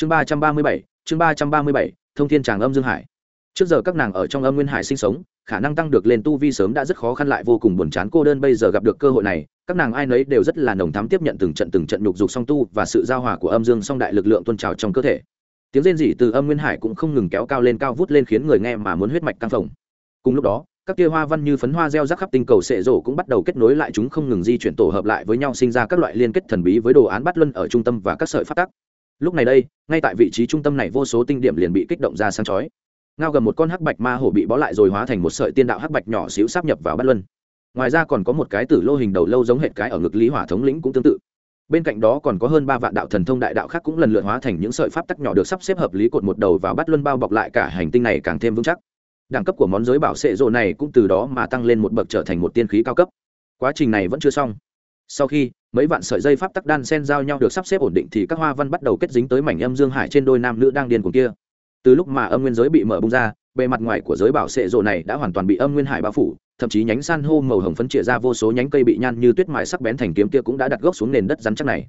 chương ba trăm ba mươi bảy, chương ba trăm ba mươi bảy, thông thiên tràng âm dương hải. Trước giờ các nàng ở trong âm nguyên hải sinh sống, khả năng tăng được lên tu vi sớm đã rất khó khăn lại vô cùng buồn chán cô đơn bây giờ gặp được cơ hội này, các nàng ai nấy đều rất là nồng thắm tiếp nhận từng trận từng trận nhục dục song tu và sự giao hòa của âm dương song đại lực lượng tuôn trào trong cơ thể. Tiếng rên rỉ từ âm nguyên hải cũng không ngừng kéo cao lên cao vút lên khiến người nghe mà muốn huyết mạch căng phồng. Cùng lúc đó, các tia hoa văn như phấn hoa gieo rắc khắp tinh cầu sệ rổ cũng bắt đầu kết nối lại chúng không ngừng di chuyển tổ hợp lại với nhau sinh ra các loại liên kết thần bí với đồ án bắt luân ở trung tâm và các sợi phát tắc lúc này đây, ngay tại vị trí trung tâm này vô số tinh điểm liền bị kích động ra sáng chói. Ngao gầm một con hắc bạch ma hổ bị bó lại rồi hóa thành một sợi tiên đạo hắc bạch nhỏ xíu sáp nhập vào bát luân. Ngoài ra còn có một cái tử lô hình đầu lâu giống hệt cái ở ngực lý hỏa thống lĩnh cũng tương tự. Bên cạnh đó còn có hơn ba vạn đạo thần thông đại đạo khác cũng lần lượt hóa thành những sợi pháp tắc nhỏ được sắp xếp hợp lý cột một đầu vào bắt luân bao bọc lại cả hành tinh này càng thêm vững chắc. Đẳng cấp của món giới bảo sệ rộ này cũng từ đó mà tăng lên một bậc trở thành một tiên khí cao cấp. Quá trình này vẫn chưa xong sau khi, mấy vạn sợi dây pháp tắc đan sen giao nhau được sắp xếp ổn định thì các hoa văn bắt đầu kết dính tới mảnh âm dương hải trên đôi nam nữ đang điên cuồng kia. Từ lúc mà âm nguyên giới bị mở bung ra, bề mặt ngoài của giới bảo sệ rộ này đã hoàn toàn bị âm nguyên hải bao phủ, thậm chí nhánh san hô màu hồng phấn chĩa ra vô số nhánh cây bị nhan như tuyết mài sắc bén thành kiếm kia cũng đã đặt gốc xuống nền đất rắn chắc này.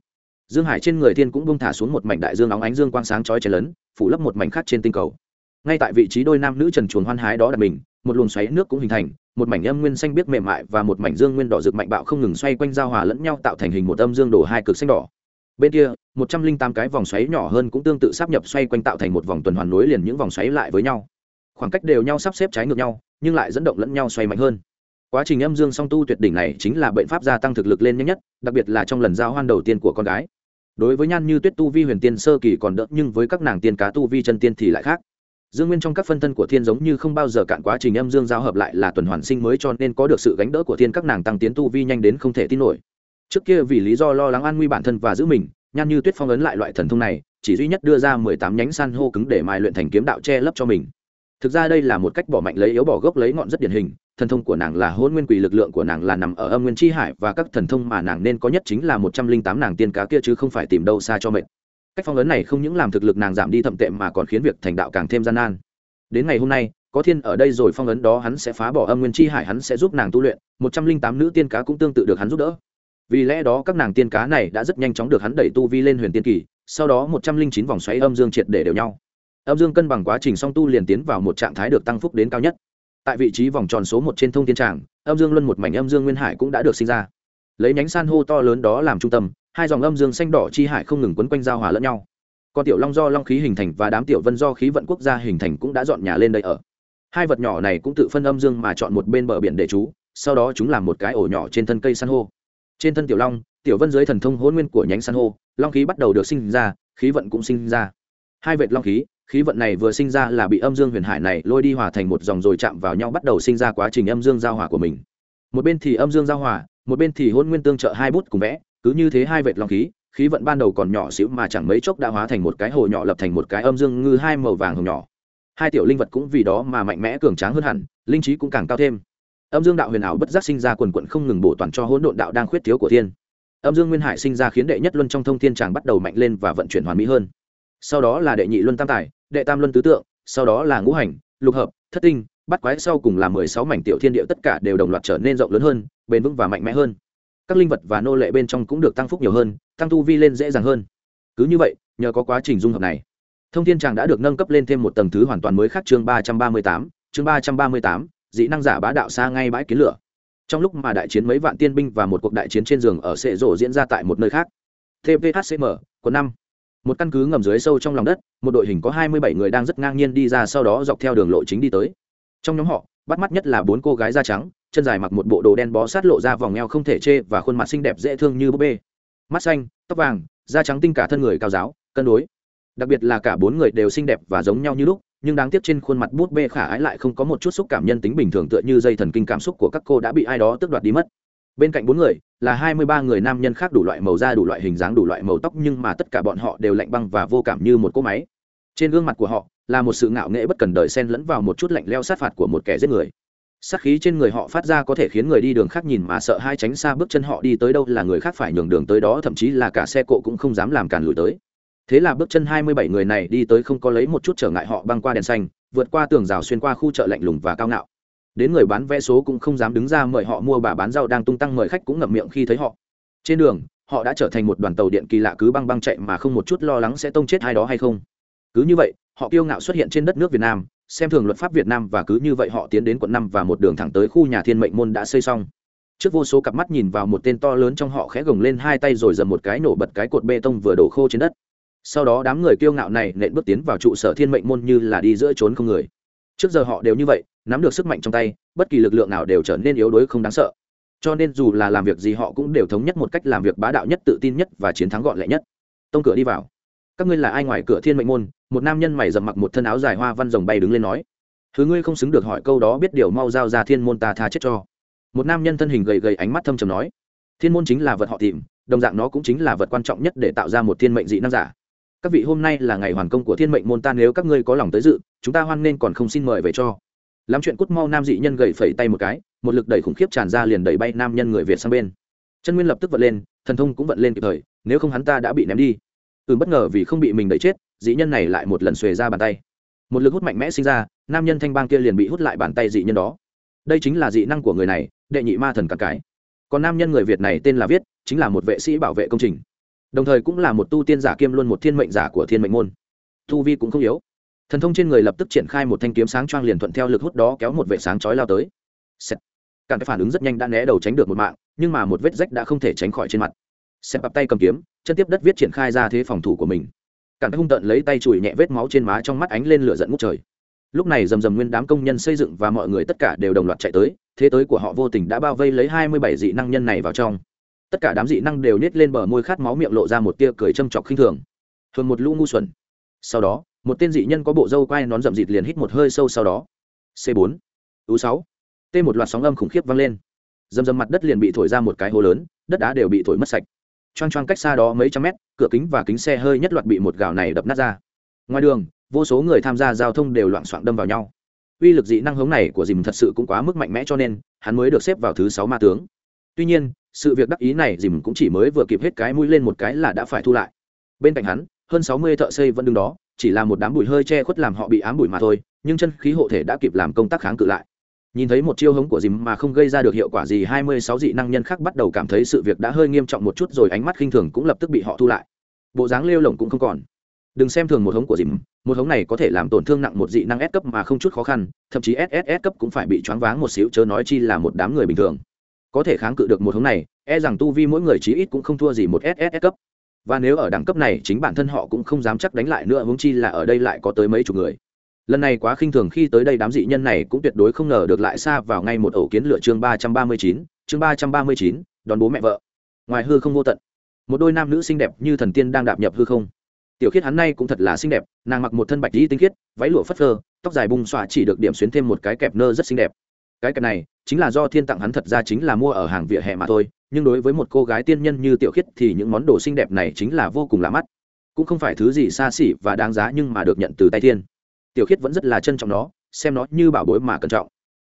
Dương hải trên người thiên cũng bung thả xuống một mảnh đại dương óng ánh dương quang sáng chói chén lớn, phủ lấp một mảnh khác trên tinh cầu. Ngay tại vị trí đôi nam nữ trần chuồn hoan hái đó đặt mình, một luồng xoáy nước cũng hình thành một mảnh âm nguyên xanh biếc mềm mại và một mảnh dương nguyên đỏ rực mạnh bạo không ngừng xoay quanh giao hòa lẫn nhau tạo thành hình một âm dương đổ hai cực xanh đỏ. Bên kia, một trăm linh tám cái vòng xoáy nhỏ hơn cũng tương tự sắp nhập xoay quanh tạo thành một vòng tuần hoàn nối liền những vòng xoáy lại với nhau. Khoảng cách đều nhau sắp xếp trái ngược nhau, nhưng lại dẫn động lẫn nhau xoay mạnh hơn. Quá trình âm dương song tu tuyệt đỉnh này chính là bệnh pháp gia tăng thực lực lên nhanh nhất, đặc biệt là trong lần giao hoan đầu tiên của con gái. Đối với nhan như tuyết tu vi huyền tiên sơ kỳ còn đỡ, nhưng với các nàng tiên cá tu vi chân tiên thì lại khác dương nguyên trong các phân thân của thiên giống như không bao giờ cạn quá trình âm dương giao hợp lại là tuần hoàn sinh mới cho nên có được sự gánh đỡ của thiên các nàng tăng tiến tu vi nhanh đến không thể tin nổi. Trước kia vì lý do lo lắng an nguy bản thân và giữ mình, nhan như tuyết phong ấn lại loại thần thông này, chỉ duy nhất đưa ra mười tám nhánh san hô cứng để mài luyện thành kiếm đạo che lấp cho mình. Thực ra đây là một cách bỏ mạnh lấy yếu bỏ gốc lấy ngọn rất điển hình, thần thông của nàng là hôn nguyên quỷ lực lượng của nàng là nằm ở âm nguyên tri hải và các thần thông mà nàng nên có nhất chính là một trăm linh tám nàng tiên cá kia chứ không phải tìm đâu xa cho mệnh cách phong ấn này không những làm thực lực nàng giảm đi thậm tệ mà còn khiến việc thành đạo càng thêm gian nan. Đến ngày hôm nay, có thiên ở đây rồi phong ấn đó hắn sẽ phá bỏ âm nguyên chi hải, hắn sẽ giúp nàng tu luyện, một trăm linh tám nữ tiên cá cũng tương tự được hắn giúp đỡ. Vì lẽ đó các nàng tiên cá này đã rất nhanh chóng được hắn đẩy tu vi lên huyền tiên kỳ, sau đó một trăm linh chín vòng xoáy âm dương triệt để đều nhau. Âm dương cân bằng quá trình song tu liền tiến vào một trạng thái được tăng phúc đến cao nhất. Tại vị trí vòng tròn số một trên thông tiên tràng, âm dương luân một mảnh âm dương nguyên hải cũng đã được sinh ra. Lấy nhánh san hô to lớn đó làm trung tâm hai dòng âm dương xanh đỏ chi hải không ngừng quấn quanh giao hòa lẫn nhau. Còn tiểu long do long khí hình thành và đám tiểu vân do khí vận quốc gia hình thành cũng đã dọn nhà lên đây ở. Hai vật nhỏ này cũng tự phân âm dương mà chọn một bên bờ biển để trú, sau đó chúng làm một cái ổ nhỏ trên thân cây san hô. Trên thân tiểu long, tiểu vân dưới thần thông hôn nguyên của nhánh san hô, long khí bắt đầu được sinh ra, khí vận cũng sinh ra. Hai vệt long khí khí vận này vừa sinh ra là bị âm dương huyền hải này lôi đi hòa thành một dòng rồi chạm vào nhau bắt đầu sinh ra quá trình âm dương giao hòa của mình. Một bên thì âm dương giao hòa, một bên thì hôn nguyên tương trợ hai bút cùng vẽ cứ như thế hai vệt long khí khí vận ban đầu còn nhỏ xíu mà chẳng mấy chốc đã hóa thành một cái hồ nhỏ lập thành một cái âm dương ngư hai màu vàng hồng nhỏ. Hai tiểu linh vật cũng vì đó mà mạnh mẽ cường tráng hơn hẳn, linh trí cũng càng cao thêm. Âm dương đạo huyền ảo bất giác sinh ra quần quận không ngừng bổ toàn cho hỗn độn đạo đang khuyết thiếu của thiên. Âm dương nguyên hải sinh ra khiến đệ nhất luân trong thông thiên tràng bắt đầu mạnh lên và vận chuyển hoàn mỹ hơn. Sau đó là đệ nhị luân tam tài, đệ tam luân tứ tượng, sau đó là ngũ hành, lục hợp, thất tinh bắt quái sau cùng là mười sáu mảnh tiểu thiên địa tất cả đều đồng loạt trở nên rộng lớn hơn, bền vững và mạnh mẽ hơn các linh vật và nô lệ bên trong cũng được tăng phúc nhiều hơn, tăng tu vi lên dễ dàng hơn. Cứ như vậy, nhờ có quá trình dung hợp này, thông thiên tràng đã được nâng cấp lên thêm một tầng thứ hoàn toàn mới khác chương ba trăm ba mươi tám, chương ba trăm ba mươi tám, dị năng giả bá đạo xa ngay bãi kiến lửa. Trong lúc mà đại chiến mấy vạn tiên binh và một cuộc đại chiến trên giường ở sệ rổ diễn ra tại một nơi khác. Tvhcm quận năm. Một căn cứ ngầm dưới sâu trong lòng đất, một đội hình có hai mươi bảy người đang rất ngang nhiên đi ra sau đó dọc theo đường lộ chính đi tới. Trong nhóm họ, bắt mắt nhất là bốn cô gái da trắng chân dài mặc một bộ đồ đen bó sát lộ ra vòng eo không thể chê và khuôn mặt xinh đẹp dễ thương như búp bê. Mắt xanh, tóc vàng, da trắng tinh cả thân người cao giáo, cân đối. Đặc biệt là cả bốn người đều xinh đẹp và giống nhau như lúc, nhưng đáng tiếc trên khuôn mặt bút bê khả ái lại không có một chút xúc cảm nhân tính bình thường tựa như dây thần kinh cảm xúc của các cô đã bị ai đó tước đoạt đi mất. Bên cạnh bốn người, là hai mươi ba người nam nhân khác đủ loại màu da, đủ loại hình dáng, đủ loại màu tóc, nhưng mà tất cả bọn họ đều lạnh băng và vô cảm như một cỗ máy. Trên gương mặt của họ, là một sự ngạo nghễ bất cần đời xen lẫn vào một chút lạnh leo sát phạt của một kẻ giết người sát khí trên người họ phát ra có thể khiến người đi đường khác nhìn mà sợ hai tránh xa bước chân họ đi tới đâu là người khác phải nhường đường tới đó, thậm chí là cả xe cộ cũng không dám làm cản lùi tới. Thế là bước chân hai mươi bảy người này đi tới không có lấy một chút trở ngại họ băng qua đèn xanh, vượt qua tường rào xuyên qua khu chợ lạnh lùng và cao ngạo. Đến người bán vé số cũng không dám đứng ra mời họ mua bà bán rau đang tung tăng mời khách cũng ngậm miệng khi thấy họ. Trên đường, họ đã trở thành một đoàn tàu điện kỳ lạ cứ băng băng chạy mà không một chút lo lắng sẽ tông chết ai đó hay không. Cứ như vậy, họ kiêu ngạo xuất hiện trên đất nước việt nam xem thường luật pháp việt nam và cứ như vậy họ tiến đến quận năm và một đường thẳng tới khu nhà thiên mệnh môn đã xây xong. Trước vô số cặp mắt nhìn vào một tên to lớn trong họ khẽ gồng lên hai tay rồi dầm một cái nổ bật cái cột bê tông vừa đổ khô trên đất. Sau đó đám người kiêu ngạo này nện bước tiến vào trụ sở thiên mệnh môn như là đi giữa trốn không người. Trước giờ họ đều như vậy, nắm được sức mạnh trong tay, bất kỳ lực lượng nào đều trở nên yếu đuối không đáng sợ. Cho nên dù là làm việc gì họ cũng đều thống nhất một cách làm việc bá đạo nhất, tự tin nhất và chiến thắng gọn lẹ nhất. Tông cửa đi vào. Các ngươi là ai ngoài cửa thiên mệnh môn một nam nhân mày dầm mặc một thân áo dài hoa văn rồng bay đứng lên nói, thứ ngươi không xứng được hỏi câu đó biết điều mau giao ra thiên môn ta tha chết cho. Một nam nhân thân hình gầy gầy ánh mắt thâm trầm nói, thiên môn chính là vật họ tìm, đồng dạng nó cũng chính là vật quan trọng nhất để tạo ra một thiên mệnh dị năng giả. Các vị hôm nay là ngày hoàn công của thiên mệnh môn ta, nếu các ngươi có lòng tới dự, chúng ta hoan nên còn không xin mời về cho. Lắm chuyện cút mau nam dị nhân gầy phẩy tay một cái, một lực đẩy khủng khiếp tràn ra liền đẩy bay nam nhân người việt sang bên. Chân nguyên lập tức vận lên, thần thông cũng vận lên kịp thời, nếu không hắn ta đã bị ném đi. Ừ bất ngờ vì không bị mình đẩy chết dị nhân này lại một lần xuề ra bàn tay. Một lực hút mạnh mẽ sinh ra, nam nhân thanh bang kia liền bị hút lại bàn tay dị nhân đó. Đây chính là dị năng của người này, đệ nhị ma thần cặp cái còn nam nhân người việt này tên là viết, chính là một vệ sĩ bảo vệ công trình. Đồng thời cũng là một tu tiên giả kiêm luôn một thiên mệnh giả của thiên mệnh môn. Tu vi cũng không yếu. Thần thông trên người lập tức triển khai một thanh kiếm sáng choang liền thuận theo lực hút đó kéo một vệ sáng chói lao tới. Sẹt. Cản cái phản ứng rất nhanh đã né đầu tránh được một mạng, nhưng mà một vết rách đã không thể tránh khỏi trên mặt. Sẹt bắp tay cầm kiếm, chân tiếp đất viết triển khai ra thế phòng thủ của mình. Cản hung tợn lấy tay chùi nhẹ vết máu trên má trong mắt ánh lên lửa giận ngút trời. Lúc này rầm rầm nguyên đám công nhân xây dựng và mọi người tất cả đều đồng loạt chạy tới, thế tới của họ vô tình đã bao vây lấy hai mươi bảy dị năng nhân này vào trong. Tất cả đám dị năng đều nít lên bờ môi khát máu miệng lộ ra một tia cười châm chọc khinh thường. Thường một lũ ngu xuẩn. Sau đó, một tên dị nhân có bộ râu quai nón rậm rịt liền hít một hơi sâu sau đó. C 4 u 6 t một loạt sóng âm khủng khiếp vang lên. Dầm dầm mặt đất liền bị thổi ra một cái hố lớn, đất đá đều bị thổi mất sạch choang choang cách xa đó mấy trăm mét, cửa kính và kính xe hơi nhất loạt bị một gạo này đập nát ra. Ngoài đường, vô số người tham gia giao thông đều loạn xoạng đâm vào nhau. Uy lực dị năng hống này của dìm thật sự cũng quá mức mạnh mẽ cho nên, hắn mới được xếp vào thứ sáu ma tướng. Tuy nhiên, sự việc đắc ý này dìm cũng chỉ mới vừa kịp hết cái mũi lên một cái là đã phải thu lại. Bên cạnh hắn, hơn sáu mươi thợ xây vẫn đứng đó, chỉ là một đám bụi hơi che khuất làm họ bị ám bụi mà thôi, nhưng chân khí hộ thể đã kịp làm công tác kháng cự lại nhìn thấy một chiêu hống của dìm mà không gây ra được hiệu quả gì, hai mươi sáu dị năng nhân khác bắt đầu cảm thấy sự việc đã hơi nghiêm trọng một chút rồi ánh mắt khinh thường cũng lập tức bị họ thu lại. Bộ dáng lêu lỏng cũng không còn. Đừng xem thường một hống của dìm, một hống này có thể làm tổn thương nặng một dị năng S cấp mà không chút khó khăn, thậm chí SSS cấp cũng phải bị choáng váng một xíu, chớ nói chi là một đám người bình thường. Có thể kháng cự được một hống này e rằng tu vi mỗi người chí ít cũng không thua gì một SSS cấp. Và nếu ở đẳng cấp này, chính bản thân họ cũng không dám chắc đánh lại nữa, huống chi là ở đây lại có tới mấy chục người lần này quá khinh thường khi tới đây đám dị nhân này cũng tuyệt đối không ngờ được lại xa vào ngay một ổ kiến lửa chương ba trăm ba mươi chín, chương ba trăm ba mươi chín, đón bố mẹ vợ. Ngoài hư không vô tận, một đôi nam nữ xinh đẹp như thần tiên đang đạp nhập hư không. Tiểu khiết hắn nay cũng thật là xinh đẹp, nàng mặc một thân bạch dĩ tinh khiết, váy lụa phất phơ, tóc dài bung xọa chỉ được điểm xuyến thêm một cái kẹp nơ rất xinh đẹp. Cái kẹp này chính là do thiên tặng hắn thật ra chính là mua ở hàng vỉa hè mà thôi, nhưng đối với một cô gái tiên nhân như tiểu khiết thì những món đồ xinh đẹp này chính là vô cùng lạ mắt. Cũng không phải thứ gì xa xỉ và đáng giá nhưng mà được nhận từ tay thiên tiểu khiết vẫn rất là trân trọng nó, xem nó như bảo bối mà cẩn trọng.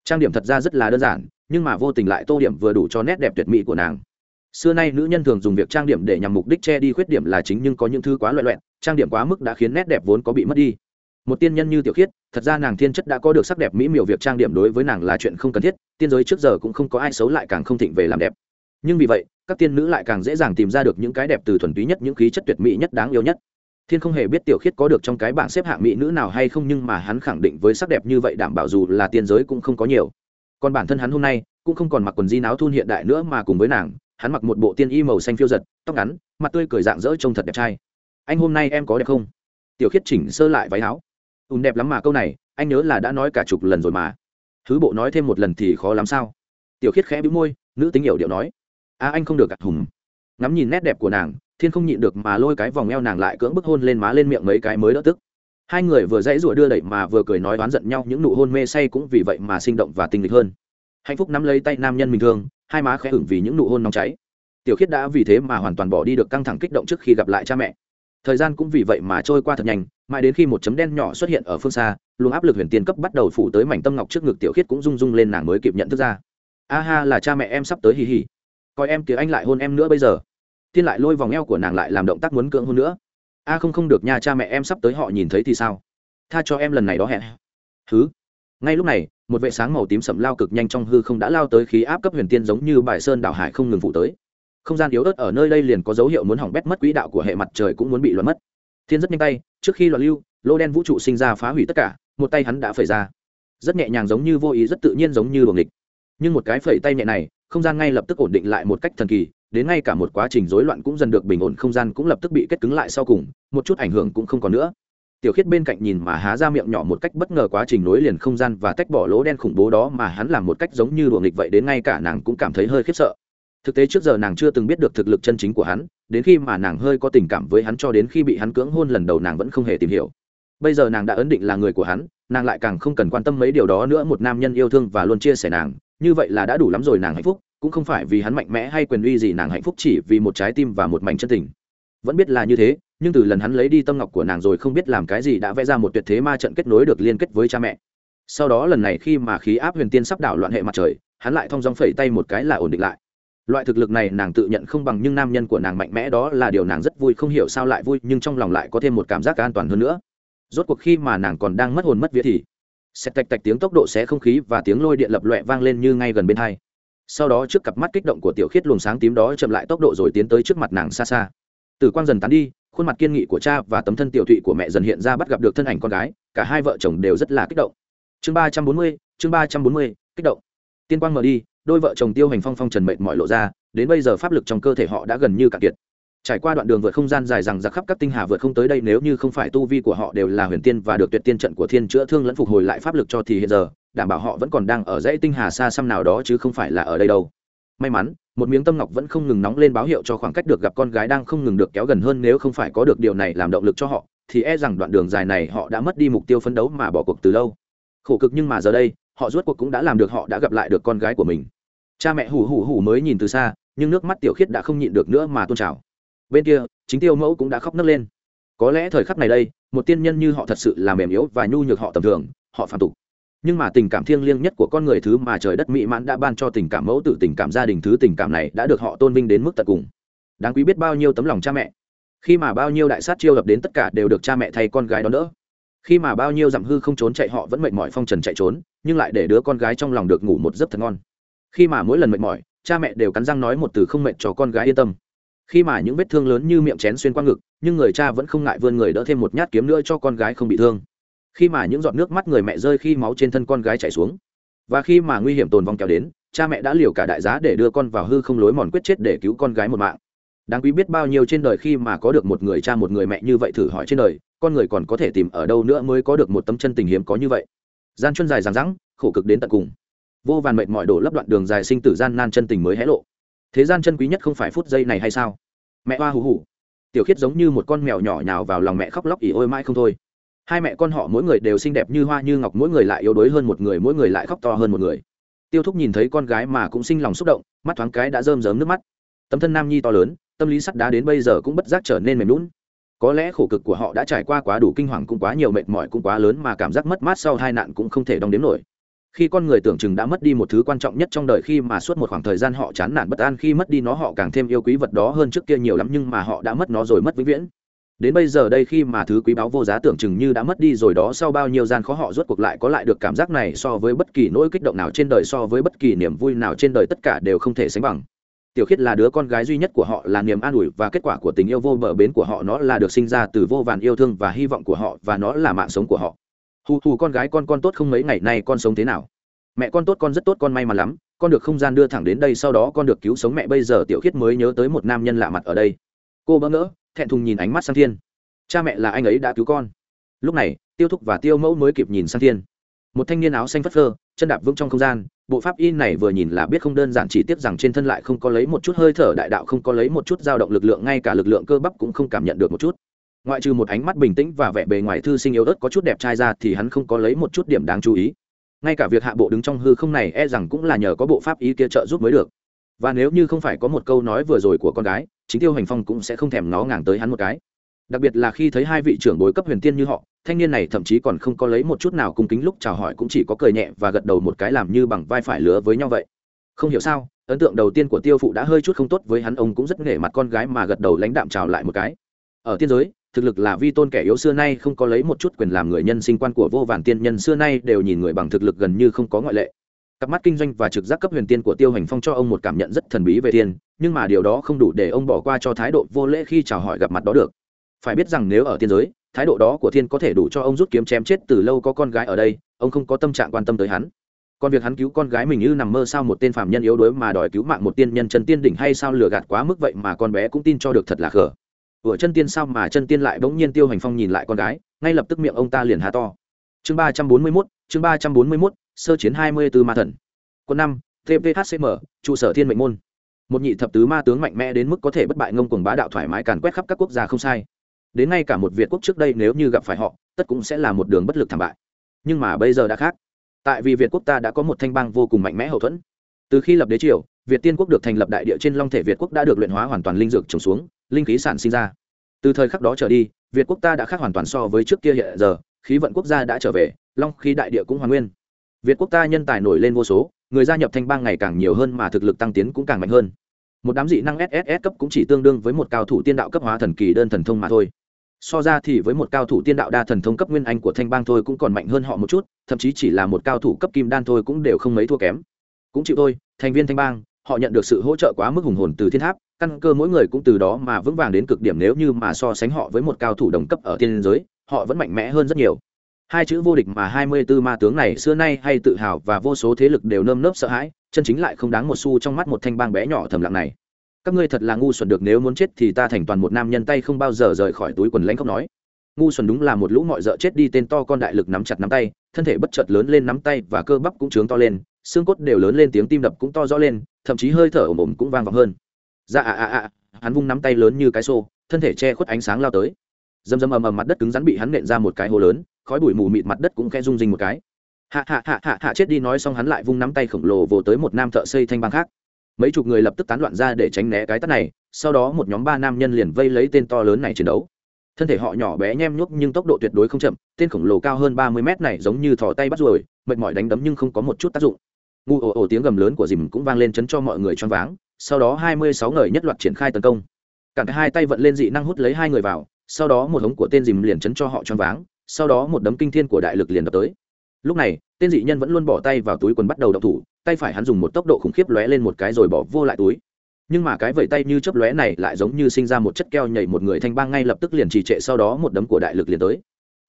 Trang điểm thật ra rất là đơn giản, nhưng mà vô tình lại tô điểm vừa đủ cho nét đẹp tuyệt mỹ của nàng. Xưa nay nữ nhân thường dùng việc trang điểm để nhằm mục đích che đi khuyết điểm là chính nhưng có những thứ quá loại loẹn trang điểm quá mức đã khiến nét đẹp vốn có bị mất đi. Một tiên nhân như tiểu khiết, thật ra nàng thiên chất đã có được sắc đẹp mỹ miều việc trang điểm đối với nàng là chuyện không cần thiết, tiên giới trước giờ cũng không có ai xấu lại càng không thịnh về làm đẹp. Nhưng vì vậy, các tiên nữ lại càng dễ dàng tìm ra được những cái đẹp từ thuần túy nhất, những khí chất tuyệt mỹ nhất đáng yêu nhất thiên không hề biết tiểu khiết có được trong cái bảng xếp hạng mỹ nữ nào hay không nhưng mà hắn khẳng định với sắc đẹp như vậy đảm bảo dù là tiên giới cũng không có nhiều. Còn bản thân hắn hôm nay cũng không còn mặc quần di áo thun hiện đại nữa mà cùng với nàng hắn mặc một bộ tiên y màu xanh phiêu giật tóc ngắn mặt tươi cười dạng dỡ trông thật đẹp trai. Anh hôm nay em có đẹp không? Tiểu khiết chỉnh sơ lại váy áo. Ùn đẹp lắm mà câu này anh nhớ là đã nói cả chục lần rồi mà. Thứ bộ nói thêm một lần thì khó lắm sao? Tiểu khiết khẽ bĩu môi nữ tính hiểu điệu nói. A à, anh không được gạt hùng ngắm nhìn nét đẹp của nàng thiên không nhịn được mà lôi cái vòng eo nàng lại cưỡng bức hôn lên má lên miệng mấy cái mới đỡ tức. Hai người vừa dãy rủa đưa đẩy mà vừa cười nói oán giận nhau, những nụ hôn mê say cũng vì vậy mà sinh động và tinh lịch hơn. Hạnh phúc nắm lấy tay nam nhân bình thường hai má khẽ hửng vì những nụ hôn nóng cháy. Tiểu khiết đã vì thế mà hoàn toàn bỏ đi được căng thẳng kích động trước khi gặp lại cha mẹ. Thời gian cũng vì vậy mà trôi qua thật nhanh, mãi đến khi một chấm đen nhỏ xuất hiện ở phương xa, luồng áp lực huyền tiên cấp bắt đầu phủ tới mảnh tâm ngọc trước ngực tiểu khiết cũng rung rung lên nàng mới kịp nhận thức ra. A ha, là cha mẹ em sắp tới hì hì. Coi em kia anh lại hôn em nữa bây giờ tiên lại lôi vòng eo của nàng lại làm động tác muốn cưỡng hơn nữa. A không không được nha cha mẹ em sắp tới họ nhìn thấy thì sao? Tha cho em lần này đó hẹn. Thứ ngay lúc này, một vệ sáng màu tím sậm lao cực nhanh trong hư không đã lao tới khí áp cấp huyền tiên giống như bài sơn đảo hải không ngừng phụ tới. Không gian yếu ớt ở nơi đây liền có dấu hiệu muốn hỏng bét mất quỹ đạo của hệ mặt trời cũng muốn bị loạn mất. Thiên rất nhanh tay, trước khi loạn lưu, lô đen vũ trụ sinh ra phá hủy tất cả, một tay hắn đã phẩy ra. Rất nhẹ nhàng giống như vô ý, rất tự nhiên giống như luồng địch nhưng một cái phẩy tay nhẹ này, không gian ngay lập tức ổn định lại một cách thần kỳ đến ngay cả một quá trình rối loạn cũng dần được bình ổn không gian cũng lập tức bị kết cứng lại sau cùng, một chút ảnh hưởng cũng không còn nữa. Tiểu khiết bên cạnh nhìn mà há ra miệng nhỏ một cách bất ngờ quá trình nối liền không gian và tách bỏ lỗ đen khủng bố đó mà hắn làm một cách giống như đùa nghịch vậy đến ngay cả nàng cũng cảm thấy hơi khiếp sợ. Thực tế trước giờ nàng chưa từng biết được thực lực chân chính của hắn, đến khi mà nàng hơi có tình cảm với hắn cho đến khi bị hắn cưỡng hôn lần đầu nàng vẫn không hề tìm hiểu. Bây giờ nàng đã ấn định là người của hắn, nàng lại càng không cần quan tâm mấy điều đó nữa, một nam nhân yêu thương và luôn chia sẻ nàng, như vậy là đã đủ lắm rồi, nàng hạnh phúc cũng không phải vì hắn mạnh mẽ hay quyền uy gì nàng hạnh phúc chỉ vì một trái tim và một mảnh chân tình. Vẫn biết là như thế, nhưng từ lần hắn lấy đi tâm ngọc của nàng rồi không biết làm cái gì đã vẽ ra một tuyệt thế ma trận kết nối được liên kết với cha mẹ. Sau đó lần này khi mà khí áp huyền tiên sắp đảo loạn hệ mặt trời, hắn lại thong dong phẩy tay một cái là ổn định lại. Loại thực lực này nàng tự nhận không bằng nhưng nam nhân của nàng mạnh mẽ đó là điều nàng rất vui, không hiểu sao lại vui, nhưng trong lòng lại có thêm một cảm giác an toàn hơn nữa. Rốt cuộc khi mà nàng còn đang mất hồn mất vía thì xét tạch tạch tiếng tốc độ xé không khí và tiếng lôi điện lập loẹ vang lên như ngay gần bên hai sau đó trước cặp mắt kích động của tiểu khiết luồng sáng tím đó chậm lại tốc độ rồi tiến tới trước mặt nàng xa xa. Tử quang dần tán đi, khuôn mặt kiên nghị của cha và tấm thân tiểu thụy của mẹ dần hiện ra bắt gặp được thân ảnh con gái, cả hai vợ chồng đều rất là kích động. Chương ba trăm bốn mươi, chương ba trăm bốn mươi, kích động. Tiên quang mở đi, đôi vợ chồng tiêu hành phong phong trần mệt mỏi lộ ra, đến bây giờ pháp lực trong cơ thể họ đã gần như cạn kiệt. Trải qua đoạn đường vượt không gian dài rằng giặc khắp các tinh hà vượt không tới đây, nếu như không phải tu vi của họ đều là huyền tiên và được tuyệt tiên trận của thiên chữa thương lẫn phục hồi lại pháp lực cho thì hiện giờ đảm bảo họ vẫn còn đang ở dãy tinh hà xa xăm nào đó chứ không phải là ở đây đâu. May mắn, một miếng tâm ngọc vẫn không ngừng nóng lên báo hiệu cho khoảng cách được gặp con gái đang không ngừng được kéo gần hơn nếu không phải có được điều này làm động lực cho họ, thì e rằng đoạn đường dài này họ đã mất đi mục tiêu phấn đấu mà bỏ cuộc từ lâu. Khổ cực nhưng mà giờ đây, họ rốt cuộc cũng đã làm được họ đã gặp lại được con gái của mình. Cha mẹ hủ hủ hủ mới nhìn từ xa, nhưng nước mắt tiểu khiết đã không nhịn được nữa mà tôn trào. Bên kia, chính tiêu mẫu cũng đã khóc nấc lên. Có lẽ thời khắc này đây, một tiên nhân như họ thật sự là mềm yếu và nhu nhược họ tầm thường, họ phạm tục nhưng mà tình cảm thiêng liêng nhất của con người thứ mà trời đất mỹ mãn đã ban cho tình cảm mẫu tử, tình cảm gia đình, thứ tình cảm này đã được họ tôn vinh đến mức tận cùng. Đáng quý biết bao nhiêu tấm lòng cha mẹ. Khi mà bao nhiêu đại sát chiêu gặp đến tất cả đều được cha mẹ thay con gái đón đỡ. Khi mà bao nhiêu dặm hư không trốn chạy họ vẫn mệt mỏi phong trần chạy trốn, nhưng lại để đứa con gái trong lòng được ngủ một giấc thật ngon. Khi mà mỗi lần mệt mỏi, cha mẹ đều cắn răng nói một từ không mệt cho con gái yên tâm. Khi mà những vết thương lớn như miệng chén xuyên qua ngực, nhưng người cha vẫn không ngại vươn người đỡ thêm một nhát kiếm nữa cho con gái không bị thương khi mà những giọt nước mắt người mẹ rơi khi máu trên thân con gái chảy xuống. Và khi mà nguy hiểm tồn vong kéo đến cha mẹ đã liều cả đại giá để đưa con vào hư không lối mòn quyết chết để cứu con gái một mạng. Đáng quý biết bao nhiêu trên đời khi mà có được một người cha một người mẹ như vậy thử hỏi trên đời con người còn có thể tìm ở đâu nữa mới có được một tấm chân tình hiếm có như vậy? Gian chân dài dằng dẳng, khổ cực đến tận cùng. Vô vàn mệt mọi đổ lấp đoạn đường dài sinh tử gian nan chân tình mới hé lộ. Thế gian chân quý nhất không phải phút giây này hay sao? Mẹ hoa hù hù. Tiểu khiết giống như một con mèo nhỏ nhào vào lòng mẹ khóc lóc ỉ ôi mãi không thôi hai mẹ con họ mỗi người đều xinh đẹp như hoa như ngọc, mỗi người lại yếu đuối hơn một người, mỗi người lại khóc to hơn một người. Tiêu thúc nhìn thấy con gái mà cũng sinh lòng xúc động, mắt thoáng cái đã rơm rớm nước mắt. Tấm thân nam nhi to lớn, tâm lý sắt đá đến bây giờ cũng bất giác trở nên mềm lún có lẽ khổ cực của họ đã trải qua quá đủ kinh hoàng cũng quá nhiều, mệt mỏi cũng quá lớn mà cảm giác mất mát sau hai nạn cũng không thể đong đếm nổi. Khi con người tưởng chừng đã mất đi một thứ quan trọng nhất trong đời khi mà suốt một khoảng thời gian họ chán nản bất an, khi mất đi nó họ càng thêm yêu quý vật đó hơn trước kia nhiều lắm nhưng mà họ đã mất nó rồi mất vĩnh viễn đến bây giờ đây khi mà thứ quý báu vô giá tưởng chừng như đã mất đi rồi đó, sau bao nhiêu gian khó họ rốt cuộc lại có lại được cảm giác này so với bất kỳ nỗi kích động nào trên đời, so với bất kỳ niềm vui nào trên đời, tất cả đều không thể sánh bằng. Tiểu khiết là đứa con gái duy nhất của họ, là niềm an ủi và kết quả của tình yêu vô bờ bến của họ, nó là được sinh ra từ vô vàn yêu thương và hy vọng của họ, và nó là mạng sống của họ. Hù hù con gái, con con tốt không mấy ngày nay, con sống thế nào? Mẹ con tốt, con rất tốt, con may mắn lắm. Con được không gian đưa thẳng đến đây, sau đó con được cứu sống mẹ. Bây giờ tiểu khiết mới nhớ tới một nam nhân lạ mặt ở đây. Cô bỡ ngỡ thẹn thùng nhìn ánh mắt sang thiên. Cha mẹ là anh ấy đã cứu con. Lúc này, tiêu thúc và tiêu mẫu mới kịp nhìn sang thiên. Một thanh niên áo xanh phất phơ, chân đạp vững trong không gian, bộ pháp y này vừa nhìn là biết không đơn giản chỉ tiếp rằng trên thân lại không có lấy một chút hơi thở đại đạo, không có lấy một chút dao động lực lượng, ngay cả lực lượng cơ bắp cũng không cảm nhận được một chút. Ngoại trừ một ánh mắt bình tĩnh và vẻ bề ngoài thư sinh yếu ớt có chút đẹp trai ra thì hắn không có lấy một chút điểm đáng chú ý. Ngay cả việc hạ bộ đứng trong hư không này e rằng cũng là nhờ có bộ pháp ý kia trợ giúp mới được và nếu như không phải có một câu nói vừa rồi của con gái, chính tiêu hành phong cũng sẽ không thèm nó ngàng tới hắn một cái. Đặc biệt là khi thấy hai vị trưởng bối cấp huyền tiên như họ, thanh niên này thậm chí còn không có lấy một chút nào cung kính lúc chào hỏi cũng chỉ có cười nhẹ và gật đầu một cái làm như bằng vai phải lứa với nhau vậy. Không hiểu sao, ấn tượng đầu tiên của tiêu phụ đã hơi chút không tốt với hắn, ông cũng rất nể mặt con gái mà gật đầu lãnh đạm chào lại một cái. Ở tiên giới, thực lực là vi tôn kẻ yếu xưa nay không có lấy một chút quyền làm người nhân sinh quan của vô vàn tiên nhân xưa nay đều nhìn người bằng thực lực gần như không có ngoại lệ cặp mắt kinh doanh và trực giác cấp huyền tiên của tiêu hành phong cho ông một cảm nhận rất thần bí về thiên nhưng mà điều đó không đủ để ông bỏ qua cho thái độ vô lễ khi chào hỏi gặp mặt đó được. Phải biết rằng nếu ở tiên giới, thái độ đó của thiên có thể đủ cho ông rút kiếm chém chết từ lâu có con gái ở đây, ông không có tâm trạng quan tâm tới hắn. Còn việc hắn cứu con gái mình như nằm mơ sao một tên phạm nhân yếu đuối mà đòi cứu mạng một tiên nhân chân tiên đỉnh hay sao lừa gạt quá mức vậy mà con bé cũng tin cho được thật là khờ. Ủa chân tiên sao mà chân tiên lại bỗng nhiên tiêu hành phong nhìn lại con gái, ngay lập tức miệng ông ta liền há to. Chương ba trăm bốn mươi mốt, chương ba trăm bốn mươi mốt sơ chiến hai mươi b ố ma thần. Quân năm tphcm trụ sở thiên mệnh môn. Một nhị thập tứ ma tướng mạnh mẽ đến mức có thể bất bại ngông cuồng bá đạo thoải mái càn quét khắp các quốc gia không sai. Đến ngay cả một việt quốc trước đây nếu như gặp phải họ, tất cũng sẽ là một đường bất lực thảm bại. Nhưng mà bây giờ đã khác. Tại vì việt quốc ta đã có một thanh bang vô cùng mạnh mẽ hậu thuẫn. Từ khi lập đế triều, việt tiên quốc được thành lập đại địa trên long thể việt quốc đã được luyện hóa hoàn toàn linh dược trồng xuống, linh khí sản sinh ra. Từ thời khắc đó trở đi, việt quốc ta đã khác hoàn toàn so với trước kia hiện giờ, khí vận quốc gia đã trở về, long khí đại địa cũng hoàn nguyên việt quốc ta nhân tài nổi lên vô số, người gia nhập thanh bang ngày càng nhiều hơn mà thực lực tăng tiến cũng càng mạnh hơn. Một đám dị năng sss cấp cũng chỉ tương đương với một cao thủ tiên đạo cấp hóa thần kỳ đơn thần thông mà thôi. So ra thì với một cao thủ tiên đạo đa thần thông cấp nguyên anh của thanh bang thôi cũng còn mạnh hơn họ một chút, thậm chí chỉ là một cao thủ cấp kim đan thôi cũng đều không mấy thua kém. Cũng chịu thôi, thành viên thanh bang, họ nhận được sự hỗ trợ quá mức hùng hồn từ thiên tháp, căn cơ mỗi người cũng từ đó mà vững vàng đến cực điểm nếu như mà so sánh họ với một cao thủ đồng cấp ở tiên giới, họ vẫn mạnh mẽ hơn rất nhiều hai chữ vô địch mà hai mươi 24 ma tướng này xưa nay hay tự hào và vô số thế lực đều nơm nớp sợ hãi, chân chính lại không đáng một xu trong mắt một thanh bang bé nhỏ thầm lặng này. Các ngươi thật là ngu xuẩn được nếu muốn chết thì ta thành toàn một nam nhân tay không bao giờ rời khỏi túi quần lãnh không nói. Ngu xuẩn đúng là một lũ mọi dợ chết đi tên to con đại lực nắm chặt nắm tay, thân thể bất chợt lớn lên nắm tay và cơ bắp cũng trướng to lên, xương cốt đều lớn lên tiếng tim đập cũng to rõ lên, thậm chí hơi thở ồm ồm cũng vang vọng hơn. Ra à à à hắn vung nắm tay lớn như cái xô, thân thể che khuất ánh sáng lao tới. Dầm dầm ầm ầm mặt đất cứng rắn bị hắn nện ra một cái hố lớn khói bụi mù mịt mặt đất cũng khe rung rinh một cái. Hạ hạ hạ hạ hạ chết đi nói xong hắn lại vung nắm tay khổng lồ vồ tới một nam thợ xây thanh bang khác. Mấy chục người lập tức tán loạn ra để tránh né cái tắt này, sau đó một nhóm ba nam nhân liền vây lấy tên to lớn này chiến đấu. Thân thể họ nhỏ bé nhem nhuốc nhưng tốc độ tuyệt đối không chậm, tên khổng lồ cao hơn ba mươi mét này giống như thò tay bắt ruồi, mệt mỏi đánh đấm nhưng không có một chút tác dụng. Ngu ồ ồ tiếng gầm lớn của dìm cũng vang lên chấn cho mọi người choáng váng, sau đó hai mươi sáu người nhất loạt triển khai tấn công. Cả hai tay vận lên dị năng hút lấy hai người vào, sau đó một hống của tên dìm liền chấn cho họ choáng váng sau đó một đấm kinh thiên của đại lực liền đập tới. Lúc này, tên dị nhân vẫn luôn bỏ tay vào túi quần bắt đầu động thủ, tay phải hắn dùng một tốc độ khủng khiếp lóe lên một cái rồi bỏ vô lại túi. Nhưng mà cái vẩy tay như chớp lóe này lại giống như sinh ra một chất keo nhảy một người thanh bang ngay lập tức liền trì trệ sau đó một đấm của đại lực liền tới.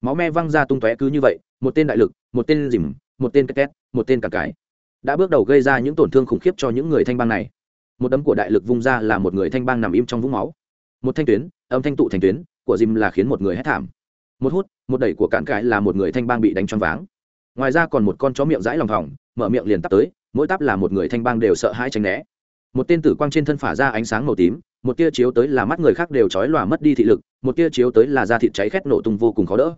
Máu me văng ra tung tóe cứ như vậy, một tên đại lực, một tên dìm, một tên két một tên cả cái. Đã bước đầu gây ra những tổn thương khủng khiếp cho những người thanh bang này. Một đấm của đại lực vung ra là một người thanh bang nằm im trong vũng máu. Một thanh tuyến, âm thanh tụ thành tuyến, của dìm là khiến một người hét thảm một hút, một đẩy của cạn cãi là một người thanh bang bị đánh choáng váng. Ngoài ra còn một con chó miệng dãi lòng vòng, mở miệng liền tắp tới, mỗi tắp là một người thanh bang đều sợ hãi tránh né. Một tên tử quang trên thân phả ra ánh sáng màu tím, một tia chiếu tới là mắt người khác đều chói lòa mất đi thị lực, một tia chiếu tới là da thịt cháy khét nổ tung vô cùng khó đỡ.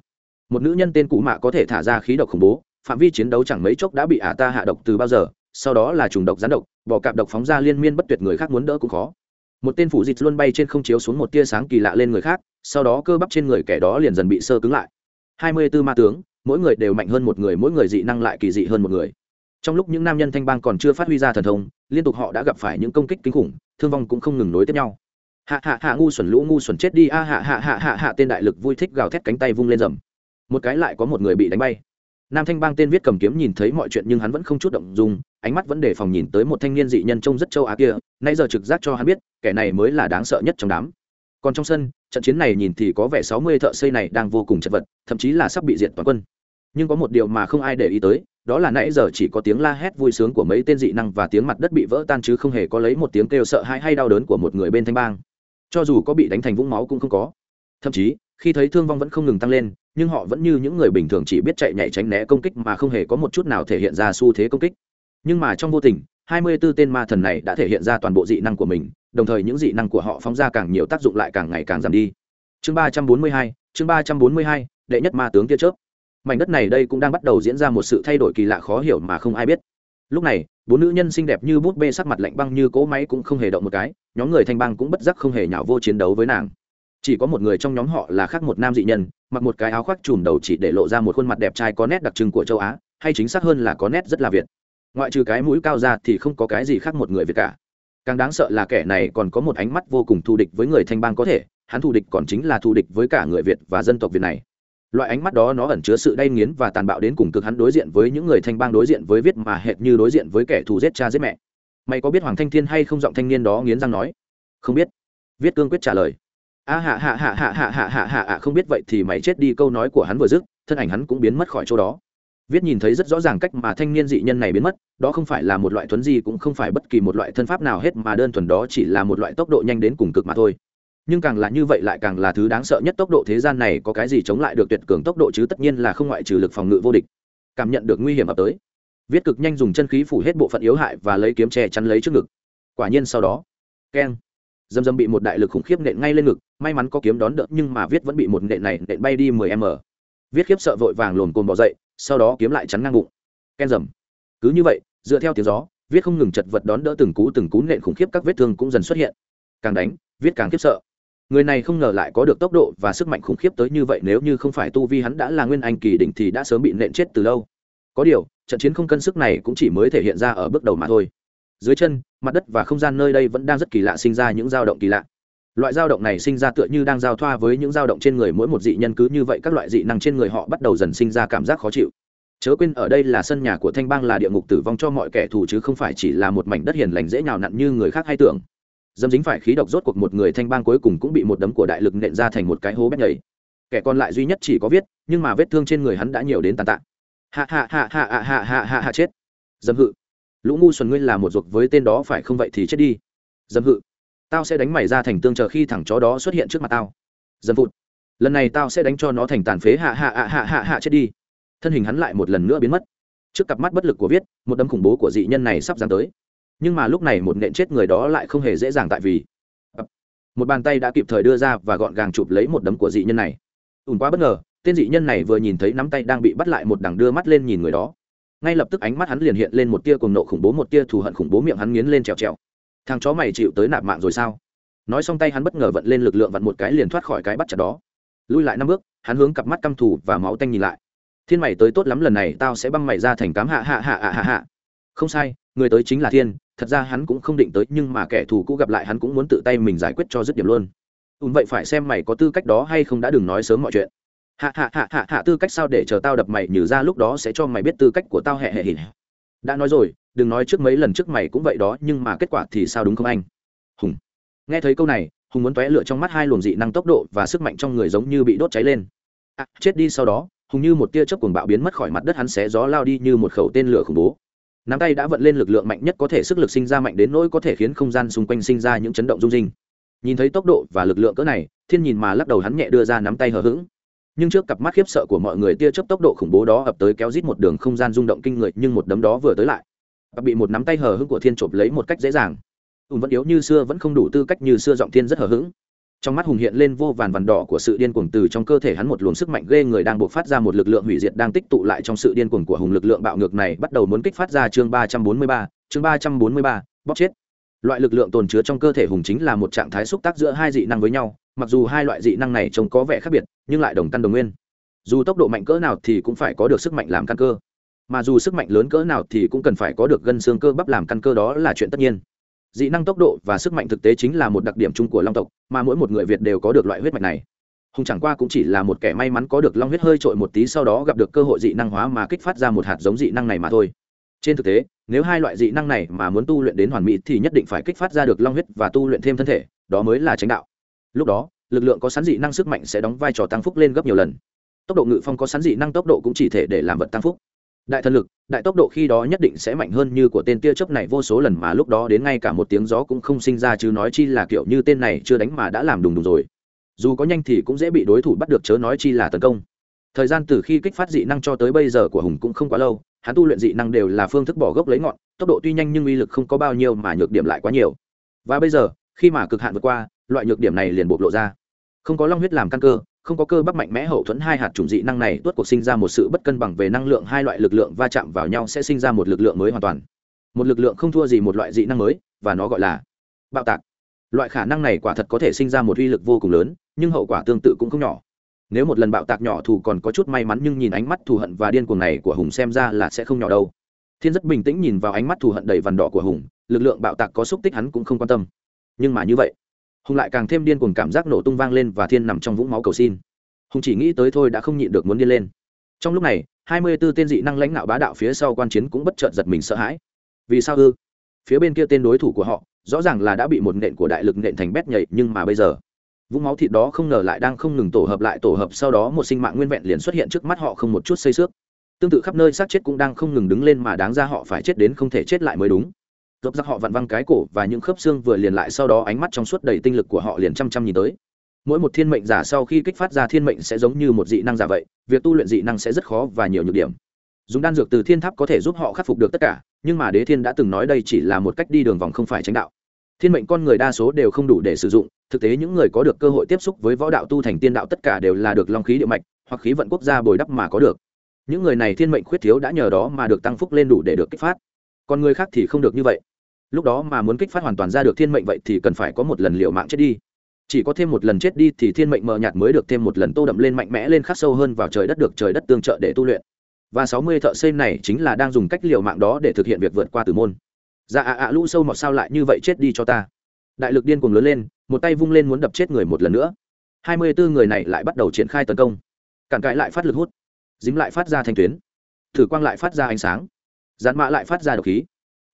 Một nữ nhân tên cụ mạ có thể thả ra khí độc khủng bố, phạm vi chiến đấu chẳng mấy chốc đã bị ả ta hạ độc từ bao giờ, sau đó là trùng độc gián độc bỏ cạp độc phóng ra liên miên bất tuyệt người khác muốn đỡ cũng khó. Một tên phủ dịch luôn bay trên không chiếu xuống một tia sáng kỳ lạ lên người khác sau đó cơ bắp trên người kẻ đó liền dần bị sơ cứng lại. Hai mươi 24 ma tướng, mỗi người đều mạnh hơn một người, mỗi người dị năng lại kỳ dị hơn một người. Trong lúc những nam nhân thanh bang còn chưa phát huy ra thần thông, liên tục họ đã gặp phải những công kích kinh khủng, thương vong cũng không ngừng nối tiếp nhau. Hạ hạ hạ ngu xuẩn lũ ngu xuẩn chết đi, a hạ hạ hạ hạ hạ tên đại lực vui thích gào thét cánh tay vung lên rầm. Một cái lại có một người bị đánh bay. Nam thanh bang tên viết cầm kiếm nhìn thấy mọi chuyện nhưng hắn vẫn không chút động dung, ánh mắt vẫn để phòng nhìn tới một thanh niên dị nhân trông rất châu á kia nay giờ trực giác cho hắn biết, kẻ này mới là đáng sợ nhất trong đám. Còn trong sân trận chiến này nhìn thì có vẻ sáu mươi thợ xây này đang vô cùng chật vật, thậm chí là sắp bị diệt toàn quân. Nhưng có một điều mà không ai để ý tới, đó là nãy giờ chỉ có tiếng la hét vui sướng của mấy tên dị năng và tiếng mặt đất bị vỡ tan chứ không hề có lấy một tiếng kêu sợ hãi hay đau đớn của một người bên thanh bang. Cho dù có bị đánh thành vũng máu cũng không có. Thậm chí, khi thấy thương vong vẫn không ngừng tăng lên, nhưng họ vẫn như những người bình thường chỉ biết chạy nhảy tránh né công kích mà không hề có một chút nào thể hiện ra xu thế công kích. Nhưng mà trong vô tình hai mươi 24 tên ma thần này đã thể hiện ra toàn bộ dị năng của mình, đồng thời những dị năng của họ phóng ra càng nhiều tác dụng lại càng ngày càng giảm đi. Chương ba trăm bốn mươi hai, chương ba trăm bốn mươi hai, đệ nhất ma tướng tia chớp. Mảnh đất này đây cũng đang bắt đầu diễn ra một sự thay đổi kỳ lạ khó hiểu mà không ai biết. Lúc này, bốn nữ nhân xinh đẹp như bút bê sắc mặt lạnh băng như cỗ máy cũng không hề động một cái, nhóm người thanh bang cũng bất giác không hề nhào vô chiến đấu với nàng. Chỉ có một người trong nhóm họ là khác một nam dị nhân, mặc một cái áo khoác trùm đầu chỉ để lộ ra một khuôn mặt đẹp trai có nét đặc trưng của châu á, hay chính xác hơn là có nét rất là việt ngoại trừ cái mũi cao ra thì không có cái gì khác một người việt cả. Càng đáng sợ là kẻ này còn có một ánh mắt vô cùng thù địch với người thanh bang có thể, hắn thù địch còn chính là thù địch với cả người việt và dân tộc việt này. Loại ánh mắt đó nó ẩn chứa sự đay nghiến và tàn bạo đến cùng cực hắn đối diện với những người thanh bang đối diện với viết mà hệt như đối diện với kẻ thù giết cha giết mẹ. Mày có biết hoàng thanh thiên hay không? Giọng thanh niên đó nghiến răng nói. Không biết. Viết cương quyết trả lời. A hạ hạ hạ hạ hạ hạ hạ hạ hạ không biết vậy thì mày chết đi, câu nói của hắn vừa dứt, thân ảnh hắn cũng biến mất khỏi chỗ đó viết nhìn thấy rất rõ ràng cách mà thanh niên dị nhân này biến mất, đó không phải là một loại thuấn di, cũng không phải bất kỳ một loại thân pháp nào hết mà đơn thuần đó chỉ là một loại tốc độ nhanh đến cùng cực mà thôi. Nhưng càng là như vậy lại càng là thứ đáng sợ nhất tốc độ thế gian này có cái gì chống lại được tuyệt cường tốc độ chứ tất nhiên là không ngoại trừ lực phòng ngự vô địch. Cảm nhận được nguy hiểm ập tới. Viết cực nhanh dùng chân khí phủ hết bộ phận yếu hại và lấy kiếm che chắn lấy trước ngực. Quả nhiên sau đó, keng, dầm dầm bị một đại lực khủng khiếp nện ngay lên ngực, may mắn có kiếm đón đỡ nhưng mà viết vẫn bị một nện này nện bay đi mười m. Viết khiếp sợ vội vàng lồn cồn bỏ dậy sau đó kiếm lại chắn ngang bụng. Ken dầm. Cứ như vậy, dựa theo tiếng gió, viết không ngừng chật vật đón đỡ từng cú từng cú nện khủng khiếp các vết thương cũng dần xuất hiện. Càng đánh, viết càng khiếp sợ. Người này không ngờ lại có được tốc độ và sức mạnh khủng khiếp tới như vậy, nếu như không phải tu vi hắn đã là nguyên anh kỳ đỉnh thì đã sớm bị nện chết từ lâu. Có điều, trận chiến không cân sức này cũng chỉ mới thể hiện ra ở bước đầu mà thôi. Dưới chân, mặt đất và không gian nơi đây vẫn đang rất kỳ lạ sinh ra những dao động kỳ lạ loại dao động này sinh ra tựa như đang giao thoa với những dao động trên người, mỗi một dị nhân cứ như vậy các loại dị năng trên người họ bắt đầu dần sinh ra cảm giác khó chịu. Chớ quên, ở đây là sân nhà của thanh bang là địa ngục tử vong cho mọi kẻ thù chứ không phải chỉ là một mảnh đất hiền lành dễ nhào nặn như người khác hay tưởng. Dâm dính phải khí độc rốt cuộc một người thanh bang cuối cùng cũng bị một đấm của đại lực nện ra thành một cái hố bét nhảy kẻ còn lại duy nhất chỉ có viết, nhưng mà vết thương trên người hắn đã nhiều đến tàn tạ. Hạ hạ hạ hạ hạ hạ hạ hạ hạ chết. Dâm hự. Lũ ngu xuẩn ngươi là một ruột với tên đó phải không vậy thì chết đi. Dâm hự tao sẽ đánh mày ra thành tương chờ khi thằng chó đó xuất hiện trước mặt tao. Dần phụt lần này tao sẽ đánh cho nó thành tàn phế, hạ hạ hạ hạ hạ hạ, chết đi. Thân hình hắn lại một lần nữa biến mất. Trước cặp mắt bất lực của viết, một đấm khủng bố của dị nhân này sắp dán tới. Nhưng mà lúc này một nện chết người đó lại không hề dễ dàng tại vì một bàn tay đã kịp thời đưa ra và gọn gàng chụp lấy một đấm của dị nhân này. Ùn quá bất ngờ, tên dị nhân này vừa nhìn thấy nắm tay đang bị bắt lại một đằng đưa mắt lên nhìn người đó. Ngay lập tức ánh mắt hắn liền hiện lên một tia cuồng nộ khủng bố, một tia thù hận khủng bố miệng hắn nghiến lên trèo trèo thằng chó mày chịu tới nạp mạng rồi sao? Nói xong tay hắn bất ngờ vận lên lực lượng vặn một cái liền thoát khỏi cái bắt chặt đó. Lui lại năm bước, hắn hướng cặp mắt căm thù và máu tanh nhìn lại. Thiên mày tới tốt lắm lần này, tao sẽ băng mày ra thành cám hạ hạ hạ hạ hạ hạ. Không sai, người tới chính là thiên, thật ra hắn cũng không định tới, nhưng mà kẻ thù cũ gặp lại hắn cũng muốn tự tay mình giải quyết cho dứt điểm luôn. Ùn vậy phải xem mày có tư cách đó hay không đã đừng nói sớm mọi chuyện. Hạ hạ hạ hạ hạ, tư cách sao để chờ tao đập mày nhử ra lúc đó sẽ cho mày biết tư cách của tao hẹ hẹ hỉ đã nói rồi đừng nói trước mấy lần trước mày cũng vậy đó nhưng mà kết quả thì sao đúng không anh? Hùng. Nghe thấy câu này hùng muốn tóe lửa trong mắt hai luồng dị năng tốc độ và sức mạnh trong người giống như bị đốt cháy lên. À, chết đi sau đó hùng như một tia chớp cuồng bạo biến mất khỏi mặt đất hắn xé gió lao đi như một khẩu tên lửa khủng bố. Nắm tay đã vận lên lực lượng mạnh nhất có thể sức lực sinh ra mạnh đến nỗi có thể khiến không gian xung quanh sinh ra những chấn động rung rinh. Nhìn thấy tốc độ và lực lượng cỡ này thiên nhìn mà lắc đầu hắn nhẹ đưa ra nắm tay hờ hững. Nhưng trước cặp mắt khiếp sợ của mọi người tia chớp tốc độ khủng bố đó ập tới kéo rít một đường không gian rung động kinh người nhưng một đấm đó vừa tới lại bị một nắm tay hờ hững của thiên chộp lấy một cách dễ dàng. Ùn vẫn yếu như xưa, vẫn không đủ tư cách như xưa giọng thiên rất hờ hững. Trong mắt hùng hiện lên vô vàn vằn đỏ của sự điên cuồng từ trong cơ thể hắn một luồng sức mạnh ghê người đang buộc phát ra một lực lượng hủy diệt đang tích tụ lại trong sự điên cuồng của hùng lực lượng bạo ngược này bắt đầu muốn kích phát ra chương ba trăm bốn mươi ba, chương ba trăm bốn mươi ba bóc chết. Loại lực lượng tồn chứa trong cơ thể hùng chính là một trạng thái xúc tác giữa hai dị năng với nhau, mặc dù hai loại dị năng này trông có vẻ khác biệt, nhưng lại đồng căn đồng nguyên. Dù tốc độ mạnh cỡ nào thì cũng phải có được sức mạnh làm căn cơ mà dù sức mạnh lớn cỡ nào thì cũng cần phải có được gân xương cơ bắp làm căn cơ đó là chuyện tất nhiên. Dị năng tốc độ và sức mạnh thực tế chính là một đặc điểm chung của long tộc, mà mỗi một người việt đều có được loại huyết mạch này. Hùng chẳng qua cũng chỉ là một kẻ may mắn có được long huyết hơi trội một tí sau đó gặp được cơ hội dị năng hóa mà kích phát ra một hạt giống dị năng này mà thôi. Trên thực tế, nếu hai loại dị năng này mà muốn tu luyện đến hoàn mỹ thì nhất định phải kích phát ra được long huyết và tu luyện thêm thân thể, đó mới là tránh đạo. Lúc đó, lực lượng có sẵn dị năng sức mạnh sẽ đóng vai trò tăng phúc lên gấp nhiều lần. Tốc độ ngự phong có sẵn dị năng tốc độ cũng chỉ thể để làm vật tăng phúc đại thần lực, đại tốc độ khi đó nhất định sẽ mạnh hơn như của tên tia chớp này vô số lần mà lúc đó đến ngay cả một tiếng gió cũng không sinh ra chứ nói chi là kiểu như tên này chưa đánh mà đã làm đùng đùng rồi. Dù có nhanh thì cũng dễ bị đối thủ bắt được chớ nói chi là tấn công. Thời gian từ khi kích phát dị năng cho tới bây giờ của hùng cũng không quá lâu, hắn tu luyện dị năng đều là phương thức bỏ gốc lấy ngọn, tốc độ tuy nhanh nhưng uy lực không có bao nhiêu mà nhược điểm lại quá nhiều. Và bây giờ, khi mà cực hạn vượt qua, loại nhược điểm này liền bộc lộ ra. Không có long huyết làm căn cơ không có cơ bắp mạnh mẽ hậu thuẫn hai hạt chủng dị năng này, tuốt cuộc sinh ra một sự bất cân bằng về năng lượng, hai loại lực lượng va chạm vào nhau sẽ sinh ra một lực lượng mới hoàn toàn. Một lực lượng không thua gì một loại dị năng mới, và nó gọi là bạo tạc. Loại khả năng này quả thật có thể sinh ra một uy lực vô cùng lớn, nhưng hậu quả tương tự cũng không nhỏ. Nếu một lần bạo tạc nhỏ thù còn có chút may mắn nhưng nhìn ánh mắt thù hận và điên cuồng này của hùng xem ra là sẽ không nhỏ đâu. Thiên rất bình tĩnh nhìn vào ánh mắt thù hận đầy vằn đỏ của hùng, lực lượng bạo tạc có xúc tích hắn cũng không quan tâm. Nhưng mà như vậy hùng lại càng thêm điên cuồng cảm giác nổ tung vang lên và thiên nằm trong vũng máu cầu xin. Hùng chỉ nghĩ tới thôi đã không nhịn được muốn điên lên. Trong lúc này, hai mươi b ố tên dị năng lãnh đạo bá đạo phía sau quan chiến cũng bất chợt giật mình sợ hãi. Vì sao ư? Phía bên kia tên đối thủ của họ, rõ ràng là đã bị một nện của đại lực nện thành bét nhảy, nhưng mà bây giờ, vũng máu thịt đó không ngờ lại đang không ngừng tổ hợp lại tổ hợp, sau đó một sinh mạng nguyên vẹn liền xuất hiện trước mắt họ không một chút xây xước. Tương tự khắp nơi xác chết cũng đang không ngừng đứng lên mà đáng ra họ phải chết đến không thể chết lại mới đúng dốc rắc họ vặn văng cái cổ và những khớp xương vừa liền lại sau đó ánh mắt trong suốt đầy tinh lực của họ liền chăm chăm nhìn tới. Mỗi một thiên mệnh giả sau khi kích phát ra thiên mệnh sẽ giống như một dị năng giả vậy, việc tu luyện dị năng sẽ rất khó và nhiều nhược điểm. Dùng đan dược từ thiên tháp có thể giúp họ khắc phục được tất cả, nhưng mà đế thiên đã từng nói đây chỉ là một cách đi đường vòng không phải tránh đạo. Thiên mệnh con người đa số đều không đủ để sử dụng, thực tế những người có được cơ hội tiếp xúc với võ đạo tu thành tiên đạo tất cả đều là được long khí địa mạch, hoặc khí vận quốc gia bồi đắp mà có được. Những người này thiên mệnh khuyết thiếu đã nhờ đó mà được tăng phúc lên đủ để được kích phát. Còn người khác thì không được như vậy lúc đó mà muốn kích phát hoàn toàn ra được thiên mệnh vậy thì cần phải có một lần liệu mạng chết đi. Chỉ có thêm một lần chết đi thì thiên mệnh mờ nhạt mới được thêm một lần tô đậm lên mạnh mẽ lên khắc sâu hơn vào trời đất được trời đất tương trợ để tu luyện. Và sáu mươi thợ xây này chính là đang dùng cách liều mạng đó để thực hiện việc vượt qua tử môn. Dạ ạ ạ, lũ sâu mọt sao lại như vậy chết đi cho ta? Đại lực điên cuồng lớn lên, một tay vung lên muốn đập chết người một lần nữa. Hai mươi bốn người này lại bắt đầu triển khai tấn công. Cản cãi lại phát lực hút. Dính lại phát ra thanh tuyến. Thử quang lại phát ra ánh sáng. Dán mạ lại phát ra độc khí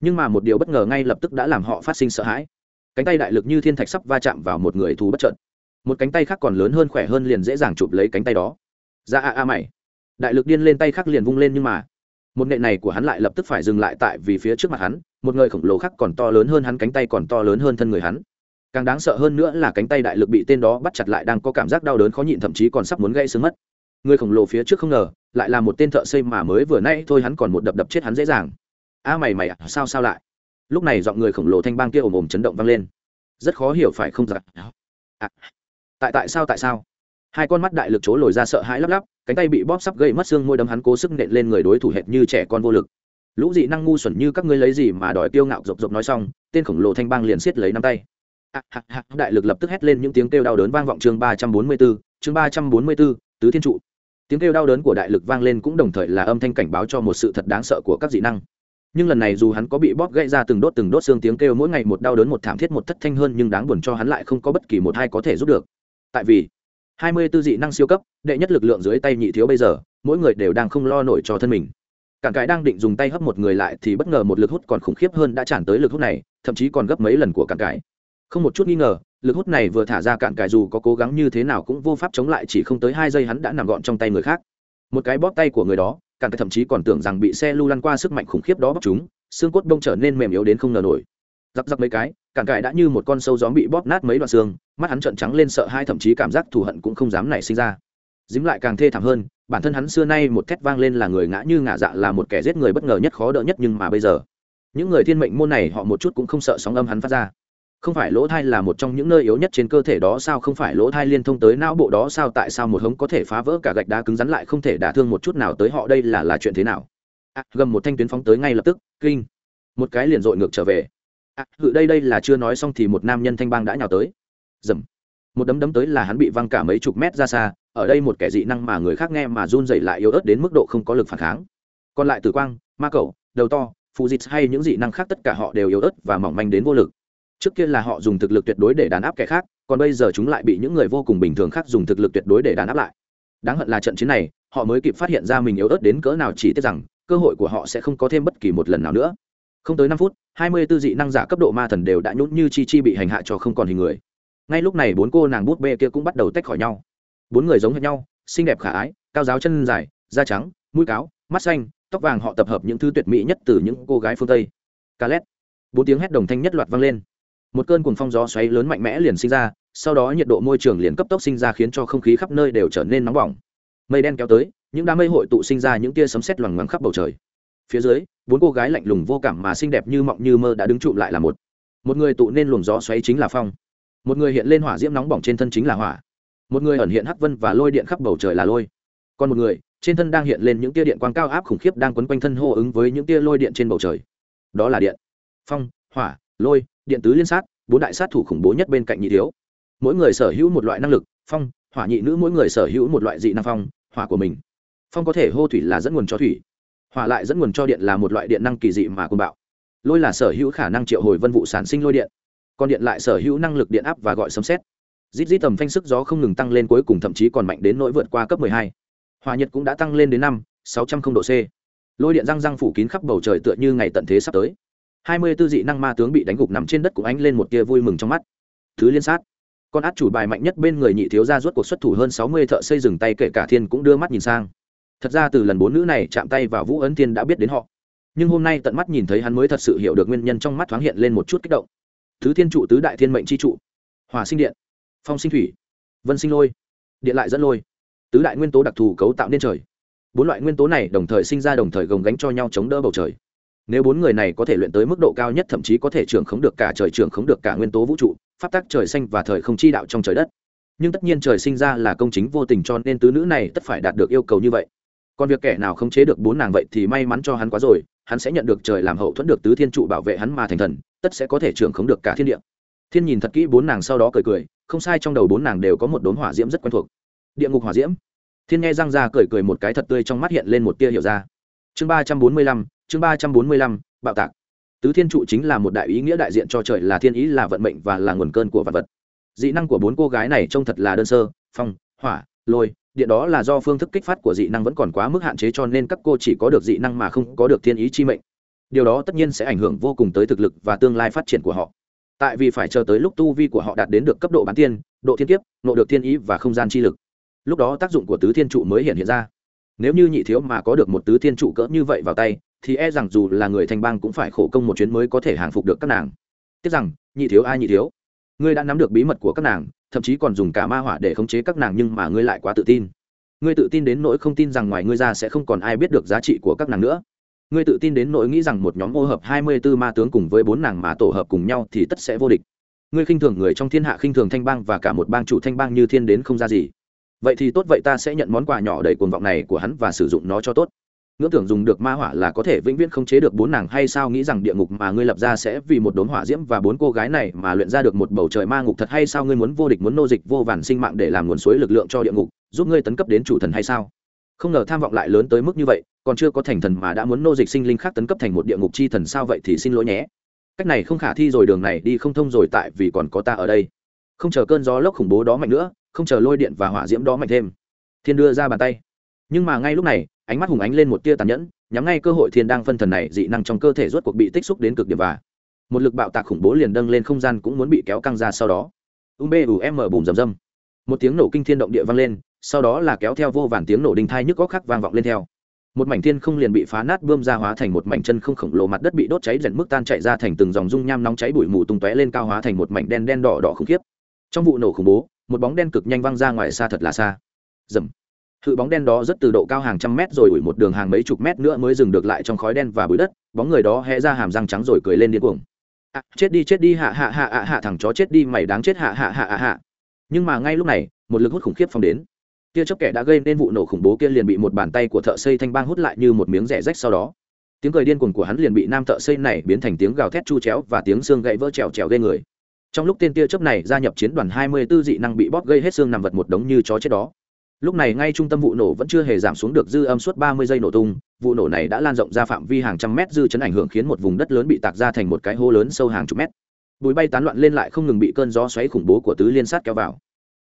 nhưng mà một điều bất ngờ ngay lập tức đã làm họ phát sinh sợ hãi. Cánh tay đại lực như thiên thạch sắp va chạm vào một người thú bất trận một cánh tay khác còn lớn hơn khỏe hơn liền dễ dàng chụp lấy cánh tay đó. Ra a a mày. Đại lực điên lên tay khác liền vung lên nhưng mà, một nghệ này của hắn lại lập tức phải dừng lại tại vì phía trước mặt hắn, một người khổng lồ khác còn to lớn hơn hắn, cánh tay còn to lớn hơn thân người hắn. Càng đáng sợ hơn nữa là cánh tay đại lực bị tên đó bắt chặt lại đang có cảm giác đau đớn khó nhịn, thậm chí còn sắp muốn gây sướng mất. Người khổng lồ phía trước không ngờ, lại là một tên thợ xây mà mới vừa nay thôi hắn còn một đập đập chết hắn dễ dàng a mày mày sao sao lại? Lúc này giọng người khổng lồ thanh bang kia ồm ồm chấn động vang lên. Rất khó hiểu phải không? Giặc à, tại tại sao tại sao? Hai con mắt đại lực chố lồi ra sợ hãi lắp lắp cánh tay bị bóp sắp gây mất xương môi đấm hắn cố sức nện lên người đối thủ hệt như trẻ con vô lực. Lũ dị năng ngu xuẩn như các ngươi lấy gì mà đòi tiêu ngạo rộp rộp nói xong tên khổng lồ thanh bang liền siết lấy nắm tay. À, à, à, đại lực lập tức hét lên những tiếng kêu đau đớn vang vọng chương ba trăm bốn mươi bốn, chương ba trăm bốn mươi bốn tứ thiên trụ. Tiếng kêu đau đớn của đại lực vang lên cũng đồng thời là âm thanh cảnh báo cho một sự thật đáng sợ của các dị năng nhưng lần này dù hắn có bị bóp gãy ra từng đốt từng đốt xương tiếng kêu mỗi ngày một đau đớn một thảm thiết một thất thanh hơn nhưng đáng buồn cho hắn lại không có bất kỳ một hai có thể giúp được. Tại vì hai mươi tư dị năng siêu cấp, đệ nhất lực lượng dưới tay nhị thiếu bây giờ, mỗi người đều đang không lo nổi cho thân mình. Cản cái đang định dùng tay hấp một người lại thì bất ngờ một lực hút còn khủng khiếp hơn đã tràn tới lực hút này, thậm chí còn gấp mấy lần của cản cái. Không một chút nghi ngờ, lực hút này vừa thả ra cản cái dù có cố gắng như thế nào cũng vô pháp chống lại chỉ không tới hai giây hắn đã nằm gọn trong tay người khác. Một cái bóp tay của người đó càng cái thậm chí còn tưởng rằng bị xe lưu lăn qua sức mạnh khủng khiếp đó bóp chúng, xương cốt đông trở nên mềm yếu đến không ngờ nổi. Giặc giặc mấy cái, cản cải đã như một con sâu gió bị bóp nát mấy đoạn xương, mắt hắn trợn trắng lên sợ hai thậm chí cảm giác thù hận cũng không dám nảy sinh ra. Dính lại càng thê thảm hơn, bản thân hắn xưa nay một thét vang lên là người ngã như ngã dạ là một kẻ giết người bất ngờ nhất, khó đỡ nhất nhưng mà bây giờ, những người thiên mệnh môn này họ một chút cũng không sợ sóng âm hắn phát ra không phải lỗ thai là một trong những nơi yếu nhất trên cơ thể đó sao không phải lỗ thai liên thông tới não bộ đó sao tại sao một hống có thể phá vỡ cả gạch đá cứng rắn lại không thể đả thương một chút nào tới họ đây là là chuyện thế nào? À, gầm một thanh tuyến phóng tới ngay lập tức kinh. Một cái liền dội ngược trở về. À, hự đây đây là chưa nói xong thì một nam nhân thanh bang đã nhào tới. Dầm. Một đấm đấm tới là hắn bị văng cả mấy chục mét ra xa ở đây một kẻ dị năng mà người khác nghe mà run dậy lại yếu ớt đến mức độ không có lực phản kháng. Còn lại tử quang ma Cẩu, đầu to phù dịch hay những dị năng khác tất cả họ đều yếu ớt và mỏng manh đến vô lực trước kia là họ dùng thực lực tuyệt đối để đàn áp kẻ khác, còn bây giờ chúng lại bị những người vô cùng bình thường khác dùng thực lực tuyệt đối để đàn áp lại. Đáng hận là trận chiến này, họ mới kịp phát hiện ra mình yếu ớt đến cỡ nào chỉ tiếc rằng, cơ hội của họ sẽ không có thêm bất kỳ một lần nào nữa. Không tới năm phút, hai mươi tư dị năng giả cấp độ ma thần đều đã nhún như chi chi bị hành hạ cho không còn hình người. Ngay lúc này bốn cô nàng bút bê kia cũng bắt đầu tách khỏi nhau. Bốn người giống hệt nhau, xinh đẹp khả ái, cao giáo chân dài, da trắng, mũi cáo, mắt xanh, tóc vàng họ tập hợp những thứ tuyệt mỹ nhất từ những cô gái phương tây. Ca lét bốn tiếng hét đồng thanh nhất loạt vang lên một cơn cuồng phong gió xoáy lớn mạnh mẽ liền sinh ra, sau đó nhiệt độ môi trường liền cấp tốc sinh ra khiến cho không khí khắp nơi đều trở nên nóng bỏng. Mây đen kéo tới, những đám mây hội tụ sinh ra những tia sấm sét loằng ngoằng khắp bầu trời. Phía dưới, bốn cô gái lạnh lùng vô cảm mà xinh đẹp như mộng như mơ đã đứng trụ lại là một. Một người tụ nên luồng gió xoáy chính là phong. Một người hiện lên hỏa diễm nóng bỏng trên thân chính là hỏa. Một người ẩn hiện hắc vân và lôi điện khắp bầu trời là lôi. Còn một người, trên thân đang hiện lên những tia điện quang cao áp khủng khiếp đang quấn quanh thân hô ứng với những tia lôi điện trên bầu trời. Đó là điện. Phong, hỏa, lôi điện tứ liên sát, bốn đại sát thủ khủng bố nhất bên cạnh nhị thiếu. Mỗi người sở hữu một loại năng lực, phong, hỏa nhị nữ mỗi người sở hữu một loại dị năng phong, hỏa của mình. Phong có thể hô thủy là dẫn nguồn cho thủy, hỏa lại dẫn nguồn cho điện là một loại điện năng kỳ dị mà côn bạo. Lôi là sở hữu khả năng triệu hồi vân vụ sản sinh lôi điện, còn điện lại sở hữu năng lực điện áp và gọi sấm xét rít rít tầm phanh sức gió không ngừng tăng lên cuối cùng thậm chí còn mạnh đến nỗi vượt qua cấp 12. hòa nhiệt cũng đã tăng lên đến năm, sáu trăm độ c. Lôi điện răng răng phủ kín khắp bầu trời tựa như ngày tận thế sắp tới hai mươi tư dị năng ma tướng bị đánh gục nằm trên đất cũng ánh lên một tia vui mừng trong mắt. Thứ liên sát. Con át chủ bài mạnh nhất bên người nhị thiếu gia rốt cuộc xuất thủ hơn sáu mươi thợ xây dừng tay kể cả thiên cũng đưa mắt nhìn sang. Thật ra từ lần bốn nữ này chạm tay vào vũ ấn thiên đã biết đến họ. Nhưng hôm nay tận mắt nhìn thấy hắn mới thật sự hiểu được nguyên nhân trong mắt thoáng hiện lên một chút kích động. Thứ thiên trụ, tứ đại thiên mệnh c h i trụ. Hòa sinh điện. Phong sinh thủy. Vân sinh lôi. Điện lại dẫn lôi. Tứ đại nguyên tố đặc thù cấu tạo nên trời. Bốn loại nguyên tố này đồng thời sinh ra đồng thời gồng gánh cho nhau chống đỡ bầu trời nếu bốn người này có thể luyện tới mức độ cao nhất, thậm chí có thể trưởng khống được cả trời, trưởng khống được cả nguyên tố vũ trụ, pháp tắc trời xanh và thời không chi đạo trong trời đất. Nhưng tất nhiên trời sinh ra là công chính vô tình cho nên tứ nữ này tất phải đạt được yêu cầu như vậy. Còn việc kẻ nào khống chế được bốn nàng vậy thì may mắn cho hắn quá rồi, hắn sẽ nhận được trời làm hậu thuẫn được tứ thiên trụ bảo vệ hắn mà thành thần, tất sẽ có thể trưởng khống được cả thiên địa. Thiên nhìn thật kỹ bốn nàng sau đó cười cười, không sai trong đầu bốn nàng đều có một đốm hỏa diễm rất quen thuộc. Địa ngục hỏa diễm. Thiên nghe răng ra cười cười một cái thật tươi trong mắt hiện lên một tia hiểu ra. Chương ba trăm bốn mươi lăm chương ba trăm bốn mươi lăm, bạo tạc. Tứ thiên trụ chính là một đại ý nghĩa đại diện cho trời là thiên ý, là vận mệnh và là nguồn cơn của vật vật. Dị năng của bốn cô gái này trông thật là đơn sơ, phong, hỏa, lôi, điện đó là do phương thức kích phát của dị năng vẫn còn quá mức hạn chế cho nên các cô chỉ có được dị năng mà không có được thiên ý chi mệnh. Điều đó tất nhiên sẽ ảnh hưởng vô cùng tới thực lực và tương lai phát triển của họ. Tại vì phải chờ tới lúc tu vi của họ đạt đến được cấp độ bán tiên, độ thiên kiếp nộ được thiên ý và không gian chi lực. Lúc đó tác dụng của tứ thiên trụ mới hiện hiện ra. Nếu như nhị thiếu mà có được một tứ thiên trụ cỡ như vậy vào tay thì e rằng dù là người thành bang cũng phải khổ công một chuyến mới có thể hàng phục được các nàng. Tiếc rằng, nhị thiếu ai nhị thiếu? Ngươi đã nắm được bí mật của các nàng, thậm chí còn dùng cả ma hỏa để khống chế các nàng nhưng mà ngươi lại quá tự tin. Ngươi tự tin đến nỗi không tin rằng ngoài ngươi ra sẽ không còn ai biết được giá trị của các nàng nữa. Ngươi tự tin đến nỗi nghĩ rằng một nhóm ô hợp hai mươi 24 ma tướng cùng với bốn nàng mà tổ hợp cùng nhau thì tất sẽ vô địch. Ngươi khinh thường người trong thiên hạ khinh thường thanh bang và cả một bang chủ thanh bang như thiên đến không ra gì. Vậy thì tốt, vậy ta sẽ nhận món quà nhỏ đầy cuồng vọng này của hắn và sử dụng nó cho tốt ngưỡng tưởng dùng được ma hỏa là có thể vĩnh viễn không chế được bốn nàng hay sao nghĩ rằng địa ngục mà ngươi lập ra sẽ vì một đốn hỏa diễm và bốn cô gái này mà luyện ra được một bầu trời ma ngục thật hay sao? Ngươi muốn vô địch, muốn nô dịch vô vàn sinh mạng để làm nguồn suối lực lượng cho địa ngục, giúp ngươi tấn cấp đến chủ thần hay sao? Không ngờ tham vọng lại lớn tới mức như vậy, còn chưa có thành thần mà đã muốn nô dịch sinh linh khác tấn cấp thành một địa ngục chi thần sao vậy thì xin lỗi nhé. Cách này không khả thi rồi, đường này đi không thông rồi, tại vì còn có ta ở đây. Không chờ cơn gió lốc khủng bố đó mạnh nữa, không chờ lôi điện và hỏa diễm đó mạnh thêm. Thiên đưa ra bàn tay. Nhưng mà ngay lúc này ánh mắt hùng ánh lên một tia tàn nhẫn, nhắm ngay cơ hội thiên đang phân thần này, dị năng trong cơ thể rốt cuộc bị tích xúc đến cực điểm và một lực bạo tạc khủng bố liền dâng lên không gian cũng muốn bị kéo căng ra sau đó. Ung b U m bùm rầm rầm. Một tiếng nổ kinh thiên động địa vang lên, sau đó là kéo theo vô vàn tiếng nổ đinh thai nhức góc khắc vang vọng lên theo. Một mảnh thiên không liền bị phá nát bơm ra hóa thành một mảnh chân không khổng lồ mặt đất bị đốt cháy dần mức tan chạy ra thành từng dòng dung nham nóng cháy bụi mù tung tóe lên cao hóa thành một mảnh đen đen đỏ đỏ khủng khiếp. Trong vụ nổ khủng bố, một bóng đen cực nhanh văng ra ngoài xa thật là xa. Dầm hự bóng đen đó rất từ độ cao hàng trăm mét rồi ủi một đường hàng mấy chục mét nữa mới dừng được lại trong khói đen và bụi đất bóng người đó hé ra hàm răng trắng rồi cười lên điên cuồng. À, chết đi chết đi hạ hạ hạ hạ hạ thằng chó chết đi mày đáng chết hạ hạ hạ hạ hạ. Nhưng mà ngay lúc này một lực hút khủng khiếp phong đến. Tia chớp kẻ đã gây nên vụ nổ khủng bố kia liền bị một bàn tay của thợ xây thanh bang hút lại như một miếng rẻ rách sau đó. Tiếng cười điên cuồng của hắn liền bị nam thợ xây này biến thành tiếng gào thét chu chéo và tiếng xương gãy vỡ trèo trèo gây người. Trong lúc tên tia chớp này gia nhập chiến đoàn hai mươi 24 dị năng bị bóp gây hết xương nằm vật một đống như chó chết đó lúc này ngay trung tâm vụ nổ vẫn chưa hề giảm xuống được dư âm suốt ba mươi giây nổ tung, vụ nổ này đã lan rộng ra phạm vi hàng trăm mét dư chấn ảnh hưởng khiến một vùng đất lớn bị tạc ra thành một cái hố lớn sâu hàng chục mét. Bụi bay tán loạn lên lại không ngừng bị cơn gió xoáy khủng bố của tứ liên sát kéo vào.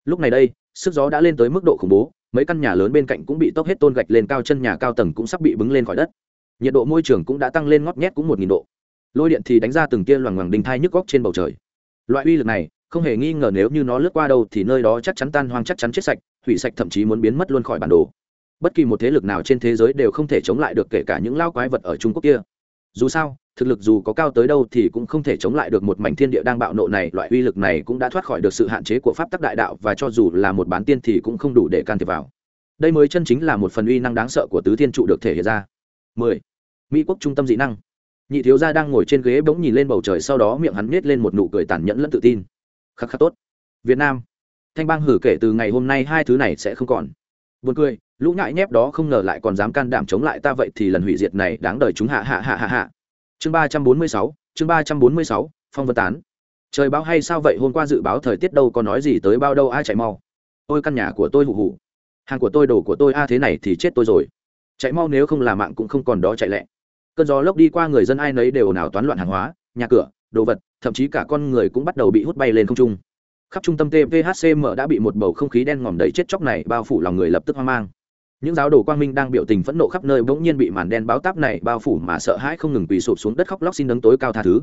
Lúc này đây, sức gió đã lên tới mức độ khủng bố, mấy căn nhà lớn bên cạnh cũng bị tốc hết tôn gạch lên cao, chân nhà cao tầng cũng sắp bị bứng lên khỏi đất. Nhiệt độ môi trường cũng đã tăng lên ngót nhét cũng một nghìn độ. Lôi điện thì đánh ra từng tia loằng ngoằng đinh thai nhức góc trên bầu trời. Loại uy lực này, không hề nghi ngờ nếu như nó lướt qua đâu thì nơi đó chắc chắn tan hoang, chắc chắn chết sạch hủy sạch thậm chí muốn biến mất luôn khỏi bản đồ. Bất kỳ một thế lực nào trên thế giới đều không thể chống lại được kể cả những lao quái vật ở trung quốc kia. Dù sao, thực lực dù có cao tới đâu thì cũng không thể chống lại được một mảnh thiên địa đang bạo nộ này, loại uy lực này cũng đã thoát khỏi được sự hạn chế của pháp tắc đại đạo và cho dù là một bán tiên thì cũng không đủ để can thiệp vào. Đây mới chân chính là một phần uy năng đáng sợ của tứ thiên trụ được thể hiện ra. 10. mỹ quốc trung tâm dị năng. Nhị thiếu gia đang ngồi trên ghế bỗng nhìn lên bầu trời, sau đó miệng hắn nhếch lên một nụ cười tàn nhẫn lẫn tự tin. Khắc khắc tốt. Việt nam thanh bang hử kể từ ngày hôm nay hai thứ này sẽ không còn. Buồn cười, lũ nhãi nhép đó không ngờ lại còn dám can đảm chống lại ta vậy thì lần hủy diệt này đáng đời chúng hạ hạ hạ hạ hạ. Chương ba trăm bốn mươi sáu, chương ba trăm bốn mươi sáu, phong vân tán. Trời báo hay sao vậy? Hôm qua dự báo thời tiết đâu có nói gì tới bao đâu, ai chạy mau. Ôi, căn nhà của tôi hụ hụ hàng của tôi, đồ của tôi, a à, thế này thì chết tôi rồi. Chạy mau nếu không là mạng cũng không còn đó chạy lẹ. Cơn gió lốc đi qua người dân ai nấy đều nào toán loạn hàng hóa, nhà cửa, đồ vật, thậm chí cả con người cũng bắt đầu bị hút bay lên không trung khắp trung tâm tphcm đã bị một bầu không khí đen ngòm đầy chết chóc này bao phủ lòng người lập tức hoang mang. Những giáo đồ quang minh đang biểu tình phẫn nộ khắp nơi bỗng nhiên bị màn đen báo táp này bao phủ mà sợ hãi không ngừng quỳ sụp xuống đất khóc lóc xin đấng tối cao tha thứ.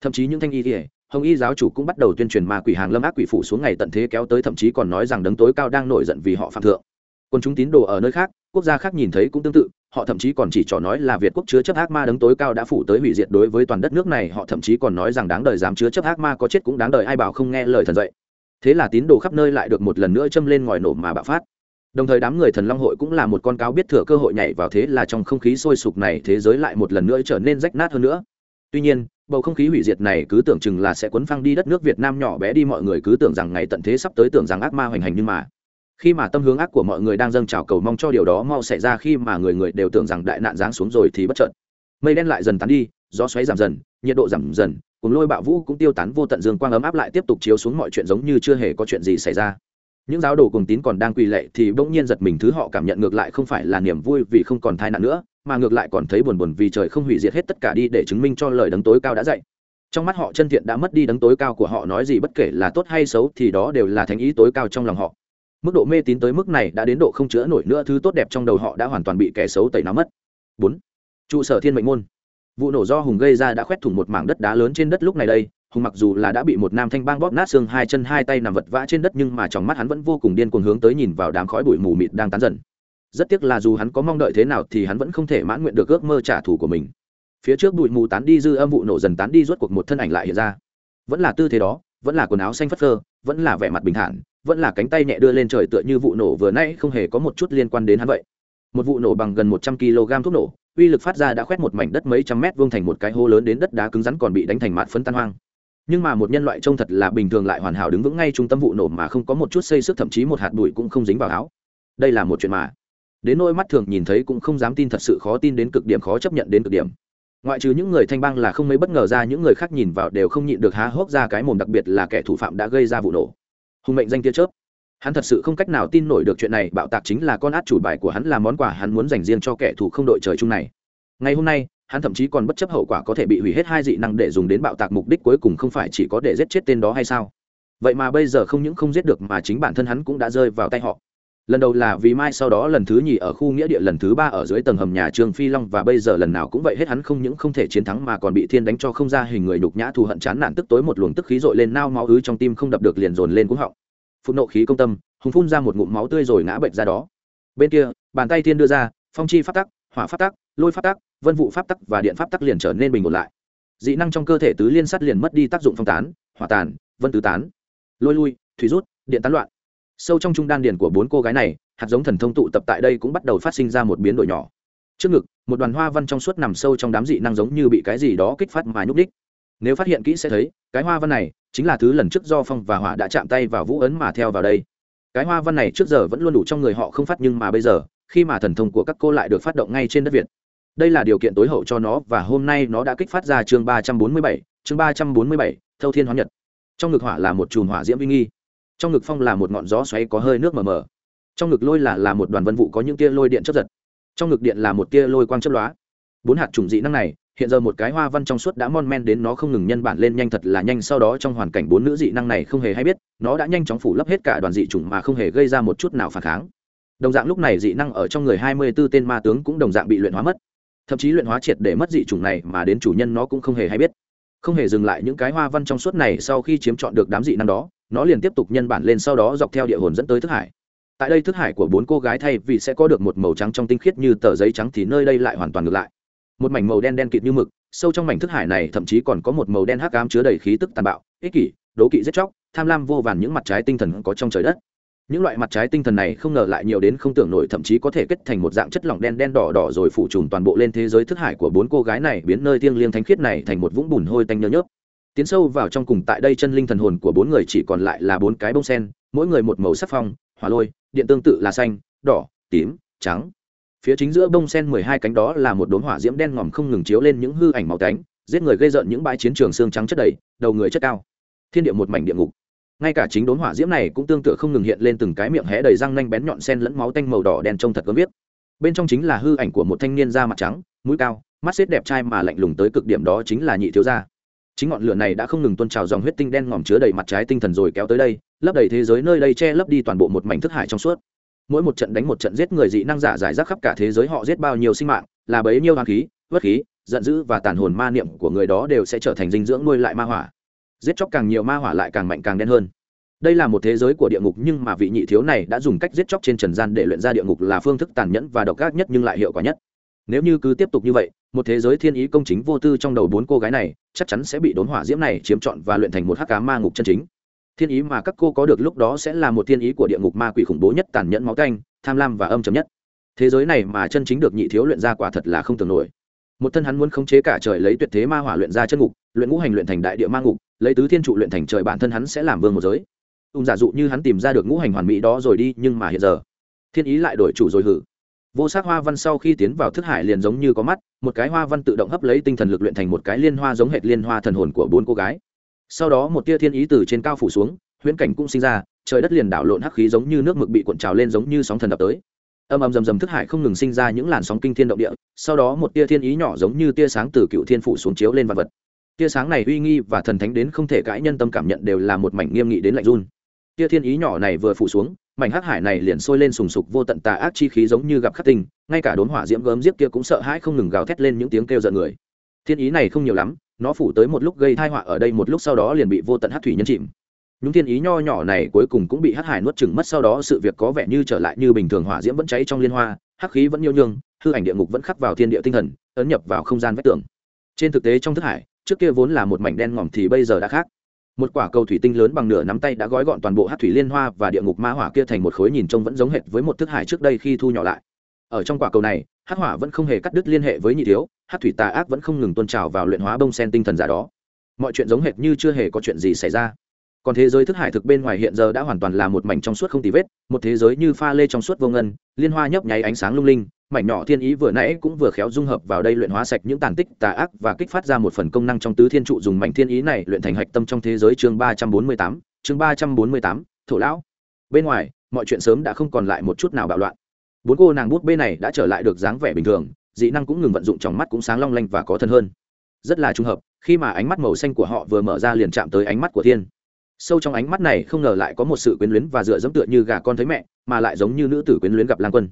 Thậm chí những thanh y thì hồng y giáo chủ cũng bắt đầu tuyên truyền ma quỷ hàng lâm ác quỷ phủ xuống ngày tận thế kéo tới thậm chí còn nói rằng đấng tối cao đang nổi giận vì họ phạm thượng. Còn chúng tín đồ ở nơi khác, quốc gia khác nhìn thấy cũng tương tự, họ thậm chí còn chỉ trỏ nói là việt quốc chứa chấp ác ma đấng tối cao đã phủ tới hủy diệt đối với toàn đất nước này, họ thậm chí còn nói rằng đáng đời dám chứa chấp ác ma có chết cũng đáng đời, ai bảo không nghe lời thần dạy thế là tín đồ khắp nơi lại được một lần nữa châm lên ngòi nổ mà bạo phát. Đồng thời đám người thần long hội cũng là một con cáo biết thừa cơ hội nhảy vào thế là trong không khí sôi sục này thế giới lại một lần nữa trở nên rách nát hơn nữa. Tuy nhiên, bầu không khí hủy diệt này cứ tưởng chừng là sẽ cuốn phăng đi đất nước việt nam nhỏ bé đi, mọi người cứ tưởng rằng ngày tận thế sắp tới tưởng rằng ác ma hoành hành nhưng mà, khi mà tâm hướng ác của mọi người đang dâng trào cầu mong cho điều đó mau xảy ra, khi mà người người đều tưởng rằng đại nạn giáng xuống rồi thì bất chợt, mây đen lại dần tán đi, gió xoáy giảm dần, nhiệt độ giảm dần cùng lôi bạo vũ cũng tiêu tán vô tận dương quang ấm áp lại tiếp tục chiếu xuống mọi chuyện giống như chưa hề có chuyện gì xảy ra. Những giáo đồ cùng tín còn đang quỳ lệ thì bỗng nhiên giật mình, thứ họ cảm nhận ngược lại không phải là niềm vui vì không còn thai nạn nữa, mà ngược lại còn thấy buồn buồn vì trời không hủy diệt hết tất cả đi để chứng minh cho lời đấng tối cao đã dạy. Trong mắt họ, chân thiện đã mất đi đấng tối cao của họ, nói gì bất kể là tốt hay xấu thì đó đều là thánh ý tối cao trong lòng họ. Mức độ mê tín tới mức này đã đến độ không chữa nổi nữa, thứ tốt đẹp trong đầu họ đã hoàn toàn bị kẻ xấu tẩy nó mất. Bốn, trụ sở thiên mệnh môn vụ nổ do hùng gây ra đã khoét thủng một mảng đất đá lớn trên đất lúc này đây. Hùng mặc dù là đã bị một nam thanh bang bóp nát xương, hai chân, hai tay nằm vật vã trên đất, nhưng mà trong mắt hắn vẫn vô cùng điên cuồng hướng tới nhìn vào đám khói bụi mù mịt đang tán dần. Rất tiếc là dù hắn có mong đợi thế nào thì hắn vẫn không thể mãn nguyện được ước mơ trả thù của mình. Phía trước bụi mù tán đi dư âm vụ nổ dần tán đi, rốt cuộc một thân ảnh lại hiện ra. Vẫn là tư thế đó, vẫn là quần áo xanh phất phơ, vẫn là vẻ mặt bình thản, vẫn là cánh tay nhẹ đưa lên trời tựa như vụ nổ vừa nãy, không hề có một chút liên quan đến hắn vậy. Một vụ nổ bằng gần một trăm kg thuốc nổ uy lực phát ra đã khoét một mảnh đất mấy trăm mét vuông thành một cái hố lớn đến đất đá cứng rắn còn bị đánh thành mạt phấn tan hoang. Nhưng mà một nhân loại trông thật là bình thường lại hoàn hảo đứng vững ngay trung tâm vụ nổ mà không có một chút xây sức, thậm chí một hạt bụi cũng không dính vào áo. Đây là một chuyện mà. Đến nỗi mắt thường nhìn thấy cũng không dám tin thật sự khó tin đến cực điểm, khó chấp nhận đến cực điểm. Ngoại trừ những người thanh bang là không mấy bất ngờ ra, những người khác nhìn vào đều không nhịn được há hốc ra cái mồm, đặc biệt là kẻ thủ phạm đã gây ra vụ nổ. Hùng mệnh danh tia chớp hắn thật sự không cách nào tin nổi được chuyện này, bạo tạc chính là con át chủ bài của hắn, là món quà hắn muốn dành riêng cho kẻ thù không đội trời chung này. Ngày hôm nay, hắn thậm chí còn bất chấp hậu quả có thể bị hủy hết hai dị năng để dùng đến bạo tạc mục đích cuối cùng không phải chỉ có để giết chết tên đó hay sao? Vậy mà bây giờ không những không giết được mà chính bản thân hắn cũng đã rơi vào tay họ. Lần đầu là vì mai, sau đó lần thứ nhì ở khu nghĩa địa, lần thứ ba ở dưới tầng hầm nhà trương phi long, và bây giờ lần nào cũng vậy hết hắn không những không thể chiến thắng mà còn bị thiên đánh cho không ra hình người nhục nhã thù hận chán nản, tức tối một luồng tức khí dội lên, nao máu ứ trong tim không đập được liền dồn lên cuống họng phun nộ khí công tâm, hùng phun ra một ngụm máu tươi rồi ngã bệnh ra đó. Bên kia, bàn tay thiên đưa ra, phong chi phát tắc, hỏa phát tắc, lôi phát tắc, vân vụ phát tắc và điện phát tắc liền trở nên bình ổn lại. Dị năng trong cơ thể tứ liên sắt liền mất đi tác dụng phong tán, hỏa tàn, vân tứ tán. Lôi lui, thủy rút, điện tán loạn. Sâu trong trung đan điền của bốn cô gái này, hạt giống thần thông tụ tập tại đây cũng bắt đầu phát sinh ra một biến đổi nhỏ. Trước ngực, một đoàn hoa văn trong suốt nằm sâu trong đám dị năng giống như bị cái gì đó kích phát mà nhúc đích nếu phát hiện kỹ sẽ thấy, cái hoa văn này chính là thứ lần trước do phong và hỏa đã chạm tay vào vũ ấn mà theo vào đây. Cái hoa văn này trước giờ vẫn luôn đủ trong người họ không phát nhưng mà bây giờ, khi mà thần thông của các cô lại được phát động ngay trên đất việt. Đây là điều kiện tối hậu cho nó và hôm nay nó đã kích phát ra chương ba trăm bốn mươi bảy, chương ba trăm bốn mươi bảy, thâu thiên hóa nhật. Trong ngực hỏa là một chùm hỏa diễm uy nghi. Trong ngực phong là một ngọn gió xoáy có hơi nước mờ mờ. Trong ngực lôi là là một đoàn vân vụ có những tia lôi điện chấp giật. Trong ngực điện là một tia lôi quang chấp lóa. Bốn hạt trùng dị năng này hiện giờ một cái hoa văn trong suốt đã mon men đến nó không ngừng nhân bản lên nhanh thật là nhanh, sau đó trong hoàn cảnh bốn nữ dị năng này không hề hay biết, nó đã nhanh chóng phủ lấp hết cả đoàn dị chủng mà không hề gây ra một chút nào phản kháng. Đồng dạng lúc này dị năng ở trong người hai mươi 24 tên ma tướng cũng đồng dạng bị luyện hóa mất. Thậm chí luyện hóa triệt để mất dị chủng này mà đến chủ nhân nó cũng không hề hay biết. Không hề dừng lại những cái hoa văn trong suốt này sau khi chiếm chọn được đám dị năng đó, nó liền tiếp tục nhân bản lên sau đó dọc theo địa hồn dẫn tới thức hải. Tại đây thức hải của bốn cô gái thay vì sẽ có được một màu trắng trong tinh khiết như tờ giấy trắng thì nơi đây lại hoàn toàn ngược lại một mảnh màu đen đen kịt như mực, sâu trong mảnh thức hải này thậm chí còn có một màu đen hắc ám chứa đầy khí tức tàn bạo, ích kỷ, đố kỵ giết chóc, tham lam vô vàn những mặt trái tinh thần có trong trời đất. Những loại mặt trái tinh thần này không ngờ lại nhiều đến không tưởng nổi, thậm chí có thể kết thành một dạng chất lỏng đen đen đỏ đỏ rồi phủ trùm toàn bộ lên thế giới thức hải của bốn cô gái này, biến nơi thiêng liêng thánh khiết này thành một vũng bùn hôi tanh nhớ nhớp. Tiến sâu vào trong cùng tại đây chân linh thần hồn của bốn người chỉ còn lại là bốn cái bông sen, mỗi người một màu sắc phong, hỏa lôi, điện tương tự là xanh, đỏ, tím, trắng phía chính giữa bông sen mười hai cánh đó là một đốm hỏa diễm đen ngòm không ngừng chiếu lên những hư ảnh màu tánh, giết người gây rợn những bãi chiến trường xương trắng chất đầy, đầu người chất cao. Thiên địa một mảnh địa ngục. Ngay cả chính đốn hỏa diễm này cũng tương tự không ngừng hiện lên từng cái miệng hé đầy răng nanh bén nhọn sen lẫn máu tanh màu đỏ đen trông thật gớm biết bên trong chính là hư ảnh của một thanh niên da mặt trắng, mũi cao, mắt xếp đẹp trai mà lạnh lùng tới cực điểm đó chính là nhị thiếu gia. Chính ngọn lửa này đã không ngừng tuôn trào dòng huyết tinh đen ngòm chứa đầy mặt trái tinh thần rồi kéo tới đây, lấp đầy thế giới nơi đây che lấp đi toàn bộ một mảnh thức hải trong suốt mỗi một trận đánh một trận giết người dị năng giả giải rác khắp cả thế giới họ giết bao nhiêu sinh mạng, là bấy nhiêu hoàng khí vất khí, giận dữ và tàn hồn ma niệm của người đó đều sẽ trở thành dinh dưỡng nuôi lại ma hỏa. Giết chóc càng nhiều ma hỏa lại càng mạnh càng đen hơn. Đây là một thế giới của địa ngục nhưng mà vị nhị thiếu này đã dùng cách giết chóc trên trần gian để luyện ra địa ngục là phương thức tàn nhẫn và độc ác nhất nhưng lại hiệu quả nhất. Nếu như cứ tiếp tục như vậy, một thế giới thiên ý công chính vô tư trong đầu bốn cô gái này chắc chắn sẽ bị đốn hỏa diễm này chiếm trọn và luyện thành một hắc cá ma ngục chân chính thiên ý mà các cô có được lúc đó sẽ là một thiên ý của địa ngục ma quỷ khủng bố nhất tàn nhẫn máu canh tham lam và âm chấm nhất. Thế giới này mà chân chính được nhị thiếu luyện ra quả thật là không tưởng nổi. Một thân hắn muốn khống chế cả trời lấy tuyệt thế ma hỏa luyện ra chân ngục, luyện ngũ hành luyện thành đại địa ma ngục, lấy tứ thiên trụ luyện thành trời bản thân hắn sẽ làm vương một giới. Ung giả dụ như hắn tìm ra được ngũ hành hoàn mỹ đó rồi đi, nhưng mà hiện giờ, thiên ý lại đổi chủ rồi hử. Vô sắc hoa văn sau khi tiến vào thức hải liền giống như có mắt, một cái hoa văn tự động hấp lấy tinh thần lực luyện thành một cái liên hoa giống hệt liên hoa thần hồn của bốn cô gái sau đó một tia thiên ý từ trên cao phủ xuống huyễn cảnh cũng sinh ra trời đất liền đảo lộn hắc khí giống như nước mực bị cuộn trào lên giống như sóng thần đập tới. Âm âm rầm rầm thức hải không ngừng sinh ra những làn sóng kinh thiên động địa sau đó một tia thiên ý nhỏ giống như tia sáng từ cựu thiên phủ xuống chiếu lên vật vật. Tia sáng này uy nghi và thần thánh đến không thể cãi nhân tâm cảm nhận đều là một mảnh nghiêm nghị đến lạnh run. Tia thiên ý nhỏ này vừa phủ xuống mảnh hắc hải này liền sôi lên sùng sục vô tận tà ác chi khí giống như gặp khắc tình, ngay cả đốn hỏa diễm gớm giết kia cũng sợ hãi không ngừng gào thét lên những tiếng kêu giận người. Thiên ý này không nhiều lắm nó phủ tới một lúc gây thai họa ở đây một lúc sau đó liền bị vô tận hắc thủy nhân chìm. Những thiên ý nho nhỏ này cuối cùng cũng bị hắc hải nuốt chừng mất, sau đó sự việc có vẻ như trở lại như bình thường, hỏa diễm vẫn cháy trong liên hoa, hắc khí vẫn nhiêu nhương, hư ảnh địa ngục vẫn khắc vào thiên địa tinh thần, ấn nhập vào không gian vách tường. Trên thực tế trong thức hải, trước kia vốn là một mảnh đen ngòm thì bây giờ đã khác. Một quả cầu thủy tinh lớn bằng nửa nắm tay đã gói gọn toàn bộ hát thủy liên hoa và địa ngục ma hỏa kia thành một khối nhìn trông vẫn giống hệt với một thức hải trước đây khi thu nhỏ lại ở trong quả cầu này hát hỏa vẫn không hề cắt đứt liên hệ với nhị thiếu hát thủy tà ác vẫn không ngừng tôn trào vào luyện hóa bông sen tinh thần giả đó. Mọi chuyện giống hệt như chưa hề có chuyện gì xảy ra. Còn thế giới thức hải thực bên ngoài hiện giờ đã hoàn toàn là một mảnh trong suốt không tì vết, một thế giới như pha lê trong suốt vô ngân, liên hoa nhấp nháy ánh sáng lung linh, mảnh nhỏ thiên ý vừa nãy cũng vừa khéo dung hợp vào đây luyện hóa sạch những tàn tích tà ác và kích phát ra một phần công năng trong tứ thiên trụ dùng mảnh thiên ý này luyện thành hạch tâm trong thế giới chương ba trăm bốn mươi tám, chương ba trăm bốn mươi tám, thổ lão. Bên ngoài, mọi chuyện sớm đã không còn lại một chút nào bạo loạn bốn cô nàng bút bê này đã trở lại được dáng vẻ bình thường, dị năng cũng ngừng vận dụng, trong mắt cũng sáng long lanh và có thân hơn. Rất là trùng hợp, khi mà ánh mắt màu xanh của họ vừa mở ra liền chạm tới ánh mắt của thiên. Sâu trong ánh mắt này không ngờ lại có một sự quyến luyến và dựa dẫm tựa như gà con thấy mẹ, mà lại giống như nữ tử quyến luyến gặp lang quân.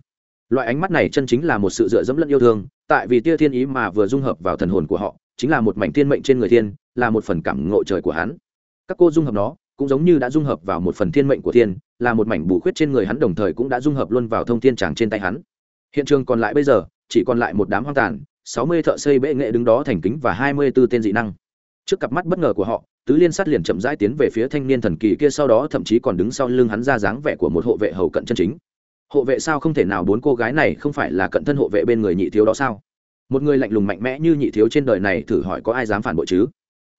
Loại ánh mắt này chân chính là một sự dựa dẫm lẫn yêu thương, tại vì tia thiên ý mà vừa dung hợp vào thần hồn của họ, chính là một mảnh thiên mệnh trên người thiên, là một phần cảm ngộ trời của hắn. Các cô dung hợp nó cũng giống như đã dung hợp vào một phần thiên mệnh của thiên, là một mảnh bù khuyết trên người hắn đồng thời cũng đã dung hợp luôn vào thông thiên tràng trên tay hắn. Hiện trường còn lại bây giờ, chỉ còn lại một đám hoang tàn, sáu mươi thợ xây bệ nghệ đứng đó thành kính và hai mươi b ố tên dị năng. Trước cặp mắt bất ngờ của họ, tứ liên sát liền chậm rãi tiến về phía thanh niên thần kỳ kia sau đó thậm chí còn đứng sau lưng hắn ra dáng vẻ của một hộ vệ hầu cận chân chính. Hộ vệ sao không thể nào bốn cô gái này không phải là cận thân hộ vệ bên người nhị thiếu đó sao? Một người lạnh lùng mạnh mẽ như nhị thiếu trên đời này thử hỏi có ai dám phản bội chứ?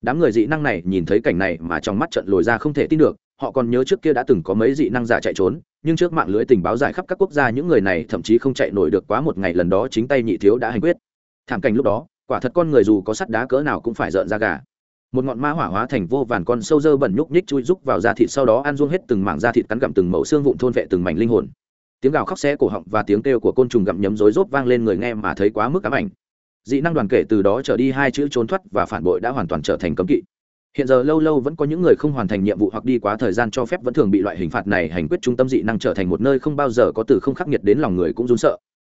Đám người dị năng này nhìn thấy cảnh này mà trong mắt trận lồi ra không thể tin được, họ còn nhớ trước kia đã từng có mấy dị năng giả chạy trốn, nhưng trước mạng lưới tình báo giải khắp các quốc gia những người này thậm chí không chạy nổi được quá một ngày lần đó chính tay nhị thiếu đã hành quyết. Thảm cảnh lúc đó, quả thật con người dù có sắt đá cỡ nào cũng phải rợn ra gà. Một ngọn ma hỏa hóa thành vô vàn con sâu dơ bẩn nhúc nhích chui rúc vào da thịt sau đó ăn ruông hết từng mảng da thịt cắn gặm từng mẩu xương vụn thôn vệ từng mảnh linh hồn. Tiếng gào khóc xé cổ họng và tiếng kêu của côn trùng gặm nhấm rối rốt vang lên người nghe mà thấy quá mức ám ảnh dị năng đoàn kể từ đó trở đi hai chữ trốn thoát và phản bội đã hoàn toàn trở thành cấm kỵ. Hiện giờ lâu lâu vẫn có những người không hoàn thành nhiệm vụ hoặc đi quá thời gian cho phép vẫn thường bị loại hình phạt này hành quyết trung tâm dị năng trở thành một nơi không bao giờ có từ không khắc nghiệt đến lòng người cũng run sợ.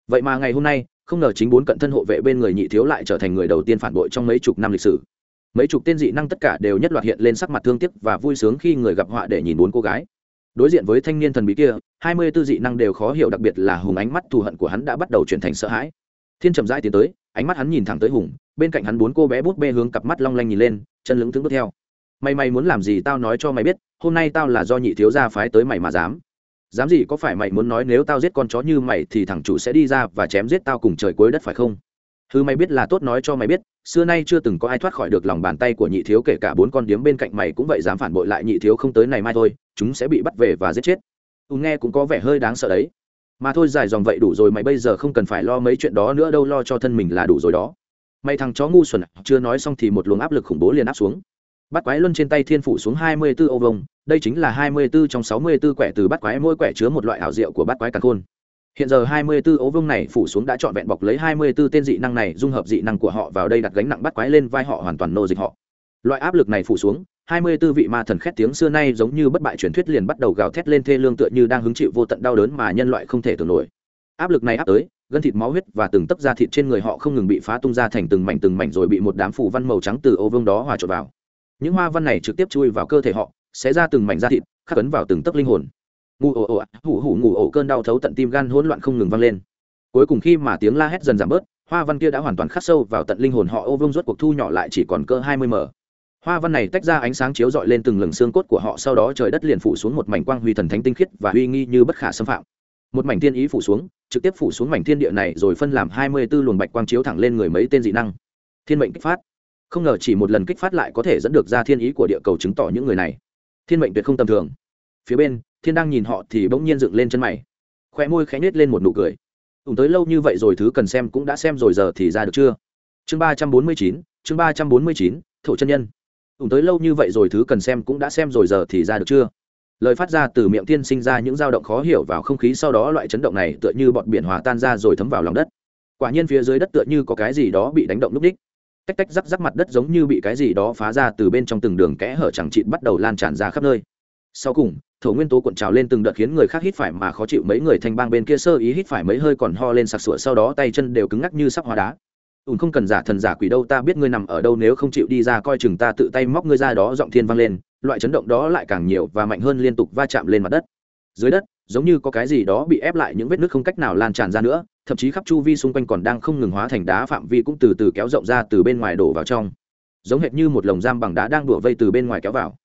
Vậy mà ngày hôm nay, không ngờ chính bốn cận thân hộ vệ bên người nhị thiếu lại trở thành người đầu tiên phản bội trong mấy chục năm lịch sử. Mấy chục tên dị năng tất cả đều nhất loạt hiện lên sắc mặt thương tiếc và vui sướng khi người gặp họa để nhìn bốn cô gái. Đối diện với thanh niên thần bí kia, hai mươi tư dị năng đều khó hiểu đặc biệt là hùng ánh mắt thù hận của hắn đã bắt đầu chuyển thành sợ hãi thiên chậm rãi tiến tới, ánh mắt hắn nhìn thẳng tới hùng, bên cạnh hắn bốn cô bé bút bê hướng cặp mắt long lanh nhìn lên, chân lững thững bước theo. Mày mày muốn làm gì tao nói cho mày biết, hôm nay tao là do nhị thiếu gia phái tới mày mà dám. Dám gì, có phải mày muốn nói nếu tao giết con chó như mày thì thằng chủ sẽ đi ra và chém giết tao cùng trời cuối đất phải không? Thứ mày biết là tốt nói cho mày biết, xưa nay chưa từng có ai thoát khỏi được lòng bàn tay của nhị thiếu kể cả bốn con điếm bên cạnh mày cũng vậy, dám phản bội lại nhị thiếu không tới này mai thôi, chúng sẽ bị bắt về và giết chết. U nghe cũng có vẻ hơi đáng sợ đấy mà thôi dài dòng vậy đủ rồi, mày bây giờ không cần phải lo mấy chuyện đó nữa, đâu lo cho thân mình là đủ rồi đó. Mày thằng chó ngu xuẩn, chưa nói xong thì một luồng áp lực khủng bố liền áp xuống. Bắt quái luân trên tay thiên phủ xuống hai mươi 24 ô vông đây chính là hai mươi 24 trong sáu mươi 64 quẻ từ bắt quái, mỗi quẻ chứa một loại ảo diệu của bắt quái càn khôn. Hiện giờ hai mươi 24 ô vông này phủ xuống đã trọn vẹn bọc lấy hai mươi 24 tên dị năng này, dung hợp dị năng của họ vào đây đặt gánh nặng bắt quái lên vai họ hoàn toàn nô dịch họ. Loại áp lực này phủ xuống hai mươi tư vị ma thần khét tiếng xưa nay giống như bất bại truyền thuyết liền bắt đầu gào thét lên thê lương tựa như đang hứng chịu vô tận đau đớn mà nhân loại không thể tưởng nổi. Áp lực này áp tới gân thịt máu huyết và từng tấc da thịt trên người họ không ngừng bị phá tung ra thành từng mảnh từng mảnh rồi bị một đám phủ văn màu trắng từ ô vương đó hòa trộn vào. Những hoa văn này trực tiếp chui vào cơ thể họ sẽ ra từng mảnh da thịt khắc ấn vào từng tấc linh hồn. Ngủ ồ ồ, hủ hủ ngủ ồ cơn đau thấu tận tim gan hỗn loạn không ngừng vang lên. Cuối cùng khi mà tiếng la hét dần giảm bớt hoa văn kia đã hoàn toàn khắc sâu vào tận linh hồn họ ô vương rốt cuộc thu nhỏ lại chỉ còn cỡ hai mươi m hoa văn này tách ra ánh sáng chiếu dọi lên từng lừng xương cốt của họ, sau đó trời đất liền phủ xuống một mảnh quang huy thần thánh tinh khiết và uy nghi như bất khả xâm phạm. Một mảnh thiên ý phủ xuống, trực tiếp phủ xuống mảnh thiên địa này rồi phân làm hai mươi b ố luồng bạch quang chiếu thẳng lên người mấy tên dị năng. Thiên mệnh kích phát. Không ngờ chỉ một lần kích phát lại có thể dẫn được ra thiên ý của địa cầu chứng tỏ những người này. Thiên mệnh tuyệt không tầm thường. Phía bên, thiên đang nhìn họ thì bỗng nhiên dựng lên chân mày. Khoe môi khẽ nhếch lên một nụ cười. Ủng tới lâu như vậy rồi thứ cần xem cũng đã xem rồi giờ thì ra được chưa? Chương ba trăm bốn mươi chín, chương ba trăm bốn mươi chín, thổ chân nhân ủng tới lâu như vậy rồi thứ cần xem cũng đã xem rồi, giờ thì ra được chưa? Lời phát ra từ miệng tiên sinh ra những dao động khó hiểu vào không khí, sau đó loại chấn động này tựa như bọn biển hòa tan ra rồi thấm vào lòng đất. Quả nhiên phía dưới đất tựa như có cái gì đó bị đánh động núp đích. Tách tách rắc rắc mặt đất giống như bị cái gì đó phá ra từ bên trong từng đường kẽ hở chẳng chịt bắt đầu lan tràn ra khắp nơi. Sau cùng, thổ nguyên tố cuộn trào lên từng đợt khiến người khác hít phải mà khó chịu, mấy người thanh bang bên kia sơ ý hít phải mấy hơi còn ho lên sặc sụa, sau đó tay chân đều cứng ngắc như sắp hóa đá ùn không cần giả thần giả quỷ đâu, ta biết ngươi nằm ở đâu, nếu không chịu đi ra coi chừng ta tự tay móc ngươi ra đó, giọng thiên vang lên, loại chấn động đó lại càng nhiều và mạnh hơn liên tục va chạm lên mặt đất. Dưới đất, giống như có cái gì đó bị ép lại những vết nước không cách nào lan tràn ra nữa, thậm chí khắp chu vi xung quanh còn đang không ngừng hóa thành đá phạm vi cũng từ từ kéo rộng ra từ bên ngoài đổ vào trong. Giống hệt như một lồng giam bằng đá đang đổ vây từ bên ngoài kéo vào.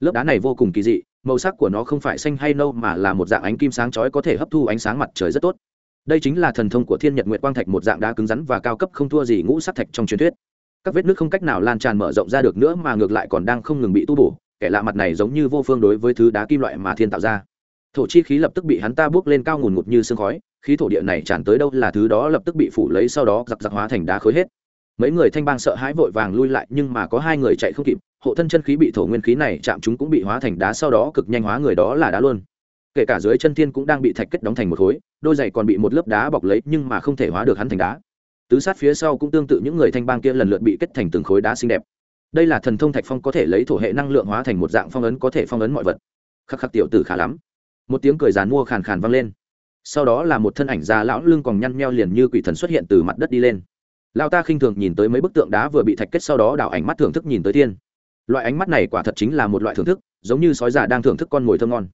Lớp đá này vô cùng kỳ dị, màu sắc của nó không phải xanh hay nâu mà là một dạng ánh kim sáng chói có thể hấp thu ánh sáng mặt trời rất tốt đây chính là thần thông của thiên nhật nguyệt quang thạch một dạng đá cứng rắn và cao cấp không thua gì ngũ sắc thạch trong truyền thuyết. Các vết nước không cách nào lan tràn mở rộng ra được nữa mà ngược lại còn đang không ngừng bị tu bổ, kẻ lạ mặt này giống như vô phương đối với thứ đá kim loại mà thiên tạo ra. Thổ chi khí lập tức bị hắn ta bước lên cao ngùn ngụt như sương khói, khí thổ địa này tràn tới đâu là thứ đó lập tức bị phủ lấy sau đó giặc giặc hóa thành đá khối hết. Mấy người thanh bang sợ hãi vội vàng lui lại nhưng mà có hai người chạy không kịp, hộ thân chân khí bị thổ nguyên khí này chạm chúng cũng bị hóa thành đá sau đó cực nhanh hóa người đó là đá luôn. Kể cả dưới chân thiên cũng đang bị thạch kết đóng thành một khối đôi giày còn bị một lớp đá bọc lấy nhưng mà không thể hóa được hắn thành đá. Tứ sát phía sau cũng tương tự những người thanh bang kia lần lượt bị kết thành từng khối đá xinh đẹp. Đây là thần thông thạch phong có thể lấy thổ hệ năng lượng hóa thành một dạng phong ấn có thể phong ấn mọi vật. Khắc khắc tiểu tử khá lắm. Một tiếng cười dàn mua khàn khàn vang lên. Sau đó là một thân ảnh già lão lưng còn nhăn nheo liền như quỷ thần xuất hiện từ mặt đất đi lên. Lao ta khinh thường nhìn tới mấy bức tượng đá vừa bị thạch kết sau đó đảo ánh mắt thưởng thức nhìn tới tiên loại ánh mắt này quả thật chính là một loại thưởng thức, giống như sói già đang thưởng thức con mồi thơm ngon.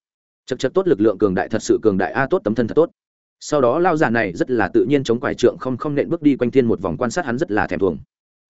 Chật chật tốt lực lượng cường đại thật sự cường đại, a tốt tấm thân thật tốt sau đó lao giả này rất là tự nhiên chống quải trượng không không nện bước đi quanh thiên một vòng quan sát hắn rất là thèm thuồng.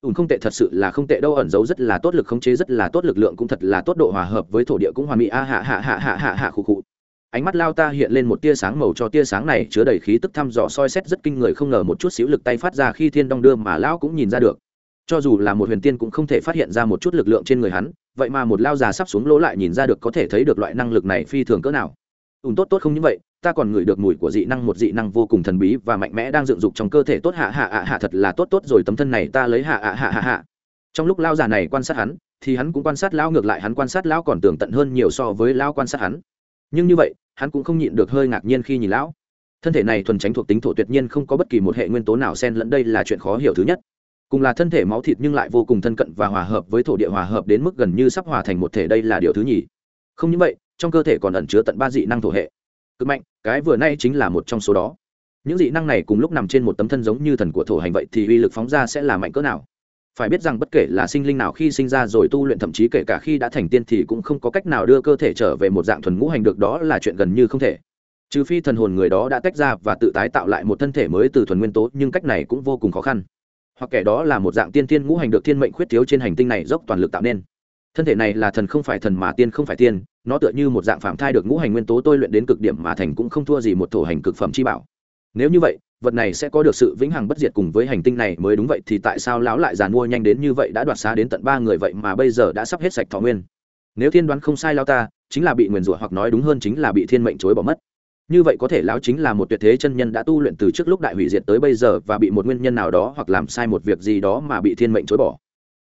Ùn không tệ thật sự là không tệ, đâu ẩn giấu rất là tốt lực khống chế, rất là tốt lực lượng cũng thật là tốt độ hòa hợp với thổ địa cũng hòa mỹ a, hạ hạ hạ hạ hạ hạ, khụ khụ. Ánh mắt lao ta hiện lên một tia sáng màu cho tia sáng này chứa đầy khí tức thăm dò soi xét rất kinh người, không ngờ một chút xíu lực tay phát ra khi thiên đong đưa mà lão cũng nhìn ra được. Cho dù là một huyền tiên cũng không thể phát hiện ra một chút lực lượng trên người hắn, vậy mà một lao già sắp xuống lỗ lại nhìn ra được có thể thấy được loại năng lực này phi thường cỡ nào. Ùn tốt tốt không như vậy ta còn ngửi được mùi của dị năng, một dị năng vô cùng thần bí và mạnh mẽ đang dựng dục trong cơ thể tốt hạ hạ hạ hạ, thật là tốt tốt rồi, tấm thân này ta lấy hạ hạ hạ hạ hạ. Trong lúc lao già này quan sát hắn, thì hắn cũng quan sát lao ngược lại hắn quan sát lão còn tường tận hơn nhiều so với lao quan sát hắn. Nhưng như vậy, hắn cũng không nhịn được hơi ngạc nhiên khi nhìn lão. Thân thể này thuần tránh thuộc tính thổ tuyệt nhiên không có bất kỳ một hệ nguyên tố nào xen lẫn, đây là chuyện khó hiểu thứ nhất. Cùng là thân thể máu thịt nhưng lại vô cùng thân cận và hòa hợp với thổ địa hòa hợp đến mức gần như sắp hòa thành một thể, đây là điều thứ nhì. Không những vậy, trong cơ thể còn ẩn chứa tận ba dị năng thổ hệ cực mạnh, cái vừa nay chính là một trong số đó. Những dị năng này cùng lúc nằm trên một tấm thân giống như thần của thổ hành vậy thì uy lực phóng ra sẽ là mạnh cỡ nào? Phải biết rằng bất kể là sinh linh nào khi sinh ra rồi tu luyện thậm chí kể cả khi đã thành tiên thì cũng không có cách nào đưa cơ thể trở về một dạng thuần ngũ hành được, đó là chuyện gần như không thể. Trừ phi thần hồn người đó đã tách ra và tự tái tạo lại một thân thể mới từ thuần nguyên tố, nhưng cách này cũng vô cùng khó khăn. Hoặc kẻ đó là một dạng tiên thiên ngũ hành được thiên mệnh khuyết thiếu trên hành tinh này dốc toàn lực tạo nên thân thể này là thần không phải thần mà tiên không phải tiên, nó tựa như một dạng phạm thai được ngũ hành nguyên tố tôi luyện đến cực điểm mà thành cũng không thua gì một thổ hành cực phẩm chi bảo. Nếu như vậy, vật này sẽ có được sự vĩnh hằng bất diệt cùng với hành tinh này mới đúng vậy thì tại sao lão lại giàn mua nhanh đến như vậy đã đoạt xá đến tận ba người vậy mà bây giờ đã sắp hết sạch thọ nguyên? Nếu thiên đoán không sai lao ta, chính là bị nguyền rủa hoặc nói đúng hơn chính là bị thiên mệnh chối bỏ mất. Như vậy có thể lão chính là một tuyệt thế chân nhân đã tu luyện từ trước lúc đại hủy diệt tới bây giờ và bị một nguyên nhân nào đó hoặc làm sai một việc gì đó mà bị thiên mệnh chối bỏ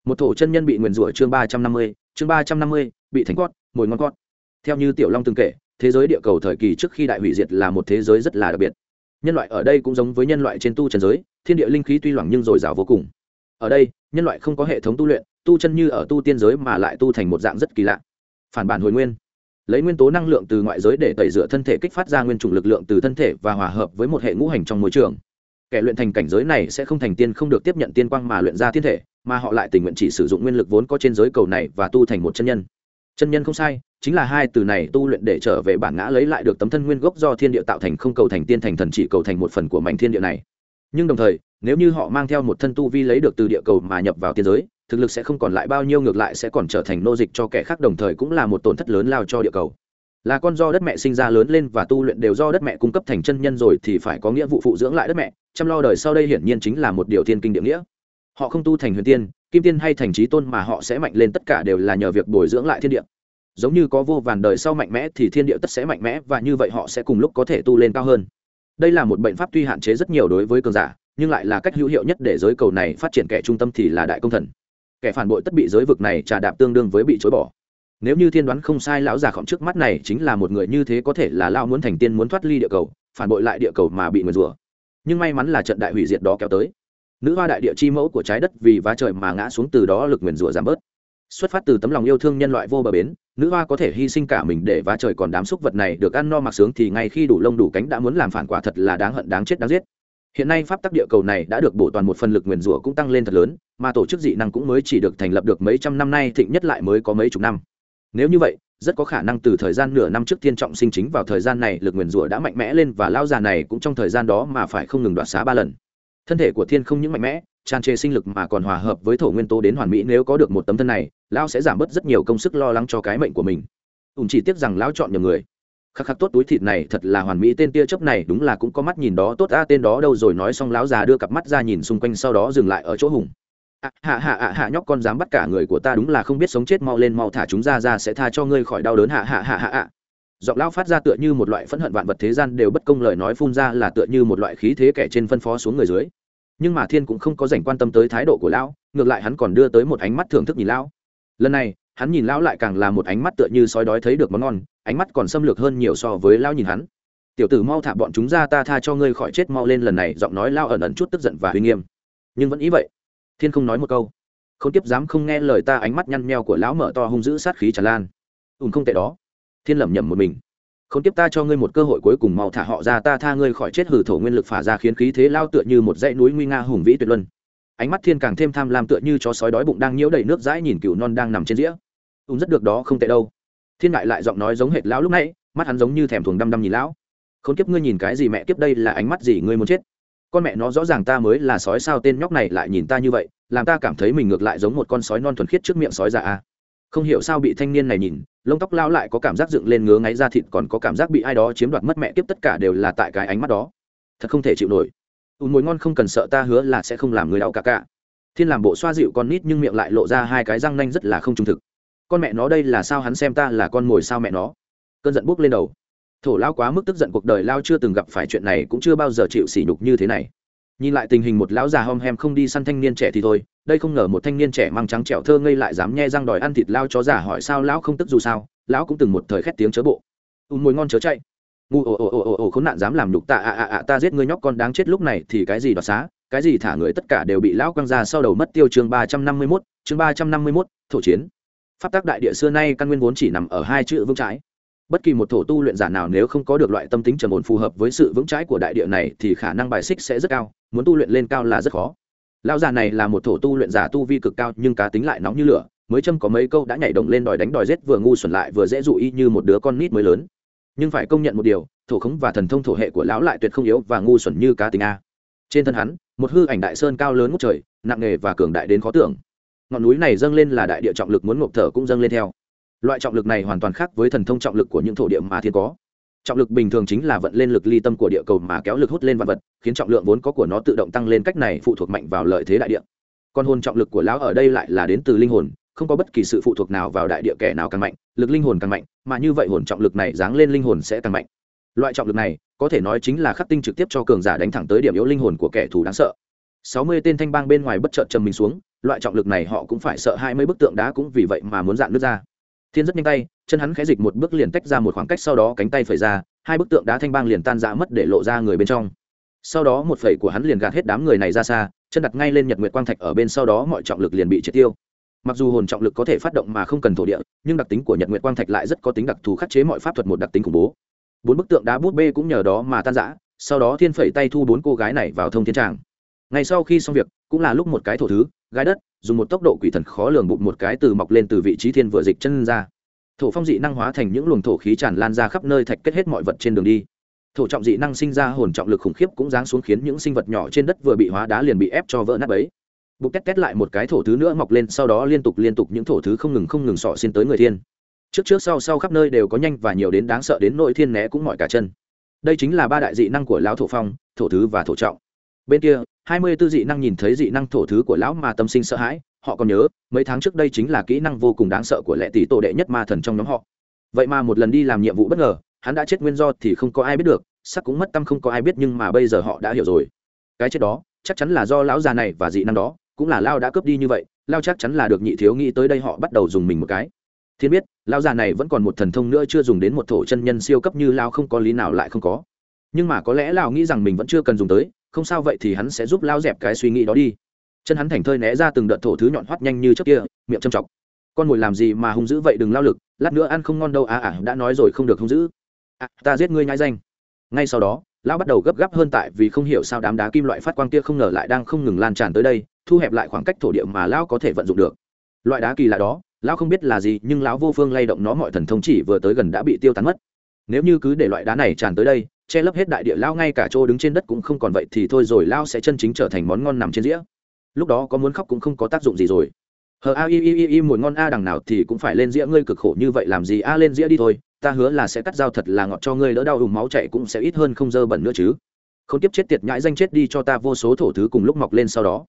một thổ chân nhân bị nguyền rủa chương ba trăm năm mươi, chương ba trăm năm mươi, bị thánh quát, mồi ngon quát. Theo như tiểu long từng kể, thế giới địa cầu thời kỳ trước khi đại hủy diệt là một thế giới rất là đặc biệt. Nhân loại ở đây cũng giống với nhân loại trên tu trần giới, thiên địa linh khí tuy loảng nhưng dồi dào vô cùng. Ở đây, nhân loại không có hệ thống tu luyện, tu chân như ở tu tiên giới mà lại tu thành một dạng rất kỳ lạ. Phản bản hồi nguyên. Lấy nguyên tố năng lượng từ ngoại giới để tẩy rửa thân thể kích phát ra nguyên chủng lực lượng từ thân thể và hòa hợp với một hệ ngũ hành trong môi trường. Kẻ luyện thành cảnh giới này sẽ không thành tiên không được tiếp nhận tiên quang mà luyện ra thiên thể mà họ lại tình nguyện chỉ sử dụng nguyên lực vốn có trên giới cầu này và tu thành một chân nhân. Chân nhân không sai, chính là hai từ này tu luyện để trở về bản ngã lấy lại được tấm thân nguyên gốc do thiên địa tạo thành không cầu thành tiên thành thần chỉ cầu thành một phần của mảnh thiên địa này. Nhưng đồng thời, nếu như họ mang theo một thân tu vi lấy được từ địa cầu mà nhập vào tiên giới, thực lực sẽ không còn lại bao nhiêu, ngược lại sẽ còn trở thành nô dịch cho kẻ khác, đồng thời cũng là một tổn thất lớn lao cho địa cầu. Là con do đất mẹ sinh ra lớn lên và tu luyện đều do đất mẹ cung cấp thành chân nhân rồi thì phải có nghĩa vụ phụ dưỡng lại đất mẹ, chăm lo đời sau đây hiển nhiên chính là một điều thiên kinh địa nghĩa họ không tu thành huyền tiên, kim tiên hay thành trí tôn mà họ sẽ mạnh lên tất cả đều là nhờ việc bồi dưỡng lại thiên địa. Giống như có vô vàn đời sau mạnh mẽ thì thiên địa tất sẽ mạnh mẽ và như vậy họ sẽ cùng lúc có thể tu lên cao hơn. Đây là một bệnh pháp tuy hạn chế rất nhiều đối với cường giả, nhưng lại là cách hữu hiệu nhất để giới cầu này phát triển kẻ trung tâm thì là đại công thần. Kẻ phản bội tất bị giới vực này trà đạp tương đương với bị chối bỏ. Nếu như thiên đoán không sai lão già khổng trước mắt này chính là một người như thế có thể là lao muốn thành tiên muốn thoát ly địa cầu, phản bội lại địa cầu mà bị người rủa. Nhưng may mắn là trận đại hủy diệt đó kéo tới nữ hoa đại địa chi mẫu của trái đất vì vá trời mà ngã xuống từ đó lực nguyền rủa giảm bớt. Xuất phát từ tấm lòng yêu thương nhân loại vô bờ bến, nữ hoa có thể hy sinh cả mình để vá trời còn đám xúc vật này được ăn no mặc sướng thì ngay khi đủ lông đủ cánh đã muốn làm phản quả thật là đáng hận, đáng chết, đáng giết. Hiện nay pháp tắc địa cầu này đã được bổ toàn một phần lực nguyền rủa cũng tăng lên thật lớn, mà tổ chức dị năng cũng mới chỉ được thành lập được mấy trăm năm nay, thịnh nhất lại mới có mấy chục năm. Nếu như vậy, rất có khả năng từ thời gian nửa năm trước thiên trọng sinh chính vào thời gian này lực nguyền rủa đã mạnh mẽ lên và lao già này cũng trong thời gian đó mà phải không ngừng đoạt xá ba lần thân thể của thiên không những mạnh mẽ tràn trề sinh lực mà còn hòa hợp với thổ nguyên tố đến hoàn mỹ nếu có được một tấm thân này Lão sẽ giảm bớt rất nhiều công sức lo lắng cho cái mệnh của mình. Ùn chỉ tiếc rằng lão chọn nhầm người. Khắc khắc tốt túi thịt này thật là hoàn mỹ tên tia chớp này đúng là cũng có mắt nhìn đó tốt a tên đó đâu rồi nói xong lão già đưa cặp mắt ra nhìn xung quanh sau đó dừng lại ở chỗ hùng. À, hạ hạ hạ hạ nhóc con dám bắt cả người của ta đúng là không biết sống chết mau lên mau thả chúng ra ra sẽ tha cho ngươi khỏi đau đớn hạ hạ hạ hạ hạ giọng lão phát ra tựa như một loại phẫn hận vạn vật thế gian đều bất công lời nói phun ra là tựa như một loại khí thế kẻ trên phân phó xuống người dưới. Nhưng mà thiên cũng không có dành quan tâm tới thái độ của lão, ngược lại hắn còn đưa tới một ánh mắt thưởng thức nhìn lão. Lần này, hắn nhìn lão lại càng là một ánh mắt tựa như sói đói thấy được món ngon, ánh mắt còn xâm lược hơn nhiều so với lão nhìn hắn. Tiểu tử mau thả bọn chúng ra ta tha cho ngươi khỏi chết mau lên lần này, giọng nói lao ẩn ẩn chút tức giận và uy nghiêm. Nhưng vẫn ý vậy. Thiên không nói một câu. Không tiếp dám không nghe lời ta ánh mắt nhăn meo của lão mở to hung dữ sát khí tràn lan. Ùn không tệ đó thiên lẩm nhẩm một mình. Không tiếp ta cho ngươi một cơ hội cuối cùng mau thả họ ra, ta tha ngươi khỏi chết hử thổ nguyên lực phả ra khiến khí thế lao tựa như một dãy núi nguy nga hùng vĩ tuyệt luân. Ánh mắt thiên càng thêm tham lam tựa như chó sói đói bụng đang nhiễu đầy nước dãi nhìn cựu non đang nằm trên dĩa ung rất được đó, không tệ đâu. Thiên ngại lại giọng nói giống hệt lão lúc nãy, mắt hắn giống như thèm thuồng đăm đăm nhìn lão. Không tiếp ngươi nhìn cái gì mẹ, tiếp đây là ánh mắt gì ngươi muốn chết? Con mẹ nó rõ ràng ta mới là sói sao, tên nhóc này lại nhìn ta như vậy, làm ta cảm thấy mình ngược lại giống một con sói non thuần khiết trước miệng sói già a không hiểu sao bị thanh niên này nhìn, lông tóc lao lại có cảm giác dựng lên ngứa ngáy ra thịt, còn có cảm giác bị ai đó chiếm đoạt mất mẹ tiếp tất cả đều là tại cái ánh mắt đó. Thật không thể chịu nổi. Ùn mồi ngon không cần sợ ta hứa là sẽ không làm người đau cả cả. Thiên làm bộ xoa dịu con nít nhưng miệng lại lộ ra hai cái răng nanh rất là không trung thực. Con mẹ nó đây là sao hắn xem ta là con mồi sao mẹ nó? Cơn giận bốc lên đầu. Thổ lao quá mức tức giận cuộc đời lao chưa từng gặp phải chuyện này cũng chưa bao giờ chịu sỉ nhục như thế này nhìn lại tình hình một lão già hom hem không đi săn thanh niên trẻ thì thôi, đây không ngờ một thanh niên trẻ mang trắng trẻo thơ ngây lại dám nhe răng đòi ăn thịt lao chó giả hỏi sao lão không tức dù sao, lão cũng từng một thời khét tiếng chớ bộ. Ùn mồi ngon chớ chạy. Ngu ồ ồ ồ ồ ồ khốn nạn dám làm nhục tạ ạ ạ ạ ta giết ngươi nhóc con đáng chết lúc này thì cái gì đoạt xá, cái gì thả người tất cả đều bị lão quăng ra sau đầu mất tiêu chương ba trăm năm mươi mốt, chương ba trăm năm mươi mốt, thổ chiến. Pháp tác đại địa xưa nay căn nguyên vốn chỉ nằm ở hai chữ vững trái bất kỳ một thổ tu luyện giả nào nếu không có được loại tâm tính trầm ổn phù hợp với sự vững trái của đại địa này thì khả năng bài xích sẽ rất cao, muốn tu luyện lên cao là rất khó. Lão già này là một thổ tu luyện giả tu vi cực cao nhưng cá tính lại nóng như lửa, mới châm có mấy câu đã nhảy động lên đòi đánh đòi giết vừa ngu xuẩn lại vừa dễ dụ y như một đứa con nít mới lớn. Nhưng phải công nhận một điều, thổ khống và thần thông thổ hệ của lão lại tuyệt không yếu và ngu xuẩn như cá tính a. Trên thân hắn, một hư ảnh đại sơn cao lớn ngút trời, nặng nề và cường đại đến khó tưởng. Ngọn núi này dâng lên là đại địa trọng lực muốn ngộp thở cũng dâng lên theo loại trọng lực này hoàn toàn khác với thần thông trọng lực của những thổ địa mà thiên có. Trọng lực bình thường chính là vận lên lực ly tâm của địa cầu mà kéo lực hút lên vật vật, khiến trọng lượng vốn có của nó tự động tăng lên cách này phụ thuộc mạnh vào lợi thế đại địa. Còn hồn trọng lực của lão ở đây lại là đến từ linh hồn, không có bất kỳ sự phụ thuộc nào vào đại địa kẻ nào càng mạnh, lực linh hồn càng mạnh, mà như vậy hồn trọng lực này giáng lên linh hồn sẽ càng mạnh. Loại trọng lực này, có thể nói chính là khắc tinh trực tiếp cho cường giả đánh thẳng tới điểm yếu linh hồn của kẻ thù đáng sợ. Sáu mươi tên thanh bang bên ngoài bất chợt trầm mình xuống, loại trọng lực này họ cũng phải sợ hai mươi bức tượng đá cũng vì vậy mà muốn dạn nước ra thiên rất nhanh tay, chân hắn khẽ dịch một bước liền tách ra một khoảng cách, sau đó cánh tay phẩy ra, hai bức tượng đá thanh bang liền tan ra mất để lộ ra người bên trong. Sau đó một phẩy của hắn liền gạt hết đám người này ra xa, chân đặt ngay lên nhật nguyệt quang thạch ở bên, sau đó mọi trọng lực liền bị triệt tiêu. Mặc dù hồn trọng lực có thể phát động mà không cần thổ địa, nhưng đặc tính của nhật nguyệt quang thạch lại rất có tính đặc thù khắc chế mọi pháp thuật một đặc tính khủng bố. Bốn bức tượng đá bút bê cũng nhờ đó mà tan rã, sau đó thiên phẩy tay thu bốn cô gái này vào thông thiên tràng. Ngay sau khi xong việc, cũng là lúc một cái thổ thứ, gái đất dùng một tốc độ quỷ thần khó lường bụng một cái từ mọc lên từ vị trí thiên vừa dịch chân ra. Thổ phong dị năng hóa thành những luồng thổ khí tràn lan ra khắp nơi thạch kết hết mọi vật trên đường đi. Thổ trọng dị năng sinh ra hồn trọng lực khủng khiếp cũng giáng xuống khiến những sinh vật nhỏ trên đất vừa bị hóa đá liền bị ép cho vỡ nát ấy bục két két lại một cái thổ thứ nữa mọc lên, sau đó liên tục liên tục những thổ thứ không ngừng không ngừng sọ xin tới người thiên. Trước trước sau sau khắp nơi đều có nhanh và nhiều đến đáng sợ đến nội thiên né cũng mỏi cả chân. Đây chính là ba đại dị năng của lão thổ phong, thổ thứ và thổ trọng bên kia, hai mươi tư dị năng nhìn thấy dị năng thổ thứ của lão mà tâm sinh sợ hãi, họ còn nhớ, mấy tháng trước đây chính là kỹ năng vô cùng đáng sợ của lệ tỷ tổ đệ nhất ma thần trong nhóm họ. Vậy mà một lần đi làm nhiệm vụ bất ngờ, hắn đã chết nguyên do thì không có ai biết được sắc cũng mất tâm không có ai biết nhưng mà bây giờ họ đã hiểu rồi. Cái chết đó, chắc chắn là do lão già này và dị năng đó, cũng là lao đã cướp đi như vậy, lao chắc chắn là được nhị thiếu nghĩ tới đây họ bắt đầu dùng mình một cái. Thiên biết lao già này vẫn còn một thần thông nữa chưa dùng đến một thổ chân nhân siêu cấp như lao không có lý nào lại không có. Nhưng mà có lẽ lao nghĩ rằng mình vẫn chưa cần dùng tới không sao vậy thì hắn sẽ giúp lao dẹp cái suy nghĩ đó đi. Chân hắn thành thơi né ra từng đợt thổ thứ nhọn hoắt nhanh như trước kia miệng châm chọc. Con mồi làm gì mà hung dữ vậy đừng lao lực lát nữa ăn không ngon đâu à à đã nói rồi không được hung dữ. À, ta giết ngươi nhai danh. Ngay sau đó lão bắt đầu gấp gáp hơn tại vì không hiểu sao đám đá kim loại phát quang kia không ngờ lại đang không ngừng lan tràn tới đây thu hẹp lại khoảng cách thổ địa mà lão có thể vận dụng được. Loại đá kỳ lạ đó lão không biết là gì nhưng lão vô phương lay động nó mọi thần thông chỉ vừa tới gần đã bị tiêu tán mất. Nếu như cứ để loại đá này tràn tới đây che lấp hết đại địa lao ngay cả chỗ đứng trên đất cũng không còn vậy thì thôi rồi lao sẽ chân chính trở thành món ngon nằm trên dĩa. Lúc đó có muốn khóc cũng không có tác dụng gì rồi. Hờ, a, i i i mùi ngon a đằng nào thì cũng phải lên dĩa, ngươi cực khổ như vậy làm gì? A, lên dĩa đi thôi, ta hứa là sẽ cắt dao thật là ngọt cho ngươi, đỡ đau ủng máu chạy cũng sẽ ít hơn không dơ bẩn nữa chứ. Không tiếp chết tiệt nhãi danh chết đi cho ta vô số thổ thứ cùng lúc mọc lên sau đó.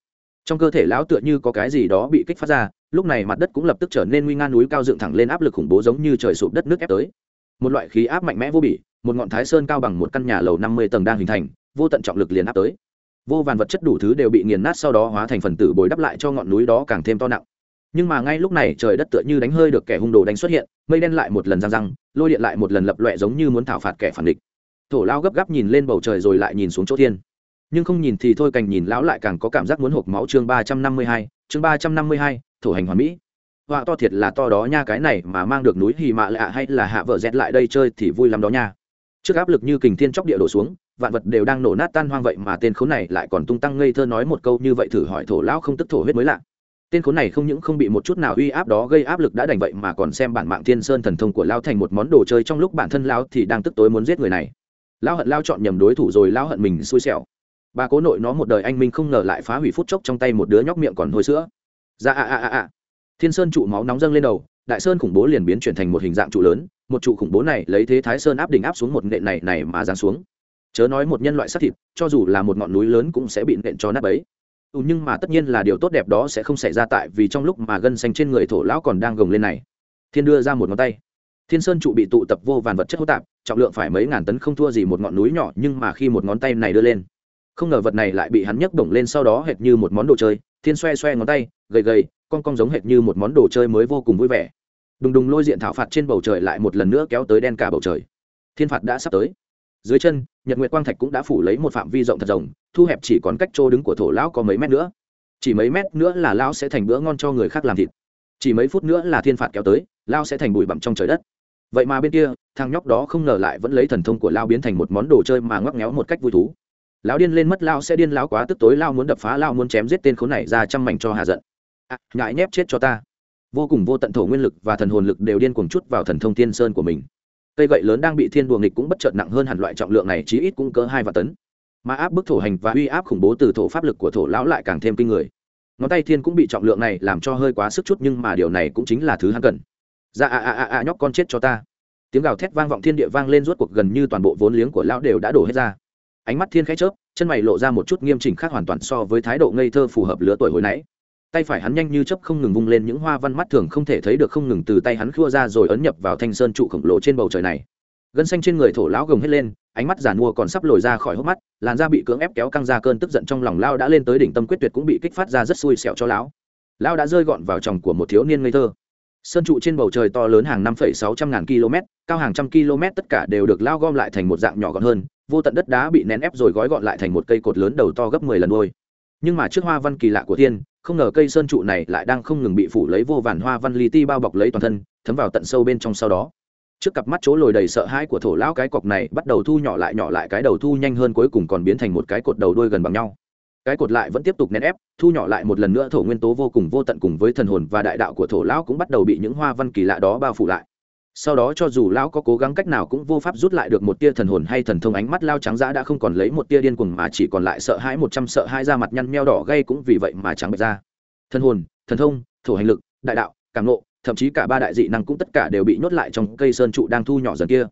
Trong cơ thể lão tựa như có cái gì đó bị kích phát ra, lúc này mặt đất cũng lập tức trở nên nguy nga núi cao dựng thẳng lên áp lực khủng bố giống như trời sụp đất nước ép tới. Một loại khí áp mạnh mẽ vô bỉ một ngọn thái sơn cao bằng một căn nhà lầu năm mươi tầng đang hình thành, vô tận trọng lực liền áp tới. Vô vàn vật chất đủ thứ đều bị nghiền nát sau đó hóa thành phần tử bồi đắp lại cho ngọn núi đó càng thêm to nặng. Nhưng mà ngay lúc này trời đất tựa như đánh hơi được kẻ hung đồ đánh xuất hiện, mây đen lại một lần răng răng, lôi điện lại một lần lập loẹ giống như muốn thảo phạt kẻ phản địch. Thổ lao gấp gáp nhìn lên bầu trời rồi lại nhìn xuống chỗ thiên. Nhưng không nhìn thì thôi, cành nhìn lão lại càng có cảm giác muốn hộp máu. Chương ba trăm năm mươi hai, chương ba trăm năm mươi hai, thổ hành hoàn mỹ. Họa to thiệt là to đó nha, cái này mà mang được núi hì mạ lạ hay là hạ vợ dẹt lại đây chơi thì vui lắm đó nha trước áp lực như kình thiên chóc địa đổ xuống, vạn vật đều đang nổ nát tan hoang vậy mà tên khốn này lại còn tung tăng ngây thơ nói một câu như vậy thử hỏi thổ lão không tức thổ huyết mới lạ. Tên khốn này không những không bị một chút nào uy áp đó gây áp lực đã đành vậy mà còn xem bản mạng thiên sơn thần thông của lao thành một món đồ chơi trong lúc bản thân lao thì đang tức tối muốn giết người này. Lao hận lao chọn nhầm đối thủ rồi lao hận mình xui xẻo. Bà cố nội nó một đời anh minh không ngờ lại phá hủy phút chốc trong tay một đứa nhóc miệng còn hôi sữa. Ra a a a a thiên sơn trụ máu nóng dâng lên đầu đại sơn khủng bố liền biến chuyển thành một hình dạng trụ lớn một trụ khủng bố này lấy thế thái sơn áp đỉnh áp xuống một nện này này mà giáng xuống. Chớ nói một nhân loại sát thịt cho dù là một ngọn núi lớn cũng sẽ bị nện cho nát ấy. ừ, nhưng mà tất nhiên là điều tốt đẹp đó sẽ không xảy ra tại vì trong lúc mà gân xanh trên người thổ lão còn đang gồng lên này. Thiên đưa ra một ngón tay. Thiên sơn trụ bị tụ tập vô vàn vật chất hỗn tạp trọng lượng phải mấy ngàn tấn không thua gì một ngọn núi nhỏ nhưng mà khi một ngón tay này đưa lên không ngờ vật này lại bị hắn nhấc bổng lên sau đó hệt như một món đồ chơi. Thiên xoe xoe ngón tay gầy gầy con cong giống hệt như một món đồ chơi mới vô cùng vui vẻ đùng đùng lôi diện thảo phạt trên bầu trời lại một lần nữa kéo tới đen cả bầu trời. Thiên phạt đã sắp tới. Dưới chân nhật nguyệt quang thạch cũng đã phủ lấy một phạm vi rộng thật rộng thu hẹp chỉ còn cách chỗ đứng của thổ lão có mấy mét nữa. Chỉ mấy mét nữa là lão sẽ thành bữa ngon cho người khác làm thịt. Chỉ mấy phút nữa là thiên phạt kéo tới lão sẽ thành bụi bặm trong trời đất. Vậy mà bên kia thằng nhóc đó không ngờ lại vẫn lấy thần thông của lão biến thành một món đồ chơi mà ngoắc ngéo một cách vui thú. Lão điên lên mất lão sẽ điên lão quá tức tối lão muốn đập phá lão muốn chém giết tên khốn này ra trăm mảnh cho hà giận. À, ngại nhép chết cho ta vô cùng vô tận thổ nguyên lực và thần hồn lực đều điên cuồng chút vào thần thông thiên sơn của mình. Cây gậy lớn đang bị thiên đùa nghịch cũng bất chợt nặng hơn hẳn loại trọng lượng này, chí ít cũng cỡ hai vạn tấn. Mà áp bức thổ hành và uy áp khủng bố từ thổ pháp lực của thổ lão lại càng thêm kinh người. Ngón tay thiên cũng bị trọng lượng này làm cho hơi quá sức chút, nhưng mà điều này cũng chính là thứ hắn cần. Ra a a a a, nhóc con chết cho ta. Tiếng gào thét vang vọng thiên địa vang lên, rốt cuộc gần như toàn bộ vốn liếng của lão đều đã đổ hết ra. Ánh mắt thiên khẽ chớp, chân mày lộ ra một chút nghiêm chỉnh khác hoàn toàn so với thái độ ngây thơ phù hợp lứa tuổi hồi nãy tay phải hắn nhanh như chấp không ngừng vung lên những hoa văn mắt thường không thể thấy được không ngừng từ tay hắn khua ra rồi ấn nhập vào thanh sơn trụ khổng lồ trên bầu trời này. Gân xanh trên người thổ lão gồng hết lên, ánh mắt giàn mua còn sắp lồi ra khỏi hốc mắt, làn da bị cưỡng ép kéo căng ra cơn tức giận trong lòng lao đã lên tới đỉnh tâm quyết tuyệt cũng bị kích phát ra rất xui xẻo cho lão. Lão đã rơi gọn vào chồng của một thiếu niên ngây thơ. Sơn trụ trên bầu trời to lớn hàng năm sáu trăm ngàn km, cao hàng trăm km tất cả đều được lao gom lại thành một dạng nhỏ gọn hơn, vô tận đất đá bị nén ép rồi gói gọn lại thành một cây cột lớn đầu to gấp mười lần đôi. Nhưng mà trước hoa văn kỳ lạ của thiên không ngờ cây sơn trụ này lại đang không ngừng bị phủ lấy vô vàn hoa văn li ti bao bọc lấy toàn thân, thấm vào tận sâu bên trong sau đó. Trước cặp mắt chỗ lồi đầy sợ hãi của thổ lão cái cọc này bắt đầu thu nhỏ lại nhỏ lại cái đầu thu nhanh hơn cuối cùng còn biến thành một cái cột đầu đuôi gần bằng nhau. Cái cột lại vẫn tiếp tục nén ép, thu nhỏ lại một lần nữa thổ nguyên tố vô cùng vô tận cùng với thần hồn và đại đạo của thổ lão cũng bắt đầu bị những hoa văn kỳ lạ đó bao phủ lại sau đó cho dù lão có cố gắng cách nào cũng vô pháp rút lại được một tia thần hồn hay thần thông, ánh mắt lao trắng dã đã không còn lấy một tia điên cuồng mà chỉ còn lại sợ hãi một trăm sợ hai da mặt nhăn meo đỏ gây cũng vì vậy mà trắng bệch ra. Thần hồn, thần thông, thổ hành lực, đại đạo, cảm nộ thậm chí cả ba đại dị năng cũng tất cả đều bị nhốt lại trong cây sơn trụ đang thu nhỏ dần kia.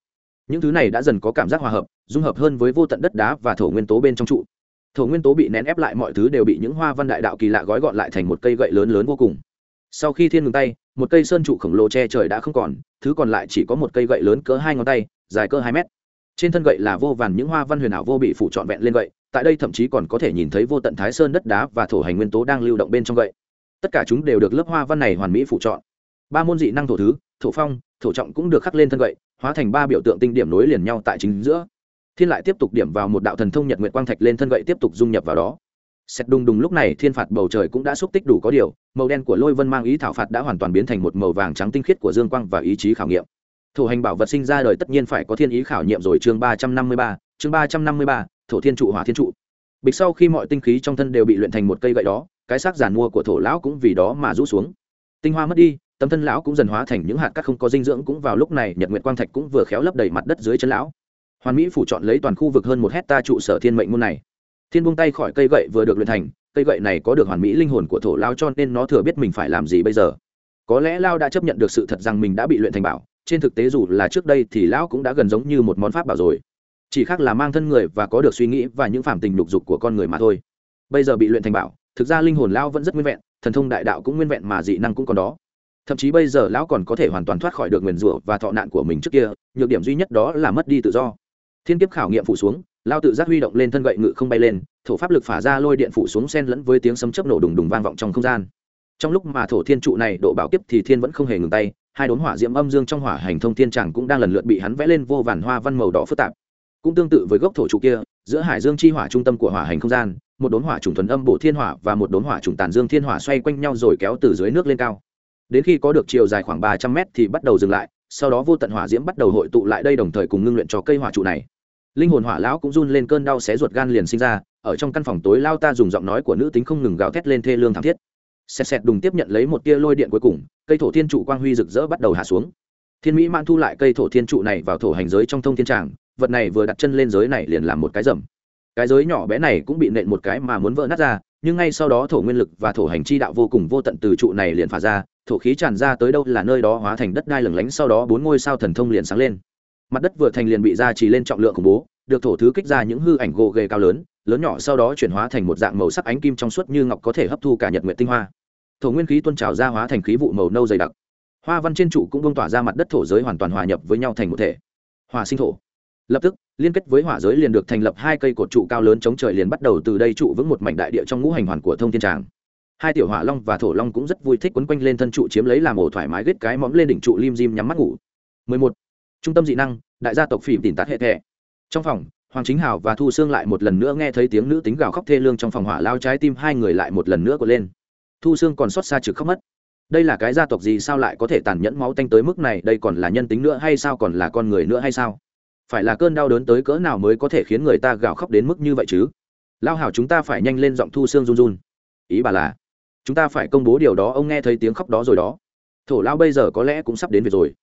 Những thứ này đã dần có cảm giác hòa hợp, dung hợp hơn với vô tận đất đá và thổ nguyên tố bên trong trụ. Thổ nguyên tố bị nén ép lại mọi thứ đều bị những hoa văn đại đạo kỳ lạ gói gọn lại thành một cây gậy lớn lớn vô cùng sau khi thiên ngừng tay, một cây sơn trụ khổng lồ che trời đã không còn, thứ còn lại chỉ có một cây gậy lớn cỡ hai ngón tay, dài cỡ hai mét. Trên thân gậy là vô vàn những hoa văn huyền ảo vô bị phủ trọn vẹn lên gậy, tại đây thậm chí còn có thể nhìn thấy vô tận thái sơn đất đá và thổ hành nguyên tố đang lưu động bên trong gậy. Tất cả chúng đều được lớp hoa văn này hoàn mỹ phủ trọn. Ba môn dị năng thổ thứ, thổ phong, thổ trọng cũng được khắc lên thân gậy, hóa thành ba biểu tượng tinh điểm nối liền nhau tại chính giữa. Thiên lại tiếp tục điểm vào một đạo thần thông nhật nguyện quang thạch lên thân gậy tiếp tục dung nhập vào đó xét đùng đùng lúc này thiên phạt bầu trời cũng đã xúc tích đủ có điều, màu đen của lôi vân mang ý thảo phạt đã hoàn toàn biến thành một màu vàng trắng tinh khiết của dương quang và ý chí khảo nghiệm. Thổ hành bảo vật sinh ra đời tất nhiên phải có thiên ý khảo nghiệm rồi, chương ba trăm năm mươi ba, chương ba trăm năm mươi ba, thổ thiên trụ, hỏa thiên trụ. Bịch sau khi mọi tinh khí trong thân đều bị luyện thành một cây gậy đó, cái xác giàn mua của thổ lão cũng vì đó mà rũ xuống. Tinh hoa mất đi tâm thân lão cũng dần hóa thành những hạt cát không có dinh dưỡng cũng vào lúc này, nhật nguyệt quang thạch cũng vừa khéo lấp đầy mặt đất dưới chân lão. Hoàn mỹ phủ chọn lấy toàn khu vực hơn một hecta trụ sở thiên mệnh môn này thiên buông tay khỏi cây gậy vừa được luyện thành, cây gậy này có được hoàn mỹ linh hồn của thổ lao cho nên nó thừa biết mình phải làm gì bây giờ. Có lẽ lao đã chấp nhận được sự thật rằng mình đã bị luyện thành bảo, trên thực tế dù là trước đây thì lão cũng đã gần giống như một món pháp bảo rồi. Chỉ khác là mang thân người và có được suy nghĩ và những phạm tình lục dục của con người mà thôi. Bây giờ bị luyện thành bảo, thực ra linh hồn lao vẫn rất nguyên vẹn, thần thông đại đạo cũng nguyên vẹn mà dị năng cũng còn đó. Thậm chí bây giờ lão còn có thể hoàn toàn thoát khỏi được nguyền rủa và thọ nạn của mình trước kia, nhược điểm duy nhất đó là mất đi tự do. Thiên kiếp khảo nghiệm phủ xuống lao tự giác huy động lên thân gậy ngự không bay lên, thổ pháp lực phả ra lôi điện phủ xuống sen lẫn với tiếng sấm chớp nổ đùng đùng vang vọng trong không gian. Trong lúc mà thổ thiên trụ này độ bảo kiếp thì thiên vẫn không hề ngừng tay, hai đốn hỏa diễm âm dương trong hỏa hành thông thiên chẳng cũng đang lần lượt bị hắn vẽ lên vô vàn hoa văn màu đỏ phức tạp. Cũng tương tự với gốc thổ trụ kia, giữa hải dương chi hỏa trung tâm của hỏa hành không gian, một đốn hỏa trùng thuần âm bổ thiên hỏa và một đốn hỏa trùng tàn dương thiên hỏa xoay quanh nhau rồi kéo từ dưới nước lên cao. Đến khi có được chiều dài khoảng ba trăm mét thì bắt đầu dừng lại, sau đó vô tận hỏa diễm bắt đầu hội tụ lại đây đồng thời cùng ngưng luyện cho cây hỏa trụ này linh hồn hỏa lão cũng run lên cơn đau xé ruột gan liền sinh ra, ở trong căn phòng tối lao ta dùng giọng nói của nữ tính không ngừng gào thét lên thê lương thảm thiết. Xẹt xẹt đùng tiếp nhận lấy một tia lôi điện cuối cùng, cây thổ thiên trụ quang huy rực rỡ bắt đầu hạ xuống. Thiên mỹ mãn thu lại cây thổ thiên trụ này vào thổ hành giới trong thông thiên tràng, vật này vừa đặt chân lên giới này liền làm một cái rầm. Cái giới nhỏ bé này cũng bị nện một cái mà muốn vỡ nát ra, nhưng ngay sau đó thổ nguyên lực và thổ hành chi đạo vô cùng vô tận từ trụ này liền phả ra, thổ khí tràn ra tới đâu là nơi đó hóa thành đất đai lửng lánh, sau đó bốn ngôi sao thần thông liền sáng lên mặt đất vừa thành liền bị ra chỉ lên trọng lượng khủng bố, được thổ thứ kích ra những hư ảnh gỗ ghề cao lớn lớn nhỏ sau đó chuyển hóa thành một dạng màu sắc ánh kim trong suốt như ngọc có thể hấp thu cả nhật nguyện tinh hoa. Thổ nguyên khí tuôn trào ra hóa thành khí vụ màu nâu dày đặc. Hoa văn trên trụ cũng bông tỏa ra mặt đất thổ giới hoàn toàn hòa nhập với nhau thành một thể. Hòa sinh thổ. Lập tức, liên kết với hỏa giới liền được thành lập hai cây cột trụ cao lớn chống trời liền bắt đầu từ đây trụ vững một mảnh đại địa trong ngũ hành hoàn của thông thiên tràng. Hai tiểu hỏa long và thổ long cũng rất vui thích quấn quanh lên thân trụ chiếm lấy làm ổ thoải mái ghét cái mõm lên đỉnh trụ lim dim nhắm mắt ngủ. 11 trung tâm dị năng, đại gia tộc phỉ tìm tạt hệ thẻ. Trong phòng, hoàng chính hào và thu sương lại một lần nữa nghe thấy tiếng nữ tính gào khóc thê lương trong phòng hỏa lao trái tim hai người lại một lần nữa có lên. Thu sương còn xót xa trực khóc mất. Đây là cái gia tộc gì sao lại có thể tàn nhẫn máu tanh tới mức này, đây còn là nhân tính nữa hay sao, còn là con người nữa hay sao? Phải là cơn đau đớn tới cỡ nào mới có thể khiến người ta gào khóc đến mức như vậy chứ? Lao hảo chúng ta phải nhanh lên giọng thu sương run run. Ý bà là, chúng ta phải công bố điều đó, ông nghe thấy tiếng khóc đó rồi đó. Thổ lao bây giờ có lẽ cũng sắp đến việc rồi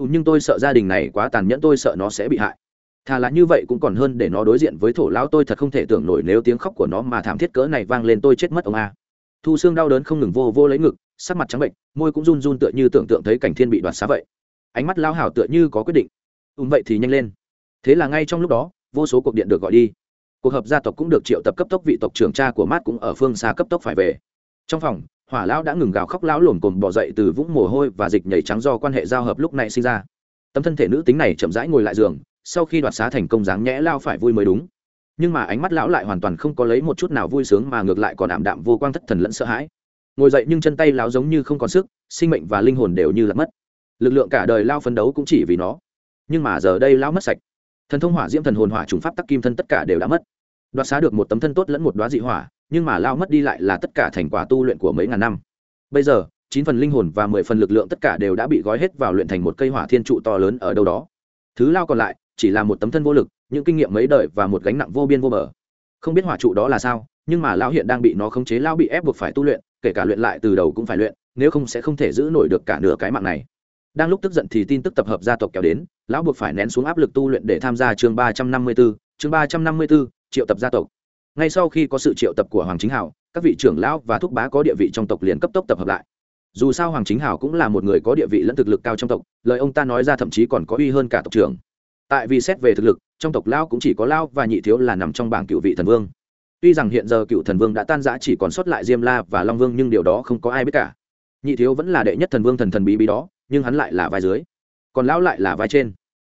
ừ, nhưng tôi sợ gia đình này quá tàn nhẫn tôi sợ nó sẽ bị hại. Thà là như vậy cũng còn hơn để nó đối diện với thổ lão tôi thật không thể tưởng nổi nếu tiếng khóc của nó mà thảm thiết cỡ này vang lên tôi chết mất ông a. Thu xương đau đớn không ngừng vô vô lấy ngực sắc mặt trắng bệnh môi cũng run run tựa như tưởng tượng thấy cảnh thiên bị đoạt xá vậy. Ánh mắt lao hảo tựa như có quyết định. Ùm vậy thì nhanh lên. Thế là ngay trong lúc đó vô số cuộc điện được gọi đi. Cuộc họp gia tộc cũng được triệu tập cấp tốc vị tộc trưởng cha của mát cũng ở phương xa cấp tốc phải về. Trong phòng hỏa lão đã ngừng gào khóc lão lồm cồm bỏ dậy từ vũng mồ hôi và dịch nhảy trắng do quan hệ giao hợp lúc này sinh ra. Tấm thân thể nữ tính này chậm rãi ngồi lại giường, sau khi đoạt xá thành công dáng nhẽ lao phải vui mới đúng. Nhưng mà ánh mắt lão lại hoàn toàn không có lấy một chút nào vui sướng mà ngược lại còn ảm đạm vô quang thất thần lẫn sợ hãi. Ngồi dậy nhưng chân tay lão giống như không còn sức, sinh mệnh và linh hồn đều như là mất. Lực lượng cả đời lao phấn đấu cũng chỉ vì nó. Nhưng mà giờ đây lão mất sạch. Thần thông hỏa diễm thần hồn hỏa trùng pháp tắc kim thân tất cả đều đã mất. Đoạt xá được một tấm thân tốt lẫn một đoá dị hỏa nhưng mà lao mất đi lại là tất cả thành quả tu luyện của mấy ngàn năm. Bây giờ, chín phần linh hồn và mười phần lực lượng tất cả đều đã bị gói hết vào luyện thành một cây hỏa thiên trụ to lớn ở đâu đó. Thứ lao còn lại, chỉ là một tấm thân vô lực, những kinh nghiệm mấy đời và một gánh nặng vô biên vô bờ. Không biết hỏa trụ đó là sao, nhưng mà lão hiện đang bị nó khống chế, lão bị ép buộc phải tu luyện, kể cả luyện lại từ đầu cũng phải luyện, nếu không sẽ không thể giữ nổi được cả nửa cái mạng này. Đang lúc tức giận thì tin tức tập hợp gia tộc kéo đến, lão buộc phải nén xuống áp lực tu luyện để tham gia chương ba trăm năm mươi b ố chương ba trăm năm mươi b ố triệu tập gia tộc ngay sau khi có sự triệu tập của hoàng chính hảo, các vị trưởng lão và thúc bá có địa vị trong tộc liền cấp tốc tập hợp lại. Dù sao hoàng chính hảo cũng là một người có địa vị lẫn thực lực cao trong tộc, lời ông ta nói ra thậm chí còn có uy hơn cả tộc trưởng. Tại vì xét về thực lực, trong tộc lao cũng chỉ có lao và nhị thiếu là nằm trong bảng cựu vị thần vương. Tuy rằng hiện giờ cựu thần vương đã tan rã chỉ còn sót lại diêm la và long vương, nhưng điều đó không có ai biết cả. Nhị thiếu vẫn là đệ nhất thần vương thần thần bí bí đó, nhưng hắn lại là vai dưới. Còn lão lại là vai trên.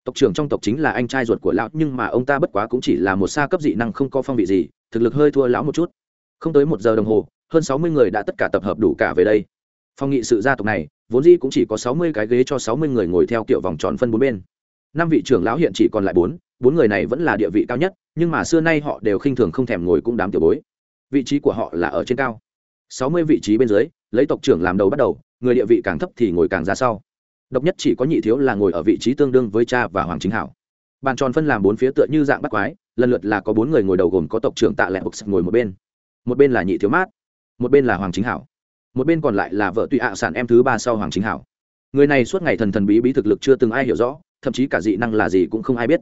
Tộc trưởng trong tộc chính là anh trai ruột của lão, nhưng mà ông ta bất quá cũng chỉ là một xa cấp dị năng không có phong vị gì thực lực hơi thua lão một chút. Không tới một giờ đồng hồ, hơn sáu mươi người đã tất cả tập hợp đủ cả về đây. Phong nghị sự gia tộc này, vốn dĩ cũng chỉ có sáu mươi cái ghế cho sáu mươi người ngồi theo kiểu vòng tròn phân bốn bên. Năm vị trưởng lão hiện chỉ còn lại bốn bốn người này vẫn là địa vị cao nhất, nhưng mà xưa nay họ đều khinh thường không thèm ngồi cũng đám tiểu bối. Vị trí của họ là ở trên cao. Sáu mươi vị trí bên dưới, lấy tộc trưởng làm đầu bắt đầu, người địa vị càng thấp thì ngồi càng ra sau. Độc nhất chỉ có nhị thiếu là ngồi ở vị trí tương đương với cha và hoàng chính hảo bàn tròn phân làm bốn phía tựa như dạng bắt quái, lần lượt là có bốn người ngồi đầu gồm có tộc trưởng tạ lẹ bục ngồi một bên. Một bên là nhị thiếu mát, một bên là hoàng chính hảo. Một bên còn lại là vợ tụy ạ sản em thứ ba sau hoàng chính hảo. Người này suốt ngày thần thần bí bí thực lực chưa từng ai hiểu rõ, thậm chí cả dị năng là gì cũng không ai biết.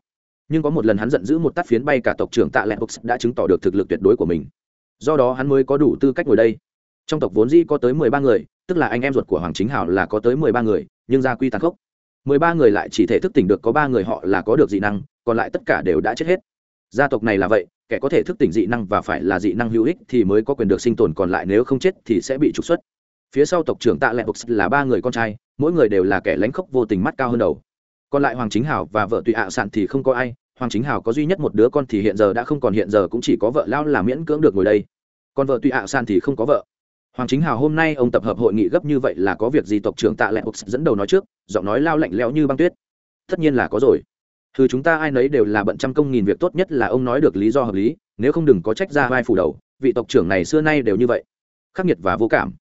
Nhưng có một lần hắn giận dữ một tắt phiến bay cả tộc trưởng tạ lẹ bục đã chứng tỏ được thực lực tuyệt đối của mình. Do đó hắn mới có đủ tư cách ngồi đây. Trong tộc vốn dĩ có tới mười ba người, tức là anh em ruột của hoàng chính hảo là có tới mười ba người, nhưng gia quy tàn khốc mười ba người lại chỉ thể thức tỉnh được có ba người họ là có được dị năng, còn lại tất cả đều đã chết hết. Gia tộc này là vậy, kẻ có thể thức tỉnh dị năng và phải là dị năng hữu ích thì mới có quyền được sinh tồn, còn lại nếu không chết thì sẽ bị trục xuất. Phía sau tộc trưởng tạ lệ bục là ba người con trai, mỗi người đều là kẻ lánh khốc vô tình mắt cao hơn đầu. Còn lại hoàng chính hảo và vợ tùy ạ à sạn thì không có ai, hoàng chính hảo có duy nhất một đứa con thì hiện giờ đã không còn, hiện giờ cũng chỉ có vợ lao là miễn cưỡng được ngồi đây. Còn vợ tùy ạ à sạn thì không có vợ hoàng chính hào hôm nay ông tập hợp hội nghị gấp như vậy là có việc gì? Tộc trưởng tạ lệ dẫn đầu nói trước, giọng nói lao lạnh lẽo như băng tuyết. Tất nhiên là có rồi. Thư chúng ta ai nấy đều là bận trăm công nghìn việc, tốt nhất là ông nói được lý do hợp lý, nếu không đừng có trách ra vai phủ đầu, vị tộc trưởng này xưa nay đều như vậy. Khắc nghiệt và vô cảm.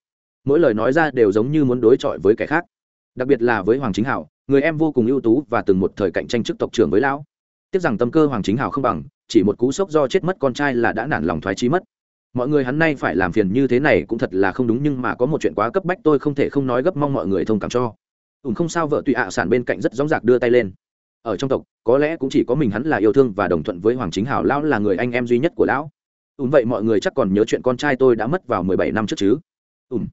Mỗi lời nói ra đều giống như muốn đối chọi với kẻ khác. Đặc biệt là với hoàng chính hảo người em vô cùng ưu tú và từng một thời cạnh tranh chức tộc trưởng với lão. Tiếc rằng tâm cơ hoàng chính hảo không bằng, chỉ một cú sốc do chết mất con trai là đã nản lòng thoái trí mất mọi người hắn nay phải làm phiền như thế này cũng thật là không đúng nhưng mà có một chuyện quá cấp bách tôi không thể không nói gấp mong mọi người thông cảm cho. Ùn không sao, vợ tụy ạ sản bên cạnh rất rõ rạc đưa tay lên. Ở trong tộc, có lẽ cũng chỉ có mình hắn là yêu thương và đồng thuận với hoàng chính hảo lão là người anh em duy nhất của lão. Ùn vậy mọi người chắc còn nhớ chuyện con trai tôi đã mất vào mười bảy năm trước chứ? Ùn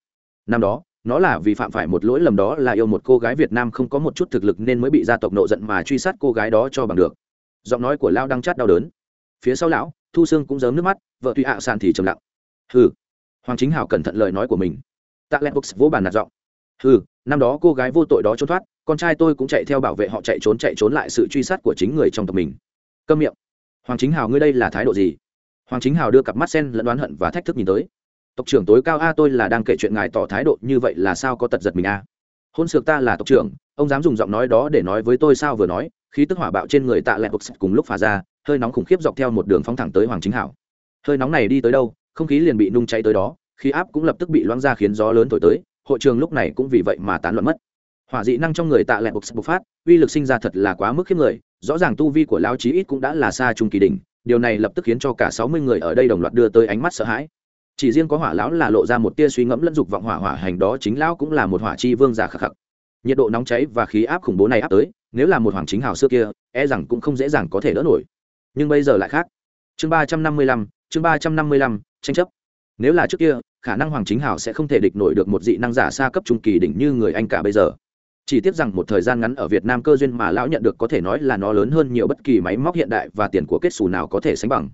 năm đó, nó là vì phạm phải một lỗi lầm đó là yêu một cô gái việt nam không có một chút thực lực nên mới bị gia tộc nộ giận mà truy sát cô gái đó cho bằng được. Giọng nói của lão đang chát đau đớn phía sau lão, thu sương cũng giớm nước mắt, vợ tùy ạ à sàn thì trầm lặng. Hừ, hoàng chính hảo cẩn thận lời nói của mình. Tạ lẽ books vỗ bàn nạt giọng. Hừ, năm đó cô gái vô tội đó trốn thoát, con trai tôi cũng chạy theo bảo vệ họ chạy trốn chạy trốn lại sự truy sát của chính người trong tộc mình. Câm miệng. Hoàng chính hào ngươi đây là thái độ gì? Hoàng chính hào đưa cặp mắt sen lẫn đoán hận và thách thức nhìn tới. Tộc trưởng tối cao a tôi là đang kể chuyện ngài tỏ thái độ như vậy là sao có tật giật mình a? Hôn sược ta là tộc trưởng, ông dám dùng giọng nói đó để nói với tôi sao vừa nói khi tức hỏa bạo trên người tạ lẹ bục cùng lúc phả ra hơi nóng khủng khiếp dọc theo một đường phóng thẳng tới hoàng chính hảo. Hơi nóng này đi tới đâu, không khí liền bị nung cháy tới đó, khí áp cũng lập tức bị loãng ra khiến gió lớn thổi tới, hội trường lúc này cũng vì vậy mà tán loạn mất. Hỏa dị năng trong người tạ lẹ bộc bộc phát, uy lực sinh ra thật là quá mức khiếp người, rõ ràng tu vi của lao chí ít cũng đã là xa trung kỳ đỉnh, điều này lập tức khiến cho cả sáu mươi người ở đây đồng loạt đưa tới ánh mắt sợ hãi. Chỉ riêng có hỏa lão là lộ ra một tia suy ngẫm lẫn dục vọng hỏa hỏa hành đó, chính lão cũng là một hỏa chi vương giả khắc khắc. Nhiệt độ nóng cháy và khí áp khủng bố này áp tới, nếu là một hoàng chính hào xưa kia e rằng cũng không dễ dàng có thể đỡ nổi nhưng bây giờ lại khác. Chương ba trăm năm mươi lăm, chương ba trăm năm mươi lăm, tranh chấp. Nếu là trước kia, khả năng hoàng chính hảo sẽ không thể địch nổi được một dị năng giả xa cấp trung kỳ đỉnh như người anh cả bây giờ. Chỉ tiếc rằng một thời gian ngắn ở việt nam cơ duyên mà lão nhận được có thể nói là nó lớn hơn nhiều bất kỳ máy móc hiện đại và tiền của kết xù nào có thể sánh bằng.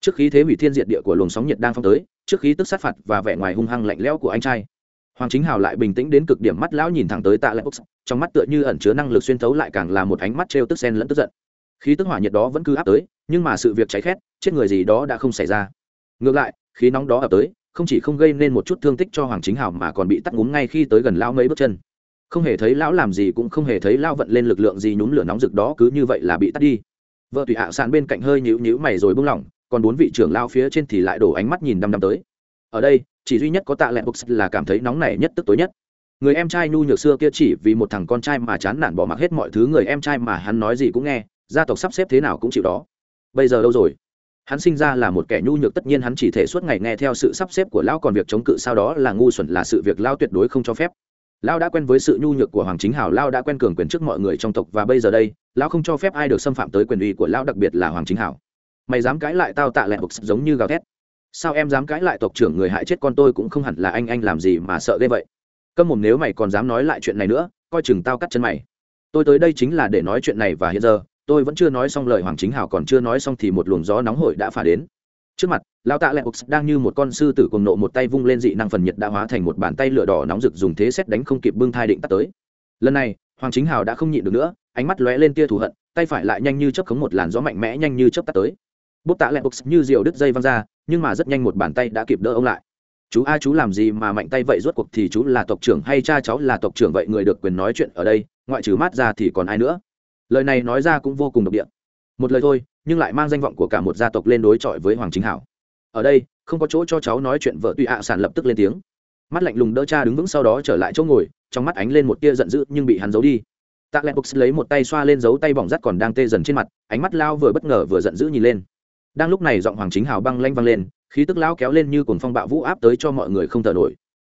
Trước khí thế hủy thiên diệt địa của luồng sóng nhiệt đang phong tới, trước khí tức sát phạt và vẻ ngoài hung hăng lạnh lẽo của anh trai. Hoàng chính hào lại bình tĩnh đến cực điểm mắt lão nhìn thẳng tới tạ lệ bốc trong mắt tựa như ẩn chứa năng lực xuyên thấu lại càng là một ánh mắt trêu tức sen lẫn tức giận. Khí tức hỏa nhiệt đó vẫn cứ áp tới nhưng mà sự việc cháy khét, chết người gì đó đã không xảy ra. Ngược lại, khí nóng đó ập tới, không chỉ không gây nên một chút thương tích cho hoàng chính hảo mà còn bị tắt ngúng ngay khi tới gần lão mấy bước chân. Không hề thấy lão làm gì cũng không hề thấy lão vận lên lực lượng gì nhún lửa nóng rực đó cứ như vậy là bị tắt đi. Vợ tùy hạ sàn bên cạnh hơi nhíu nhíu mày rồi buông lỏng, còn bốn vị trưởng lao phía trên thì lại đổ ánh mắt nhìn đăm đăm tới. Ở đây, chỉ duy nhất có tạ lẹ bục là cảm thấy nóng này nhất tức tối nhất. Người em trai nhu nhược xưa kia chỉ vì một thằng con trai mà chán nản bỏ mặc hết mọi thứ, người em trai mà hắn nói gì cũng nghe, gia tộc sắp xếp thế nào cũng chịu đó bây giờ đâu rồi? Hắn sinh ra là một kẻ nhu nhược, tất nhiên hắn chỉ thể suốt ngày nghe theo sự sắp xếp của lão, còn việc chống cự sau đó là ngu xuẩn, là sự việc lão tuyệt đối không cho phép. Lão đã quen với sự nhu nhược của hoàng chính hảo, lão đã quen cường quyền trước mọi người trong tộc, và bây giờ đây, lão không cho phép ai được xâm phạm tới quyền uy của lão, đặc biệt là hoàng chính hảo. Mày dám cãi lại tao tạ lẹ bực giống như gào thét. Sao em dám cãi lại tộc trưởng người hại chết con tôi cũng không hẳn là anh anh làm gì mà sợ ghê vậy? Câm mồm nếu mày còn dám nói lại chuyện này nữa, coi chừng tao cắt chân mày. Tôi tới đây chính là để nói chuyện này và hiện giờ tôi vẫn chưa nói xong lời hoàng chính Hào còn chưa nói xong thì một luồng gió nóng hổi đã phả đến. Trước mặt lao tạ lẹ đang như một con sư tử cùng nộ một tay vung lên dị năng phần nhiệt đã hóa thành một bàn tay lửa đỏ nóng rực dùng thế xét đánh không kịp bưng thai định tắt tới. Lần này, hoàng chính hào đã không nhịn được nữa, ánh mắt lóe lên tia thù hận, tay phải lại nhanh như chấp khống một làn gió mạnh mẽ nhanh như chấp tắt tới. Bút tạ lẹ như diều đứt dây văng ra, nhưng mà rất nhanh một bàn tay đã kịp đỡ ông lại. Chú a, chú làm gì mà mạnh tay vậy? Rốt cuộc thì chú là tộc trưởng hay cha cháu là tộc trưởng vậy? Người được quyền nói chuyện ở đây, ngoại trừ mát ra thì còn ai nữa? Lời này nói ra cũng vô cùng độc địa. Một lời thôi, nhưng lại mang danh vọng của cả một gia tộc lên đối chọi với hoàng chính hảo. Ở đây, không có chỗ cho cháu nói chuyện vợ tùy ạ sản lập tức lên tiếng. Mắt lạnh lùng đỡ cha đứng vững sau đó trở lại chỗ ngồi, trong mắt ánh lên một tia giận dữ, nhưng bị hắn giấu đi. Tạ lẹ bục lấy một tay xoa lên dấu tay bỏng rắt còn đang tê dần trên mặt, ánh mắt lao vừa bất ngờ vừa giận dữ nhìn lên. Đang lúc này giọng hoàng chính hào băng lanh văng lên, khí tức lao kéo lên như cồn phong bạo vũ áp tới cho mọi người không thở nổi.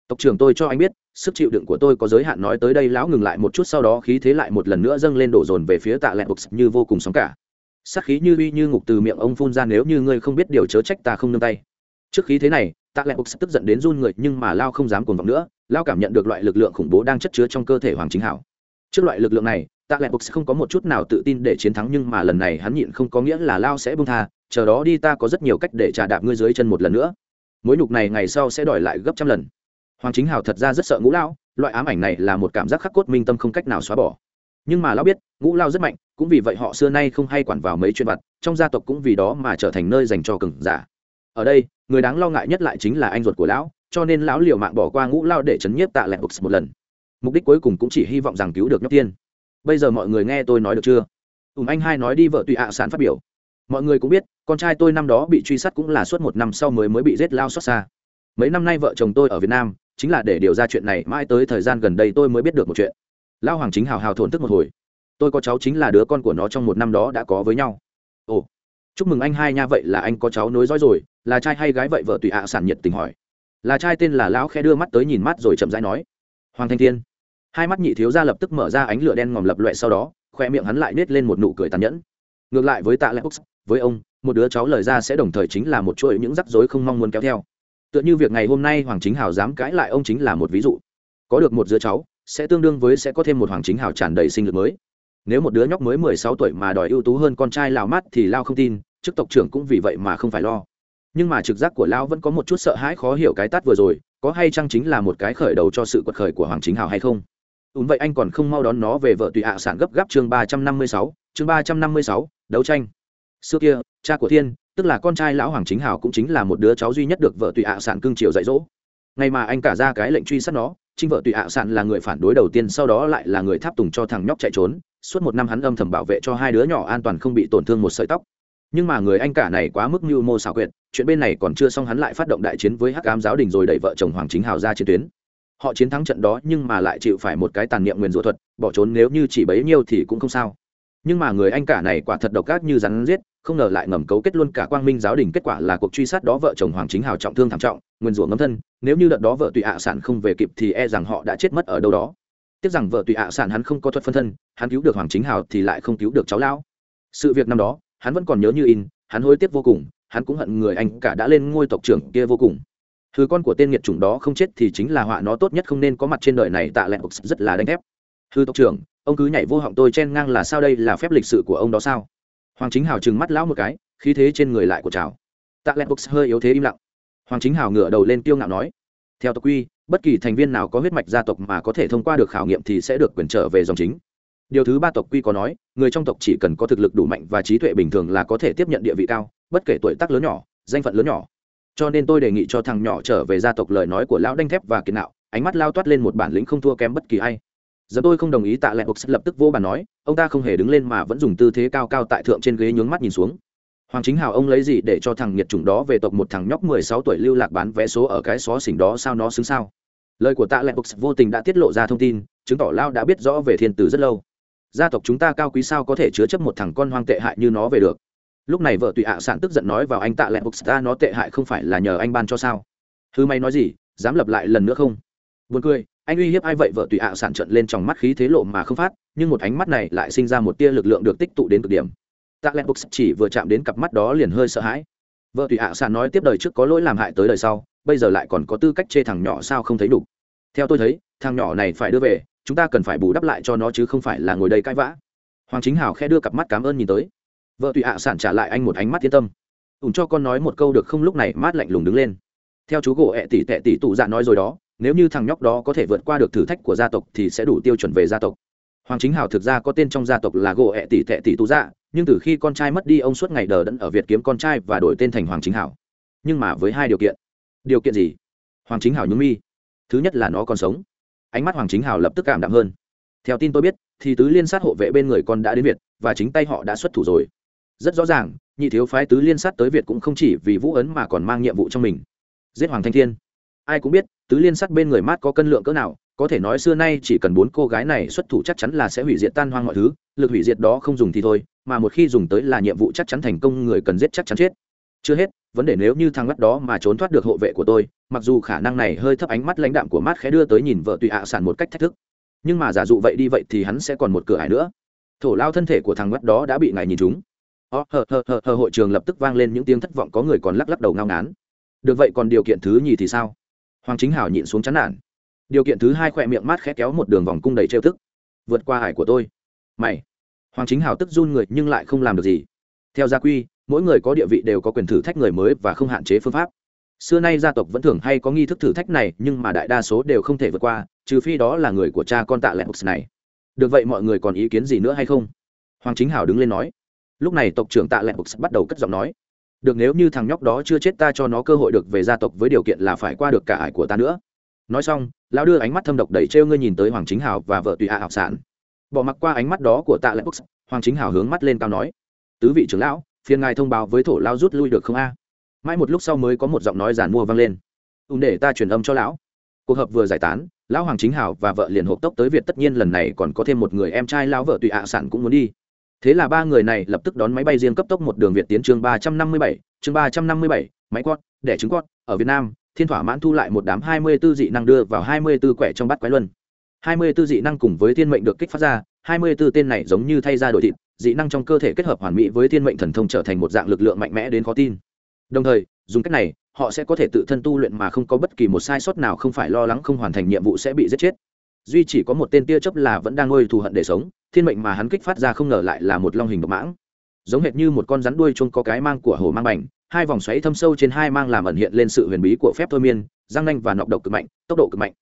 Tộc trưởng tôi cho anh biết sức chịu đựng của tôi có giới hạn nói tới đây lão ngừng lại một chút sau đó khí thế lại một lần nữa dâng lên đổ dồn về phía tạ lẹ bục như vô cùng sóng cả. Sắc khí như uy như ngục từ miệng ông phun ra nếu như ngươi không biết điều chớ trách ta không nương tay. Trước khí thế này, tạ lẹ bục tức giận đến run người nhưng mà lao không dám cuồng vọng nữa lao cảm nhận được loại lực lượng khủng bố đang chất chứa trong cơ thể hoàng chính hảo. Trước loại lực lượng này, tạ lẹ bục không có một chút nào tự tin để chiến thắng nhưng mà lần này hắn nhịn không có nghĩa là lao sẽ bung tha, chờ đó đi ta có rất nhiều cách để trả đạp ngươi dưới chân một lần nữa. Mối nhục này ngày sau sẽ đòi lại gấp trăm lần hoàng chính hào thật ra rất sợ ngũ lao loại ám ảnh này là một cảm giác khắc cốt minh tâm không cách nào xóa bỏ. Nhưng mà lão biết, ngũ lao rất mạnh, cũng vì vậy họ xưa nay không hay quản vào mấy chuyện vặt, trong gia tộc cũng vì đó mà trở thành nơi dành cho cừng giả. Ở đây, người đáng lo ngại nhất lại chính là anh ruột của lão, cho nên lão liều mạng bỏ qua ngũ lao để chấn nhiếp tạ lẹt bục một lần. Mục đích cuối cùng cũng chỉ hy vọng rằng cứu được nhóc tiên. Bây giờ mọi người nghe tôi nói được chưa? Ùm anh hai nói đi vợ tùy ạ sản phát biểu. Mọi người cũng biết, con trai tôi năm đó bị truy sát cũng là suốt một năm sau mới mới bị giết lao xót xa. Mấy năm nay vợ chồng tôi ở việt nam chính là để điều ra chuyện này mãi tới thời gian gần đây tôi mới biết được một chuyện. Lao hoàng chính hào hào thổn thức một hồi. Tôi có cháu chính là đứa con của nó trong một năm đó đã có với nhau. Ồ, chúc mừng anh hai nha, vậy là anh có cháu nối dõi rồi. Là trai hay gái vậy vợ tùy ạ, sản nhiệt tình hỏi. Là trai tên là lão khe đưa mắt tới nhìn mắt rồi chậm rãi nói. Hoàng thanh thiên. Hai mắt nhị thiếu ra lập tức mở ra ánh lửa đen ngòm lập loẹ sau đó khoe miệng hắn lại nết lên một nụ cười tàn nhẫn. Ngược lại với tạ lẽ với ông, một đứa cháu lời ra sẽ đồng thời chính là một chuỗi những rắc rối không mong muốn kéo theo tựa như việc ngày hôm nay hoàng chính hào dám cãi lại ông chính là một ví dụ. Có được một đứa cháu, sẽ tương đương với sẽ có thêm một hoàng chính hào tràn đầy sinh lực mới. Nếu một đứa nhóc mới mười sáu tuổi mà đòi ưu tú hơn con trai lao mắt thì lao không tin, chức tộc trưởng cũng vì vậy mà không phải lo. Nhưng mà trực giác của lao vẫn có một chút sợ hãi khó hiểu cái tát vừa rồi, có hay chăng chính là một cái khởi đầu cho sự quật khởi của hoàng chính hào hay không? Ùn vậy anh còn không mau đón nó về vợ tùy ạ sản gấp gáp chương ba trăm năm mươi sáu, chương ba trăm năm mươi sáu, đấu tranh. Xưa kia, cha của thiên tức là con trai lão hoàng chính hào cũng chính là một đứa cháu duy nhất được vợ tùy ạ sản cưng chiều dạy dỗ. Ngày mà anh cả ra cái lệnh truy sát nó trinh vợ tùy ạ sản là người phản đối đầu tiên, sau đó lại là người tháp tùng cho thằng nhóc chạy trốn. Suốt một năm hắn âm thầm bảo vệ cho hai đứa nhỏ an toàn không bị tổn thương một sợi tóc. Nhưng mà người anh cả này quá mức mưu mô xảo quyệt, chuyện bên này còn chưa xong hắn lại phát động đại chiến với hắc ám giáo đình rồi đẩy vợ chồng hoàng chính hào ra chiến tuyến. Họ chiến thắng trận đó nhưng mà lại chịu phải một cái tàn niệm nguyền rủa thuật, bỏ trốn nếu như chỉ bấy nhiêu thì cũng không sao nhưng mà người anh cả này quả thật độc ác như rắn giết, không ngờ lại ngầm cấu kết luôn cả quang minh giáo đình. Kết quả là cuộc truy sát đó vợ chồng hoàng chính hào trọng thương thảm trọng, nguyên rủa ngấm thân. Nếu như đợt đó vợ tùy ạ sản không về kịp thì e rằng họ đã chết mất ở đâu đó. Tiếc rằng vợ tùy ạ sản hắn không có thuật phân thân, hắn cứu được hoàng chính hào thì lại không cứu được cháu lão. Sự việc năm đó, hắn vẫn còn nhớ như in, hắn hối tiếc vô cùng, hắn cũng hận người anh cả đã lên ngôi tộc trưởng kia vô cùng. Thứ con của tên nghiệt chủng đó không chết thì chính là họa nó tốt nhất không nên có mặt trên đời này tạ lẹn. Rất là đánh thép. Hư tộc trưởng ông cứ nhảy vô họng tôi chen ngang là sao đây, là phép lịch sự của ông đó sao? Hoàng chính hào trừng mắt lão một cái, khí thế trên người lại của trào. Tạ lẹn hơi yếu thế im lặng. Hoàng chính hào ngửa đầu lên tiêu ngạo nói, theo tộc quy, bất kỳ thành viên nào có huyết mạch gia tộc mà có thể thông qua được khảo nghiệm thì sẽ được quyền trở về dòng chính. Điều thứ ba tộc quy có nói, người trong tộc chỉ cần có thực lực đủ mạnh và trí tuệ bình thường là có thể tiếp nhận địa vị cao, bất kể tuổi tác lớn nhỏ, danh phận lớn nhỏ. Cho nên tôi đề nghị cho thằng nhỏ trở về gia tộc lời nói của lão đanh thép và kiệt nạo, ánh mắt lao toát lên một bản lĩnh không thua kém bất kỳ ai giờ tôi không đồng ý tạ lẹ buộc lập tức vô bàn nói ông ta không hề đứng lên mà vẫn dùng tư thế cao cao tại thượng trên ghế nhướng mắt nhìn xuống. Hoàng chính hào ông lấy gì để cho thằng nhiệt chủng đó về tộc một thằng nhóc mười sáu tuổi lưu lạc bán vé số ở cái xó xỉnh đó sao nó xứng sao? Lời của tạ lệ bục vô tình đã tiết lộ ra thông tin chứng tỏ lao đã biết rõ về thiên tử rất lâu. Gia tộc chúng ta cao quý sao có thể chứa chấp một thằng con hoang tệ hại như nó về được? Lúc này vợ tụy ạ sản tức giận nói vào anh tạ lệ bục ta nó tệ hại không phải là nhờ anh ban cho sao? Thứ may nói gì dám lập lại lần nữa không? Buồn cười, anh uy hiếp ai vậy vợ tùy ạ sản trận lên trong mắt khí thế lộ mà không phát, nhưng một ánh mắt này lại sinh ra một tia lực lượng được tích tụ đến cực điểm. Tạ Lệ bục chỉ vừa chạm đến cặp mắt đó liền hơi sợ hãi. Vợ tùy ạ sản nói tiếp đời trước có lỗi làm hại tới đời sau, bây giờ lại còn có tư cách chê thằng nhỏ sao không thấy đủ. Theo tôi thấy, thằng nhỏ này phải đưa về, chúng ta cần phải bù đắp lại cho nó chứ không phải là ngồi đây cãi vã. Hoàng Chính Hào khe đưa cặp mắt cảm ơn nhìn tới. Vợ tùy ạ sản trả lại anh một ánh mắt yên tâm. Ủng cho con nói một câu được không lúc này mát lạnh lùng đứng lên. Theo chú gỗ ẹ tỷ tệ tỷ tụ dạ nói rồi đó, nếu như thằng nhóc đó có thể vượt qua được thử thách của gia tộc thì sẽ đủ tiêu chuẩn về gia tộc. Hoàng chính hào thực ra có tên trong gia tộc là gỗ ẹ tỷ tệ tỷ tú dạ nhưng từ khi con trai mất đi ông suốt ngày đờ đẫn ở việt kiếm con trai và đổi tên thành hoàng chính hào. Nhưng mà với hai điều kiện. Điều kiện gì? Hoàng chính hào nhúng mi. Thứ nhất là nó còn sống. Ánh mắt hoàng chính hào lập tức cảm đạm hơn. Theo tin tôi biết, thì tứ liên sát hộ vệ bên người con đã đến việt, và chính tay họ đã xuất thủ rồi. Rất rõ ràng, nhị thiếu phái tứ liên sát tới việt cũng không chỉ vì vũ ấn mà còn mang nhiệm vụ trong mình. Giết hoàng thanh thiên. Ai cũng biết tứ liên sắt bên người mát có cân lượng cỡ nào, có thể nói xưa nay chỉ cần bốn cô gái này xuất thủ chắc chắn là sẽ hủy diệt tan hoang mọi thứ, lực hủy diệt đó không dùng thì thôi, mà một khi dùng tới là nhiệm vụ chắc chắn thành công, người cần giết chắc chắn chết. Chưa hết, vấn đề nếu như thằng mắt đó mà trốn thoát được hộ vệ của tôi, mặc dù khả năng này hơi thấp ánh mắt lãnh đạm của mát khẽ đưa tới nhìn vợ tùy ạ sản một cách thách thức. Nhưng mà giả dụ vậy đi vậy thì hắn sẽ còn một cửa ải nữa. Thổ lao thân thể của thằng mắt đó đã bị ngài nhìn chúng ó ờ, hờ hờ hờ hờ, hội trường lập tức vang lên những tiếng thất vọng có người còn lắc lắc đầu ngao ngán. Được vậy còn điều kiện thứ nhì thì sao? Hoàng chính hảo nhịn xuống chán nản. Điều kiện thứ hai khỏe miệng mát khẽ kéo một đường vòng cung đầy trêu thức vượt qua hải của tôi. Mày. Hoàng chính hảo tức run người nhưng lại không làm được gì. Theo gia quy, mỗi người có địa vị đều có quyền thử thách người mới và không hạn chế phương pháp. Xưa nay gia tộc vẫn thường hay có nghi thức thử thách này, nhưng mà đại đa số đều không thể vượt qua, trừ phi đó là người của cha con tạ lệ này. Được vậy mọi người còn ý kiến gì nữa hay không? Hoàng chính hảo đứng lên nói. Lúc này tộc trưởng tạ lệ bắt đầu cất giọng nói được nếu như thằng nhóc đó chưa chết ta cho nó cơ hội được về gia tộc với điều kiện là phải qua được cả ải của ta nữa. Nói xong, lão đưa ánh mắt thâm độc đẩy trêu ngươi nhìn tới hoàng chính hào và vợ tùy hạ học sản. Bỏ mặc qua ánh mắt đó của tạ lệ bức, hoàng chính hào hướng mắt lên cao nói, tứ vị trưởng lão, phiền ngài thông báo với thổ lao rút lui được không a? Mãi một lúc sau mới có một giọng nói giản mua vang lên, ùn để ta truyền âm cho lão. Cuộc họp vừa giải tán, lão hoàng chính hào và vợ liền hộp tốc tới việt, tất nhiên lần này còn có thêm một người em trai lão vợ tùy hạ sản cũng muốn đi thế là ba người này lập tức đón máy bay riêng cấp tốc một đường việt tiến chương ba trăm năm mươi bảy, chương ba trăm năm mươi bảy, máy quát đẻ trứng quát ở việt nam, thiên thỏa mãn thu lại một đám hai mươi 24 dị năng đưa vào hai mươi 24 quẻ trong bát quái luân. hai mươi 24 dị năng cùng với thiên mệnh được kích phát ra, hai mươi 24 tên này giống như thay ra đổi thịt, dị năng trong cơ thể kết hợp hoàn mỹ với thiên mệnh thần thông trở thành một dạng lực lượng mạnh mẽ đến khó tin. Đồng thời, dùng cách này, họ sẽ có thể tự thân tu luyện mà không có bất kỳ một sai sót nào, không phải lo lắng không hoàn thành nhiệm vụ sẽ bị giết chết duy chỉ có một tên tia chấp là vẫn đang nuôi thù hận để sống, thiên mệnh mà hắn kích phát ra không ngờ lại là một long hình độc mãng. Giống hệt như một con rắn đuôi chung có cái mang của hồ mang bành, hai vòng xoáy thâm sâu trên hai mang làm ẩn hiện lên sự huyền bí của phép thôi miên, răng nanh và nọc độc cực mạnh, tốc độ cực mạnh.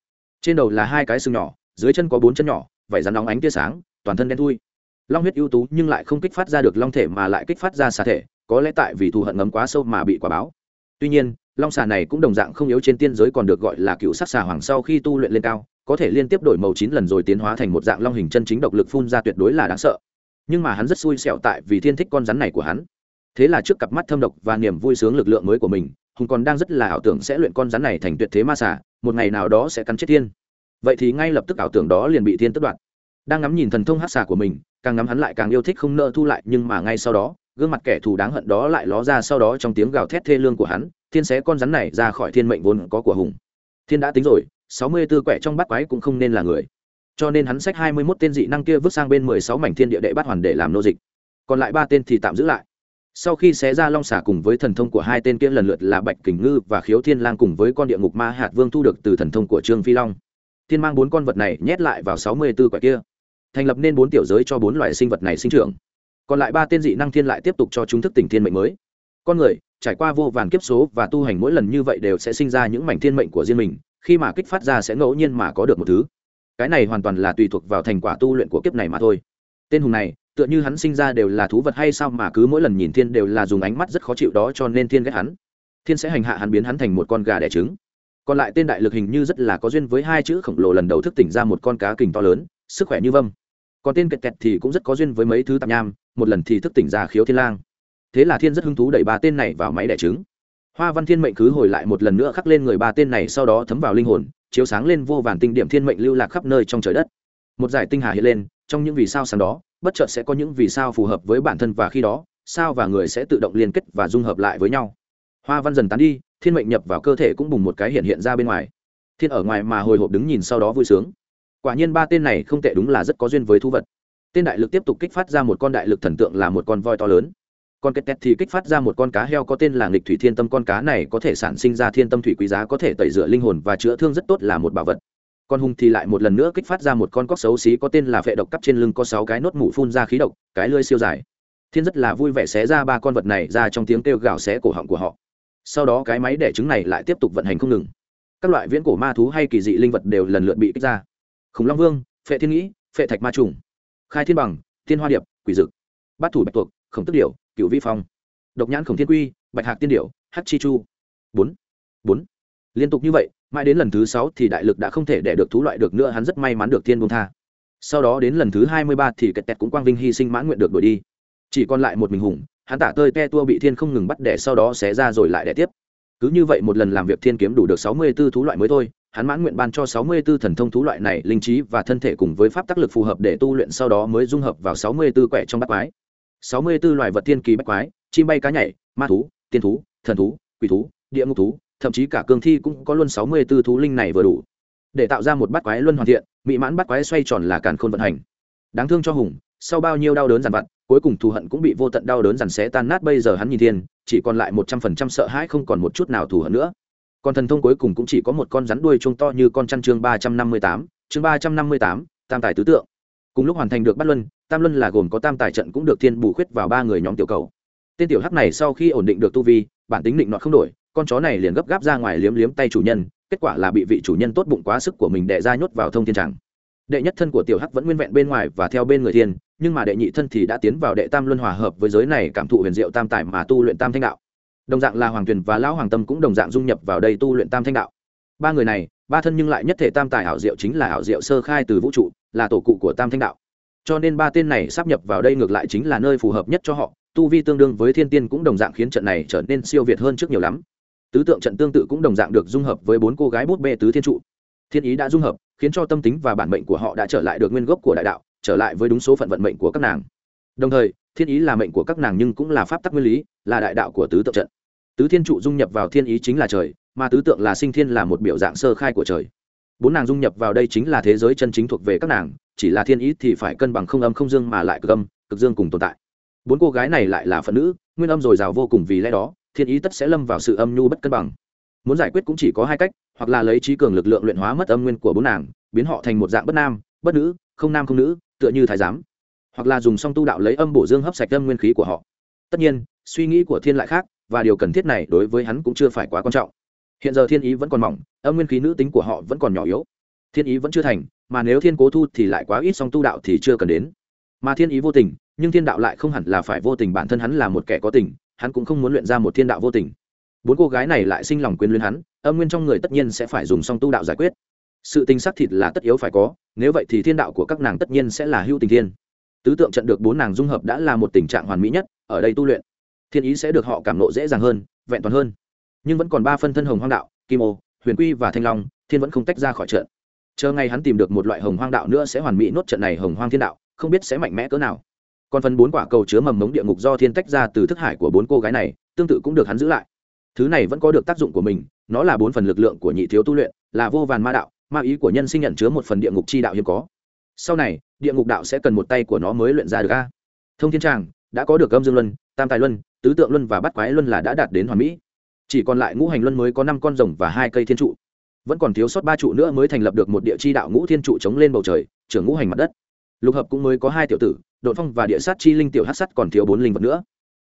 Trên đầu là hai cái xương nhỏ, dưới chân có bốn chân nhỏ, vảy rắn nóng ánh tia sáng, toàn thân đen thui. Long huyết ưu tú nhưng lại không kích phát ra được long thể mà lại kích phát ra xà thể, có lẽ tại vì thù hận ngấm quá sâu mà bị quả báo. Tuy nhiên, long xà này cũng đồng dạng không yếu trên tiên giới còn được gọi là cựu sắc xà hoàng sau khi tu luyện lên cao có thể liên tiếp đổi màu chín lần rồi tiến hóa thành một dạng long hình chân chính độc lực phun ra tuyệt đối là đáng sợ. Nhưng mà hắn rất xui xẻo tại vì thiên thích con rắn này của hắn. Thế là trước cặp mắt thâm độc và niềm vui sướng lực lượng mới của mình, hùng còn đang rất là ảo tưởng sẽ luyện con rắn này thành tuyệt thế ma xả một ngày nào đó sẽ cắn chết thiên. Vậy thì ngay lập tức ảo tưởng đó liền bị thiên tất đoạt. Đang ngắm nhìn thần thông hát xà của mình, càng ngắm hắn lại càng yêu thích không nợ thu lại, nhưng mà ngay sau đó, gương mặt kẻ thù đáng hận đó lại ló ra sau đó trong tiếng gào thét thê lương của hắn, thiên sẽ con rắn này ra khỏi thiên mệnh vốn có của hùng. Thiên đã tính rồi sáu mươi 64 quẻ trong bát quái cũng không nên là người. Cho nên hắn xách hai mươi 21 tên dị năng kia vứt sang bên mười sáu mảnh thiên địa đệ bát hoàn để làm nô dịch. Còn lại ba tên thì tạm giữ lại. Sau khi xé ra long xả cùng với thần thông của hai tên kia lần lượt là bạch kình ngư và khiếu thiên lang cùng với con địa ngục ma hạt vương thu được từ thần thông của trương phi long. Thiên mang bốn con vật này nhét lại vào sáu mươi 64 quẻ kia. Thành lập nên bốn tiểu giới cho bốn loại sinh vật này sinh trưởng. Còn lại ba tên dị năng thiên lại tiếp tục cho chúng thức tỉnh thiên mệnh mới. Con người, trải qua vô vàn kiếp số và tu hành mỗi lần như vậy đều sẽ sinh ra những mảnh thiên mệnh của riêng mình khi mà kích phát ra sẽ ngẫu nhiên mà có được một thứ. Cái này hoàn toàn là tùy thuộc vào thành quả tu luyện của kiếp này mà thôi. Tên hùng này, tựa như hắn sinh ra đều là thú vật hay sao mà cứ mỗi lần nhìn thiên đều là dùng ánh mắt rất khó chịu đó cho nên thiên ghét hắn. Thiên sẽ hành hạ hắn biến hắn thành một con gà đẻ trứng. Còn lại tên đại lực hình như rất là có duyên với hai chữ khổng lồ lần đầu thức tỉnh ra một con cá kình to lớn, sức khỏe như vâm. Còn tên kẹt kẹt thì cũng rất có duyên với mấy thứ tạp nham, một lần thì thức tỉnh ra khiếu thiên lang. Thế là thiên rất hứng thú đẩy ba tên này vào máy đẻ trứng hoa văn thiên mệnh cứ hồi lại một lần nữa khắc lên người ba tên này, sau đó thấm vào linh hồn, chiếu sáng lên vô vàn tinh điểm thiên mệnh lưu lạc khắp nơi trong trời đất. Một giải tinh hà hiện lên, trong những vì sao sáng đó, bất chợt sẽ có những vì sao phù hợp với bản thân và khi đó, sao và người sẽ tự động liên kết và dung hợp lại với nhau. Hoa văn dần tán đi, thiên mệnh nhập vào cơ thể cũng bùng một cái hiện hiện ra bên ngoài. Thiên ở ngoài mà hồi hộp đứng nhìn sau đó vui sướng. Quả nhiên ba tên này không tệ đúng là rất có duyên với thú vật. Tên đại lực tiếp tục kích phát ra một con đại lực thần tượng là một con voi to lớn con kết tét thì kích phát ra một con cá heo có tên là nghịch thủy thiên tâm. Con cá này có thể sản sinh ra thiên tâm thủy quý giá, có thể tẩy rửa linh hồn và chữa thương rất tốt là một bảo vật. Con hung thì lại một lần nữa kích phát ra một con cóc xấu xí có tên là vệ độc cắp trên lưng, có sáu cái nốt mủ phun ra khí độc, cái lưỡi siêu dài. Thiên rất là vui vẻ xé ra ba con vật này ra trong tiếng kêu gào xé cổ họng của họ. Sau đó cái máy đẻ trứng này lại tiếp tục vận hành không ngừng. Các loại viễn cổ ma thú hay kỳ dị linh vật đều lần lượt bị kích ra. Khủng long vương, phệ thiên nghĩ, phệ thạch ma trùng, khai thiên bằng, thiên hoa điệp, quỷ dực, bát thủ bạch tuộc, khổng tức điệu cựu vi phong, độc nhãn khổng thiên quy, bạch hạc tiên điệu hát chi chu. Bốn. Bốn. Liên tục như vậy, mãi đến lần thứ sáu thì đại lực đã không thể để được thú loại được nữa, hắn rất may mắn được thiên buông tha. Sau đó đến lần thứ hai mươi ba thì kẹt tẹt cũng quang vinh hy sinh mãn nguyện được đổi đi. Chỉ còn lại một mình hùng, hắn tả tơi te tua bị thiên không ngừng bắt đẻ, sau đó xé ra rồi lại đẻ tiếp. Cứ như vậy một lần làm việc thiên kiếm đủ được sáu mươi 64 thú loại mới thôi, hắn mãn nguyện ban cho sáu mươi 64 thần thông thú loại này linh trí và thân thể cùng với pháp tác lực phù hợp để tu luyện, sau đó mới dung hợp vào sáu mươi 64 quẻ trong bát quái sáu mươi 64 loài vật tiên kỳ bách quái, chim bay cá nhảy, ma thú, tiên thú, thần thú, quỷ thú, địa ngục thú, thậm chí cả cương thi cũng có luôn sáu mươi 64 thú linh này vừa đủ. Để tạo ra một bát quái luân hoàn thiện, mỹ mãn bát quái xoay tròn là càn khôn vận hành. Đáng thương cho hùng, sau bao nhiêu đau đớn giàn vặt, cuối cùng thù hận cũng bị vô tận đau đớn giàn xé tan nát, bây giờ hắn nhìn thiên, chỉ còn lại một trăm phần trăm sợ hãi không còn một chút nào thù hận nữa. Còn thần thông cuối cùng cũng chỉ có một con rắn đuôi chuông to như con chăn chương ba trăm năm mươi tám, chương ba trăm năm mươi tám, tam tài tứ tượng cùng lúc hoàn thành được bắt luân, tam luân là gồm có tam tài trận cũng được thiên bù khuyết vào ba người nhóm tiểu cầu. Tên tiểu hắc này sau khi ổn định được tu vi, bản tính định nọ không đổi, con chó này liền gấp gáp ra ngoài liếm liếm tay chủ nhân, kết quả là bị vị chủ nhân tốt bụng quá sức của mình đệ ra nhốt vào thông thiên tràng. Đệ nhất thân của tiểu hắc vẫn nguyên vẹn bên ngoài và theo bên người thiên, nhưng mà đệ nhị thân thì đã tiến vào đệ tam luân hòa hợp với giới này cảm thụ huyền diệu tam tài mà tu luyện tam thanh đạo. Đồng dạng là hoàng tuyền và lão hoàng tâm cũng đồng dạng dung nhập vào đây tu luyện tam thanh đạo. Ba người này ba thân nhưng lại nhất thể tam tài ảo diệu chính là ảo diệu sơ khai từ vũ trụ, là tổ cụ của tam thanh đạo. Cho nên ba tên này sắp nhập vào đây ngược lại chính là nơi phù hợp nhất cho họ, tu vi tương đương với thiên tiên cũng đồng dạng khiến trận này trở nên siêu việt hơn trước nhiều lắm. Tứ tượng trận tương tự cũng đồng dạng được dung hợp với bốn cô gái bút bê tứ thiên trụ. Thiên ý đã dung hợp, khiến cho tâm tính và bản mệnh của họ đã trở lại được nguyên gốc của đại đạo, trở lại với đúng số phận vận mệnh của các nàng. Đồng thời, thiên ý là mệnh của các nàng nhưng cũng là pháp tắc nguyên lý, là đại đạo của tứ tượng trận. Tứ thiên trụ dung nhập vào thiên ý chính là trời mà tứ tượng là sinh thiên là một biểu dạng sơ khai của trời. Bốn nàng dung nhập vào đây chính là thế giới chân chính thuộc về các nàng, chỉ là thiên ý thì phải cân bằng không âm không dương mà lại cực âm, cực dương cùng tồn tại. Bốn cô gái này lại là phận nữ, nguyên âm dồi dào vô cùng vì lẽ đó, thiên ý tất sẽ lâm vào sự âm nhu bất cân bằng. Muốn giải quyết cũng chỉ có hai cách, hoặc là lấy trí cường lực lượng luyện hóa mất âm nguyên của bốn nàng, biến họ thành một dạng bất nam, bất nữ, không nam không nữ, tựa như thái giám. Hoặc là dùng song tu đạo lấy âm bổ dương hấp sạch âm nguyên khí của họ. Tất nhiên, suy nghĩ của thiên lại khác, và điều cần thiết này đối với hắn cũng chưa phải quá quan trọng hiện giờ thiên ý vẫn còn mỏng, âm nguyên khí nữ tính của họ vẫn còn nhỏ yếu. Thiên ý vẫn chưa thành, mà nếu thiên cố thu thì lại quá ít, song tu đạo thì chưa cần đến. Mà thiên ý vô tình, nhưng thiên đạo lại không hẳn là phải vô tình, bản thân hắn là một kẻ có tình, hắn cũng không muốn luyện ra một thiên đạo vô tình. Bốn cô gái này lại sinh lòng quyến luyến hắn, âm nguyên trong người tất nhiên sẽ phải dùng song tu đạo giải quyết. Sự tình xác thịt là tất yếu phải có, nếu vậy thì thiên đạo của các nàng tất nhiên sẽ là hưu tình thiên. Tứ tượng trận được bốn nàng dung hợp đã là một tình trạng hoàn mỹ nhất, ở đây tu luyện, thiên ý sẽ được họ cảm nộ dễ dàng hơn, vẹn toàn hơn nhưng vẫn còn ba phân thân hồng hoang đạo, kim ô, huyền quy và thanh long, thiên vẫn không tách ra khỏi trận. Chờ ngày hắn tìm được một loại hồng hoang đạo nữa sẽ hoàn mỹ nốt trận này hồng hoang thiên đạo, không biết sẽ mạnh mẽ cỡ nào. Còn phần bốn quả cầu chứa mầm mống địa ngục do thiên tách ra từ thức hải của bốn cô gái này, tương tự cũng được hắn giữ lại. Thứ này vẫn có được tác dụng của mình, nó là bốn phần lực lượng của nhị thiếu tu luyện, là vô vàn ma đạo, ma ý của nhân sinh nhận chứa một phần địa ngục chi đạo hiếm có. Sau này, địa ngục đạo sẽ cần một tay của nó mới luyện ra được a. Thông thiên tràng, đã có được âm dương luân, tam tài luân, tứ tượng luân và bắt quái luân là đã đạt đến hoàn mỹ chỉ còn lại ngũ hành luân mới có năm con rồng và hai cây thiên trụ. Vẫn còn thiếu sót ba trụ nữa mới thành lập được một địa chi đạo ngũ thiên trụ chống lên bầu trời, trưởng ngũ hành mặt đất. Lục hợp cũng mới có hai tiểu tử đội phong và địa sát chi linh tiểu hát sắt còn thiếu bốn linh vật nữa.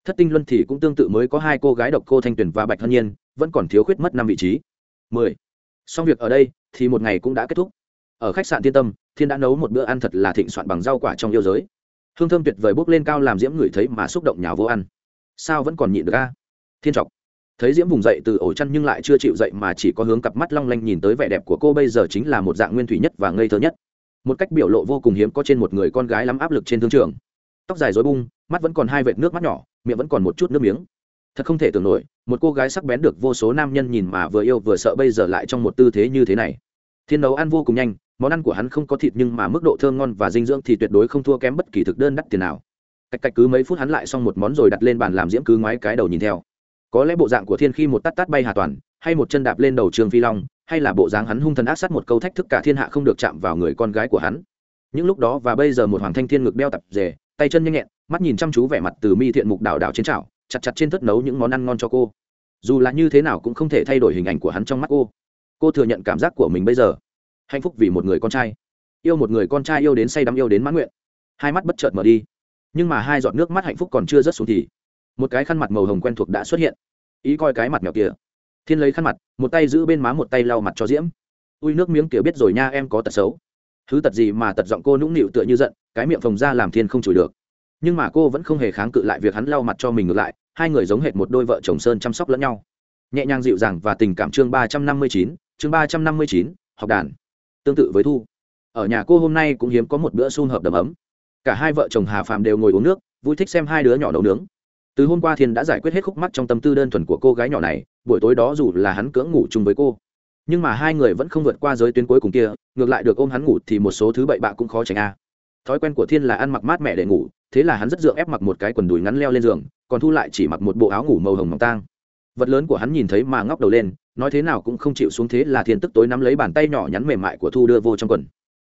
Thất tinh luân thì cũng tương tự mới có hai cô gái độc cô thanh tuyền và bạch hân nhiên, vẫn còn thiếu khuyết mất năm vị trí. Mười. Xong việc ở đây, thì một ngày cũng đã kết thúc. Ở khách sạn thiên tâm, thiên đã nấu một bữa ăn thật là thịnh soạn bằng rau quả trong yêu giới. Hương thơm tuyệt vời bốc lên cao làm diễm ngửi thấy mà xúc động nhào vô ăn. Sao vẫn còn nhịn được ca thiên trọc thấy diễm vùng dậy từ ổ chăn nhưng lại chưa chịu dậy mà chỉ có hướng cặp mắt long lanh nhìn tới vẻ đẹp của cô bây giờ chính là một dạng nguyên thủy nhất và ngây thơ nhất. Một cách biểu lộ vô cùng hiếm có trên một người con gái lắm áp lực trên thương trường. Tóc dài dối bung, mắt vẫn còn hai vệt nước mắt nhỏ, miệng vẫn còn một chút nước miếng. Thật không thể tưởng nổi, một cô gái sắc bén được vô số nam nhân nhìn mà vừa yêu vừa sợ bây giờ lại trong một tư thế như thế này. Thiên nấu ăn vô cùng nhanh, món ăn của hắn không có thịt nhưng mà mức độ thơm ngon và dinh dưỡng thì tuyệt đối không thua kém bất kỳ thực đơn đắt tiền nào. Cách cách cứ mấy phút hắn lại xong một món rồi đặt lên bàn làm diễm cứ ngoái cái đầu nhìn theo có lẽ bộ dạng của thiên khi một tát tát bay hà toàn, hay một chân đạp lên đầu trường phi long, hay là bộ dáng hắn hung thần ác sát một câu thách thức cả thiên hạ không được chạm vào người con gái của hắn. Những lúc đó và bây giờ một hoàng thanh thiên ngực đeo tập rề tay chân nhanh nhẹn, mắt nhìn chăm chú vẻ mặt từ mi thiện mục đảo đảo trên chảo, chặt chặt trên thất nấu những món ăn ngon cho cô. Dù là như thế nào cũng không thể thay đổi hình ảnh của hắn trong mắt cô. Cô thừa nhận cảm giác của mình bây giờ. Hạnh phúc vì một người con trai. Yêu một người con trai, yêu đến say đắm, yêu đến mãn nguyện. Hai mắt bất chợt mở đi. Nhưng mà hai giọt nước mắt hạnh phúc còn chưa rớt xuống thì một cái khăn mặt màu hồng quen thuộc đã xuất hiện. Ý coi cái mặt mèo kia. Thiên lấy khăn mặt, một tay giữ bên má một tay lau mặt cho diễm. Ui, nước miếng kiểu biết rồi nha, em có tật xấu. Thứ tật gì mà tật giọng cô nũng nịu tựa như giận, cái miệng phồng ra làm thiên không chửi được. Nhưng mà cô vẫn không hề kháng cự lại việc hắn lau mặt cho mình ngược lại, hai người giống hệt một đôi vợ chồng sơn chăm sóc lẫn nhau. Nhẹ nhàng dịu dàng và tình cảm chương ba trăm năm mươi chín, chương ba trăm năm mươi chín, học đàn. Tương tự với thu. Ở nhà cô hôm nay cũng hiếm có một bữa xun hợp đầm ấm. Cả hai vợ chồng hà phạm đều ngồi uống nước, vui thích xem hai đứa nhỏ nấu nướng từ hôm qua thiên đã giải quyết hết khúc mắt trong tâm tư đơn thuần của cô gái nhỏ này, buổi tối đó dù là hắn cưỡng ngủ chung với cô, nhưng mà hai người vẫn không vượt qua giới tuyến cuối cùng kia, ngược lại được ôm hắn ngủ thì một số thứ bậy bạ cũng khó tránh a. Thói quen của thiên là ăn mặc mát mẻ để ngủ, thế là hắn rất dựa ép mặc một cái quần đùi ngắn leo lên giường, còn thu lại chỉ mặc một bộ áo ngủ màu hồng mỏng tang. Vật lớn của hắn nhìn thấy mà ngóc đầu lên, nói thế nào cũng không chịu xuống thế là thiên tức tối nắm lấy bàn tay nhỏ nhắn mềm mại của thu đưa vô trong quần.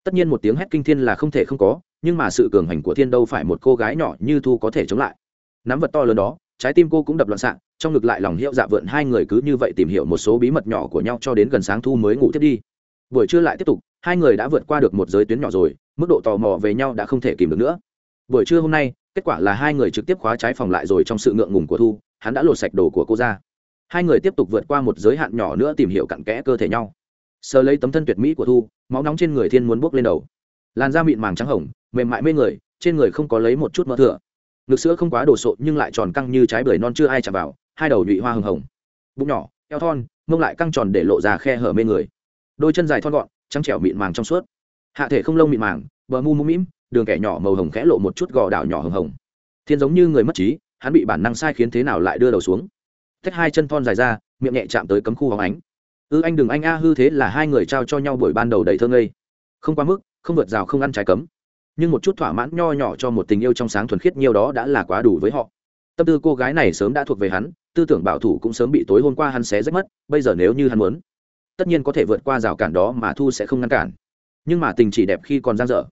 Tất nhiên một tiếng hét kinh thiên là không thể không có, nhưng mà sự cường hành của thiên đâu phải một cô gái nhỏ như thu có thể chống lại nắm vật to lớn đó, trái tim cô cũng đập loạn xạ, trong ngực lại lòng hiệu dạ vượn hai người cứ như vậy tìm hiểu một số bí mật nhỏ của nhau cho đến gần sáng thu mới ngủ tiếp đi. Buổi trưa lại tiếp tục, hai người đã vượt qua được một giới tuyến nhỏ rồi, mức độ tò mò về nhau đã không thể kìm được nữa. Buổi trưa hôm nay, kết quả là hai người trực tiếp khóa trái phòng lại rồi trong sự ngượng ngùng của thu, hắn đã lột sạch đồ của cô ra. Hai người tiếp tục vượt qua một giới hạn nhỏ nữa tìm hiểu cặn kẽ cơ thể nhau. Sờ lấy tấm thân tuyệt mỹ của thu, máu nóng trên người thiên muốn bốc lên đầu. Làn da mịn màng trắng hồng, mềm mại mê người, trên người không có lấy một chút mỡ thừa ngực sữa không quá đồ sộ nhưng lại tròn căng như trái bưởi non chưa ai chạm vào, hai đầu nhụy hoa hồng hồng. Bụng nhỏ, eo thon, mông lại căng tròn để lộ ra khe hở mê người. Đôi chân dài thon gọn, trắng trẻo mịn màng trong suốt. Hạ thể không lông mịn màng, bờ mu mũm mĩm, đường kẻ nhỏ màu hồng khẽ lộ một chút gò đảo nhỏ hồng hồng. Thiên giống như người mất trí, hắn bị bản năng sai khiến thế nào lại đưa đầu xuống. Thách hai chân thon dài ra, miệng nhẹ chạm tới cấm khu hóng ánh. Ư anh đừng anh a hư thế là hai người trao cho nhau buổi ban đầu đầy thơ ngây. Không quá mức, không vượt rào không ăn trái cấm nhưng một chút thỏa mãn nho nhỏ cho một tình yêu trong sáng thuần khiết nhiều đó đã là quá đủ với họ. Tâm tư cô gái này sớm đã thuộc về hắn, tư tưởng bảo thủ cũng sớm bị tối hôm qua hắn xé rách mất, bây giờ nếu như hắn muốn, tất nhiên có thể vượt qua rào cản đó mà thu sẽ không ngăn cản. Nhưng mà tình chỉ đẹp khi còn giang dở.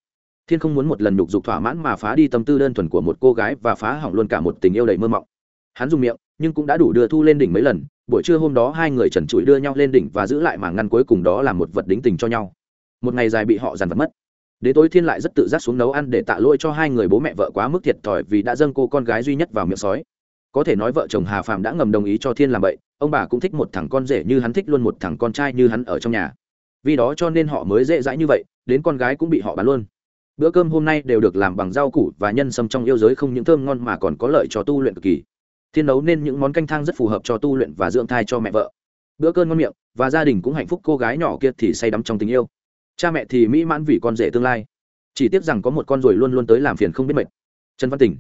Thiên không muốn một lần nhục dục thỏa mãn mà phá đi tâm tư đơn thuần của một cô gái và phá hỏng luôn cả một tình yêu đầy mơ mộng. Hắn dùng miệng, nhưng cũng đã đủ đưa thu lên đỉnh mấy lần, buổi trưa hôm đó hai người trần trụi đưa nhau lên đỉnh và giữ lại mảng ngăn cuối cùng đó là một vật đính tình cho nhau. Một ngày dài bị họ dằn vặt mất đến tối thiên lại rất tự giác xuống nấu ăn để tạ lỗi cho hai người bố mẹ vợ quá mức thiệt thòi vì đã dâng cô con gái duy nhất vào miệng sói. Có thể nói vợ chồng hà phạm đã ngầm đồng ý cho thiên làm vậy ông bà cũng thích một thằng con rể như hắn thích luôn một thằng con trai như hắn ở trong nhà. Vì đó cho nên họ mới dễ dãi như vậy, đến con gái cũng bị họ bán luôn. Bữa cơm hôm nay đều được làm bằng rau củ và nhân sâm trong yêu giới không những thơm ngon mà còn có lợi cho tu luyện cực kỳ. Thiên nấu nên những món canh thang rất phù hợp cho tu luyện và dưỡng thai cho mẹ vợ. Bữa cơm ngon miệng và gia đình cũng hạnh phúc, cô gái nhỏ kia thì say đắm trong tình yêu cha mẹ thì mỹ mãn vì con rể tương lai. Chỉ tiếc rằng có một con ruồi luôn luôn tới làm phiền không biết mệt. Trần văn tỉnh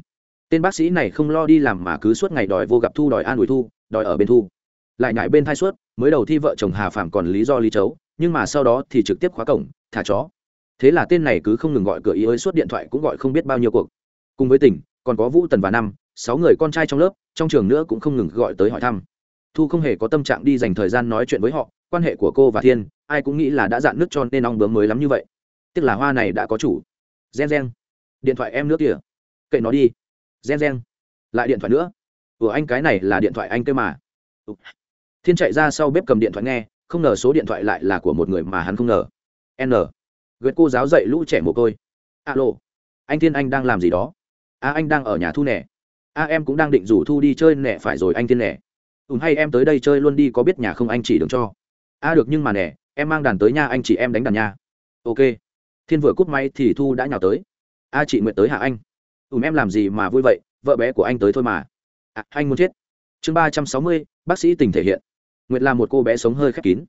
tên bác sĩ này không lo đi làm mà cứ suốt ngày đòi vô gặp thu, đòi an ủi thu, đòi ở bên thu. Lại nhảy bên thai suốt, mới đầu thi vợ chồng hà phạm còn lý do lý chấu, nhưng mà sau đó thì trực tiếp khóa cổng, thả chó. Thế là tên này cứ không ngừng gọi cửa ý ơi, suốt điện thoại cũng gọi không biết bao nhiêu cuộc. Cùng với tỉnh còn có vũ tần và năm, sáu người con trai trong lớp, trong trường nữa cũng không ngừng gọi tới hỏi thăm. Thu không hề có tâm trạng đi dành thời gian nói chuyện với họ, quan hệ của cô và thiên ai cũng nghĩ là đã dạn nước cho nên ong bướm mới lắm như vậy. Tức là hoa này đã có chủ. Gen gen. Điện thoại em nước kìa kệ nó đi. Gen gen. Lại điện thoại nữa. Ủa anh cái này là điện thoại anh cơ mà. Thiên chạy ra sau bếp cầm điện thoại nghe không ngờ số điện thoại lại là của một người mà hắn không ngờ. N. Gợi cô giáo dạy lũ trẻ mồ côi. Alo. Anh thiên anh đang làm gì đó? A à, anh đang ở nhà thu nè. a à, em cũng đang định rủ thu đi chơi nè phải rồi anh thiên nè. Ừ hay em tới đây chơi luôn đi có biết nhà không anh chỉ đường cho. A à, được nhưng mà nè em mang đàn tới nha anh chị em đánh đàn nha. Ok. Thiên vừa cúp máy thì thu đã nhào tới. A chị nguyện tới hạ anh? Ùm em làm gì mà vui vậy? Vợ bé của anh tới thôi mà. À, anh muốn chết. Chương ba trăm sáu mươi bác sĩ tình thể hiện. Nguyệt là một cô bé sống hơi khép kín.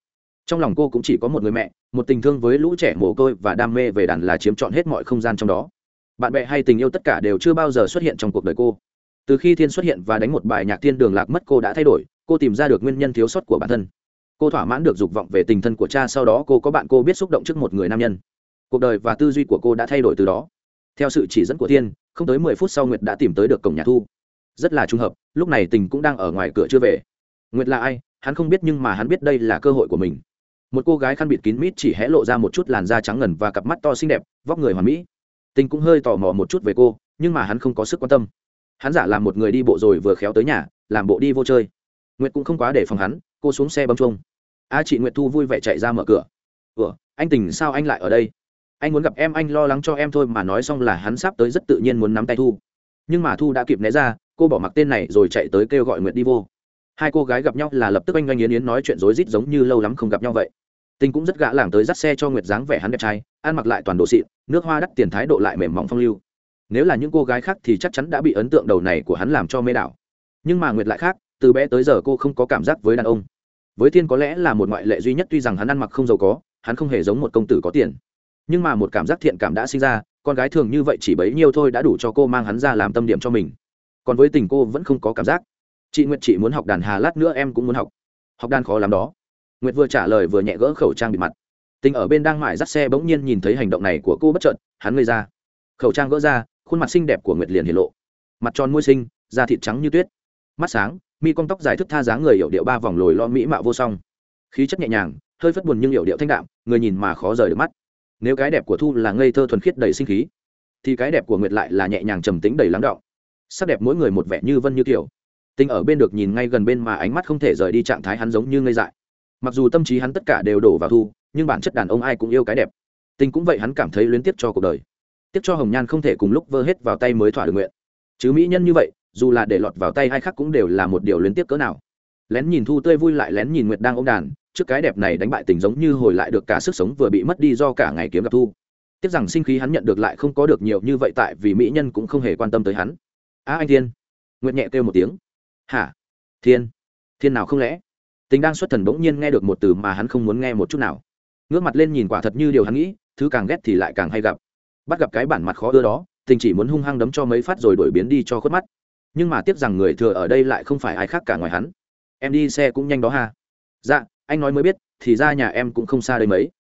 Trong lòng cô cũng chỉ có một người mẹ một tình thương với lũ trẻ mồ côi và đam mê về đàn là chiếm trọn hết mọi không gian trong đó. Bạn bè hay tình yêu tất cả đều chưa bao giờ xuất hiện trong cuộc đời cô. Từ khi thiên xuất hiện và đánh một bài nhạc thiên đường lạc mất cô đã thay đổi. Cô tìm ra được nguyên nhân thiếu sót của bản thân cô thỏa mãn được dục vọng về tình thân của cha, sau đó cô có bạn cô biết xúc động trước một người nam nhân. Cuộc đời và tư duy của cô đã thay đổi từ đó. Theo sự chỉ dẫn của thiên, không tới mười phút sau nguyệt đã tìm tới được cổng nhà thu. Rất là trùng hợp, lúc này tình cũng đang ở ngoài cửa chưa về. Nguyệt là ai? Hắn không biết, nhưng mà hắn biết đây là cơ hội của mình. Một cô gái khăn bịt kín mít chỉ hé lộ ra một chút làn da trắng ngần và cặp mắt to xinh đẹp, vóc người hoàn mỹ. Tình cũng hơi tò mò một chút về cô, nhưng mà hắn không có sức quan tâm. Hắn giả làm một người đi bộ rồi vừa khéo tới nhà, làm bộ đi vô chơi. Nguyệt cũng không quá để phòng hắn cô xuống xe bấm chuông. A chị nguyệt thu vui vẻ chạy ra mở cửa. Ủa, anh tình sao anh lại ở đây? Anh muốn gặp em, anh lo lắng cho em thôi mà nói xong là hắn sắp tới rất tự nhiên muốn nắm tay thu. Nhưng mà thu đã kịp né ra, cô bỏ mặc tên này rồi chạy tới kêu gọi nguyệt đi vô. Hai cô gái gặp nhau là lập tức anh oanh yến yến nói chuyện rối rít giống như lâu lắm không gặp nhau vậy. Tình cũng rất gã làng tới dắt xe cho nguyệt dáng vẻ hắn đẹp trai, ăn mặc lại toàn đồ xịn, nước hoa đắt tiền thái độ lại mềm mỏng phong lưu. Nếu là những cô gái khác thì chắc chắn đã bị ấn tượng đầu này của hắn làm cho mê đảo. Nhưng mà nguyệt lại khác, từ bé tới giờ cô không có cảm giác với đàn ông với thiên có lẽ là một ngoại lệ duy nhất, tuy rằng hắn ăn mặc không giàu có, hắn không hề giống một công tử có tiền. Nhưng mà một cảm giác thiện cảm đã sinh ra, con gái thường như vậy chỉ bấy nhiêu thôi đã đủ cho cô mang hắn ra làm tâm điểm cho mình. Còn với tình cô vẫn không có cảm giác. Chị nguyệt chị muốn học đàn hà lát nữa em cũng muốn học. Học đàn khó lắm đó. Nguyệt vừa trả lời vừa nhẹ gỡ khẩu trang bịt mặt. Tình ở bên đang mải dắt xe bỗng nhiên nhìn thấy hành động này của cô bất trợn hắn ngây ra. Khẩu trang gỡ ra, khuôn mặt xinh đẹp của nguyệt liền hiện lộ. Mặt tròn môi xinh, da thịt trắng như tuyết. Mắt sáng mi con tóc dài thức tha dáng người hiệu điệu ba vòng lồi lo mỹ mạo vô song. Khí chất nhẹ nhàng, hơi phất buồn nhưng hiệu điệu thanh đạm, người nhìn mà khó rời được mắt. Nếu cái đẹp của thu là ngây thơ thuần khiết đầy sinh khí, thì cái đẹp của nguyệt lại là nhẹ nhàng trầm tính đầy lắng đọng. sắc đẹp mỗi người một vẻ như vân như kiểu. Tinh ở bên được nhìn ngay gần bên mà ánh mắt không thể rời đi trạng thái hắn giống như ngây dại. Mặc dù tâm trí hắn tất cả đều đổ vào thu, nhưng bản chất đàn ông ai cũng yêu cái đẹp. Tinh cũng vậy hắn cảm thấy luyến tiếc cho cuộc đời. Tiếc cho hồng nhan không thể cùng lúc vơ hết vào tay mới thỏa được nguyện. Chứ mỹ nhân như vậy dù là để lọt vào tay ai khác cũng đều là một điều luyến tiếp cỡ nào. Lén nhìn thu tươi vui lại lén nhìn nguyệt đang ôm đàn, trước cái đẹp này đánh bại tình giống như hồi lại được cả sức sống vừa bị mất đi do cả ngày kiếm gặp thu. Tiếc rằng sinh khí hắn nhận được lại không có được nhiều như vậy tại vì mỹ nhân cũng không hề quan tâm tới hắn. A anh thiên. Nguyệt nhẹ kêu một tiếng. Hả? Thiên? Thiên nào không lẽ? Tình đang xuất thần bỗng nhiên nghe được một từ mà hắn không muốn nghe một chút nào. Ngước mặt lên nhìn quả thật như điều hắn nghĩ, thứ càng ghét thì lại càng hay gặp. Bắt gặp cái bản mặt khó ưa đó, tình chỉ muốn hung hăng đấm cho mấy phát rồi đổi biến đi cho khuất mắt nhưng mà tiếc rằng người thừa ở đây lại không phải ai khác cả ngoài hắn. Em đi xe cũng nhanh đó ha. Dạ anh nói mới biết, thì ra nhà em cũng không xa đây mấy.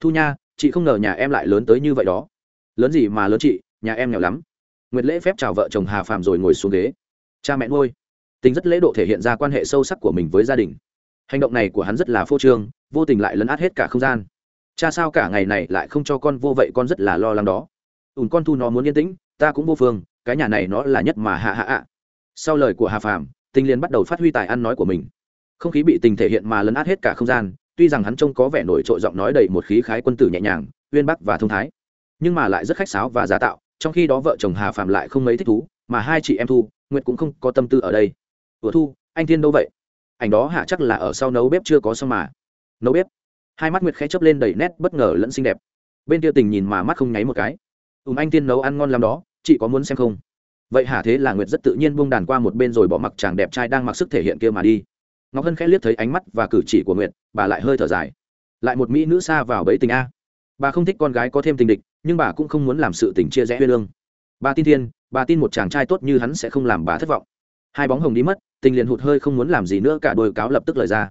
Thu nha, chị không ngờ nhà em lại lớn tới như vậy đó. Lớn gì mà lớn chị, nhà em nghèo lắm. Nguyệt lễ phép chào vợ chồng hà phạm rồi ngồi xuống ghế. Cha mẹ nuôi. Tính rất lễ độ thể hiện ra quan hệ sâu sắc của mình với gia đình. Hành động này của hắn rất là phô trương, vô tình lại lấn át hết cả không gian. Cha sao cả ngày này lại không cho con vô vậy con rất là lo lắng đó. Ùn con thu nó muốn yên tĩnh, ta cũng vô phương, cái nhà này nó là nhất mà hạ hạ ạ sau lời của hà phạm tinh liên bắt đầu phát huy tài ăn nói của mình. Không khí bị tình thể hiện mà lấn át hết cả không gian, tuy rằng hắn trông có vẻ nổi trội giọng nói đầy một khí khái quân tử nhẹ nhàng, uyên bắc và thông thái, nhưng mà lại rất khách sáo và giả tạo, trong khi đó vợ chồng hà phạm lại không mấy thích thú, mà hai chị em thu, nguyệt cũng không có tâm tư ở đây. Ủa thu, anh thiên đâu vậy? Ảnh đó hạ chắc là ở sau nấu bếp chưa có xong mà. Nấu bếp? Hai mắt nguyệt khẽ chớp lên đầy nét bất ngờ lẫn xinh đẹp. Bên kia tình nhìn mà mắt không nháy một cái. Ùm anh thiên nấu ăn ngon lắm đó, chị có muốn xem không? Vậy hả thế là nguyệt rất tự nhiên buông đàn qua một bên rồi bỏ mặc chàng đẹp trai đang mặc sức thể hiện kia mà đi. Ngọc hân khẽ liếc thấy ánh mắt và cử chỉ của nguyệt, bà lại hơi thở dài. Lại một mỹ nữ xa vào bẫy tình a. Bà không thích con gái có thêm tình địch, nhưng bà cũng không muốn làm sự tình chia rẽ huyên lương. Bà tin thiên, bà tin một chàng trai tốt như hắn sẽ không làm bà thất vọng. Hai bóng hồng đi mất, tình liền hụt hơi không muốn làm gì nữa cả đôi cáo lập tức lời ra.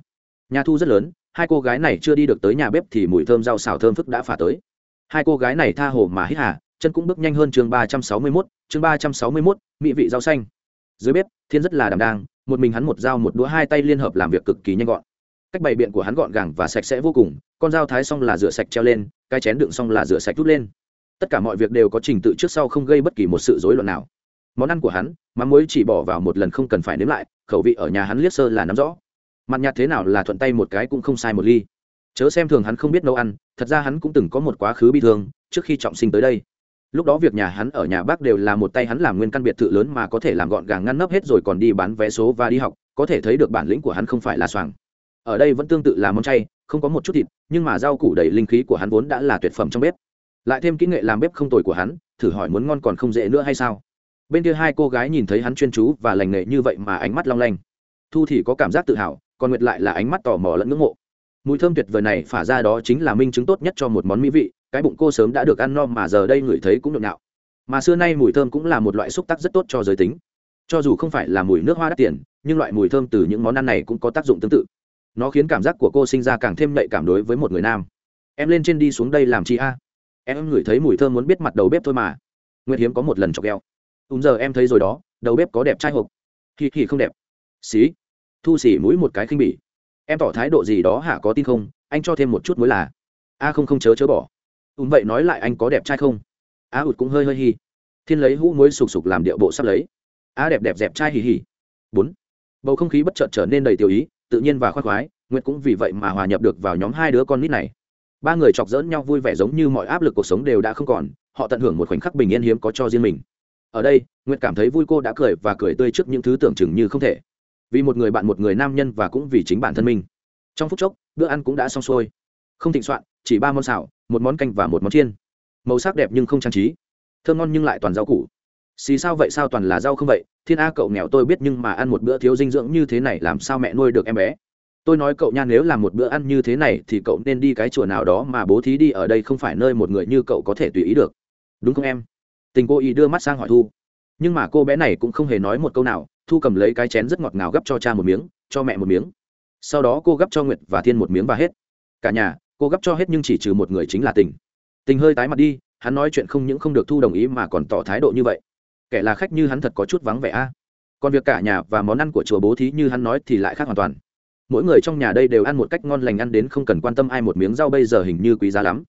Nhà thu rất lớn, hai cô gái này chưa đi được tới nhà bếp thì mùi thơm rau xào thơm phức đã phả tới. Hai cô gái này tha hồ mà hít hà chân cũng bước nhanh hơn chương ba trăm sáu mươi mốt, chương ba trăm sáu mươi mốt, mỹ vị rau xanh. Dưới bếp, thiên rất là đảm đang, một mình hắn một dao một đũa hai tay liên hợp làm việc cực kỳ nhanh gọn. Cách bày biện của hắn gọn gàng và sạch sẽ vô cùng, con dao thái xong là rửa sạch treo lên, cái chén đựng xong là rửa sạch rút lên. Tất cả mọi việc đều có trình tự trước sau không gây bất kỳ một sự rối loạn nào. Món ăn của hắn, mắm muối chỉ bỏ vào một lần không cần phải nếm lại, khẩu vị ở nhà hắn liếc sơ là nắm rõ. Mặt nhạt thế nào là thuận tay một cái cũng không sai một ly. Chớ xem thường hắn không biết nấu ăn, thật ra hắn cũng từng có một quá khứ bi thương, trước khi trọng sinh tới đây lúc đó việc nhà hắn ở nhà bác đều là một tay hắn làm nguyên căn biệt thự lớn mà có thể làm gọn gàng ngăn nắp hết rồi còn đi bán vé số và đi học, có thể thấy được bản lĩnh của hắn không phải là xoàng ở đây vẫn tương tự là món chay, không có một chút thịt, nhưng mà rau củ đầy linh khí của hắn vốn đã là tuyệt phẩm trong bếp. Lại thêm kỹ nghệ làm bếp không tồi của hắn, thử hỏi muốn ngon còn không dễ nữa hay sao? Bên kia hai cô gái nhìn thấy hắn chuyên chú và lành nghề như vậy mà ánh mắt long lanh. Thu thì có cảm giác tự hào, còn nguyệt lại là ánh mắt tò mò lẫn ngưỡng mộ. Mùi thơm tuyệt vời này phả ra đó chính là minh chứng tốt nhất cho một món mỹ vị cái bụng cô sớm đã được ăn no mà giờ đây ngửi thấy cũng nhộn nhạo. Mà xưa nay mùi thơm cũng là một loại xúc tác rất tốt cho giới tính. Cho dù không phải là mùi nước hoa đắt tiền, nhưng loại mùi thơm từ những món ăn này cũng có tác dụng tương tự. Nó khiến cảm giác của cô sinh ra càng thêm nhạy cảm đối với một người nam. Em lên trên đi xuống đây làm chi a? Em ngửi thấy mùi thơm muốn biết mặt đầu bếp thôi mà. Nguyệt hiếm có một lần chọc gheo ùm giờ em thấy rồi đó, đầu bếp có đẹp trai hộp. Khi khi không đẹp. Xí. Thu xỉ mũi một cái khinh bỉ. Em tỏ thái độ gì đó hả có tin không? Anh cho thêm một chút mới là. A không không chớ chớ bỏ ùm vậy nói lại anh có đẹp trai không? Á ụt cũng hơi hơi hi thiên lấy hũ muối sục sục làm điệu bộ sắp lấy. Á đẹp đẹp dẹp trai hì hì. Bốn. Bầu không khí bất chợt trở nên đầy tiểu ý, tự nhiên và khoác khoái, nguyệt cũng vì vậy mà hòa nhập được vào nhóm hai đứa con nít này. Ba người chọc dỡn nhau vui vẻ giống như mọi áp lực cuộc sống đều đã không còn, họ tận hưởng một khoảnh khắc bình yên hiếm có cho riêng mình. Ở đây, nguyệt cảm thấy vui cô đã cười và cười tươi trước những thứ tưởng chừng như không thể. Vì một người bạn một người nam nhân và cũng vì chính bản thân mình. Trong phút chốc, bữa ăn cũng đã xong xuôi. Không thịnh soạn chỉ ba món xào, một món canh và một món chiên. Màu sắc đẹp nhưng không trang trí. Thơm ngon nhưng lại toàn rau củ. Xì sao vậy, sao toàn là rau không vậy? Thiên a cậu nghèo tôi biết nhưng mà ăn một bữa thiếu dinh dưỡng như thế này làm sao mẹ nuôi được em bé? Tôi nói cậu nha, nếu làm một bữa ăn như thế này thì cậu nên đi cái chùa nào đó mà bố thí đi, ở đây không phải nơi một người như cậu có thể tùy ý được. Đúng không em? Tình cô ý đưa mắt sang hỏi thu. Nhưng mà cô bé này cũng không hề nói một câu nào. Thu cầm lấy cái chén rất ngọt ngào gấp cho cha một miếng, cho mẹ một miếng. Sau đó cô gấp cho nguyệt và thiên một miếng và hết. Cả nhà cô gấp cho hết nhưng chỉ trừ một người chính là tình. Tình hơi tái mặt đi, hắn nói chuyện không những không được thu đồng ý mà còn tỏ thái độ như vậy. Kẻ là khách như hắn thật có chút vắng vẻ a. Còn việc cả nhà và món ăn của chùa bố thí như hắn nói thì lại khác hoàn toàn. Mỗi người trong nhà đây đều ăn một cách ngon lành ăn đến không cần quan tâm ai một miếng rau bây giờ hình như quý giá lắm.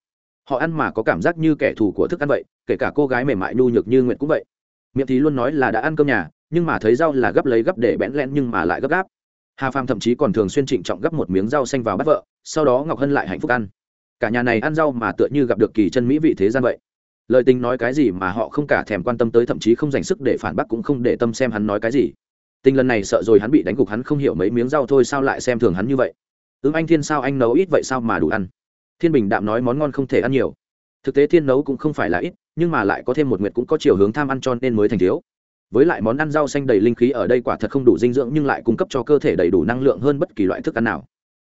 Họ ăn mà có cảm giác như kẻ thù của thức ăn vậy, kể cả cô gái mềm mại nhu nhược như nguyện cũng vậy. Miệng thì luôn nói là đã ăn cơm nhà, nhưng mà thấy rau là gấp lấy gấp để bẽn lẽn nhưng mà lại gấp gáp hà phàm thậm chí còn thường xuyên trịnh trọng gấp một miếng rau xanh vào bắt vợ, sau đó ngọc hân lại hạnh phúc ăn. Cả nhà này ăn rau mà tựa như gặp được kỳ chân mỹ vị thế gian vậy. Lời tình nói cái gì mà họ không cả thèm quan tâm tới thậm chí không dành sức để phản bác cũng không để tâm xem hắn nói cái gì. Tình lần này sợ rồi hắn bị đánh gục hắn không hiểu mấy miếng rau thôi sao lại xem thường hắn như vậy. Ứng anh thiên sao anh nấu ít vậy sao mà đủ ăn. Thiên bình đạm nói món ngon không thể ăn nhiều. Thực tế thiên nấu cũng không phải là ít, nhưng mà lại có thêm một nguyệt cũng có chiều hướng tham ăn cho nên mới thành thiếu với lại món ăn rau xanh đầy linh khí ở đây quả thật không đủ dinh dưỡng nhưng lại cung cấp cho cơ thể đầy đủ năng lượng hơn bất kỳ loại thức ăn nào.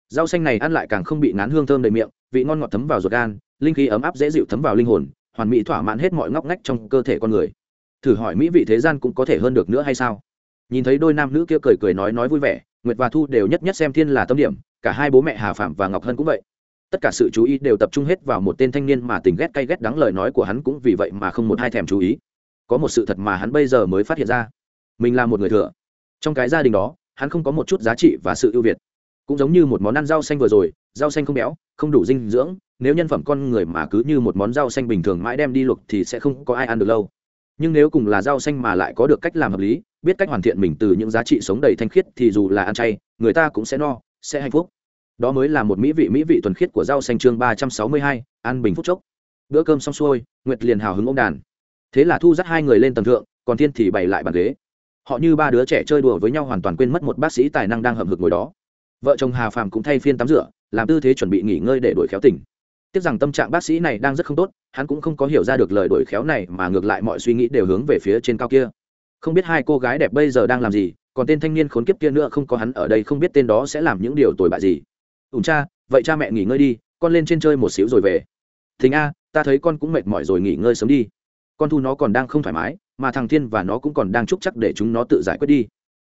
Rau xanh này ăn lại càng không bị ngán hương thơm đầy miệng, vị ngon ngọt thấm vào ruột gan, linh khí ấm áp dễ dịu thấm vào linh hồn, hoàn mỹ thỏa mãn hết mọi ngóc ngách trong cơ thể con người. Thử hỏi mỹ vị thế gian cũng có thể hơn được nữa hay sao? Nhìn thấy đôi nam nữ kia cười cười nói nói vui vẻ, nguyệt và thu đều nhất nhất xem thiên là tâm điểm, cả hai bố mẹ hà phạm và ngọc hân cũng vậy. Tất cả sự chú ý đều tập trung hết vào một tên thanh niên mà tình ghét cay ghét đắng lời nói của hắn cũng vì vậy mà không một hai thèm chú ý có một sự thật mà hắn bây giờ mới phát hiện ra. Mình là một người thừa. Trong cái gia đình đó, hắn không có một chút giá trị và sự ưu việt. Cũng giống như một món ăn rau xanh vừa rồi, rau xanh không béo, không đủ dinh dưỡng, nếu nhân phẩm con người mà cứ như một món rau xanh bình thường mãi đem đi luộc thì sẽ không có ai ăn được lâu. Nhưng nếu cùng là rau xanh mà lại có được cách làm hợp lý, biết cách hoàn thiện mình từ những giá trị sống đầy thanh khiết thì dù là ăn chay, người ta cũng sẽ no, sẽ hạnh phúc. Đó mới là một mỹ vị mỹ vị thuần khiết của rau xanh chương ba trăm sáu mươi hai ăn bình phúc chốc. Bữa cơm xong xuôi, nguyệt liền hào hứng ông đàn thế là thu dắt hai người lên tầng thượng, còn thiên thì bày lại bàn ghế. Họ như ba đứa trẻ chơi đùa với nhau hoàn toàn quên mất một bác sĩ tài năng đang hậm hực ngồi đó. Vợ chồng hà phàm cũng thay phiên tắm rửa, làm tư thế chuẩn bị nghỉ ngơi để đổi khéo tỉnh. Tiếc rằng tâm trạng bác sĩ này đang rất không tốt, hắn cũng không có hiểu ra được lời đổi khéo này mà ngược lại mọi suy nghĩ đều hướng về phía trên cao kia. Không biết hai cô gái đẹp bây giờ đang làm gì, còn tên thanh niên khốn kiếp kia nữa không có hắn ở đây không biết tên đó sẽ làm những điều tồi bại gì. Ủng cha, vậy cha mẹ nghỉ ngơi đi, con lên trên chơi một xíu rồi về. Thình a, ta thấy con cũng mệt mỏi rồi nghỉ ngơi sớm đi con thu nó còn đang không thoải mái, mà thằng thiên và nó cũng còn đang chúc chắc để chúng nó tự giải quyết đi.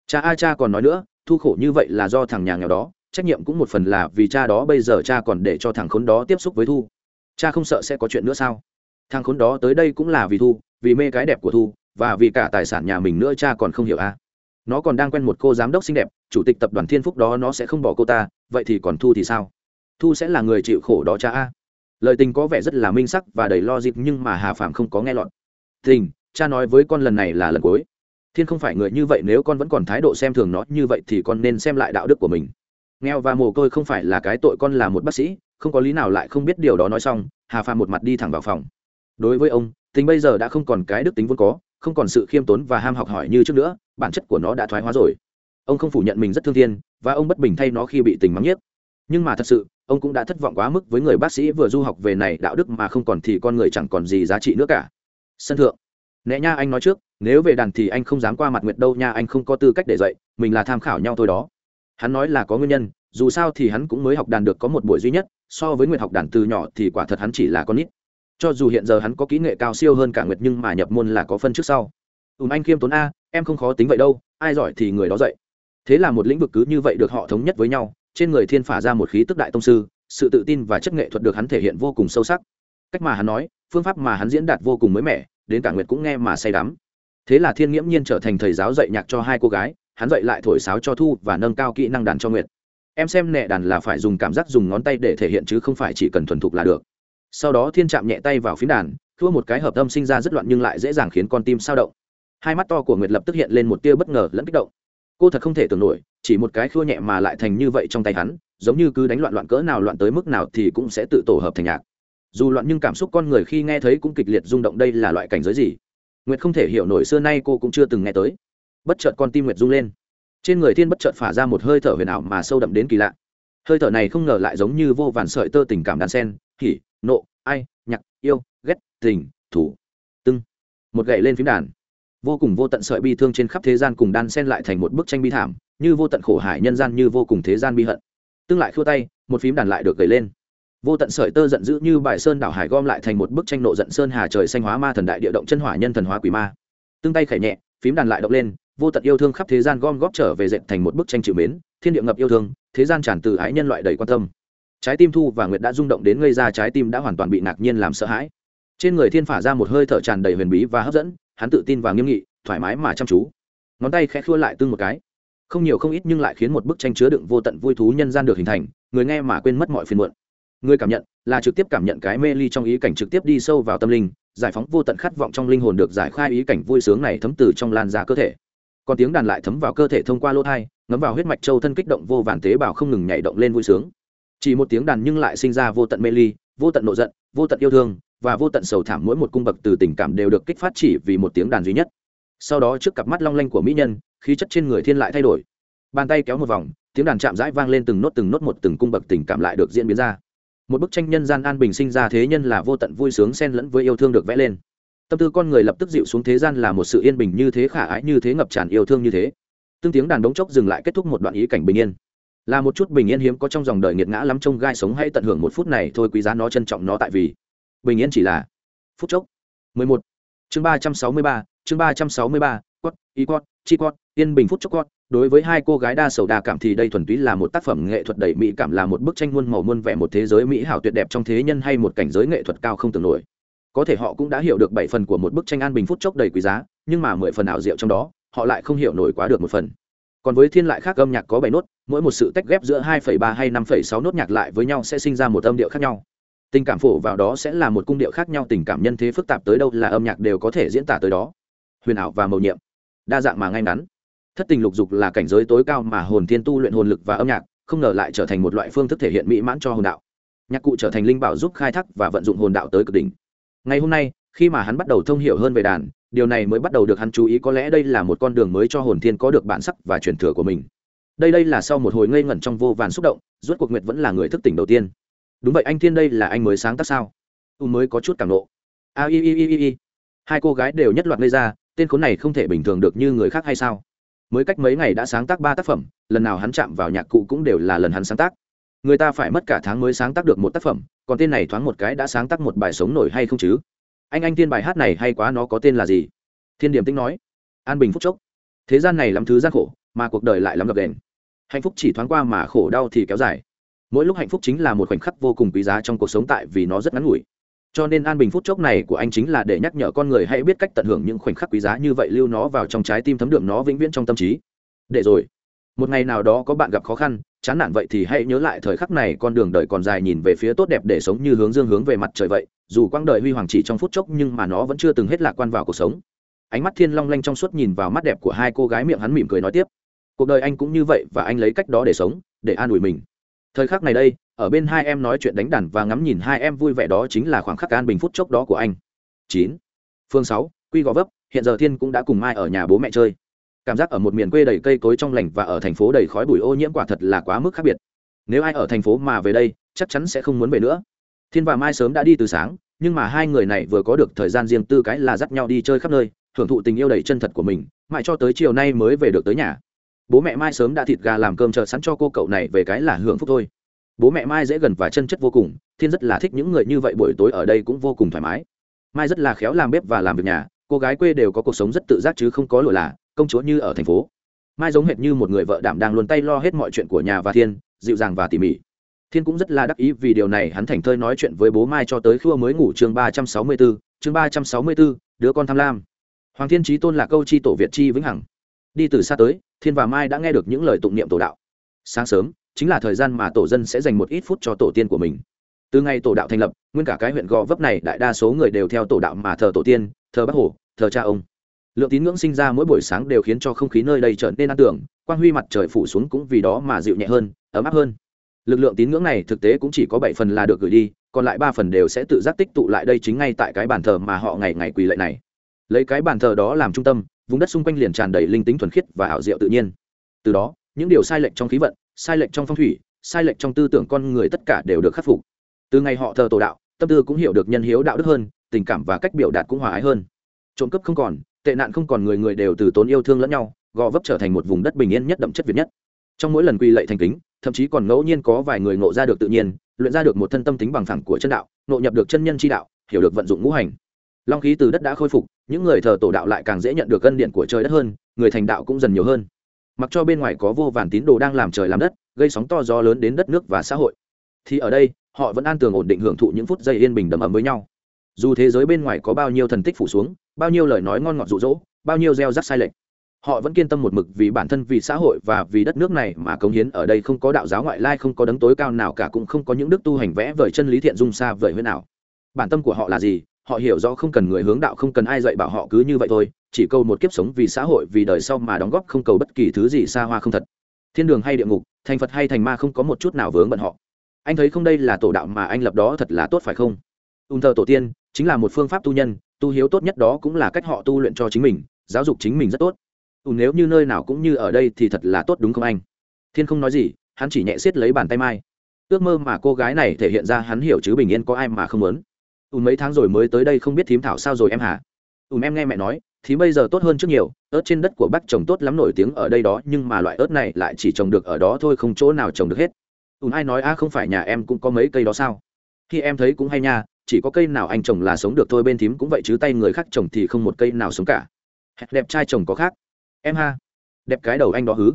Cha a cha còn nói nữa, thu khổ như vậy là do thằng nhà nghèo đó, trách nhiệm cũng một phần là vì cha đó bây giờ cha còn để cho thằng khốn đó tiếp xúc với thu. Cha không sợ sẽ có chuyện nữa sao? Thằng khốn đó tới đây cũng là vì thu, vì mê cái đẹp của thu, và vì cả tài sản nhà mình nữa cha còn không hiểu a à. nó còn đang quen một cô giám đốc xinh đẹp, chủ tịch tập đoàn thiên phúc đó nó sẽ không bỏ cô ta, vậy thì còn thu thì sao? Thu sẽ là người chịu khổ đó cha a. Lời tình có vẻ rất là minh sắc và đầy lo dịp nhưng mà hà phạm không có nghe lọt tình, cha nói với con lần này là lần cuối. Thiên không phải người như vậy, nếu con vẫn còn thái độ xem thường nó như vậy thì con nên xem lại đạo đức của mình. Nghèo và mồ côi không phải là cái tội con là một bác sĩ, không có lý nào lại không biết điều đó nói xong, hà phàm một mặt đi thẳng vào phòng. Đối với ông tính bây giờ đã không còn cái đức tính vốn có, không còn sự khiêm tốn và ham học hỏi như trước nữa, bản chất của nó đã thoái hóa rồi. Ông không phủ nhận mình rất thương thiên, và ông bất bình thay nó khi bị tình mắng nhiếc. Nhưng mà thật sự, ông cũng đã thất vọng quá mức với người bác sĩ vừa du học về này đạo đức mà không còn thì con người chẳng còn gì giá trị nữa cả sân thượng. Nẹ nha anh nói trước, nếu về đàn thì anh không dám qua mặt nguyệt đâu nha, anh không có tư cách để dạy, mình là tham khảo nhau thôi đó. Hắn nói là có nguyên nhân, dù sao thì hắn cũng mới học đàn được có một buổi duy nhất, so với nguyệt học đàn từ nhỏ thì quả thật hắn chỉ là con nít. Cho dù hiện giờ hắn có kỹ nghệ cao siêu hơn cả nguyệt nhưng mà nhập môn là có phân trước sau. Ùm anh khiêm tốn a, em không khó tính vậy đâu, ai giỏi thì người đó dạy. Thế là một lĩnh vực cứ như vậy được họ thống nhất với nhau, trên người thiên phả ra một khí tức đại tông sư, sự tự tin và chất nghệ thuật được hắn thể hiện vô cùng sâu sắc. Cách mà hắn nói phương pháp mà hắn diễn đạt vô cùng mới mẻ, đến cả nguyệt cũng nghe mà say đắm. Thế là thiên nghiễm nhiên trở thành thầy giáo dạy nhạc cho hai cô gái, hắn dạy lại thổi sáo cho thu và nâng cao kỹ năng đàn cho nguyệt. Em xem nệ đàn là phải dùng cảm giác dùng ngón tay để thể hiện chứ không phải chỉ cần thuần thục là được. Sau đó thiên chạm nhẹ tay vào phím đàn, thua một cái hợp âm sinh ra rất loạn nhưng lại dễ dàng khiến con tim sao động. Hai mắt to của nguyệt lập tức hiện lên một tia bất ngờ lẫn kích động. Cô thật không thể tưởng nổi, chỉ một cái khua nhẹ mà lại thành như vậy trong tay hắn, giống như cứ đánh loạn loạn cỡ nào loạn tới mức nào thì cũng sẽ tự tổ hợp thành nhạc dù loạn nhưng cảm xúc con người khi nghe thấy cũng kịch liệt rung động đây là loại cảnh giới gì? Nguyệt không thể hiểu nổi xưa nay cô cũng chưa từng nghe tới. Bất chợt con tim nguyệt rung lên. Trên người thiên bất chợt phả ra một hơi thở huyền ảo mà sâu đậm đến kỳ lạ. Hơi thở này không ngờ lại giống như vô vàn sợi tơ tình cảm đan sen hỉ, nộ, ai, nhạc, yêu, ghét, tình, thủ. Tưng. Một gậy lên phím đàn. Vô cùng vô tận sợi bi thương trên khắp thế gian cùng đan sen lại thành một bức tranh bi thảm, như vô tận khổ hải nhân gian như vô cùng thế gian bi hận. Tương lại khua tay, một phím đàn lại được gậy lên vô tận sợi tơ giận dữ như bài sơn đảo hải gom lại thành một bức tranh nộ giận sơn hà trời xanh hóa ma thần đại địa động chân hỏa nhân thần hóa quỷ ma. Tương tay khẩy nhẹ, phím đàn lại động lên, vô tận yêu thương khắp thế gian gom góp trở về dệt thành một bức tranh chịu mến, thiên địa ngập yêu thương, thế gian tràn từ ái nhân loại đầy quan tâm. Trái tim thu và nguyệt đã rung động đến gây ra, trái tim đã hoàn toàn bị ngạc nhiên làm sợ hãi. Trên người thiên phả ra một hơi thở tràn đầy huyền bí và hấp dẫn, hắn tự tin và nghiêm nghị, thoải mái mà chăm chú. Ngón tay khẽ khua lại tương một cái. Không nhiều không ít nhưng lại khiến một bức tranh chứa đựng vô tận vui thú nhân gian được hình thành, người nghe mà quên mất mọi phiền muộn người cảm nhận, là trực tiếp cảm nhận cái mê ly trong ý cảnh trực tiếp đi sâu vào tâm linh, giải phóng vô tận khát vọng trong linh hồn được giải khai ý cảnh vui sướng này thấm từ trong lan ra cơ thể. Còn tiếng đàn lại thấm vào cơ thể thông qua lỗ thai, ngấm vào huyết mạch châu thân kích động vô vàn tế bào không ngừng nhảy động lên vui sướng. Chỉ một tiếng đàn nhưng lại sinh ra vô tận mê ly, vô tận nộ giận, vô tận yêu thương, và vô tận sầu thảm mỗi một cung bậc từ tình cảm đều được kích phát chỉ vì một tiếng đàn duy nhất. Sau đó trước cặp mắt long lanh của mỹ nhân, khí chất trên người thiên lại thay đổi. Bàn tay kéo một vòng, tiếng đàn chạm rãi vang lên từng nốt từng nốt một từng cung bậc tình cảm lại được diễn biến ra một bức tranh nhân gian an bình sinh ra thế nhân là vô tận vui sướng xen lẫn với yêu thương được vẽ lên. Tâm tư con người lập tức dịu xuống thế gian là một sự yên bình như thế khả ái như thế ngập tràn yêu thương như thế. Tương tiếng đàn đống chốc dừng lại kết thúc một đoạn ý cảnh bình yên. Là một chút bình yên hiếm có trong dòng đời nghiệt ngã lắm trông gai sống hãy tận hưởng một phút này thôi quý giá nó trân trọng nó tại vì. Bình yên chỉ là phút chốc. 11. chương 363, chương 363, quất y quất chi quất yên bình phút chốc quất đối với hai cô gái đa sầu đa cảm thì đây thuần túy là một tác phẩm nghệ thuật đầy mỹ cảm, là một bức tranh muôn màu muôn vẻ một thế giới mỹ hảo tuyệt đẹp trong thế nhân hay một cảnh giới nghệ thuật cao không tưởng nổi. Có thể họ cũng đã hiểu được bảy phần của một bức tranh an bình phút chốc đầy quý giá, nhưng mà mười phần ảo diệu trong đó, họ lại không hiểu nổi quá được một phần. Còn với thiên lại khác, âm nhạc có bảy nốt, mỗi một sự tách ghép giữa hai phẩy ba hay năm phẩy sáu nốt nhạc lại với nhau sẽ sinh ra một âm điệu khác nhau. Tình cảm phổ vào đó sẽ là một cung điệu khác nhau, tình cảm nhân thế phức tạp tới đâu là âm nhạc đều có thể diễn tả tới đó. Huyền ảo và mầu nhiệm, đa dạng mà ngay ngắn thất tình lục dục là cảnh giới tối cao mà hồn thiên tu luyện hồn lực và âm nhạc, không ngờ lại trở thành một loại phương thức thể hiện mỹ mãn cho hồn đạo. Nhạc cụ trở thành linh bảo giúp khai thác và vận dụng hồn đạo tới cực đỉnh. Ngày hôm nay, khi mà hắn bắt đầu thông hiểu hơn về đàn, điều này mới bắt đầu được hắn chú ý có lẽ đây là một con đường mới cho hồn thiên có được bản sắc và truyền thừa của mình. Đây đây là sau một hồi ngây ngẩn trong vô vàn xúc động, rốt cuộc nguyệt vẫn là người thức tỉnh đầu tiên. Đúng vậy anh thiên đây là anh mới sáng tác sao? U mới có chút cảm lộ a, i i i i hai cô gái đều nhất loạt gây ra, tên khốn này không thể bình thường được như người khác hay sao? Mới cách mấy ngày đã sáng tác ba tác phẩm, lần nào hắn chạm vào nhạc cụ cũng đều là lần hắn sáng tác. Người ta phải mất cả tháng mới sáng tác được một tác phẩm, còn tên này thoáng một cái đã sáng tác một bài sống nổi hay không chứ? Anh anh tiên bài hát này hay quá nó có tên là gì? Thiên điểm tinh nói. An bình phúc chốc. Thế gian này lắm thứ gian khổ, mà cuộc đời lại lắm gập đèn. Hạnh phúc chỉ thoáng qua mà khổ đau thì kéo dài. Mỗi lúc hạnh phúc chính là một khoảnh khắc vô cùng quý giá trong cuộc sống tại vì nó rất ngắn ngủi cho nên an bình phút chốc này của anh chính là để nhắc nhở con người hãy biết cách tận hưởng những khoảnh khắc quý giá như vậy lưu nó vào trong trái tim thấm đượm nó vĩnh viễn trong tâm trí. Để rồi. Một ngày nào đó có bạn gặp khó khăn, chán nản vậy thì hãy nhớ lại thời khắc này con đường đời còn dài nhìn về phía tốt đẹp để sống như hướng dương hướng về mặt trời vậy, dù quãng đời huy hoàng chỉ trong phút chốc nhưng mà nó vẫn chưa từng hết lạc quan vào cuộc sống. Ánh mắt thiên long lanh trong suốt nhìn vào mắt đẹp của hai cô gái miệng hắn mỉm cười nói tiếp. Cuộc đời anh cũng như vậy và anh lấy cách đó để sống, để an ủi mình. Thời khắc này đây ở bên hai em nói chuyện đánh đàn và ngắm nhìn hai em vui vẻ đó chính là khoảng khắc an bình phút chốc đó của anh. Chín. Phương sáu, quy gò vấp, hiện giờ thiên cũng đã cùng mai ở nhà bố mẹ chơi. Cảm giác ở một miền quê đầy cây cối trong lành và ở thành phố đầy khói bụi ô nhiễm quả thật là quá mức khác biệt. Nếu ai ở thành phố mà về đây, chắc chắn sẽ không muốn về nữa. Thiên và mai sớm đã đi từ sáng, nhưng mà hai người này vừa có được thời gian riêng tư cái là dắt nhau đi chơi khắp nơi, hưởng thụ tình yêu đầy chân thật của mình, mãi cho tới chiều nay mới về được tới nhà. Bố mẹ mai sớm đã thịt gà làm cơm chờ sẵn cho cô cậu này về cái là hưởng phúc thôi bố mẹ mai dễ gần và chân chất vô cùng, thiên rất là thích những người như vậy, buổi tối ở đây cũng vô cùng thoải mái. Mai rất là khéo làm bếp và làm việc nhà, cô gái quê đều có cuộc sống rất tự giác chứ không có lỗi là, công chúa như ở thành phố. Mai giống hệt như một người vợ đảm đang luôn tay lo hết mọi chuyện của nhà và thiên, dịu dàng và tỉ mỉ. Thiên cũng rất là đắc ý vì điều này, hắn thành thơi nói chuyện với bố mai cho tới khua mới ngủ chương ba trăm sáu mươi bốn chương ba trăm sáu mươi bốn đứa con tham lam. Hoàng thiên trí tôn là câu chi tổ việt chi vĩnh hằng. Đi từ xa tới, thiên và mai đã nghe được những lời tụng niệm tổ đạo. Sáng sớm chính là thời gian mà tổ dân sẽ dành một ít phút cho tổ tiên của mình. Từ ngày tổ đạo thành lập, nguyên cả cái huyện gò vấp này đại đa số người đều theo tổ đạo mà thờ tổ tiên, thờ bác hồ, thờ cha ông. Lượng tín ngưỡng sinh ra mỗi buổi sáng đều khiến cho không khí nơi đây trở nên an tưởng, quang huy mặt trời phủ xuống cũng vì đó mà dịu nhẹ hơn, ấm áp hơn. Lực lượng tín ngưỡng này thực tế cũng chỉ có bảy phần là được gửi đi, còn lại ba phần đều sẽ tự giác tích tụ lại đây chính ngay tại cái bàn thờ mà họ ngày ngày quỳ lệ này. Lấy cái bàn thờ đó làm trung tâm, vùng đất xung quanh liền tràn đầy linh tính thuần khiết và ảo diệu tự nhiên. Từ đó, những điều sai lệch trong khí vận sai lệch trong phong thủy, sai lệch trong tư tưởng con người tất cả đều được khắc phục. Từ ngày họ thờ tổ đạo, tâm tư cũng hiểu được nhân hiếu đạo đức hơn, tình cảm và cách biểu đạt cũng hòa ái hơn. Trộm cắp không còn, tệ nạn không còn người người đều từ tốn yêu thương lẫn nhau, gò vấp trở thành một vùng đất bình yên nhất đậm chất việt nhất. Trong mỗi lần quy lệ thành kính, thậm chí còn ngẫu nhiên có vài người ngộ ra được tự nhiên, luyện ra được một thân tâm tính bằng phẳng của chân đạo, ngộ nhập được chân nhân chi đạo, hiểu được vận dụng ngũ hành. Long khí từ đất đã khôi phục, những người thờ tổ đạo lại càng dễ nhận được cân điện của trời đất hơn, người thành đạo cũng dần nhiều hơn mặc cho bên ngoài có vô vàn tín đồ đang làm trời làm đất, gây sóng to gió lớn đến đất nước và xã hội. Thì ở đây, họ vẫn an tường ổn định hưởng thụ những phút giây yên bình đầm ấm với nhau. Dù thế giới bên ngoài có bao nhiêu thần tích phủ xuống, bao nhiêu lời nói ngon ngọt rụ rỗ, bao nhiêu gieo rắc sai lệch, họ vẫn kiên tâm một mực vì bản thân, vì xã hội và vì đất nước này mà cống hiến. Ở đây không có đạo giáo ngoại lai, không có đấng tối cao nào cả, cũng không có những đức tu hành vẽ vời chân lý thiện dung xa vời huyết nào bản tâm của họ là gì? Họ hiểu rõ không cần người hướng đạo, không cần ai dạy bảo họ cứ như vậy thôi chỉ cầu một kiếp sống vì xã hội, vì đời sau mà đóng góp không cầu bất kỳ thứ gì xa hoa không thật. Thiên đường hay địa ngục, thành phật hay thành ma không có một chút nào vướng bận họ. Anh thấy không đây là tổ đạo mà anh lập đó thật là tốt phải không? Ung thờ tổ tiên, chính là một phương pháp tu nhân, tu hiếu tốt nhất đó cũng là cách họ tu luyện cho chính mình, giáo dục chính mình rất tốt. Ung nếu như nơi nào cũng như ở đây thì thật là tốt đúng không anh? Thiên không nói gì, hắn chỉ nhẹ xiết lấy bàn tay mai. Ước mơ mà cô gái này thể hiện ra hắn hiểu chứ bình yên có ai mà không muốn. Ung mấy tháng rồi mới tới đây không biết thím thảo sao rồi em hả? Ung em nghe mẹ nói thì bây giờ tốt hơn trước nhiều. Ớt trên đất của bác trồng tốt lắm nổi tiếng ở đây đó, nhưng mà loại ớt này lại chỉ trồng được ở đó thôi, không chỗ nào trồng được hết. Ùn ai nói, a, không phải nhà em cũng có mấy cây đó sao? Khi em thấy cũng hay nha, chỉ có cây nào anh trồng là sống được thôi, bên thím cũng vậy chứ tay người khác trồng thì không một cây nào sống cả. Đẹp trai chồng có khác. Em ha. Đẹp cái đầu anh đó hứ.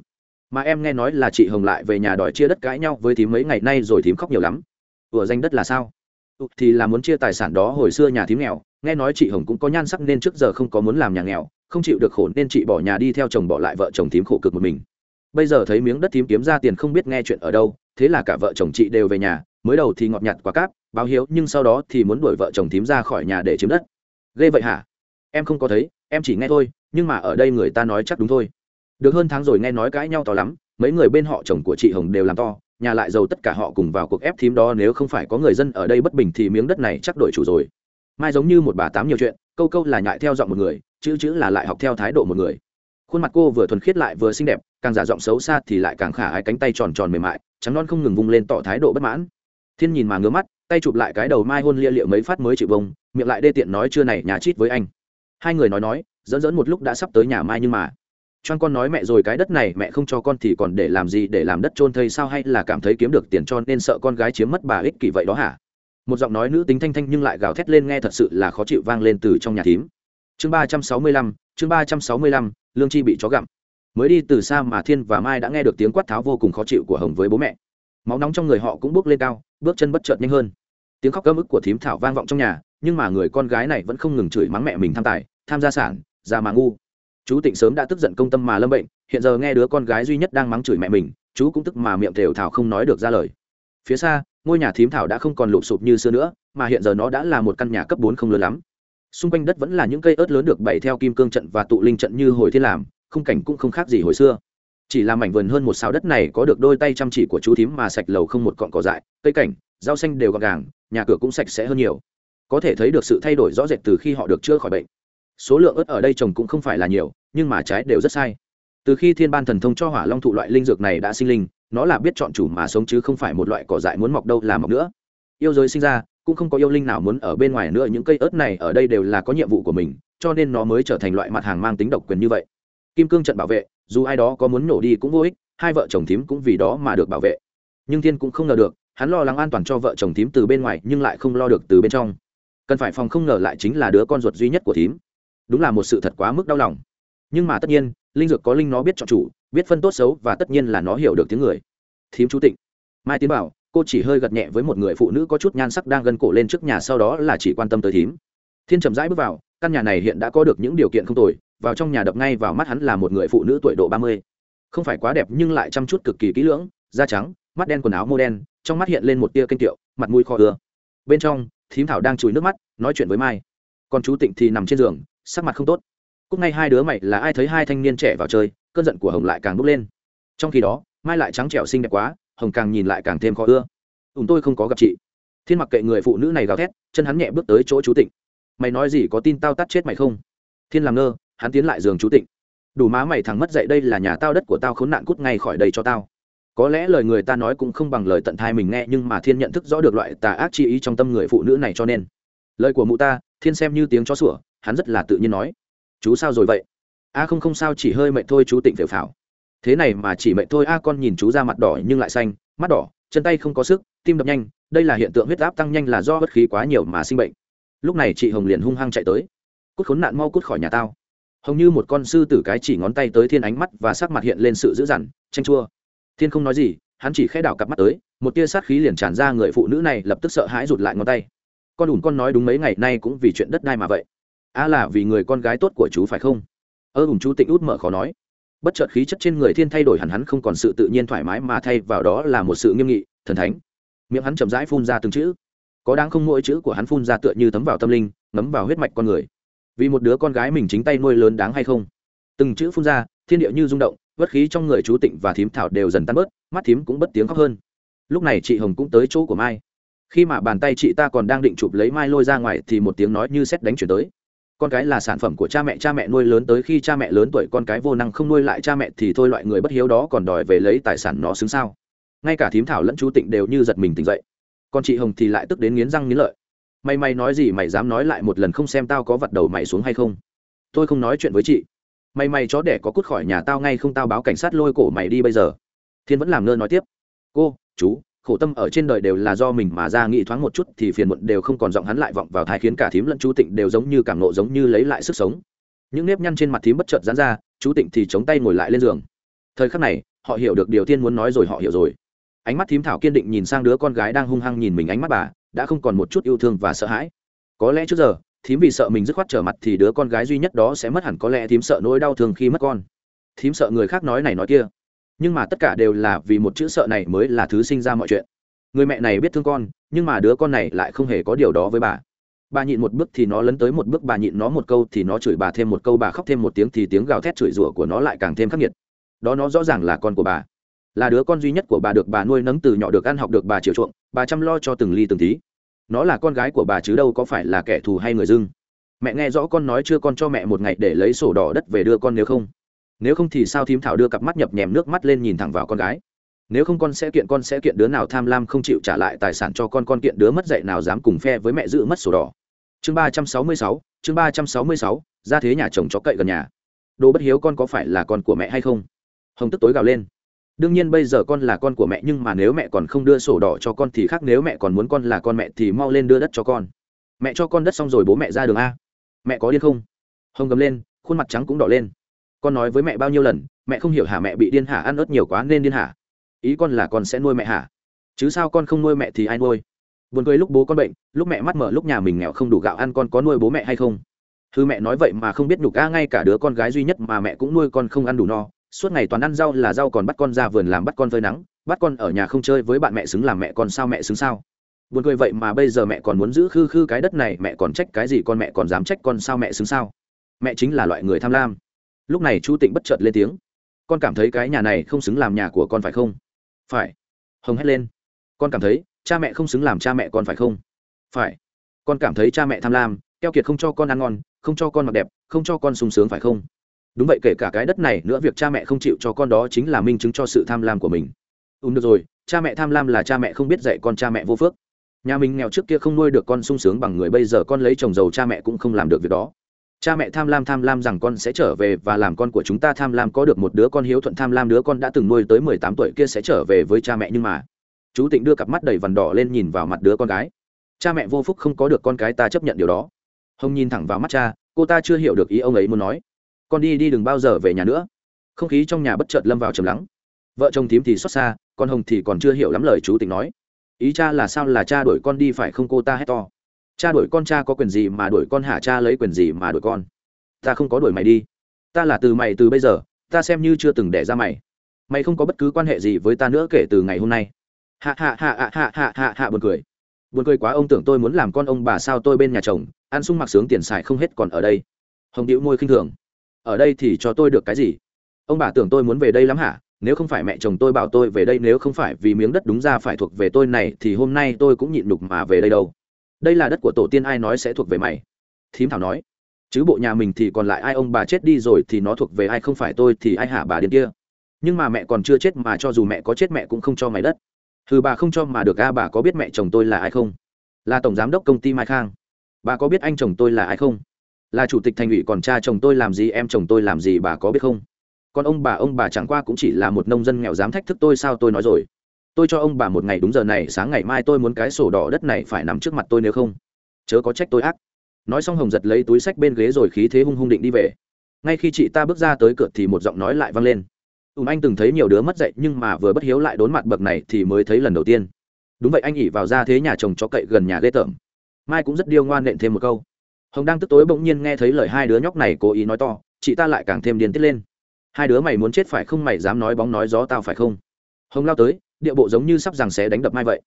Mà em nghe nói là chị hồng lại về nhà đòi chia đất cãi nhau với thím mấy ngày nay rồi thím khóc nhiều lắm. Ủa, danh đất là sao? Thì là muốn chia tài sản đó hồi xưa nhà thím nghèo nghe nói chị hồng cũng có nhan sắc nên trước giờ không có muốn làm nhà nghèo, không chịu được khổ nên chị bỏ nhà đi theo chồng bỏ lại vợ chồng thím khổ cực một mình. Bây giờ thấy miếng đất thím kiếm ra tiền không biết nghe chuyện ở đâu, thế là cả vợ chồng chị đều về nhà, mới đầu thì ngọt nhặt quá cáp, báo hiếu, nhưng sau đó thì muốn đuổi vợ chồng thím ra khỏi nhà để chiếm đất. Ghê vậy hả? Em không có thấy, em chỉ nghe thôi, nhưng mà ở đây người ta nói chắc đúng thôi. Được hơn tháng rồi nghe nói cãi nhau to lắm, mấy người bên họ chồng của chị hồng đều làm to, nhà lại giàu tất cả họ cùng vào cuộc ép thím đó nếu không phải có người dân ở đây bất bình thì miếng đất này chắc đổi chủ rồi mai giống như một bà tám nhiều chuyện, câu câu là nhại theo giọng một người, chữ chữ là lại học theo thái độ một người. Khuôn mặt cô vừa thuần khiết lại vừa xinh đẹp, càng giả giọng xấu xa thì lại càng khả ái cánh tay tròn tròn mềm mại, trắng non không ngừng vung lên tỏ thái độ bất mãn. Thiên nhìn mà ngứa mắt, tay chụp lại cái đầu mai hôn lia liệu mấy phát mới chịu bông, miệng lại đê tiện nói chưa này, nhà chít với anh. Hai người nói nói, dẫn dẫn một lúc đã sắp tới nhà mai nhưng mà. Choan con nói mẹ rồi cái đất này mẹ không cho con thì còn để làm gì, để làm đất trôn thây sao hay là cảm thấy kiếm được tiền cho nên sợ con gái chiếm mất bà ích kỷ vậy đó hả? Một giọng nói nữ tính thanh thanh nhưng lại gào thét lên nghe thật sự là khó chịu vang lên từ trong nhà thím. Chương ba trăm sáu mươi lăm, chương ba trăm sáu mươi lăm, lương chi bị chó gặm. Mới đi từ xa mà thiên và mai đã nghe được tiếng quát tháo vô cùng khó chịu của hồng với bố mẹ. Máu nóng trong người họ cũng bước lên cao, bước chân bất chợt nhanh hơn. Tiếng khóc cơm ức của thím thảo vang vọng trong nhà, nhưng mà người con gái này vẫn không ngừng chửi mắng mẹ mình tham tài, tham gia sản ra mà ngu. Chú tịnh sớm đã tức giận công tâm mà lâm bệnh, hiện giờ nghe đứa con gái duy nhất đang mắng chửi mẹ mình, chú cũng tức mà miệng thều thảo không nói được ra lời. Phía xa ngôi nhà thím thảo đã không còn lụp sụp như xưa nữa, mà hiện giờ nó đã là một căn nhà cấp bốn không lớn lắm. Xung quanh đất vẫn là những cây ớt lớn được bày theo kim cương trận và tụ linh trận như hồi thiên làm, khung cảnh cũng không khác gì hồi xưa. Chỉ là mảnh vườn hơn một xào đất này có được đôi tay chăm chỉ của chú thím mà sạch lầu không một cọn cỏ dại, cây cảnh, rau xanh đều gọn gàng, nhà cửa cũng sạch sẽ hơn nhiều. Có thể thấy được sự thay đổi rõ rệt từ khi họ được chữa khỏi bệnh. Số lượng ớt ở đây trồng cũng không phải là nhiều, nhưng mà trái đều rất sai từ khi thiên ban thần thông cho hỏa long thụ loại linh dược này đã sinh linh, nó là biết chọn chủ mà sống chứ không phải một loại cỏ dại muốn mọc đâu là mọc nữa. Yêu giới sinh ra, cũng không có yêu linh nào muốn ở bên ngoài nữa, những cây ớt này ở đây đều là có nhiệm vụ của mình, cho nên nó mới trở thành loại mặt hàng mang tính độc quyền như vậy. Kim cương trận bảo vệ, dù ai đó có muốn nổ đi cũng vô ích, hai vợ chồng thím cũng vì đó mà được bảo vệ. Nhưng thiên cũng không ngờ được, hắn lo lắng an toàn cho vợ chồng thím từ bên ngoài nhưng lại không lo được từ bên trong. Cần phải phòng không ngờ lại chính là đứa con ruột duy nhất của thím. Đúng là một sự thật quá mức đau lòng. Nhưng mà tất nhiên linh dược có linh nó biết chọn chủ, biết phân tốt xấu và tất nhiên là nó hiểu được tiếng người. Thím chú tịnh. Mai tiến bảo, cô chỉ hơi gật nhẹ với một người phụ nữ có chút nhan sắc đang gân cổ lên trước nhà sau đó là chỉ quan tâm tới thím. Thiên trầm rãi bước vào, căn nhà này hiện đã có được những điều kiện không tồi, vào trong nhà đập ngay vào mắt hắn là một người phụ nữ tuổi độ ba mươi. Không phải quá đẹp nhưng lại chăm chút cực kỳ kỹ lưỡng, da trắng, mắt đen quần áo mô đen, trong mắt hiện lên một tia kênh tiệu mặt mũi kho ưa. Bên trong, thím thảo đang chùi nước mắt, nói chuyện với mai. Còn chú tịnh thì nằm trên giường, sắc mặt không tốt cúc ngay hai đứa mày là ai thấy hai thanh niên trẻ vào chơi, cơn giận của hồng lại càng bốc lên. Trong khi đó, mai lại trắng trẻo xinh đẹp quá, hồng càng nhìn lại càng thêm khó ưa. Chúng tôi không có gặp chị. Thiên mặc kệ người phụ nữ này gào thét, chân hắn nhẹ bước tới chỗ chú tịnh. Mày nói gì, có tin tao tắt chết mày không? Thiên làm ngơ, hắn tiến lại giường chú tịnh. Đủ má mày thằng mất dậy đây là nhà tao đất của tao khốn nạn cút ngay khỏi đây cho tao. Có lẽ lời người ta nói cũng không bằng lời tận thai mình nghe, nhưng mà thiên nhận thức rõ được loại tà ác chi ý trong tâm người phụ nữ này cho nên. Lời của mụ ta, thiên xem như tiếng chó sủa, hắn rất là tự nhiên nói chú sao rồi vậy? A không không sao, chỉ hơi mệt thôi, chú tịnh phều phào thế này mà chỉ mệt thôi, a con nhìn chú ra mặt đỏ nhưng lại xanh, mắt đỏ, chân tay không có sức, tim đập nhanh, đây là hiện tượng huyết áp tăng nhanh là do bất khí quá nhiều mà sinh bệnh. Lúc này chị hồng liền hung hăng chạy tới. Cút khốn nạn mau cút khỏi nhà tao. Hồng như một con sư tử cái chỉ ngón tay tới thiên ánh mắt và sắc mặt hiện lên sự dữ dằn tranh chua. Thiên không nói gì, hắn chỉ khẽ đảo cặp mắt tới, một tia sát khí liền tràn ra, người phụ nữ này lập tức sợ hãi rụt lại ngón tay. Con ủn con nói đúng mấy ngày nay cũng vì chuyện đất đai mà vậy a là vì người con gái tốt của chú phải không? Ơ ủn chú tịnh út mở khó nói. Bất chợt khí chất trên người thiên thay đổi hẳn hắn không còn sự tự nhiên thoải mái mà thay vào đó là một sự nghiêm nghị, thần thánh. Miệng hắn chậm rãi phun ra từng chữ. Có đáng không mỗi chữ của hắn phun ra tựa như thấm vào tâm linh, ngấm vào huyết mạch con người. Vì một đứa con gái mình chính tay nuôi lớn đáng hay không? Từng chữ phun ra, thiên địa như rung động Vất khí trong người chú tịnh và thím thảo đều dần tan bớt, mắt thím cũng bất tiếng khóc hơn. Lúc này chị hồng cũng tới chỗ của mai. Khi mà bàn tay chị ta còn đang định chụp lấy mai lôi ra ngoài thì một tiếng nói như xét đánh chuyển tới con cái là sản phẩm của cha mẹ cha mẹ nuôi lớn tới khi cha mẹ lớn tuổi, con cái vô năng không nuôi lại cha mẹ thì thôi, loại người bất hiếu đó còn đòi về lấy tài sản nó xứng sao? Ngay cả thím thảo lẫn chú tịnh đều như giật mình tỉnh dậy. Còn chị hồng thì lại tức đến nghiến răng nghiến lợi. Mày mày nói gì mày dám nói lại một lần không xem tao có vặt đầu mày xuống hay không? Tôi không nói chuyện với chị. Mày mày chó đẻ có cút khỏi nhà tao ngay không tao báo cảnh sát lôi cổ mày đi bây giờ. Thiên vẫn làm ngơ nói tiếp. Cô, chú khổ tâm ở trên đời đều là do mình mà ra, nghĩ thoáng một chút thì phiền muộn đều không còn giọng hắn lại vọng vào thái khiến cả thím lẫn chú tịnh đều giống như cảm nộ giống như lấy lại sức sống. Những nếp nhăn trên mặt thím bất chợt dán ra, chú tịnh thì chống tay ngồi lại lên giường. Thời khắc này, họ hiểu được điều tiên muốn nói rồi, họ hiểu rồi. Ánh mắt thím thảo kiên định nhìn sang đứa con gái đang hung hăng nhìn mình ánh mắt bà, đã không còn một chút yêu thương và sợ hãi. Có lẽ trước giờ, thím vì sợ mình dứt khoát trở mặt thì đứa con gái duy nhất đó sẽ mất hẳn, có lẽ thím sợ nỗi đau thương khi mất con. Thím sợ người khác nói này nói kia nhưng mà tất cả đều là vì một chữ sợ này mới là thứ sinh ra mọi chuyện. Người mẹ này biết thương con, nhưng mà đứa con này lại không hề có điều đó với bà. Bà nhịn một bước thì nó lấn tới một bước, bà nhịn nó một câu thì nó chửi bà thêm một câu, bà khóc thêm một tiếng thì tiếng gào thét chửi rủa của nó lại càng thêm khắc nghiệt. Đó nó rõ ràng là con của bà. Là đứa con duy nhất của bà được bà nuôi nấng từ nhỏ được ăn học được bà chiều chuộng, bà chăm lo cho từng ly từng tí. Nó là con gái của bà chứ đâu có phải là kẻ thù hay người dưng. Mẹ nghe rõ con nói chưa con cho mẹ một ngày để lấy sổ đỏ đất về đưa con nếu không nếu không thì sao thím thảo đưa cặp mắt nhập nhèm nước mắt lên nhìn thẳng vào con gái? Nếu không con sẽ kiện, con sẽ kiện đứa nào tham lam không chịu trả lại tài sản cho con con kiện đứa mất dạy nào dám cùng phe với mẹ giữ mất sổ đỏ. Chương ba trăm sáu mươi sáu, chương ba trăm sáu mươi sáu, ra thế nhà chồng chó cậy gần nhà. Đồ bất hiếu con có phải là con của mẹ hay không? Hồng tức tối gào lên. Đương nhiên bây giờ con là con của mẹ, nhưng mà nếu mẹ còn không đưa sổ đỏ cho con thì khác, nếu mẹ còn muốn con là con mẹ thì mau lên đưa đất cho con. Mẹ cho con đất xong rồi bố mẹ ra đường a. Mẹ có điên không? Hồng gầm lên, khuôn mặt trắng cũng đỏ lên con nói với mẹ bao nhiêu lần, mẹ không hiểu hả mẹ bị điên hả, ăn ớt nhiều quá nên điên hả. Ý con là con sẽ nuôi mẹ hả? Chứ sao con không nuôi mẹ thì ai nuôi? Buồn cười lúc bố con bệnh, lúc mẹ mắt mở, lúc nhà mình nghèo không đủ gạo ăn con có nuôi bố mẹ hay không? Hư mẹ nói vậy mà không biết nhục ca ngay cả đứa con gái duy nhất mà mẹ cũng nuôi con không ăn đủ no. Suốt ngày toàn ăn rau là rau còn bắt con ra vườn làm bắt con phơi nắng. Bắt con ở nhà không chơi với bạn mẹ xứng làm mẹ con sao mẹ xứng sao? Buồn cười vậy mà bây giờ mẹ còn muốn giữ khư khư cái đất này, mẹ còn trách cái gì con mẹ còn dám trách con sao mẹ xứng sao? Mẹ chính là loại người tham lam lúc này chu tịnh bất chợt lên tiếng. Con cảm thấy cái nhà này không xứng làm nhà của con phải không? Phải. Hồng hét lên. Con cảm thấy, cha mẹ không xứng làm cha mẹ con phải không? Phải. Con cảm thấy cha mẹ tham lam, keo kiệt không cho con ăn ngon, không cho con mặc đẹp, không cho con sung sướng phải không? Đúng vậy, kể cả cái đất này nữa, việc cha mẹ không chịu cho con đó chính là minh chứng cho sự tham lam của mình. Ừ được rồi, cha mẹ tham lam là cha mẹ không biết dạy con cha mẹ vô phước. Nhà mình nghèo trước kia không nuôi được con sung sướng bằng người, bây giờ con lấy chồng giàu cha mẹ cũng không làm được việc đó cha mẹ tham lam tham lam rằng con sẽ trở về và làm con của chúng ta tham lam. Có được một đứa con hiếu thuận tham lam, đứa con đã từng nuôi tới mười tám tuổi kia sẽ trở về với cha mẹ nhưng mà chú tịnh đưa cặp mắt đầy vằn đỏ lên nhìn vào mặt đứa con gái. Cha mẹ vô phúc không có được con cái ta chấp nhận điều đó. Hồng nhìn thẳng vào mắt cha, cô ta chưa hiểu được ý ông ấy muốn nói. Con đi đi đừng bao giờ về nhà nữa. Không khí trong nhà bất chợt lâm vào trầm lắng. Vợ chồng thím thì xót xa con hồng thì còn chưa hiểu lắm lời chú tịnh nói. Ý cha là sao là cha đuổi con đi phải không cô ta hét to cha đuổi con cha có quyền gì mà đuổi con hả? Cha lấy quyền gì mà đuổi con? Ta không có đuổi mày đi. Ta là từ mày từ bây giờ, ta xem như chưa từng đẻ ra mày. Mày không có bất cứ quan hệ gì với ta nữa kể từ ngày hôm nay. Hạ hạ hạ hạ hạ hạ hạ hạ buồn cười. Buồn cười quá, ông tưởng tôi muốn làm con ông bà sao tôi bên nhà chồng, ăn sung mặc sướng tiền xài không hết còn ở đây. Hồng điệu môi khinh thường. Ở đây thì cho tôi được cái gì? Ông bà tưởng tôi muốn về đây lắm hả? Nếu không phải mẹ chồng tôi bảo tôi về đây, nếu không phải vì miếng đất đúng ra phải thuộc về tôi này, thì hôm nay tôi cũng nhịn đục mà về đây đâu đây là đất của tổ tiên ai nói sẽ thuộc về mày? Thím thảo nói, chứ bộ nhà mình thì còn lại ai ông bà chết đi rồi thì nó thuộc về ai, không phải tôi thì ai hả bà đến kia? Nhưng mà mẹ còn chưa chết mà cho dù mẹ có chết mẹ cũng không cho mày đất. Ừ bà không cho mà được a, bà có biết mẹ chồng tôi là ai không? Là tổng giám đốc công ty mai khang. Bà có biết anh chồng tôi là ai không? Là chủ tịch thành ủy còn cha chồng tôi làm gì, em chồng tôi làm gì bà có biết không? Còn ông bà ông bà chẳng qua cũng chỉ là một nông dân nghèo dám thách thức tôi, sao tôi nói rồi? Tôi cho ông bà một ngày đúng giờ này, sáng ngày mai tôi muốn cái sổ đỏ đất này phải nằm trước mặt tôi nếu không. Chớ có trách tôi ác. Nói xong hồng giật lấy túi sách bên ghế rồi khí thế hung hung định đi về. Ngay khi chị ta bước ra tới cửa thì một giọng nói lại vang lên. Ùm anh từng thấy nhiều đứa mất dạy, nhưng mà vừa bất hiếu lại đốn mặt bậc này thì mới thấy lần đầu tiên. Đúng vậy, anh ỉ vào ra thế nhà chồng cho cậy gần nhà ghê tởm. Mai cũng rất điêu ngoan nện thêm một câu. Hồng đang tức tối bỗng nhiên nghe thấy lời hai đứa nhóc này cố ý nói to, chị ta lại càng thêm điên tiết lên. Hai đứa mày muốn chết phải không mày dám nói bóng nói gió tao phải không? Hồng lao tới địa bộ giống như sắp rằng sẽ đánh đập mai vậy.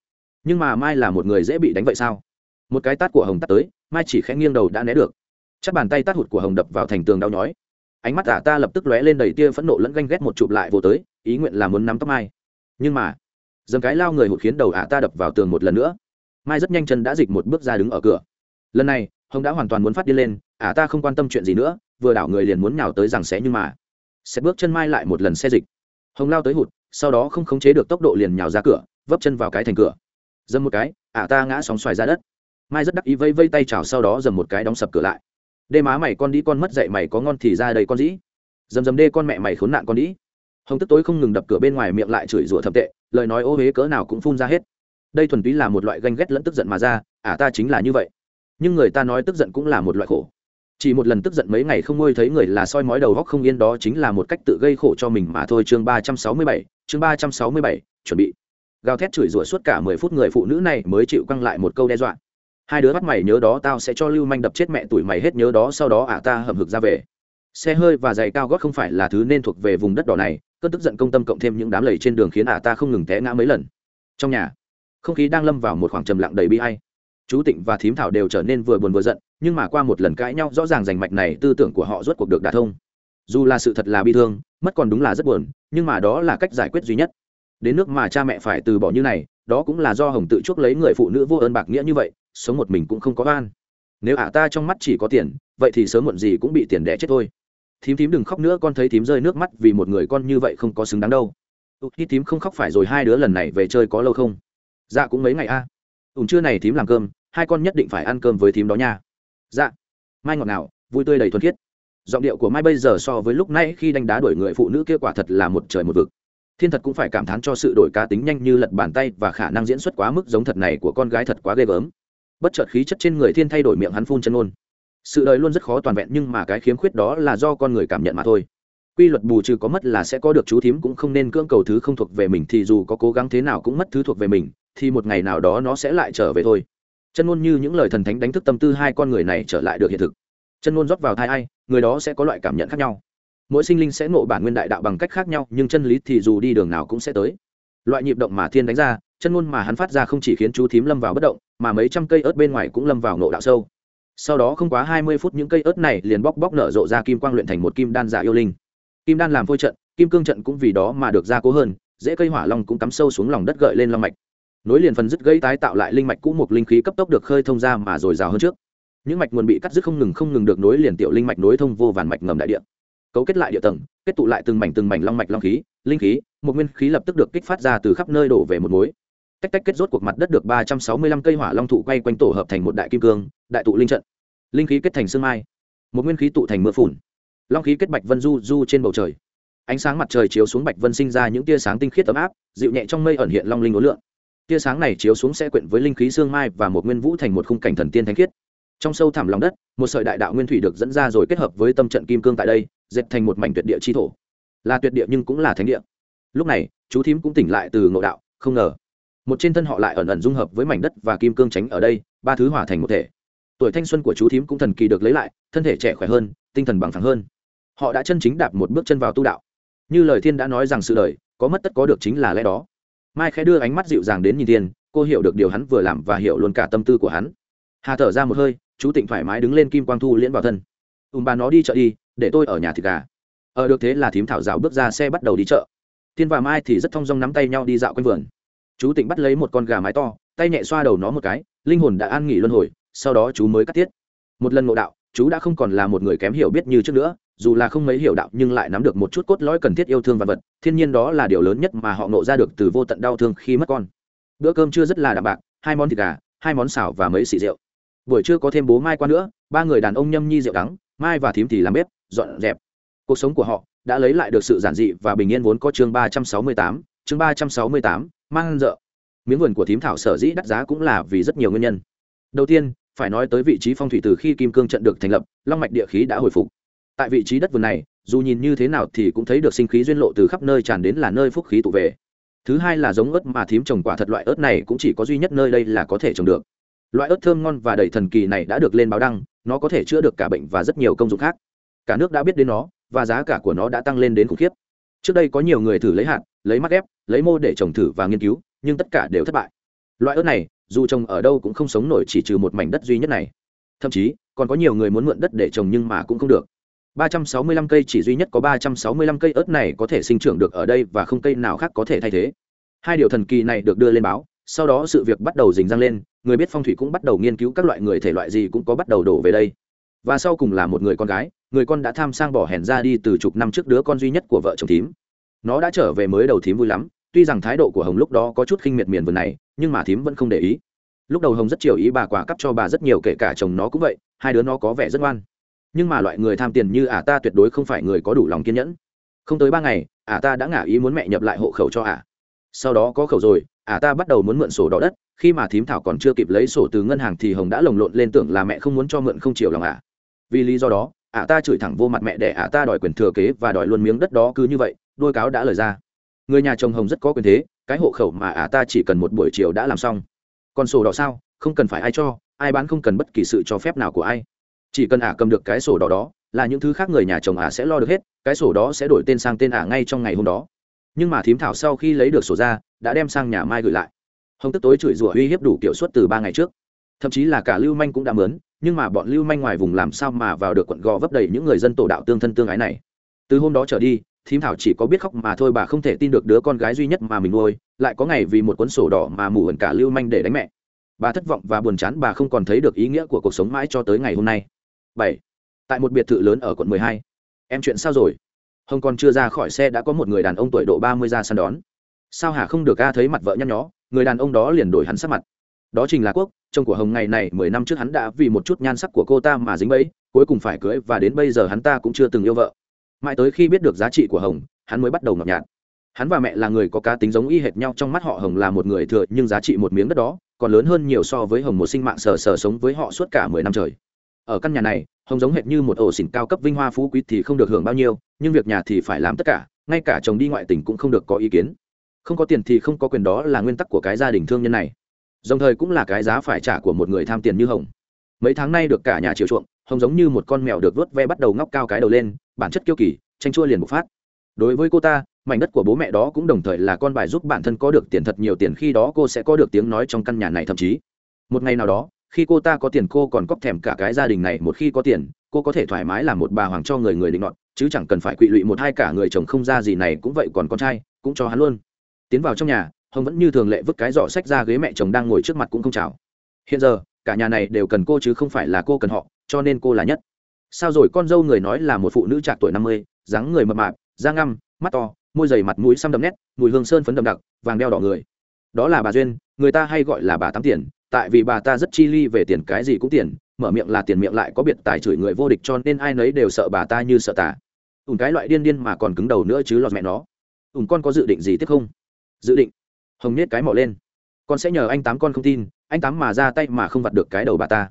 Nhưng mà mai là một người dễ bị đánh vậy sao? Một cái tát của hồng tắt tới, mai chỉ khẽ nghiêng đầu đã né được. Chắc bàn tay tát hụt của hồng đập vào thành tường đau nhói. Ánh mắt ả ta lập tức lóe lên đầy tia phẫn nộ lẫn ganh ghét một chụp lại vô tới, ý nguyện là muốn nắm tóc mai. Nhưng mà, dầm cái lao người hụt khiến đầu ả ta đập vào tường một lần nữa. Mai rất nhanh chân đã dịch một bước ra đứng ở cửa. Lần này, hồng đã hoàn toàn muốn phát đi lên, ả ta không quan tâm chuyện gì nữa, vừa đảo người liền muốn nhào tới rằng xé nhưng mà. Sẽ bước chân mai lại một lần xe dịch. Hồng lao tới hụt sau đó không khống chế được tốc độ liền nhào ra cửa, vấp chân vào cái thành cửa. Dâm một cái, ả ta ngã sóng xoài ra đất. Mai rất đắc ý vây vây tay chào sau đó dầm một cái đóng sập cửa lại. Đê má mày con đi con mất dậy mày có ngon thì ra đây con dĩ. Dầm dầm đê con mẹ mày khốn nạn con đĩ. Hồng tức tối không ngừng đập cửa bên ngoài miệng lại chửi rủa thậm tệ, lời nói ô huế cỡ nào cũng phun ra hết. Đây thuần túy là một loại ganh ghét lẫn tức giận mà ra, ả ta chính là như vậy. Nhưng người ta nói tức giận cũng là một loại khổ. Chỉ một lần tức giận mấy ngày không ngôi thấy người là soi mói đầu góc không yên đó chính là một cách tự gây khổ cho mình mà thôi. Chương ba trăm sáu mươi bảy chương ba trăm sáu mươi bảy, chuẩn bị. Gào thét chửi rủa suốt cả mười phút người phụ nữ này mới chịu căng lại một câu đe dọa. Hai đứa bắt mày nhớ đó, tao sẽ cho lưu manh đập chết mẹ tuổi mày hết nhớ đó, sau đó ả ta hầm hực ra về. Xe hơi và giày cao gót không phải là thứ nên thuộc về vùng đất đỏ này, cơn tức giận công tâm cộng thêm những đám lầy trên đường khiến ả ta không ngừng té ngã mấy lần. Trong nhà, không khí đang lâm vào một khoảng trầm lặng đầy bi hay chú tịnh và thím thảo đều trở nên vừa buồn vừa giận, nhưng mà qua một lần cãi nhau, rõ ràng rành mạch này tư tưởng của họ rốt cuộc được đả thông. Dù là sự thật là bi thương mất còn đúng là rất buồn, nhưng mà đó là cách giải quyết duy nhất. Đến nước mà cha mẹ phải từ bỏ như này, đó cũng là do hồng tự chuốc lấy người phụ nữ vô ơn bạc nghĩa như vậy, sống một mình cũng không có oan. Nếu ả ta trong mắt chỉ có tiền, vậy thì sớm muộn gì cũng bị tiền đẻ chết thôi. Thím thím đừng khóc nữa, con thấy thím rơi nước mắt vì một người con như vậy không có xứng đáng đâu. Khi thím không khóc phải rồi, hai đứa lần này về chơi có lâu không? Dạ cũng mấy ngày a. À. trưa này thím làm cơm, hai con nhất định phải ăn cơm với thím đó nha. Dạ. Mai ngọt ngào vui tươi đầy thuần khiết giọng điệu của mai bây giờ so với lúc nãy khi đánh đá đuổi người phụ nữ kia quả thật là một trời một vực. Thiên thật cũng phải cảm thán cho sự đổi cá tính nhanh như lật bàn tay và khả năng diễn xuất quá mức giống thật này của con gái thật quá ghê gớm. Bất chợt khí chất trên người thiên thay đổi miệng hắn phun chân ôn. Sự đời luôn rất khó toàn vẹn nhưng mà cái khiếm khuyết đó là do con người cảm nhận mà thôi. Quy luật bù trừ có mất là sẽ có được chú thím cũng không nên cưỡng cầu thứ không thuộc về mình thì dù có cố gắng thế nào cũng mất thứ thuộc về mình, thì một ngày nào đó nó sẽ lại trở về thôi. Chân ngôn như những lời thần thánh đánh thức tâm tư hai con người này trở lại được hiện thực chân ngôn rót vào thai ai, người đó sẽ có loại cảm nhận khác nhau. Mỗi sinh linh sẽ ngộ bản nguyên đại đạo bằng cách khác nhau, nhưng chân lý thì dù đi đường nào cũng sẽ tới. Loại nhịp động mà thiên đánh ra, chân ngôn mà hắn phát ra không chỉ khiến chú thím lâm vào bất động, mà mấy trăm cây ớt bên ngoài cũng lâm vào ngộ đạo sâu. Sau đó không quá hai mươi phút những cây ớt này liền bóc bóc nở rộ ra kim quang luyện thành một kim đan giả yêu linh. Kim đan làm phôi trận, kim cương trận cũng vì đó mà được gia cố hơn dễ cây hỏa long cũng cắm sâu xuống lòng đất gợi lên long mạch. Nối liền phần dứt gây tái tạo lại linh mạch cũ một linh khí cấp tốc được khơi thông ra mà dồi dào hơn trước những mạch nguồn bị cắt dứt không ngừng không ngừng được nối liền tiểu linh mạch nối thông vô vàn mạch ngầm đại địa. Cấu kết lại địa tầng, kết tụ lại từng mảnh từng mảnh long mạch long khí, linh khí, một nguyên khí lập tức được kích phát ra từ khắp nơi đổ về một mối. Tách tách kết rốt cuộc mặt đất được ba trăm sáu mươi lăm cây hỏa long thụ quay quanh tổ hợp thành một đại kim cương, đại tụ linh trận. Linh khí kết thành sương mai, một nguyên khí tụ thành mưa phùn. Long khí kết bạch vân du du trên bầu trời. Ánh sáng mặt trời chiếu xuống bạch vân sinh ra những tia sáng tinh khiết ấm áp, dịu nhẹ trong mây ẩn hiện long linh ố lượng. Tia sáng này chiếu xuống sẽ quyện với linh khí sương mai và một nguyên vũ thành một khung cảnh thần tiên thánh khiết trong sâu thẳm lòng đất, một sợi đại đạo nguyên thủy được dẫn ra rồi kết hợp với tâm trận kim cương tại đây, dệt thành một mảnh tuyệt địa chi thổ. Là tuyệt địa nhưng cũng là thánh địa. Lúc này, chú thím cũng tỉnh lại từ ngộ đạo, không ngờ. Một trên thân họ lại ẩn ẩn dung hợp với mảnh đất và kim cương tránh ở đây, ba thứ hỏa thành một thể. Tuổi thanh xuân của chú thím cũng thần kỳ được lấy lại, thân thể trẻ khỏe hơn, tinh thần bằng thẳng hơn. Họ đã chân chính đạp một bước chân vào tu đạo. Như lời thiên đã nói rằng sự đời, có mất tất có được chính là lẽ đó. Mai khẽ đưa ánh mắt dịu dàng đến nhìn thiên, cô hiểu được điều hắn vừa làm và hiểu luôn cả tâm tư của hắn. Hà thở ra một hơi chú tịnh thoải mái đứng lên kim quang thu liễn vào thân. Ùm bà nó đi chợ đi để tôi ở nhà thịt gà. Ở ờ, được thế là thím thảo rào bước ra xe bắt đầu đi chợ. Thiên và mai thì rất thong dong nắm tay nhau đi dạo quanh vườn. Chú tịnh bắt lấy một con gà mái to tay nhẹ xoa đầu nó một cái linh hồn đã an nghỉ luân hồi sau đó chú mới cắt tiết. Một lần ngộ đạo chú đã không còn là một người kém hiểu biết như trước nữa dù là không mấy hiểu đạo nhưng lại nắm được một chút cốt lõi cần thiết yêu thương vật vật thiên nhiên đó là điều lớn nhất mà họ nộ ra được từ vô tận đau thương khi mất con. Bữa cơm chưa rất là đạm bạc hai món thịt gà hai món xào và mấy xì rượu buổi trưa có thêm bố mai qua nữa, ba người đàn ông nhâm nhi rượu đắng, mai và thím thì làm bếp, dọn dẹp. Cuộc sống của họ đã lấy lại được sự giản dị và bình yên vốn có chương ba trăm sáu mươi tám, chương ba trăm sáu mươi tám, mang rợ. Miếng vườn của thím thảo sở dĩ đắt giá cũng là vì rất nhiều nguyên nhân. Đầu tiên, phải nói tới vị trí phong thủy từ khi kim cương trận được thành lập, long mạch địa khí đã hồi phục. Tại vị trí đất vườn này, dù nhìn như thế nào thì cũng thấy được sinh khí duyên lộ từ khắp nơi tràn đến là nơi phúc khí tụ về. Thứ hai là giống ớt mà thím trồng quả thật loại ớt này cũng chỉ có duy nhất nơi đây là có thể trồng được loại ớt thơm ngon và đầy thần kỳ này đã được lên báo đăng, nó có thể chữa được cả bệnh và rất nhiều công dụng khác. Cả nước đã biết đến nó, và giá cả của nó đã tăng lên đến khủng khiếp. Trước đây có nhiều người thử lấy hạt, lấy mắt ép lấy mô để trồng thử và nghiên cứu, nhưng tất cả đều thất bại. Loại ớt này, dù trồng ở đâu cũng không sống nổi chỉ trừ một mảnh đất duy nhất này. Thậm chí, còn có nhiều người muốn mượn đất để trồng nhưng mà cũng không được. 365 cây chỉ duy nhất có 365 cây ớt này có thể sinh trưởng được ở đây và không cây nào khác có thể thay thế. Hai điều thần kỳ này được đưa lên báo sau đó sự việc bắt đầu rình răng lên, người biết phong thủy cũng bắt đầu nghiên cứu các loại người thể loại gì cũng có bắt đầu đổ về đây. Và sau cùng là một người con gái, người con đã tham sang bỏ hèn ra đi từ chục năm trước đứa con duy nhất của vợ chồng thím. Nó đã trở về mới đầu thím vui lắm, tuy rằng thái độ của hồng lúc đó có chút khinh miệt miền vườn này, nhưng mà thím vẫn không để ý. Lúc đầu hồng rất chiều ý bà quả cắp cho bà rất nhiều, kể cả chồng nó cũng vậy, hai đứa nó có vẻ rất ngoan. Nhưng mà loại người tham tiền như ả ta tuyệt đối không phải người có đủ lòng kiên nhẫn. Không tới ba ngày, ả ta đã ngả ý muốn mẹ nhập lại hộ khẩu cho ả. Sau đó có khẩu rồi ả ta bắt đầu muốn mượn sổ đỏ đất, khi mà thím thảo còn chưa kịp lấy sổ từ ngân hàng thì hồng đã lồng lộn lên tưởng là mẹ không muốn cho mượn không chiều lòng ả vì lý do đó ả ta chửi thẳng vô mặt mẹ để ả ta đòi quyền thừa kế và đòi luôn miếng đất đó cứ như vậy, đôi cáo đã lời ra. Người nhà chồng hồng rất có quyền thế, cái hộ khẩu mà ả ta chỉ cần một buổi chiều đã làm xong. Còn sổ đỏ sao? Không cần phải ai cho, ai bán không cần bất kỳ sự cho phép nào của ai. Chỉ cần ả cầm được cái sổ đỏ đó, là những thứ khác người nhà chồng ả sẽ lo được hết, cái sổ đó sẽ đổi tên sang tên ả ngay trong ngày hôm đó. Nhưng mà thím thảo sau khi lấy được sổ ra đã đem sang nhà mai gửi lại. Hồng tức tối chửi rủa uy hiếp đủ kiểu suất từ ba ngày trước. Thậm chí là cả lưu manh cũng đã mớn, nhưng mà bọn lưu manh ngoài vùng làm sao mà vào được quận gò vấp đầy những người dân tổ đạo tương thân tương ái này. Từ hôm đó trở đi, thím thảo chỉ có biết khóc mà thôi bà không thể tin được đứa con gái duy nhất mà mình nuôi, lại có ngày vì một cuốn sổ đỏ mà mù hận cả lưu manh để đánh mẹ. Bà thất vọng và buồn chán bà không còn thấy được ý nghĩa của cuộc sống mãi cho tới ngày hôm nay. Bảy, tại một biệt thự lớn ở quận mười hai. Em chuyện sao rồi? Hồng còn chưa ra khỏi xe đã có một người đàn ông tuổi độ ba mươi ra săn đón sao hà không được ca thấy mặt vợ nhăn nhó, người đàn ông đó liền đổi hắn sắc mặt. Đó chính là quốc, chồng của hồng ngày này mười năm trước hắn đã vì một chút nhan sắc của cô ta mà dính bẫy, cuối cùng phải cưới và đến bây giờ hắn ta cũng chưa từng yêu vợ. Mãi tới khi biết được giá trị của hồng, hắn mới bắt đầu ngập nhạt. Hắn và mẹ là người có cá tính giống y hệt nhau, trong mắt họ hồng là một người thừa, nhưng giá trị một miếng đất đó còn lớn hơn nhiều so với hồng một sinh mạng sờ sờ sống với họ suốt cả mười năm trời. Ở căn nhà này, hồng giống hệt như một ổ xỉn cao cấp vinh hoa phú quý thì không được hưởng bao nhiêu, nhưng việc nhà thì phải làm tất cả, ngay cả chồng đi ngoại tỉnh cũng không được có ý kiến không có tiền thì không có quyền đó là nguyên tắc của cái gia đình thương nhân này. Đồng thời cũng là cái giá phải trả của một người tham tiền như hồng. Mấy tháng nay được cả nhà chiều chuộng, hồng giống như một con mèo được vớt ve bắt đầu ngóc cao cái đầu lên, bản chất kiêu kỳ, tranh chua liền bộc phát. Đối với cô ta, mảnh đất của bố mẹ đó cũng đồng thời là con bài giúp bản thân có được tiền thật nhiều tiền khi đó cô sẽ có được tiếng nói trong căn nhà này thậm chí. Một ngày nào đó, khi cô ta có tiền cô còn cóp thèm cả cái gia đình này, một khi có tiền, cô có thể thoải mái làm một bà hoàng cho người người định nọt chứ chẳng cần phải quỵ lụy một hai cả người chồng không ra gì này, cũng vậy còn con trai, cũng cho hắn luôn tiến vào trong nhà, hồng vẫn như thường lệ vứt cái giỏ sách ra ghế mẹ chồng đang ngồi trước mặt cũng không chào. Hiện giờ, cả nhà này đều cần cô chứ không phải là cô cần họ, cho nên cô là nhất. Sao rồi, con dâu người nói là một phụ nữ trạc tuổi năm mươi, dáng người mập mạp, da ngăm, mắt to, môi dày mặt mũi xăm đậm nét, mùi hương sơn phấn đậm đặc, vàng đeo đỏ người. Đó là bà duyên, người ta hay gọi là bà tám tiền, tại vì bà ta rất chi ly về tiền cái gì cũng tiền, mở miệng là tiền miệng lại có biệt tài chửi người vô địch cho nên ai nấy đều sợ bà ta như sợ tả ùn cái loại điên điên mà còn cứng đầu nữa chứ lọt mẹ nó. Ùn con có dự định gì tiếp không? Dự định. Hồng nhét cái mỏ lên. Con sẽ nhờ anh tám con không tin, anh tám mà ra tay mà không vặt được cái đầu bà ta.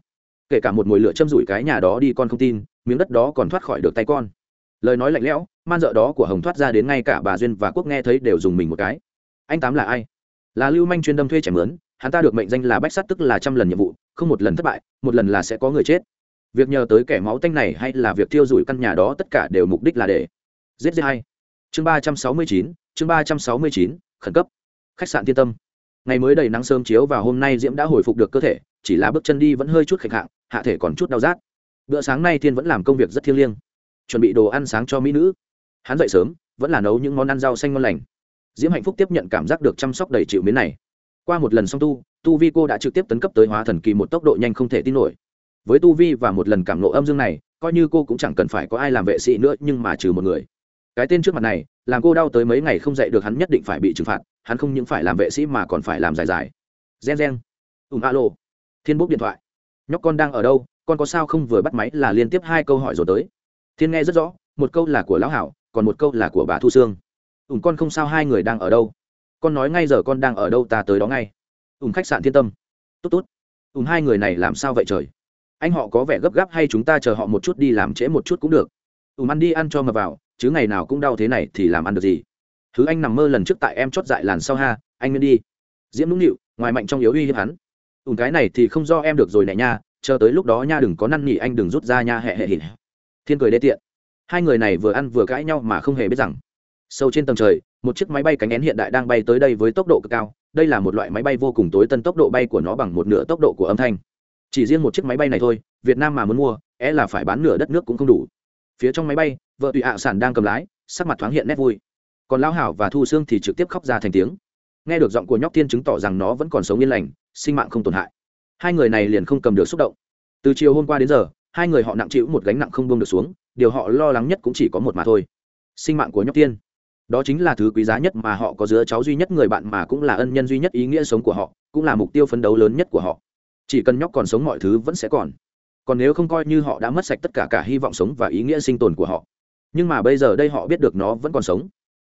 Kể cả một mồi lửa châm rủi cái nhà đó đi con không tin, miếng đất đó còn thoát khỏi được tay con. Lời nói lạnh lẽo, man dợ đó của hồng thoát ra đến ngay cả bà duyên và quốc nghe thấy đều dùng mình một cái. Anh tám là ai? Là lưu manh chuyên đâm thuê trẻ mướn, hắn ta được mệnh danh là bách sát tức là trăm lần nhiệm vụ, không một lần thất bại, một lần là sẽ có người chết. Việc nhờ tới kẻ máu tanh này hay là việc thiêu rủi căn nhà đó tất cả đều mục đích là để. Giết giết hay chương ba trăm sáu mươi chín, chương ba trăm sáu mươi chín khẩn cấp. Khách sạn thiên tâm. Ngày mới đầy nắng sớm chiếu và hôm nay diễm đã hồi phục được cơ thể, chỉ là bước chân đi vẫn hơi chút khạch hạng, hạ thể còn chút đau rát. Bữa sáng nay thiên vẫn làm công việc rất thiêng liêng, chuẩn bị đồ ăn sáng cho mỹ nữ. Hắn dậy sớm, vẫn là nấu những món ăn rau xanh ngon lành. Diễm hạnh phúc tiếp nhận cảm giác được chăm sóc đầy chịu miến này. Qua một lần song tu tu vi cô đã trực tiếp tấn cấp tới hóa thần kỳ một tốc độ nhanh không thể tin nổi. Với tu vi và một lần cảm nộ âm dương này, coi như cô cũng chẳng cần phải có ai làm vệ sĩ nữa, nhưng mà trừ một người cái tên trước mặt này, làm cô đau tới mấy ngày không dậy được hắn nhất định phải bị trừng phạt, hắn không những phải làm vệ sĩ mà còn phải làm dài dài gen gen. Ùm alo. Thiên bốc điện thoại. Nhóc con đang ở đâu, con có sao không vừa bắt máy là liên tiếp hai câu hỏi rồi tới. Thiên nghe rất rõ, một câu là của lão hảo, còn một câu là của bà thu sương. Ùm con không sao, hai người đang ở đâu? Con nói ngay giờ con đang ở đâu ta tới đó ngay. Ùm khách sạn thiên tâm. Tốt tốt. Ùm hai người này làm sao vậy trời? Anh họ có vẻ gấp gáp hay chúng ta chờ họ một chút đi làm trễ một chút cũng được. Ùm ăn đi, ăn cho mà vào chứ ngày nào cũng đau thế này thì làm ăn được gì? Thứ anh nằm mơ lần trước tại em chót dại làn sau ha, anh nên đi. Diễm nũng nịu, ngoài mạnh trong yếu uy hiếp hắn. Ùm cái này thì không do em được rồi nè nha, chờ tới lúc đó nha đừng có năn nỉ anh, đừng rút ra nha hệ hệ hỉ. Thiên cười đê tiện. Hai người này vừa ăn vừa cãi nhau mà không hề biết rằng. Sâu trên tầng trời, một chiếc máy bay cánh én hiện đại đang bay tới đây với tốc độ cực cao. Đây là một loại máy bay vô cùng tối tân tốc độ bay của nó bằng một nửa tốc độ của âm thanh. Chỉ riêng một chiếc máy bay này thôi, việt nam mà muốn mua é là phải bán nửa đất nước cũng không đủ. Phía trong máy bay vợ tùy ạ sản đang cầm lái, sắc mặt thoáng hiện nét vui. Còn lão hảo và thu xương thì trực tiếp khóc ra thành tiếng. Nghe được giọng của nhóc tiên chứng tỏ rằng nó vẫn còn sống yên lành, sinh mạng không tổn hại. Hai người này liền không cầm được xúc động. Từ chiều hôm qua đến giờ, hai người họ nặng chịu một gánh nặng không buông được xuống, điều họ lo lắng nhất cũng chỉ có một mà thôi. Sinh mạng của nhóc tiên đó chính là thứ quý giá nhất mà họ có giữa cháu duy nhất người bạn mà cũng là ân nhân duy nhất ý nghĩa sống của họ, cũng là mục tiêu phấn đấu lớn nhất của họ. Chỉ cần nhóc còn sống mọi thứ vẫn sẽ còn. Còn nếu không coi như họ đã mất sạch tất cả cả hy vọng sống và ý nghĩa sinh tồn của họ nhưng mà bây giờ đây họ biết được nó vẫn còn sống.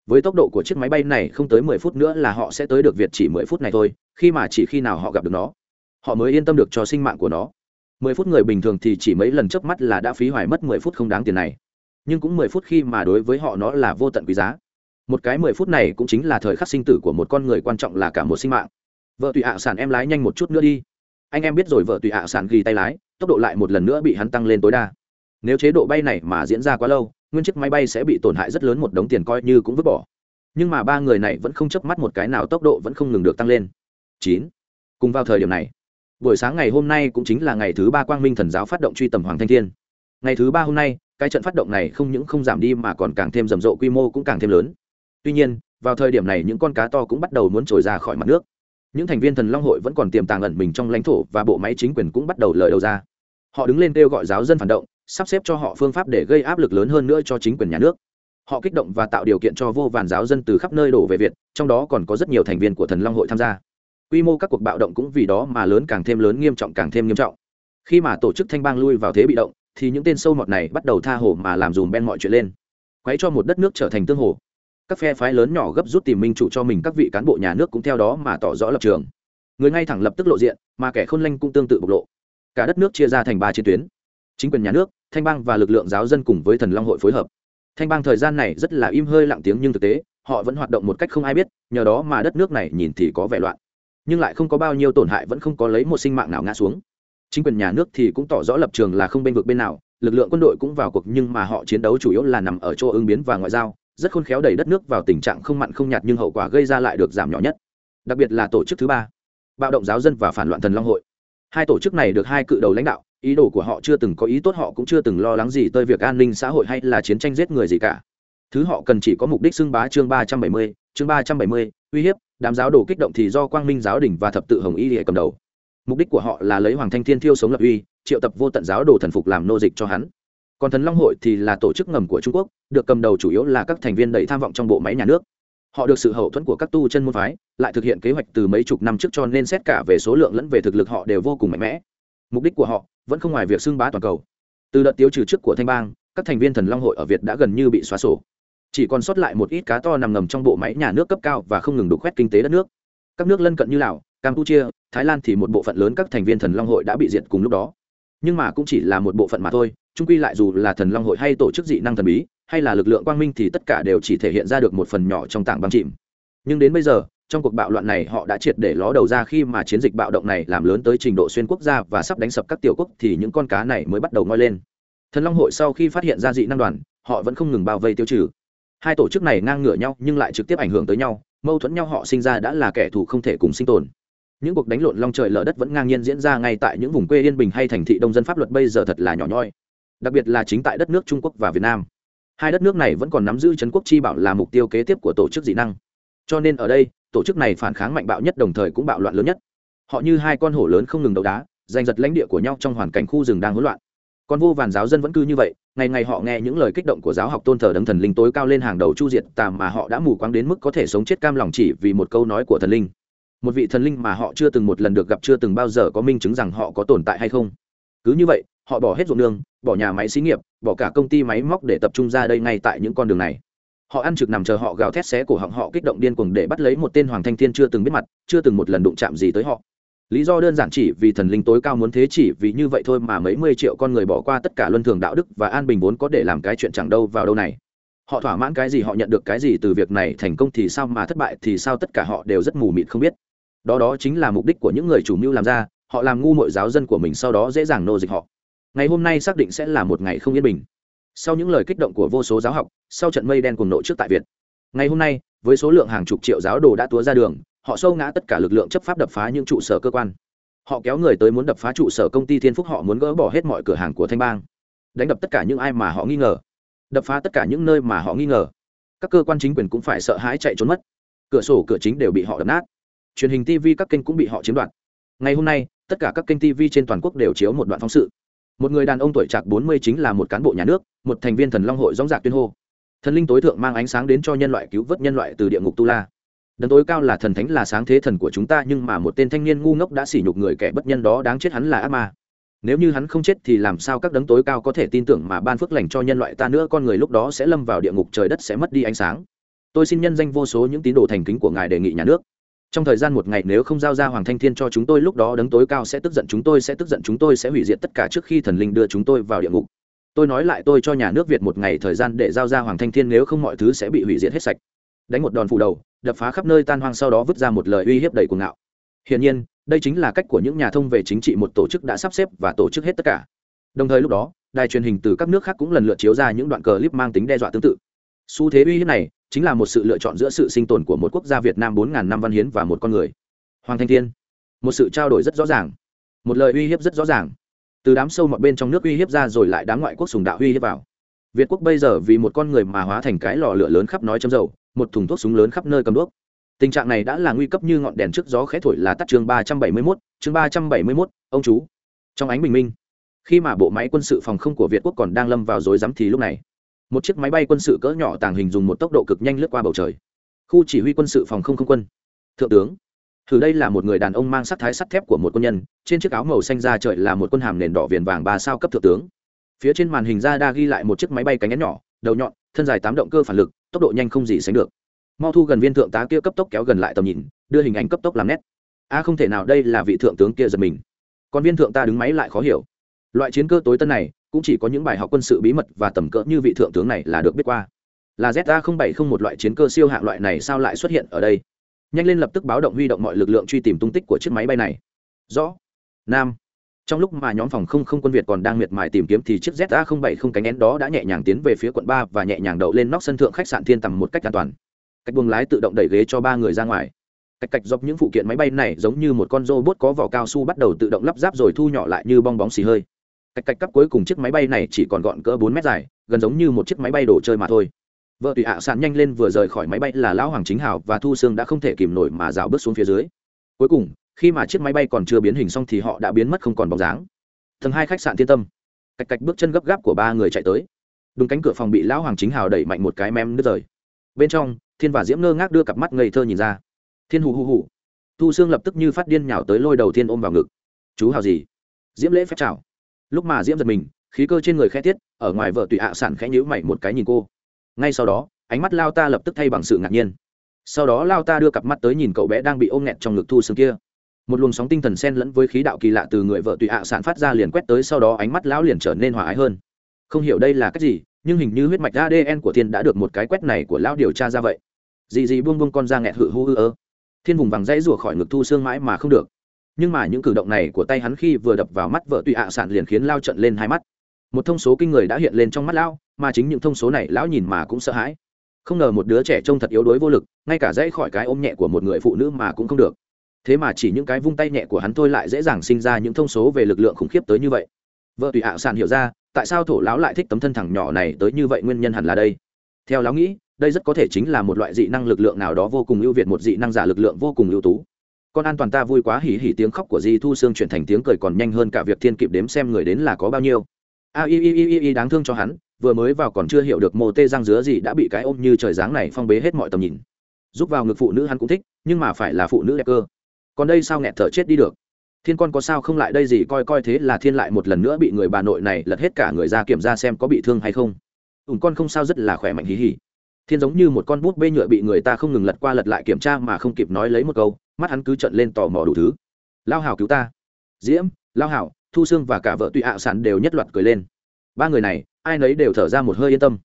Với tốc độ của chiếc máy bay này không tới mười phút nữa là họ sẽ tới được việt chỉ mười phút này thôi, khi mà chỉ khi nào họ gặp được nó, họ mới yên tâm được cho sinh mạng của nó. Mười phút người bình thường thì chỉ mấy lần chớp mắt là đã phí hoài mất mười phút không đáng tiền này. Nhưng cũng mười phút khi mà đối với họ nó là vô tận quý giá. Một cái mười phút này cũng chính là thời khắc sinh tử của một con người quan trọng là cả một sinh mạng. Vợ tùy ạ sản em lái nhanh một chút nữa đi. Anh em biết rồi vợ tùy ạ sản ghi tay lái, tốc độ lại một lần nữa bị hắn tăng lên tối đa. Nếu chế độ bay này mà diễn ra quá lâu nguyên chiếc máy bay sẽ bị tổn hại rất lớn một đống tiền coi như cũng vứt bỏ. Nhưng mà ba người này vẫn không chớp mắt một cái nào tốc độ vẫn không ngừng được tăng lên. Chín. Cùng vào thời điểm này, buổi sáng ngày hôm nay cũng chính là ngày thứ ba quang minh thần giáo phát động truy tầm hoàng thanh thiên. Ngày thứ ba hôm nay, cái trận phát động này không những không giảm đi mà còn càng thêm rầm rộ quy mô cũng càng thêm lớn. Tuy nhiên, vào thời điểm này những con cá to cũng bắt đầu muốn trồi ra khỏi mặt nước. Những thành viên thần long hội vẫn còn tiềm tàng ẩn mình trong lãnh thổ và bộ máy chính quyền cũng bắt đầu lời đầu ra. Họ đứng lên kêu gọi giáo dân phản động sắp xếp cho họ phương pháp để gây áp lực lớn hơn nữa cho chính quyền nhà nước. Họ kích động và tạo điều kiện cho vô vàn giáo dân từ khắp nơi đổ về việt, trong đó còn có rất nhiều thành viên của thần long hội tham gia. Quy mô các cuộc bạo động cũng vì đó mà lớn càng thêm lớn, nghiêm trọng càng thêm nghiêm trọng. Khi mà tổ chức thanh bang lui vào thế bị động, thì những tên sâu mọt này bắt đầu tha hồ mà làm dùm ben mọi chuyện lên. Quấy cho một đất nước trở thành tương hồ. Các phe phái lớn nhỏ gấp rút tìm minh chủ cho mình, các vị cán bộ nhà nước cũng theo đó mà tỏ rõ lập trường. Người ngay thẳng lập tức lộ diện, mà kẻ khôn lanh cũng tương tự bộc lộ. Cả đất nước chia ra thành ba chiến tuyến chính quyền nhà nước, thanh bang và lực lượng giáo dân cùng với thần long hội phối hợp. Thanh bang thời gian này rất là im hơi lặng tiếng nhưng thực tế, họ vẫn hoạt động một cách không ai biết, nhờ đó mà đất nước này nhìn thì có vẻ loạn. Nhưng lại không có bao nhiêu tổn hại vẫn không có lấy một sinh mạng nào ngã xuống. Chính quyền nhà nước thì cũng tỏ rõ lập trường là không bên vực bên nào, lực lượng quân đội cũng vào cuộc nhưng mà họ chiến đấu chủ yếu là nằm ở chỗ ứng biến và ngoại giao, rất khôn khéo đẩy đất nước vào tình trạng không mặn không nhạt nhưng hậu quả gây ra lại được giảm nhỏ nhất. Đặc biệt là tổ chức thứ ba, bạo động giáo dân và phản loạn thần long hội. Hai tổ chức này được hai cự đầu lãnh đạo ý đồ của họ chưa từng có ý tốt, họ cũng chưa từng lo lắng gì tới việc an ninh xã hội hay là chiến tranh giết người gì cả. Thứ họ cần chỉ có mục đích xưng bá chương ba trăm bảy mươi, chương ba trăm bảy mươi, uy hiếp, đám giáo đồ kích động thì do quang minh giáo đình và thập tự hồng y hệ cầm đầu. Mục đích của họ là lấy hoàng thanh thiên thiêu sống lập uy, triệu tập vô tận giáo đồ thần phục làm nô dịch cho hắn. Còn thần long hội thì là tổ chức ngầm của trung quốc, được cầm đầu chủ yếu là các thành viên đầy tham vọng trong bộ máy nhà nước. Họ được sự hậu thuẫn của các tu chân môn phái, lại thực hiện kế hoạch từ mấy chục năm trước cho nên xét cả về số lượng lẫn về thực lực họ đều vô cùng mạnh mẽ mục đích của họ vẫn không ngoài việc xưng bá toàn cầu. Từ đợt tiêu trừ trước của thanh bang, các thành viên thần long hội ở việt đã gần như bị xóa sổ. Chỉ còn sót lại một ít cá to nằm ngầm trong bộ máy nhà nước cấp cao và không ngừng đục khoét kinh tế đất nước. Các nước lân cận như lào, campuchia, thái lan thì một bộ phận lớn các thành viên thần long hội đã bị diệt cùng lúc đó. Nhưng mà cũng chỉ là một bộ phận mà thôi trung quy lại dù là thần long hội hay tổ chức dị năng thần bí, hay là lực lượng quang minh thì tất cả đều chỉ thể hiện ra được một phần nhỏ trong tảng băng chìm. Nhưng đến bây giờ trong cuộc bạo loạn này họ đã triệt để ló đầu ra khi mà chiến dịch bạo động này làm lớn tới trình độ xuyên quốc gia và sắp đánh sập các tiểu quốc thì những con cá này mới bắt đầu ngoi lên. Thần long hội sau khi phát hiện ra dị năng đoàn, họ vẫn không ngừng bao vây tiêu trừ. Hai tổ chức này ngang ngửa nhau nhưng lại trực tiếp ảnh hưởng tới nhau, mâu thuẫn nhau họ sinh ra đã là kẻ thù không thể cùng sinh tồn. Những cuộc đánh lộn long trời lở đất vẫn ngang nhiên diễn ra ngay tại những vùng quê yên bình hay thành thị đông dân pháp luật bây giờ thật là nhỏ nhoi. Đặc biệt là chính tại đất nước trung quốc và việt nam. Hai đất nước này vẫn còn nắm giữ trấn quốc chi bảo là mục tiêu kế tiếp của tổ chức dị năng. Cho nên ở đây tổ chức này phản kháng mạnh bạo nhất đồng thời cũng bạo loạn lớn nhất. Họ như hai con hổ lớn không ngừng đấu đá, giành giật lãnh địa của nhau trong hoàn cảnh khu rừng đang hỗn loạn. Còn vô vàn giáo dân vẫn cứ như vậy, ngày ngày họ nghe những lời kích động của giáo học tôn thờ đấng thần linh tối cao lên hàng đầu chu diệt tà mà họ đã mù quáng đến mức có thể sống chết cam lòng chỉ vì một câu nói của thần linh. Một vị thần linh mà họ chưa từng một lần được gặp chưa từng bao giờ có minh chứng rằng họ có tồn tại hay không. Cứ như vậy, họ bỏ hết ruộng nương, bỏ nhà máy xí nghiệp, bỏ cả công ty máy móc để tập trung ra đây ngay tại những con đường này họ ăn trực nằm chờ họ gào thét xé cổ họng họ kích động điên cuồng để bắt lấy một tên hoàng thanh thiên chưa từng biết mặt, chưa từng một lần đụng chạm gì tới họ. Lý do đơn giản chỉ vì thần linh tối cao muốn thế chỉ vì như vậy thôi mà mấy mươi triệu con người bỏ qua tất cả luân thường đạo đức và an bình vốn có để làm cái chuyện chẳng đâu vào đâu này. Họ thỏa mãn cái gì họ nhận được cái gì từ việc này thành công thì sao mà thất bại thì sao tất cả họ đều rất mù mịt không biết. Đó đó chính là mục đích của những người chủ mưu làm ra, họ làm ngu mọi giáo dân của mình sau đó dễ dàng nô dịch họ. Ngày hôm nay xác định sẽ là một ngày không yên bình sau những lời kích động của vô số giáo học, sau trận mây đen cùng nội trước tại việt. Ngày hôm nay, với số lượng hàng chục triệu giáo đồ đã túa ra đường, họ sâu ngã tất cả lực lượng chấp pháp đập phá những trụ sở cơ quan. Họ kéo người tới muốn đập phá trụ sở công ty thiên phúc, họ muốn gỡ bỏ hết mọi cửa hàng của thanh bang. Đánh đập tất cả những ai mà họ nghi ngờ. Đập phá tất cả những nơi mà họ nghi ngờ. Các cơ quan chính quyền cũng phải sợ hãi chạy trốn mất. Cửa sổ, cửa chính đều bị họ đập nát. Truyền hình tv các kênh cũng bị họ chiếm đoạt. Ngày hôm nay, tất cả các kênh tv trên toàn quốc đều chiếu một đoạn phóng sự một người đàn ông tuổi trạc bốn mươi chính là một cán bộ nhà nước, một thành viên thần long hội dõng dạc tuyên hô. Thần linh tối thượng mang ánh sáng đến cho nhân loại cứu vớt nhân loại từ địa ngục tu la. Đấng tối cao là thần thánh là sáng thế thần của chúng ta, nhưng mà một tên thanh niên ngu ngốc đã sỉ nhục người kẻ bất nhân đó đáng chết hắn là ác ma. Nếu như hắn không chết thì làm sao các đấng tối cao có thể tin tưởng mà ban phước lành cho nhân loại ta nữa, con người lúc đó sẽ lâm vào địa ngục, trời đất sẽ mất đi ánh sáng. Tôi xin nhân danh vô số những tín đồ thành kính của ngài đề nghị nhà nước trong thời gian một ngày nếu không giao ra hoàng thanh thiên cho chúng tôi, lúc đó đấng tối cao sẽ tức giận chúng tôi, sẽ tức giận chúng tôi, sẽ hủy diệt tất cả trước khi thần linh đưa chúng tôi vào địa ngục. Tôi nói lại tôi cho nhà nước việt một ngày thời gian để giao ra hoàng thanh thiên, nếu không mọi thứ sẽ bị hủy diệt hết sạch. Đánh một đòn phủ đầu, đập phá khắp nơi tan hoang, sau đó vứt ra một lời uy hiếp đầy cuồng ngạo. Hiển nhiên, đây chính là cách của những nhà thông về chính trị, một tổ chức đã sắp xếp và tổ chức hết tất cả. Đồng thời lúc đó, đài truyền hình từ các nước khác cũng lần lượt chiếu ra những đoạn clip mang tính đe dọa tương tự xu thế uy hiếp này chính là một sự lựa chọn giữa sự sinh tồn của một quốc gia việt nam bốn ngàn năm văn hiến và một con người. Hoàng thanh thiên. Một sự trao đổi rất rõ ràng. Một lời uy hiếp rất rõ ràng. Từ đám sâu mọi bên trong nước uy hiếp ra rồi lại đám ngoại quốc sùng đạo uy hiếp vào. Việt quốc bây giờ vì một con người mà hóa thành cái lò lửa lớn khắp nói châm dầu, một thùng thuốc súng lớn khắp nơi cầm đuốc. Tình trạng này đã là nguy cấp như ngọn đèn trước gió khẽ thổi là tắt chương ba trăm bảy mươi mốt, chương ba trăm bảy mươi mốt, ông chú. Trong ánh bình minh, khi mà bộ máy quân sự phòng không của việt quốc còn đang lâm vào rối rắm thì lúc này một chiếc máy bay quân sự cỡ nhỏ tàng hình dùng một tốc độ cực nhanh lướt qua bầu trời. Khu chỉ huy quân sự phòng không không quân. Thượng tướng, thử đây là một người đàn ông mang sắc thái sắt thép của một quân nhân, trên chiếc áo màu xanh da trời là một quân hàm nền đỏ viền vàng ba sao cấp thượng tướng. Phía trên màn hình ra đa ghi lại một chiếc máy bay cánh ngắn nhỏ, đầu nhọn, thân dài tám động cơ phản lực, tốc độ nhanh không gì sánh được. Mau thu gần viên thượng tá kia cấp tốc kéo gần lại tầm nhìn, đưa hình ảnh cấp tốc làm nét. A, không thể nào, đây là vị thượng tướng kia giật mình. Còn viên thượng ta đứng máy lại khó hiểu. Loại chiến cơ tối tân này cũng chỉ có những bài học quân sự bí mật và tầm cỡ như vị thượng tướng này là được biết qua. Là za bảy không một loại chiến cơ siêu hạng loại này sao lại xuất hiện ở đây? Nhanh lên lập tức báo động huy động mọi lực lượng truy tìm tung tích của chiếc máy bay này. Rõ. Nam. Trong lúc mà nhóm phòng không không quân việt còn đang miệt mài tìm kiếm thì chiếc za bảy không cánh én đó đã nhẹ nhàng tiến về phía quận ba và nhẹ nhàng đậu lên nóc sân thượng khách sạn thiên tầm một cách an toàn. Cách buồng lái tự động đẩy ghế cho ba người ra ngoài. Cách cạch dọc những phụ kiện máy bay này giống như một con robot có vỏ cao su bắt đầu tự động lắp ráp rồi thu nhỏ lại như bong bóng xì hơi cách cách cấp cuối cùng chiếc máy bay này chỉ còn gọn cỡ bốn mét dài, gần giống như một chiếc máy bay đồ chơi mà thôi. Vợ tùy ạ sàn nhanh lên vừa rời khỏi máy bay là lão hoàng chính hào và thu sương đã không thể kìm nổi mà rào bước xuống phía dưới. Cuối cùng, khi mà chiếc máy bay còn chưa biến hình xong thì họ đã biến mất không còn bóng dáng. Tầng hai khách sạn thiên tâm. Cách cách bước chân gấp gáp của ba người chạy tới. Đúng cánh cửa phòng bị lão hoàng chính hào đẩy mạnh một cái mem nứt rời. Bên trong, thiên và diễm ngơ ngác đưa cặp mắt ngây thơ nhìn ra. Thiên hù hù hù. Thu sương lập tức như phát điên nhào tới lôi đầu thiên ôm vào ngực. Chú hào gì? Diễm lễ phép chào lúc mà diễm giật mình, khí cơ trên người khẽ tiết, ở ngoài vợ tùy ạ sản khẽ nhữ mày một cái nhìn cô. Ngay sau đó, ánh mắt lao ta lập tức thay bằng sự ngạc nhiên. Sau đó lao ta đưa cặp mắt tới nhìn cậu bé đang bị ôm nghẹt trong ngực thu xương kia. Một luồng sóng tinh thần sen lẫn với khí đạo kỳ lạ từ người vợ tùy ạ sản phát ra liền quét tới, sau đó ánh mắt lão liền trở nên hòa ái hơn. Không hiểu đây là cách gì, nhưng hình như huyết mạch adn của thiên đã được một cái quét này của lão điều tra ra vậy. Dì dì buông buông con ra nghẹt hự hư ư ơ. Thiên vùng vằng dãy rủa khỏi ngực thu xương mãi mà không được nhưng mà những cử động này của tay hắn khi vừa đập vào mắt vợ tụy ạ sản liền khiến lao trận lên hai mắt. Một thông số kinh người đã hiện lên trong mắt lão mà chính những thông số này lão nhìn mà cũng sợ hãi. Không ngờ một đứa trẻ trông thật yếu đuối vô lực, ngay cả dãy khỏi cái ôm nhẹ của một người phụ nữ mà cũng không được. Thế mà chỉ những cái vung tay nhẹ của hắn thôi lại dễ dàng sinh ra những thông số về lực lượng khủng khiếp tới như vậy. Vợ tùy ạ sản hiểu ra, tại sao thổ lão lại thích tấm thân thẳng nhỏ này tới như vậy nguyên nhân hẳn là đây. Theo lão nghĩ, đây rất có thể chính là một loại dị năng lực lượng nào đó vô cùng ưu việt, một dị năng giả lực lượng vô cùng ưu tú con an toàn ta vui quá hỉ hỉ tiếng khóc của di thu sương chuyển thành tiếng cười còn nhanh hơn cả việc thiên kịp đếm xem người đến là có bao nhiêu. A y y y y đáng thương cho hắn, vừa mới vào còn chưa hiểu được mồ tê răng dứa gì đã bị cái ôm như trời dáng này phong bế hết mọi tầm nhìn. Giúp vào ngực phụ nữ hắn cũng thích, nhưng mà phải là phụ nữ đẹp cơ. Còn đây sao nghẹt thở chết đi được? Thiên con có sao không lại đây gì, coi coi thế là thiên lại một lần nữa bị người bà nội này lật hết cả người ra kiểm ra xem có bị thương hay không. Ủng con không sao rất là khỏe mạnh hí hỉ thiên giống như một con bút bê nhựa bị người ta không ngừng lật qua lật lại kiểm tra mà không kịp nói lấy một câu, mắt hắn cứ trận lên tò mò đủ thứ. Lao hào cứu ta. Diễm, lao hào thu sương và cả vợ tụy ạ à sản đều nhất loạt cười lên. Ba người này, ai nấy đều thở ra một hơi yên tâm.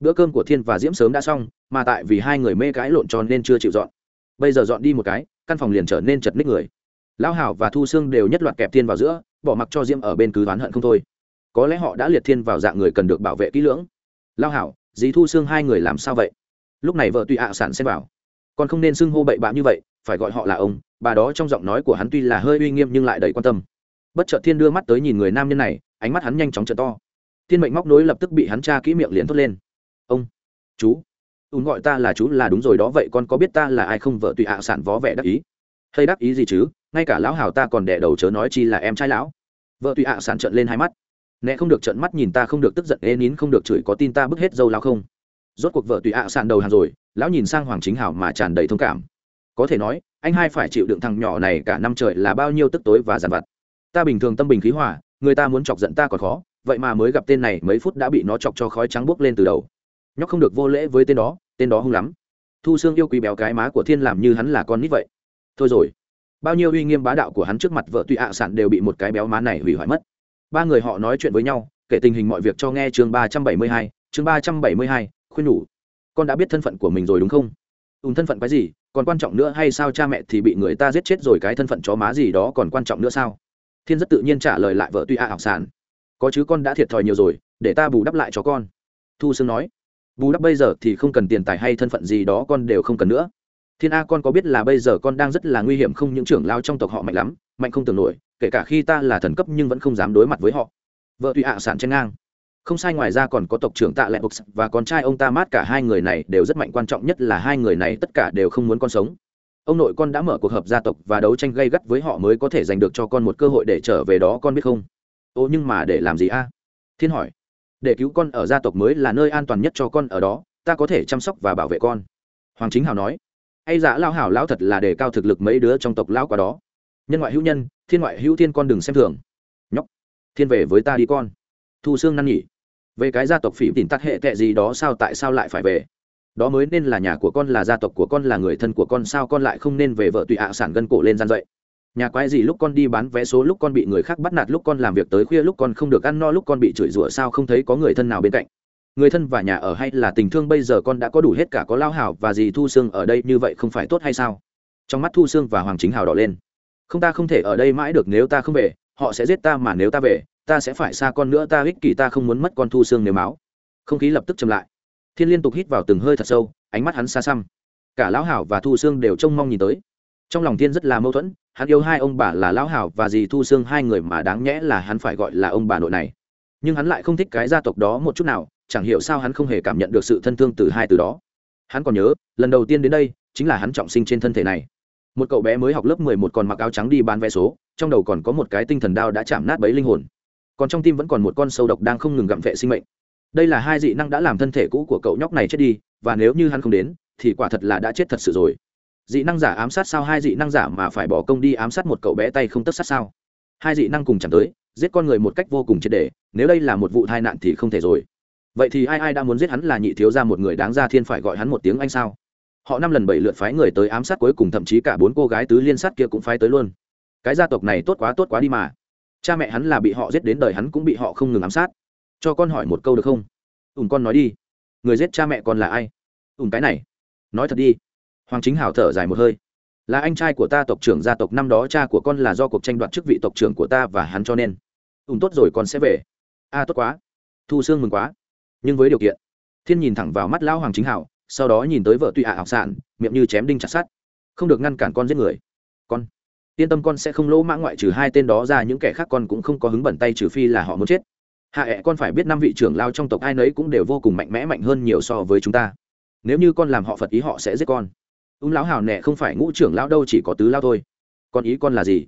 Bữa cơm của thiên và diễm sớm đã xong, mà tại vì hai người mê cãi lộn tròn nên chưa chịu dọn. Bây giờ dọn đi một cái, căn phòng liền trở nên chật ních người. Lão hảo và thu sương đều nhất loạt kẹp thiên vào giữa, bỏ mặc cho diễm ở bên cứ oán hận không thôi. Có lẽ họ đã liệt thiên vào dạng người cần được bảo vệ kỹ lưỡng. Lao hảo dì thu xương hai người làm sao vậy? Lúc này vợ tùy ạ sản xem vào, còn không nên xưng hô bậy bạ như vậy phải gọi họ là ông. Bà đó trong giọng nói của hắn tuy là hơi uy nghiêm nhưng lại đầy quan tâm. Bất chợt thiên đưa mắt tới nhìn người nam nhân này ánh mắt hắn nhanh chóng trở to. Thiên mệnh móc nối lập tức bị hắn tra kỹ miệng liền thốt lên. Ông chú ùn gọi ta là chú là đúng rồi đó vậy con có biết ta là ai không? Vợ tùy ạ sản vó vẻ đắc ý. Hay đắc ý gì chứ? Ngay cả lão hào ta còn đẻ đầu chớ nói chi là em trai lão. Vợ tùy ạ sản trợn lên hai mắt nẹ không được trợn mắt nhìn ta không được tức giận, ê nín không được chửi có tin ta bức hết dâu lão không? Rốt cuộc vợ tùy ạ à sàn đầu hàng rồi, lão nhìn sang hoàng chính hảo mà tràn đầy thông cảm. Có thể nói, anh hai phải chịu đựng thằng nhỏ này cả năm trời là bao nhiêu tức tối và giàn vặt. Ta bình thường tâm bình khí hòa, người ta muốn chọc giận ta còn khó, vậy mà mới gặp tên này mấy phút đã bị nó chọc cho khói trắng bốc lên từ đầu. Nhóc không được vô lễ với tên đó tên đó hung lắm. Thu xương yêu quý béo cái má của thiên làm như hắn là con nít vậy. Thôi rồi. Bao nhiêu uy nghiêm bá đạo của hắn trước mặt vợ tùy ạ à sản đều bị một cái béo má này hủy hoại mất ba người họ nói chuyện với nhau, kể tình hình mọi việc cho nghe chương ba trăm bảy mươi hai, chương ba trăm bảy mươi hai, khuyên nhủ. Con đã biết thân phận của mình rồi đúng không? Ùn thân phận cái gì? Còn quan trọng nữa hay sao cha mẹ thì bị người ta giết chết rồi cái thân phận chó má gì đó còn quan trọng nữa sao? Thiên rất tự nhiên trả lời lại vợ tuy A à học sản. Có chứ con đã thiệt thòi nhiều rồi, để ta bù đắp lại cho con. Thu sương nói. Bù đắp bây giờ thì không cần tiền tài hay thân phận gì đó con đều không cần nữa. Thiên a con có biết là bây giờ con đang rất là nguy hiểm không? Những trưởng lao trong tộc họ mạnh lắm, mạnh không tưởng nổi kể cả khi ta là thần cấp nhưng vẫn không dám đối mặt với họ. Vợ tùy ạ sản chen ngang. Không sai ngoài ra còn có tộc trưởng tạ lệ bục và con trai ông ta mát cả hai người này đều rất mạnh, quan trọng nhất là hai người này tất cả đều không muốn con sống. Ông nội con đã mở cuộc hợp gia tộc và đấu tranh gây gắt với họ mới có thể giành được cho con một cơ hội để trở về đó, con biết không? Ô, nhưng mà để làm gì a? Thiên hỏi. Để cứu con ở gia tộc mới là nơi an toàn nhất cho con ở đó, ta có thể chăm sóc và bảo vệ con. Hoàng chính hào nói. Hay dạ lao hảo, lão thật là đề cao thực lực mấy đứa trong tộc lão quá đó nhân ngoại hữu nhân, thiên ngoại hữu thiên con đừng xem thường. Nhóc, thiên về với ta đi con. Thu xương năn nhỉ về cái gia tộc phỉ tìm tắt hệ tệ gì đó sao tại sao lại phải về? Đó mới nên là nhà của con là gia tộc của con là người thân của con sao con lại không nên về vợ tùy ạ sản gân cổ lên gian dậy? Nhà quái gì lúc con đi bán vé số lúc con bị người khác bắt nạt lúc con làm việc tới khuya lúc con không được ăn no lúc con bị chửi rủa sao không thấy có người thân nào bên cạnh? Người thân và nhà ở hay là tình thương bây giờ con đã có đủ hết cả có lao hảo và gì thu xương ở đây như vậy không phải tốt hay sao? Trong mắt thu xương và hoàng chính hào đỏ lên không ta không thể ở đây mãi được nếu ta không về, họ sẽ giết ta mà nếu ta về, ta sẽ phải xa con nữa, ta ích kỷ ta không muốn mất con thu xương nếu máu. Không khí lập tức chậm lại. Thiên liên tục hít vào từng hơi thật sâu, ánh mắt hắn xa xăm. Cả lão hảo và thu xương đều trông mong nhìn tới. Trong lòng thiên rất là mâu thuẫn, hắn yêu hai ông bà là lão hảo và dì thu xương hai người mà đáng nhẽ là hắn phải gọi là ông bà nội này. Nhưng hắn lại không thích cái gia tộc đó một chút nào, chẳng hiểu sao hắn không hề cảm nhận được sự thân thương từ hai từ đó. Hắn còn nhớ, lần đầu tiên đến đây, chính là hắn trọng sinh trên thân thể này một cậu bé mới học lớp mười một còn mặc áo trắng đi bán vé số, trong đầu còn có một cái tinh thần đao đã chạm nát bấy linh hồn. Còn trong tim vẫn còn một con sâu độc đang không ngừng gặm vệ sinh mệnh. Đây là hai dị năng đã làm thân thể cũ của cậu nhóc này chết đi, và nếu như hắn không đến, thì quả thật là đã chết thật sự rồi. Dị năng giả ám sát sao? Hai dị năng giả mà phải bỏ công đi ám sát một cậu bé tay không tất sát sao? Hai dị năng cùng chẳng tới, giết con người một cách vô cùng triệt đề nếu đây là một vụ tai nạn thì không thể rồi. Vậy thì ai ai đã muốn giết hắn là nhị thiếu ra một người đáng ra thiên phải gọi hắn một tiếng anh sao? Họ năm lần bảy lượt phái người tới ám sát cuối cùng, thậm chí cả bốn cô gái tứ liên sát kia cũng phái tới luôn. Cái gia tộc này tốt quá tốt quá đi mà. Cha mẹ hắn là bị họ giết đến đời hắn cũng bị họ không ngừng ám sát. Cho con hỏi một câu được không? Ùm con nói đi. Người giết cha mẹ con là ai? Ùm cái này. Nói thật đi. Hoàng chính hảo thở dài một hơi. Là anh trai của ta tộc trưởng gia tộc, năm đó cha của con là do cuộc tranh đoạt chức vị tộc trưởng của ta và hắn cho nên. Ùm tốt rồi, con sẽ về. A tốt quá. Thu sương mừng quá. Nhưng với điều kiện. Thiên nhìn thẳng vào mắt lão hoàng chính hảo sau đó nhìn tới vợ tụy ạ học sản, miệng như chém đinh chặt sắt. Không được ngăn cản con giết người. Con. Yên tâm con sẽ không lỗ mã ngoại trừ hai tên đó ra, những kẻ khác con cũng không có hứng bẩn tay trừ phi là họ muốn chết. Hạ ẹ con phải biết năm vị trưởng lao trong tộc ai nấy cũng đều vô cùng mạnh mẽ mạnh hơn nhiều so với chúng ta. Nếu như con làm họ phật ý họ sẽ giết con. Ung lão hào nẹ không phải ngũ trưởng lao đâu, chỉ có tứ lao thôi. Con ý con là gì?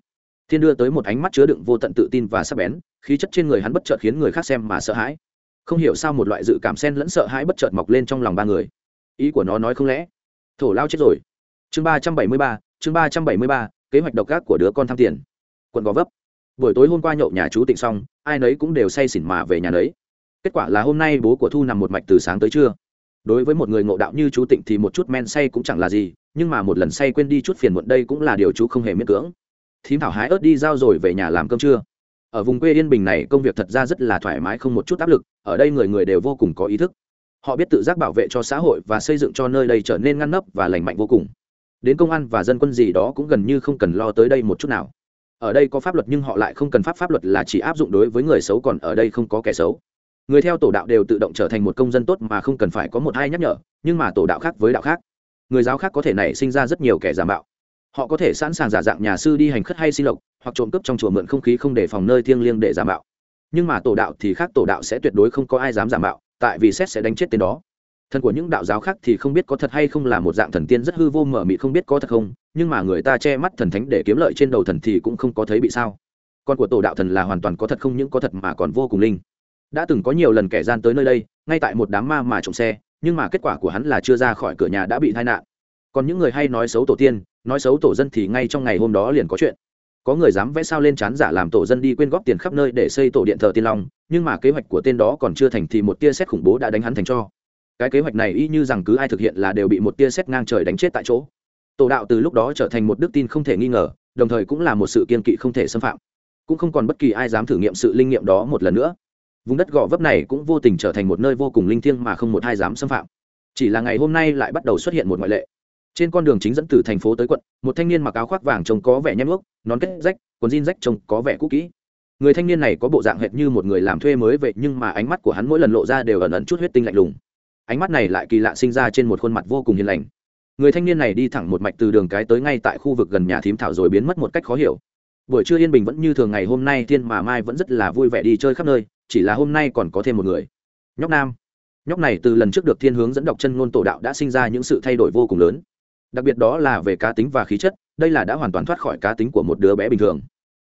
Thiên đưa tới một ánh mắt chứa đựng vô tận tự tin và sắc bén, khí chất trên người hắn bất chợt khiến người khác xem mà sợ hãi. Không hiểu sao một loại dự cảm sen lẫn sợ hãi bất chợt mọc lên trong lòng ba người ý của nó nói không lẽ. Thổ lao chết rồi. Chương ba trăm bảy mươi ba, chương ba trăm bảy mươi ba, kế hoạch độc ác của đứa con tham tiền. Quận gò vấp. Buổi tối hôm qua nhậu nhà chú tịnh xong, ai nấy cũng đều say xỉn mà về nhà nấy. Kết quả là hôm nay bố của thu nằm một mạch từ sáng tới trưa. Đối với một người ngộ đạo như chú tịnh thì một chút men say cũng chẳng là gì, nhưng mà một lần say quên đi chút phiền muộn đây cũng là điều chú không hề miễn cưỡng. Thím thảo hái ớt đi giao rồi về nhà làm cơm trưa. Ở vùng quê yên bình này công việc thật ra rất là thoải mái không một chút áp lực, ở đây người người đều vô cùng có ý thức họ biết tự giác bảo vệ cho xã hội và xây dựng cho nơi đây trở nên ngăn nắp và lành mạnh vô cùng. Đến công an và dân quân gì đó cũng gần như không cần lo tới đây một chút nào. Ở đây có pháp luật nhưng họ lại không cần pháp pháp luật là chỉ áp dụng đối với người xấu còn ở đây không có kẻ xấu. Người theo tổ đạo đều tự động trở thành một công dân tốt mà không cần phải có một ai nhắc nhở, nhưng mà tổ đạo khác với đạo khác. Người giáo khác có thể nảy sinh ra rất nhiều kẻ giả mạo. Họ có thể sẵn sàng giả dạng nhà sư đi hành khất hay xin lộc, hoặc trộm cướp trong chùa mượn không khí không để phòng nơi thiêng liêng để giả mạo. Nhưng mà tổ đạo thì khác, tổ đạo sẽ tuyệt đối không có ai dám giả mạo tại vì xét sẽ đánh chết tên đó. Thần của những đạo giáo khác thì không biết có thật hay không là một dạng thần tiên rất hư vô mở mị không biết có thật không, nhưng mà người ta che mắt thần thánh để kiếm lợi trên đầu thần thì cũng không có thấy bị sao. Con của tổ đạo thần là hoàn toàn có thật không những có thật mà còn vô cùng linh. Đã từng có nhiều lần kẻ gian tới nơi đây, ngay tại một đám ma mà trộm xe, nhưng mà kết quả của hắn là chưa ra khỏi cửa nhà đã bị tai nạn. Còn những người hay nói xấu tổ tiên, nói xấu tổ dân thì ngay trong ngày hôm đó liền có chuyện có người dám vẽ sao lên chán giả làm tổ dân đi quyên góp tiền khắp nơi để xây tổ điện thờ tiên long, nhưng mà kế hoạch của tên đó còn chưa thành thì một tia xét khủng bố đã đánh hắn thành cho. Cái kế hoạch này y như rằng cứ ai thực hiện là đều bị một tia xét ngang trời đánh chết tại chỗ. Tổ đạo từ lúc đó trở thành một đức tin không thể nghi ngờ, đồng thời cũng là một sự kiên kỵ không thể xâm phạm. Cũng không còn bất kỳ ai dám thử nghiệm sự linh nghiệm đó một lần nữa. Vùng đất gò vấp này cũng vô tình trở thành một nơi vô cùng linh thiêng mà không một ai dám xâm phạm. Chỉ là ngày hôm nay lại bắt đầu xuất hiện một ngoại lệ trên con đường chính dẫn từ thành phố tới quận, một thanh niên mặc áo khoác vàng trông có vẻ nhem ước, nón kết rách, quần jean rách trông có vẻ cũ kỹ. Người thanh niên này có bộ dạng hệt như một người làm thuê mới vậy, nhưng mà ánh mắt của hắn mỗi lần lộ ra đều ẩn ẩn chút huyết tinh lạnh lùng. Ánh mắt này lại kỳ lạ sinh ra trên một khuôn mặt vô cùng hiền lành. Người thanh niên này đi thẳng một mạch từ đường cái tới ngay tại khu vực gần nhà thím thảo rồi biến mất một cách khó hiểu. Buổi trưa yên bình vẫn như thường ngày, hôm nay thiên mà mai vẫn rất là vui vẻ đi chơi khắp nơi, chỉ là hôm nay còn có thêm một người. Nhóc nam. Nhóc này từ lần trước được thiên hướng dẫn đọc chân ngôn tổ đạo đã sinh ra những sự thay đổi vô cùng lớn đặc biệt đó là về cá tính và khí chất, đây là đã hoàn toàn thoát khỏi cá tính của một đứa bé bình thường.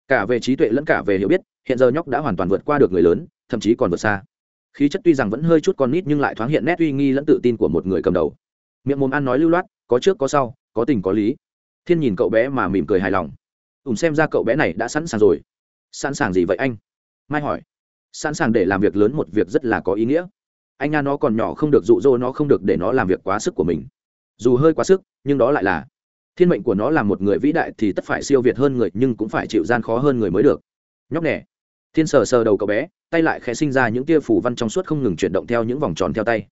Cả về trí tuệ lẫn cả về hiểu biết, hiện giờ nhóc đã hoàn toàn vượt qua được người lớn, thậm chí còn vượt xa. Khí chất tuy rằng vẫn hơi chút con nít nhưng lại thoáng hiện nét uy nghi lẫn tự tin của một người cầm đầu. Miệng mồm ăn nói lưu loát, có trước có sau, có tình có lý. Thiên nhìn cậu bé mà mỉm cười hài lòng. Ùm xem ra cậu bé này đã sẵn sàng rồi. Sẵn sàng gì vậy anh? Mai hỏi. Sẵn sàng để làm việc lớn một việc rất là có ý nghĩa. Anh nga nó còn nhỏ không được, dụ dỗ nó không được để nó làm việc quá sức của mình dù hơi quá sức, nhưng đó lại là. Thiên mệnh của nó là một người vĩ đại thì tất phải siêu việt hơn người, nhưng cũng phải chịu gian khó hơn người mới được. Nhóc nè. Thiên sờ sờ đầu cậu bé, tay lại khẽ sinh ra những tia phủ văn trong suốt không ngừng chuyển động theo những vòng tròn theo tay.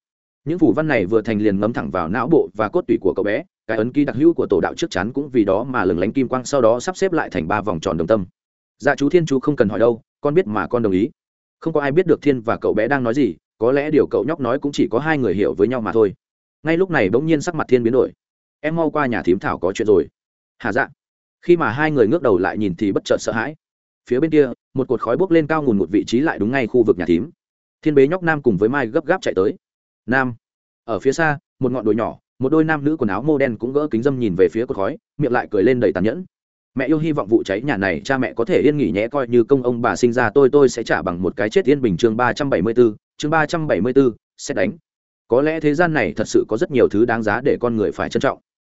Những phủ văn này vừa thành liền ngấm thẳng vào não bộ và cốt tủy của cậu bé, cái ấn ký đặc hữu của tổ đạo trước chắn cũng vì đó mà lừng lánh kim quang, sau đó sắp xếp lại thành ba vòng tròn đồng tâm. Dạ chú thiên chú không cần hỏi đâu, con biết mà con đồng ý. Không có ai biết được thiên và cậu bé đang nói gì, có lẽ điều cậu nhóc nói cũng chỉ có hai người hiểu với nhau mà thôi ngay lúc này bỗng nhiên sắc mặt thiên biến đổi. Em mau qua nhà thím thảo có chuyện rồi. Hà dạ? Khi mà hai người ngước đầu lại nhìn thì bất chợt sợ hãi. Phía bên kia, một cột khói bốc lên cao ngùn một vị trí lại đúng ngay khu vực nhà thím. Thiên bế nhóc nam cùng với mai gấp gáp chạy tới. Nam. Ở phía xa, một ngọn đồi nhỏ, một đôi nam nữ quần áo mô đen cũng gỡ kính dâm nhìn về phía cột khói, miệng lại cười lên đầy tàn nhẫn. Mẹ yêu hy vọng vụ cháy nhà này cha mẹ có thể yên nghỉ nhé, coi như công ông bà sinh ra tôi tôi sẽ trả bằng một cái chết yên bình chương ba trăm bảy mươi bốn chương ba trăm bảy mươi bốn sẽ đánh có lẽ thế gian này thật sự có rất nhiều thứ đáng giá để con người phải trân trọng,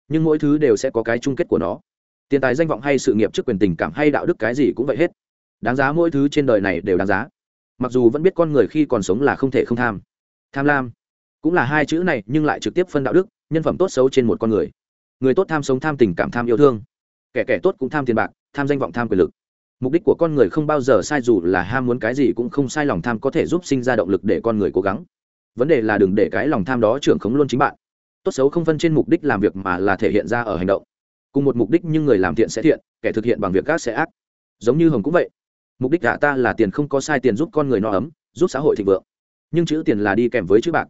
nhưng mỗi thứ đều sẽ có cái chung kết của nó. Tiền tài danh vọng hay sự nghiệp trước quyền tình cảm hay đạo đức cái gì cũng vậy hết. Đáng giá mỗi thứ trên đời này đều đáng giá. Mặc dù vẫn biết con người khi còn sống là không thể không tham. Tham lam cũng là hai chữ này, nhưng lại trực tiếp phân đạo đức, nhân phẩm tốt xấu trên một con người. Người tốt tham sống tham tình cảm tham yêu thương. Kẻ kẻ tốt cũng tham tiền bạc, tham danh vọng tham quyền lực. Mục đích của con người không bao giờ sai dù là ham muốn cái gì cũng không sai, lòng tham có thể giúp sinh ra động lực để con người cố gắng vấn đề là đừng để cái lòng tham đó trưởng khống luôn chính bạn. Tốt xấu không phân trên mục đích làm việc mà là thể hiện ra ở hành động. Cùng một mục đích nhưng người làm thiện sẽ thiện, kẻ thực hiện bằng việc các sẽ ác. Giống như hồng cũng vậy. Mục đích gạ ta là tiền không có sai tiền giúp con người no ấm, giúp xã hội thịnh vượng. Nhưng chữ tiền là đi kèm với chữ bạc.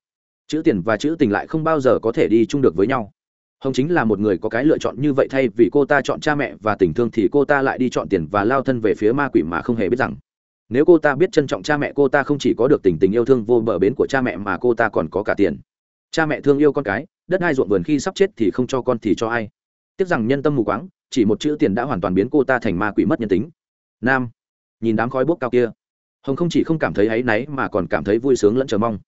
Chữ tiền và chữ tình lại không bao giờ có thể đi chung được với nhau. Hồng chính là một người có cái lựa chọn như vậy thay vì cô ta chọn cha mẹ và tình thương thì cô ta lại đi chọn tiền và lao thân về phía ma quỷ mà không hề biết rằng nếu cô ta biết trân trọng cha mẹ, cô ta không chỉ có được tình tình yêu thương vô bờ bến của cha mẹ mà cô ta còn có cả tiền. Cha mẹ thương yêu con cái, đất ai ruộng vườn khi sắp chết thì không cho con thì cho ai. Tiếc rằng nhân tâm mù quáng, chỉ một chữ tiền đã hoàn toàn biến cô ta thành ma quỷ mất nhân tính. Nam, nhìn đám khói bốc cao kia. Hồng không chỉ không cảm thấy áy náy mà còn cảm thấy vui sướng lẫn chờ mong.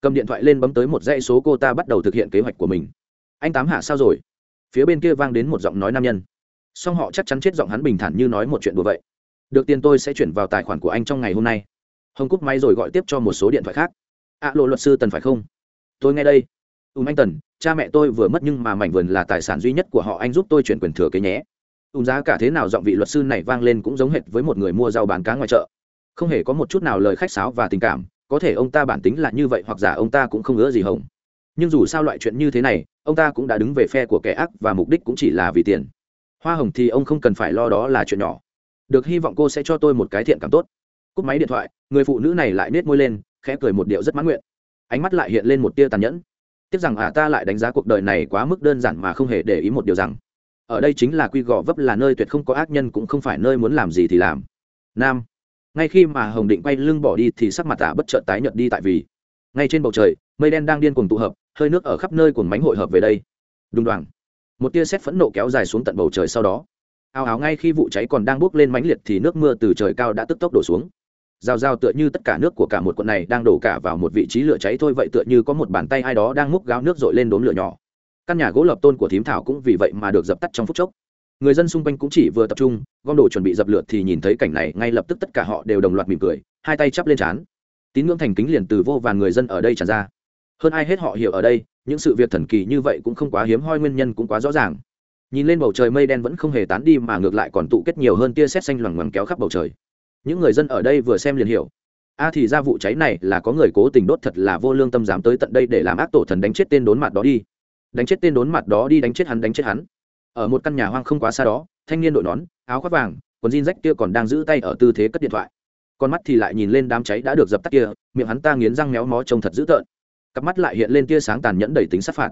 Cầm điện thoại lên bấm tới một dãy số cô ta bắt đầu thực hiện kế hoạch của mình. Anh tám hạ sao rồi? Phía bên kia vang đến một giọng nói nam nhân. Song họ chắc chắn chết giọng hắn bình thản như nói một chuyện đùa vậy được tiền tôi sẽ chuyển vào tài khoản của anh trong ngày hôm nay. Hồng cúp máy rồi gọi tiếp cho một số điện thoại khác. Ạ, lộ luật sư tần phải không? Tôi nghe đây. Ùm anh tần, cha mẹ tôi vừa mất nhưng mà mảnh vườn là tài sản duy nhất của họ, anh giúp tôi chuyển quyền thừa kế nhé. Ùm giá cả thế nào giọng vị luật sư này vang lên cũng giống hệt với một người mua rau bán cá ngoài chợ. Không hề có một chút nào lời khách sáo và tình cảm, có thể ông ta bản tính là như vậy hoặc giả ông ta cũng không ngỡ gì hồng. Nhưng dù sao loại chuyện như thế này, ông ta cũng đã đứng về phe của kẻ ác và mục đích cũng chỉ là vì tiền. Hoa hồng thì ông không cần phải lo đó là chuyện nhỏ được hy vọng cô sẽ cho tôi một cái thiện cảm tốt. Cúp máy điện thoại, người phụ nữ này lại nết môi lên, khẽ cười một điệu rất mãn nguyện. Ánh mắt lại hiện lên một tia tàn nhẫn. Tiếc rằng ả ta lại đánh giá cuộc đời này quá mức đơn giản mà không hề để ý một điều rằng, ở đây chính là quy gò vấp là nơi tuyệt không có ác nhân cũng không phải nơi muốn làm gì thì làm. Nam, ngay khi mà hồng định quay lưng bỏ đi thì sắc mặt ả bất chợt tái nhợt đi tại vì, ngay trên bầu trời, mây đen đang điên cuồng tụ hợp, hơi nước ở khắp nơi cuồng mánh hội hợp về đây. Đúng đoàn một tia sét phẫn nộ kéo dài xuống tận bầu trời sau đó ao áo ngay khi vụ cháy còn đang bốc lên mãnh liệt thì nước mưa từ trời cao đã tức tốc đổ xuống. Rào rào tựa như tất cả nước của cả một quận này đang đổ cả vào một vị trí lửa cháy thôi, vậy tựa như có một bàn tay ai đó đang múc gáo nước dội lên đốn lửa nhỏ. Căn nhà gỗ lập tôn của thím thảo cũng vì vậy mà được dập tắt trong phút chốc. Người dân xung quanh cũng chỉ vừa tập trung, gom đồ chuẩn bị dập lửa thì nhìn thấy cảnh này, ngay lập tức tất cả họ đều đồng loạt mỉm cười, hai tay chắp lên trán. Tín ngưỡng thành kính liền từ vô vàn người dân ở đây tràn ra. Hơn ai hết họ hiểu ở đây, những sự việc thần kỳ như vậy cũng không quá hiếm hoi, nguyên nhân cũng quá rõ ràng nhìn lên bầu trời mây đen vẫn không hề tán đi mà ngược lại còn tụ kết nhiều hơn tia sét xanh loằng ngoằng kéo khắp bầu trời. Những người dân ở đây vừa xem liền hiểu. A thì ra vụ cháy này là có người cố tình đốt thật là vô lương tâm dám tới tận đây để làm ác tổ thần đánh chết tên đốn mặt đó đi. Đánh chết tên đốn mặt đó đi, đánh chết hắn, đánh chết hắn. Ở một căn nhà hoang không quá xa đó, thanh niên đội nón, áo khoác vàng, quần jean rách kia còn đang giữ tay ở tư thế cất điện thoại. Con mắt thì lại nhìn lên đám cháy đã được dập tắt kia, miệng hắn ta nghiến răng méo mó trông thật dữ tợn. Cặp mắt lại hiện lên tia sáng tàn nhẫn đầy tính sát phạt.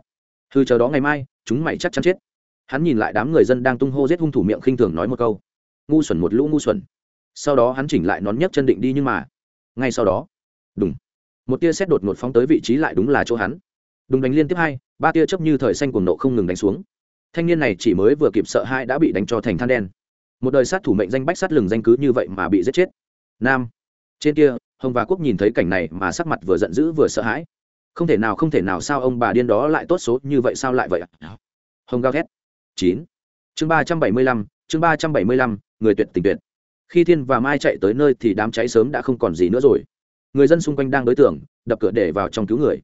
Hư chờ đó ngày mai, chúng mày chắc chắn chết hắn nhìn lại đám người dân đang tung hô giết hung thủ miệng khinh thường nói một câu. Ngu xuẩn một lũ ngu xuẩn. Sau đó hắn chỉnh lại nón nhấc chân định đi nhưng mà, ngay sau đó đúng một tia xét đột ngột phóng tới vị trí lại đúng là chỗ hắn. Đúng đánh liên tiếp hai, ba tia chớp như thời xanh cuồng nộ không ngừng đánh xuống. Thanh niên này chỉ mới vừa kịp sợ hai đã bị đánh cho thành than đen. Một đời sát thủ mệnh danh bách sát lừng danh cứ như vậy mà bị giết chết. Nam, trên kia, hồng và quốc nhìn thấy cảnh này mà sắc mặt vừa giận dữ vừa sợ hãi. Không thể nào, không thể nào, sao ông bà điên đó lại tốt số như vậy, sao lại vậy hồng gào thét chín. Chương ba trăm bảy mươi lăm, chương ba trăm bảy mươi lăm, người tuyệt tình tuyệt. Khi thiên và mai chạy tới nơi thì đám cháy sớm đã không còn gì nữa rồi. Người dân xung quanh đang đối tượng, đập cửa để vào trong cứu người.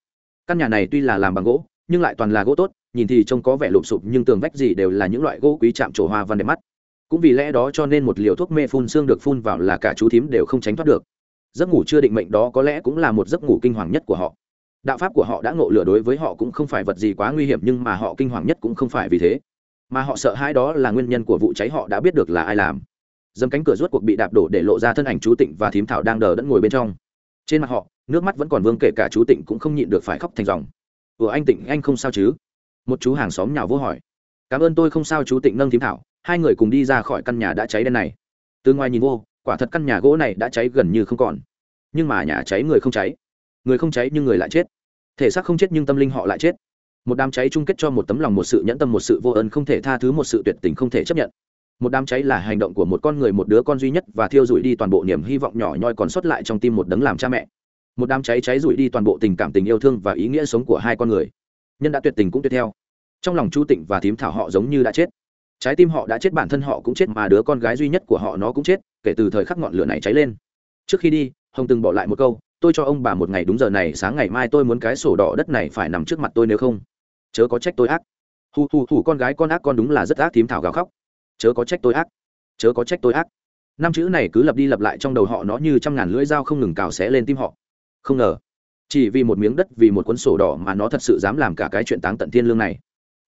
Căn nhà này tuy là làm bằng gỗ, nhưng lại toàn là gỗ tốt, nhìn thì trông có vẻ lụp sụp, nhưng tường vách gì đều là những loại gỗ quý chạm trổ hoa văn đẹp mắt. Cũng vì lẽ đó cho nên một liều thuốc mê phun xương được phun vào là cả chú thím đều không tránh thoát được. Giấc ngủ chưa định mệnh đó có lẽ cũng là một giấc ngủ kinh hoàng nhất của họ. Đạo pháp của họ đã ngộ lửa đối với họ cũng không phải vật gì quá nguy hiểm, nhưng mà họ kinh hoàng nhất cũng không phải vì thế mà họ sợ hãi đó là nguyên nhân của vụ cháy họ đã biết được là ai làm. Dâm cánh cửa rốt cuộc bị đạp đổ để lộ ra thân ảnh chú tịnh và thím thảo đang đờ đẫn ngồi bên trong. Trên mặt họ, nước mắt vẫn còn vương kể cả chú tịnh cũng không nhịn được phải khóc thành dòng. Ủa anh tịnh, anh không sao chứ? Một chú hàng xóm nhào vô hỏi. Cảm ơn tôi không sao chú tịnh, nâng thím thảo. Hai người cùng đi ra khỏi căn nhà đã cháy đen này. Từ ngoài nhìn vô, quả thật căn nhà gỗ này đã cháy gần như không còn. Nhưng mà nhà cháy người không cháy. Người không cháy nhưng người lại chết. Thể xác không chết nhưng tâm linh họ lại chết một đám cháy chung kết cho một tấm lòng, một sự nhẫn tâm, một sự vô ơn, không thể tha thứ, một sự tuyệt tình không thể chấp nhận. Một đám cháy là hành động của một con người, một đứa con duy nhất và thiêu rụi đi toàn bộ niềm hy vọng nhỏ nhoi còn sót lại trong tim một đấng làm cha mẹ. Một đám cháy cháy rụi đi toàn bộ tình cảm, tình yêu thương và ý nghĩa sống của hai con người. Nhân đã tuyệt tình cũng tuyệt theo. Trong lòng chu tịnh và thím thảo họ giống như đã chết. Trái tim họ đã chết, bản thân họ cũng chết mà đứa con gái duy nhất của họ nó cũng chết, kể từ thời khắc ngọn lửa này cháy lên. Trước khi đi, hồng từng bỏ lại một câu, tôi cho ông bà một ngày đúng giờ này, sáng ngày mai tôi muốn cái sổ đỏ đất này phải nằm trước mặt tôi nếu không chớ có trách tôi ác. Hù hù hù, con gái con ác con đúng là rất ác, thím thảo gào khóc. Chớ có trách tôi ác. Chớ có trách tôi ác. Năm chữ này cứ lặp đi lặp lại trong đầu họ, nó như trăm ngàn lưỡi dao không ngừng cào xé lên tim họ. Không ngờ, chỉ vì một miếng đất, vì một cuốn sổ đỏ mà nó thật sự dám làm cả cái chuyện táng tận thiên lương này.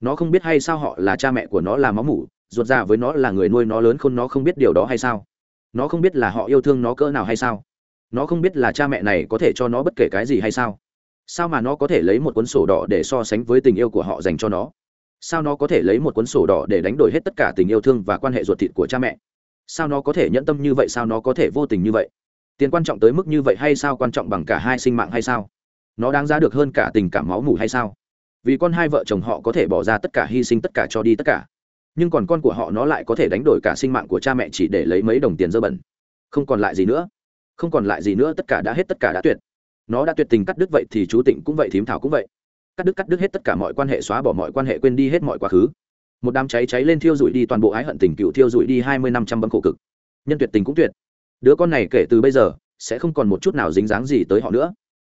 Nó không biết hay sao họ là cha mẹ của nó là máu mủ, ruột ra với nó là người nuôi nó lớn khôn, nó không biết điều đó hay sao? Nó không biết là họ yêu thương nó cỡ nào hay sao? Nó không biết là cha mẹ này có thể cho nó bất kể cái gì hay sao? Sao mà nó có thể lấy một cuốn sổ đỏ để so sánh với tình yêu của họ dành cho nó? Sao nó có thể lấy một cuốn sổ đỏ để đánh đổi hết tất cả tình yêu thương và quan hệ ruột thịt của cha mẹ? Sao nó có thể nhẫn tâm như vậy, sao nó có thể vô tình như vậy? Tiền quan trọng tới mức như vậy hay sao quan trọng bằng cả hai sinh mạng hay sao? Nó đáng giá được hơn cả tình cảm máu mủ hay sao? Vì con hai vợ chồng họ có thể bỏ ra tất cả hy sinh tất cả cho đi tất cả. Nhưng còn con của họ nó lại có thể đánh đổi cả sinh mạng của cha mẹ chỉ để lấy mấy đồng tiền dơ bẩn. Không còn lại gì nữa. Không còn lại gì nữa, tất cả đã hết, tất cả đã tuyệt nó đã tuyệt tình cắt đứt vậy thì chú tịnh cũng vậy, thím thảo cũng vậy. Cắt đứt cắt đứt hết tất cả mọi quan hệ, xóa bỏ mọi quan hệ, quên đi hết mọi quá khứ. Một đám cháy cháy lên thiêu rụi đi, toàn bộ ái hận tình cựu thiêu rụi đi, hai mươi năm trăm bấm khổ cực. Nhân tuyệt tình cũng tuyệt. Đứa con này kể từ bây giờ, sẽ không còn một chút nào dính dáng gì tới họ nữa.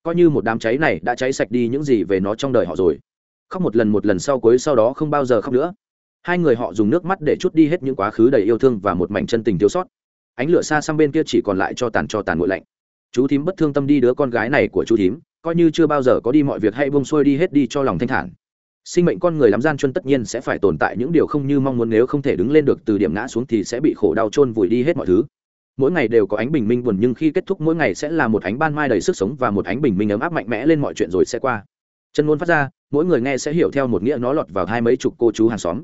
Coi như một đám cháy này đã cháy sạch đi những gì về nó trong đời họ rồi. Khóc một lần một lần sau cuối, sau đó không bao giờ khóc nữa. Hai người họ dùng nước mắt để chút đi hết những quá khứ đầy yêu thương và một mảnh chân tình thiếu sót. Ánh lửa xa sang bên kia chỉ còn lại cho tàn cho tàn nguội lạnh chú thím bất thương tâm đi đứa con gái này của chú thím, coi như chưa bao giờ có đi mọi việc hay bông xuôi đi hết đi cho lòng thanh thản. Sinh mệnh con người lắm gian chuân tất nhiên sẽ phải tồn tại những điều không như mong muốn, nếu không thể đứng lên được từ điểm ngã xuống thì sẽ bị khổ đau chôn vùi đi hết mọi thứ. Mỗi ngày đều có ánh bình minh buồn, nhưng khi kết thúc mỗi ngày sẽ là một ánh ban mai đầy sức sống và một ánh bình minh ấm áp mạnh mẽ lên mọi chuyện rồi sẽ qua. Chân ngôn phát ra, mỗi người nghe sẽ hiểu theo một nghĩa nó lọt vào hai mấy chục cô chú hàng xóm.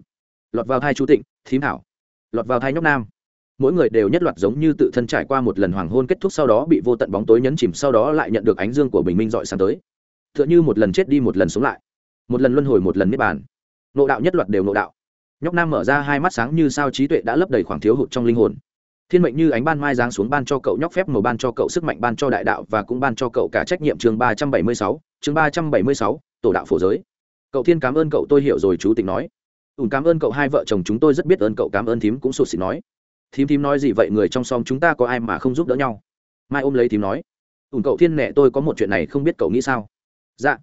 Lọt vào hai chú tịnh, thím thảo. Lọt vào hai nhóc nam mỗi người đều nhất loạt giống như tự thân trải qua một lần hoàng hôn kết thúc sau đó bị vô tận bóng tối nhấn chìm sau đó lại nhận được ánh dương của bình minh dọi sáng tới. T h ư ợ n h ư một lần chết đi một lần sống lại. Một lần luân hồi một lần niết bàn. Nộ đạo nhất loạt đều nộ đạo. Nhóc nam mở ra hai mắt sáng như sao trí tuệ đã lấp đầy khoảng thiếu hụt trong linh hồn. Thiên mệnh như ánh ban mai giáng xuống ban cho cậu nhóc phép màu ban cho cậu sức mạnh ban cho đại đạo và cũng ban cho cậu cả trách nhiệm chương ba trăm bảy mươi sáu, chương ba trăm bảy mươi sáu, tổ đạo phổ giới. Cậu thiên cảm ơn cậu, tôi hiểu rồi, chú tịnh nói. Ùn cảm ơn cậu, hai vợ chồng chúng tôi rất biết ơn cậu, cảm ơn thím cũng sụt xịt nói thím thím nói gì vậy, người trong xóm chúng ta có ai mà không giúp đỡ nhau? Mai ôm lấy thím nói. Ủng cậu thiên nệ tôi có một chuyện này không biết cậu nghĩ sao? Dạ.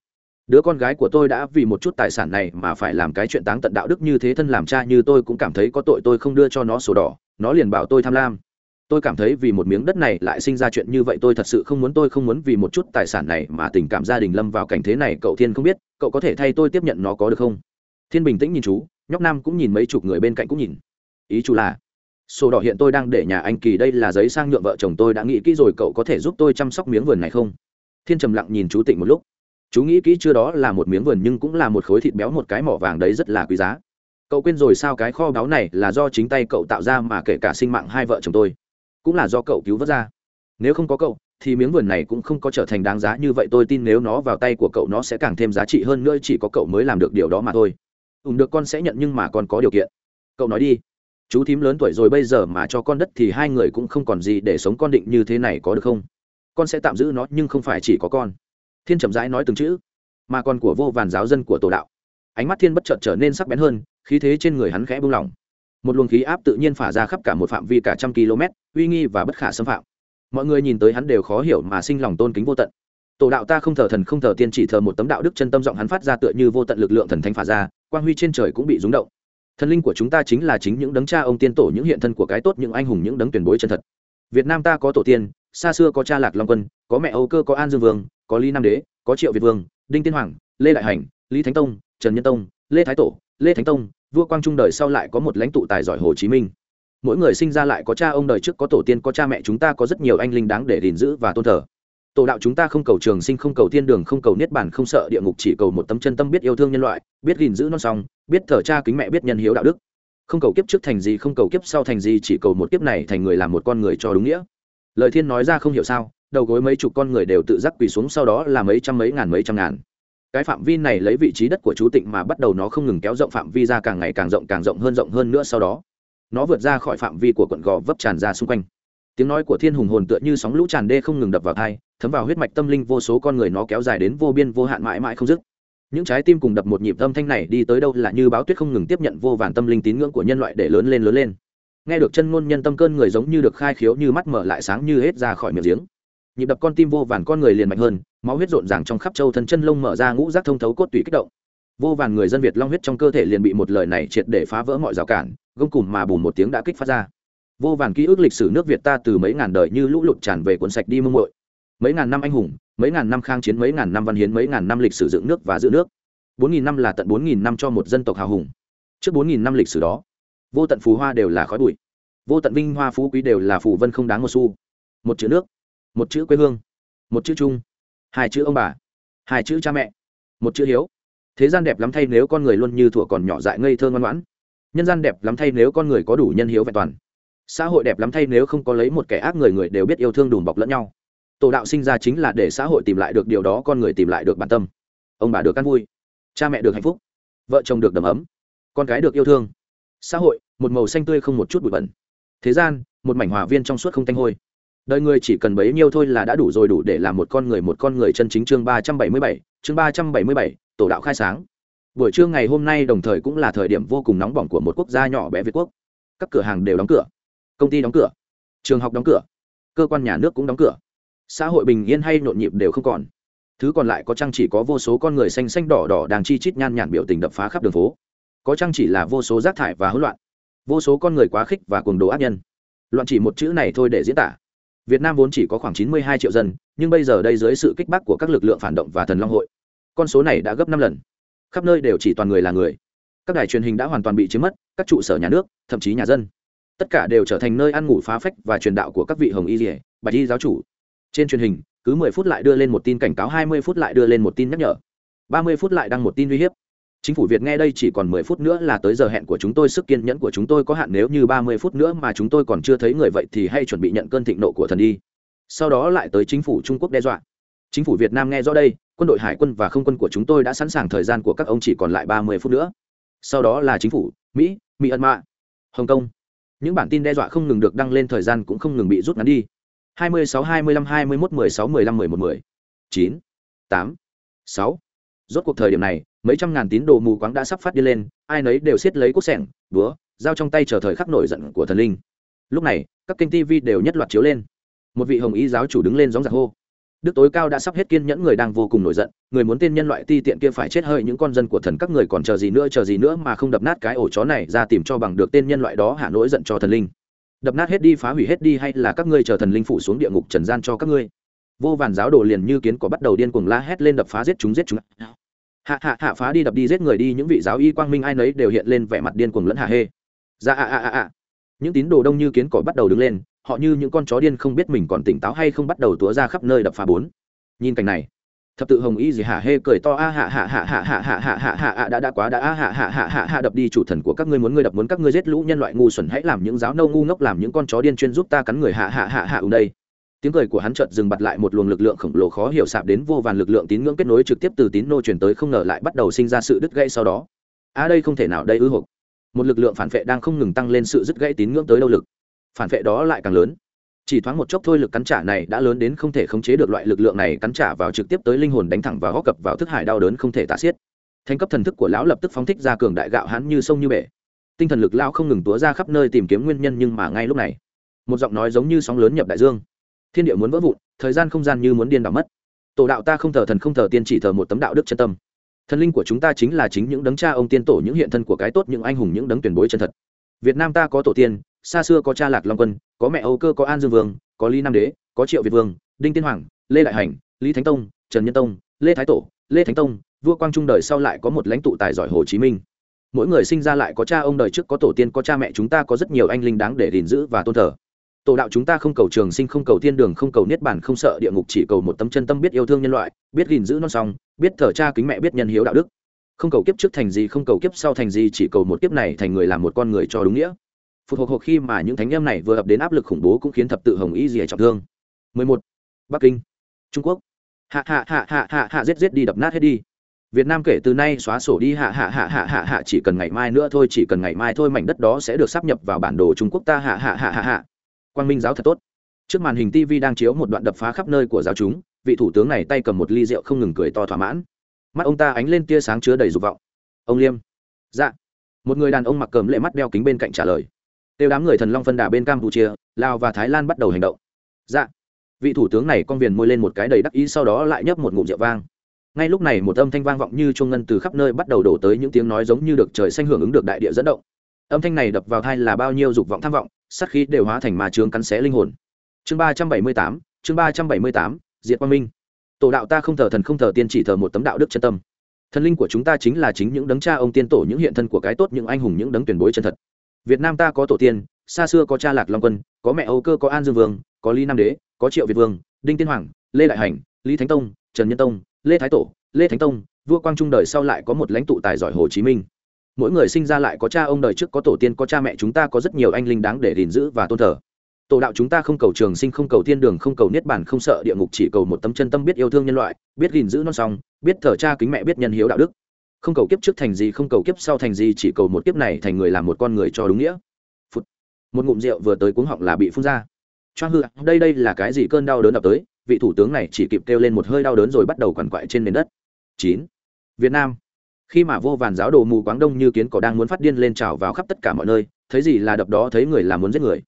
Đứa con gái của tôi đã vì một chút tài sản này mà phải làm cái chuyện táng tận đạo đức như thế thân làm cha như tôi cũng cảm thấy có tội tôi không đưa cho nó sổ đỏ. Nó liền bảo tôi tham lam. Tôi cảm thấy vì một miếng đất này lại sinh ra chuyện như vậy, tôi thật sự không muốn, tôi không muốn vì một chút tài sản này mà tình cảm gia đình lâm vào cảnh thế này. Cậu thiên không biết, cậu có thể thay tôi tiếp nhận nó có được không? Thiên bình tĩnh nhìn chú, nhóc nam cũng nhìn mấy chục người bên cạnh cũng nhìn. Ý chú là sổ đỏ hiện tôi đang để nhà anh kỳ đây là giấy sang nhượng vợ chồng tôi đã nghĩ kỹ rồi, cậu có thể giúp tôi chăm sóc miếng vườn này không? Thiên trầm lặng nhìn chú tịnh một lúc. Chú nghĩ kỹ chưa đó là một miếng vườn nhưng cũng là một khối thịt béo, một cái mỏ vàng đấy rất là quý giá. Cậu quên rồi sao cái kho báu này là do chính tay cậu tạo ra mà kể cả sinh mạng hai vợ chồng tôi cũng là do cậu cứu vớt ra. Nếu không có cậu, thì miếng vườn này cũng không có trở thành đáng giá như vậy. Tôi tin nếu nó vào tay của cậu, nó sẽ càng thêm giá trị hơn nữa, chỉ có cậu mới làm được điều đó mà thôi. Ùm được con sẽ nhận nhưng mà con có điều kiện. Cậu nói đi chú thím lớn tuổi rồi bây giờ mà cho con đất thì hai người cũng không còn gì để sống con định như thế này có được không? Con sẽ tạm giữ nó nhưng không phải chỉ có con. Thiên chậm rãi nói từng chữ. Mà còn của vô vàn giáo dân của tổ đạo. Ánh mắt thiên bất chợt trở nên sắc bén hơn, khí thế trên người hắn khẽ buông lỏng. Một luồng khí áp tự nhiên phả ra khắp cả một phạm vi cả trăm km, uy nghi và bất khả xâm phạm. Mọi người nhìn tới hắn đều khó hiểu mà sinh lòng tôn kính vô tận. Tổ đạo ta không thờ thần, không thờ tiên chỉ thờ một tấm đạo đức chân tâm giọng hắn phát ra tựa như vô tận lực lượng thần thánh phả ra, quang huy trên trời cũng bị rúng động thần linh của chúng ta chính là chính những đấng cha ông tiên tổ, những hiện thân của cái tốt, những anh hùng, những đấng tuyển bối chân thật. Việt nam ta có tổ tiên, xa xưa có cha lạc long quân, có mẹ âu cơ, có an dương vương, có lý nam đế, có triệu việt vương, đinh tiên hoàng, lê đại hành, lý thánh tông, trần nhân tông, lê thái tổ, lê thánh tông, vua quang trung đời sau lại có một lãnh tụ tài giỏi hồ chí minh. Mỗi người sinh ra lại có cha ông đời trước, có tổ tiên, có cha mẹ chúng ta, có rất nhiều anh linh đáng để gìn giữ và tôn thờ tổ đạo chúng ta không cầu trường sinh, không cầu thiên đường, không cầu niết bản không sợ địa ngục, chỉ cầu một tấm chân tâm biết yêu thương nhân loại, biết gìn giữ non song biết thờ cha kính mẹ, biết nhân hiếu đạo đức. Không cầu kiếp trước thành gì, không cầu kiếp sau thành gì, chỉ cầu một kiếp này thành người làm một con người cho đúng nghĩa. Lời thiên nói ra không hiểu sao, đầu gối mấy chục con người đều tự giác quỳ xuống, sau đó là mấy trăm mấy ngàn, mấy trăm ngàn. Cái phạm vi này lấy vị trí đất của chú tịnh mà bắt đầu nó không ngừng kéo rộng phạm vi ra càng ngày càng rộng càng rộng hơn rộng hơn nữa sau đó. Nó vượt ra khỏi phạm vi của quận gò vấp tràn ra xung quanh tiếng nói của thiên hùng hồn tựa như sóng lũ tràn đê không ngừng đập vào thai thấm vào huyết mạch tâm linh vô số con người nó kéo dài đến vô biên vô hạn mãi mãi không dứt. Những trái tim cùng đập một nhịp âm thanh này đi tới đâu là như báo tuyết không ngừng tiếp nhận vô vàn tâm linh tín ngưỡng của nhân loại để lớn lên lớn lên. Nghe được chân ngôn nhân tâm cơn người giống như được khai khiếu như mắt mở lại sáng như hết ra khỏi miệng giếng. Nhịp đập con tim vô vàn con người liền mạnh hơn, máu huyết rộn ràng trong khắp châu thân chân lông mở ra ngũ rác thông thấu cốt tủy kích động. Vô vàn người dân việt long huyết trong cơ thể liền bị một lời này triệt để phá vỡ mọi rào cản, gông cùm mà bùn một tiếng đã kích phát ra vô vàn ký ức lịch sử nước việt ta từ mấy ngàn đời như lũ lụt tràn về cuốn sạch đi mông muội. Mấy ngàn năm anh hùng, mấy ngàn năm kháng chiến, mấy ngàn năm văn hiến, mấy ngàn năm lịch sử dựng nước và giữ nước. Bốn nghìn năm là tận bốn nghìn năm cho một dân tộc hào hùng. Trước bốn nghìn năm lịch sử đó, vô tận phú hoa đều là khói bụi. Vô tận vinh hoa phú quý đều là phù vân không đáng một xu. Một chữ nước, một chữ quê hương, một chữ chung, hai chữ ông bà, hai chữ cha mẹ, một chữ hiếu. Thế gian đẹp lắm thay nếu con người luôn như thủa còn nhỏ dại ngây thơ ngoan ngoãn. Nhân gian đẹp lắm thay nếu con người có đủ nhân hiếu vẹn toàn xã hội đẹp lắm thay nếu không có lấy một kẻ ác người người đều biết yêu thương đùm bọc lẫn nhau. Tổ đạo sinh ra chính là để xã hội tìm lại được điều đó, con người tìm lại được bản tâm. Ông bà được ăn vui, cha mẹ được hạnh phúc, vợ chồng được đầm ấm, con cái được yêu thương. Xã hội, một màu xanh tươi không một chút bụi bẩn. Thế gian, một mảnh hòa viên trong suốt không tanh hôi. Đời người chỉ cần bấy nhiêu thôi là đã đủ rồi đủ để làm một con người, một con người chân chính. Chương ba trăm bảy mươi bảy, chương ba trăm bảy mươi bảy, tổ đạo khai sáng. Buổi trưa ngày hôm nay đồng thời cũng là thời điểm vô cùng nóng bỏng của một quốc gia nhỏ bé việt quốc. Các cửa hàng đều đóng cửa công ty đóng cửa, trường học đóng cửa, cơ quan nhà nước cũng đóng cửa, xã hội bình yên hay nhộn nhịp đều không còn. Thứ còn lại có chăng chỉ có vô số con người xanh xanh đỏ đỏ đang chi chít nhan nhản biểu tình đập phá khắp đường phố. Có chăng chỉ là vô số rác thải và hỗn loạn, vô số con người quá khích và cuồng đồ ác nhân. Loạn chỉ một chữ này thôi để diễn tả. Việt nam vốn chỉ có khoảng chín mươi hai triệu dân, nhưng bây giờ đây dưới sự kích bác của các lực lượng phản động và thần long hội, con số này đã gấp năm lần. Khắp nơi đều chỉ toàn người là người. Các đài truyền hình đã hoàn toàn bị chiếm mất, các trụ sở nhà nước, thậm chí nhà dân tất cả đều trở thành nơi ăn ngủ phá phách và truyền đạo của các vị hồng y dỉa bạch y giáo chủ. Trên truyền hình, cứ mười phút lại đưa lên một tin cảnh cáo, hai mươi phút lại đưa lên một tin nhắc nhở. ba mươi phút lại đăng một tin uy hiếp. Chính phủ việt nghe đây chỉ còn mười phút nữa là tới giờ hẹn của chúng tôi, sức kiên nhẫn của chúng tôi có hạn, nếu như ba mươi phút nữa mà chúng tôi còn chưa thấy người vậy thì hãy chuẩn bị nhận cơn thịnh nộ của thần đi. Sau đó lại tới chính phủ trung quốc đe dọa. Chính phủ việt nam nghe rõ đây, quân đội hải quân và không quân của chúng tôi đã sẵn sàng thời gian của các ông chỉ còn lại ba mươi phút nữa. Sau đó là chính phủ, mỹ mỹ ân mạ hồng kông những bản tin đe dọa không ngừng được đăng lên thời gian cũng không ngừng bị rút ngắn đi. 26 25 21 16 15 11 10 9 8 6 rốt cuộc thời điểm này, mấy trăm ngàn tín đồ mù quáng đã sắp phát đi lên, ai nấy đều siết lấy cuốc sẻng, búa, dao trong tay chờ thời khắc nổi giận của thần linh. Lúc này, các kênh tv đều nhất loạt chiếu lên. Một vị hồng y giáo chủ đứng lên gióng giặc hô đức tối cao đã sắp hết kiên nhẫn, người đang vô cùng nổi giận. Người muốn tên nhân loại ti tiện kia phải chết hơi những con dân của thần các người còn chờ gì nữa, chờ gì nữa mà không đập nát cái ổ chó này ra tìm cho bằng được tên nhân loại đó, hạ nỗi giận cho thần linh. Đập nát hết đi, phá hủy hết đi, hay là các ngươi chờ thần linh phủ xuống địa ngục trần gian cho các ngươi? Vô vàn giáo đồ liền như kiến có bắt đầu điên cuồng la hét lên đập phá giết chúng giết chúng. Hạ hạ hạ, phá đi, đập đi, giết người đi, những vị giáo y quang minh ai nấy đều hiện lên vẻ mặt điên cuồng lẫn hạ hê. Dạ, ra ạ ạ ạ. Những tín đồ đông như kiến cỏ bắt đầu đứng lên họ như những con chó điên không biết mình còn tỉnh táo hay không bắt đầu túa ra khắp nơi đập phá bốn nhìn cảnh này thập tự hồng y gì hả hê cười to a hạ hạ hạ hạ hạ hạ hạ hạ hạ đã đã quá đã a hạ hạ hạ hạ hạ đập đi chủ thần của các ngươi muốn ngươi đập muốn các ngươi giết lũ nhân loại ngu xuẩn hãy làm những giáo nâu ngu ngốc làm những con chó điên chuyên giúp ta cắn người hạ hạ hạ hạ ở đây tiếng cười của hắn chợt dừng bật lại một luồng lực lượng khổng lồ khó hiểu sạp đến vô vàn lực lượng tín ngưỡng kết nối trực tiếp từ tín nô truyền tới không ngờ lại bắt đầu sinh ra sự đứt gãy sau đó a đây không thể nào đây ư hộp một lực lượng phản vệ đang không ngừng tăng lên sự đứt gãy tín ngưỡng tới đâu lực phản vệ đó lại càng lớn. Chỉ thoáng một chốc thôi lực cắn trả này đã lớn đến không thể khống chế được loại lực lượng này cắn trả vào trực tiếp tới linh hồn đánh thẳng và góp cập vào thức hải đau đớn không thể tả xiết. Thành cấp thần thức của lão lập tức phóng thích ra cường đại gạo hắn như sông như bể. Tinh thần lực lão không ngừng túa ra khắp nơi tìm kiếm nguyên nhân nhưng mà ngay lúc này, một giọng nói giống như sóng lớn nhập đại dương. Thiên địa muốn vỡ vụn, thời gian không gian như muốn điên đảo mất. Tổ đạo ta không thờ thần không thờ tiên chỉ thờ một tấm đạo đức chân tâm. Thần linh của chúng ta chính là chính những đấng cha ông tiên tổ, những hiện thân của cái tốt, những anh hùng, những đấng tuyển bối chân thật. Việt nam ta có tổ tiên xa xưa có cha lạc long quân, có mẹ âu cơ, có an dương vương, có lý nam đế, có triệu việt vương, đinh tiên hoàng, lê đại hành, lý thánh tông, trần nhân tông, lê thái tổ, lê thánh tông, vua quang trung đời sau lại có một lãnh tụ tài giỏi hồ chí minh. Mỗi người sinh ra lại có cha ông đời trước, có tổ tiên, có cha mẹ, chúng ta có rất nhiều anh linh đáng để gìn giữ và tôn thờ. Tổ đạo chúng ta không cầu trường sinh, không cầu thiên đường, không cầu niết bản không sợ địa ngục, chỉ cầu một tấm chân tâm biết yêu thương nhân loại, biết gìn giữ non song biết thờ cha kính mẹ, biết nhân hiếu đạo đức. Không cầu kiếp trước thành gì, không cầu kiếp sau thành gì, chỉ cầu một kiếp này thành người làm một con người cho đúng nghĩa phục hộp hộp khi mà những thánh em này vừa ập đến áp lực khủng bố cũng khiến thập tự hồng y dìa trọng thương 11. bắc kinh trung quốc hạ hạ hạ hạ hạ hạ giết giết đi đập nát hết đi việt nam kể từ nay xóa sổ đi hạ hạ hạ hạ hạ hạ chỉ cần ngày mai nữa thôi chỉ cần ngày mai thôi mảnh đất đó sẽ được sắp nhập vào bản đồ trung quốc ta hạ hạ hạ hạ hạ quang minh giáo thật tốt trước màn hình tv đang chiếu một đoạn đập phá khắp nơi của giáo chúng vị thủ tướng này tay cầm một ly rượu không ngừng cười to thỏa mãn mắt ông ta ánh lên tia sáng chứa đầy dục vọng ông liêm dạ một người đàn ông mặc cầm lệ mắt đeo kính bên cạnh trả lời tiêu đám người thần long phân đà bên campuchia, lào và thái lan bắt đầu hành động. Dạ. Vị thủ tướng này con viền môi lên một cái đầy đắc ý sau đó lại nhấp một ngụm rượu vang. Ngay lúc này một âm thanh vang vọng như chuông ngân từ khắp nơi bắt đầu đổ tới những tiếng nói giống như được trời xanh hưởng ứng được đại địa dẫn động. Âm thanh này đập vào thai là bao nhiêu dục vọng tham vọng, sát khí đều hóa thành mà trường cắn xé linh hồn. Chương ba trăm bảy mươi tám, chương ba trăm bảy mươi tám, diệt quang minh. Tổ đạo ta không thờ thần không thờ tiên chỉ thờ một tấm đạo đức chân tâm. Thần linh của chúng ta chính là chính những đấng cha ông tiên tổ, những hiện thân của cái tốt, những anh hùng, những đấng tuyển bối chân thật việt nam ta có tổ tiên xa xưa có cha lạc long quân có mẹ âu cơ có an dương vương có lý nam đế có triệu việt vương đinh tiên hoàng lê đại hành lý thánh tông trần nhân tông lê thái tổ lê thánh tông vua quang trung đời sau lại có một lãnh tụ tài giỏi hồ chí minh. Mỗi người sinh ra lại có cha ông đời trước có tổ tiên có cha mẹ chúng ta có rất nhiều anh linh đáng để gìn giữ và tôn thờ. Tổ đạo chúng ta không cầu trường sinh không cầu thiên đường không cầu niết bàn, không sợ địa ngục chỉ cầu một tấm chân tâm biết yêu thương nhân loại biết gìn giữ non song biết thờ cha kính mẹ biết nhân hiếu đạo đức không cầu kiếp trước thành gì, không cầu kiếp sau thành gì, chỉ cầu một kiếp này thành người làm một con người cho đúng nghĩa. Phụt. một ngụm rượu vừa tới cuống họng là bị phun ra. Choang hư, đây đây là cái gì cơn đau đớn ập tới? Vị thủ tướng này chỉ kịp kêu lên một hơi đau đớn rồi bắt đầu quằn quại trên nền đất. Chín. Việt nam. Khi mà vô vàn giáo đồ mù quáng đông như kiến cỏ đang muốn phát điên lên trào vào khắp tất cả mọi nơi, thấy gì là đập đó, thấy người là muốn giết người.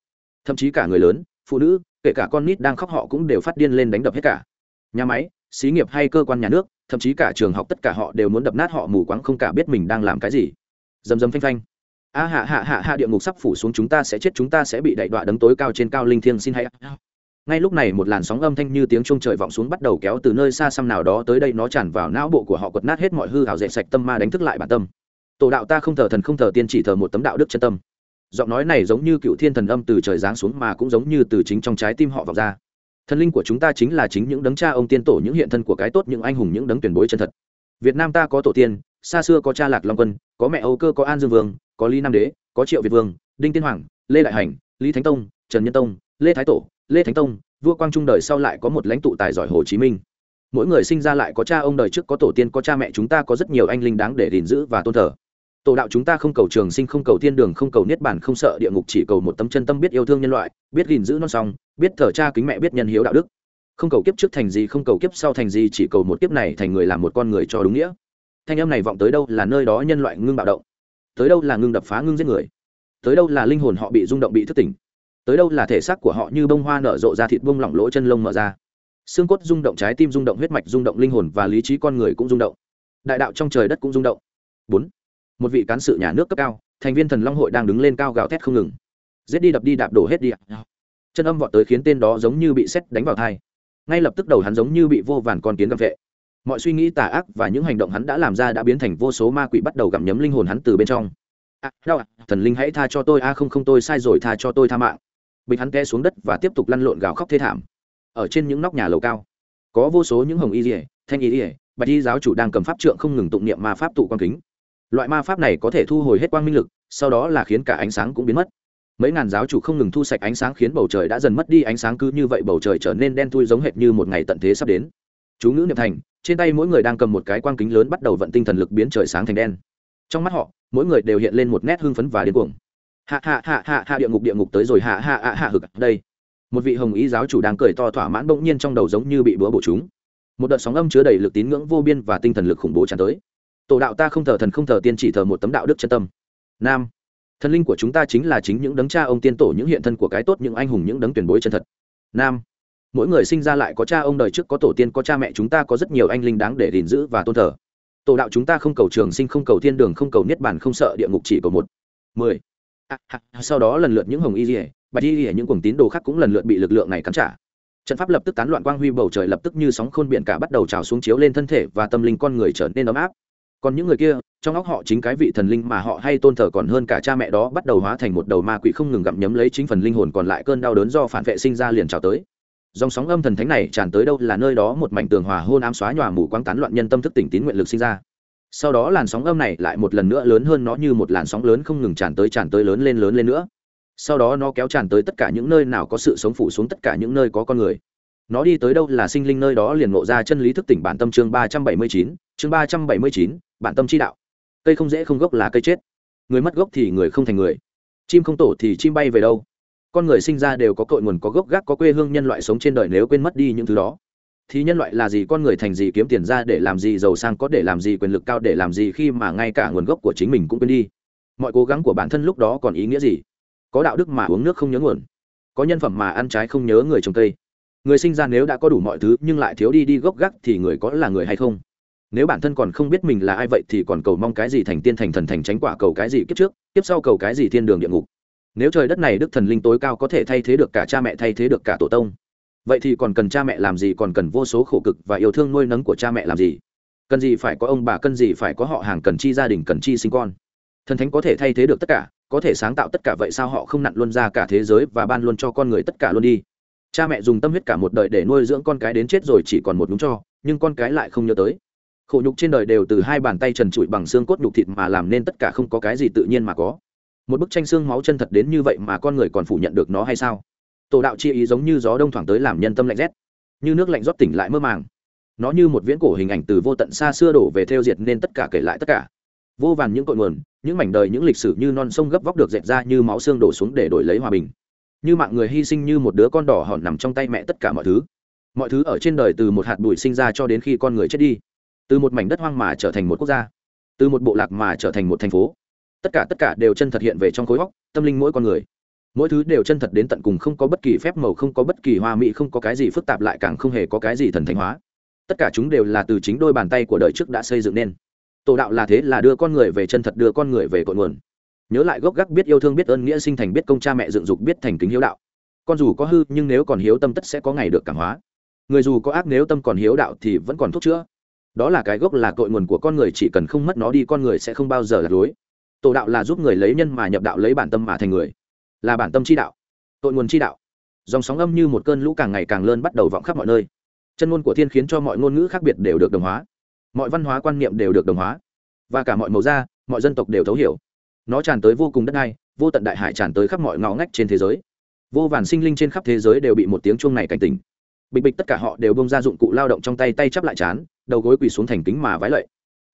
Thậm chí cả người lớn, phụ nữ, kể cả con nít đang khóc họ cũng đều phát điên lên đánh đập hết cả. Nhà máy xí nghiệp hay cơ quan nhà nước, thậm chí cả trường học tất cả họ đều muốn đập nát họ mù quáng không cả biết mình đang làm cái gì. Dầm dầm phanh phanh. A hạ hạ hạ hạ địa ngục sắp phủ xuống chúng ta sẽ chết, chúng ta sẽ bị đẩy đọa đấng tối cao trên cao linh thiêng xin hãy. Ngay lúc này một làn sóng âm thanh như tiếng chuông trời vọng xuống bắt đầu kéo từ nơi xa xăm nào đó tới đây, nó tràn vào não bộ của họ quật nát hết mọi hư hảo dẹp sạch tâm ma đánh thức lại bản tâm. Tổ đạo ta không thờ thần, không thờ tiên, chỉ thờ một tấm đạo đức chân tâm. Giọng nói này giống như cựu thiên thần âm từ trời giáng xuống mà cũng giống như từ chính trong trái tim họ vọng ra thần linh của chúng ta chính là chính những đấng cha ông tiên tổ, những hiện thân của cái tốt, những anh hùng, những đấng tuyển bối chân thật. Việt nam ta có tổ tiên, xa xưa có cha lạc long quân, có mẹ âu cơ, có an dương vương, có lý nam đế, có triệu việt vương, đinh tiên hoàng, lê đại hành, lý thánh tông, trần nhân tông, lê thái tổ, lê thánh tông, vua quang trung đời sau lại có một lãnh tụ tài giỏi hồ chí minh. Mỗi người sinh ra lại có cha ông đời trước, có tổ tiên, có cha mẹ chúng ta, có rất nhiều anh linh đáng để gìn giữ và tôn thờ. Tổ đạo chúng ta không cầu trường sinh, không cầu thiên đường, không cầu niết bản không sợ địa ngục, chỉ cầu một tấm chân tâm biết yêu thương nhân loại, biết gìn giữ non song biết thờ cha kính mẹ biết nhân hiếu đạo đức. Không cầu kiếp trước thành gì, không cầu kiếp sau thành gì, chỉ cầu một kiếp này thành người làm một con người cho đúng nghĩa. Thanh âm này vọng tới đâu là nơi đó nhân loại ngưng bạo động. Tới đâu là ngưng đập phá ngưng giết người. Tới đâu là linh hồn họ bị rung động bị thức tỉnh. Tới đâu là thể xác của họ như bông hoa nở rộ ra thịt bông lỏng lỗ chân lông mở ra. Xương cốt rung động trái tim rung động, huyết mạch rung động, linh hồn và lý trí con người cũng rung động. Đại đạo trong trời đất cũng rung động. Bốn. Một vị cán sự nhà nước cấp cao, thành viên thần long hội đang đứng lên cao gào thét không ngừng. Giết đi, đập đi, đạp đổ hết đi chân âm vọt tới khiến tên đó giống như bị xét đánh vào thai. Ngay lập tức đầu hắn giống như bị vô vàn con kiến gặm vệ. Mọi suy nghĩ tà ác và những hành động hắn đã làm ra đã biến thành vô số ma quỷ bắt đầu gặm nhấm linh hồn hắn từ bên trong. À, đau à, thần linh hãy tha cho tôi. A không không tôi sai rồi. Tha cho tôi tha mạng. Bịch hắn té xuống đất và tiếp tục lăn lộn gào khóc thê thảm. Ở trên những nóc nhà lầu cao có vô số những hồng y dỉa thanh y dỉa bạch y giáo chủ đang cầm pháp trượng không ngừng tụng niệm ma pháp tụ quang kính. Loại ma pháp này có thể thu hồi hết quang minh lực sau đó là khiến cả ánh sáng cũng biến mất mấy ngàn giáo chủ không ngừng thu sạch ánh sáng khiến bầu trời đã dần mất đi ánh sáng cứ như vậy bầu trời trở nên đen thui giống hệt như một ngày tận thế sắp đến. Chú ngữ niệm thành, trên tay mỗi người đang cầm một cái quang kính lớn bắt đầu vận tinh thần lực biến trời sáng thành đen. Trong mắt họ, mỗi người đều hiện lên một nét hưng phấn và điên cuồng. Hạ hạ hạ hạ hạ, địa ngục địa ngục tới rồi, hạ hạ hạ hạ, hực, đây. Một vị hồng ý giáo chủ đang cười to thỏa mãn bỗng nhiên trong đầu giống như bị búa bổ chúng. Một đợt sóng âm chứa đầy lực tín ngưỡng vô biên và tinh thần lực khủng bố tràn tới. Tổ đạo ta không thờ thần, không thờ tiên chỉ thờ một tấm đạo đức chân tâm. Nam thần linh của chúng ta chính là chính những đấng cha ông tiên tổ những hiện thân của cái tốt những anh hùng những đấng tuyển bối chân thật. Nam. Mỗi người sinh ra lại có cha ông đời trước có tổ tiên có cha mẹ chúng ta có rất nhiều anh linh đáng để gìn giữ và tôn thờ. Tổ đạo chúng ta không cầu trường sinh không cầu thiên đường không cầu niết bàn không sợ địa ngục chỉ cầu một. Mười. À, à, sau đó lần lượt những hồng y dỉa bạch y dỉa những cuồng tín đồ khác cũng lần lượt bị lực lượng này cắn trả. Trận pháp lập tức tán loạn quang huy bầu trời lập tức như sóng khôn biển cả bắt đầu trào xuống chiếu lên thân thể và tâm linh con người trở nên ấm áp còn những người kia, trong óc họ chính cái vị thần linh mà họ hay tôn thờ còn hơn cả cha mẹ đó bắt đầu hóa thành một đầu ma quỷ không ngừng gặm nhấm lấy chính phần linh hồn còn lại cơn đau đớn do phản vệ sinh ra liền trào tới. Dòng sóng âm thần thánh này tràn tới đâu là nơi đó một mảnh tường hòa hôn ám xóa nhòa mù quáng tán loạn nhân tâm thức tỉnh tín nguyện lực sinh ra. Sau đó làn sóng âm này lại một lần nữa lớn hơn nó như một làn sóng lớn không ngừng tràn tới tràn tới lớn lên lớn lên nữa. Sau đó nó kéo tràn tới tất cả những nơi nào có sự sống phủ xuống tất cả những nơi có con người. Nó đi tới đâu là sinh linh nơi đó liền ngộ ra chân lý thức tỉnh bản tâm chương ba trăm bảy mươi chín, chương ba trăm bảy mươi chín bản tâm chi đạo. Cây không dễ không gốc là cây chết. Người mất gốc thì người không thành người. Chim không tổ thì chim bay về đâu. Con người sinh ra đều có cội nguồn, có gốc gác, có quê hương nhân loại sống trên đời nếu quên mất đi những thứ đó. Thì nhân loại là gì, con người thành gì, kiếm tiền ra để làm gì, giàu sang có để làm gì, quyền lực cao để làm gì, khi mà ngay cả nguồn gốc của chính mình cũng quên đi. Mọi cố gắng của bản thân lúc đó còn ý nghĩa gì? Có đạo đức mà uống nước không nhớ nguồn. Có nhân phẩm mà ăn trái không nhớ người trồng cây. Người sinh ra nếu đã có đủ mọi thứ nhưng lại thiếu đi đi gốc gác thì người có là người hay không? Nếu bản thân còn không biết mình là ai vậy thì còn cầu mong cái gì thành tiên thành thần thành tránh quả, cầu cái gì kiếp trước, kiếp sau cầu cái gì thiên đường địa ngục. Nếu trời đất này đức thần linh tối cao có thể thay thế được cả cha mẹ, thay thế được cả tổ tông, vậy thì còn cần cha mẹ làm gì, còn cần vô số khổ cực và yêu thương nuôi nấng của cha mẹ làm gì? Cần gì phải có ông bà, cần gì phải có họ hàng, cần chi gia đình, cần chi sinh con. Thần thánh có thể thay thế được tất cả, có thể sáng tạo tất cả, vậy sao họ không nặn luôn ra cả thế giới và ban luôn cho con người tất cả luôn đi? Cha mẹ dùng tâm huyết cả một đời để nuôi dưỡng con cái đến chết rồi chỉ còn một đúng cho, nhưng con cái lại không nhớ tới khổ nhục trên đời đều từ hai bàn tay trần trụi bằng xương cốt nhục thịt mà làm nên tất cả không có cái gì tự nhiên mà có. Một bức tranh xương máu chân thật đến như vậy mà con người còn phủ nhận được nó hay sao? Tổ đạo chi ý giống như gió đông thoảng tới làm nhân tâm lạnh rét, như nước lạnh rót tỉnh lại mơ màng. Nó như một viễn cổ hình ảnh từ vô tận xa xưa đổ về theo diệt nên tất cả kể lại tất cả. Vô vàn những cội nguồn, những mảnh đời, những lịch sử như non sông gấp vóc được dẹp ra như máu xương đổ xuống để đổi lấy hòa bình. Như mạng người hy sinh như một đứa con đỏ hòn nằm trong tay mẹ tất cả mọi thứ. Mọi thứ ở trên đời từ một hạt bụi sinh ra cho đến khi con người chết đi từ một mảnh đất hoang mà trở thành một quốc gia, từ một bộ lạc mà trở thành một thành phố. Tất cả tất cả đều chân thật hiện về trong khối óc tâm linh mỗi con người. Mỗi thứ đều chân thật đến tận cùng, không có bất kỳ phép màu, không có bất kỳ hoa mỹ, không có cái gì phức tạp lại càng không hề có cái gì thần thánh hóa. Tất cả chúng đều là từ chính đôi bàn tay của đời trước đã xây dựng nên. Tổ đạo là thế, là đưa con người về chân thật, đưa con người về cội nguồn. Nhớ lại gốc gác biết yêu thương, biết ơn nghĩa sinh thành, biết công cha mẹ dựng dục, biết thành kính hiếu đạo. Con dù có hư, nhưng nếu còn hiếu tâm tất sẽ có ngày được cảm hóa. Người dù có ác, nếu tâm còn hiếu đạo thì vẫn còn thuốc chữa đó là cái gốc là cội nguồn của con người, chỉ cần không mất nó đi, con người sẽ không bao giờ lạc lối. Tổ đạo là giúp người lấy nhân mà nhập đạo lấy bản tâm mà thành người. Là bản tâm chi đạo tội nguồn chi đạo. Dòng sóng âm như một cơn lũ càng ngày càng lớn bắt đầu vọng khắp mọi nơi. Chân ngôn của thiên khiến cho mọi ngôn ngữ khác biệt đều được đồng hóa. Mọi văn hóa quan niệm đều được đồng hóa. Và cả mọi màu da, mọi dân tộc đều thấu hiểu. Nó tràn tới vô cùng đất đai, vô tận đại hải tràn tới khắp mọi ngõ ngách trên thế giới. Vô vàn sinh linh trên khắp thế giới đều bị một tiếng chuông này cảnh tỉnh bịch bịch tất cả họ đều bông ra dụng cụ lao động trong tay tay chắp lại chán, đầu gối quỳ xuống thành kính mà vái lệ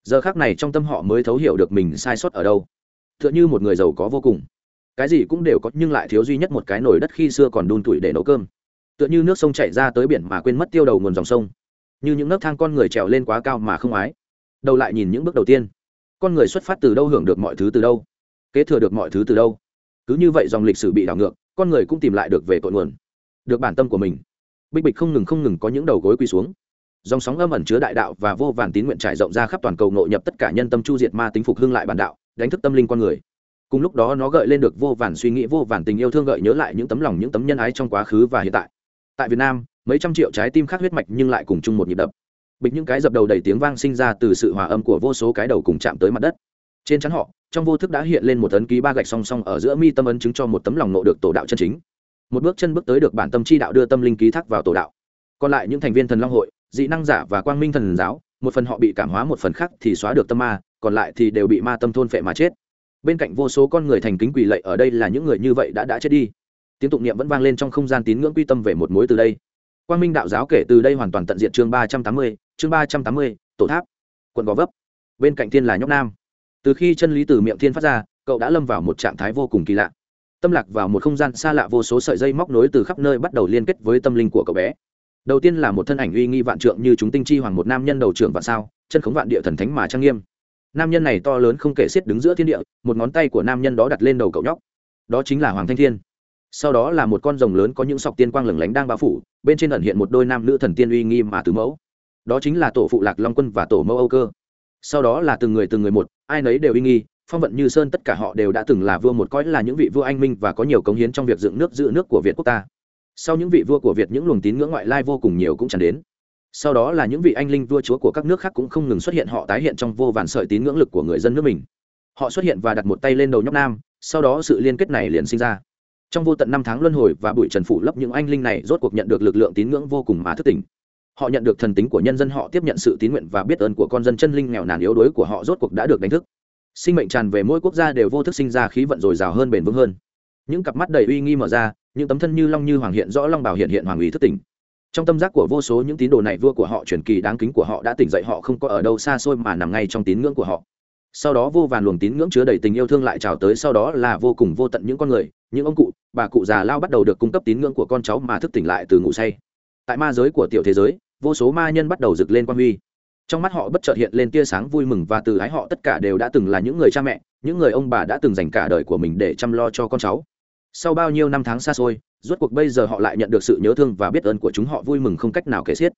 giờ khác này trong tâm họ mới thấu hiểu được mình sai sót ở đâu. T h ư ợ n h ư một người giàu có vô cùng. Cái gì cũng đều có nhưng lại thiếu duy nhất một cái nồi đất khi xưa còn đun tuổi để nấu cơm. Tựa như nước sông chảy ra tới biển mà quên mất tiêu đầu nguồn dòng sông. Như những nấc thang con người trèo lên quá cao mà không ái. Đầu lại nhìn những bước đầu tiên. Con người xuất phát từ đâu hưởng được mọi thứ từ đâu? Kế thừa được mọi thứ từ đâu? Cứ như vậy dòng lịch sử bị đảo ngược, con người cũng tìm lại được về cội nguồn. Được bản tâm của mình bích bịch không ngừng không ngừng có những đầu gối quỳ xuống. Dòng sóng âm ẩn chứa đại đạo và vô vàn tín nguyện trải rộng ra khắp toàn cầu nội nhập tất cả nhân tâm chu diệt ma tính phục hưng lại bản đạo, đánh thức tâm linh con người. Cùng lúc đó nó gợi lên được vô vàn suy nghĩ, vô vàn tình yêu thương gợi nhớ lại những tấm lòng, những tấm nhân ái trong quá khứ và hiện tại. Tại việt nam, mấy trăm triệu trái tim khác huyết mạch nhưng lại cùng chung một nhịp đập. Bịch những cái dập đầu đầy tiếng vang sinh ra từ sự hòa âm của vô số cái đầu cùng chạm tới mặt đất. Trên chắn họ, trong vô thức đã hiện lên một ấn ký ba gạch song song ở giữa mi tâm ấn chứng cho một tấm lòng nộ được tổ đạo chân chính một bước chân bước tới được bản tâm chi đạo đưa tâm linh ký thác vào tổ đạo. Còn lại những thành viên thần long hội, dị năng giả và quang minh thần giáo, một phần họ bị cảm hóa, một phần khác thì xóa được tâm ma, còn lại thì đều bị ma tâm thôn phệ mà chết. Bên cạnh vô số con người thành kính quỳ lạy, ở đây là những người như vậy đã đã chết đi. Tiếng tụng niệm vẫn vang lên trong không gian tín ngưỡng quy tâm về một mối từ đây. Quang minh đạo giáo kể từ đây hoàn toàn tận diện chương ba trăm tám mươi, chương ba trăm tám mươi, tổ tháp, quận gò vấp. Bên cạnh thiên là nhóc nam. Từ khi chân lý từ miệng thiên phát ra, cậu đã lâm vào một trạng thái vô cùng kỳ lạ tâm lạc vào một không gian xa lạ vô số sợi dây móc nối từ khắp nơi bắt đầu liên kết với tâm linh của cậu bé. Đầu tiên là một thân ảnh uy nghi vạn trượng như chúng tinh chi hoàng một nam nhân đầu trưởng vạn sao, chân khống vạn địa thần thánh mà trang nghiêm. Nam nhân này to lớn không kể xiết đứng giữa thiên địa, một ngón tay của nam nhân đó đặt lên đầu cậu nhóc. Đó chính là hoàng thanh thiên. Sau đó là một con rồng lớn có những sọc tiên quang lửng lánh đang bao phủ, bên trên ẩn hiện một đôi nam nữ thần tiên uy nghi mà tứ mẫu. Đó chính là tổ phụ lạc long quân và tổ mẫu âu cơ. Sau đó là từng người từng người một, ai nấy đều uy nghi phong vận như sơn tất cả họ đều đã từng là vua một cõi là những vị vua anh minh và có nhiều cống hiến trong việc dựng nước giữ nước của việt quốc ta. Sau những vị vua của việt những luồng tín ngưỡng ngoại lai vô cùng nhiều cũng chẳng đến. Sau đó là những vị anh linh vua chúa của các nước khác cũng không ngừng xuất hiện, họ tái hiện trong vô vàn sợi tín ngưỡng lực của người dân nước mình. Họ xuất hiện và đặt một tay lên đầu nhóc nam, sau đó sự liên kết này liền sinh ra. Trong vô tận năm tháng luân hồi và bụi trần phủ lấp, những anh linh này rốt cuộc nhận được lực lượng tín ngưỡng vô cùng mà thức tỉnh. Họ nhận được thần tính của nhân dân, họ tiếp nhận sự tín nguyện và biết ơn của con dân chân linh nghèo nàn yếu đuối của họ, rốt cuộc đã được đánh thức sinh mệnh tràn về mỗi quốc gia đều vô thức sinh ra khí vận dồi dào hơn bền vững hơn. Những cặp mắt đầy uy nghi mở ra, những tấm thân như long như hoàng hiện rõ long bảo hiện hiện hoàng ý thức tỉnh. Trong tâm giác của vô số những tín đồ này vua của họ truyền kỳ đáng kính của họ đã tỉnh dậy, họ không có ở đâu xa xôi mà nằm ngay trong tín ngưỡng của họ. Sau đó vô vàn luồng tín ngưỡng chứa đầy tình yêu thương lại trào tới, sau đó là vô cùng vô tận những con người, những ông cụ, bà cụ già lao bắt đầu được cung cấp tín ngưỡng của con cháu mà thức tỉnh lại từ ngủ say. Tại ma giới của tiểu thế giới, vô số ma nhân bắt đầu rực lên quan huy trong mắt họ bất chợt hiện lên tia sáng vui mừng và từ ái họ tất cả đều đã từng là những người cha mẹ, những người ông bà đã từng dành cả đời của mình để chăm lo cho con cháu. Sau bao nhiêu năm tháng xa xôi, rốt cuộc bây giờ họ lại nhận được sự nhớ thương và biết ơn của chúng họ vui mừng không cách nào kể xiết.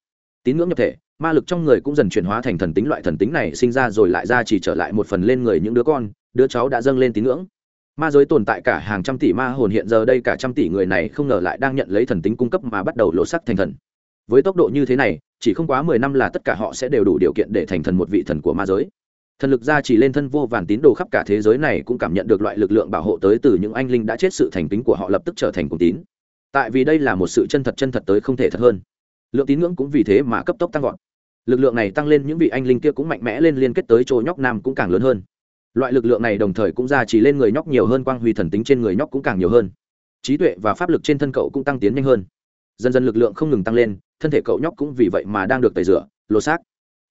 Tín ngưỡng nhập thể, ma lực trong người cũng dần chuyển hóa thành thần tính loại thần tính này sinh ra rồi lại ra chỉ trở lại một phần lên người những đứa con, đứa cháu đã dâng lên tín ngưỡng. Ma giới tồn tại cả hàng trăm tỷ ma hồn hiện giờ đây cả trăm tỷ người này không ngờ lại đang nhận lấy thần tính cung cấp mà bắt đầu lộ sắc thành thần với tốc độ như thế này, chỉ không quá mười năm là tất cả họ sẽ đều đủ điều kiện để thành thần một vị thần của ma giới. Thần lực ra chỉ lên thân vô vàn tín đồ khắp cả thế giới này cũng cảm nhận được loại lực lượng bảo hộ tới từ những anh linh đã chết sự thành tính của họ lập tức trở thành cùng tín. Tại vì đây là một sự chân thật chân thật tới không thể thật hơn. Lượng tín ngưỡng cũng vì thế mà cấp tốc tăng vọt. Lực lượng này tăng lên những vị anh linh kia cũng mạnh mẽ lên liên kết tới chỗ nhóc nam cũng càng lớn hơn. Loại lực lượng này đồng thời cũng ra chỉ lên người nhóc nhiều hơn, quang huy thần tính trên người nhóc cũng càng nhiều hơn. Trí tuệ và pháp lực trên thân cậu cũng tăng tiến nhanh hơn. Dần dần lực lượng không ngừng tăng lên thân thể cậu nhóc cũng vì vậy mà đang được tẩy rửa, lột xác.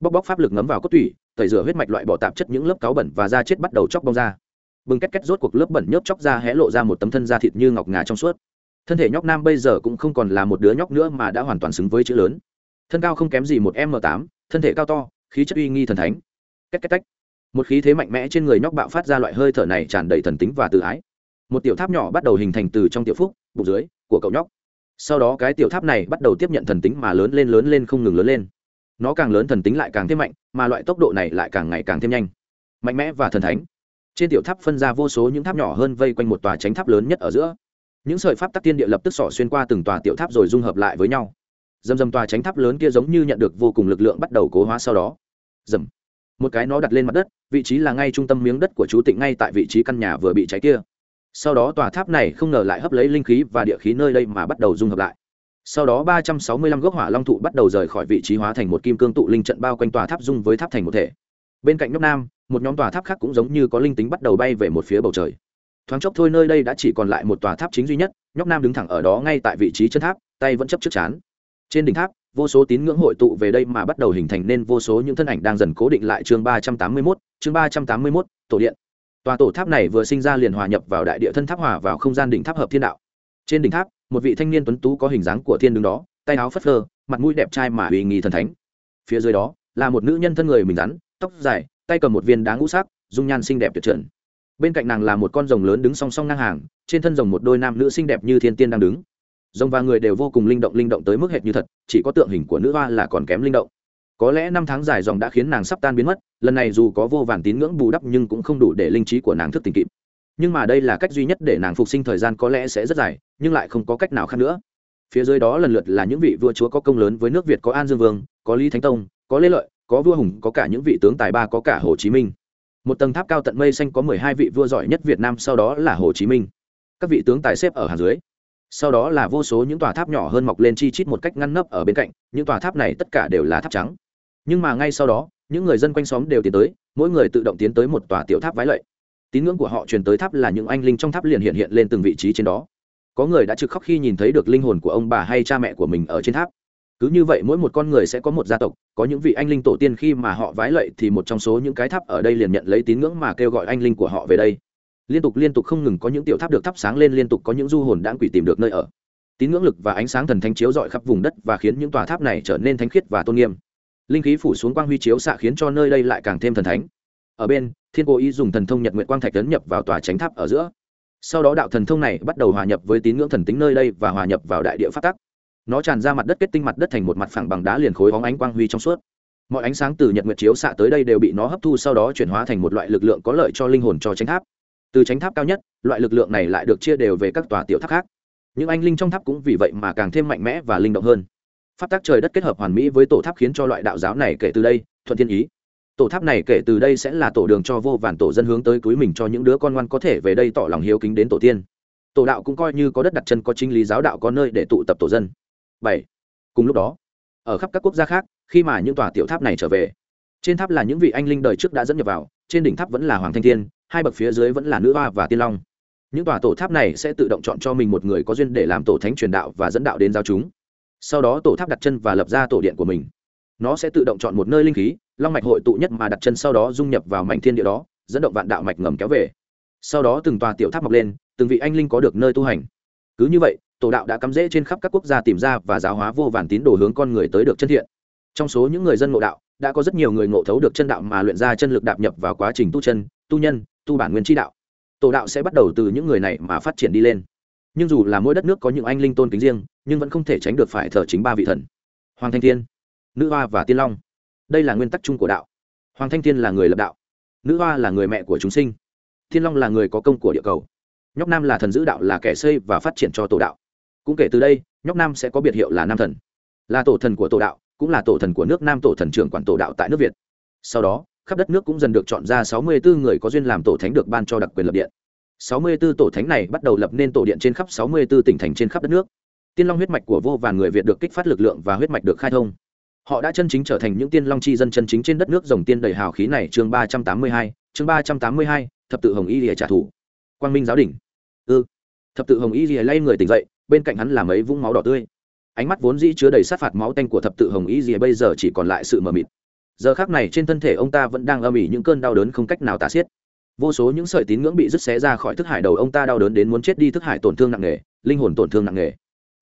Bóc bóc pháp lực ngấm vào cốt tủy, tẩy rửa huyết mạch loại bỏ tạp chất những lớp cáo bẩn và da chết bắt đầu chóc bong ra. Bừng két két rốt cuộc lớp bẩn nhớp chóc ra hé lộ ra một tấm thân da thịt như ngọc ngà trong suốt. Thân thể nhóc nam bây giờ cũng không còn là một đứa nhóc nữa mà đã hoàn toàn xứng với chữ lớn. Thân cao không kém gì một m tám, thân thể cao to, khí chất uy nghi thần thánh. Cách cách cách một khí thế mạnh mẽ trên người nhóc bạo phát ra loại hơi thở này tràn đầy thần tính và tự ái. Một tiểu tháp nhỏ bắt đầu hình thành từ trong tiểu phúc, bụng dưới của cậu nhóc sau đó cái tiểu tháp này bắt đầu tiếp nhận thần tính mà lớn lên lớn lên không ngừng lớn lên. Nó càng lớn thần tính lại càng thêm mạnh, mà loại tốc độ này lại càng ngày càng thêm nhanh. Mạnh mẽ và thần thánh. Trên tiểu tháp phân ra vô số những tháp nhỏ hơn vây quanh một tòa tránh tháp lớn nhất ở giữa. Những sợi pháp tắc tiên địa lập tức xỏ xuyên qua từng tòa tiểu tháp rồi dung hợp lại với nhau. Dầm dầm tòa tránh tháp lớn kia giống như nhận được vô cùng lực lượng bắt đầu cố hóa sau đó. Dầm. Một cái nó đặt lên mặt đất, vị trí là ngay trung tâm miếng đất của chú tịnh ngay tại vị trí căn nhà vừa bị cháy kia sau đó tòa tháp này không ngờ lại hấp lấy linh khí và địa khí nơi đây mà bắt đầu dung hợp lại. Sau đó ba trăm sáu mươi lăm gốc hỏa long thụ bắt đầu rời khỏi vị trí hóa thành một kim cương tụ linh trận bao quanh tòa tháp dung với tháp thành một thể. Bên cạnh nhóc nam, một nhóm tòa tháp khác cũng giống như có linh tính bắt đầu bay về một phía bầu trời. Thoáng chốc thôi nơi đây đã chỉ còn lại một tòa tháp chính duy nhất, nhóc nam đứng thẳng ở đó ngay tại vị trí chân tháp, tay vẫn chấp trước chán. Trên đỉnh tháp, vô số tín ngưỡng hội tụ về đây mà bắt đầu hình thành nên vô số những thân ảnh đang dần cố định lại chương ba trăm tám mươi mốt, chương ba trăm tám mươi mốt, tổ điện tòa tổ tháp này vừa sinh ra liền hòa nhập vào đại địa thân tháp hòa vào không gian đỉnh tháp hợp thiên đạo. Trên đỉnh tháp, một vị thanh niên tuấn tú có hình dáng của thiên đứng đó, tay áo phất phơ, mặt mũi đẹp trai mà uy nghi thần thánh. Phía dưới đó, là một nữ nhân thân người mình rắn, tóc dài, tay cầm một viên đá ngũ sắc, dung nhan xinh đẹp tuyệt trần. Bên cạnh nàng là một con rồng lớn đứng song song ngang hàng, trên thân rồng một đôi nam nữ xinh đẹp như thiên tiên đang đứng. Rồng và người đều vô cùng linh động linh động tới mức hệt như thật, chỉ có tượng hình của nữ hoa là còn kém linh động có lẽ năm tháng dài dòng đã khiến nàng sắp tan biến mất, lần này dù có vô vàn tín ngưỡng bù đắp nhưng cũng không đủ để linh trí của nàng thức tình kịp. Nhưng mà đây là cách duy nhất để nàng phục sinh thời gian có lẽ sẽ rất dài, nhưng lại không có cách nào khác nữa. Phía dưới đó lần lượt là những vị vua chúa có công lớn với nước việt, có an dương vương, có lý thánh tông, có lê lợi, có vua hùng, có cả những vị tướng tài ba, có cả hồ chí minh. Một tầng tháp cao tận mây xanh có mười hai vị vua giỏi nhất việt nam, sau đó là hồ chí minh. Các vị tướng tài xếp ở hàng dưới. Sau đó là vô số những tòa tháp nhỏ hơn mọc lên chi chít một cách ngăn nấp ở bên cạnh, những tòa tháp này tất cả đều là tháp trắng nhưng mà ngay sau đó, những người dân quanh xóm đều tiến tới, mỗi người tự động tiến tới một tòa tiểu tháp vái lệ tín ngưỡng của họ truyền tới tháp là những anh linh trong tháp liền hiện hiện lên từng vị trí trên đó. Có người đã trực khóc khi nhìn thấy được linh hồn của ông bà hay cha mẹ của mình ở trên tháp. Cứ như vậy mỗi một con người sẽ có một gia tộc, có những vị anh linh tổ tiên khi mà họ vái lệ thì một trong số những cái tháp ở đây liền nhận lấy tín ngưỡng mà kêu gọi anh linh của họ về đây. Liên tục liên tục không ngừng có những tiểu tháp được thắp sáng lên, liên tục có những du hồn đãng quỷ tìm được nơi ở. Tín ngưỡng lực và ánh sáng thần thánh chiếu rọi khắp vùng đất và khiến những tòa tháp này trở nên thánh khiết và tôn nghiêm linh khí phủ xuống quang huy chiếu xạ khiến cho nơi đây lại càng thêm thần thánh. Ở bên, thiên cố ý dùng thần thông nhật nguyện quang thạch tấn nhập vào tòa tránh tháp ở giữa. Sau đó đạo thần thông này bắt đầu hòa nhập với tín ngưỡng thần tính nơi đây và hòa nhập vào đại địa phát tắc. Nó tràn ra mặt đất kết tinh mặt đất thành một mặt phẳng bằng đá liền khối bóng ánh quang huy trong suốt. Mọi ánh sáng từ nhật nguyệt chiếu xạ tới đây đều bị nó hấp thu sau đó chuyển hóa thành một loại lực lượng có lợi cho linh hồn cho tránh tháp. Từ tránh tháp cao nhất, loại lực lượng này lại được chia đều về các tòa tiểu tháp khác. Những anh linh trong tháp cũng vì vậy mà càng thêm mạnh mẽ và linh động hơn pháp tác trời đất kết hợp hoàn mỹ với tổ tháp khiến cho loại đạo giáo này kể từ đây, thuận thiên ý. Tổ tháp này kể từ đây sẽ là tổ đường cho vô vàn tổ dân hướng tới túi mình cho những đứa con ngoan có thể về đây tỏ lòng hiếu kính đến tổ tiên. Tổ đạo cũng coi như có đất đặt chân, có chính lý giáo đạo, có nơi để tụ tập tổ dân. Bảy. Cùng lúc đó, ở khắp các quốc gia khác, khi mà những tòa tiểu tháp này trở về, trên tháp là những vị anh linh đời trước đã dẫn nhập vào, trên đỉnh tháp vẫn là hoàng thanh thiên, hai bậc phía dưới vẫn là nữ hoa và tiên long. Những tòa tổ tháp này sẽ tự động chọn cho mình một người có duyên để làm tổ thánh truyền đạo và dẫn đạo đến giao chúng sau đó tổ tháp đặt chân và lập ra tổ điện của mình. Nó sẽ tự động chọn một nơi linh khí, long mạch hội tụ nhất mà đặt chân sau đó dung nhập vào mảnh thiên địa đó, dẫn động vạn đạo mạch ngầm kéo về. Sau đó từng tòa tiểu tháp mọc lên, từng vị anh linh có được nơi tu hành. Cứ như vậy, tổ đạo đã cắm rễ trên khắp các quốc gia tìm ra và giáo hóa vô vàn tín đồ hướng con người tới được chân thiện. Trong số những người dân ngộ đạo, đã có rất nhiều người ngộ thấu được chân đạo mà luyện ra chân lực đạp nhập vào quá trình tu chân, tu nhân, tu bản nguyên tri đạo. Tổ đạo sẽ bắt đầu từ những người này mà phát triển đi lên nhưng dù là mỗi đất nước có những anh linh tôn kính riêng, nhưng vẫn không thể tránh được phải thờ chính ba vị thần. Hoàng thanh thiên, nữ hoa và tiên long. Đây là nguyên tắc chung của đạo. Hoàng thanh thiên là người lập đạo. Nữ hoa là người mẹ của chúng sinh. Thiên long là người có công của địa cầu. Nhóc nam là thần giữ đạo, là kẻ xây và phát triển cho tổ đạo. Cũng kể từ đây, nhóc nam sẽ có biệt hiệu là nam thần. Là tổ thần của tổ đạo, cũng là tổ thần của nước nam, tổ thần trưởng quản tổ đạo tại nước việt. Sau đó, khắp đất nước cũng dần được chọn ra sáu mươi bốn người có duyên làm tổ thánh được ban cho đặc quyền lập điện. 64 tổ thánh này bắt đầu lập nên tổ điện trên khắp sáu mươi 64 tỉnh thành trên khắp đất nước. Tiên long huyết mạch của vô vàn người việt được kích phát lực lượng và huyết mạch được khai thông. Họ đã chân chính trở thành những tiên long chi dân chân chính trên đất nước rồng tiên đầy hào khí này. Chương ba trăm tám mươi hai, chương ba trăm tám mươi hai, thập tự hồng y lìa trả thù. Quang minh giáo đỉnh. Ư ừ. thập tự hồng y lìa lay người tỉnh dậy, bên cạnh hắn là mấy vũng máu đỏ tươi. Ánh mắt vốn dĩ chứa đầy sát phạt máu tanh của thập tự hồng y lìa bây giờ chỉ còn lại sự mờ mịt. Giờ khắc này trên thân thể ông ta vẫn đang âm ỉ những cơn đau đớn không cách nào tả xiết vô số những sợi tín ngưỡng bị rứt xé ra khỏi thức hải đầu ông ta đau đớn đến muốn chết đi thức hải tổn thương nặng nề, linh hồn tổn thương nặng nề.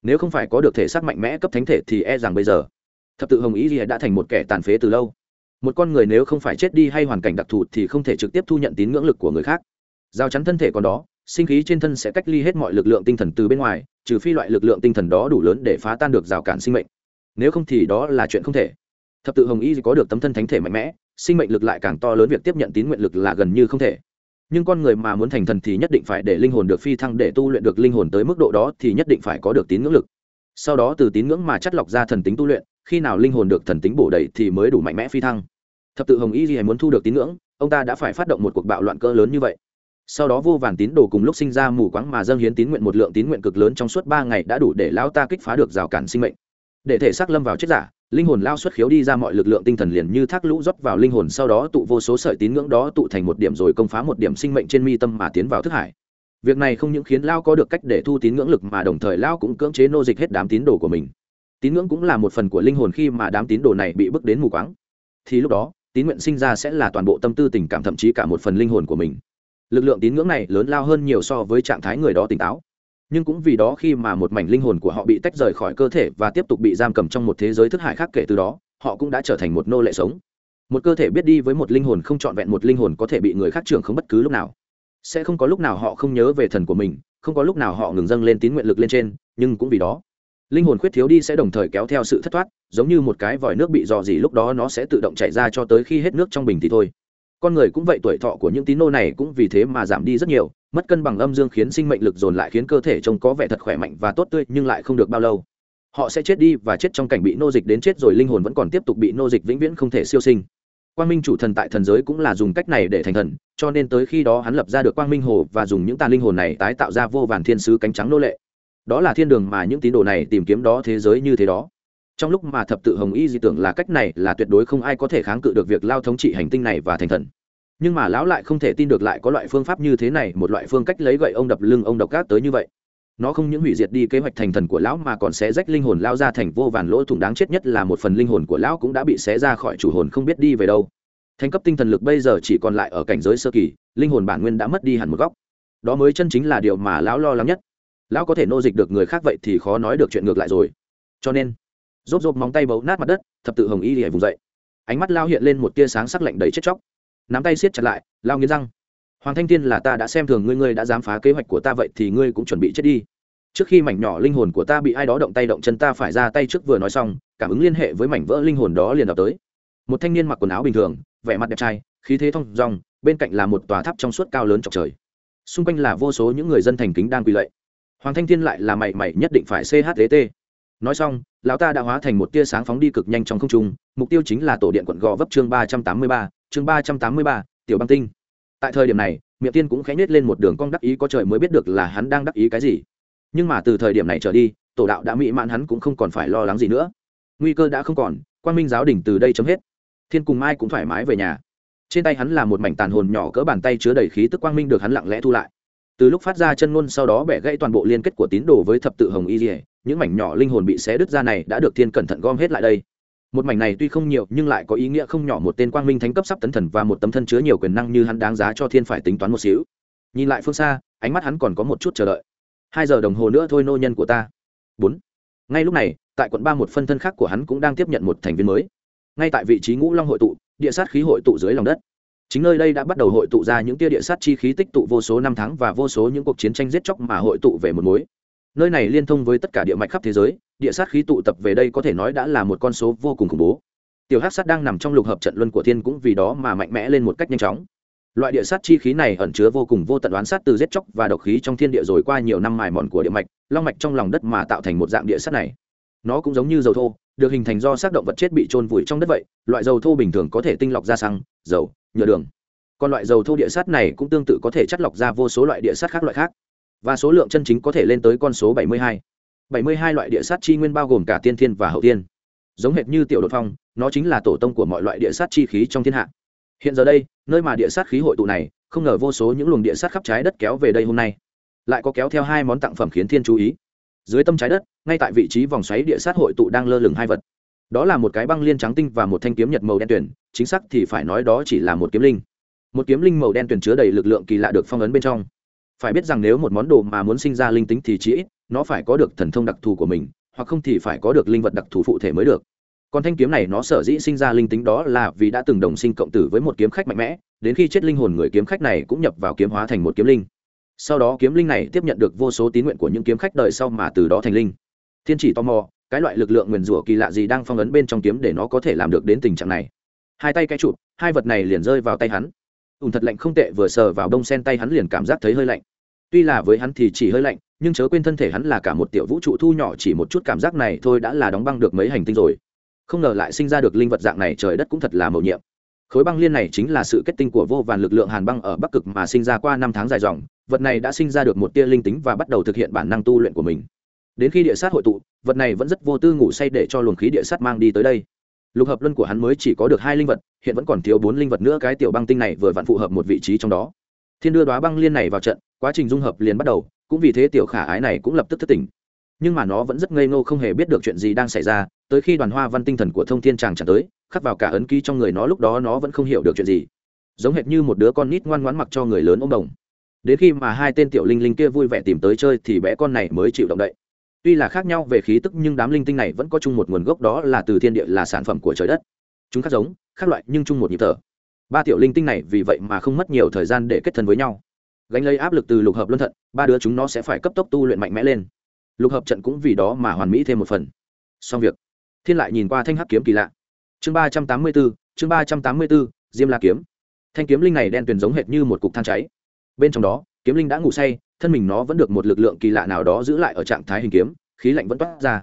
Nếu không phải có được thể xác mạnh mẽ cấp thánh thể thì e rằng bây giờ, thập tự hồng ý gì đã thành một kẻ tàn phế từ lâu. Một con người nếu không phải chết đi hay hoàn cảnh đặc thù thì không thể trực tiếp thu nhận tín ngưỡng lực của người khác. Giao chắn thân thể còn đó, sinh khí trên thân sẽ cách ly hết mọi lực lượng tinh thần từ bên ngoài, trừ phi loại lực lượng tinh thần đó đủ lớn để phá tan được rào cản sinh mệnh. Nếu không thì đó là chuyện không thể. Thập tự hồng y có được tấm thân thánh thể mạnh mẽ sinh mệnh lực lại càng to lớn, việc tiếp nhận tín nguyện lực là gần như không thể. Nhưng con người mà muốn thành thần thì nhất định phải để linh hồn được phi thăng, để tu luyện được linh hồn tới mức độ đó thì nhất định phải có được tín ngưỡng lực. Sau đó từ tín ngưỡng mà chắt lọc ra thần tính tu luyện, khi nào linh hồn được thần tính bổ đầy thì mới đủ mạnh mẽ phi thăng. Thập tự hồng y gì muốn thu được tín ngưỡng, ông ta đã phải phát động một cuộc bạo loạn cỡ lớn như vậy. Sau đó vô vàn tín đồ cùng lúc sinh ra mù quáng mà dâng hiến tín nguyện, một lượng tín nguyện cực lớn trong suốt ba ngày đã đủ để lão ta kích phá được rào cản sinh mệnh. Để thể xác lâm vào chết giả linh hồn lao xuất khiếu đi ra mọi lực lượng tinh thần liền như thác lũ rót vào linh hồn, sau đó tụ vô số sợi tín ngưỡng đó tụ thành một điểm rồi công phá một điểm sinh mệnh trên mi tâm mà tiến vào thức hải. Việc này không những khiến lao có được cách để thu tín ngưỡng lực mà đồng thời lao cũng cưỡng chế nô dịch hết đám tín đồ của mình. Tín ngưỡng cũng là một phần của linh hồn khi mà đám tín đồ này bị bước đến mù quáng. Thì lúc đó, tín nguyện sinh ra sẽ là toàn bộ tâm tư tình cảm thậm chí cả một phần linh hồn của mình. Lực lượng tín ngưỡng này lớn lao hơn nhiều so với trạng thái người đó tỉnh táo nhưng cũng vì đó khi mà một mảnh linh hồn của họ bị tách rời khỏi cơ thể và tiếp tục bị giam cầm trong một thế giới thức hải khác kể từ đó, họ cũng đã trở thành một nô lệ sống. Một cơ thể biết đi với một linh hồn không trọn vẹn, một linh hồn có thể bị người khác trưởng không bất cứ lúc nào. Sẽ không có lúc nào họ không nhớ về thần của mình, không có lúc nào họ ngừng dâng lên tín nguyện lực lên trên, nhưng cũng vì đó, linh hồn khuyết thiếu đi sẽ đồng thời kéo theo sự thất thoát, giống như một cái vòi nước bị dò dỉ lúc đó nó sẽ tự động chạy ra cho tới khi hết nước trong bình thì thôi. Con người cũng vậy, tuổi thọ của những tín nô này cũng vì thế mà giảm đi rất nhiều mất cân bằng âm dương khiến sinh mệnh lực dồn lại khiến cơ thể trông có vẻ thật khỏe mạnh và tốt tươi, nhưng lại không được bao lâu. Họ sẽ chết đi và chết trong cảnh bị nô dịch đến chết rồi linh hồn vẫn còn tiếp tục bị nô dịch vĩnh viễn không thể siêu sinh. Quang minh chủ thần tại thần giới cũng là dùng cách này để thành thần, cho nên tới khi đó hắn lập ra được quang minh hồ và dùng những tàn linh hồn này tái tạo ra vô vàn thiên sứ cánh trắng nô lệ. Đó là thiên đường mà những tín đồ này tìm kiếm đó thế giới như thế đó. Trong lúc mà thập tự hồng y di tưởng là cách này là tuyệt đối không ai có thể kháng cự được việc lao thống trị hành tinh này và thành thần nhưng mà lão lại không thể tin được lại có loại phương pháp như thế này, một loại phương cách lấy gậy ông đập lưng ông độc gác tới như vậy. Nó không những hủy diệt đi kế hoạch thành thần của lão mà còn sẽ rách linh hồn lao ra thành vô vàn lỗ thủng đáng chết nhất là một phần linh hồn của lão cũng đã bị xé ra khỏi chủ hồn không biết đi về đâu. Thành cấp tinh thần lực bây giờ chỉ còn lại ở cảnh giới sơ kỳ, linh hồn bản nguyên đã mất đi hẳn một góc. Đó mới chân chính là điều mà lão lo lắng nhất. Lão có thể nô dịch được người khác vậy thì khó nói được chuyện ngược lại rồi. Cho nên, rốt rộp móng tay bấu nát mặt đất, thập tự hồng y lìa vùng dậy. Ánh mắt lao hiện lên một tia sáng sắc lạnh đầy chết chóc nắm tay siết chặt lại, lao nghiến răng. Hoàng thanh Thiên là ta đã xem thường ngươi ngươi đã dám phá kế hoạch của ta vậy thì ngươi cũng chuẩn bị chết đi. Trước khi mảnh nhỏ linh hồn của ta bị ai đó động tay động chân ta phải ra tay trước vừa nói xong, cảm ứng liên hệ với mảnh vỡ linh hồn đó liền đập tới. Một thanh niên mặc quần áo bình thường, vẻ mặt đẹp trai, khí thế thong dong, bên cạnh là một tòa tháp trong suốt cao lớn chọc trời. Xung quanh là vô số những người dân thành kính đang quỳ lạy. Hoàng thanh thiên lại là mày mày nhất định phải chtt nói xong, lão ta đã hóa thành một tia sáng phóng đi cực nhanh trong không trung, mục tiêu chính là tổ điện quận gò vấp chương ba trăm tám mươi ba chương ba trăm tám mươi ba, tiểu băng tinh. Tại thời điểm này, miệng tiên cũng khẽ nhếch lên một đường cong đắc ý có trời mới biết được là hắn đang đắc ý cái gì. Nhưng mà từ thời điểm này trở đi, tổ đạo đã mỹ mãn hắn cũng không còn phải lo lắng gì nữa. Nguy cơ đã không còn quan minh giáo đỉnh từ đây chấm hết. Thiên cùng mai cũng thoải mái về nhà. Trên tay hắn là một mảnh tàn hồn nhỏ cỡ bàn tay chứa đầy khí tức quang minh được hắn lặng lẽ thu lại. Từ lúc phát ra chân ngôn sau đó bẻ gãy toàn bộ liên kết của tín đồ với thập tự hồng y dỉa những mảnh nhỏ linh hồn bị xé đứt ra này đã được thiên cẩn thận gom hết lại đây một mảnh này tuy không nhiều, nhưng lại có ý nghĩa không nhỏ. Một tên quang minh thánh cấp sắp tấn thần và một tấm thân chứa nhiều quyền năng như hắn đáng giá cho thiên phải tính toán một xíu. Nhìn lại phương xa, ánh mắt hắn còn có một chút chờ đợi. Hai giờ đồng hồ nữa thôi nô nhân của ta. Bốn. Ngay lúc này, tại quận ba một phân thân khác của hắn cũng đang tiếp nhận một thành viên mới. Ngay tại vị trí ngũ long hội tụ, địa sát khí hội tụ dưới lòng đất. Chính nơi đây đã bắt đầu hội tụ ra những tia địa sát chi khí tích tụ vô số năm tháng và vô số những cuộc chiến tranh giết chóc mà hội tụ về một mối. Nơi này liên thông với tất cả địa mạch khắp thế giới địa sát khí tụ tập về đây có thể nói đã là một con số vô cùng khủng bố. Tiểu hát sát đang nằm trong lục hợp trận luân của thiên cũng vì đó mà mạnh mẽ lên một cách nhanh chóng. Loại địa sát chi khí này ẩn chứa vô cùng vô tận đoán sát từ giết chóc và độc khí trong thiên địa rồi qua nhiều năm mài mòn của địa mạch, long mạch trong lòng đất mà tạo thành một dạng địa sát này. Nó cũng giống như dầu thô, được hình thành do xác động vật chết bị trôn vùi trong đất vậy, loại dầu thô bình thường có thể tinh lọc ra xăng, dầu, nhựa đường. Còn loại dầu thô địa sát này cũng tương tự có thể chắt lọc ra vô số loại địa sát khác loại khác. Và số lượng chân chính có thể lên tới con số 72. 72 loại địa sát chi nguyên bao gồm cả tiên thiên và hậu tiên. Giống hệt như tiểu đột phong, nó chính là tổ tông của mọi loại địa sát chi khí trong thiên hạ. Hiện giờ đây, nơi mà địa sát khí hội tụ này, không ngờ vô số những luồng địa sát khắp trái đất kéo về đây hôm nay. Lại có kéo theo hai món tặng phẩm khiến thiên chú ý. Dưới tâm trái đất, ngay tại vị trí vòng xoáy địa sát hội tụ đang lơ lửng hai vật. Đó là một cái băng liên trắng tinh và một thanh kiếm nhật màu đen tuyển chính xác thì phải nói đó chỉ là một kiếm linh. Một kiếm linh màu đen tuyển chứa đầy lực lượng kỳ lạ được phong ấn bên trong. Phải biết rằng nếu một món đồ mà muốn sinh ra linh tính thì chỉ ít nó phải có được thần thông đặc thù của mình, hoặc không thì phải có được linh vật đặc thù phụ thể mới được. Còn thanh kiếm này nó sở dĩ sinh ra linh tính đó là vì đã từng đồng sinh cộng tử với một kiếm khách mạnh mẽ, đến khi chết linh hồn người kiếm khách này cũng nhập vào kiếm hóa thành một kiếm linh. Sau đó kiếm linh này tiếp nhận được vô số tín nguyện của những kiếm khách đời sau mà từ đó thành linh. Thiên chỉ tò mò, cái loại lực lượng nguyền rủa kỳ lạ gì đang phong ấn bên trong kiếm để nó có thể làm được đến tình trạng này. Hai tay cái chụp, hai vật này liền rơi vào tay hắn. Ùn thật lạnh không tệ, vừa sờ vào đông sen tay hắn liền cảm giác thấy hơi lạnh. Tuy là với hắn thì chỉ hơi lạnh nhưng chớ quên thân thể hắn là cả một tiểu vũ trụ thu nhỏ chỉ một chút cảm giác này thôi đã là đóng băng được mấy hành tinh rồi. Không ngờ lại sinh ra được linh vật dạng này, trời đất cũng thật là mầu nhiệm. Khối băng liên này chính là sự kết tinh của vô vàn lực lượng hàn băng ở bắc cực mà sinh ra qua năm tháng dài dòng, vật này đã sinh ra được một tia linh tính và bắt đầu thực hiện bản năng tu luyện của mình. Đến khi địa sát hội tụ, vật này vẫn rất vô tư ngủ say để cho luồng khí địa sát mang đi tới đây. Lục hợp luân của hắn mới chỉ có được hai linh vật, hiện vẫn còn thiếu bốn linh vật nữa, cái tiểu băng tinh này vừa vặn phù hợp một vị trí trong đó. Thiên đưa đoá băng liên này vào trận, quá trình dung hợp liền bắt đầu cũng vì thế tiểu khả ái này cũng lập tức thất tỉnh nhưng mà nó vẫn rất ngây ngô không hề biết được chuyện gì đang xảy ra, tới khi đoàn hoa văn tinh thần của thông thiên chàng tràn tới, khắc vào cả ấn ký trong người nó lúc đó nó vẫn không hiểu được chuyện gì. Giống hệt như một đứa con nít ngoan ngoãn mặc cho người lớn ôm đồng. Đến khi mà hai tên tiểu linh linh kia vui vẻ tìm tới chơi thì bé con này mới chịu động đậy. Tuy là khác nhau về khí tức nhưng đám linh tinh này vẫn có chung một nguồn gốc đó là từ thiên địa là sản phẩm của trời đất. Chúng khác giống, khác loại nhưng chung một nhịp thở. Ba tiểu linh tinh này vì vậy mà không mất nhiều thời gian để kết thân với nhau gánh lấy áp lực từ lục hợp luân thận, ba đứa chúng nó sẽ phải cấp tốc tu luyện mạnh mẽ lên. Lục hợp trận cũng vì đó mà hoàn mỹ thêm một phần. Xong việc. Thiên lại nhìn qua thanh hắc kiếm kỳ lạ. Chương ba trăm tám mươi bốn, chương ba trăm tám mươi bốn, diêm la kiếm. Thanh kiếm linh này đen tuyền giống hệt như một cục than cháy. Bên trong đó, kiếm linh đã ngủ say, thân mình nó vẫn được một lực lượng kỳ lạ nào đó giữ lại ở trạng thái hình kiếm, khí lạnh vẫn toát ra.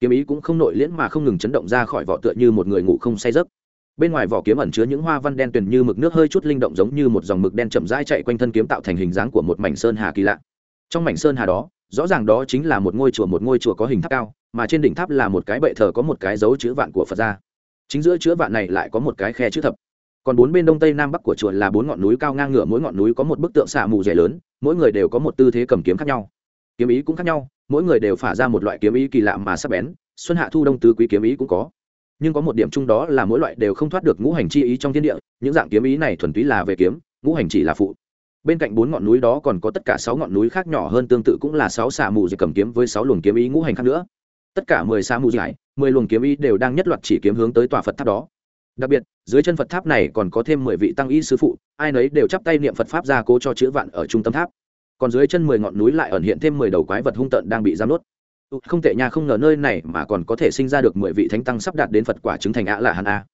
Kiếm ý cũng không nội liễn mà không ngừng chấn động ra khỏi vỏ tựa như một người ngủ không say giấc bên ngoài vỏ kiếm ẩn chứa những hoa văn đen tuyền như mực nước hơi chút linh động giống như một dòng mực đen chậm rãi chạy quanh thân kiếm tạo thành hình dáng của một mảnh sơn hà kỳ lạ. Trong mảnh sơn hà đó, rõ ràng đó chính là một ngôi chùa, một ngôi chùa có hình tháp cao, mà trên đỉnh tháp là một cái bệ thờ có một cái dấu chữ vạn của phật gia. Chính giữa chữ vạn này lại có một cái khe chữ thập. Còn bốn bên đông tây nam bắc của chùa là bốn ngọn núi cao ngang ngửa, mỗi ngọn núi có một bức tượng xạ mù dày lớn, mỗi người đều có một tư thế cầm kiếm khác nhau. Kiếm ý cũng khác nhau, mỗi người đều phả ra một loại kiếm ý kỳ lạ mà sắc bén, xuân hạ thu đông tứ quý kiếm ý cũng có nhưng có một điểm chung đó là mỗi loại đều không thoát được ngũ hành chi ý trong thiên địa, những dạng kiếm ý này thuần túy là về kiếm, ngũ hành chỉ là phụ. Bên cạnh bốn ngọn núi đó còn có tất cả sáu ngọn núi khác nhỏ hơn tương tự cũng là sáu xà mù dịch cầm kiếm với sáu luồng kiếm ý ngũ hành khác nữa. Tất cả mười xà mù dày, mười luồng kiếm ý đều đang nhất loạt chỉ kiếm hướng tới tòa phật tháp đó. Đặc biệt, dưới chân phật tháp này còn có thêm mười vị tăng y sư phụ, ai nấy đều chắp tay niệm phật pháp ra cố cho chữ vạn ở trung tâm tháp. Còn dưới chân mười ngọn núi lại ẩn hiện thêm mười đầu quái vật hung tợn đang bị giam nuốt. Ừ, không tệ nha, không ngờ nơi này mà còn có thể sinh ra được mười vị thánh tăng sắp đạt đến phật quả chứng thành ạ là hàn a.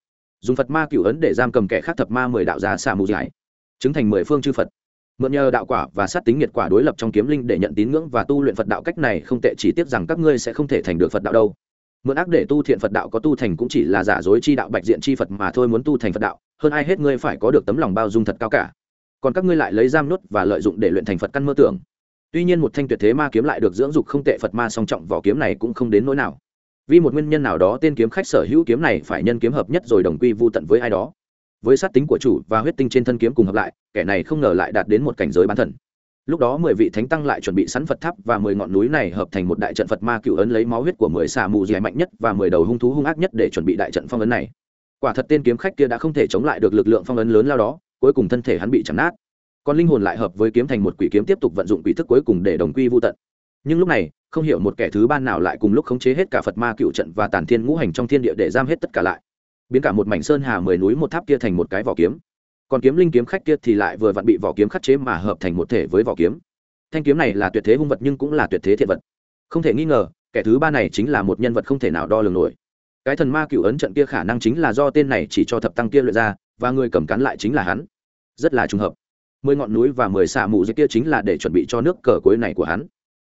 Dùng phật ma cựu ấn để giam cầm kẻ khác thập ma mười đạo gia xả mù giải chứng thành mười phương chư phật. Mượn nhờ đạo quả và sát tính nhiệt quả đối lập trong kiếm linh để nhận tín ngưỡng và tu luyện phật đạo cách này không tệ, chỉ tiếc rằng các ngươi sẽ không thể thành được phật đạo đâu. Mượn ác để tu thiện phật đạo có tu thành cũng chỉ là giả dối chi đạo bạch diện chi phật mà thôi muốn tu thành phật đạo, hơn ai hết ngươi phải có được tấm lòng bao dung thật cao cả. Còn các ngươi lại lấy giam nốt và lợi dụng để luyện thành phật căn mơ tưởng tuy nhiên một thanh tuyệt thế ma kiếm lại được dưỡng dục không tệ phật ma song trọng, vỏ kiếm này cũng không đến nỗi nào. Vì một nguyên nhân nào đó, tên kiếm khách sở hữu kiếm này phải nhân kiếm hợp nhất rồi đồng quy vô tận với ai đó. Với sát tính của chủ và huyết tinh trên thân kiếm cùng hợp lại, kẻ này không ngờ lại đạt đến một cảnh giới bán thần. Lúc đó mười vị thánh tăng lại chuẩn bị sẵn phật tháp và mười ngọn núi này hợp thành một đại trận phật ma cựu ấn lấy máu huyết của mười xà mù dì mạnh nhất và mười đầu hung thú hung ác nhất để chuẩn bị đại trận phong ấn này. Quả thật tên kiếm khách kia đã không thể chống lại được lực lượng phong ấn lớn lao đó, cuối cùng thân thể hắn bị chấm nát còn linh hồn lại hợp với kiếm thành một quỷ kiếm tiếp tục vận dụng quỷ thức cuối cùng để đồng quy vô tận. Nhưng lúc này, không hiểu một kẻ thứ ban nào lại cùng lúc khống chế hết cả phật ma cựu trận và tàn thiên ngũ hành trong thiên địa để giam hết tất cả lại. Biến cả một mảnh sơn hà mười núi một tháp kia thành một cái vỏ kiếm. Còn kiếm linh kiếm khách kia thì lại vừa vặn bị vỏ kiếm khắc chế mà hợp thành một thể với vỏ kiếm. Thanh kiếm này là tuyệt thế hung vật nhưng cũng là tuyệt thế thiện vật. Không thể nghi ngờ, kẻ thứ ba này chính là một nhân vật không thể nào đo lường nổi. Cái thần ma cựu ấn trận kia khả năng chính là do tên này chỉ cho thập tăng kia luyện ra, và người cầm cắn lại chính là hắn. Rất là trùng hợp mười ngọn núi và mười xạ mù dưới kia chính là để chuẩn bị cho nước cờ cuối này của hắn.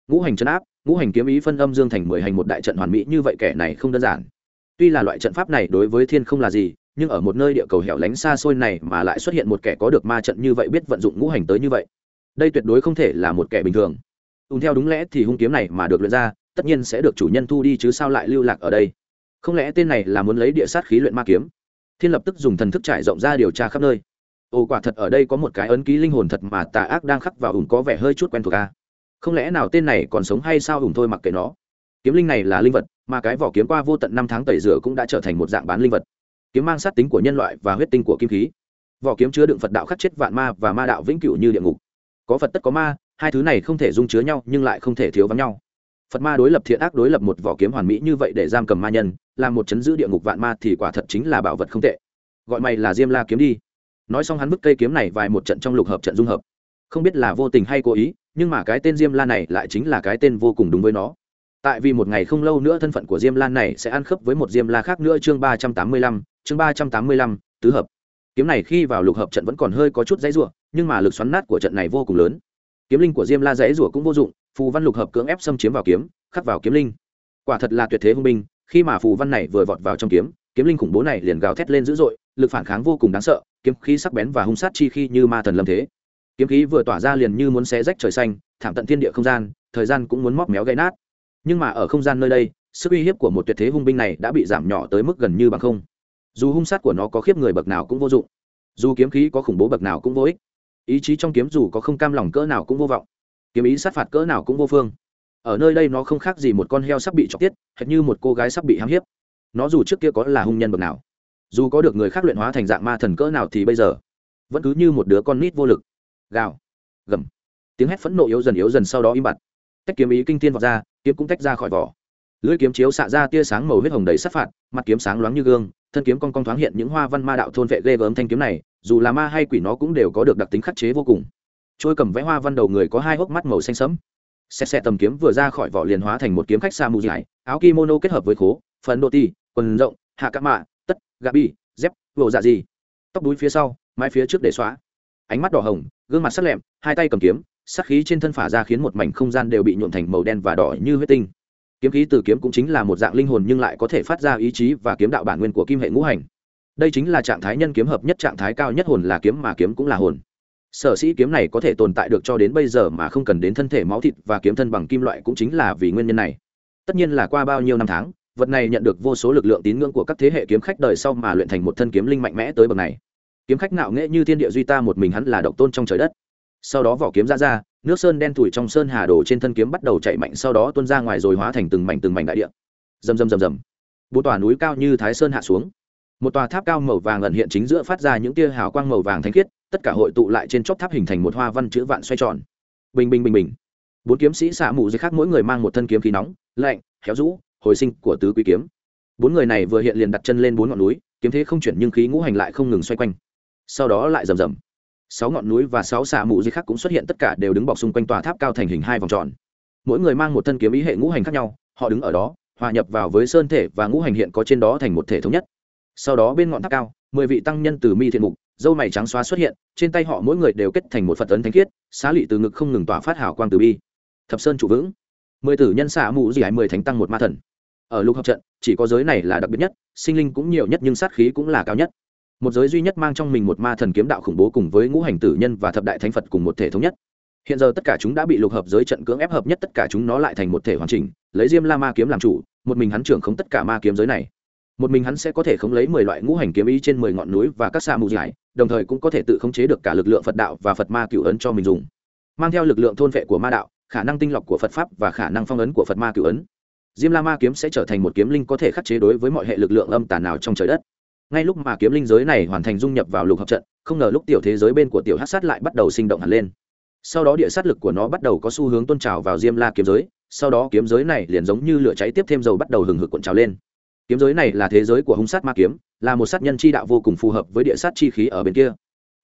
Ngũ hành chấn áp, ngũ hành kiếm ý phân âm dương thành mười hành một đại trận hoàn mỹ như vậy kẻ này không đơn giản. Tuy là loại trận pháp này đối với thiên không là gì, nhưng ở một nơi địa cầu hẻo lánh xa xôi này mà lại xuất hiện một kẻ có được ma trận như vậy biết vận dụng ngũ hành tới như vậy. Đây tuyệt đối không thể là một kẻ bình thường. Ùn theo đúng lẽ thì hung kiếm này mà được luyện ra, tất nhiên sẽ được chủ nhân thu đi chứ sao lại lưu lạc ở đây? Không lẽ tên này là muốn lấy địa sát khí luyện ma kiếm? Thiên lập tức dùng thần thức trải rộng ra điều tra khắp nơi ồ, quả thật ở đây có một cái ấn ký linh hồn thật mà tà ác đang khắc vào ủng có vẻ hơi chút quen thuộc a. Không lẽ nào tên này còn sống hay sao ủng thôi mặc kệ nó. Kiếm linh này là linh vật, mà cái vỏ kiếm qua vô tận năm tháng tẩy rửa cũng đã trở thành một dạng bán linh vật. Kiếm mang sát tính của nhân loại và huyết tinh của kim khí. Vỏ kiếm chứa đựng phật đạo khắc chết vạn ma và ma đạo vĩnh cửu như địa ngục. Có phật tất có ma, hai thứ này không thể dung chứa nhau nhưng lại không thể thiếu vắng nhau. Phật ma đối lập thiện ác đối lập một vỏ kiếm hoàn mỹ như vậy để giam cầm ma nhân làm một chấn giữ địa ngục vạn ma thì quả thật chính là bảo vật không tệ. Gọi mày là diêm la kiếm đi nói xong hắn bức cây kiếm này vài một trận trong lục hợp trận dung hợp. Không biết là vô tình hay cố ý, nhưng mà cái tên diêm Lan này lại chính là cái tên vô cùng đúng với nó. Tại vì một ngày không lâu nữa thân phận của diêm lan này sẽ ăn khớp với một diêm la khác nữa chương ba trăm tám mươi lăm, chương ba trăm tám mươi lăm, tứ hợp. Kiếm này khi vào lục hợp trận vẫn còn hơi có chút dãy rủa, nhưng mà lực xoắn nát của trận này vô cùng lớn. Kiếm linh của diêm la dãy rủa cũng vô dụng, phù văn lục hợp cưỡng ép xâm chiếm vào kiếm, khắc vào kiếm linh. Quả thật là tuyệt thế hung binh, khi mà phù văn này vừa vọt vào trong kiếm kiếm linh khủng bố này liền gào thét lên dữ dội lực phản kháng vô cùng đáng sợ, kiếm khí sắc bén và hung sát chi khi như ma thần lâm thế. Kiếm khí vừa tỏa ra liền như muốn xé rách trời xanh, thảm tận thiên địa không gian, thời gian cũng muốn móc méo gãy nát. Nhưng mà ở không gian nơi đây, sức uy hiếp của một tuyệt thế hung binh này đã bị giảm nhỏ tới mức gần như bằng không. Dù hung sát của nó có khiếp người bậc nào cũng vô dụng, dù kiếm khí có khủng bố bậc nào cũng vô ích, ý chí trong kiếm dù có không cam lòng cỡ nào cũng vô vọng, kiếm ý sát phạt cỡ nào cũng vô phương. Ở nơi đây nó không khác gì một con heo sắp bị chọc tiết hệt như một cô gái sắp bị hãm hiếp. Nó dù trước kia có là hung nhân bậc nào dù có được người khác luyện hóa thành dạng ma thần cỡ nào thì bây giờ vẫn cứ như một đứa con nít vô lực. Gào. Gầm. Tiếng hét phẫn nộ yếu dần yếu dần sau đó im bặt. Tách kiếm ý kinh tiên vọt ra, kiếm cũng tách ra khỏi vỏ. Lưỡi kiếm chiếu xạ ra tia sáng màu huyết hồng đầy sát phạt, mặt kiếm sáng loáng như gương, thân kiếm cong cong thoáng hiện những hoa văn ma đạo thôn vệ ghê gớm thanh kiếm này, dù là ma hay quỷ nó cũng đều có được đặc tính khắc chế vô cùng. Trôi cầm vẽ hoa văn đầu người có hai hốc mắt màu xanh sẫm. Xe xe tầm kiếm vừa ra khỏi vỏ liền hóa thành một kiếm khách sa mù dài áo kimono kết hợp với khố phần đô ti, quần rộng, hạ các mạ gà bi, dép, vồ dạ gì. Tóc đuôi phía sau, mái phía trước để xóa. Ánh mắt đỏ hồng, gương mặt sắc lẹm, hai tay cầm kiếm sắc khí trên thân phả ra khiến một mảnh không gian đều bị nhuộm thành màu đen và đỏ như huyết tinh. Kiếm khí từ kiếm cũng chính là một dạng linh hồn nhưng lại có thể phát ra ý chí và kiếm đạo bản nguyên của kim hệ ngũ hành. Đây chính là trạng thái nhân kiếm hợp nhất trạng thái cao nhất hồn là kiếm mà kiếm cũng là hồn. Sở sĩ kiếm này có thể tồn tại được cho đến bây giờ mà không cần đến thân thể máu thịt và kiếm thân bằng kim loại cũng chính là vì nguyên nhân này. Tất nhiên là qua bao nhiêu năm tháng vật này nhận được vô số lực lượng tín ngưỡng của các thế hệ kiếm khách đời sau mà luyện thành một thân kiếm linh mạnh mẽ tới bậc này. Kiếm khách ngạo nghệ như thiên địa duy ta một mình hắn là độc tôn trong trời đất. Sau đó vỏ kiếm ra ra, nước sơn đen thủi trong sơn hà đổ trên thân kiếm bắt đầu chạy mạnh, sau đó tuôn ra ngoài rồi hóa thành từng mảnh từng mảnh đại địa. Rầm rầm rầm rầm. Bốn tòa núi cao như thái sơn hạ xuống. Một tòa tháp cao màu vàng ẩn hiện chính giữa phát ra những tia hào quang màu vàng thanh khiết, tất cả hội tụ lại trên chóp tháp hình thành một hoa văn chữ vạn xoay tròn. Bình bình bình bình. Bốn kiếm sĩ xạ mù dưới khác mỗi người mang một thân kiếm khí nóng, lạnh, khéo rũ hồi sinh của tứ quý kiếm. Bốn người này vừa hiện liền đặt chân lên bốn ngọn núi, kiếm thế không chuyển nhưng khí ngũ hành lại không ngừng xoay quanh. Sau đó lại rầm rầm. Sáu ngọn núi và sáu xạ mù gì khác cũng xuất hiện, tất cả đều đứng bọc xung quanh tòa tháp cao thành hình hai vòng tròn. Mỗi người mang một thân kiếm ý hệ ngũ hành khác nhau, họ đứng ở đó, hòa nhập vào với sơn thể và ngũ hành hiện có trên đó thành một thể thống nhất. Sau đó bên ngọn tháp cao, mười vị tăng nhân từ mi thiện mục, dâu mày trắng xóa xuất hiện, trên tay họ mỗi người đều kết thành một phật tấn thánh khiết, xá lị từ ngực không ngừng tỏa phát hảo quang từ bi. Thập sơn trụ vững. Mười tử nhân xạ mù gì hải mười thánh tăng một ma thần ở lục hợp trận, chỉ có giới này là đặc biệt nhất, sinh linh cũng nhiều nhất nhưng sát khí cũng là cao nhất. Một giới duy nhất mang trong mình một ma thần kiếm đạo khủng bố cùng với ngũ hành tử nhân và thập đại thánh phật cùng một thể thống nhất. Hiện giờ tất cả chúng đã bị lục hợp giới trận cưỡng ép hợp nhất, tất cả chúng nó lại thành một thể hoàn chỉnh, lấy diêm la ma kiếm làm chủ, một mình hắn trưởng không tất cả ma kiếm giới này. Một mình hắn sẽ có thể khống lấy mười loại ngũ hành kiếm ý trên mười ngọn núi và các xa mù dài đồng thời cũng có thể tự khống chế được cả lực lượng phật đạo và phật ma cửu ấn cho mình dùng. Mang theo lực lượng thôn vệ của ma đạo, khả năng tinh lọc của phật pháp và khả năng phong ấn của phật ma cửu ấn diêm la ma kiếm sẽ trở thành một kiếm linh có thể khắc chế đối với mọi hệ lực lượng âm tàn nào trong trời đất. Ngay lúc mà kiếm linh giới này hoàn thành dung nhập vào lục hợp trận, không ngờ lúc tiểu thế giới bên của tiểu hát sát lại bắt đầu sinh động hẳn lên. Sau đó địa sát lực của nó bắt đầu có xu hướng tôn trào vào diêm la kiếm giới, sau đó kiếm giới này liền giống như lửa cháy tiếp thêm dầu bắt đầu hừng hực cuộn trào lên. Kiếm giới này là thế giới của hung sát ma kiếm, là một sát nhân chi đạo vô cùng phù hợp với địa sát chi khí ở bên kia.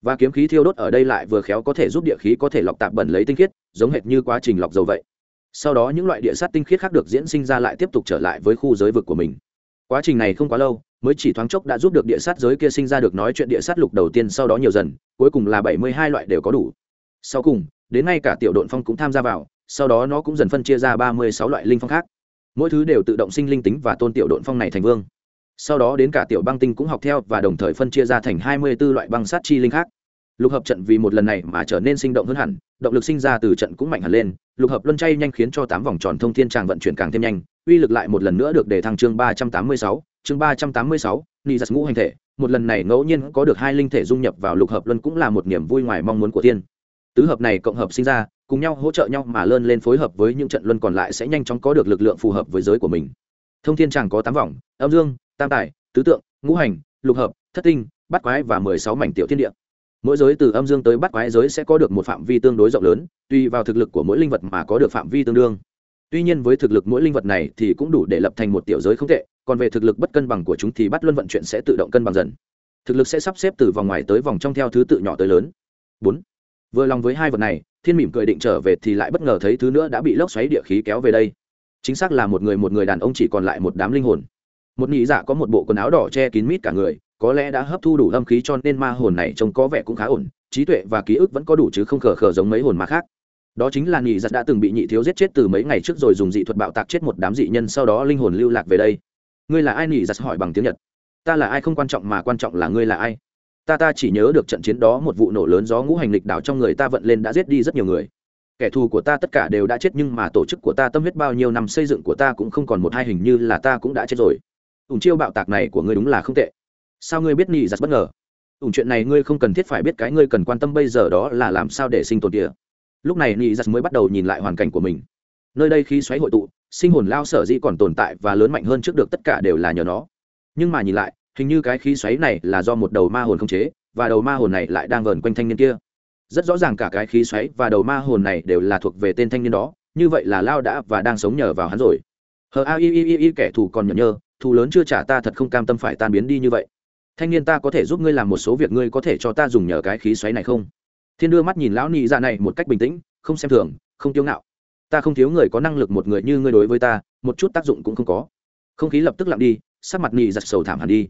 Và kiếm khí thiêu đốt ở đây lại vừa khéo có thể giúp địa khí có thể lọc tạp bẩn lấy tinh khiết, giống hệt như quá trình lọc dầu vậy sau đó những loại địa sát tinh khiết khác được diễn sinh ra lại tiếp tục trở lại với khu giới vực của mình. Quá trình này không quá lâu, mới chỉ thoáng chốc đã giúp được địa sát giới kia sinh ra được nói chuyện địa sát lục đầu tiên sau đó nhiều dần, cuối cùng là bảy mươi hai loại đều có đủ. Sau cùng, đến ngay cả tiểu độn phong cũng tham gia vào, sau đó nó cũng dần phân chia ra ba mươi sáu loại linh phong khác. Mỗi thứ đều tự động sinh linh tính và tôn tiểu độn phong này thành vương. Sau đó đến cả tiểu băng tinh cũng học theo và đồng thời phân chia ra thành hai mươi b ố loại băng sát chi linh khác lục hợp trận vì một lần này mà trở nên sinh động hơn hẳn, động lực sinh ra từ trận cũng mạnh hẳn lên, lục hợp luân chay nhanh khiến cho tám vòng tròn thông thiên tràng vận chuyển càng thêm nhanh, uy lực lại một lần nữa được đề thăng chương ba trăm tám mươi sáu, chương ba trăm tám mươi sáu, ni giặt ngũ hành thể, một lần này ngẫu nhiên có được hai linh thể dung nhập vào lục hợp luân cũng là một niềm vui ngoài mong muốn của tiên tứ hợp này cộng hợp sinh ra, cùng nhau hỗ trợ nhau mà lơn lên phối hợp với những trận luân còn lại sẽ nhanh chóng có được lực lượng phù hợp với giới của mình. Thông thiên tràng có tám vòng, âm dương, tam tài, tứ tượng, ngũ hành, lục hợp, thất tinh bắt quái và mười sáu mảnh tiểu thiên địa mỗi giới từ âm dương tới bắt quái giới sẽ có được một phạm vi tương đối rộng lớn, tùy vào thực lực của mỗi linh vật mà có được phạm vi tương đương. Tuy nhiên với thực lực mỗi linh vật này thì cũng đủ để lập thành một tiểu giới không tệ, còn về thực lực bất cân bằng của chúng thì bắt luân vận chuyển sẽ tự động cân bằng dần. Thực lực sẽ sắp xếp từ vòng ngoài tới vòng trong theo thứ tự nhỏ tới lớn. Bốn. Vừa lòng với hai vật này, thiên mỉm cười định trở về thì lại bất ngờ thấy thứ nữa đã bị lốc xoáy địa khí kéo về đây. Chính xác là một người một người đàn ông chỉ còn lại một đám linh hồn. Một nhị dạ có một bộ quần áo đỏ che kín mít cả người có lẽ đã hấp thu đủ âm khí cho nên ma hồn này trông có vẻ cũng khá ổn, trí tuệ và ký ức vẫn có đủ chứ không khờ khờ giống mấy hồn ma khác. Đó chính là nhị giật đã từng bị nhị thiếu giết chết từ mấy ngày trước rồi dùng dị thuật bạo tạc chết một đám dị nhân sau đó linh hồn lưu lạc về đây. Ngươi là ai? Nhị giật hỏi bằng tiếng nhật. Ta là ai không quan trọng mà quan trọng là ngươi là ai? Ta ta chỉ nhớ được trận chiến đó một vụ nổ lớn gió ngũ hành lịch đảo trong người ta vận lên đã giết đi rất nhiều người. Kẻ thù của ta tất cả đều đã chết nhưng mà tổ chức của ta tâm huyết bao nhiêu năm xây dựng của ta cũng không còn một hai hình như là ta cũng đã chết rồi. Ủng chiêu bạo tạc này của ngươi đúng là không tệ sao ngươi biết nị giặt bất ngờ? Ủng chuyện này ngươi không cần thiết phải biết, cái ngươi cần quan tâm bây giờ đó là làm sao để sinh tồn địa lúc này nị giặt mới bắt đầu nhìn lại hoàn cảnh của mình. Nơi đây khi xoáy hội tụ, sinh hồn lao sở dĩ còn tồn tại và lớn mạnh hơn trước được tất cả đều là nhờ nó. Nhưng mà nhìn lại, hình như cái khí xoáy này là do một đầu ma hồn không chế, và đầu ma hồn này lại đang vờn quanh thanh niên kia. Rất rõ ràng cả cái khí xoáy và đầu ma hồn này đều là thuộc về tên thanh niên đó, như vậy là lao đã và đang sống nhờ vào hắn rồi. Hờ, a, i i i kẻ thù còn nhờ nhơ thù lớn chưa trả ta thật không cam tâm phải tan biến đi như vậy thanh niên ta có thể giúp ngươi làm một số việc, ngươi có thể cho ta dùng nhờ cái khí xoáy này không? Thiên đưa mắt nhìn lão nị dạ này một cách bình tĩnh, không xem thường, không tiêu ngạo. Ta không thiếu người có năng lực một người như ngươi đối với ta, một chút tác dụng cũng không có. Không khí lập tức lặng đi, sắc mặt nị giặt sầu thảm hẳn đi.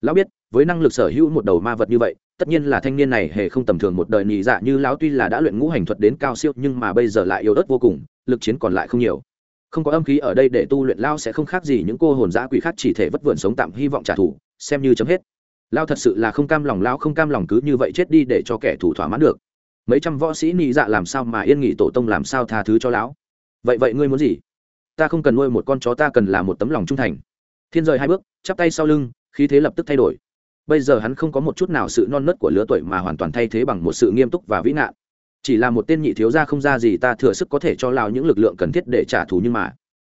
Lão biết, với năng lực sở hữu một đầu ma vật như vậy, tất nhiên là thanh niên này hề không tầm thường một đời nị dạ như lão tuy là đã luyện ngũ hành thuật đến cao siêu, nhưng mà bây giờ lại yếu ớt vô cùng, lực chiến còn lại không nhiều. Không có âm khí ở đây để tu luyện lao sẽ không khác gì những cô hồn dã quỷ khác chỉ thể vất vưởng sống tạm hy vọng trả thù, xem như chấm hết lao thật sự là không cam lòng, lao không cam lòng cứ như vậy chết đi để cho kẻ thù thỏa mãn được. Mấy trăm võ sĩ nị dạ làm sao mà yên nghỉ tổ tông, làm sao tha thứ cho lão? Vậy vậy ngươi muốn gì? Ta không cần nuôi một con chó, ta cần là một tấm lòng trung thành. Thiên rời hai bước, chắp tay sau lưng, khí thế lập tức thay đổi. Bây giờ hắn không có một chút nào sự non nớt của lứa tuổi mà hoàn toàn thay thế bằng một sự nghiêm túc và vĩ ngạn. Chỉ là một tên nhị thiếu gia không ra gì ta thừa sức có thể cho lao những lực lượng cần thiết để trả thù nhưng mà.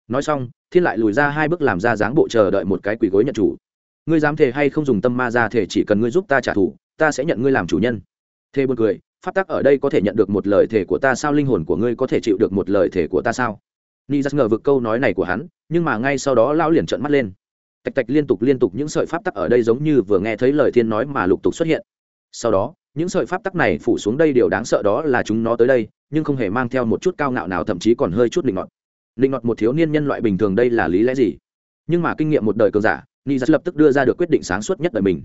Nói xong, thiên lại lùi ra hai bước làm ra dáng bộ chờ đợi một cái quỳ gối nhận chủ ngươi dám thề hay không dùng tâm ma ra thể chỉ cần ngươi giúp ta trả thù, ta sẽ nhận ngươi làm chủ nhân. Thề buồn cười, pháp tắc ở đây có thể nhận được một lời thể của ta sao? Linh hồn của ngươi có thể chịu được một lời thể của ta sao? Ni rất ngờ vực câu nói này của hắn, nhưng mà ngay sau đó lão liền trợn mắt lên. Tạch tạch liên tục liên tục những sợi pháp tắc ở đây giống như vừa nghe thấy lời thiên nói mà lục tục xuất hiện. Sau đó, những sợi pháp tắc này phủ xuống đây điều đáng sợ đó là chúng nó tới đây, nhưng không hề mang theo một chút cao ngạo nào, thậm chí còn hơi chút định ngọt định ngọt một thiếu niên nhân loại bình thường đây là lý lẽ gì? Nhưng mà kinh nghiệm một đời cường giả ni rất lập tức đưa ra được quyết định sáng suốt nhất đời mình.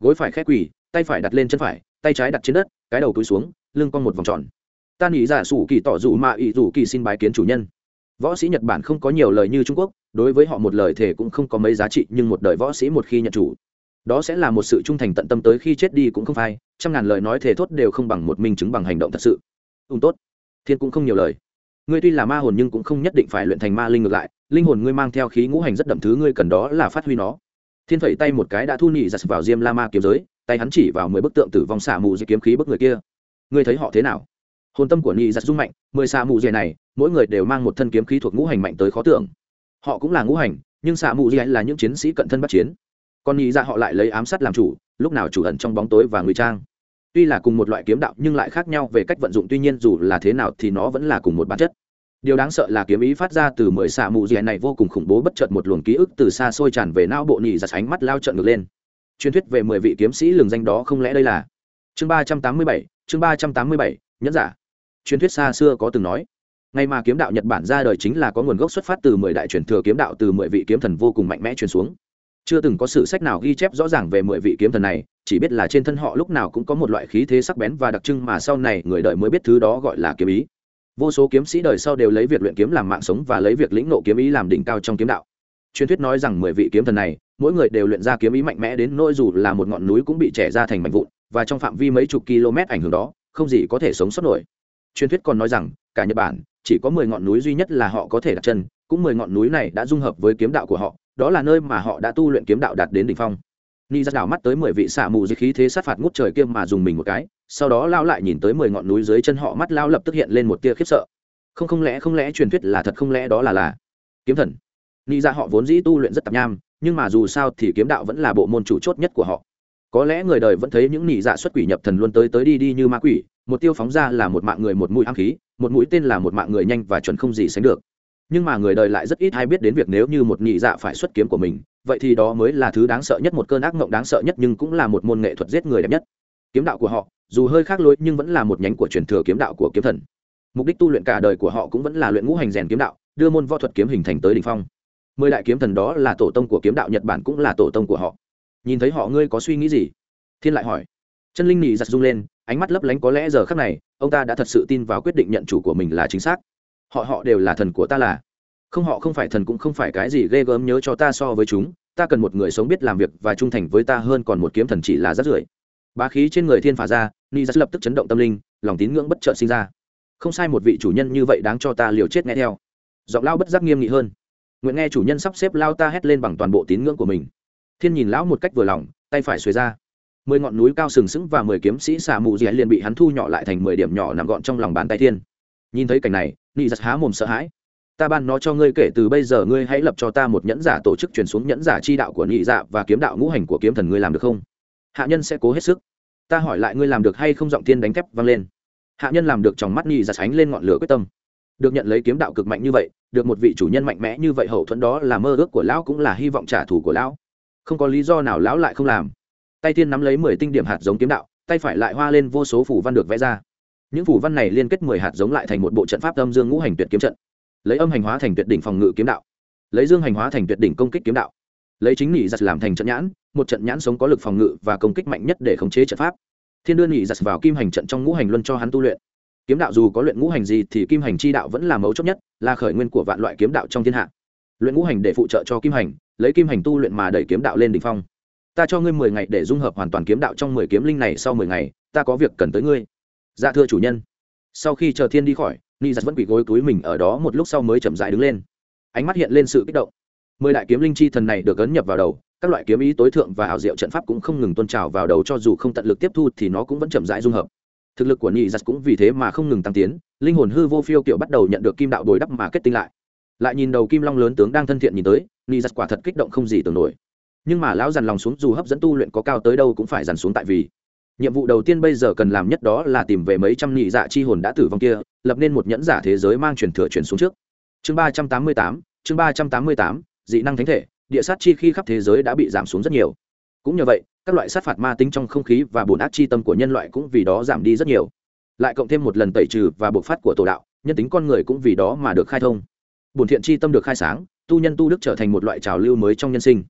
Gối phải khép quỳ, tay phải đặt lên chân phải, tay trái đặt trên đất, cái đầu túi xuống, lưng con một vòng tròn. Ta nghĩ giả sủ kỳ tỏ dụ mà ý dụ kỳ xin bái kiến chủ nhân. Võ sĩ nhật bản không có nhiều lời như trung quốc, đối với họ một lời thề cũng không có mấy giá trị, nhưng một đời võ sĩ một khi nhận chủ, đó sẽ là một sự trung thành tận tâm tới khi chết đi cũng không phai, trăm ngàn lời nói thề thốt đều không bằng một minh chứng bằng hành động thật sự. Ung tốt. Thiên cũng không nhiều lời ngươi tuy là ma hồn nhưng cũng không nhất định phải luyện thành ma linh ngược lại, linh hồn ngươi mang theo khí ngũ hành rất đậm thứ ngươi cần đó là phát huy nó. Thiên phẩy tay một cái đã thu nhị giặt vào diêm la ma kiếm giới, tay hắn chỉ vào mười bức tượng tử vong xả mù dưới kiếm khí bức người kia. Ngươi thấy họ thế nào? Hồn tâm của nhị giặt rung mạnh, mười xả mù dày này, mỗi người đều mang một thân kiếm khí thuộc ngũ hành mạnh tới khó tưởng. Họ cũng là ngũ hành, nhưng xả mù dày là những chiến sĩ cận thân bắt chiến. Còn nhị ra họ lại lấy ám sát làm chủ, lúc nào chủ ẩn trong bóng tối và ngụy trang tuy là cùng một loại kiếm đạo nhưng lại khác nhau về cách vận dụng, tuy nhiên dù là thế nào thì nó vẫn là cùng một bản chất. Điều đáng sợ là kiếm ý phát ra từ mười xạ mù dì này vô cùng khủng bố bất chợt một luồng ký ức từ xa xôi tràn về não bộ nhị giặt ánh mắt lao trợn ngược lên. Truyền thuyết về mười vị kiếm sĩ lường danh đó không lẽ đây là? Chương ba trăm tám mươi bảy, chương ba trăm tám mươi bảy, nhẫn giả. Truyền thuyết xa xưa có từng nói, ngày mà kiếm đạo nhật bản ra đời chính là có nguồn gốc xuất phát từ mười đại truyền thừa kiếm đạo, từ mười vị kiếm thần vô cùng mạnh mẽ truyền xuống chưa từng có sử sách nào ghi chép rõ ràng về mười vị kiếm thần này, chỉ biết là trên thân họ lúc nào cũng có một loại khí thế sắc bén và đặc trưng mà sau này người đời mới biết thứ đó gọi là kiếm ý. Vô số kiếm sĩ đời sau đều lấy việc luyện kiếm làm mạng sống và lấy việc lĩnh nộ kiếm ý làm đỉnh cao trong kiếm đạo. Truyền thuyết nói rằng mười vị kiếm thần này, mỗi người đều luyện ra kiếm ý mạnh mẽ đến nỗi dù là một ngọn núi cũng bị trẻ ra thành mảnh vụn, và trong phạm vi mấy chục km ảnh hưởng đó, không gì có thể sống sót nổi. Truyền thuyết còn nói rằng, cả nhật bản, chỉ có mười ngọn núi duy nhất là họ có thể đặt chân, cũng mười ngọn núi này đã dung hợp với kiếm đạo của họ đó là nơi mà họ đã tu luyện kiếm đạo đạt đến đỉnh phong. Ni ra đảo mắt tới mười vị xạ mù dưới khí thế sát phạt ngút trời kia mà dùng mình một cái, sau đó lao lại nhìn tới mười ngọn núi dưới chân họ, mắt lao lập tức hiện lên một tia khiếp sợ. Không không lẽ không lẽ truyền thuyết là thật, không lẽ đó là là kiếm thần? Ni ra họ vốn dĩ tu luyện rất tạp nham, nhưng mà dù sao thì kiếm đạo vẫn là bộ môn chủ chốt nhất của họ. Có lẽ người đời vẫn thấy những nị dạ xuất quỷ nhập thần luôn tới tới đi đi như ma quỷ, một tiêu phóng ra là một mạng người, một mũi ám khí, một mũi tên là một mạng người nhanh và chuẩn không gì sánh được nhưng mà người đời lại rất ít hay biết đến việc nếu như một nhị dạ phải xuất kiếm của mình, vậy thì đó mới là thứ đáng sợ nhất, một cơn ác mộng đáng sợ nhất nhưng cũng là một môn nghệ thuật giết người đẹp nhất. Kiếm đạo của họ, dù hơi khác lối nhưng vẫn là một nhánh của truyền thừa kiếm đạo của kiếm thần. Mục đích tu luyện cả đời của họ cũng vẫn là luyện ngũ hành rèn kiếm đạo, đưa môn võ thuật kiếm hình thành tới đ ỉ n h phong. Mười đại kiếm thần đó là tổ tông của kiếm đạo nhật bản cũng là tổ tông của họ. Nhìn thấy họ, ngươi có suy nghĩ gì? Thiên lại hỏi. Chân linh nhị giặt rung lên, ánh mắt lấp lánh có lẽ giờ khác này, ông ta đã thật sự tin vào quyết định nhận chủ của mình là chính xác họ họ đều là thần của ta là. Không họ không phải thần cũng không phải cái gì ghê gớm nhớ cho ta so với chúng, ta cần một người sống biết làm việc và trung thành với ta hơn còn một kiếm thần chỉ là rất rưởi. Bá khí trên người thiên phả ra, ni rất lập tức chấn động tâm linh, lòng tín ngưỡng bất chợt sinh ra. Không sai một vị chủ nhân như vậy đáng cho ta liều chết nghe theo. Giọng lao bất giác nghiêm nghị hơn. Nguyện nghe chủ nhân sắp xếp lao ta hét lên bằng toàn bộ tín ngưỡng của mình. Thiên nhìn lão một cách vừa lòng, tay phải xuề ra. Mười ngọn núi cao sừng sững và mười kiếm sĩ xà mù dì liền bị hắn thu nhỏ lại thành mười điểm nhỏ nằm gọn trong lòng bàn tay thiên nhìn thấy cảnh này nị giật há mồm sợ hãi. Ta ban nó cho ngươi kể từ bây giờ ngươi hãy lập cho ta một nhẫn giả tổ chức truyền xuống nhẫn giả chi đạo của nhị dạ và kiếm đạo ngũ hành của kiếm thần ngươi làm được không? Hạ nhân sẽ cố hết sức. Ta hỏi lại ngươi làm được hay không giọng tiên đánh thép vang lên. Hạ nhân làm được trong mắt nhị giật ánh lên ngọn lửa quyết tâm. Được nhận lấy kiếm đạo cực mạnh như vậy, được một vị chủ nhân mạnh mẽ như vậy hậu thuẫn đó là mơ ước của lão cũng là hy vọng trả thù của lão. Không có lý do nào lão lại không làm. Tay tiên nắm lấy mười tinh điểm hạt giống kiếm đạo, tay phải lại hoa lên vô số phủ văn được vẽ ra những phủ văn này liên kết mười hạt giống lại thành một bộ trận pháp âm dương ngũ hành tuyệt kiếm trận. Lấy âm hành hóa thành tuyệt đỉnh phòng ngự kiếm đạo. Lấy dương hành hóa thành tuyệt đỉnh công kích kiếm đạo. Lấy chính nhị giật làm thành trận nhãn, một trận nhãn sống có lực phòng ngự và công kích mạnh nhất để khống chế trận pháp. Thiên đưa nhị giật vào kim hành trận trong ngũ hành luân cho hắn tu luyện. Kiếm đạo dù có luyện ngũ hành gì thì kim hành chi đạo vẫn là mấu chốt nhất, là khởi nguyên của vạn loại kiếm đạo trong thiên hạ. Luyện ngũ hành để phụ trợ cho kim hành, lấy kim hành tu luyện mà đẩy kiếm đạo lên đỉnh phong. Ta cho ngươi mười ngày để dung hợp hoàn toàn kiếm đạo trong mười kiếm linh này sau mười ngày, ta có việc cần tới ngươi dạ thưa chủ nhân. Sau khi chờ thiên đi khỏi, ni giật vẫn quỳ gối túi mình ở đó một lúc sau mới chậm dại đứng lên. Ánh mắt hiện lên sự kích động. Mười đại kiếm linh chi thần này được ấn nhập vào đầu, các loại kiếm ý tối thượng và ảo diệu trận pháp cũng không ngừng tôn trào vào đầu cho dù không tận lực tiếp thu thì nó cũng vẫn chậm rãi dung hợp. Thực lực của nhị giật cũng vì thế mà không ngừng tăng tiến, linh hồn hư vô phiêu kiểu bắt đầu nhận được kim đạo bồi đắp mà kết tinh lại. Lại nhìn đầu kim long lớn tướng đang thân thiện nhìn tới nhị giật quả thật kích động không gì tưởng nổi. Nhưng mà lão dằn lòng xuống dù hấp dẫn tu luyện có cao tới đâu cũng phải dằn xuống tại vì nhiệm vụ đầu tiên bây giờ cần làm nhất đó là tìm về mấy trăm nhị dạ chi hồn đã tử vong kia, lập nên một nhẫn giả thế giới mang truyền thừa truyền xuống trước. Chương ba trăm tám mươi tám, chương ba trăm tám mươi tám, dị năng thánh thể, địa sát chi khi khắp thế giới đã bị giảm xuống rất nhiều. Cũng nhờ vậy, các loại sát phạt ma tính trong không khí và bùn ác chi tâm của nhân loại cũng vì đó giảm đi rất nhiều. Lại cộng thêm một lần tẩy trừ và bộc phát của tổ đạo, nhân tính con người cũng vì đó mà được khai thông. Bùn thiện chi tâm được khai sáng, tu nhân tu đức trở thành một loại trào lưu mới trong nhân sinh.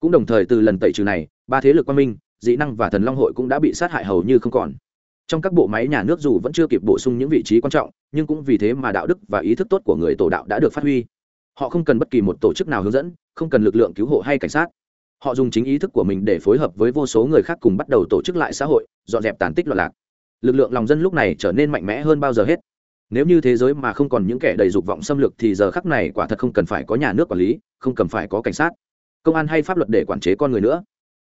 Cũng đồng thời từ lần tẩy trừ này, ba thế lực quan minh dị năng và thần long hội cũng đã bị sát hại hầu như không còn. Trong các bộ máy nhà nước dù vẫn chưa kịp bổ sung những vị trí quan trọng, nhưng cũng vì thế mà đạo đức và ý thức tốt của người tổ đạo đã được phát huy. Họ không cần bất kỳ một tổ chức nào hướng dẫn, không cần lực lượng cứu hộ hay cảnh sát. Họ dùng chính ý thức của mình để phối hợp với vô số người khác cùng bắt đầu tổ chức lại xã hội, dọn dẹp tàn tích loạn lạc. Lực lượng lòng dân lúc này trở nên mạnh mẽ hơn bao giờ hết. Nếu như thế giới mà không còn những kẻ đầy dục vọng xâm lược thì giờ khắc này quả thật không cần phải có nhà nước quản lý, không cần phải có cảnh sát. Công an hay pháp luật để quản chế con người nữa.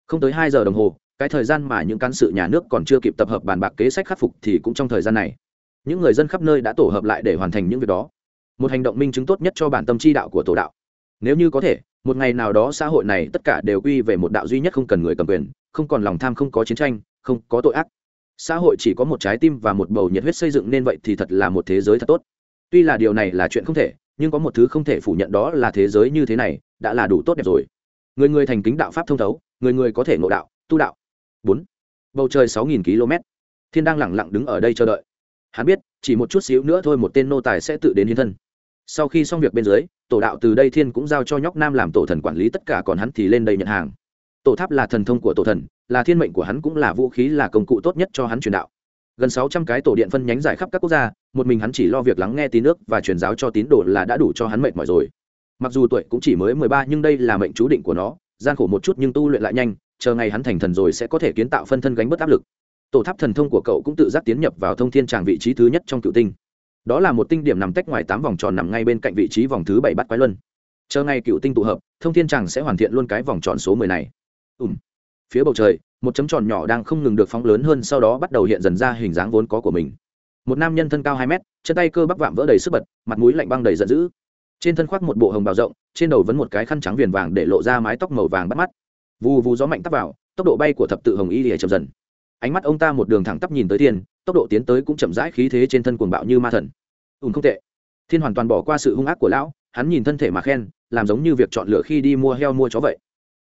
Không tới hai giờ đồng hồ cái thời gian mà những cán sự nhà nước còn chưa kịp tập hợp bàn bạc kế sách khắc phục thì cũng trong thời gian này. Những người dân khắp nơi đã tổ hợp lại để hoàn thành những việc đó. Một hành động minh chứng tốt nhất cho bản tâm chi đạo của tổ đạo. Nếu như có thể, một ngày nào đó xã hội này tất cả đều quy về một đạo duy nhất không cần người cầm quyền, không còn lòng tham không có chiến tranh, không có tội ác. Xã hội chỉ có một trái tim và một bầu nhiệt huyết xây dựng nên vậy thì thật là một thế giới thật tốt. Tuy là điều này là chuyện không thể, nhưng có một thứ không thể phủ nhận đó là thế giới như thế này, đã là đủ tốt đẹp rồi. Người người thành kính đạo pháp thông thấu, người người có thể ngộ đạo, tu đạo bốn. Bầu trời sáu nghìn km. Thiên đang lẳng lặng đứng ở đây chờ đợi. Hắn biết, chỉ một chút xíu nữa thôi một tên nô tài sẽ tự đến hiến thân. Sau khi xong việc bên dưới, tổ đạo từ đây thiên cũng giao cho nhóc nam làm tổ thần quản lý tất cả còn hắn thì lên đây nhận hàng. Tổ tháp là thần thông của tổ thần, là thiên mệnh của hắn cũng là vũ khí là công cụ tốt nhất cho hắn truyền đạo. Gần sáu trăm cái tổ điện phân nhánh giải khắp các quốc gia, một mình hắn chỉ lo việc lắng nghe tín nước và truyền giáo cho tín đồ là đã đủ cho hắn mệt mỏi rồi. Mặc dù tuổi cũng chỉ mới mười ba nhưng đây là mệnh chú định của nó, gian khổ một chút nhưng tu luyện lại nhanh chờ ngày hắn thành thần rồi sẽ có thể kiến tạo phân thân gánh bớt áp lực. Tổ tháp thần thông của cậu cũng tự giác tiến nhập vào thông thiên tràng vị trí thứ nhất trong cựu tinh. Đó là một tinh điểm nằm tách ngoài tám vòng tròn nằm ngay bên cạnh vị trí vòng thứ bảy bắt quái luân. Chờ ngày cựu tinh tụ hợp, thông thiên tràng sẽ hoàn thiện luôn cái vòng tròn số mười này. Ùm. Phía bầu trời, một chấm tròn nhỏ đang không ngừng được phóng lớn hơn sau đó bắt đầu hiện dần ra hình dáng vốn có của mình. Một nam nhân thân cao hai mét, chân tay cơ bắp vạm vỡ đầy sức bật, mặt mũi lạnh băng đầy giận dữ. Trên thân khoác một bộ hồng bào rộng, trên đầu vẫn một cái khăn trắng viền vàng để lộ ra mái tóc màu vàng bắt mắt vù vù gió mạnh tắp vào, tốc độ bay của thập tự hồng y lìa chậm dần. Ánh mắt ông ta một đường thẳng tắp nhìn tới thiên, tốc độ tiến tới cũng chậm rãi, khí thế trên thân cuồng bạo như ma thần. Ùn không tệ. Thiên hoàn toàn bỏ qua sự hung ác của lão, hắn nhìn thân thể mà khen, làm giống như việc chọn lựa khi đi mua heo mua chó vậy.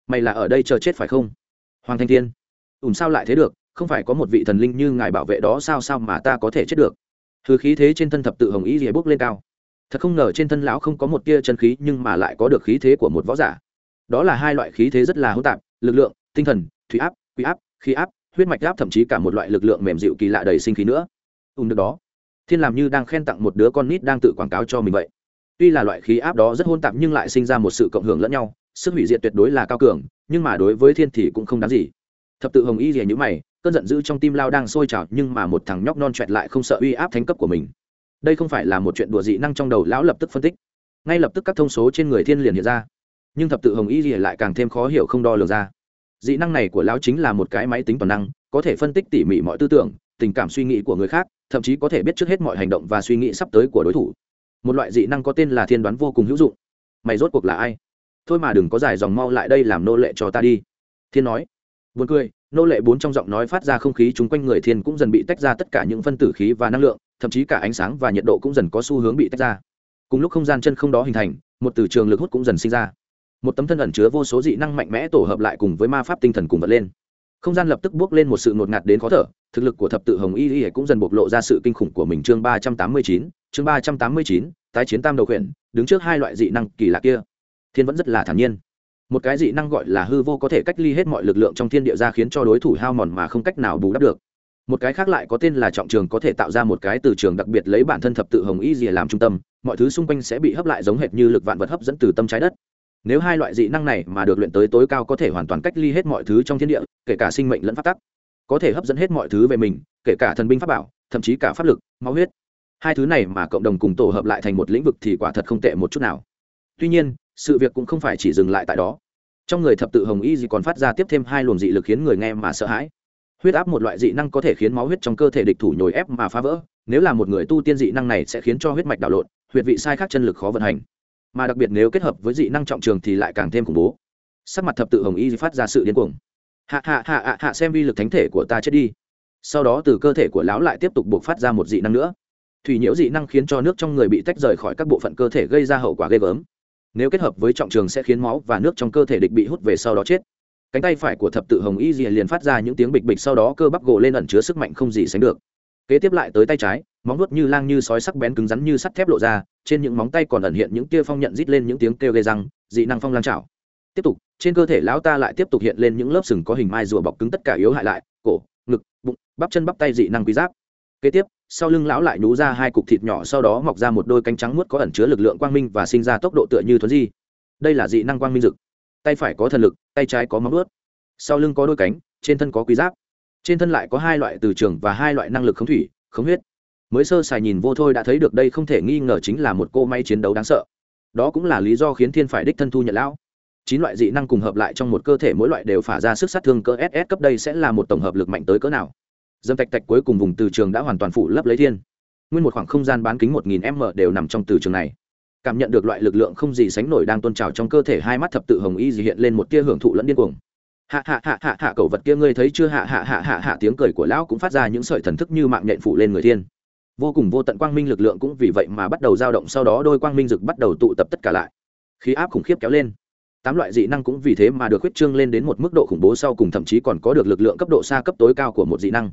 Mày là ở đây chờ chết phải không? Hoàng thanh thiên. Ùn sao lại thế được? Không phải có một vị thần linh như ngài bảo vệ đó sao sao mà ta có thể chết được? Thứ khí thế trên thân thập tự hồng ý rìa bốc lên cao. Thật không ngờ trên thân lão không có một tia chân khí nhưng mà lại có được khí thế của một võ giả. Đó là hai loại khí thế rất là hỗn tạp lực lượng, tinh thần, thủy áp quý áp, khí áp, huyết mạch áp, thậm chí cả một loại lực lượng mềm dịu kỳ lạ đầy sinh khí nữa. Ùn được đó. Thiên làm như đang khen tặng một đứa con nít đang tự quảng cáo cho mình vậy. Tuy là loại khí áp đó rất hôn tạp nhưng lại sinh ra một sự cộng hưởng lẫn nhau, sức hủy diệt tuyệt đối là cao cường, nhưng mà đối với thiên thì cũng không đáng gì. Thập tự hồng y rìa nhữ mày, cơn giận dữ trong tim lao đang sôi trào nhưng mà một thằng nhóc non trẻ lại không sợ uy áp thánh cấp của mình. Đây không phải là một chuyện đùa dị năng trong đầu, lão lập tức phân tích. Ngay lập tức các thông số trên người thiên liền hiện ra nhưng thập tự hồng y gì lại càng thêm khó hiểu không đo lường ra. Dị năng này của lão chính là một cái máy tính toàn năng có thể phân tích tỉ mỉ mọi tư tưởng tình cảm suy nghĩ của người khác thậm chí có thể biết trước hết mọi hành động và suy nghĩ sắp tới của đối thủ. Một loại dị năng có tên là thiên đoán vô cùng hữu dụng. Mày rốt cuộc là ai? Thôi mà đừng có dài dòng mau lại đây làm nô lệ cho ta đi. Thiên nói. Buồn cười, nô lệ bốn trong giọng nói phát ra không khí chung quanh người thiên cũng dần bị tách ra tất cả những phân tử khí và năng lượng, thậm chí cả ánh sáng và nhiệt độ cũng dần có xu hướng bị tách ra. Cùng lúc không gian chân không đó hình thành, một từ trường lực hút cũng dần sinh ra. Một tấm thân ẩn chứa vô số dị năng mạnh mẽ tổ hợp lại cùng với ma pháp tinh thần cùng vật lên. Không gian lập tức bước lên một sự ngột ngạt đến khó thở, thực lực của thập tự hồng y y cũng dần bộc lộ ra sự kinh khủng của mình chương ba trăm tám mươi chín, chương ba trăm tám mươi chín, tái chiến tam đầu khuyển, đứng trước hai loại dị năng kỳ lạ kia. Thiên vẫn rất là thản nhiên một cái dị năng gọi là hư vô có thể cách ly hết mọi lực lượng trong thiên địa ra khiến cho đối thủ hao mòn mà không cách nào bù đắp được một cái khác lại có tên là trọng trường có thể tạo ra một cái từ trường đặc biệt lấy bản thân thập tự hồng y dìa làm trung tâm mọi thứ xung quanh sẽ bị hấp lại giống hệt như lực vạn vật hấp dẫn từ tâm trái đất nếu hai loại dị năng này mà được luyện tới tối cao có thể hoàn toàn cách ly hết mọi thứ trong thiên địa, kể cả sinh mệnh lẫn pháp tắc. Có thể hấp dẫn hết mọi thứ về mình, kể cả thần binh pháp bảo, thậm chí cả pháp lực, máu huyết. Hai thứ này mà cộng đồng cùng tổ hợp lại thành một lĩnh vực thì quả thật không tệ một chút nào. Tuy nhiên, sự việc cũng không phải chỉ dừng lại tại đó. Trong người thập tự hồng y gì còn phát ra tiếp thêm hai luồng dị lực khiến người nghe mà sợ hãi. Huyết áp một loại dị năng có thể khiến máu huyết trong cơ thể địch thủ nhồi ép mà phá vỡ, nếu là một người tu tiên dị năng này sẽ khiến cho huyết mạch đảo lộn, huyệt vị sai khác chân lực khó vận hành mà đặc biệt nếu kết hợp với dị năng trọng trường thì lại càng thêm khủng bố. Sắc mặt thập tự hồng y phát ra sự điên cuồng. Hạ hạ hạ hạ hạ xem vi lực thánh thể của ta chết đi. Sau đó từ cơ thể của lão lại tiếp tục buộc phát ra một dị năng nữa. Thủy nhiễu dị năng khiến cho nước trong người bị tách rời khỏi các bộ phận cơ thể gây ra hậu quả ghê gớm. Nếu kết hợp với trọng trường sẽ khiến máu và nước trong cơ thể địch bị hút về sau đó chết. Cánh tay phải của thập tự hồng y dìa liền phát ra những tiếng bịch bịch, sau đó cơ bắp gỗ lên ẩn chứa sức mạnh không gì sánh được kế tiếp lại tới tay trái, móng nuốt như lang như sói sắc bén cứng rắn như sắt thép lộ ra, trên những móng tay còn ẩn hiện những tia phong nhận rít lên những tiếng kêu gây răng, dị năng phong lang trào tiếp tục, trên cơ thể lão ta lại tiếp tục hiện lên những lớp sừng có hình mai rùa bọc cứng tất cả yếu hại lại, cổ, ngực, bụng, bắp chân bắp tay dị năng quý giáp. Kế tiếp, sau lưng lão lại nhú ra hai cục thịt nhỏ sau đó mọc ra một đôi cánh trắng muốt có ẩn chứa lực lượng quang minh và sinh ra tốc độ tựa như thuấn di. Đây là dị năng quang minh rực. tay phải có thần lực, tay trái có móng ướt sau lưng có đôi cánh, trên thân có quý giáp trên thân lại có hai loại từ trường và hai loại năng lực khống thủy, khống huyết. Mới sơ sài nhìn vô thôi đã thấy được đây không thể nghi ngờ chính là một cô máy chiến đấu đáng sợ. Đó cũng là lý do khiến thiên phải đích thân thu nhận lão. Chín loại dị năng cùng hợp lại trong một cơ thể mỗi loại đều phả ra sức sát thương cơ ss cấp đây sẽ là một tổng hợp lực mạnh tới cỡ nào. Dâm tạch tạch cuối cùng vùng từ trường đã hoàn toàn phủ lấp lấy thiên. Nguyên một khoảng không gian bán kính một nghìn m đều nằm trong từ trường này. Cảm nhận được loại lực lượng không gì sánh nổi đang tôn trào trong cơ thể hai mắt thập tự hồng y dị hiện lên một tia hưởng thụ lẫn điên cuồng hạ hạ hạ hạ hạ cẩu vật kia ngươi thấy chưa? Hạ hạ hạ hạ hạ tiếng cười của lão cũng phát ra những sợi thần thức như mạng nhện phủ lên người thiên. Vô cùng vô tận quang minh lực lượng cũng vì vậy mà bắt đầu dao động, sau đó đôi quang minh rực bắt đầu tụ tập tất cả lại. Khí áp khủng khiếp kéo lên. Tám loại dị năng cũng vì thế mà được huyết trương lên đến một mức độ khủng bố sau cùng thậm chí còn có được lực lượng cấp độ xa cấp tối cao của một dị năng.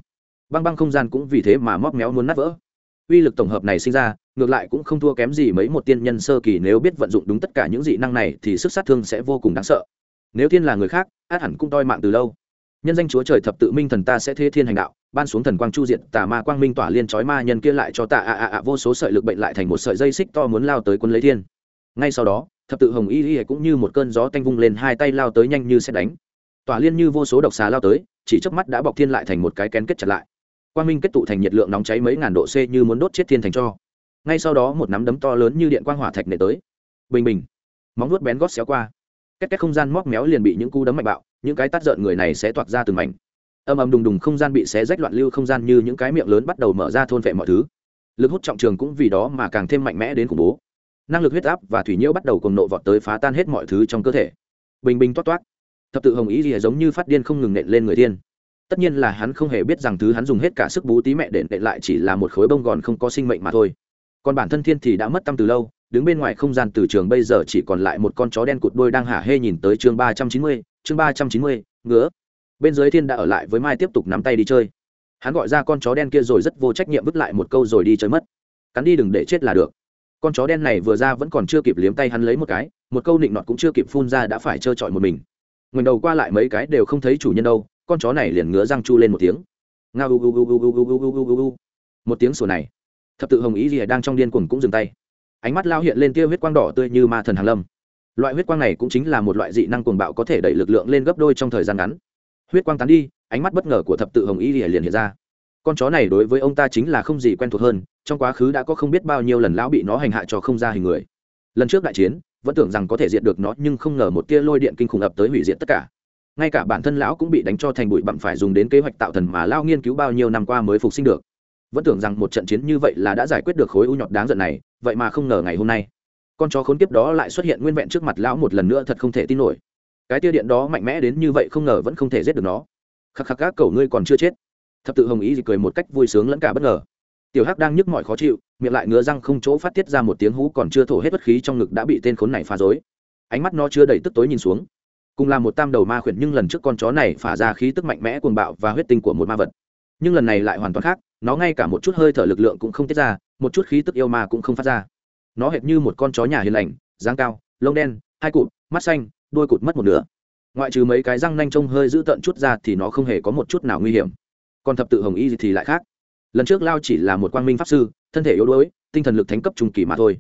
Băng băng không gian cũng vì thế mà móc méo muốn nát vỡ. Uy lực tổng hợp này sinh ra, ngược lại cũng không thua kém gì mấy một tiên nhân sơ kỳ, nếu biết vận dụng đúng tất cả những dị năng này thì sức sát thương sẽ vô cùng đáng sợ nếu thiên là người khác, át hẳn cũng toi mạng từ lâu. Nhân danh chúa trời thập tự minh thần ta sẽ thế thiên hành đạo, ban xuống thần quang chu diện tà ma quang minh tỏa liên chói ma nhân kia lại cho tạ ạ ạ ạ vô số sợi lực bệnh lại thành một sợi dây xích to muốn lao tới quân lấy thiên. Ngay sau đó, thập tự hồng y y cũng như một cơn gió tanh vung lên, hai tay lao tới nhanh như xét đánh. Tỏa liên như vô số độc xà lao tới, chỉ chớp mắt đã bọc thiên lại thành một cái kén kết chặt lại. Quang minh kết tụ thành nhiệt lượng nóng cháy mấy ngàn độ c như muốn đốt chết thiên thành cho. Ngay sau đó một nắm đấm to lớn như điện quang hỏa thạch nệ tới. Bình bình. Móng nuốt bén gót xéo qua két két không gian móc méo liền bị những cú đấm mạnh bạo, những cái tắt rợn người này sẽ toạc ra từng mảnh. Âm ầm đùng đùng không gian bị xé rách loạn lưu không gian như những cái miệng lớn bắt đầu mở ra thôn vệ mọi thứ. Lực hút trọng trường cũng vì đó mà càng thêm mạnh mẽ đến khủng bố. Năng lực huyết áp và thủy nhiễu bắt đầu cùng nộ vọt tới phá tan hết mọi thứ trong cơ thể. Bình bình toát toát. Thập tự hồng ý gì giống như phát điên không ngừng nện lên người tiên tất nhiên là hắn không hề biết rằng thứ hắn dùng hết cả sức bú tí mẹ để nện lại chỉ là một khối bông gòn không có sinh mệnh mà thôi. Còn bản thân thiên thì đã mất tâm từ lâu đứng bên ngoài không gian từ trường bây giờ chỉ còn lại một con chó đen cụt đôi đang hả hê nhìn tới chương ba trăm chín mươi chương ba trăm chín mươi ngứa bên dưới thiên đã ở lại với mai tiếp tục nắm tay đi chơi hắn gọi ra con chó đen kia rồi rất vô trách nhiệm vứt lại một câu rồi đi chơi mất cắn đi đừng để chết là được con chó đen này vừa ra vẫn còn chưa kịp liếm tay hắn lấy một cái một câu nịnh nọt cũng chưa kịp phun ra đã phải trơ trọi một mình ngẩng đầu qua lại mấy cái đều không thấy chủ nhân đâu con chó này liền ngứa răng chu lên một tiếng ngao u u u u u u u u u một tiếng sủa này thập tự hồng ý gì đang trong điên cuồng cũng dừng tay ánh mắt lao hiện lên tia huyết quang đỏ tươi như ma thần hàng lâm. Loại huyết quang này cũng chính là một loại dị năng cuồng bạo có thể đẩy lực lượng lên gấp đôi trong thời gian ngắn. Huyết quang tán đi, ánh mắt bất ngờ của thập tự hồng y liền hiện ra. Con chó này đối với ông ta chính là không gì quen thuộc hơn, trong quá khứ đã có không biết bao nhiêu lần lão bị nó hành hạ cho không ra hình người. Lần trước đại chiến, vẫn tưởng rằng có thể diệt được nó, nhưng không ngờ một tia lôi điện kinh khủng ập tới hủy diệt tất cả. Ngay cả bản thân lão cũng bị đánh cho thành bụi bặm phải dùng đến kế hoạch tạo thần mà lao nghiên cứu bao nhiêu năm qua mới phục sinh được vẫn tưởng rằng một trận chiến như vậy là đã giải quyết được khối u nhọt đáng giận này, vậy mà không ngờ ngày hôm nay, con chó khốn kiếp đó lại xuất hiện nguyên vẹn trước mặt lão một lần nữa thật không thể tin nổi. Cái tia điện đó mạnh mẽ đến như vậy không ngờ vẫn không thể giết được nó. Khắc khắc các cầu ngươi còn chưa chết. Thập tự hồng ý gì cười một cách vui sướng lẫn cả bất ngờ. Tiểu hắc đang nhức mỏi khó chịu, miệng lại ngứa răng không chỗ phát tiết ra một tiếng hú còn chưa thổ hết bất khí trong ngực đã bị tên khốn này phá rối. Ánh mắt nó chưa đầy tức tối nhìn xuống. Cùng là một tam đầu ma khuyển nhưng lần trước con chó này phả ra khí tức mạnh mẽ cuồng bạo và huyết tinh của một ma vật nhưng lần này lại hoàn toàn khác, nó ngay cả một chút hơi thở lực lượng cũng không tiết ra, một chút khí tức yêu ma cũng không phát ra. Nó hệt như một con chó nhà hiền lành, dáng cao, lông đen, hai cụt, mắt xanh đôi cụt mất một nửa. Ngoại trừ mấy cái răng nanh trông hơi giữ tợn chút ra thì nó không hề có một chút nào nguy hiểm. Còn thập tự hồng y thì lại khác. Lần trước lao chỉ là một quang minh pháp sư, thân thể yếu đuối, tinh thần lực thánh cấp trung kỳ mà thôi.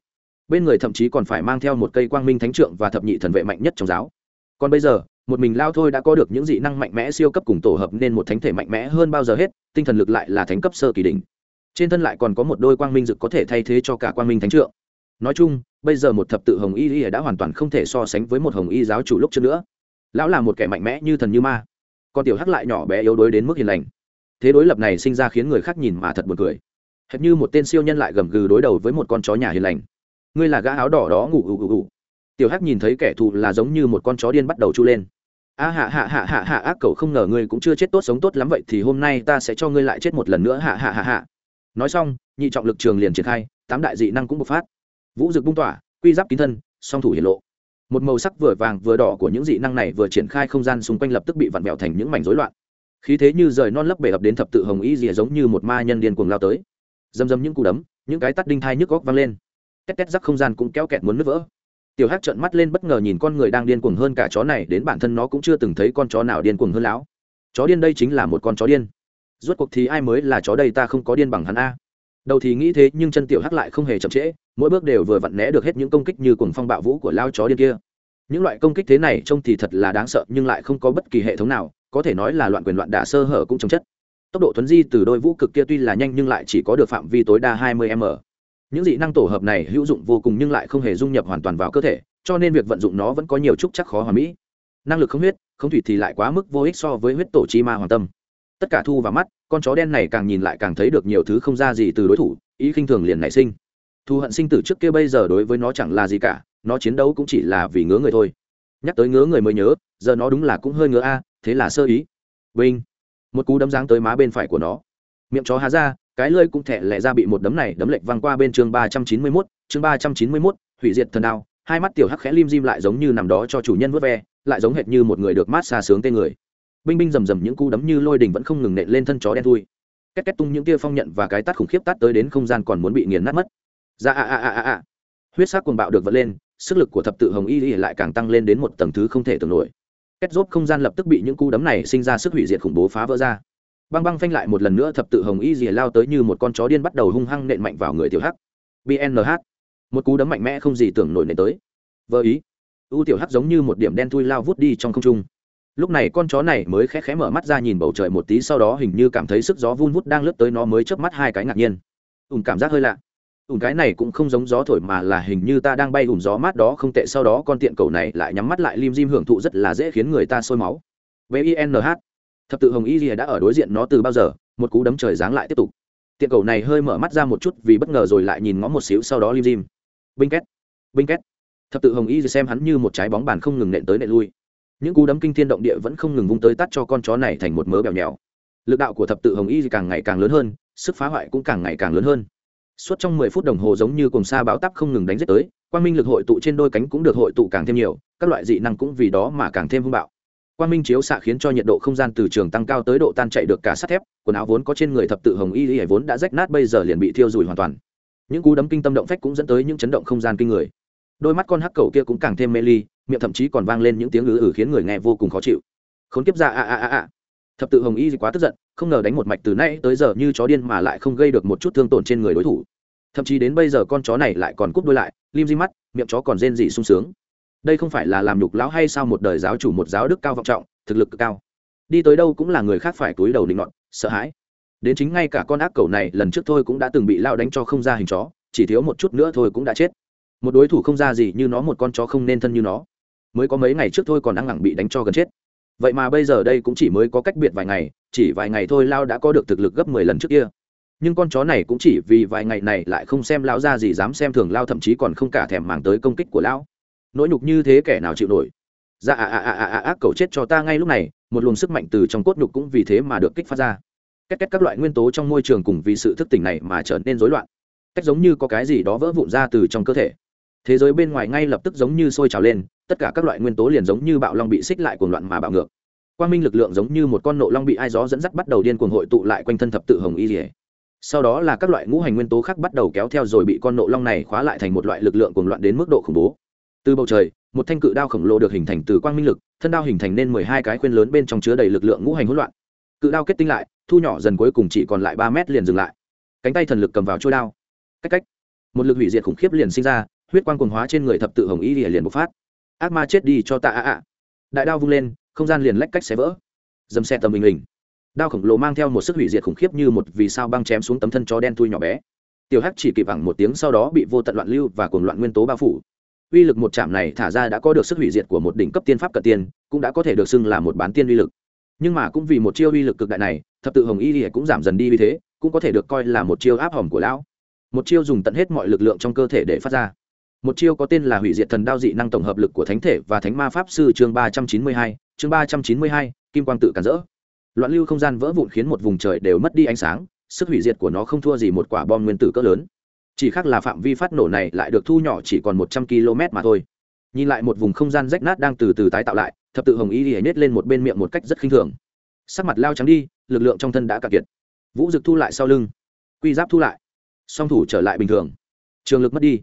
Bên người thậm chí còn phải mang theo một cây quang minh thánh trượng và thập nhị thần vệ mạnh nhất trong giáo. Còn bây giờ một mình lao thôi đã có được những dị năng mạnh mẽ siêu cấp cùng tổ hợp nên một thánh thể mạnh mẽ hơn bao giờ hết, tinh thần lực lại là thánh cấp sơ kỳ đỉnh. Trên thân lại còn có một đôi quang minh dực có thể thay thế cho cả quang minh thánh trượng. Nói chung, bây giờ một thập tự hồng y y đã hoàn toàn không thể so sánh với một hồng y giáo chủ lúc trước nữa. Lão là một kẻ mạnh mẽ như thần như ma. Còn tiểu hắc lại nhỏ bé yếu đuối đến mức hiền lành. Thế đối lập này sinh ra khiến người khác nhìn mà thật buồn cười. Hệt như một tên siêu nhân lại gầm gừ đối đầu với một con chó nhà hiền lành. Ngươi là gã áo đỏ đó ngủ ù ù ù tiểu hắc nhìn thấy kẻ thù là giống như một con chó điên bắt đầu chu lên a hạ hạ hạ hạ hạ ác cậu không ngờ ngươi cũng chưa chết tốt sống tốt lắm vậy thì hôm nay ta sẽ cho ngươi lại chết một lần nữa hạ hạ hạ hạ nói xong, nhị trọng lực trường liền triển khai, tám đại dị năng cũng bộc phát. Vũ dực bung tỏa, quy giáp kín thân, song thủ hiển lộ. Một màu sắc vừa vàng vừa đỏ của những dị năng này vừa triển khai không gian xung quanh lập tức bị vặn vẹo thành những mảnh rối loạn. Khí thế như rời non lấp bể ập đến thập tự hồng y rìa giống như một ma nhân điên cuồng lao tới. Dầm dầm những cú đấm, những cái tắt đinh thai nhức góc vang lên. Két két rắc không gian cũng kéo kẹt muốn nứt vỡ tiểu hắc trợn mắt lên bất ngờ nhìn con người đang điên cuồng hơn cả chó này, đến bản thân nó cũng chưa từng thấy con chó nào điên cuồng hơn lão. Chó điên đây chính là một con chó điên. Rốt cuộc thì ai mới là chó đây ta không có điên bằng hắn a. Đầu thì nghĩ thế, nhưng chân tiểu hắc lại không hề chậm trễ, mỗi bước đều vừa vặn né được hết những công kích như cuồng phong bạo vũ của lao chó điên kia. Những loại công kích thế này trông thì thật là đáng sợ, nhưng lại không có bất kỳ hệ thống nào, có thể nói là loạn quyền loạn đả sơ hở cũng chống chất. Tốc độ thuấn di từ đôi vũ cực kia tuy là nhanh nhưng lại chỉ có được phạm vi tối đa 20 m những dị năng tổ hợp này hữu dụng vô cùng nhưng lại không hề dung nhập hoàn toàn vào cơ thể, cho nên việc vận dụng nó vẫn có nhiều trúc chắc khó hoàn mỹ. Năng lực không huyết, không thủy thì lại quá mức vô ích so với huyết tổ chi ma hoàng tâm. Tất cả thu vào mắt, con chó đen này càng nhìn lại càng thấy được nhiều thứ không ra gì từ đối thủ, ý khinh thường liền nảy sinh. Thu hận sinh tử trước kia bây giờ đối với nó chẳng là gì cả, nó chiến đấu cũng chỉ là vì ngứa người thôi. Nhắc tới ngứa người mới nhớ, giờ nó đúng là cũng hơi ngứa a, thế là sơ ý. Vinh. Một cú đấm dáng tới má bên phải của nó. Miệng chó há ra cái lơi cũng thẻ lẹ ra bị một đấm này đấm lệch văng qua bên chương ba trăm chín mươi mốt, chương ba trăm chín mươi mốt, hủy diệt thần đao, hai mắt tiểu hắc khẽ lim dim lại giống như nằm đó cho chủ nhân vớt ve, lại giống hệt như một người được mát xa sướng tên người. Binh binh rầm rầm những cú đấm như lôi đình vẫn không ngừng nện lên thân chó đen thui. Két két tung những tia phong nhận và cái tát khủng khiếp tát tới đến không gian còn muốn bị nghiền nát mất. Ra a a a a a. Huyết sắc cuồng bạo được vật lên, sức lực của thập tự hồng y y lại càng tăng lên đến một tầng thứ không thể tưởng nổi. Két rốt không gian lập tức bị những cú đấm này sinh ra sức hủy diệt khủng bố phá vỡ ra băng băng phanh lại một lần nữa thập tự hồng y rìa lao tới như một con chó điên bắt đầu hung hăng nện mạnh vào người tiểu hắc. Bnh một cú đấm mạnh mẽ không gì tưởng nổi nện tới. Vơ ý. U tiểu hắc giống như một điểm đen thui lao vút đi trong không trung. Lúc này con chó này mới khẽ khẽ mở mắt ra nhìn bầu trời một tí sau đó hình như cảm thấy sức gió vun vút đang lướt tới nó mới chớp mắt hai cái ngạc nhiên. Ùn cảm giác hơi lạ. Ùn cái này cũng không giống gió thổi mà là hình như ta đang bay ùn gió mát đó không tệ, sau đó con tiện cầu này lại nhắm mắt lại, lim dim hưởng thụ rất là dễ khiến người ta sôi máu. Vinh thập tự hồng y rìa đã ở đối diện nó từ bao giờ, một cú đấm trời giáng lại tiếp tục. Tiện cầu này hơi mở mắt ra một chút vì bất ngờ rồi lại nhìn ngó một xíu sau đó lim dim. Binh két binh két. Thập tự hồng y xem hắn như một trái bóng bàn không ngừng nện tới nện lui. Những cú đấm kinh thiên động địa vẫn không ngừng vung tới tắt cho con chó này thành một mớ bèo nhèo. Lực đạo của thập tự hồng y càng ngày càng lớn hơn, sức phá hoại cũng càng ngày càng lớn hơn. Suốt trong mười phút đồng hồ giống như cùng xa báo tắp không ngừng đánh giết tới, quang minh lực hội tụ trên đôi cánh cũng được hội tụ càng thêm nhiều, các loại dị năng cũng vì đó mà càng thêm hung bạo quang minh chiếu xạ khiến cho nhiệt độ không gian từ trường tăng cao tới độ tan chạy được cả sắt thép, quần áo vốn có trên người thập tự hồng y y vốn đã rách nát bây giờ liền bị thiêu rụi hoàn toàn. Những cú đấm kinh tâm động phách cũng dẫn tới những chấn động không gian kinh người. Đôi mắt con hắc cầu kia cũng càng thêm mê ly, miệng thậm chí còn vang lên những tiếng ứ ử khiến người nghe vô cùng khó chịu. Khốn kiếp ra, a a a a. Thập tự hồng y quá tức giận, không ngờ đánh một mạch từ nay tới giờ như chó điên mà lại không gây được một chút thương tổn trên người đối thủ. Thậm chí đến bây giờ con chó này lại còn cúp đôi lại, lim di mắt, miệng chó còn rên dị sung sướng đây không phải là làm nhục lão hay sao một đời giáo chủ một giáo đức cao vọng trọng, thực lực cực cao. Đi tới đâu cũng là người khác phải túi đầu định ngọn sợ hãi. Đến chính ngay cả con ác cầu này lần trước thôi cũng đã từng bị lao đánh cho không ra hình chó, chỉ thiếu một chút nữa thôi cũng đã chết. Một đối thủ không ra gì như nó, một con chó không nên thân như nó. Mới có mấy ngày trước thôi còn đang ngẳng bị đánh cho gần chết. Vậy mà bây giờ đây cũng chỉ mới có cách biệt vài ngày, chỉ vài ngày thôi lao đã có được thực lực gấp mười lần trước kia. Nhưng con chó này cũng chỉ vì vài ngày này lại không xem lao ra gì, dám xem thường lao thậm chí còn không cả thèm màng tới công kích của lão nỗi nhục như thế kẻ nào chịu nổi? Dạ à à à à à ác cầu chết cho ta ngay lúc này, một luồng sức mạnh từ trong cốt nhục cũng vì thế mà được kích phát ra. Cách cách các loại nguyên tố trong môi trường cùng vì sự thức tỉnh này mà trở nên rối loạn. Cách giống như có cái gì đó vỡ vụn ra từ trong cơ thể. Thế giới bên ngoài ngay lập tức giống như sôi trào lên, tất cả các loại nguyên tố liền giống như bạo long bị xích lại cuồng loạn mà bạo ngược. Quang minh lực lượng giống như một con nộ long bị ai gió dẫn dắt bắt đầu điên cuồng hội tụ lại quanh thân thập tự hồng y dỉa sau đó là các loại ngũ hành nguyên tố khác bắt đầu kéo theo rồi bị con nộ long này khóa lại thành một loại lực lượng cuồng loạn đến mức độ khủng bố từ bầu trời, một thanh cự đao khổng lồ được hình thành từ quang minh lực, thân đao hình thành nên mười hai cái khuyên lớn bên trong chứa đầy lực lượng ngũ hành hỗn loạn. Cự đao kết tinh lại, thu nhỏ dần cuối cùng chỉ còn lại ba mét liền dừng lại. Cánh tay thần lực cầm vào trôi đao. Cách cách. Một lực hủy diệt khủng khiếp liền sinh ra, huyết quang quần hóa trên người thập tự hồng y liền bộc phát. Ác ma chết đi cho ta ạ ạ. Đại đao vung lên, không gian liền lách cách xé vỡ. Dầm xe tầm bình hình. Đao khổng lồ mang theo một sức hủy diệt khủng khiếp như một vì sao băng chém xuống tấm thân chó đen thui nhỏ bé. Tiểu hắc chỉ kịp vẳng một tiếng sau đó bị vô tận loạn lưu và cuồng loạn nguyên tố bao phủ uy lực một chạm này thả ra đã có được sức hủy diệt của một đỉnh cấp tiên pháp cận tiên, cũng đã có thể được xưng là một bán tiên uy lực. Nhưng mà cũng vì một chiêu uy lực cực đại này, thập tự hồng y thì cũng giảm dần đi vì thế, cũng có thể được coi là một chiêu áp hỏng của lão. Một chiêu dùng tận hết mọi lực lượng trong cơ thể để phát ra. Một chiêu có tên là hủy diệt thần đao dị năng tổng hợp lực của thánh thể và thánh ma pháp sư chương ba trăm chín mươi hai, chương ba trăm chín mươi hai, kim quang tự cản rỡ. Loạn lưu không gian vỡ vụn khiến một vùng trời đều mất đi ánh sáng, sức hủy diệt của nó không thua gì một quả bom nguyên tử cỡ lớn chỉ khác là phạm vi phát nổ này lại được thu nhỏ chỉ còn một trăm km mà thôi. Nhìn lại một vùng không gian rách nát đang từ từ tái tạo lại, thập tự hồng y hãy nết lên một bên miệng một cách rất khinh thường. Sắc mặt lao trắng đi, lực lượng trong thân đã cạn kiệt. Vũ dực thu lại sau lưng, quy giáp thu lại, song thủ trở lại bình thường. Trường lực mất đi.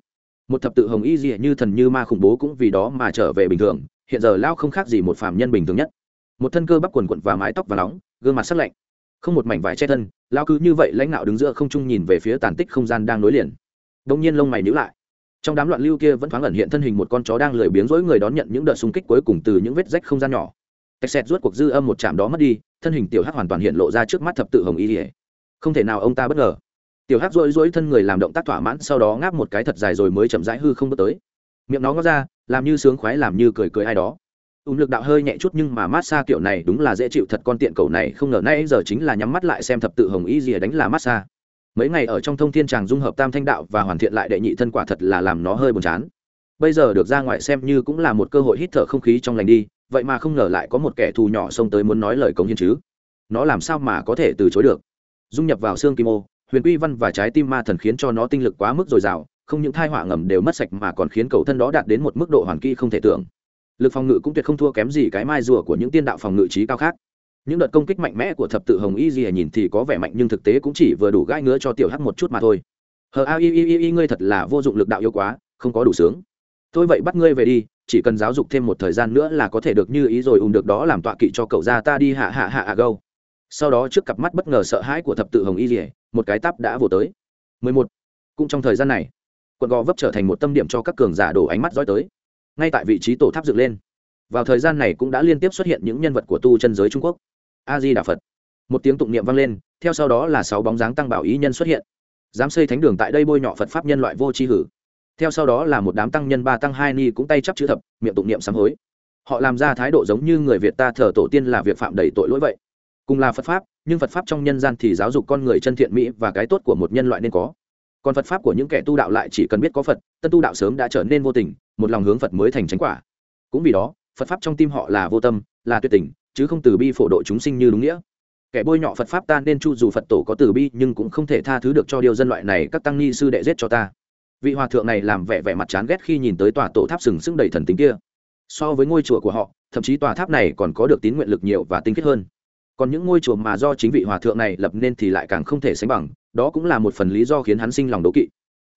Một thập tự hồng y dị như thần như ma khủng bố cũng vì đó mà trở về bình thường, hiện giờ lao không khác gì một phạm nhân bình thường nhất. Một thân cơ bắp quần quận và mái tóc và nóng, gương mặt sắc lạnh. Không một mảnh vải che thân, lao cứ như vậy lãnh đạo đứng giữa không trung nhìn về phía tàn tích không gian đang nối liền đông nhiên lông mày nhữ lại. Trong đám loạn lưu kia vẫn thoáng ẩn hiện thân hình một con chó đang lười biếng rỗi người đón nhận những đợt xung kích cuối cùng từ những vết rách không gian nhỏ. Tạch xẹt rút cuộc dư âm một chạm đó mất đi, thân hình tiểu hắc hoàn toàn hiện lộ ra trước mắt thập tự hồng y ỉa không thể nào ông ta bất ngờ. Tiểu hắc rỗi rỗi thân người làm động tác thỏa mãn, sau đó ngáp một cái thật dài rồi mới chậm rãi hư không bước tới. Miệng nó ngó ra, làm như sướng khoái, làm như cười cười ai đó. Ùm lực đạo hơi nhẹ chút nhưng mà mát xa kiểu này đúng là dễ chịu thật, con tiện cầu này không ngờ nay giờ chính là nhắm mắt lại xem thập tự hồng y rìa đánh là mát xa mấy ngày ở trong thông thiên tràng dung hợp tam thanh đạo và hoàn thiện lại đệ nhị thân quả thật là làm nó hơi buồn chán. Bây giờ được ra ngoài xem như cũng là một cơ hội hít thở không khí trong lành đi, vậy mà không ngờ lại có một kẻ thù nhỏ xông tới muốn nói lời cống hiến chứ. Nó làm sao mà có thể từ chối được? Dung nhập vào xương kim ô, huyền quy văn và trái tim ma thần khiến cho nó tinh lực quá mức dồi dào, không những thai họa ngầm đều mất sạch mà còn khiến cầu thân đó đạt đến một mức độ hoàn kỹ không thể tưởng. Lực phòng ngự cũng tuyệt không thua kém gì cái mai rùa của những tiên đạo phòng ngự trí cao khác những đợt công kích mạnh mẽ của thập tự hồng y gì nhìn thì có vẻ mạnh nhưng thực tế cũng chỉ vừa đủ gai ngứa cho tiểu hắc một chút mà thôi. Hờ a y y y ngươi thật là vô dụng lực đạo yếu quá, không có đủ sướng. Thôi vậy bắt ngươi về đi, chỉ cần giáo dục thêm một thời gian nữa là có thể được như ý rồi, ùn được đó làm tọa kỵ cho cậu ra ta đi hạ hạ hạ hạ gâu. Sau đó trước cặp mắt bất ngờ sợ hãi của thập tự hồng y dỉa một cái tắp đã vồ tới. 11. cũng trong thời gian này, quận gò vấp trở thành một tâm điểm cho các cường giả đổ ánh mắt dõi tới. Ngay tại vị trí tổ tháp dựng lên. Vào thời gian này cũng đã liên tiếp xuất hiện những nhân vật của tu chân giới trung quốc a di đà phật. Một tiếng tụng niệm vang lên, theo sau đó là sáu bóng dáng tăng bảo ý nhân xuất hiện. Dám xây thánh đường tại đây bôi nhọ phật pháp nhân loại vô tri hử. Theo sau đó là một đám tăng nhân ba tăng hai ni cũng tay chắp chữ thập, miệng tụng niệm sám hối. Họ làm ra thái độ giống như người việt ta thờ tổ tiên là việc phạm đầy tội lỗi vậy. Cùng là phật pháp, nhưng phật pháp trong nhân gian thì giáo dục con người chân thiện mỹ và cái tốt của một nhân loại nên có. Còn phật pháp của những kẻ tu đạo lại chỉ cần biết có phật, tân tu đạo sớm đã trở nên vô tình, một lòng hướng phật mới thành chánh quả. Cũng vì đó phật pháp trong tim họ là vô tâm, là tuyệt tình, chứ không từ bi phổ độ chúng sinh như đúng nghĩa. Kẻ bôi nhọ phật pháp ta nên chu dù phật tổ có từ bi nhưng cũng không thể tha thứ được cho điều dân loại này, các tăng ni sư đệ giết cho ta. Vị hòa thượng này làm vẻ vẻ mặt chán ghét khi nhìn tới tòa tổ tháp sừng sững đầy thần tính kia. So với ngôi chùa của họ, thậm chí tòa tháp này còn có được tín nguyện lực nhiều và tinh khiết hơn. Còn những ngôi chùa mà do chính vị hòa thượng này lập nên thì lại càng không thể sánh bằng, đó cũng là một phần lý do khiến hắn sinh lòng đố kỵ.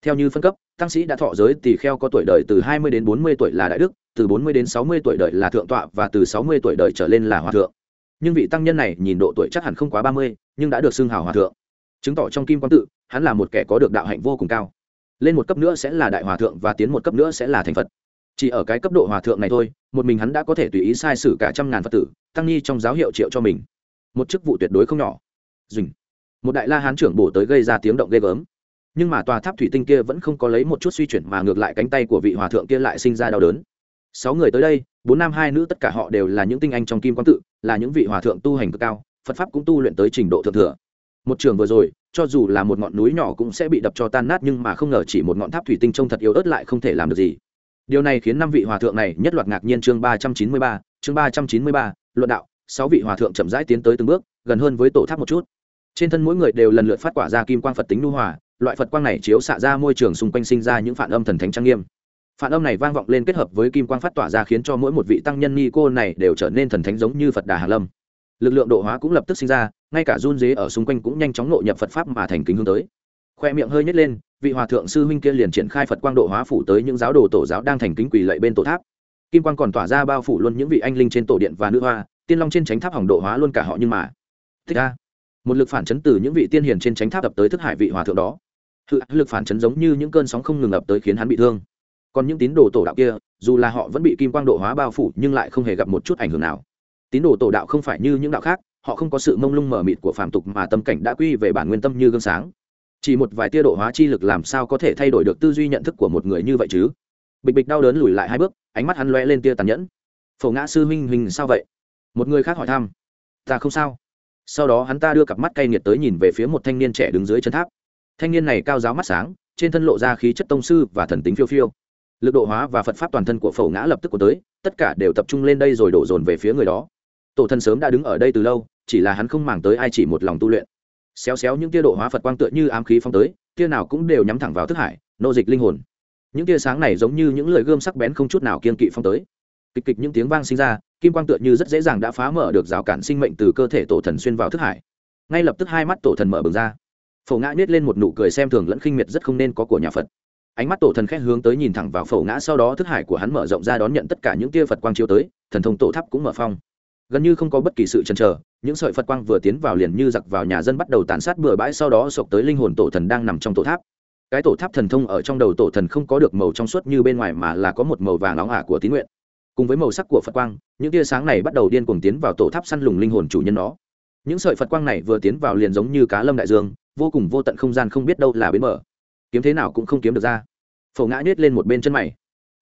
Theo như phân cấp, tăng sĩ đã thọ giới tỳ kheo có tuổi đời từ 20 đến 40 tuổi là đại đức từ 40 đến 60 tuổi đời là thượng tọa và từ 60 tuổi đời trở lên là hòa thượng. Nhưng vị tăng nhân này nhìn độ tuổi chắc hẳn không quá 30, nhưng đã được xưng hào hòa thượng. Chứng tỏ trong kim quang tự hắn là một kẻ có được đạo hạnh vô cùng cao. Lên một cấp nữa sẽ là đại hòa thượng và tiến một cấp nữa sẽ là thành phật. Chỉ ở cái cấp độ hòa thượng này thôi một mình hắn đã có thể tùy ý sai sử cả trăm ngàn phật tử tăng ni trong giáo hiệu triệu cho mình. Một chức vụ tuyệt đối không nhỏ. Dình một đại la hán trưởng bổ tới gây ra tiếng động ghê gớm. Nhưng mà tòa tháp thủy tinh kia vẫn không có lấy một chút suy chuyển mà ngược lại cánh tay của vị hòa thượng kia lại sinh ra đau đớn sáu người tới đây, bốn nam hai nữ tất cả họ đều là những tinh anh trong kim quang tự, là những vị hòa thượng tu hành cực cao, phật pháp cũng tu luyện tới trình độ thượng thừa. Một trường vừa rồi, cho dù là một ngọn núi nhỏ cũng sẽ bị đập cho tan nát, nhưng mà không ngờ chỉ một ngọn tháp thủy tinh trông thật yếu ớt lại không thể làm được gì. Điều này khiến năm vị hòa thượng này nhất loạt ngạc nhiên chương ba trăm chín mươi ba, chương ba trăm chín mươi ba, luận đạo, sáu vị hòa thượng chậm rãi tiến tới từng bước, gần hơn với tổ tháp một chút. Trên thân mỗi người đều lần lượt phát quả ra kim quang phật tính nu hòa, loại phật quang này chiếu xạ ra môi trường xung quanh sinh ra những phản âm thần thánh trang nghiêm phản âm này vang vọng lên kết hợp với kim quang phát tỏa ra khiến cho mỗi một vị tăng nhân ni cô này đều trở nên thần thánh giống như phật đà hà lâm. Lực lượng độ hóa cũng lập tức sinh ra ngay cả run dế ở xung quanh cũng nhanh chóng nội nhập phật pháp mà thành kính hướng tới. Khoe miệng hơi nhét lên vị hòa thượng sư huynh kia liền triển khai phật quang độ hóa phủ tới những giáo đồ tổ giáo đang thành kính quỳ lệ bên tổ tháp. Kim quang còn tỏa ra bao phủ luôn những vị anh linh trên tổ điện và nữ hoa tiên long trên tránh tháp hỏng độ hóa luôn cả họ nhưng mà. Thích ra, một lực phản chấn từ những vị tiên hiền trên tránh tháp ập tới thức hải vị hòa thượng đó. Hự lực phản chấn giống như những cơn sóng không ngừng ập tới khiến hắn bị thương còn những tín đồ tổ đạo kia, dù là họ vẫn bị kim quang độ hóa bao phủ, nhưng lại không hề gặp một chút ảnh hưởng nào. Tín đồ tổ đạo không phải như những đạo khác, họ không có sự mông lung mờ mịt của phàm tục mà tâm cảnh đã quy về bản nguyên tâm như gương sáng. Chỉ một vài tia độ hóa chi lực làm sao có thể thay đổi được tư duy nhận thức của một người như vậy chứ? Bịch bịch đau đớn lùi lại hai bước, ánh mắt hắn loe lên tia tàn nhẫn. Phổ ngã sư huynh huynh sao vậy? Một người khác hỏi thăm. Ta không sao. Sau đó hắn ta đưa cặp mắt cay nghiệt tới nhìn về phía một thanh niên trẻ đứng dưới chân tháp. Thanh niên này cao giáo mắt sáng, trên thân lộ ra khí chất tông sư và thần tính phiêu phiêu lực độ hóa và phật pháp toàn thân của phổ ngã lập tức của tới, tất cả đều tập trung lên đây rồi đổ dồn về phía người đó. Tổ thân sớm đã đứng ở đây từ lâu, chỉ là hắn không màng tới ai chỉ một lòng tu luyện. Xéo xéo những tia độ hóa phật quang tựa như ám khí phong tới, tia nào cũng đều nhắm thẳng vào thức hải, nô dịch linh hồn. Những tia sáng này giống như những lời gươm sắc bén không chút nào kiên kỵ phong tới. Kịch kịch những tiếng vang sinh ra, kim quang tựa như rất dễ dàng đã phá mở được rào cản sinh mệnh từ cơ thể tổ thần xuyên vào thức hải. Ngay lập tức hai mắt tổ thần mở bừng ra. Phổ ngã nhét lên một nụ cười xem thường lẫn khinh miệt rất không nên có của nhà phật ánh mắt tổ thần khẽ hướng tới nhìn thẳng vào phổ ngã sau đó thức hải của hắn mở rộng ra đón nhận tất cả những tia phật quang chiếu tới, thần thông tổ tháp cũng mở phong. Gần như không có bất kỳ sự chần chờ, những sợi phật quang vừa tiến vào liền như giặc vào nhà dân bắt đầu tàn sát bừa bãi sau đó sộc tới linh hồn tổ thần đang nằm trong tổ tháp. Cái tổ tháp thần thông ở trong đầu tổ thần không có được màu trong suốt như bên ngoài mà là có một màu vàng nóng ả của tín nguyện. Cùng với màu sắc của phật quang, những tia sáng này bắt đầu điên cuồng tiến vào tổ tháp săn lùng linh hồn chủ nhân nó. Những sợi phật quang này vừa tiến vào liền giống như cá lâm đại dương, vô cùng vô tận không gian không biết đâu là bến mở kiếm thế nào cũng không kiếm được ra phổ ngã nhét lên một bên chân mày.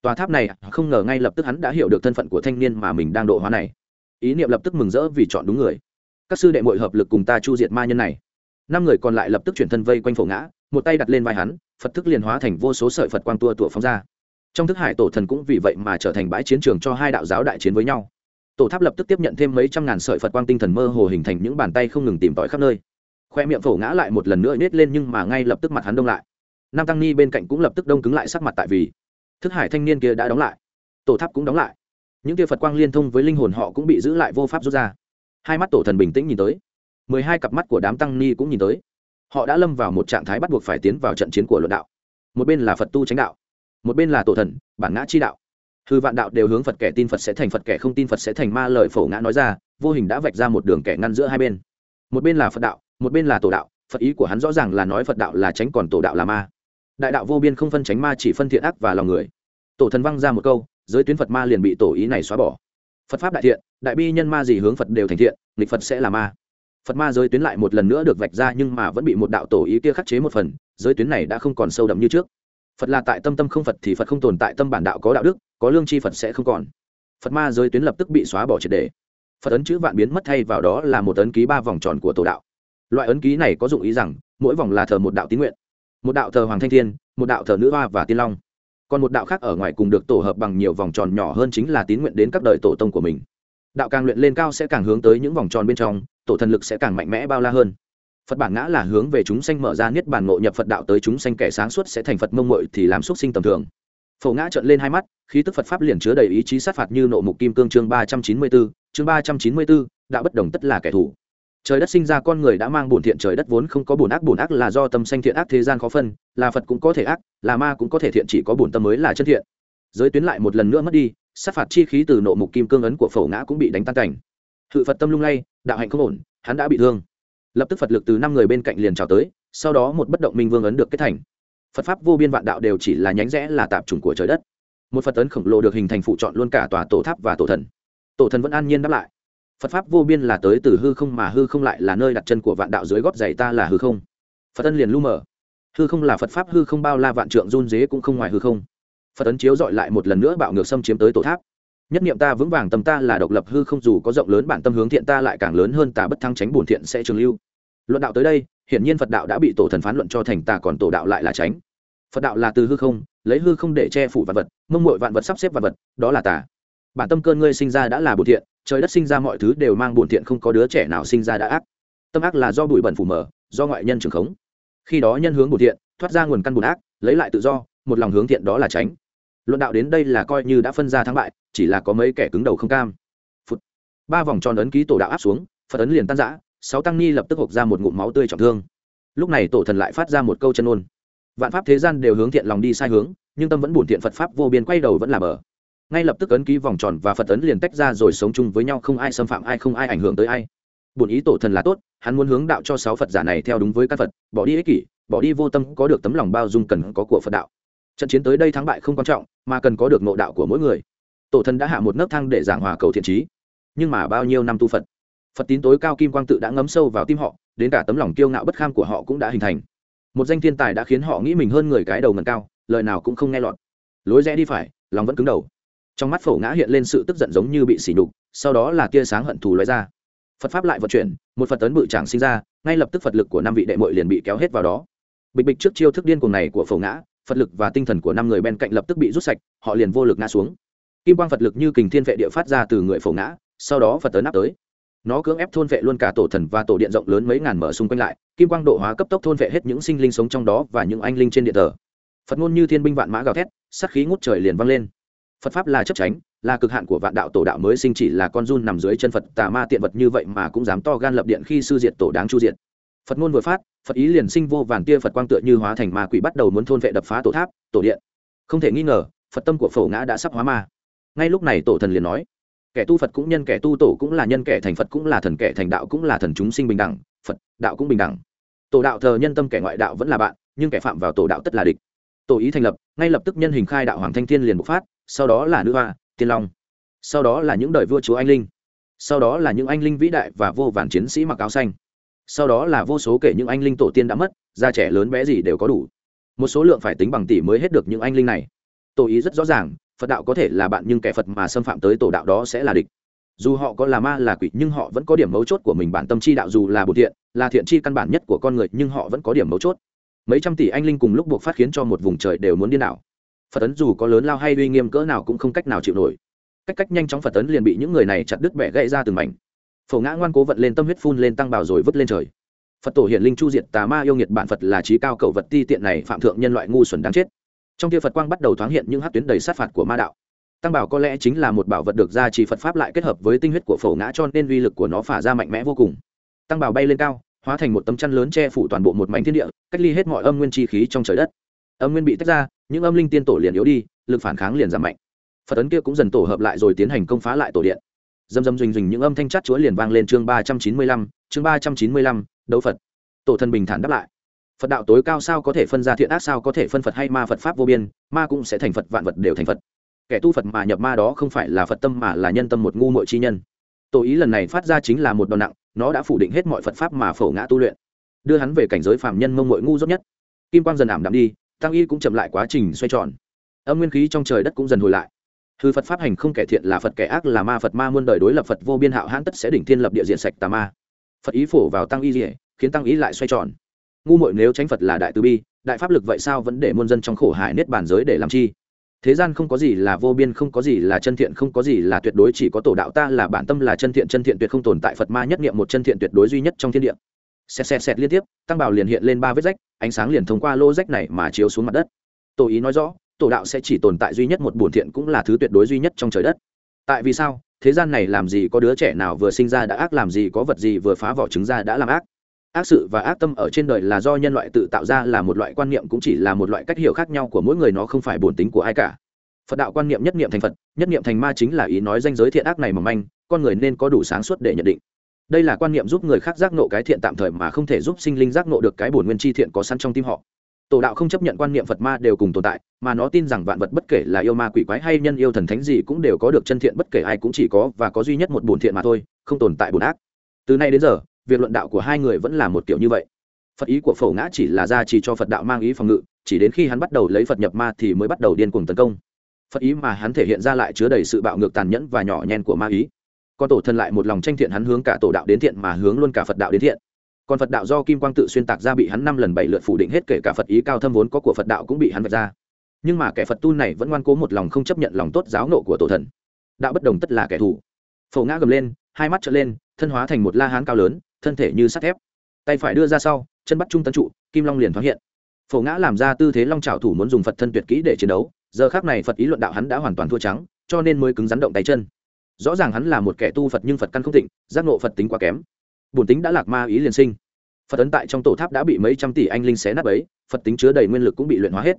Tòa tháp này, không ngờ ngay lập tức hắn đã hiểu được thân phận của thanh niên mà mình đang độ hóa này. Ý niệm lập tức mừng rỡ vì chọn đúng người. Các sư đệ mội hợp lực cùng ta chu diệt ma nhân này. Năm người còn lại lập tức chuyển thân vây quanh phổ ngã, một tay đặt lên vai hắn, phật thức liền hóa thành vô số sợi phật quang tua tụa phóng ra. Trong thức hải tổ thần cũng vì vậy mà trở thành bãi chiến trường cho hai đạo giáo đại chiến với nhau. Tổ tháp lập tức tiếp nhận thêm mấy trăm ngàn sợi phật quang tinh thần mơ hồ hình thành những bàn tay không ngừng tìm tòi khắp nơi. Khoe miệng phổ ngã lại một lần nữa nết lên nhưng mà ngay lập tức mặt hắn đông lại nam tăng ni bên cạnh cũng lập tức đông cứng lại sắc mặt tại vì thức hải thanh niên kia đã đóng lại tổ tháp cũng đóng lại những kia phật quang liên thông với linh hồn họ cũng bị giữ lại vô pháp rút ra hai mắt tổ thần bình tĩnh nhìn tới mười hai cặp mắt của đám tăng ni cũng nhìn tới họ đã lâm vào một trạng thái bắt buộc phải tiến vào trận chiến của luận đạo một bên là phật tu tránh đạo một bên là tổ thần bản ngã chi đạo hư vạn đạo đều hướng phật kẻ tin phật sẽ thành phật kẻ không tin phật sẽ thành ma lời phổ ngã nói ra vô hình đã vạch ra một đường kẻ ngăn giữa hai bên một bên là phật đạo một bên là tổ đạo phật ý của hắn rõ ràng là nói phật đạo là tránh còn tổ đạo là ma đại đạo vô biên không phân tránh ma chỉ phân thiện ác và lòng người. Tổ thần văng ra một câu, giới tuyến phật ma liền bị tổ ý này xóa bỏ. Phật pháp đại thiện, đại bi nhân ma gì hướng phật đều thành thiện, nghịch phật sẽ là ma. Phật ma giới tuyến lại một lần nữa được vạch ra nhưng mà vẫn bị một đạo tổ ý kia khắc chế một phần, giới tuyến này đã không còn sâu đậm như trước. Phật là tại tâm tâm không phật thì phật không tồn tại, tâm bản đạo có đạo đức, có lương tri phật sẽ không còn. Phật ma giới tuyến lập tức bị xóa bỏ triệt đề phật ấn chữ vạn biến mất thay vào đó là một ấn ký ba vòng tròn của tổ đạo. Loại ấn ký này có dụng ý rằng, mỗi vòng là thờ một đạo tín nguyện một đạo thờ hoàng thanh thiên, một đạo thờ nữ hoa và tiên long. Còn một đạo khác ở ngoài cùng được tổ hợp bằng nhiều vòng tròn nhỏ hơn chính là tín nguyện đến các đời tổ tông của mình. Đạo càng luyện lên cao sẽ càng hướng tới những vòng tròn bên trong, tổ thần lực sẽ càng mạnh mẽ bao la hơn. Phật bản ngã là hướng về chúng sanh mở ra niết bàn ngộ nhập phật đạo tới chúng sanh kẻ sáng suốt sẽ thành phật mông mội thì làm xúc sinh tầm thường. Phổ ngã trợn lên hai mắt, khí tức phật pháp liền chứa đầy ý chí sát phạt như nộ mục kim cương chương ba trăm chín mươi bốn chương ba trăm chín mươi bốn đạo bất đồng tất là kẻ thù trời đất sinh ra con người đã mang bổn thiện, trời đất vốn không có bổn ác bổn ác là do tâm sanh thiện ác, thế gian khó phân, là phật cũng có thể ác, là ma cũng có thể thiện, chỉ có bổn tâm mới là chân thiện. Giới tuyến lại một lần nữa mất đi, sát phạt chi khí từ nộ mục kim cương ấn của phổ ngã cũng bị đánh tan cảnh. Hự phật tâm lung lay, đạo hạnh không ổn, hắn đã bị thương. Lập tức phật lực từ năm người bên cạnh liền trào tới, sau đó một bất động minh vương ấn được kết thành. Phật pháp vô biên vạn đạo đều chỉ là nhánh rẽ là tạp chủng của trời đất. Một phật ấn khổng lồ được hình thành phụ chọn luôn cả tòa tổ tháp và tổ thần. Tổ thần vẫn an nhiên đáp lại phật pháp vô biên là tới từ hư không mà hư không lại là nơi đặt chân của vạn đạo dưới gót giày ta là hư không. Phật ân liền lu mờ. Hư không là phật pháp, hư không bao la vạn trượng run dế cũng không ngoài hư không. Phật ấn chiếu dọi lại một lần nữa bạo ngược xâm chiếm tới tổ tháp. Nhất niệm ta vững vàng, tâm ta là độc lập, hư không dù có rộng lớn bản tâm hướng thiện ta lại càng lớn hơn, ta bất thăng tránh bổn thiện sẽ trường lưu. Luận đạo tới đây, hiển nhiên phật đạo đã bị tổ thần phán luận cho thành ta còn tổ đạo lại là tránh. Phật đạo là từ hư không, lấy hư không để che phủ vạn vật mông mội vạn vật sắp xếp vạn vật, đó là tà bản tâm cơn ngươi sinh ra đã là bổn thiện, trời đất sinh ra mọi thứ đều mang bổn thiện, không có đứa trẻ nào sinh ra đã ác. Tâm ác là do bụi bẩn phủ mở do ngoại nhân trường khống. Khi đó nhân hướng bổn thiện, thoát ra nguồn căn bùn ác, lấy lại tự do, một lòng hướng thiện đó là tránh. Luận đạo đến đây là coi như đã phân ra thắng bại, chỉ là có mấy kẻ cứng đầu không cam. Phụt. ba vòng tròn ấn ký tổ đạo áp xuống, phật ấn liền tan giã sáu tăng ni lập tức hộc ra một ngụm máu tươi trọng thương. Lúc này tổ thần lại phát ra một câu chân ôn. Vạn pháp thế gian đều hướng thiện lòng đi sai hướng, nhưng tâm vẫn buồn thiện phật pháp vô biên quay đầu vẫn là bờ ngay lập tức ấn ký vòng tròn và phật ấn liền tách ra rồi sống chung với nhau, không ai xâm phạm ai, không ai ảnh hưởng tới ai. Bổn ý tổ thần là tốt, hắn muốn hướng đạo cho sáu phật giả này theo đúng với các phật, bỏ đi ích kỷ, bỏ đi vô tâm, có được tấm lòng bao dung cần có của phật đạo. Trận chiến tới đây thắng bại không quan trọng, mà cần có được nội đạo của mỗi người. Tổ thần đã hạ một nấc thang để giảng hòa cầu thiện trí. Nhưng mà bao nhiêu năm tu phật? Phật tín tối cao kim quang tự đã ngấm sâu vào tim họ, đến cả tấm lòng kiêu ngạo bất kham của họ cũng đã hình thành. Một danh thiên tài đã khiến họ nghĩ mình hơn người cái đầu ngần cao, lời nào cũng không nghe lọt. Lối rẽ đi phải, lòng vẫn cứng đầu trong mắt phổ ngã hiện lên sự tức giận giống như bị sỉ nhục, sau đó là tia sáng hận thù lóe ra. Phật pháp lại vận chuyển, một phật tấn bự tràng sinh ra, ngay lập tức phật lực của năm vị đệ mội liền bị kéo hết vào đó. Bịch bịch trước chiêu thức điên cuồng này của phổ ngã, phật lực và tinh thần của năm người bên cạnh lập tức bị rút sạch, họ liền vô lực ngã xuống. Kim quang phật lực như kình thiên vệ địa phát ra từ người phổ ngã, sau đó phật tấn áp tới. Nó cưỡng ép thôn vệ luôn cả tổ thần và tổ điện rộng lớn mấy ngàn mở xung quanh lại, kim quang độ hóa cấp tốc thôn vệ hết những sinh linh sống trong đó và những anh linh trên điện thờ phật ngôn như thiên binh vạn mã gào thét sắc khí ngút trời liền vang lên phật pháp là chấp tránh, là cực hạn của vạn đạo tổ đạo mới sinh chỉ là con run nằm dưới chân phật, tà ma tiện vật như vậy mà cũng dám to gan lập điện khi sư diệt tổ đáng chu diệt. Phật ngôn vừa phát, phật ý liền sinh vô vàn tia phật quang tựa như hóa thành ma quỷ bắt đầu muốn thôn vệ đập phá tổ tháp, tổ điện. Không thể nghi ngờ, phật tâm của phổ ngã đã sắp hóa ma. Ngay lúc này tổ thần liền nói, kẻ tu phật cũng nhân, kẻ tu tổ cũng là nhân, kẻ thành phật cũng là thần, kẻ thành đạo cũng là thần chúng sinh bình đẳng, phật, đạo cũng bình đẳng. Tổ đạo thờ nhân tâm kẻ ngoại đạo vẫn là bạn, nhưng kẻ phạm vào tổ đạo tất là địch. Tổ ý thành lập, ngay lập tức nhân hình khai đạo hoàng thanh thiên liền bộc phát sau đó là nữ hoa, tiên long. Sau đó là những đời vua chúa anh linh. Sau đó là những anh linh vĩ đại và vô vàn chiến sĩ mặc áo xanh. Sau đó là vô số kể những anh linh tổ tiên đã mất, da trẻ lớn bé gì đều có đủ. Một số lượng phải tính bằng tỷ mới hết được những anh linh này. Tổ ý rất rõ ràng, phật đạo có thể là bạn nhưng kẻ phật mà xâm phạm tới tổ đạo đó sẽ là địch. Dù họ có là ma, là quỷ, nhưng họ vẫn có điểm mấu chốt của mình. Bản tâm chi đạo dù là bột thiện, là thiện chi căn bản nhất của con người, nhưng họ vẫn có điểm mấu chốt. Mấy trăm tỷ anh linh cùng lúc buộc phát khiến cho một vùng trời đều muốn điên đảo phật tấn dù có lớn lao hay uy nghiêm cỡ nào cũng không cách nào chịu nổi. Cách cách nhanh chóng phật tấn liền bị những người này chặt đứt bẻ gãy ra từng mảnh. Phổ ngã ngoan cố vận lên tâm huyết phun lên tăng bào rồi vứt lên trời. Phật tổ hiển linh chu diệt tà ma yêu nghiệt bản phật là trí cao cầu vật ti tiện này phạm thượng nhân loại ngu xuẩn đáng chết. Trong kia phật quang bắt đầu thoáng hiện những hát tuyến đầy sát phạt của ma đạo. Tăng bảo có lẽ chính là một bảo vật được gia trì phật pháp lại kết hợp với tinh huyết của phổ ngã cho nên uy lực của nó phả ra mạnh mẽ vô cùng. Tăng bảo bay lên cao, hóa thành một tấm chăn lớn che phủ toàn bộ một mảnh thiên địa, cách ly hết mọi âm nguyên chi khí trong trời đất. Âm nguyên bị tách ra những âm linh tiên tổ liền yếu đi, lực phản kháng liền giảm mạnh. Phật ấn kia cũng dần tổ hợp lại rồi tiến hành công phá lại tổ điện. Dầm dầm dình dình những âm thanh chát chúa liền vang lên chương ba trăm chín mươi lăm, chương ba trăm chín mươi lăm, đấu phật. Tổ thần bình thản đáp lại. Phật đạo tối cao sao có thể phân ra thiện ác, sao có thể phân phật hay ma phật pháp vô biên, ma cũng sẽ thành phật, vạn vật đều thành phật. Kẻ tu phật mà nhập ma đó không phải là phật tâm mà là nhân tâm một ngu mội chi nhân. Tổ ý lần này phát ra chính là một đòn nặng, nó đã phủ định hết mọi phật pháp mà phổ ngã tu luyện. Đưa hắn về cảnh giới phạm nhân mông mội ngu dốt nhất. Kim quang dần ảm đạm đi tăng y cũng chậm lại quá trình xoay tròn. Âm nguyên khí trong trời đất cũng dần hồi lại. Hư phật pháp hành không kẻ thiện là phật kẻ ác, là ma phật ma muôn đời đối lập phật vô biên hạo hãn tất sẽ đỉnh thiên lập địa diện sạch tà ma. Phật ý phổ vào tăng y dỉa khiến tăng ý lại xoay tròn. Ngu muội nếu tránh phật là đại từ bi, đại pháp lực vậy sao vẫn để muôn dân trong khổ hại niết bàn giới để làm chi? Thế gian không có gì là vô biên, không có gì là chân thiện, không có gì là tuyệt đối, chỉ có tổ đạo ta là bản tâm là chân thiện chân thiện tuyệt không tồn tại. Phật ma nhất nghiệm một chân thiện tuyệt đối duy nhất trong thiên địa. Xẹt xẹt xẹt liên tiếp, tăng bảo liền hiện lên ba vết rách ánh sáng liền thông qua lô rách này mà chiếu xuống mặt đất. Tổ ý nói rõ, tổ đạo sẽ chỉ tồn tại duy nhất một bổn thiện cũng là thứ tuyệt đối duy nhất trong trời đất. Tại vì sao? Thế gian này làm gì có đứa trẻ nào vừa sinh ra đã ác, làm gì có vật gì vừa phá vỏ trứng ra đã làm ác. Ác sự và ác tâm ở trên đời là do nhân loại tự tạo ra là một loại quan niệm cũng chỉ là một loại cách hiểu khác nhau của mỗi người, nó không phải bổn tính của ai cả. Phật đạo quan niệm nhất niệm thành phật, nhất niệm thành ma chính là ý nói danh giới thiện ác này mà manh, con người nên có đủ sáng suốt để nhận định đây là quan niệm giúp người khác giác nộ cái thiện tạm thời mà không thể giúp sinh linh giác nộ được cái bổn nguyên chi thiện có sẵn trong tim họ. Tổ đạo không chấp nhận quan niệm phật ma đều cùng tồn tại, mà nó tin rằng vạn vật bất kể là yêu ma quỷ quái hay nhân yêu thần thánh gì cũng đều có được chân thiện bất kể ai cũng chỉ có và có duy nhất một bổn thiện mà thôi, không tồn tại bổn ác. Từ nay đến giờ, việc luận đạo của hai người vẫn là một kiểu như vậy. Phật ý của phổ ngã chỉ là ra chỉ cho phật đạo mang ý phòng ngự, chỉ đến khi hắn bắt đầu lấy phật nhập ma thì mới bắt đầu điên cuồng tấn công. Phật ý mà hắn thể hiện ra lại chứa đầy sự bạo ngược tàn nhẫn và nhỏ nhen của ma ý còn tổ thân lại một lòng tranh thiện hắn hướng cả tổ đạo đến thiện mà hướng luôn cả phật đạo đến thiện. Còn phật đạo do kim quang tự xuyên tạc ra bị hắn năm lần bảy lượt phủ định hết kể cả phật ý cao thâm vốn có của phật đạo cũng bị hắn vạch ra. Nhưng mà kẻ phật tu này vẫn ngoan cố một lòng không chấp nhận lòng tốt giáo nộ của tổ thần. Đạo bất đồng tất là kẻ thù. Phổ ngã gầm lên, hai mắt trở lên, thân hóa thành một la hán cao lớn, thân thể như sắt thép. Tay phải đưa ra sau, chân bắt trung tấn trụ, kim long liền thoáng hiện. Phổ ngã làm ra tư thế long trào thủ muốn dùng phật thân tuyệt kỹ để chiến đấu, giờ khác này phật ý luận đạo hắn đã hoàn toàn thua trắng, cho nên mới cứng rắn động tay chân rõ ràng hắn là một kẻ tu phật nhưng phật căn không tịnh, giác nộ phật tính quá kém. Bổn tính đã lạc ma ý liền sinh. Phật ấn tại trong tổ tháp đã bị mấy trăm tỷ anh linh xé nát ấy phật tính chứa đầy nguyên lực cũng bị luyện hóa hết.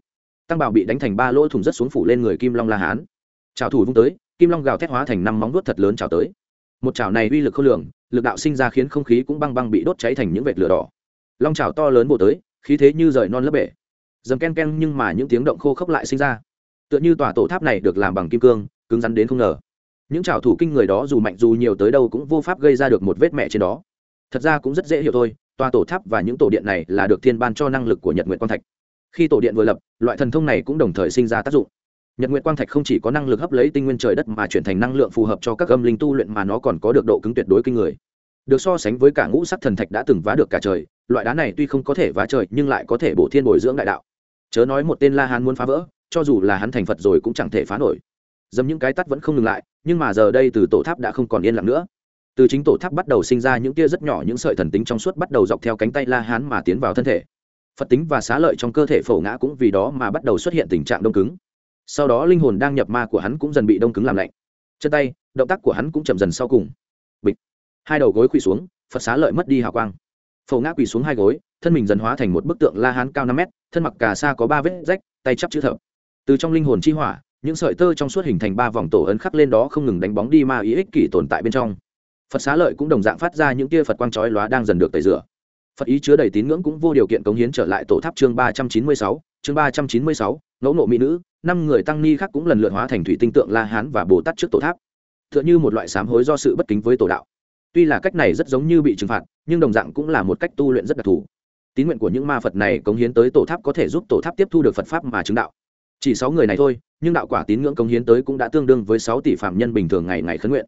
Tăng bảo bị đánh thành ba lỗ thủng rất xuống phủ lên người kim long la hán. Trào thủ vung tới, kim long gào thét hóa thành năm móng vuốt thật lớn trào tới. Một chảo này uy lực khôn lường, lực đạo sinh ra khiến không khí cũng băng băng bị đốt cháy thành những vệt lửa đỏ. Long trào to lớn bổ tới, khí thế như rời non lấp bể. Dầm ken ken nhưng mà những tiếng động khô khốc lại sinh ra. Tựa như tòa tổ tháp này được làm bằng kim cương, cứng rắn đến không ngờ những trào thủ kinh người đó dù mạnh dù nhiều tới đâu cũng vô pháp gây ra được một vết mẹ trên đó. Thật ra cũng rất dễ hiểu thôi, tòa tổ tháp và những tổ điện này là được thiên ban cho năng lực của nhật nguyện quang thạch. Khi tổ điện vừa lập, loại thần thông này cũng đồng thời sinh ra tác dụng. Nhật nguyện quang thạch không chỉ có năng lực hấp lấy tinh nguyên trời đất mà chuyển thành năng lượng phù hợp cho các âm linh tu luyện mà nó còn có được độ cứng tuyệt đối kinh người. Được so sánh với cả ngũ sắc thần thạch đã từng vá được cả trời, loại đá này tuy không có thể vá trời nhưng lại có thể bổ thiên bồi dưỡng đại đạo. Chớ nói một tên la hán muốn phá vỡ, cho dù là hắn thành phật rồi cũng chẳng thể phá nổi. Dầm những cái tắt vẫn không ngừng lại nhưng mà giờ đây từ tổ tháp đã không còn yên lặng nữa. Từ chính tổ tháp bắt đầu sinh ra những tia rất nhỏ những sợi thần tính trong suốt bắt đầu dọc theo cánh tay la hán mà tiến vào thân thể. Phật tính và xá lợi trong cơ thể phổ ngã cũng vì đó mà bắt đầu xuất hiện tình trạng đông cứng. Sau đó linh hồn đang nhập ma của hắn cũng dần bị đông cứng làm lạnh. Chân tay, động tác của hắn cũng chậm dần sau cùng. Bịch. Hai đầu gối quỳ xuống, phật xá lợi mất đi hào quang. Phổ ngã quỳ xuống hai gối, thân mình dần hóa thành một bức tượng la hán cao năm mét, thân mặc cà sa có ba vết rách, tay chắp chữ thập. Từ trong linh hồn chi hỏa những sợi tơ trong suốt hình thành ba vòng tổ ấn khắc lên đó không ngừng đánh bóng đi ma ý ích kỷ tồn tại bên trong. Phật xá lợi cũng đồng dạng phát ra những tia phật quang trói lóa đang dần được tẩy rửa. Phật ý chứa đầy tín ngưỡng cũng vô điều kiện cống hiến trở lại tổ tháp chương ba trăm chín mươi sáu, chương ba trăm chín mươi sáu, ngẫu nộ mỹ nữ, năm người tăng ni khác cũng lần lượt hóa thành thủy tinh tượng la hán và bồ tát trước tổ tháp. T h ư ợ n h ư một loại sám hối do sự bất kính với tổ đạo. Tuy là cách này rất giống như bị trừng phạt, nhưng đồng dạng cũng là một cách tu luyện rất đặc thù. Tín nguyện của những ma phật này cống hiến tới tổ tháp có thể giúp tổ tháp tiếp thu được phật pháp mà chứng đạo chỉ sáu người này thôi, nhưng đạo quả tín ngưỡng cống hiến tới cũng đã tương đương với sáu tỷ phạm nhân bình thường ngày ngày khấn nguyện.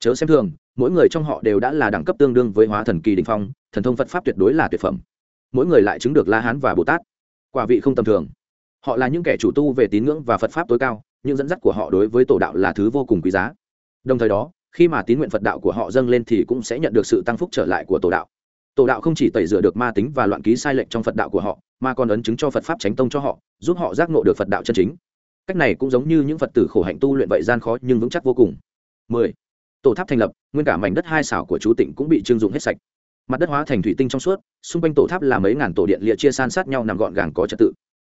Chớ xem thường, mỗi người trong họ đều đã là đẳng cấp tương đương với hóa thần kỳ đình phong, thần thông phật pháp tuyệt đối là tuyệt phẩm. Mỗi người lại chứng được la hán và bồ tát. Quả vị không tầm thường. Họ là những kẻ chủ tu về tín ngưỡng và phật pháp tối cao, những dẫn dắt của họ đối với tổ đạo là thứ vô cùng quý giá. Đồng thời đó, khi mà tín nguyện phật đạo của họ dâng lên thì cũng sẽ nhận được sự tăng phúc trở lại của tổ đạo tổ đạo không chỉ tẩy rửa được ma tính và loạn ký sai lệch trong phật đạo của họ, mà còn ấn chứng cho phật pháp tránh tông cho họ, giúp họ giác ngộ được phật đạo chân chính. Cách này cũng giống như những phật tử khổ hạnh tu luyện vậy gian khó nhưng vững chắc vô cùng. 10. tổ tháp thành lập, nguyên cả mảnh đất hai xảo của chú tỉnh cũng bị trưng dụng hết sạch. Mặt đất hóa thành thủy tinh trong suốt, xung quanh tổ tháp là mấy ngàn tổ điện lịa chia san sát nhau nằm gọn gàng có trật tự.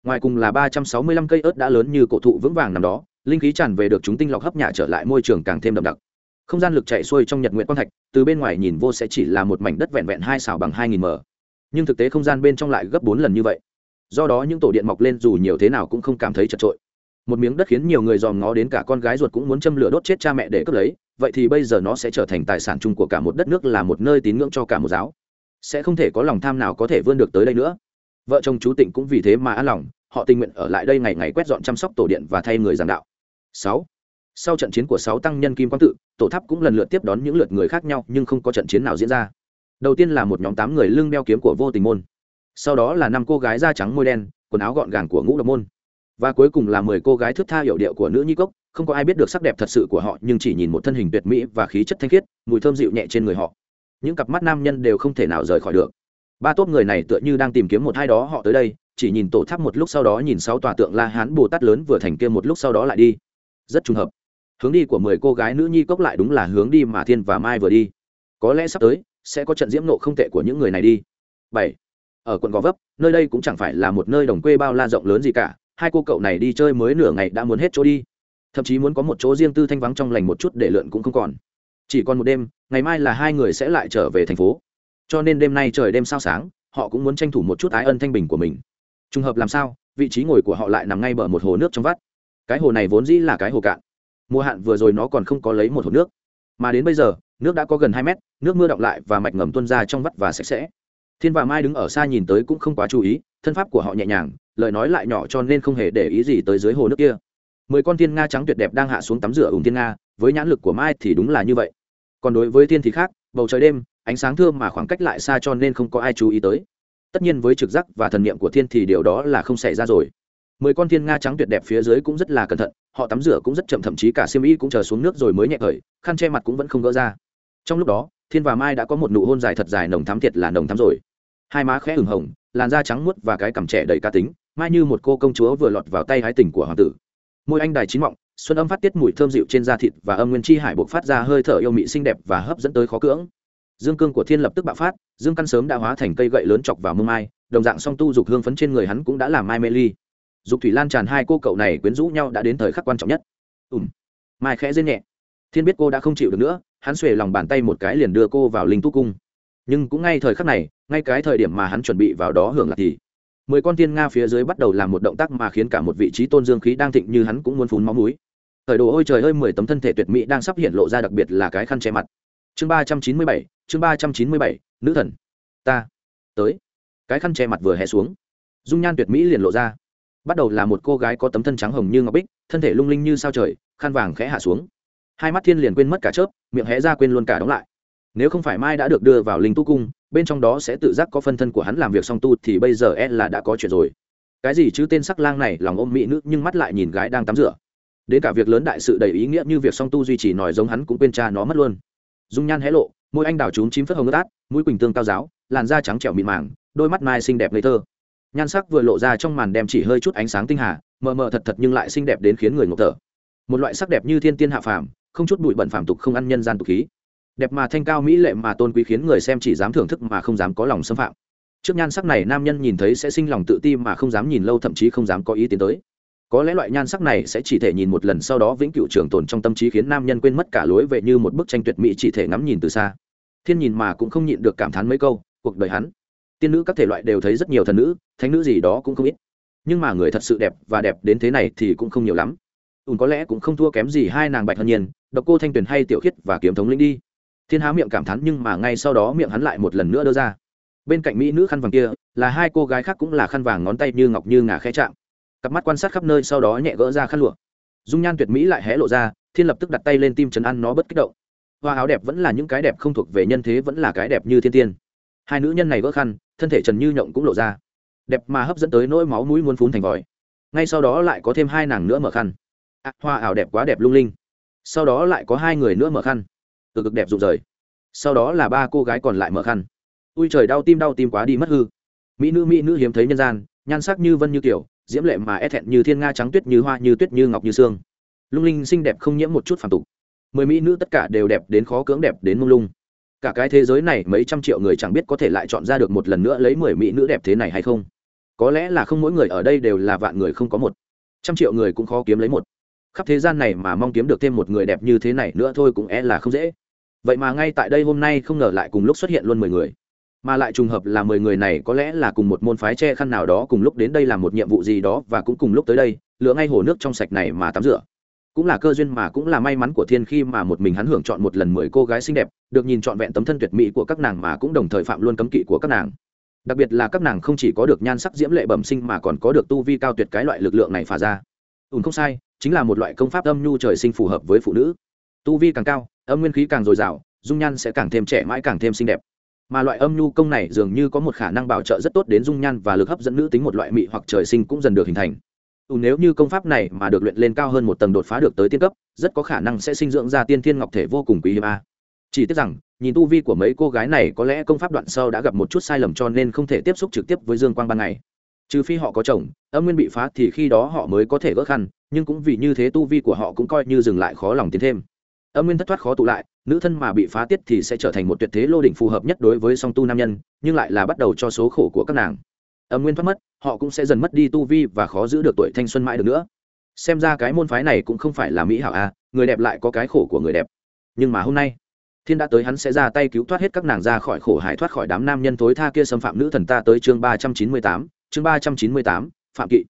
Ngoài cùng là ba trăm sáu mươi lăm cây ớt đã lớn như cổ thụ vững vàng nằm đó, linh khí tràn về được chúng tinh lọc hấp nhả trở lại môi trường càng thêm đậm đặc không gian lực chạy xuôi trong nhật nguyện quang thạch, từ bên ngoài nhìn vô sẽ chỉ là một mảnh đất vẹn vẹn hai xào bằng hai nghìn m. Nhưng thực tế không gian bên trong lại gấp bốn lần như vậy. Do đó những tổ điện mọc lên dù nhiều thế nào cũng không cảm thấy chật trội một miếng đất khiến nhiều người dòm ngó đến cả con gái ruột cũng muốn châm lửa đốt chết cha mẹ để cướp lấy, vậy thì bây giờ nó sẽ trở thành tài sản chung của cả một đất nước là một nơi tín ngưỡng cho cả một giáo. Sẽ không thể có lòng tham nào có thể vươn được tới đây nữa. Vợ chồng chú tịnh cũng vì thế mà an lòng, họ tình nguyện ở lại đây ngày ngày quét dọn chăm sóc tổ điện và thay người giảng đạo. Sáu sau trận chiến của sáu tăng nhân kim quang tự, tổ tháp cũng lần lượt tiếp đón những lượt người khác nhau, nhưng không có trận chiến nào diễn ra. Đầu tiên là một nhóm tám người lưng đeo kiếm của vô tình môn. Sau đó là năm cô gái da trắng môi đen, quần áo gọn gàng của ngũ độc môn. Và cuối cùng là mười cô gái thước tha hiệu điệu của nữ nhi cốc, không có ai biết được sắc đẹp thật sự của họ, nhưng chỉ nhìn một thân hình tuyệt mỹ và khí chất thanh khiết, mùi thơm dịu nhẹ trên người họ. Những cặp mắt nam nhân đều không thể nào rời khỏi được. Ba tốt người này tựa như đang tìm kiếm một hai đó, họ tới đây, chỉ nhìn tổ tháp một lúc sau đó nhìn sáu tòa tượng la hán bồ tát lớn vừa thành kia một lúc sau đó lại đi. Rất trùng hợp hướng đi của mười cô gái nữ nhi cốc lại đúng là hướng đi mà thiên và mai vừa đi. Có lẽ sắp tới sẽ có trận diễm nộ không tệ của những người này đi. Bảy. Ở quận gò vấp, nơi đây cũng chẳng phải là một nơi đồng quê bao la rộng lớn gì cả. Hai cô cậu này đi chơi mới nửa ngày đã muốn hết chỗ đi. Thậm chí muốn có một chỗ riêng tư thanh vắng trong lành một chút để lượn cũng không còn. Chỉ còn một đêm, ngày mai là hai người sẽ lại trở về thành phố. Cho nên đêm nay trời đêm sao sáng, họ cũng muốn tranh thủ một chút ái ân thanh bình của mình. Trùng hợp làm sao, vị trí ngồi của họ lại nằm ngay bờ một hồ nước trong vắt. Cái hồ này vốn dĩ là cái hồ cạn mùa hạn vừa rồi nó còn không có lấy một hộp nước. Mà đến bây giờ, nước đã có gần hai mét, nước mưa đọng lại và mạch ngầm tuân ra trong vắt và sạch sẽ. Thiên và mai đứng ở xa nhìn tới cũng không quá chú ý, thân pháp của họ nhẹ nhàng, lời nói lại nhỏ cho nên không hề để ý gì tới dưới hồ nước kia. Mười con thiên nga trắng tuyệt đẹp đang hạ xuống tắm rửa ủng thiên nga, với nhãn lực của mai thì đúng là như vậy. Còn đối với thiên thì khác, bầu trời đêm, ánh sáng thưa mà khoảng cách lại xa cho nên không có ai chú ý tới. Tất nhiên với trực giác và thần niệm của thiên thì điều đó là không xảy ra rồi mười con thiên nga trắng tuyệt đẹp phía dưới cũng rất là cẩn thận, họ tắm rửa cũng rất chậm, thậm chí cả siêm y cũng chờ xuống nước rồi mới nhẹ thời, khăn che mặt cũng vẫn không gỡ ra. Trong lúc đó, thiên và mai đã có một nụ hôn dài thật dài, nồng thắm thiệt là nồng thắm rồi. Hai má khẽ hừng hồng, làn da trắng muốt và cái cằm trẻ đầy cá tính, mai như một cô công chúa vừa lọt vào tay hái tình của hoàng tử. Môi anh đài chín mọng, xuân âm phát tiết mùi thơm dịu trên da thịt và âm nguyên chi hải buộc phát ra hơi thở yêu mị xinh đẹp và hấp dẫn tới khó cưỡng. Dương cương của thiên lập tức bạo phát, dương căn sớm đã hóa thành cây gậy lớn chọc vào mông mai, đồng dạng song tu dục hương phấn trên người hắn cũng đã làm mai mê ly dục thủy lan tràn hai cô cậu này quyến rũ nhau đã đến thời khắc quan trọng nhất. Ùm. Mai khẽ rên nhẹ. Thiên biết cô đã không chịu được nữa, hắn xuề lòng bàn tay một cái liền đưa cô vào linh tu cung. Nhưng cũng ngay thời khắc này, ngay cái thời điểm mà hắn chuẩn bị vào đó hưởng lạc thì, mười con tiên nga phía dưới bắt đầu làm một động tác mà khiến cả một vị trí tôn dương khí đang thịnh như hắn cũng muốn phun máu mũi. Thời đồ ôi trời ơi, mười tấm thân thể tuyệt mỹ đang sắp hiện lộ ra đặc biệt là cái khăn che mặt. Chương ba trăm chín mươi bảy, chương ba trăm chín mươi bảy, nữ thần. Ta. Tới. Cái khăn che mặt vừa hè xuống. Dung nhan tuyệt mỹ liền lộ ra bắt đầu là một cô gái có tấm thân trắng hồng như ngọc bích, thân thể lung linh như sao trời, khăn vàng khẽ hạ xuống. Hai mắt thiên liền quên mất cả chớp, miệng hé ra quên luôn cả đóng lại. Nếu không phải mai đã được đưa vào linh tu cung, bên trong đó sẽ tự giác có phân thân của hắn làm việc song tu thì bây giờ e là đã có chuyện rồi. Cái gì chứ tên sắc lang này, lòng ôm mỹ nữ nhưng mắt lại nhìn gái đang tắm rửa. Đến cả việc lớn đại sự đầy ý nghĩa như việc song tu duy trì nòi giống hắn cũng quên cha nó mất luôn. Dung nhan hé lộ, môi anh đào trúng chím phất hồng ướt át, mũi quỳnh tương cao giáo, làn da trắng trẻo mịn màng, đôi mắt mai xinh đẹp ngây thơ nhan sắc vừa lộ ra trong màn đem chỉ hơi chút ánh sáng tinh hà, mờ mờ thật thật nhưng lại xinh đẹp đến khiến người ngộp thở. Một loại sắc đẹp như thiên tiên hạ phàm, không chút bụi bẩn phàm tục không ăn nhân gian tục khí. Đẹp mà thanh cao mỹ lệ mà tôn quý khiến người xem chỉ dám thưởng thức mà không dám có lòng xâm phạm. Trước nhan sắc này, nam nhân nhìn thấy sẽ sinh lòng tự ti mà không dám nhìn lâu, thậm chí không dám có ý tiến tới. Có lẽ loại nhan sắc này sẽ chỉ thể nhìn một lần, sau đó vĩnh cửu trường tồn trong tâm trí khiến nam nhân quên mất cả lối về như một bức tranh tuyệt mỹ chỉ thể ngắm nhìn từ xa. Thiên nhìn mà cũng không nhịn được cảm thán mấy câu, cuộc đời hắn tiên nữ các thể loại đều thấy rất nhiều thần nữ, thánh nữ gì đó cũng không ít. Nhưng mà người thật sự đẹp và đẹp đến thế này thì cũng không nhiều lắm. Ùn có lẽ cũng không thua kém gì hai nàng bạch hân nhiên, độc cô thanh tuyền hay tiểu khiết và kiếm thống lĩnh đi. Thiên há miệng cảm thán nhưng mà ngay sau đó miệng hắn lại một lần nữa đưa ra. Bên cạnh mỹ nữ khăn vàng kia, là hai cô gái khác cũng là khăn vàng ngón tay như ngọc như ngà khẽ chạm. Cặp mắt quan sát khắp nơi sau đó nhẹ gỡ ra khăn lụa. Dung nhan tuyệt mỹ lại hé lộ ra, thiên lập tức đặt tay lên tim chấn ăn nó bất kích động. Hoa áo đẹp vẫn là những cái đẹp không thuộc về nhân thế vẫn là cái đẹp như thiên tiên. Hai nữ nhân này gỡ khăn thân thể trần như nhộng cũng lộ ra đẹp mà hấp dẫn tới nỗi máu mũi muốn phun thành vòi ngay sau đó lại có thêm hai nàng nữa mở khăn à, hoa ảo đẹp quá đẹp lung linh sau đó lại có hai người nữa mở khăn từ cực đẹp rụng rời sau đó là ba cô gái còn lại mở khăn ui trời đau tim đau tim quá đi mất hư mỹ nữ mỹ nữ hiếm thấy nhân gian nhan sắc như vân như kiểu diễm lệ mà e thẹn như thiên nga trắng tuyết như hoa như tuyết như ngọc như xương lung linh xinh đẹp không nhiễm một chút phản tục mười mỹ nữ tất cả đều đẹp đến khó cưỡng đẹp đến mông lung cả cái thế giới này mấy trăm triệu người chẳng biết có thể lại chọn ra được một lần nữa lấy mười mỹ nữ đẹp thế này hay không? Có lẽ là không mỗi người ở đây đều là vạn người không có một. Trăm triệu người cũng khó kiếm lấy một. Khắp thế gian này mà mong kiếm được thêm một người đẹp như thế này nữa thôi cũng e là không dễ. Vậy mà ngay tại đây hôm nay không ngờ lại cùng lúc xuất hiện luôn mười người. Mà lại trùng hợp là mười người này có lẽ là cùng một môn phái che khăn nào đó cùng lúc đến đây làm một nhiệm vụ gì đó và cũng cùng lúc tới đây, lựa ngay hồ nước trong sạch này mà tắm rửa cũng là cơ duyên mà cũng là may mắn của thiên khi mà một mình hắn hưởng chọn một lần mười cô gái xinh đẹp, được nhìn trọn vẹn tấm thân tuyệt mỹ của các nàng mà cũng đồng thời phạm luôn cấm kỵ của các nàng. Đặc biệt là các nàng không chỉ có được nhan sắc diễm lệ bẩm sinh mà còn có được tu vi cao tuyệt cái loại lực lượng này phả ra. Ùn không sai, chính là một loại công pháp âm nhu trời sinh phù hợp với phụ nữ. Tu vi càng cao, âm nguyên khí càng dồi dào, dung nhan sẽ càng thêm trẻ mãi càng thêm xinh đẹp. Mà loại âm nhu công này dường như có một khả năng bảo trợ rất tốt đến dung nhan và lực hấp dẫn nữ tính một loại mị hoặc trời sinh cũng dần được hình thành ừ, nếu như công pháp này mà được luyện lên cao hơn một tầng đột phá được tới tiên cấp rất có khả năng sẽ sinh dưỡng ra tiên thiên ngọc thể vô cùng quý hiếm a. Chỉ tiếc rằng nhìn tu vi của mấy cô gái này có lẽ công pháp đoạn sau đã gặp một chút sai lầm cho nên không thể tiếp xúc trực tiếp với dương quang ban ngày. Trừ phi họ có chồng âm nguyên bị phá thì khi đó họ mới có thể gỡ khăn nhưng cũng vì như thế tu vi của họ cũng coi như dừng lại khó lòng tiến thêm. Âm nguyên thất thoát khó tụ lại nữ thân mà bị phá tiết thì sẽ trở thành một tuyệt thế lô đỉnh phù hợp nhất đối với song tu nam nhân nhưng lại là bắt đầu cho số khổ của các nàng âm nguyên thoát mất, họ cũng sẽ dần mất đi tu vi và khó giữ được tuổi thanh xuân mãi được nữa. Xem ra cái môn phái này cũng không phải là mỹ hảo a, người đẹp lại có cái khổ của người đẹp. Nhưng mà hôm nay, thiên đã tới hắn sẽ ra tay cứu thoát hết các nàng ra khỏi khổ hải thoát khỏi đám nam nhân tối tha kia xâm phạm nữ thần ta tới chương ba trăm chín mươi tám, chương ba trăm chín mươi tám, phạm kỵ.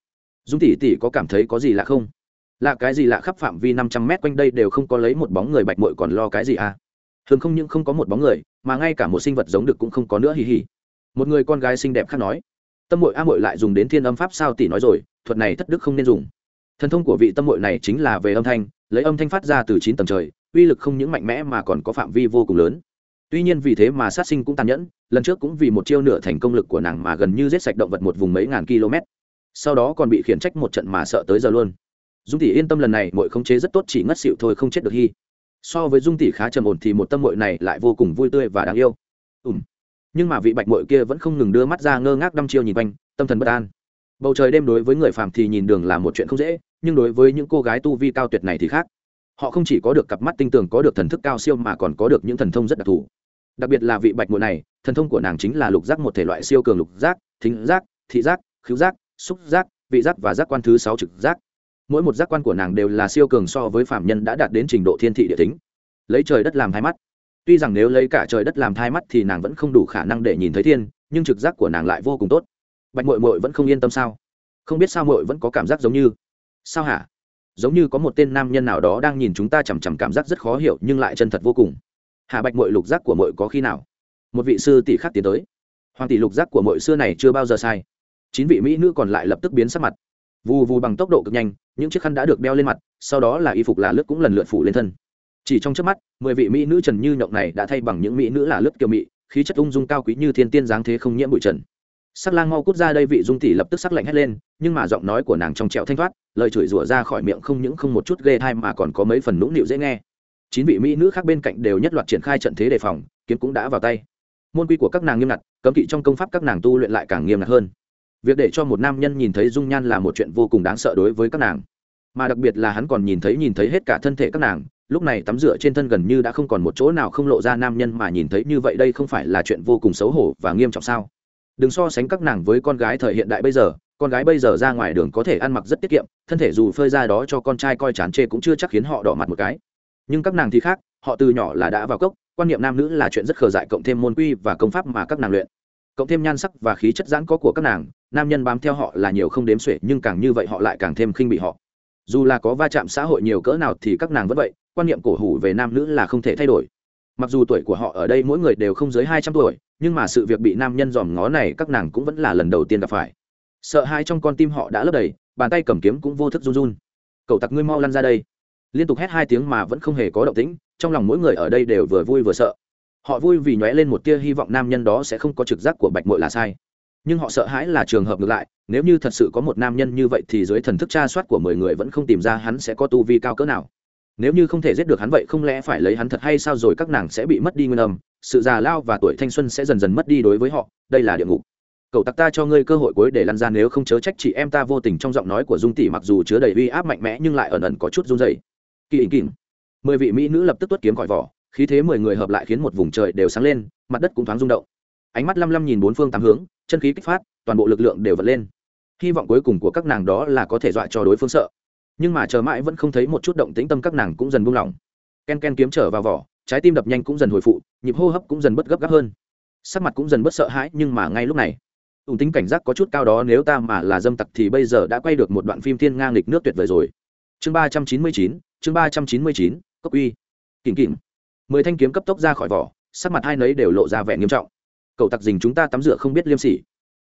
Dung tỷ tỷ có cảm thấy có gì lạ không? Lạ cái gì lạ khắp phạm vi năm trăm mét quanh đây đều không có lấy một bóng người bạch mội còn lo cái gì à? Thường không những không có một bóng người, mà ngay cả một sinh vật giống được cũng không có nữa, hì hì. Một người con gái xinh đẹp khác nói tâm mội a mội lại dùng đến thiên âm pháp sao tỷ nói rồi, thuật này thất đức không nên dùng. Thần thông của vị tâm mội này chính là về âm thanh, lấy âm thanh phát ra từ chín tầng trời, uy lực không những mạnh mẽ mà còn có phạm vi vô cùng lớn. Tuy nhiên vì thế mà sát sinh cũng tàn nhẫn, lần trước cũng vì một chiêu nửa thành công lực của nàng mà gần như giết sạch động vật một vùng mấy ngàn km. Sau đó còn bị khiển trách một trận mà sợ tới giờ luôn. Dung tỷ yên tâm lần này Mội khống chế rất tốt, chỉ ngất xịu thôi, không chết được hy so với dung tỷ khá trầm ổn thì một tâm mội này lại vô cùng vui tươi và đáng yêu. Ùm nhưng mà vị bạch mội kia vẫn không ngừng đưa mắt ra ngơ ngác đăm chiêu nhìn quanh, tâm thần bất an. Bầu trời đêm đối với người phàm thì nhìn đường là một chuyện không dễ, nhưng đối với những cô gái tu vi cao tuyệt này thì khác. Họ không chỉ có được cặp mắt tinh tường, có được thần thức cao siêu mà còn có được những thần thông rất đặc thù. Đặc biệt là vị bạch mội này, thần thông của nàng chính là lục giác một thể loại siêu cường lục giác, thính giác, thị giác, khứu giác, xúc giác, vị giác và giác quan thứ sáu trực giác. Mỗi một giác quan của nàng đều là siêu cường so với phạm nhân đã đạt đến trình độ thiên thị địa tính lấy trời đất làm hai mắt tuy rằng nếu lấy cả trời đất làm thai mắt thì nàng vẫn không đủ khả năng để nhìn thấy thiên, nhưng trực giác của nàng lại vô cùng tốt. Bạch mội mội vẫn không yên tâm sao? Không biết sao mội vẫn có cảm giác giống như. Sao hả? Giống như có một tên nam nhân nào đó đang nhìn chúng ta chằm chằm cảm giác rất khó hiểu nhưng lại chân thật vô cùng. Hạ bạch mội lục giác của mội có khi nào? Một vị sư tỷ khác tiến tới. Hoàng tỷ, lục giác của mội xưa này chưa bao giờ sai. Chín vị mỹ nữ còn lại lập tức biến sắc mặt. Vù vù bằng tốc độ cực nhanh, những chiếc khăn đã được đeo lên mặt, sau đó là y phục là lướt cũng lần lượt phủ lên thân chỉ trong chớp mắt, mười vị mỹ nữ trần như nhộng này đã thay bằng những mỹ nữ là lướt kiều mỹ khí chất ung dung cao quý như thiên tiên dáng thế không nhiễm bụi trần. Sắc lang mau cút ra đây vị dung tỷ lập tức sắc lạnh hét lên, nhưng mà giọng nói của nàng trong trẹo thanh thoát, lời chửi rủa ra khỏi miệng không những không một chút ghê thai mà còn có mấy phần nũng nịu dễ nghe. Chín vị mỹ nữ khác bên cạnh đều nhất loạt triển khai trận thế đề phòng, kiếm cũng đã vào tay. Môn quy của các nàng nghiêm ngặt, cấm kỵ trong công pháp các nàng tu luyện lại càng nghiêm ngặt hơn. Việc để cho một nam nhân nhìn thấy dung nhan là một chuyện vô cùng đáng sợ đối với các nàng. Mà đặc biệt là hắn còn nhìn thấy nhìn thấy hết cả thân thể các nàng lúc này tắm rửa trên thân gần như đã không còn một chỗ nào không lộ ra nam nhân mà nhìn thấy như vậy đây không phải là chuyện vô cùng xấu hổ và nghiêm trọng sao? Đừng so sánh các nàng với con gái thời hiện đại bây giờ, con gái bây giờ ra ngoài đường có thể ăn mặc rất tiết kiệm, thân thể dù phơi ra đó cho con trai coi chán chê cũng chưa chắc khiến họ đỏ mặt một cái. Nhưng các nàng thì khác, họ từ nhỏ là đã vào cốc, quan niệm nam nữ là chuyện rất khờ dại cộng thêm môn quy và công pháp mà các nàng luyện. Cộng thêm nhan sắc và khí chất giãn có của các nàng, nam nhân bám theo họ là nhiều không đếm xuể, nhưng càng như vậy họ lại càng thêm khinh bị họ. Dù là có va chạm xã hội nhiều cỡ nào thì các nàng vẫn vậy quan niệm cổ hủ về nam nữ là không thể thay đổi. Mặc dù tuổi của họ ở đây mỗi người đều không dưới hai trăm tuổi, nhưng mà sự việc bị nam nhân dòm ngó này các nàng cũng vẫn là lần đầu tiên gặp phải. Sợ hai trong con tim họ đã lấp đầy, bàn tay cầm kiếm cũng vô thức run run. Cậu tặc ngươi mau lăn ra đây. Liên tục hét hai tiếng mà vẫn không hề có động tĩnh, trong lòng mỗi người ở đây đều vừa vui vừa sợ. Họ vui vì nhóe lên một tia hy vọng nam nhân đó sẽ không có trực giác của bạch mội là sai. Nhưng họ sợ hãi là trường hợp ngược lại, nếu như thật sự có một nam nhân như vậy thì dưới thần thức tra soát của mười người vẫn không tìm ra hắn sẽ có tu vi cao cỡ nào nếu như không thể giết được hắn vậy không lẽ phải lấy hắn thật hay sao rồi các nàng sẽ bị mất đi nguyên âm, sự già lao và tuổi thanh xuân sẽ dần dần mất đi đối với họ, đây là địa ngục. Cậu tặc ta cho ngươi cơ hội cuối để lăn ra nếu không chớ trách chị em ta vô tình trong giọng nói của dung tỷ mặc dù chứa đầy uy áp mạnh mẽ nhưng lại ẩn ẩn có chút run dày kỳ ỉnh kỉnh mười vị mỹ nữ lập tức tuất kiếm khỏi vỏ, khí thế mười người hợp lại khiến một vùng trời đều sáng lên, mặt đất cũng thoáng rung động. Ánh mắt lăm lăm nhìn bốn phương tám hướng, chân khí kích phát, toàn bộ lực lượng đều vật lên. Hy vọng cuối cùng của các nàng đó là có thể dọa cho đối phương sợ nhưng mà chờ mãi vẫn không thấy một chút động tĩnh tâm các nàng cũng dần buông lỏng. Ken ken kiếm trở vào vỏ, trái tim đập nhanh cũng dần hồi phụ, nhịp hô hấp cũng dần bất gấp gáp hơn. Sắc mặt cũng dần bất sợ hãi, nhưng mà ngay lúc này, ủng tính cảnh giác có chút cao đó, nếu ta mà là dâm tặc thì bây giờ đã quay được một đoạn phim thiên ngang lịch nước tuyệt vời rồi. Chương ba trăm chín mươi chín, chương ba trăm chín mươi chín, cốc uy. Kỉnh kỉnh mười thanh kiếm cấp tốc ra khỏi vỏ, sắc mặt hai nấy đều lộ ra vẻ nghiêm trọng. Cậu tặc dình chúng ta tắm rửa không biết liêm sỉ.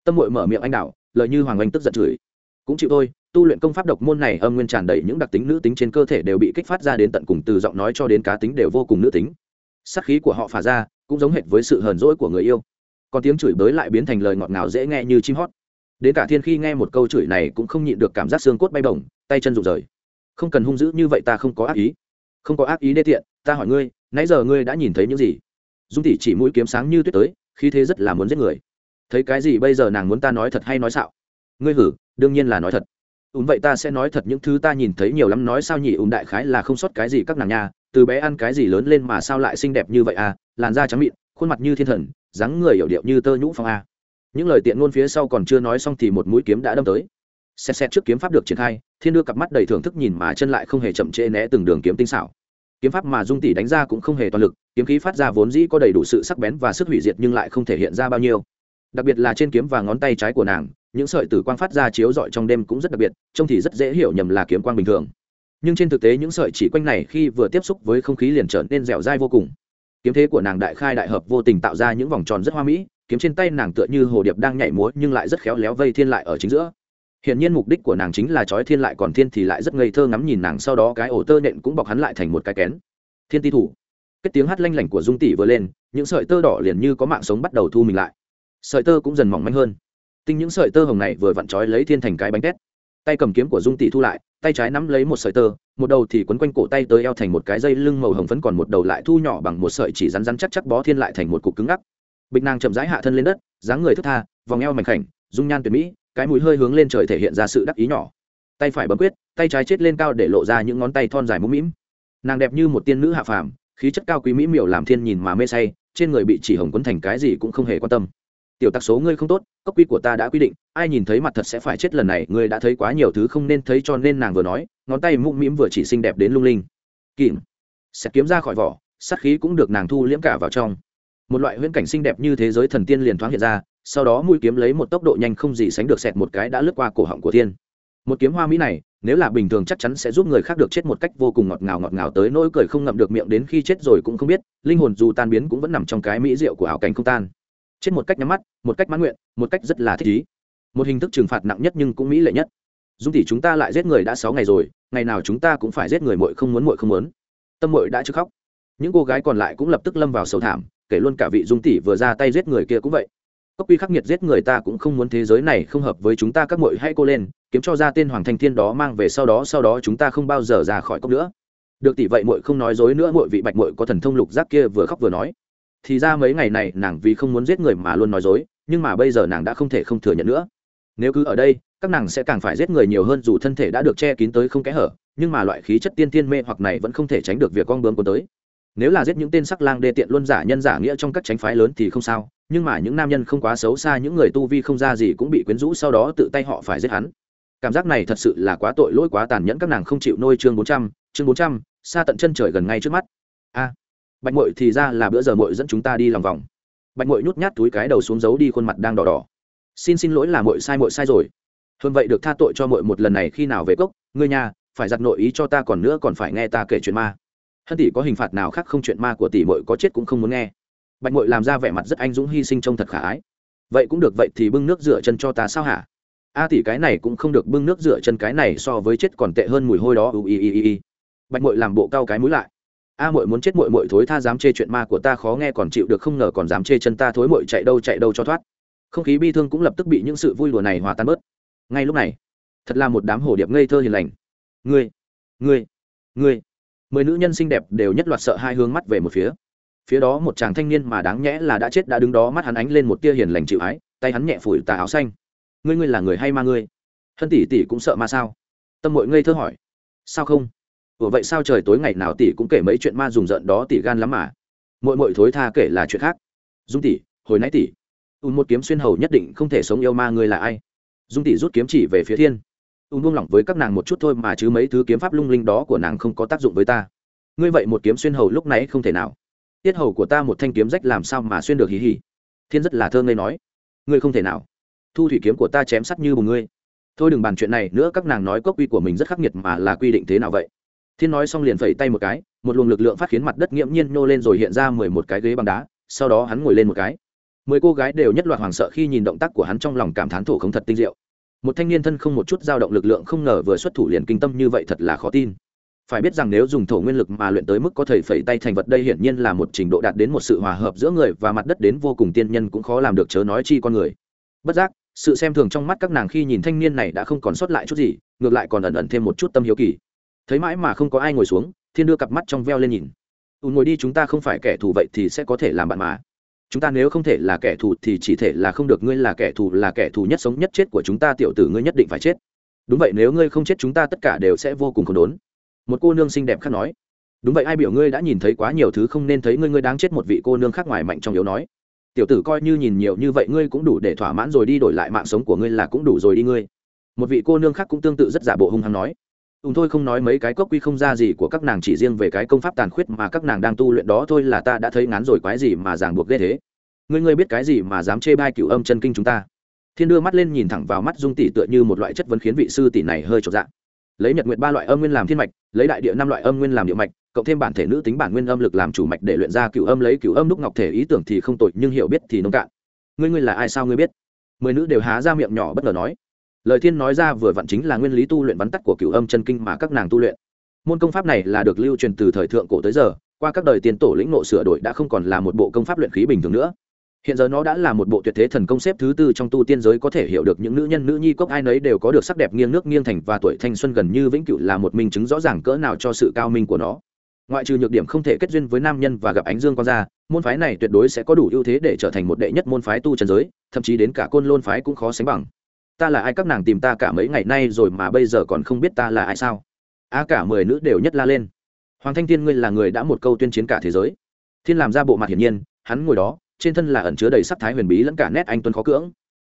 Tâm mội mở miệng anh đạo lợi như hoàng anh tức giận chửi. Cũng chịu thôi tu luyện công pháp độc môn này âm nguyên tràn đầy những đặc tính nữ tính trên cơ thể đều bị kích phát ra đến tận cùng từ giọng nói cho đến cá tính đều vô cùng nữ tính. Sắc khí của họ phả ra, cũng giống hệt với sự hờn dỗi của người yêu. Còn tiếng chửi bới lại biến thành lời ngọt ngào dễ nghe như chim hót. Đến cả thiên khi nghe một câu chửi này cũng không nhịn được cảm giác xương cốt bay bổng, tay chân rụng rời. Không cần hung dữ như vậy ta không có ác ý. Không có ác ý đê tiện, ta hỏi ngươi, nãy giờ ngươi đã nhìn thấy những gì? Dung tỷ chỉ mũi kiếm sáng như tuyết tới khi thế rất là muốn giết người. Thấy cái gì bây giờ nàng muốn ta nói thật hay nói xạo? Ngươi hử, đương nhiên là nói thật ùn vậy ta sẽ nói thật những thứ ta nhìn thấy nhiều lắm nói sao nhỉ ùn đại khái là không sót cái gì các nàng nha, từ bé ăn cái gì lớn lên mà sao lại xinh đẹp như vậy à làn da trắng mịn, khuôn mặt như thiên thần, dáng người hiểu điệu như tơ nhũ phong à những lời tiện ngôn phía sau còn chưa nói xong thì một mũi kiếm đã đâm tới. Xét xét trước kiếm pháp được triển khai, thiên đưa cặp mắt đầy thưởng thức nhìn mà chân lại không hề chậm trễ né từng đường kiếm tinh xảo. Kiếm pháp mà dung tỷ đánh ra cũng không hề toàn lực, kiếm khí phát ra vốn dĩ có đầy đủ sự sắc bén và sức hủy diệt nhưng lại không thể hiện ra bao nhiêu. Đặc biệt là trên kiếm và ngón tay trái của nàng những sợi tử quang phát ra chiếu rọi trong đêm cũng rất đặc biệt trông thì rất dễ hiểu nhầm là kiếm quang bình thường nhưng trên thực tế những sợi chỉ quanh này khi vừa tiếp xúc với không khí liền trở nên dẻo dai vô cùng kiếm thế của nàng đại khai đại hợp vô tình tạo ra những vòng tròn rất hoa mỹ kiếm trên tay nàng tựa như hồ điệp đang nhảy múa nhưng lại rất khéo léo vây thiên lại ở chính giữa Hiển nhiên mục đích của nàng chính là trói thiên lại còn thiên thì lại rất ngây thơ ngắm nhìn nàng sau đó cái ổ tơ nện cũng bọc hắn lại thành một cái kén. Thiên ti thủ. Kết tiếng hát lanh lảnh của Dung tỷ vừa lên, những sợi tơ đỏ liền như có mạng sống bắt đầu thu mình lại. Sợi tơ cũng dần mỏng manh hơn. Tinh những sợi tơ hồng này vừa vặn trói lấy thiên thành cái bánh tét. Tay cầm kiếm của Dung tỷ thu lại, tay trái nắm lấy một sợi tơ, một đầu thì quấn quanh cổ tay tới eo thành một cái dây lưng màu hồng phấn còn một đầu lại thu nhỏ bằng một sợi chỉ rắn rắn chắc chắc bó thiên lại thành một cục cứng ngắc. Bịch nàng chậm rãi hạ thân lên đất, dáng người thức tha, vòng eo mảnh khảnh, dung nhan tuyệt mỹ, cái mũi hơi hướng lên trời thể hiện ra sự đắc ý nhỏ tay phải bấm quyết tay trái chết lên cao để lộ ra những ngón tay thon dài mũm mĩm nàng đẹp như một tiên nữ hạ phàm khí chất cao quý mỹ miều làm thiên nhìn mà mê say trên người bị chỉ hồng quấn thành cái gì cũng không hề quan tâm tiểu tặc số ngươi không tốt, cốc quy của ta đã quy định, ai nhìn thấy mặt thật sẽ phải chết lần này, ngươi đã thấy quá nhiều thứ không nên thấy cho nên nàng vừa nói, ngón tay mũm mĩm vừa chỉ xinh đẹp đến lung linh. Kìm. Sẽ kiếm ra khỏi vỏ, sát khí cũng được nàng thu liễm cả vào trong. Một loại huyễn cảnh xinh đẹp như thế giới thần tiên liền thoáng hiện ra, sau đó mũi kiếm lấy một tốc độ nhanh không gì sánh được xẹt một cái đã lướt qua cổ họng của thiên. Một kiếm hoa mỹ này, nếu là bình thường chắc chắn sẽ giúp người khác được chết một cách vô cùng ngọt ngào ngọt ngào tới nỗi cười không ngậm được miệng đến khi chết rồi cũng không biết, linh hồn dù tan biến cũng vẫn nằm trong cái mỹ rượu của ảo cảnh không tan chết một cách nhắm mắt, một cách mãn nguyện, một cách rất là thích ý. Một hình thức trừng phạt nặng nhất nhưng cũng mỹ lệ nhất. Dung tỷ chúng ta lại giết người đã sáu ngày rồi, ngày nào chúng ta cũng phải giết người muội không muốn, muội không muốn. Tâm muội đã chứ khóc. Những cô gái còn lại cũng lập tức lâm vào sầu thảm, kể luôn cả vị dung tỷ vừa ra tay giết người kia cũng vậy. Cốc quy khắc nghiệt giết người ta cũng không muốn thế giới này không hợp với chúng ta, các mội hãy cô lên, kiếm cho ra tên hoàng thanh thiên đó mang về, sau đó sau đó chúng ta không bao giờ ra khỏi cốc nữa. Được tỷ vậy mội không nói dối nữa mội vị bạch mội có thần thông lục giác kia vừa khóc vừa nói thì ra mấy ngày này nàng vì không muốn giết người mà luôn nói dối, nhưng mà bây giờ nàng đã không thể không thừa nhận nữa. Nếu cứ ở đây, các nàng sẽ càng phải giết người nhiều hơn dù thân thể đã được che kín tới không kẽ hở, nhưng mà loại khí chất tiên tiên mê hoặc này vẫn không thể tránh được việc con bướm của tới. Nếu là giết những tên sắc lang đê tiện luôn giả nhân giả nghĩa trong các tránh phái lớn thì không sao, nhưng mà những nam nhân không quá xấu xa, những người tu vi không ra gì cũng bị quyến rũ, sau đó tự tay họ phải giết hắn. Cảm giác này thật sự là quá tội lỗi quá tàn nhẫn, các nàng không chịu nôi chương bốn trăm, chương bốn trăm xa tận chân trời gần ngay trước mắt bạch mội thì ra là bữa giờ mội dẫn chúng ta đi lòng vòng. Bạch mội nhút nhát túi cái đầu xuống giấu đi khuôn mặt đang đỏ đỏ. Xin xin lỗi là mội sai mội sai rồi. Hơn vậy được tha tội cho mội một lần này khi nào về cốc, ngươi nhà, phải giặt nội ý cho ta còn nữa còn phải nghe ta kể chuyện ma. Hân tỷ có hình phạt nào khác không chuyện ma của tỷ mội có chết cũng không muốn nghe. Bạch mội làm ra vẻ mặt rất anh dũng hy sinh trông thật khả ái. Vậy cũng được, vậy thì bưng nước rửa chân cho ta sao hả? A tỷ cái này cũng không được bưng nước rửa chân cái này so với chết còn tệ hơn mùi hôi đó. Ui ui ui bạch mội làm bộ cau cái mũi lại a muội muốn chết muội muội thối tha dám chê chuyện ma của ta khó nghe còn chịu được không ngờ còn dám chê chân ta thối muội chạy đâu chạy đâu cho thoát. Không khí bi thương cũng lập tức bị những sự vui đùa này hòa tan bớt. Ngay lúc này, thật là một đám hồ điệp ngây thơ hiền lành. Ngươi ngươi ngươi. Mười nữ nhân xinh đẹp đều nhất loạt sợ hai hướng mắt về một phía. Phía đó một chàng thanh niên mà đáng nhẽ là đã chết đã đứng đó mắt hắn ánh lên một tia hiền lành chịu ái, tay hắn nhẹ phủi tà áo xanh. Ngươi ngươi là người hay ma ngươi? Hân tỷ tỷ cũng sợ ma sao? Tâm mội ngây thơ hỏi. Sao không? Ủa vậy sao trời tối ngày nào tỷ cũng kể mấy chuyện ma dùng giận đó tỷ gan lắm mà? Mội mội thối tha kể là chuyện khác. Dung tỷ, hồi nãy tỷ, ùn một kiếm xuyên hầu nhất định không thể sống yêu ma ngươi là ai? Dung tỷ rút kiếm chỉ về phía thiên. Ùn buông lỏng với các nàng một chút thôi mà chứ mấy thứ kiếm pháp lung linh đó của nàng không có tác dụng với ta. Ngươi vậy một kiếm xuyên hầu lúc nãy không thể nào. Tiết hầu của ta một thanh kiếm rách làm sao mà xuyên được hí hí? Thiên rất là thơ ngây nói. Ngươi không thể nào. Thu thủy kiếm của ta chém sắt như bùn ngươi. Thôi đừng bàn chuyện này nữa, các nàng nói cốc quy của mình rất khắc nghiệt mà là quy định thế nào vậy? Thiên nói xong liền phẩy tay một cái, một luồng lực lượng phát khiến mặt đất nghiễm nhiên nhô lên rồi hiện ra mười một cái ghế bằng đá, sau đó hắn ngồi lên một cái. Mười cô gái đều nhất loạt hoảng sợ khi nhìn động tác của hắn trong lòng cảm thán thổ không thật tinh diệu. Một thanh niên thân không một chút dao động lực lượng không ngờ vừa xuất thủ liền kinh tâm như vậy thật là khó tin. Phải biết rằng nếu dùng thổ nguyên lực mà luyện tới mức có thể phẩy tay thành vật đây hiển nhiên là một trình độ đạt đến một sự hòa hợp giữa người và mặt đất đến vô cùng tiên nhân cũng khó làm được chớ nói chi con người. Bất giác, sự xem thường trong mắt các nàng khi nhìn thanh niên này đã không còn sót lại chút gì, ngược lại còn ẩn ẩn thêm một chút tâm hiếu kỳ thấy mãi mà không có ai ngồi xuống, thiên đưa cặp mắt trong veo lên nhìn. Ùn ngồi đi, chúng ta không phải kẻ thù vậy thì sẽ có thể làm bạn mà. Chúng ta nếu không thể là kẻ thù thì chỉ thể là không được, ngươi là kẻ thù là kẻ thù nhất sống nhất chết của chúng ta, tiểu tử ngươi nhất định phải chết. Đúng vậy, nếu ngươi không chết, chúng ta tất cả đều sẽ vô cùng khốn đốn. Một cô nương xinh đẹp khác nói. Đúng vậy, ai biểu ngươi đã nhìn thấy quá nhiều thứ không nên thấy ngươi ngươi đáng chết, một vị cô nương khác ngoài mạnh trong yếu nói. Tiểu tử coi như nhìn nhiều như vậy, ngươi cũng đủ để thỏa mãn rồi đi, đổi lại mạng sống của ngươi là cũng đủ rồi đi, ngươi. Một vị cô nương khác cũng tương tự rất giả bộ hung hăng nói ùn thôi không nói mấy cái cốc quy không ra gì của các nàng, chỉ riêng về cái công pháp tàn khuyết mà các nàng đang tu luyện đó thôi là ta đã thấy ngán rồi, quái gì mà ràng buộc ghê thế. Ngươi ngươi biết cái gì mà dám chê bai cựu âm chân kinh chúng ta? Thiên đưa mắt lên nhìn thẳng vào mắt dung tỷ tựa như một loại chất vấn khiến vị sư tỷ này hơi trọn dạng lấy nhật nguyện ba loại âm nguyên làm thiên mạch, lấy đại địa năm loại âm nguyên làm địa mạch, cộng thêm bản thể nữ tính bản nguyên âm lực làm chủ mạch để luyện ra cựu âm, lấy cựu âm đúc ngọc thể ý tưởng thì không tội, nhưng hiểu biết thì nông cạn. Ngươi ngươi là ai sao ngươi biết? Mười nữ đều há ra miệng nhỏ bất ngờ nói lời thiên nói ra vừa vặn chính là nguyên lý tu luyện bắn tắt của cửu âm chân kinh mà các nàng tu luyện. Môn công pháp này là được lưu truyền từ thời thượng cổ tới giờ, qua các đời tiền tổ lĩnh nộ sửa đổi đã không còn là một bộ công pháp luyện khí bình thường nữa. Hiện giờ nó đã là một bộ tuyệt thế thần công xếp thứ tư trong tu tiên giới có thể hiểu được những nữ nhân, nữ nhi cốc ai nấy đều có được sắc đẹp nghiêng nước nghiêng thành và tuổi thanh xuân gần như vĩnh cửu là một minh chứng rõ ràng cỡ nào cho sự cao minh của nó. Ngoại trừ nhược điểm không thể kết duyên với nam nhân và gặp ánh dương con ra, môn phái này tuyệt đối sẽ có đủ ưu thế để trở thành một đệ nhất môn phái tu trần giới, thậm chí đến cả côn lôn phái cũng khó sánh bằng ta là ai, các nàng tìm ta cả mấy ngày nay rồi mà bây giờ còn không biết ta là ai sao? A, cả mười nữ đều nhất la lên. Hoàng thanh thiên, ngươi là người đã một câu tuyên chiến cả thế giới. Thiên làm ra bộ mặt hiển nhiên, hắn ngồi đó, trên thân là ẩn chứa đầy sắc thái huyền bí lẫn cả nét anh tuấn khó cưỡng.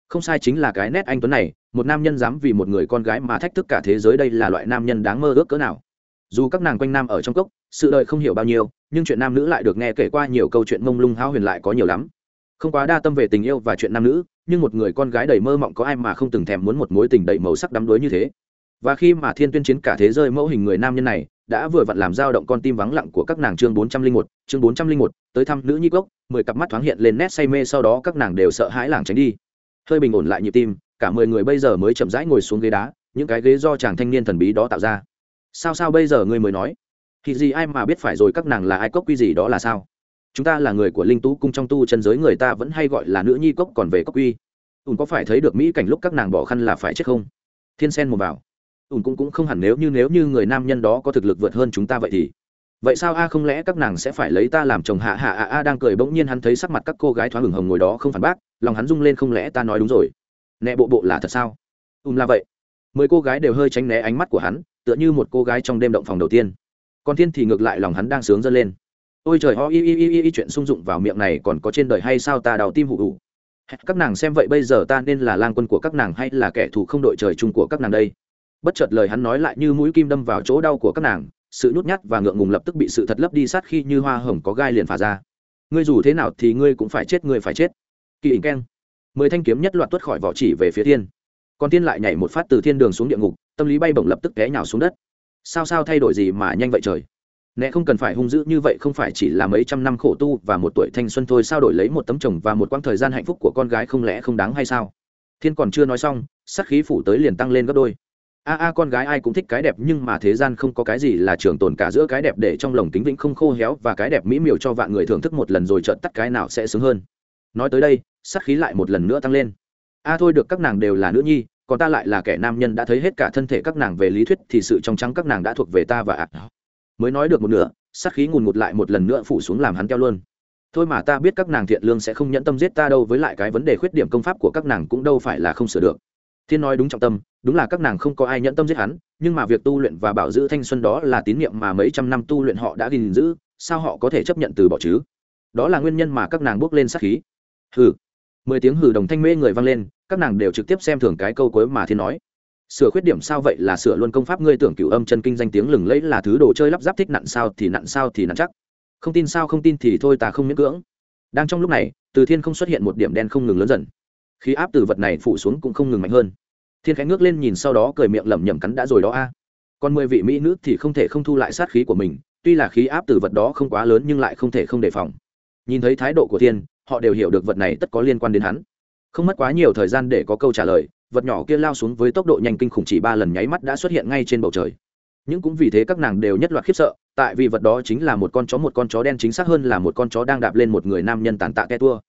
Không sai chính là cái nét anh tuấn này, một nam nhân dám vì một người con gái mà thách thức cả thế giới đây là loại nam nhân đáng mơ ước cỡ nào. Dù các nàng quanh nam ở trong cốc, sự đời không hiểu bao nhiêu, nhưng chuyện nam nữ lại được nghe kể qua nhiều câu chuyện mông lung hao huyền lại có nhiều lắm. Không quá đa tâm về tình yêu và chuyện nam nữ nhưng một người con gái đầy mơ mộng có ai mà không từng thèm muốn một mối tình đầy màu sắc đắm đuối như thế? Và khi mà thiên tuyên chiến cả thế giới mẫu hình người nam nhân này đã vừa vặn làm dao động con tim vắng lặng của các nàng chương bốn trăm linh một, chương bốn trăm linh một, tới thăm nữ nhi cốc mười cặp mắt thoáng hiện lên nét say mê sau đó các nàng đều sợ hãi lảng tránh đi. Hơi bình ổn lại nhịp tim, cả mười người bây giờ mới chậm rãi ngồi xuống ghế đá, những cái ghế do chàng thanh niên thần bí đó tạo ra. Sao sao bây giờ ngươi mới nói? Thì gì ai mà biết phải rồi các nàng là ai, cốc quy gì đó là sao? Chúng ta là người của linh tú cung trong tu chân giới người ta vẫn hay gọi là nữ nhi cốc còn về cốc uy, ùn có phải thấy được mỹ cảnh lúc các nàng bỏ khăn là phải chết không? Thiên sen một vào ùn cũng cũng không hẳn nếu như nếu như người nam nhân đó có thực lực vượt hơn chúng ta vậy thì. Vậy sao a không lẽ các nàng sẽ phải lấy ta làm chồng hạ hạ a a đang cười bỗng nhiên hắn thấy sắc mặt các cô gái thoáng hừng hồng ngồi đó không phản bác lòng hắn rung lên không lẽ ta nói đúng rồi? Nẹ bộ bộ là thật sao? Ùn là vậy. Mười cô gái đều hơi tránh né ánh mắt của hắn tựa như một cô gái trong đêm động phòng đầu tiên. Còn thiên thì ngược lại lòng hắn đang sướng dâng lên ôi trời, ho y y y y chuyện sung dụng vào miệng này còn có trên đời hay sao ta đào tim hụ hụ các nàng xem vậy bây giờ ta nên là lang quân của các nàng hay là kẻ thù không đội trời chung của các nàng đây? Bất chợt lời hắn nói lại như mũi kim đâm vào chỗ đau của các nàng, sự nhút nhát và ngượng ngùng lập tức bị sự thật lấp đi sát khi như hoa hồng có gai liền phả ra. Ngươi dù thế nào thì ngươi cũng phải chết, ngươi phải chết. Kỳ ỉnh keng. Mười thanh kiếm nhất loạt tuất khỏi vỏ chỉ về phía thiên. Còn thiên lại nhảy một phát từ thiên đường xuống địa ngục, tâm lý bay bổng lập tức té nhào xuống đất. Sao sao thay đổi gì mà nhanh vậy trời? Nè không cần phải hung dữ như vậy, không phải chỉ là mấy trăm năm khổ tu và một tuổi thanh xuân thôi sao đổi lấy một tấm chồng và một quãng thời gian hạnh phúc của con gái không lẽ không đáng hay sao? Thiên còn chưa nói xong sắc khí phủ tới liền tăng lên gấp đôi. A a, con gái ai cũng thích cái đẹp, nhưng mà thế gian không có cái gì là trường tồn cả giữa cái đẹp để trong lồng kính vĩnh không khô héo và cái đẹp mỹ miều cho vạn người thưởng thức một lần rồi trợn tắt cái nào sẽ sướng hơn. Nói tới đây sắc khí lại một lần nữa tăng lên. A thôi được, các nàng đều là nữ nhi, còn ta lại là kẻ nam nhân đã thấy hết cả thân thể các nàng về lý thuyết thì sự trong trắng các nàng đã thuộc về ta và ạ mới nói được một nửa, sát khí ngùn ngụt lại một lần nữa phủ xuống làm hắn keo luôn. Thôi mà ta biết các nàng thiện lương sẽ không nhẫn tâm giết ta đâu, với lại cái vấn đề khuyết điểm công pháp của các nàng cũng đâu phải là không sửa được. Thiên nói đúng trọng tâm, đúng là các nàng không có ai nhẫn tâm giết hắn, nhưng mà việc tu luyện và bảo giữ thanh xuân đó là tín nhiệm mà mấy trăm năm tu luyện họ đã gìn giữ, sao họ có thể chấp nhận từ bỏ chứ? Đó là nguyên nhân mà các nàng bước lên sát khí. Hừ. Mười tiếng hừ đồng thanh mê người vang lên, các nàng đều trực tiếp xem thường cái câu cuối mà thiên nói sửa khuyết điểm sao vậy là sửa luôn công pháp ngươi tưởng cửu âm chân kinh danh tiếng lừng lẫy là thứ đồ chơi lắp ráp thích nặn sao thì nặn sao thì nặn chắc. Không tin sao không tin thì thôi ta không miễn cưỡng. Đang trong lúc này, từ thiên không xuất hiện một điểm đen không ngừng lớn dần. Khí áp từ vật này phủ xuống cũng không ngừng mạnh hơn. Thiên khánh ngước lên nhìn sau đó cười miệng lẩm nhẩm cắn đã rồi đó a. Còn mười vị mỹ nữ thì không thể không thu lại sát khí của mình, tuy là khí áp từ vật đó không quá lớn nhưng lại không thể không đề phòng. Nhìn thấy thái độ của thiên, họ đều hiểu được vật này tất có liên quan đến hắn. Không mất quá nhiều thời gian để có câu trả lời vật nhỏ kia lao xuống với tốc độ nhanh kinh khủng chỉ ba lần nháy mắt đã xuất hiện ngay trên bầu trời. Nhưng cũng vì thế các nàng đều nhất loạt khiếp sợ, tại vì vật đó chính là một con chó, một con chó đen chính xác hơn là một con chó đang đạp lên một người nam nhân tàn tạ ke tua.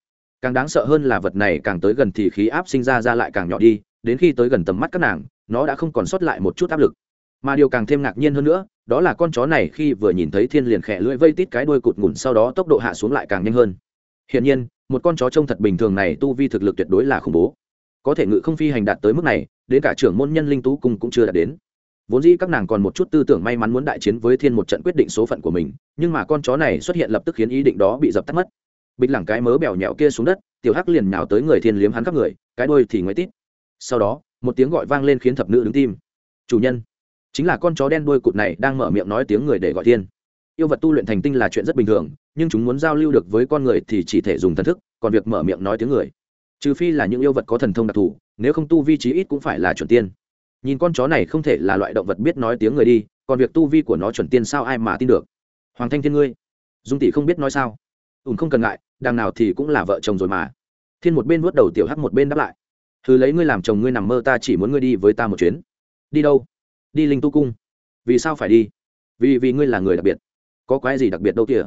Càng đáng sợ hơn là vật này càng tới gần thì khí áp sinh ra ra lại càng nhỏ đi, đến khi tới gần tầm mắt các nàng, nó đã không còn sót lại một chút áp lực. Mà điều càng thêm ngạc nhiên hơn nữa, đó là con chó này khi vừa nhìn thấy thiên liền khẽ lưỡi vây tít cái đuôi cụt ngủn sau đó tốc độ hạ xuống lại càng nhanh hơn. Hiển nhiên, một con chó trông thật bình thường này tu vi thực lực tuyệt đối là khủng bố có thể ngự không phi hành đạt tới mức này, đến cả trưởng môn nhân linh tú cung cũng chưa đạt đến. Vốn dĩ các nàng còn một chút tư tưởng may mắn muốn đại chiến với thiên một trận quyết định số phận của mình, nhưng mà con chó này xuất hiện lập tức khiến ý định đó bị dập tắt mất. Bịch lẳng cái mớ bèo nhẹo kia xuống đất, tiểu hắc liền nhào tới người thiên liếm hắn các người, cái đôi thì ngoái tít. Sau đó, một tiếng gọi vang lên khiến thập nữ đứng tim. Chủ nhân. Chính là con chó đen đuôi cụt này đang mở miệng nói tiếng người để gọi thiên. Yêu vật tu luyện thành tinh là chuyện rất bình thường, nhưng chúng muốn giao lưu được với con người thì chỉ thể dùng thần thức, còn việc mở miệng nói tiếng người trừ phi là những yêu vật có thần thông đặc thù, nếu không tu vi trí ít cũng phải là chuẩn tiên. Nhìn con chó này không thể là loại động vật biết nói tiếng người đi, còn việc tu vi của nó chuẩn tiên sao ai mà tin được? Hoàng thanh thiên ngươi, dung tỷ không biết nói sao. Ùn không cần ngại, đằng nào thì cũng là vợ chồng rồi mà. Thiên một bên vuốt đầu tiểu hắc một bên đáp lại. Thứ lấy ngươi làm chồng ngươi nằm mơ ta chỉ muốn ngươi đi với ta một chuyến. Đi đâu? Đi linh tu cung. Vì sao phải đi? Vì vì ngươi là người đặc biệt. Có quái gì đặc biệt đâu kìa?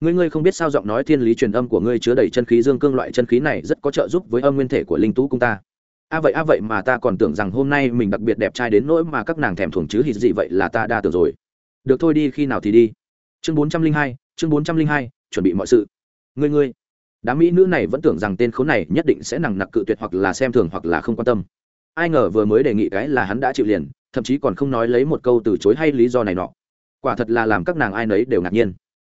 Ngươi ngươi không biết sao giọng nói thiên lý truyền âm của ngươi chứa đầy chân khí dương cương, loại chân khí này rất có trợ giúp với âm nguyên thể của linh tú cung ta. A vậy a vậy mà ta còn tưởng rằng hôm nay mình đặc biệt đẹp trai đến nỗi mà các nàng thèm thuồng chứ hít gì vậy là ta đa tưởng rồi. Được thôi đi, khi nào thì đi? Chương bốn trăm linh hai, chương bốn trăm linh hai, chuẩn bị mọi sự. Ngươi ngươi. Đám mỹ nữ này vẫn tưởng rằng tên khốn này nhất định sẽ nặng nặc cự tuyệt hoặc là xem thường hoặc là không quan tâm. Ai ngờ vừa mới đề nghị cái là hắn đã chịu liền, thậm chí còn không nói lấy một câu từ chối hay lý do này nọ. Quả thật là làm các nàng ai nấy đều ngạc nhiên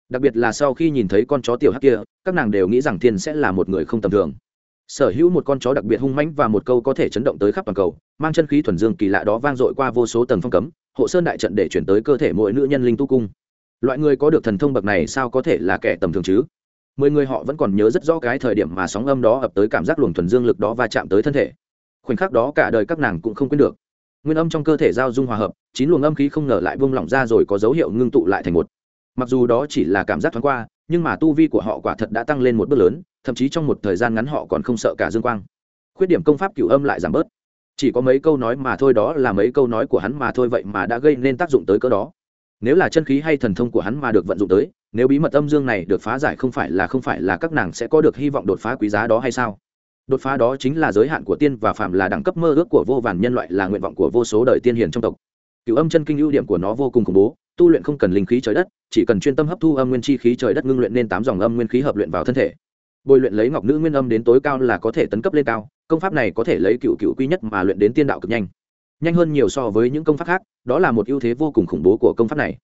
đặc biệt là sau khi nhìn thấy con chó tiểu hắc kia, các nàng đều nghĩ rằng thiên sẽ là một người không tầm thường. Sở hữu một con chó đặc biệt hung mãnh và một câu có thể chấn động tới khắp toàn cầu, mang chân khí thuần dương kỳ lạ đó vang dội qua vô số tầng phong cấm, hộ sơn đại trận để chuyển tới cơ thể mỗi nữ nhân linh tu cung. Loại người có được thần thông bậc này sao có thể là kẻ tầm thường chứ? Mười người họ vẫn còn nhớ rất rõ cái thời điểm mà sóng âm đó ập tới cảm giác luồng thuần dương lực đó va chạm tới thân thể. Khoảnh khắc đó cả đời các nàng cũng không quên được. Nguyên âm trong cơ thể giao dung hòa hợp, chín luồng âm khí không ngờ lại vung lỏng ra rồi có dấu hiệu ngưng tụ lại thành một mặc dù đó chỉ là cảm giác thoáng qua, nhưng mà tu vi của họ quả thật đã tăng lên một bước lớn, thậm chí trong một thời gian ngắn họ còn không sợ cả dương quang. Khuyết điểm công pháp cửu âm lại giảm bớt. Chỉ có mấy câu nói mà thôi, đó là mấy câu nói của hắn mà thôi, vậy mà đã gây nên tác dụng tới cỡ đó. Nếu là chân khí hay thần thông của hắn mà được vận dụng tới, nếu bí mật âm dương này được phá giải không phải là không phải là các nàng sẽ có được hy vọng đột phá quý giá đó hay sao? Đột phá đó chính là giới hạn của tiên và phạm là đẳng cấp mơ ước của vô vàn nhân loại là nguyện vọng của vô số đời tiên hiền trong tộc. Cựu âm chân kinh ưu điểm của nó vô cùng khủng bố tu luyện không cần linh khí trời đất, chỉ cần chuyên tâm hấp thu âm nguyên chi khí trời đất ngưng luyện nên tám dòng âm nguyên khí hợp luyện vào thân thể. Bồi luyện lấy ngọc nữ nguyên âm đến tối cao là có thể tấn cấp lên cao, công pháp này có thể lấy cựu cựu quy nhất mà luyện đến tiên đạo cực nhanh. Nhanh hơn nhiều so với những công pháp khác, đó là một ưu thế vô cùng khủng bố của công pháp này.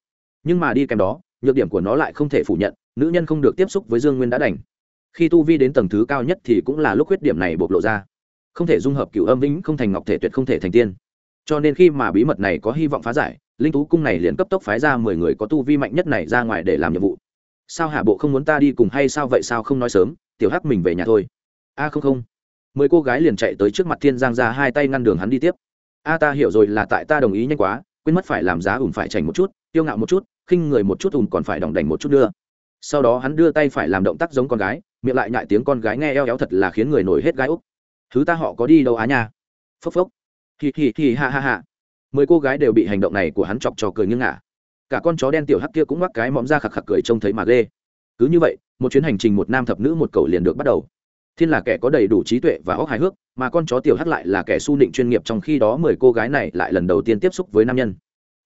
Nhưng mà đi kèm đó, nhược điểm của nó lại không thể phủ nhận, nữ nhân không được tiếp xúc với dương nguyên đã đành. Khi tu vi đến tầng thứ cao nhất thì cũng là lúc khuyết điểm này bộc lộ ra. Không thể dung hợp cựu âm vĩnh không thành ngọc thể tuyệt không thể thành tiên. Cho nên khi mà bí mật này có hy vọng phá giải linh tú cung này liền cấp tốc phái ra mười người có tu vi mạnh nhất này ra ngoài để làm nhiệm vụ. Sao hạ bộ không muốn ta đi cùng hay sao vậy sao không nói sớm, tiểu hắc mình về nhà thôi. A không không. Mười cô gái liền chạy tới trước mặt thiên giang ra hai tay ngăn đường hắn đi tiếp. A ta hiểu rồi là tại ta đồng ý nhanh quá, quên mất phải làm giá ủn phải chảnh một chút, tiêu ngạo một chút, khinh người một chút ủn còn phải đỏng đành một chút đưa. Sau đó hắn đưa tay phải làm động tác giống con gái, miệng lại nhại tiếng con gái nghe eo éo thật là khiến người nổi hết gái úc. Thứ ta họ có đi đâu á nha? Phốc phốc. Hì hì hì ha ha ha mười cô gái đều bị hành động này của hắn chọc cho cười nghiêng ngả. Cả con chó đen tiểu hắc kia cũng mắc cái mõm ra khạc khạc cười trông thấy mà ghê. Cứ như vậy, một chuyến hành trình một nam thập nữ một cầu liền được bắt đầu. Thiên là kẻ có đầy đủ trí tuệ và óc hài hước, mà con chó tiểu hắc lại là kẻ su nịnh chuyên nghiệp trong khi đó mười cô gái này lại lần đầu tiên tiếp xúc với nam nhân.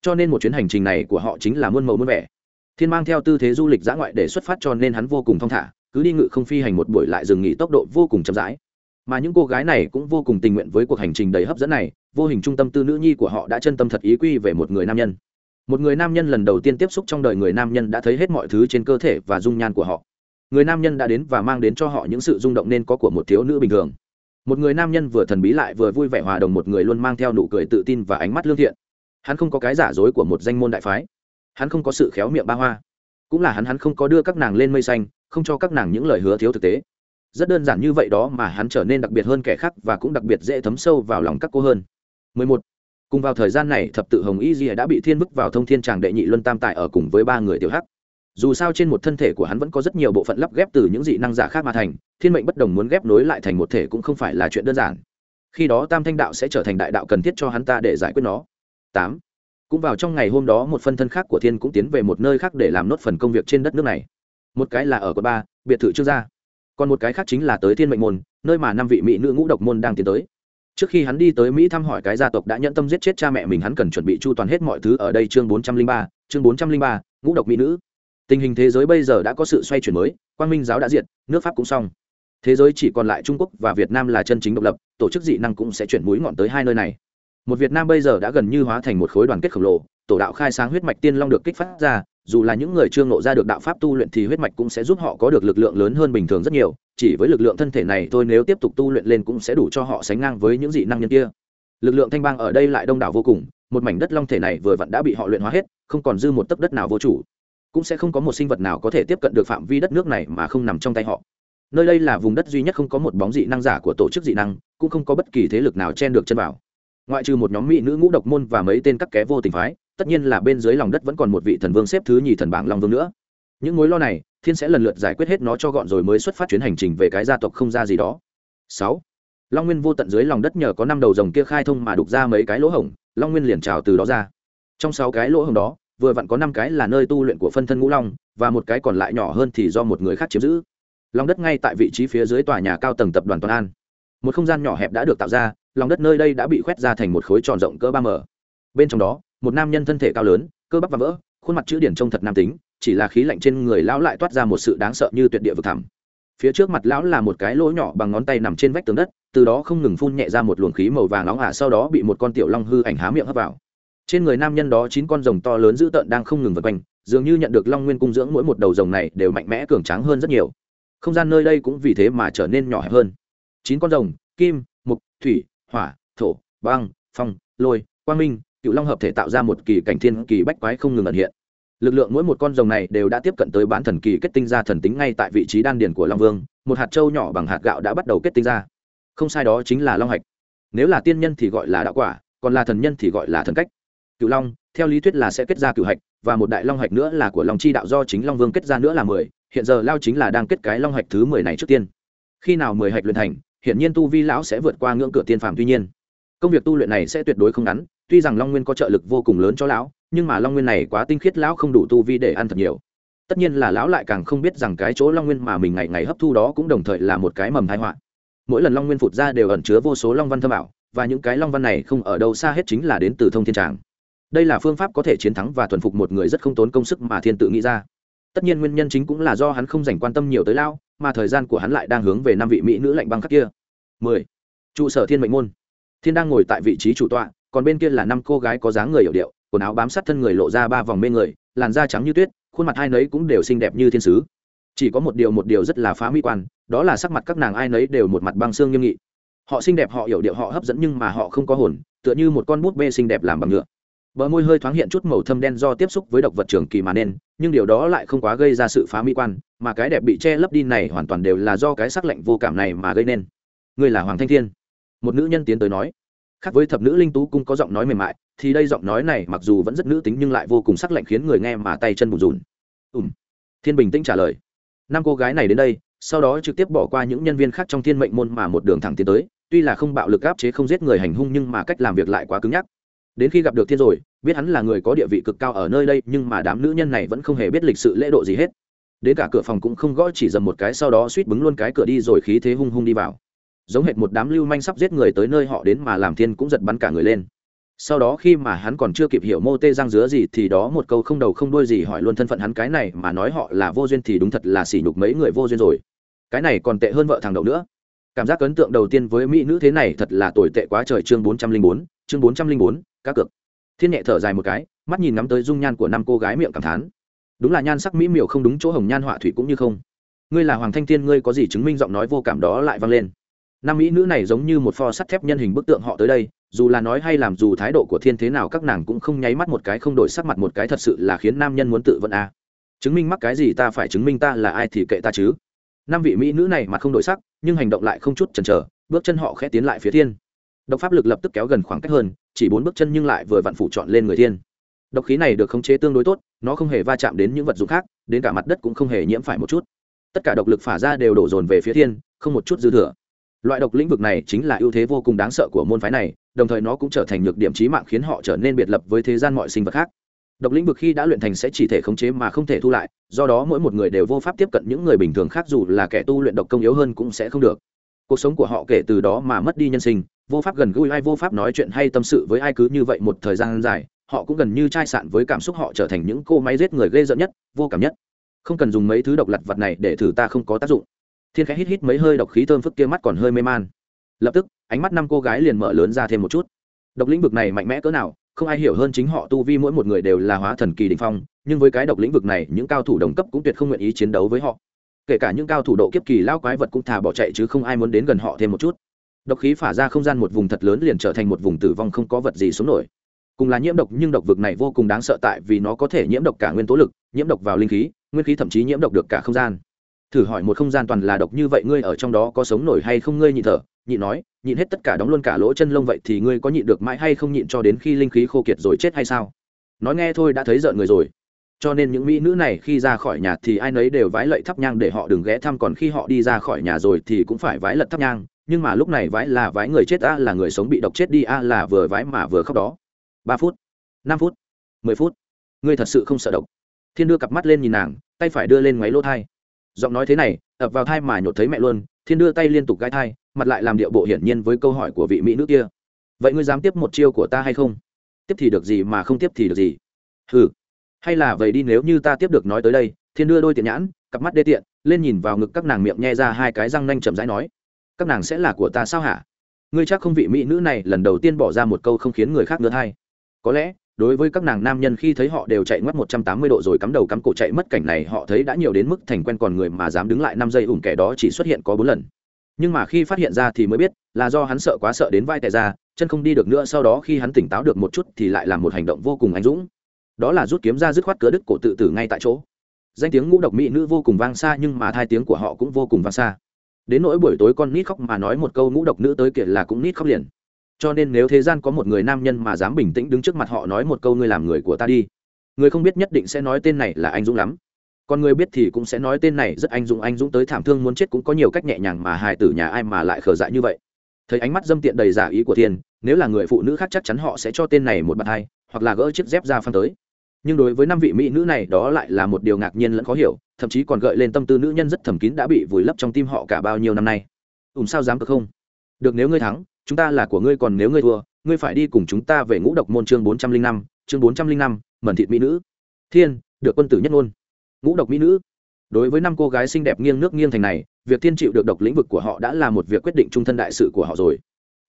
Cho nên một chuyến hành trình này của họ chính là muôn màu muôn vẻ. Thiên mang theo tư thế du lịch dã ngoại để xuất phát cho nên hắn vô cùng thong thả, cứ đi ngự không phi hành một buổi lại dừng nghỉ tốc độ vô cùng chậm rãi. Mà những cô gái này cũng vô cùng tình nguyện với cuộc hành trình đầy hấp dẫn này vô hình trung tâm tư nữ nhi của họ đã chân tâm thật ý quy về một người nam nhân. Một người nam nhân lần đầu tiên tiếp xúc trong đời người nam nhân đã thấy hết mọi thứ trên cơ thể và dung nhan của họ. Người nam nhân đã đến và mang đến cho họ những sự rung động nên có của một thiếu nữ bình thường. Một người nam nhân vừa thần bí lại vừa vui vẻ hòa đồng một người luôn mang theo nụ cười tự tin và ánh mắt lương thiện. Hắn không có cái giả dối của một danh môn đại phái. Hắn không có sự khéo miệng ba hoa. Cũng là hắn hắn không có đưa các nàng lên mây xanh, không cho các nàng những lời hứa thiếu thực tế. Rất đơn giản như vậy đó mà hắn trở nên đặc biệt hơn kẻ khác và cũng đặc biệt dễ thấm sâu vào lòng các cô hơn. 11. cùng vào thời gian này, thập tự hồng y di đã bị thiên bức vào thông thiên tràng đệ nhị luân tam tại ở cùng với ba người tiểu hắc. Dù sao trên một thân thể của hắn vẫn có rất nhiều bộ phận lắp ghép từ những dị năng giả khác mà thành, thiên mệnh bất đồng muốn ghép nối lại thành một thể cũng không phải là chuyện đơn giản. Khi đó tam thanh đạo sẽ trở thành đại đạo cần thiết cho hắn ta để giải quyết nó. 8. cũng vào trong ngày hôm đó, một phân thân khác của thiên cũng tiến về một nơi khác để làm nốt phần công việc trên đất nước này. Một cái là ở quận ba, biệt thự trương gia. Còn một cái khác chính là tới thiên mệnh môn, nơi mà năm vị mỹ nữ ngũ độc môn đang tiến tới trước khi hắn đi tới mỹ thăm hỏi cái gia tộc đã nhận tâm giết chết cha mẹ mình, hắn cần chuẩn bị chu toàn hết mọi thứ ở đây. Chương bốn trăm linh ba, chương bốn trăm linh ba, ngũ độc mỹ nữ. Tình hình thế giới bây giờ đã có sự xoay chuyển mới, quang minh giáo đã diệt, nước pháp cũng xong. Thế giới chỉ còn lại trung quốc và việt nam là chân chính độc lập, tổ chức dị năng cũng sẽ chuyển mũi ngọn tới hai nơi này. Một việt nam bây giờ đã gần như hóa thành một khối đoàn kết khổng lồ, tổ đạo khai sáng huyết mạch tiên long được kích phát ra, dù là những người chưa ngộ ra được đạo pháp tu luyện thì huyết mạch cũng sẽ giúp họ có được lực lượng lớn hơn bình thường rất nhiều chỉ với lực lượng thân thể này thôi, nếu tiếp tục tu luyện lên cũng sẽ đủ cho họ sánh ngang với những dị năng nhân kia. Lực lượng thanh bang ở đây lại đông đảo vô cùng, một mảnh đất long thể này vừa vặn đã bị họ luyện hóa hết, không còn dư một tấc đất nào vô chủ. Cũng sẽ không có một sinh vật nào có thể tiếp cận được phạm vi đất nước này mà không nằm trong tay họ. Nơi đây là vùng đất duy nhất không có một bóng dị năng giả của tổ chức dị năng, cũng không có bất kỳ thế lực nào chen được chân vào. Ngoại trừ một nhóm mỹ nữ ngũ độc môn và mấy tên các ké vô tình phái, tất nhiên là bên dưới lòng đất vẫn còn một vị thần vương xếp thứ nhì thần bảng long vương nữa. Những mối lo này thiên sẽ lần lượt giải quyết hết nó cho gọn rồi mới xuất phát chuyến hành trình về cái gia tộc không ra gì đó. Sáu, long nguyên vô tận dưới lòng đất nhờ có năm đầu rồng kia khai thông mà đục ra mấy cái lỗ hổng, long nguyên liền trào từ đó ra. Trong sáu cái lỗ hổng đó, vừa vặn có năm cái là nơi tu luyện của phân thân ngũ long, và một cái còn lại nhỏ hơn thì do một người khác chiếm giữ. Lòng đất ngay tại vị trí phía dưới tòa nhà cao tầng tập đoàn toàn an. Một không gian nhỏ hẹp đã được tạo ra, lòng đất nơi đây đã bị khoét ra thành một khối tròn rộng cỡ ba m. Bên trong đó, một nam nhân thân thể cao lớn, cơ bắp và vỡ, khuôn mặt chữ điển trông thật nam tính chỉ là khí lạnh trên người lão lại toát ra một sự đáng sợ như tuyệt địa vực thẳm. Phía trước mặt lão là một cái lỗ nhỏ bằng ngón tay nằm trên vách tường đất, từ đó không ngừng phun nhẹ ra một luồng khí màu vàng nóng ả, sau đó bị một con tiểu long hư ảnh há miệng hấp vào. Trên người nam nhân đó chín con rồng to lớn dữ tợn đang không ngừng vượt quanh, dường như nhận được long nguyên cung dưỡng mỗi một đầu rồng này đều mạnh mẽ cường tráng hơn rất nhiều. Không gian nơi đây cũng vì thế mà trở nên nhỏ hẹp hơn. Chín con rồng, kim, mục, thủy, hỏa, thổ, băng, phong, lôi, quang minh, cựu long hợp thể tạo ra một kỳ cảnh thiên kỳ bách quái không ngừng ẩn hiện lực lượng mỗi một con rồng này đều đã tiếp cận tới bán thần kỳ kết tinh ra thần tính ngay tại vị trí đan điền của long vương, một hạt trâu nhỏ bằng hạt gạo đã bắt đầu kết tinh ra. Không sai đó chính là long hạch. Nếu là tiên nhân thì gọi là đạo quả, còn là thần nhân thì gọi là thần cách. Cựu long, theo lý thuyết là sẽ kết ra cựu hạch, và một đại long hạch nữa là của long chi đạo do chính long vương kết ra nữa là mười, hiện giờ lao chính là đang kết cái long hạch thứ mười này trước tiên. Khi nào mười hạch luyện thành, hiển nhiên tu vi lão sẽ vượt qua ngưỡng cửa tiên phàm tuy nhiên. Công việc tu luyện này sẽ tuyệt đối không ngắn tuy rằng long nguyên có trợ lực vô cùng lớn cho lão, nhưng mà long nguyên này quá tinh khiết, lão không đủ tu vi để ăn thật nhiều. Tất nhiên là lão lại càng không biết rằng cái chỗ long nguyên mà mình ngày ngày hấp thu đó cũng đồng thời là một cái mầm thái họa. Mỗi lần long nguyên phụt ra đều ẩn chứa vô số long văn thâm ảo, và những cái long văn này không ở đâu xa hết chính là đến từ thông thiên tràng. Đây là phương pháp có thể chiến thắng và thuần phục một người rất không tốn công sức mà thiên tự nghĩ ra. Tất nhiên nguyên nhân chính cũng là do hắn không dành quan tâm nhiều tới lao mà thời gian của hắn lại đang hướng về năm vị mỹ nữ lạnh băng khắc kia. 10. trụ sở thiên mệnh môn. Thiên đang ngồi tại vị trí chủ tọa còn bên kia là năm cô gái có dáng người hiểu điệu, quần áo bám sát thân người lộ ra ba vòng mê người, làn da trắng như tuyết, khuôn mặt hai nấy cũng đều xinh đẹp như thiên sứ. Chỉ có một điều một điều rất là phá mỹ quan, đó là sắc mặt các nàng ai nấy đều một mặt băng xương nghiêm nghị. Họ xinh đẹp, họ hiểu điệu, họ hấp dẫn nhưng mà họ không có hồn, tựa như một con bút bê xinh đẹp làm bằng nhựa. Bờ môi hơi thoáng hiện chút màu thâm đen do tiếp xúc với độc vật trường kỳ mà nên, nhưng điều đó lại không quá gây ra sự phá mỹ quan, mà cái đẹp bị che lấp đi này hoàn toàn đều là do cái sắc lạnh vô cảm này mà gây nên. Người là hoàng thanh thiên. Một nữ nhân tiến tới nói khác với thập nữ linh tú cung có giọng nói mềm mại, thì đây giọng nói này mặc dù vẫn rất nữ tính nhưng lại vô cùng sắc lạnh khiến người nghe mà tay chân bùn rùn ùm thiên bình tĩnh trả lời. Năm cô gái này đến đây, sau đó trực tiếp bỏ qua những nhân viên khác trong thiên mệnh môn mà một đường thẳng tiến tới, tuy là không bạo lực áp chế không giết người hành hung nhưng mà cách làm việc lại quá cứng nhắc. Đến khi gặp được thiên rồi, biết hắn là người có địa vị cực cao ở nơi đây nhưng mà đám nữ nhân này vẫn không hề biết lịch sự lễ độ gì hết. Đến cả cửa phòng cũng không gõ chỉ dầm một cái sau đó suýt bứng luôn cái cửa đi rồi khí thế hung hung đi vào giống hệt một đám lưu manh sắp giết người tới nơi họ đến mà làm thiên cũng giật bắn cả người lên. Sau đó khi mà hắn còn chưa kịp hiểu mô tê răng dứa gì thì đó một câu không đầu không đuôi gì hỏi luôn thân phận hắn cái này mà nói họ là vô duyên thì đúng thật là sỉ nhục mấy người vô duyên rồi. Cái này còn tệ hơn vợ thằng đậu nữa. Cảm giác ấn tượng đầu tiên với mỹ nữ thế này thật là tồi tệ quá trời. Chương bốn trăm linh bốn, chương bốn trăm linh bốn, cá cược. Thiên nhẹ thở dài một cái, mắt nhìn ngắm tới dung nhan của năm cô gái miệng cảm thán. Đúng là nhan sắc mỹ miều không đúng chỗ hồng nhan họa thủy cũng như không. Ngươi là hoàng thanh thiên, ngươi có gì chứng minh giọng nói vô cảm đó lại vang lên? Năm mỹ nữ này giống như một pho sắt thép nhân hình bức tượng họ tới đây, dù là nói hay làm dù thái độ của thiên thế nào các nàng cũng không nháy mắt một cái không đổi sắc mặt một cái thật sự là khiến nam nhân muốn tự vận à. chứng minh mắc cái gì ta phải chứng minh ta là ai thì kệ ta chứ. Năm vị mỹ nữ này mặt không đổi sắc, nhưng hành động lại không chút chần chờ, bước chân họ khẽ tiến lại phía thiên. Độc pháp lực lập tức kéo gần khoảng cách hơn, chỉ bốn bước chân nhưng lại vừa vặn phủ chọn lên người thiên. Độc khí này được khống chế tương đối tốt, nó không hề va chạm đến những vật dụng khác, đến cả mặt đất cũng không hề nhiễm phải một chút. Tất cả độc lực phả ra đều đổ dồn về phía thiên, không một chút dư thừa loại độc lĩnh vực này chính là ưu thế vô cùng đáng sợ của môn phái này, đồng thời nó cũng trở thành nhược điểm trí mạng khiến họ trở nên biệt lập với thế gian mọi sinh vật khác. Độc lĩnh vực khi đã luyện thành sẽ chỉ thể khống chế mà không thể thu lại, do đó mỗi một người đều vô pháp tiếp cận những người bình thường khác dù là kẻ tu luyện độc công yếu hơn cũng sẽ không được. Cuộc sống của họ kể từ đó mà mất đi nhân sinh, vô pháp gần gũi ai vô pháp nói chuyện hay tâm sự với ai cứ như vậy một thời gian dài, họ cũng gần như chai sạn với cảm xúc họ trở thành những cô máy giết người ghê rợn nhất, vô cảm nhất. Không cần dùng mấy thứ độc lặt vặt này để thử ta không có tác dụng thiên khẽ hít hít mấy hơi, độc khí thơm phức kia mắt còn hơi mê man. Lập tức, ánh mắt năm cô gái liền mở lớn ra thêm một chút. Độc lĩnh vực này mạnh mẽ cỡ nào, không ai hiểu hơn chính họ tu vi mỗi một người đều là hóa thần kỳ đình phong, nhưng với cái độc lĩnh vực này, những cao thủ đồng cấp cũng tuyệt không nguyện ý chiến đấu với họ. Kể cả những cao thủ độ kiếp kỳ lao quái vật cũng thà bỏ chạy chứ không ai muốn đến gần họ thêm một chút. Độc khí phả ra không gian một vùng thật lớn liền trở thành một vùng tử vong không có vật gì sống nổi. Cùng là nhiễm độc, nhưng độc vực này vô cùng đáng sợ tại vì nó có thể nhiễm độc cả nguyên tố lực, nhiễm độc vào linh khí, nguyên khí thậm chí nhiễm độc được cả không gian thử hỏi một không gian toàn là độc như vậy, ngươi ở trong đó có sống nổi hay không? Ngươi nhịn thở. Nhịn nói, nhịn hết tất cả đóng luôn cả lỗ chân lông vậy thì ngươi có nhịn được mãi hay không nhịn cho đến khi linh khí khô kiệt rồi chết hay sao? Nói nghe thôi, đã thấy rợn người rồi. Cho nên những mỹ nữ này khi ra khỏi nhà thì ai nấy đều vái lậy thắp nhang để họ đừng ghé thăm, còn khi họ đi ra khỏi nhà rồi thì cũng phải vái lật thắp nhang. Nhưng mà lúc này vái là vái người chết a là người sống bị độc chết đi a là vừa vái mà vừa khóc đó. Ba phút, năm phút, mười phút. Ngươi thật sự không sợ độc. Thiên đưa cặp mắt lên nhìn nàng, tay phải đưa lên ngoáy lỗ thai giọng nói thế này, ập vào thai mà nhột thấy mẹ luôn, thiên đưa tay liên tục gai thai, mặt lại làm điệu bộ hiển nhiên với câu hỏi của vị mỹ nữ kia. Vậy ngươi dám tiếp một chiêu của ta hay không? Tiếp thì được gì mà không tiếp thì được gì. Ừ hay là vậy đi, nếu như ta tiếp được nói tới đây, thiên đưa đôi tiện nhãn, cặp mắt đê tiện, lên nhìn vào ngực các nàng miệng nhe ra hai cái răng nanh chậm rãi nói, các nàng sẽ là của ta sao hả? Ngươi chắc không vị mỹ nữ này lần đầu tiên bỏ ra một câu không khiến người khác nữa hay có lẽ đối với các nàng nam nhân khi thấy họ đều chạy mất một trăm tám mươi độ rồi cắm đầu cắm cổ chạy mất cảnh này, họ thấy đã nhiều đến mức thành quen còn người mà dám đứng lại năm giây ủng kẻ đó chỉ xuất hiện có bốn lần. Nhưng mà khi phát hiện ra thì mới biết, là do hắn sợ quá sợ đến vai tè ra, chân không đi được nữa, sau đó khi hắn tỉnh táo được một chút thì lại làm một hành động vô cùng anh dũng. Đó là rút kiếm ra dứt khoát cớ đứt cổ tự tử ngay tại chỗ. Danh tiếng ngũ độc mỹ nữ vô cùng vang xa, nhưng mà thai tiếng của họ cũng vô cùng vang xa. Đến nỗi buổi tối con nít khóc mà nói một câu ngũ độc nữ tới kia là cũng nít khóc liền cho nên nếu thế gian có một người nam nhân mà dám bình tĩnh đứng trước mặt họ nói một câu ngươi làm người của ta đi. Người không biết nhất định sẽ nói tên này là anh dũng lắm. Còn người biết thì cũng sẽ nói tên này rất anh dũng anh dũng tới thảm thương muốn chết cũng có nhiều cách nhẹ nhàng mà hài tử nhà ai mà lại khờ dại như vậy. Thấy ánh mắt dâm tiện đầy giả ý của thiên, nếu là người phụ nữ khác chắc chắn họ sẽ cho tên này một bàn tay, hoặc là gỡ chiếc dép ra phăng tới. Nhưng đối với năm vị mỹ nữ này, đó lại là một điều ngạc nhiên lẫn khó hiểu, thậm chí còn gợi lên tâm tư nữ nhân rất thầm kín đã bị vùi lấp trong tim họ cả bao nhiêu năm nay. Ùm sao dám được không? Được, nếu ngươi thắng chúng ta là của ngươi còn nếu ngươi thua, ngươi phải đi cùng chúng ta về ngũ độc môn chương bốn trăm linh năm, chương bốn trăm linh năm, mẩn thịt mỹ nữ. Thiên, được quân tử nhất ngôn. Ngũ độc mỹ nữ. Đối với năm cô gái xinh đẹp nghiêng nước nghiêng thành này, việc thiên chịu được độc lĩnh vực của họ đã là một việc quyết định trung thân đại sự của họ rồi.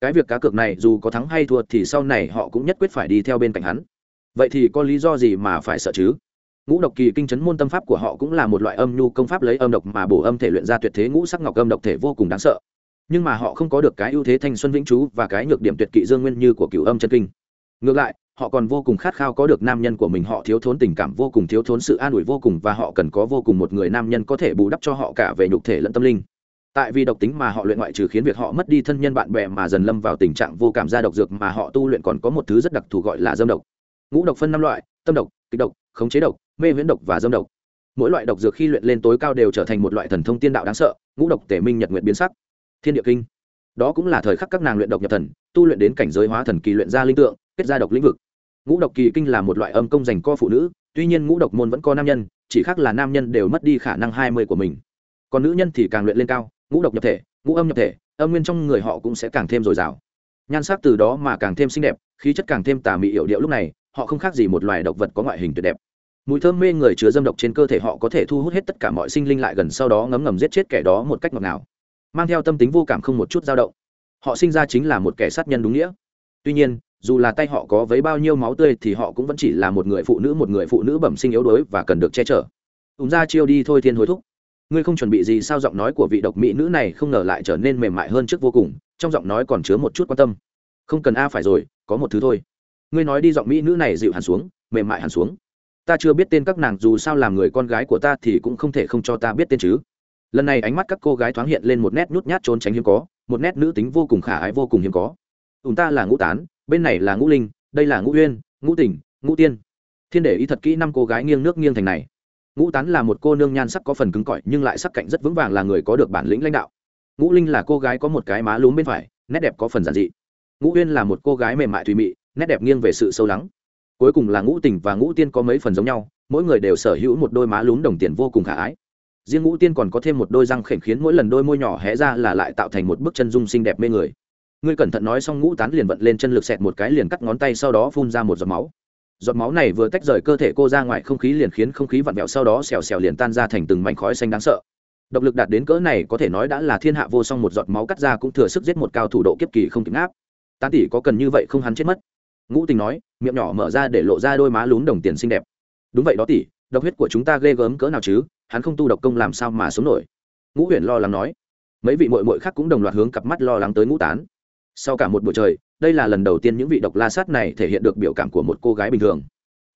Cái việc cá cược này dù có thắng hay thua thì sau này họ cũng nhất quyết phải đi theo bên cạnh hắn. Vậy thì có lý do gì mà phải sợ chứ? Ngũ độc kỳ kinh chấn môn tâm pháp của họ cũng là một loại âm nhu công pháp lấy âm độc mà bổ âm thể luyện ra tuyệt thế ngũ sắc ngọc âm độc thể vô cùng đáng sợ nhưng mà họ không có được cái ưu thế thanh xuân vĩnh chú và cái nhược điểm tuyệt kỵ dương nguyên như của cửu âm chân kinh. Ngược lại, họ còn vô cùng khát khao có được nam nhân của mình, họ thiếu thốn tình cảm vô cùng, thiếu thốn sự an ủi vô cùng và họ cần có vô cùng một người nam nhân có thể bù đắp cho họ cả về nhục thể lẫn tâm linh. Tại vì độc tính mà họ luyện ngoại trừ khiến việc họ mất đi thân nhân bạn bè mà dần lâm vào tình trạng vô cảm gia độc dược mà họ tu luyện còn có một thứ rất đặc thù gọi là dâm độc. Ngũ độc phân năm loại, tâm độc, kịch độc, khống chế độc, mê viễn độc và dâm độc. Mỗi loại độc dược khi luyện lên tối cao đều trở thành một loại thần thông tiên đạo đáng sợ, ngũ độc tể minh nhật nguyện biến sắc thiên địa kinh. Đó cũng là thời khắc các nàng luyện độc nhập thần, tu luyện đến cảnh giới hóa thần kỳ luyện ra linh tượng, kết ra độc lĩnh vực. Ngũ độc kỳ kinh là một loại âm công dành co phụ nữ, tuy nhiên ngũ độc môn vẫn có nam nhân, chỉ khác là nam nhân đều mất đi khả năng hai mươi của mình. Còn nữ nhân thì càng luyện lên cao, ngũ độc nhập thể, ngũ âm nhập thể, âm nguyên trong người họ cũng sẽ càng thêm dồi dào. Nhan sắc từ đó mà càng thêm xinh đẹp, khí chất càng thêm tà mị hiệu điệu lúc này, họ không khác gì một loài độc vật có ngoại hình tuyệt đẹp. Mùi thơm mê người chứa dâm độc trên cơ thể họ có thể thu hút hết tất cả mọi sinh linh lại gần sau đó ngấm ngầm giết chết kẻ đó một cách ngọt ngào mang theo tâm tính vô cảm không một chút dao động. Họ sinh ra chính là một kẻ sát nhân đúng nghĩa. Tuy nhiên, dù là tay họ có với bao nhiêu máu tươi thì họ cũng vẫn chỉ là một người phụ nữ, một người phụ nữ bẩm sinh yếu đuối và cần được che chở. Ùm ra chiêu đi thôi thiên hối thúc. Ngươi không chuẩn bị gì sao giọng nói của vị độc mỹ nữ này không ngờ lại trở nên mềm mại hơn trước vô cùng, trong giọng nói còn chứa một chút quan tâm. Không cần a, phải rồi, có một thứ thôi. Ngươi nói đi, giọng mỹ nữ này dịu hẳn xuống, mềm mại hẳn xuống. Ta chưa biết tên các nàng, dù sao làm người con gái của ta thì cũng không thể không cho ta biết tên chứ lần này ánh mắt các cô gái thoáng hiện lên một nét nhút nhát trốn tránh hiếm có, một nét nữ tính vô cùng khả ái vô cùng hiếm có. Ùn ta là ngũ tán, bên này là ngũ linh, đây là ngũ uyên, ngũ tỉnh, ngũ tiên. Thiên để ý thật kỹ năm cô gái nghiêng nước nghiêng thành này. Ngũ tán là một cô nương nhan sắc có phần cứng cỏi, nhưng lại sắc cạnh rất vững vàng là người có được bản lĩnh lãnh đạo. Ngũ linh là cô gái có một cái má lúm bên phải, nét đẹp có phần giản dị. Ngũ uyên là một cô gái mềm mại thùy mị, nét đẹp nghiêng về sự sâu lắng. Cuối cùng là ngũ Tỉnh và ngũ tiên có mấy phần giống nhau, mỗi người đều sở hữu một đôi má lúm đồng tiền vô cùng khả ái riêng ngũ tiên còn có thêm một đôi răng khểnh khiến mỗi lần đôi môi nhỏ hé ra là lại tạo thành một bức chân dung xinh đẹp mê người. Ngươi cẩn thận nói xong ngũ tán liền vận lên chân lực xẹt một cái liền cắt ngón tay sau đó phun ra một giọt máu. Giọt máu này vừa tách rời cơ thể cô ra ngoài không khí liền khiến không khí vặn vẹo sau đó xèo xèo liền tan ra thành từng mảnh khói xanh đáng sợ. Độc lực đạt đến cỡ này có thể nói đã là thiên hạ vô song một giọt máu cắt ra cũng thừa sức giết một cao thủ độ kiếp kỳ không kịp áp tán tỷ có cần như vậy không hắn chết mất? Ngũ tình nói, miệng nhỏ mở ra để lộ ra đôi má lún đồng tiền xinh đẹp. Đúng vậy đó tỷ, độc huyết của chúng ta ghê gớm cỡ nào chứ? Hắn không tu độc công làm sao mà sống nổi. Ngũ huyền lo lắng nói. Mấy vị mội mội khác cũng đồng loạt hướng cặp mắt lo lắng tới ngũ tán. Sau cả một buổi trời, đây là lần đầu tiên những vị độc la sát này thể hiện được biểu cảm của một cô gái bình thường.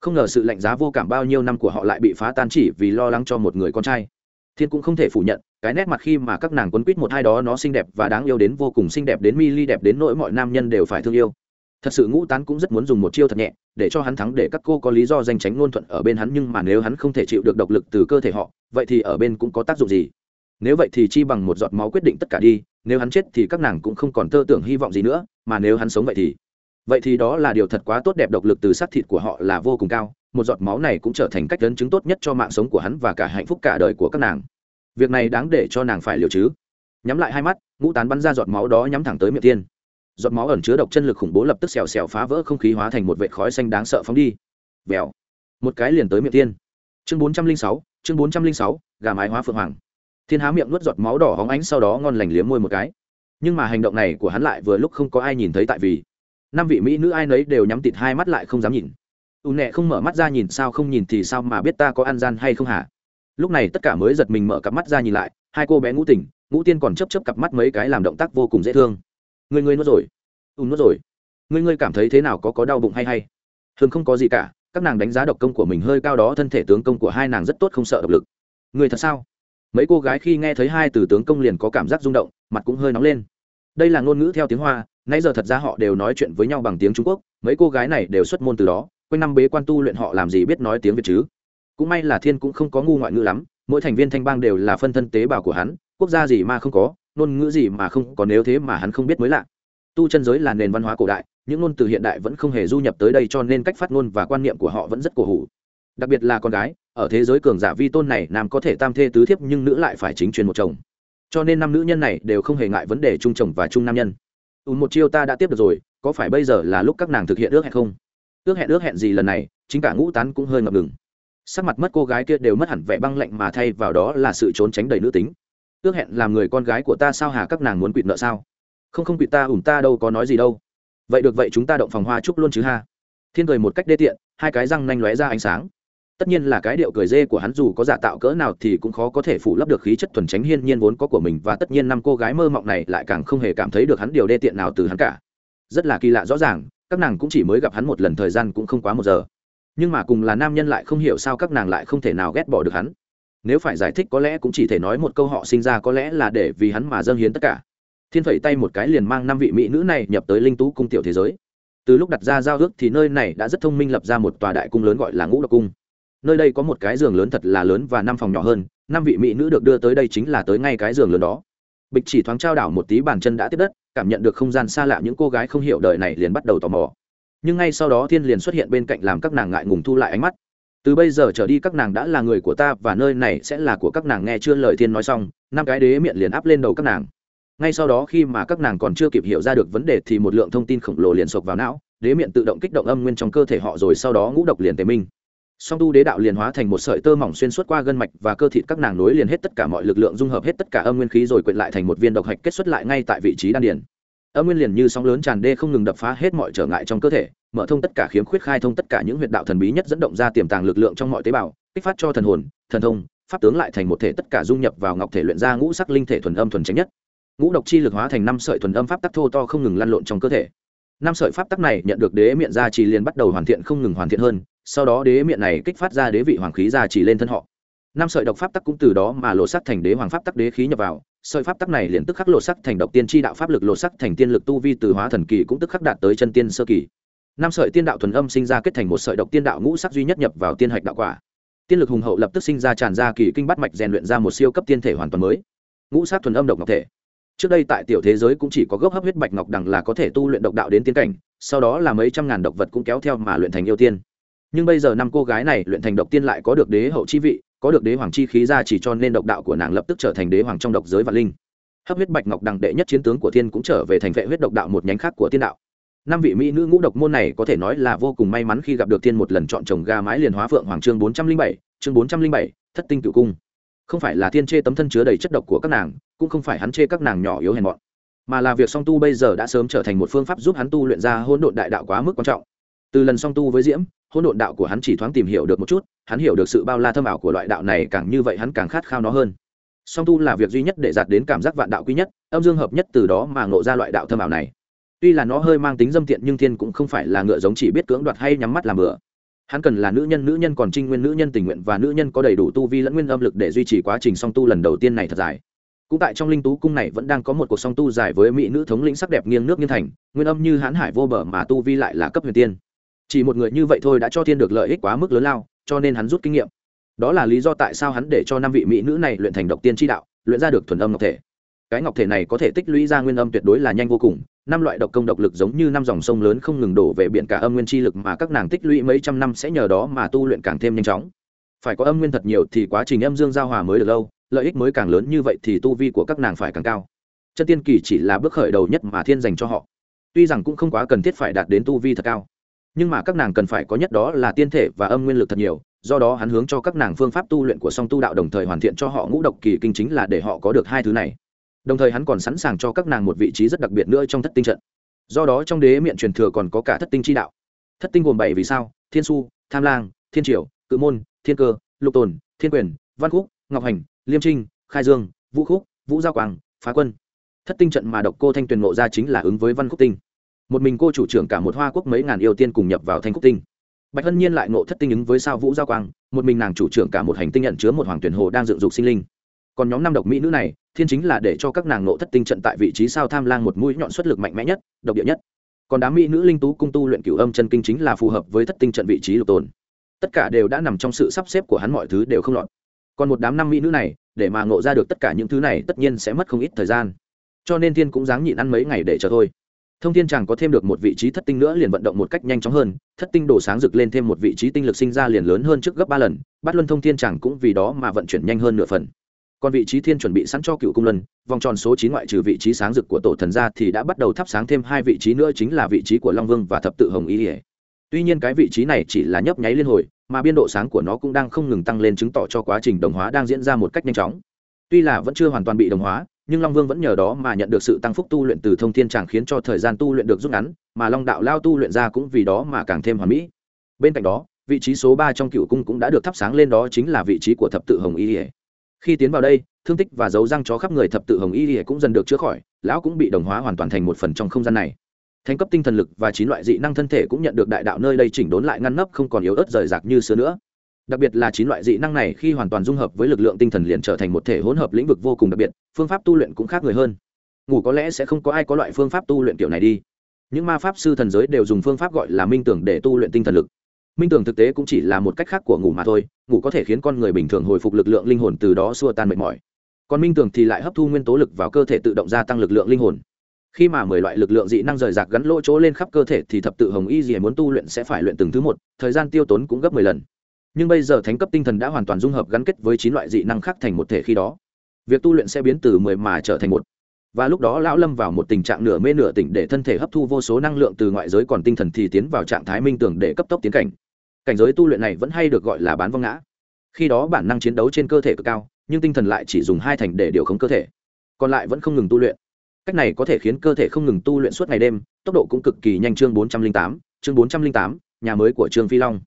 Không ngờ sự lạnh giá vô cảm bao nhiêu năm của họ lại bị phá tan chỉ vì lo lắng cho một người con trai. Thiên cũng không thể phủ nhận, cái nét mặt khi mà các nàng quấn quýt một hai đó nó xinh đẹp và đáng yêu đến vô cùng xinh đẹp đến mi ly đẹp đến nỗi mọi nam nhân đều phải thương yêu thật sự ngũ tán cũng rất muốn dùng một chiêu thật nhẹ, để cho hắn thắng để các cô có lý do danh tránh ngôn thuận ở bên hắn, nhưng mà nếu hắn không thể chịu được độc lực từ cơ thể họ, vậy thì ở bên cũng có tác dụng gì? Nếu vậy thì chi bằng một giọt máu quyết định tất cả đi, nếu hắn chết thì các nàng cũng không còn tơ tưởng hy vọng gì nữa, mà nếu hắn sống vậy thì vậy thì đó là điều thật quá tốt đẹp độc lực từ sát thịt của họ là vô cùng cao, một giọt máu này cũng trở thành cách lấn chứng tốt nhất cho mạng sống của hắn và cả hạnh phúc cả đời của các nàng. Việc này đáng để cho nàng phải liều chứ. Nhắm lại hai mắt, ngũ tán bắn ra giọt máu đó nhắm thẳng tới miệng tiên giọt máu ẩn chứa độc chân lực khủng bố lập tức xèo xèo phá vỡ không khí hóa thành một vệt khói xanh đáng sợ phóng đi. Vèo. Một cái liền tới miệng tiên. Chương bốn trăm linh sáu, chương bốn trăm linh sáu, gà mái hóa phượng hoàng. Thiên há miệng nuốt giọt máu đỏ hóng ánh sau đó ngon lành liếm môi một cái. Nhưng mà hành động này của hắn lại vừa lúc không có ai nhìn thấy tại vì năm vị mỹ nữ ai nấy đều nhắm tịt hai mắt lại không dám nhìn. U nẹ không mở mắt ra nhìn sao không nhìn thì sao mà biết ta có ăn gian hay không hả? Lúc này tất cả mới giật mình mở cặp mắt ra nhìn lại, hai cô bé ngũ tỉnh, ngũ tiên còn chấp chấp cặp mắt mấy cái làm động tác vô cùng dễ thương người người nuốt rồi. Ùn nuốt rồi. Người người cảm thấy thế nào? Có có đau bụng hay hay? Thường không có gì cả. Các nàng đánh giá độc công của mình hơi cao đó, thân thể tướng công của hai nàng rất tốt, không sợ độc lực. Người thật sao? Mấy cô gái khi nghe thấy hai từ tướng công liền có cảm giác rung động, mặt cũng hơi nóng lên. Đây là ngôn ngữ theo tiếng hoa, nãy giờ thật ra họ đều nói chuyện với nhau bằng tiếng trung quốc. Mấy cô gái này đều xuất môn từ đó, quanh năm bế quan tu luyện họ làm gì biết nói tiếng việt chứ? Cũng may là thiên cũng không có ngu ngoại ngữ lắm, mỗi thành viên thanh bang đều là phân thân tế bào của hắn, quốc gia gì mà không có ngôn ngữ gì mà không có nếu thế mà hắn không biết mới lạ. Tu chân giới là nền văn hóa cổ đại, những ngôn từ hiện đại vẫn không hề du nhập tới đây cho nên cách phát ngôn và quan niệm của họ vẫn rất cổ hủ. Đặc biệt là con gái, ở thế giới cường giả vi tôn này, nam có thể tam thê tứ thiếp nhưng nữ lại phải chính truyền một chồng. Cho nên năm nữ nhân này đều không hề ngại vấn đề chung chồng và chung nam nhân. Ùn một chiêu ta đã tiếp được rồi, có phải bây giờ là lúc các nàng thực hiện ước hẹn không? Ước hẹn ước hẹn gì lần này, chính cả ngũ tán cũng hơi ngập ngừng. Sắc mặt mất cô gái kia đều mất hẳn vẻ băng lạnh mà thay vào đó là sự trốn tránh đầy nữ tính ước hẹn làm người con gái của ta sao hà các nàng muốn quỵt nợ sao? Không không quỵt ta ủn ta đâu có nói gì đâu. Vậy được, vậy chúng ta động phòng hoa chúc luôn chứ ha. Thiên cười một cách đê tiện, hai cái răng nanh lóe ra ánh sáng. Tất nhiên là cái điệu cười dê của hắn dù có giả tạo cỡ nào thì cũng khó có thể phủ lấp được khí chất thuần tránh hiên nhiên vốn có của mình và tất nhiên năm cô gái mơ mộng này lại càng không hề cảm thấy được hắn điều đê tiện nào từ hắn cả. Rất là kỳ lạ rõ ràng, các nàng cũng chỉ mới gặp hắn một lần thời gian cũng không quá một giờ. Nhưng mà cùng là nam nhân lại không hiểu sao các nàng lại không thể nào ghét bỏ được hắn nếu phải giải thích có lẽ cũng chỉ thể nói một câu họ sinh ra có lẽ là để vì hắn mà dâng hiến tất cả. Thiên phẩy tay một cái liền mang năm vị mỹ nữ này nhập tới linh tú cung tiểu thế giới. Từ lúc đặt ra giao ước thì nơi này đã rất thông minh lập ra một tòa đại cung lớn gọi là ngũ độc cung. Nơi đây có một cái giường lớn thật là lớn và năm phòng nhỏ hơn, năm vị mỹ nữ được đưa tới đây chính là tới ngay cái giường lớn đó. Bịch chỉ thoáng trao đảo một tí bàn chân đã tiếp đất, cảm nhận được không gian xa lạ những cô gái không hiểu đời này liền bắt đầu tò mò. Nhưng ngay sau đó thiên liền xuất hiện bên cạnh làm các nàng ngại ngùng thu lại ánh mắt từ bây giờ trở đi các nàng đã là người của ta và nơi này sẽ là của các nàng nghe chưa lời thiên nói xong, năm cái đế miệng liền áp lên đầu các nàng. Ngay sau đó khi mà các nàng còn chưa kịp hiểu ra được vấn đề thì một lượng thông tin khổng lồ liền sộc vào não, đế miệng tự động kích động âm nguyên trong cơ thể họ rồi sau đó ngũ độc liền tề minh. Song tu đế đạo liền hóa thành một sợi tơ mỏng xuyên suốt qua gân mạch và cơ thịt các nàng nối liền hết tất cả mọi lực lượng dung hợp hết tất cả âm nguyên khí rồi quyện lại thành một viên độc hạch kết xuất lại ngay tại vị trí đan điền. Âm nguyên liền như sóng lớn tràn đê không ngừng đập phá hết mọi trở ngại trong cơ thể mở thông tất cả khiếm khuyết khai thông tất cả những huyệt đạo thần bí nhất dẫn động ra tiềm tàng lực lượng trong mọi tế bào, kích phát cho thần hồn, thần thông, pháp tướng lại thành một thể tất cả dung nhập vào ngọc thể luyện ra ngũ sắc linh thể thuần âm thuần tránh nhất. Ngũ độc chi lực hóa thành năm sợi thuần âm pháp tắc thô to không ngừng lăn lộn trong cơ thể. Năm sợi pháp tắc này nhận được đế miệng ra chỉ liền bắt đầu hoàn thiện không ngừng hoàn thiện hơn, sau đó đế miệng này kích phát ra đế vị hoàng khí ra chỉ lên thân họ. Năm sợi độc pháp tắc cũng từ đó mà lộ sắc thành đế hoàng pháp tắc đế khí nhập vào, sợi pháp tắc này liền tức khắc lộ sắc thành độc tiên tri đạo pháp lực, lộ sắc thành tiên lực tu vi từ hóa thần kỳ cũng tức khắc đạt tới chân tiên sơ kỳ năm sợi tiên đạo thuần âm sinh ra kết thành một sợi độc tiên đạo ngũ sắc duy nhất nhập vào tiên hạch đạo quả. Tiên lực hùng hậu lập tức sinh ra tràn ra kỳ kinh bắt mạch rèn luyện ra một siêu cấp tiên thể hoàn toàn mới. Ngũ sắc thuần âm độc ngọc thể. Trước đây tại tiểu thế giới cũng chỉ có gốc hấp huyết bạch ngọc đằng là có thể tu luyện độc đạo đến tiên cảnh, sau đó là mấy trăm ngàn độc vật cũng kéo theo mà luyện thành yêu tiên. Nhưng bây giờ năm cô gái này luyện thành độc tiên lại có được đế hậu chi vị, có được đế hoàng chi khí ra chỉ cho nên độc đạo của nàng lập tức trở thành đế hoàng trong độc giới và linh. Hấp huyết bạch ngọc đằng đệ nhất chiến tướng của thiên cũng trở về thành vệ huyết độc đạo một nhánh khác của tiên đạo năm vị mỹ nữ ngũ độc môn này có thể nói là vô cùng may mắn khi gặp được thiên một lần chọn chồng ga mái liền hóa phượng hoàng chương bốn trăm linh bảy, chương bốn trăm linh bảy, thất tinh cựu cung. Không phải là thiên chê tấm thân chứa đầy chất độc của các nàng, cũng không phải hắn chê các nàng nhỏ yếu hèn mọn, mà là việc song tu bây giờ đã sớm trở thành một phương pháp giúp hắn tu luyện ra hỗn độn đại đạo quá mức quan trọng. Từ lần song tu với diễm, hỗn độn đạo của hắn chỉ thoáng tìm hiểu được một chút, hắn hiểu được sự bao la thâm ảo của loại đạo này càng như vậy hắn càng khát khao nó hơn. Song tu là việc duy nhất để đạt đến cảm giác vạn đạo quý nhất, âm dương hợp nhất từ đó mà ngộ ra loại đạo thâm ảo này tuy là nó hơi mang tính dâm tiện nhưng thiên cũng không phải là ngựa giống chỉ biết cưỡng đoạt hay nhắm mắt làm bừa. Hắn cần là nữ nhân nữ nhân còn trinh nguyên, nữ nhân tình nguyện và nữ nhân có đầy đủ tu vi lẫn nguyên âm lực để duy trì quá trình song tu lần đầu tiên này thật dài. Cũng tại trong linh tú cung này vẫn đang có một cuộc song tu dài với mỹ nữ thống lĩnh sắc đẹp nghiêng nước nghiêng thành, nguyên âm như hãn hải vô bờ mà tu vi lại là cấp huyền tiên. Chỉ một người như vậy thôi đã cho thiên được lợi ích quá mức lớn lao, cho nên hắn rút kinh nghiệm. Đó là lý do tại sao hắn để cho năm vị mỹ nữ này luyện thành độc tiên tri đạo, luyện ra được thuần âm ngọc thể. Cái ngọc thể này có thể tích lũy ra nguyên âm tuyệt đối là nhanh vô cùng năm loại độc công độc lực giống như năm dòng sông lớn không ngừng đổ về biển cả âm nguyên chi lực mà các nàng tích lũy mấy trăm năm sẽ nhờ đó mà tu luyện càng thêm nhanh chóng. Phải có âm nguyên thật nhiều thì quá trình âm dương giao hòa mới được lâu, lợi ích mới càng lớn như vậy thì tu vi của các nàng phải càng cao. Chân tiên kỳ chỉ là bước khởi đầu nhất mà thiên dành cho họ. Tuy rằng cũng không quá cần thiết phải đạt đến tu vi thật cao, nhưng mà các nàng cần phải có nhất đó là tiên thể và âm nguyên lực thật nhiều, do đó hắn hướng cho các nàng phương pháp tu luyện của song tu đạo đồng thời hoàn thiện cho họ ngũ độc kỳ kinh chính là để họ có được hai thứ này đồng thời hắn còn sẵn sàng cho các nàng một vị trí rất đặc biệt nữa trong thất tinh trận. Do đó trong đế miệng truyền thừa còn có cả thất tinh chi đạo. Thất tinh gồm bảy vì sao? Thiên su, tham lang, thiên triều, cự môn, thiên cơ, lục tồn, thiên quyền, văn khúc, ngọc hành, liêm trinh, khai dương, vũ khúc, vũ giao quang, phá quân. Thất tinh trận mà độc cô thanh tuyền ngộ ra chính là ứng với văn khúc tinh. Một mình cô chủ trưởng cả một hoa quốc mấy ngàn yêu tiên cùng nhập vào thanh khúc tinh. Bạch hân nhiên lại ngộ thất tinh ứng với sao vũ giao quang, một mình nàng chủ trưởng cả một hành tinh nhận chứa một hoàng tuyển hồ đang dựng dục sinh linh còn nhóm năm độc mỹ nữ này, thiên chính là để cho các nàng ngộ thất tinh trận tại vị trí sao tham lang một mũi nhọn xuất lực mạnh mẽ nhất, độc địa nhất. Còn đám mỹ nữ linh tú cung tu luyện cửu âm chân kinh chính là phù hợp với thất tinh trận vị trí lục tồn. Tất cả đều đã nằm trong sự sắp xếp của hắn, mọi thứ đều không lọt. Còn một đám năm mỹ nữ này, để mà ngộ ra được tất cả những thứ này tất nhiên sẽ mất không ít thời gian. Cho nên thiên cũng dáng nhịn ăn mấy ngày để chờ thôi. Thông thiên chàng có thêm được một vị trí thất tinh nữa liền vận động một cách nhanh chóng hơn, thất tinh đổ sáng rực lên thêm một vị trí tinh lực sinh ra liền lớn hơn trước gấp ba lần bắt luân thông thiên chàng cũng vì đó mà vận chuyển nhanh hơn nửa phần còn vị trí thiên chuẩn bị sẵn cho cựu cung luân, vòng tròn số chín ngoại trừ vị trí sáng rực của tổ thần gia thì đã bắt đầu thắp sáng thêm hai vị trí nữa chính là vị trí của long vương và thập tự hồng ý ỉa tuy nhiên cái vị trí này chỉ là nhấp nháy liên hồi, mà biên độ sáng của nó cũng đang không ngừng tăng lên chứng tỏ cho quá trình đồng hóa đang diễn ra một cách nhanh chóng. Tuy là vẫn chưa hoàn toàn bị đồng hóa, nhưng long vương vẫn nhờ đó mà nhận được sự tăng phúc tu luyện từ thông thiên tràng khiến cho thời gian tu luyện được rút ngắn, mà long đạo lao tu luyện ra cũng vì đó mà càng thêm hoàn mỹ. Bên cạnh đó, vị trí số ba trong cựu cung cũng đã được thắp sáng lên đó chính là vị trí của thập tự hồng y ỉa khi tiến vào đây, thương tích và dấu răng chó khắp người thập tự hồng y ỉa cũng dần được chữa khỏi, lão cũng bị đồng hóa hoàn toàn thành một phần trong không gian này. Thành cấp tinh thần lực và chín loại dị năng thân thể cũng nhận được đại đạo nơi đây chỉnh đốn lại ngăn nắp không còn yếu ớt rời rạc như xưa nữa. Đặc biệt là chín loại dị năng này khi hoàn toàn dung hợp với lực lượng tinh thần liền trở thành một thể hỗn hợp lĩnh vực vô cùng đặc biệt, phương pháp tu luyện cũng khác người hơn. Ngủ có lẽ sẽ không có ai có loại phương pháp tu luyện kiểu này đi. Những ma pháp sư thần giới đều dùng phương pháp gọi là minh tưởng để tu luyện tinh thần lực minh tưởng thực tế cũng chỉ là một cách khác của ngủ mà thôi, ngủ có thể khiến con người bình thường hồi phục lực lượng linh hồn từ đó xua tan mệt mỏi. Còn minh tưởng thì lại hấp thu nguyên tố lực vào cơ thể tự động gia tăng lực lượng linh hồn. Khi mà mười loại lực lượng dị năng rời rạc gắn lỗ chỗ lên khắp cơ thể thì thập tự hồng y gì muốn tu luyện sẽ phải luyện từng thứ một, thời gian tiêu tốn cũng gấp mười lần. Nhưng bây giờ thánh cấp tinh thần đã hoàn toàn dung hợp gắn kết với chín loại dị năng khác thành một thể khi đó. Việc tu luyện sẽ biến từ mười mà trở thành một. Và lúc đó lão lâm vào một tình trạng nửa mê nửa tỉnh để thân thể hấp thu vô số năng lượng từ ngoại giới còn tinh thần thì tiến vào trạng thái minh tưởng để cấp tốc tiến cảnh cảnh giới tu luyện này vẫn hay được gọi là bán vong ngã. Khi đó bản năng chiến đấu trên cơ thể cực cao, nhưng tinh thần lại chỉ dùng hai thành để điều khống cơ thể, còn lại vẫn không ngừng tu luyện. Cách này có thể khiến cơ thể không ngừng tu luyện suốt ngày đêm, tốc độ cũng cực kỳ nhanh. Chương bốn trăm linh tám, chương bốn trăm linh tám, nhà mới của trương phi long.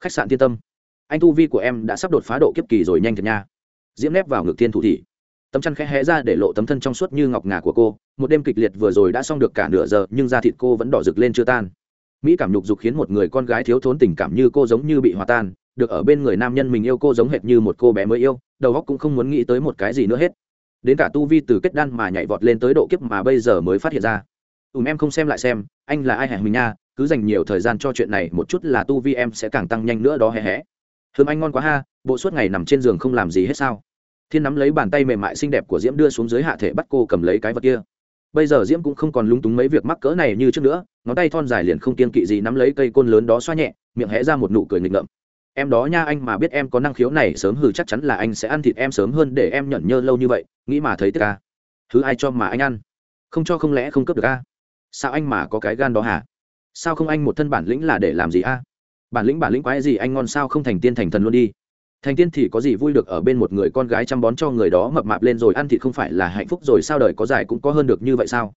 Khách sạn thiên tâm. Anh tu vi của em đã sắp đột phá độ kiếp kỳ rồi nhanh thật nha. Diễm nép vào ngực thiên thủ thị. Tấm chăn khẽ hé ra để lộ tấm thân trong suốt như ngọc ngà của cô. Một đêm kịch liệt vừa rồi đã xong được cả nửa giờ, nhưng da thịt cô vẫn đỏ rực lên chưa tan mỹ cảm nhục dục khiến một người con gái thiếu thốn tình cảm như cô giống như bị hòa tan, được ở bên người nam nhân mình yêu cô giống hệt như một cô bé mới yêu, đầu óc cũng không muốn nghĩ tới một cái gì nữa hết. Đến cả tu vi từ kết đan mà nhảy vọt lên tới độ kiếp mà bây giờ mới phát hiện ra. Ùm em không xem lại xem, anh là ai hẹn mình nha, cứ dành nhiều thời gian cho chuyện này, một chút là tu vi em sẽ càng tăng nhanh nữa đó hé hé. Hương anh ngon quá ha, bộ suốt ngày nằm trên giường không làm gì hết sao? Thiên nắm lấy bàn tay mềm mại xinh đẹp của diễm đưa xuống dưới hạ thể bắt cô cầm lấy cái vật kia bây giờ diễm cũng không còn lúng túng mấy việc mắc cỡ này như trước nữa, ngón tay thon dài liền không kiên kỵ gì nắm lấy cây côn lớn đó xoa nhẹ, miệng hé ra một nụ cười nghịch ngợm. Em đó nha anh mà biết em có năng khiếu này sớm hừ chắc chắn là anh sẽ ăn thịt em sớm hơn để em nhận nhơ lâu như vậy, nghĩ mà thấy tức ca à. thứ ai cho mà anh ăn? Không cho không lẽ không cướp được a sao anh mà có cái gan đó hả? Sao không anh một thân bản lĩnh là để làm gì a bản lĩnh bản lĩnh quái gì anh ngon sao không thành tiên thành thần luôn đi? Thành tiên thì có gì vui được ở bên một người con gái chăm bón cho người đó mập mạp lên rồi ăn thì không phải là hạnh phúc rồi sao đời có dài cũng có hơn được như vậy sao?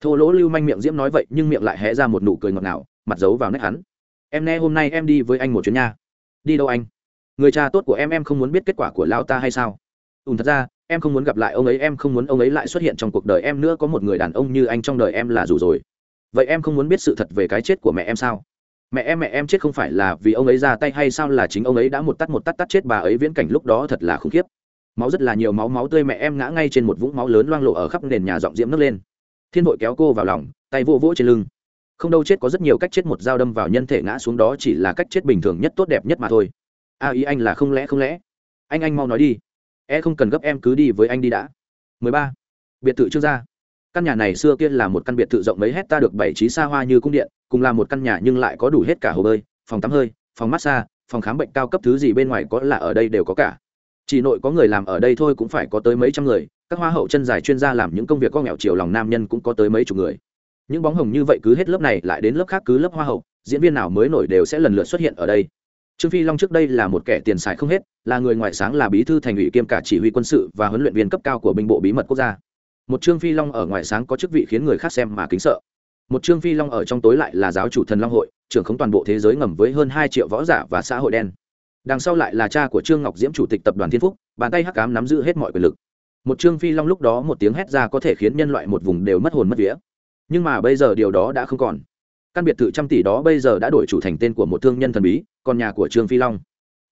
Thô lỗ lưu manh miệng diễm nói vậy nhưng miệng lại hé ra một nụ cười ngọt ngào, mặt giấu vào nét hắn. Em nghe hôm nay em đi với anh một chuyến nha. Đi đâu anh? Người cha tốt của em em không muốn biết kết quả của lao ta hay sao? Ùn thật ra, em không muốn gặp lại ông ấy, em không muốn ông ấy lại xuất hiện trong cuộc đời em nữa, có một người đàn ông như anh trong đời em là dù rồi. Vậy em không muốn biết sự thật về cái chết của mẹ em sao? Mẹ em mẹ em chết không phải là vì ông ấy ra tay hay sao là chính ông ấy đã một tắt một tắt tắt chết bà ấy viễn cảnh lúc đó thật là khủng khiếp. Máu rất là nhiều, máu máu tươi, mẹ em ngã ngay trên một vũng máu lớn loang lộ ở khắp nền nhà giọng diễm nước lên. Thiên vội kéo cô vào lòng, tay vô vỗ trên lưng. Không đâu chết có rất nhiều cách chết một dao đâm vào nhân thể ngã xuống đó chỉ là cách chết bình thường nhất tốt đẹp nhất mà thôi. A ý anh là không lẽ không lẽ? Anh anh mau nói đi. E không cần gấp em cứ đi với anh đi đã. 13. biệt thự trương gia căn nhà này xưa kia là một căn biệt thự rộng mấy hecta được bảy trí xa hoa như cung điện, cùng là một căn nhà nhưng lại có đủ hết cả hồ bơi, phòng tắm hơi, phòng massage, phòng khám bệnh cao cấp thứ gì bên ngoài có là ở đây đều có cả. Chỉ nội có người làm ở đây thôi cũng phải có tới mấy trăm người, các hoa hậu chân dài chuyên gia làm những công việc có nghèo chiều lòng nam nhân cũng có tới mấy chục người. Những bóng hồng như vậy cứ hết lớp này lại đến lớp khác cứ lớp hoa hậu, diễn viên nào mới nổi đều sẽ lần lượt xuất hiện ở đây. Trương phi long trước đây là một kẻ tiền xài không hết, là người ngoại sáng là bí thư thành ủy kiêm cả chỉ huy quân sự và huấn luyện viên cấp cao của binh bộ bí mật quốc gia một trương phi long ở ngoài sáng có chức vị khiến người khác xem mà kính sợ. Một trương phi long ở trong tối lại là giáo chủ thần long hội, trưởng khống toàn bộ thế giới ngầm với hơn hai triệu võ giả và xã hội đen. Đằng sau lại là cha của trương ngọc diễm chủ tịch tập đoàn thiên phúc, bàn tay hắc cám nắm giữ hết mọi quyền lực. Một trương phi long lúc đó một tiếng hét ra có thể khiến nhân loại một vùng đều mất hồn mất vía. Nhưng mà bây giờ điều đó đã không còn. Căn biệt thự trăm tỷ đó bây giờ đã đổi chủ thành tên của một thương nhân thần bí, còn nhà của trương phi long.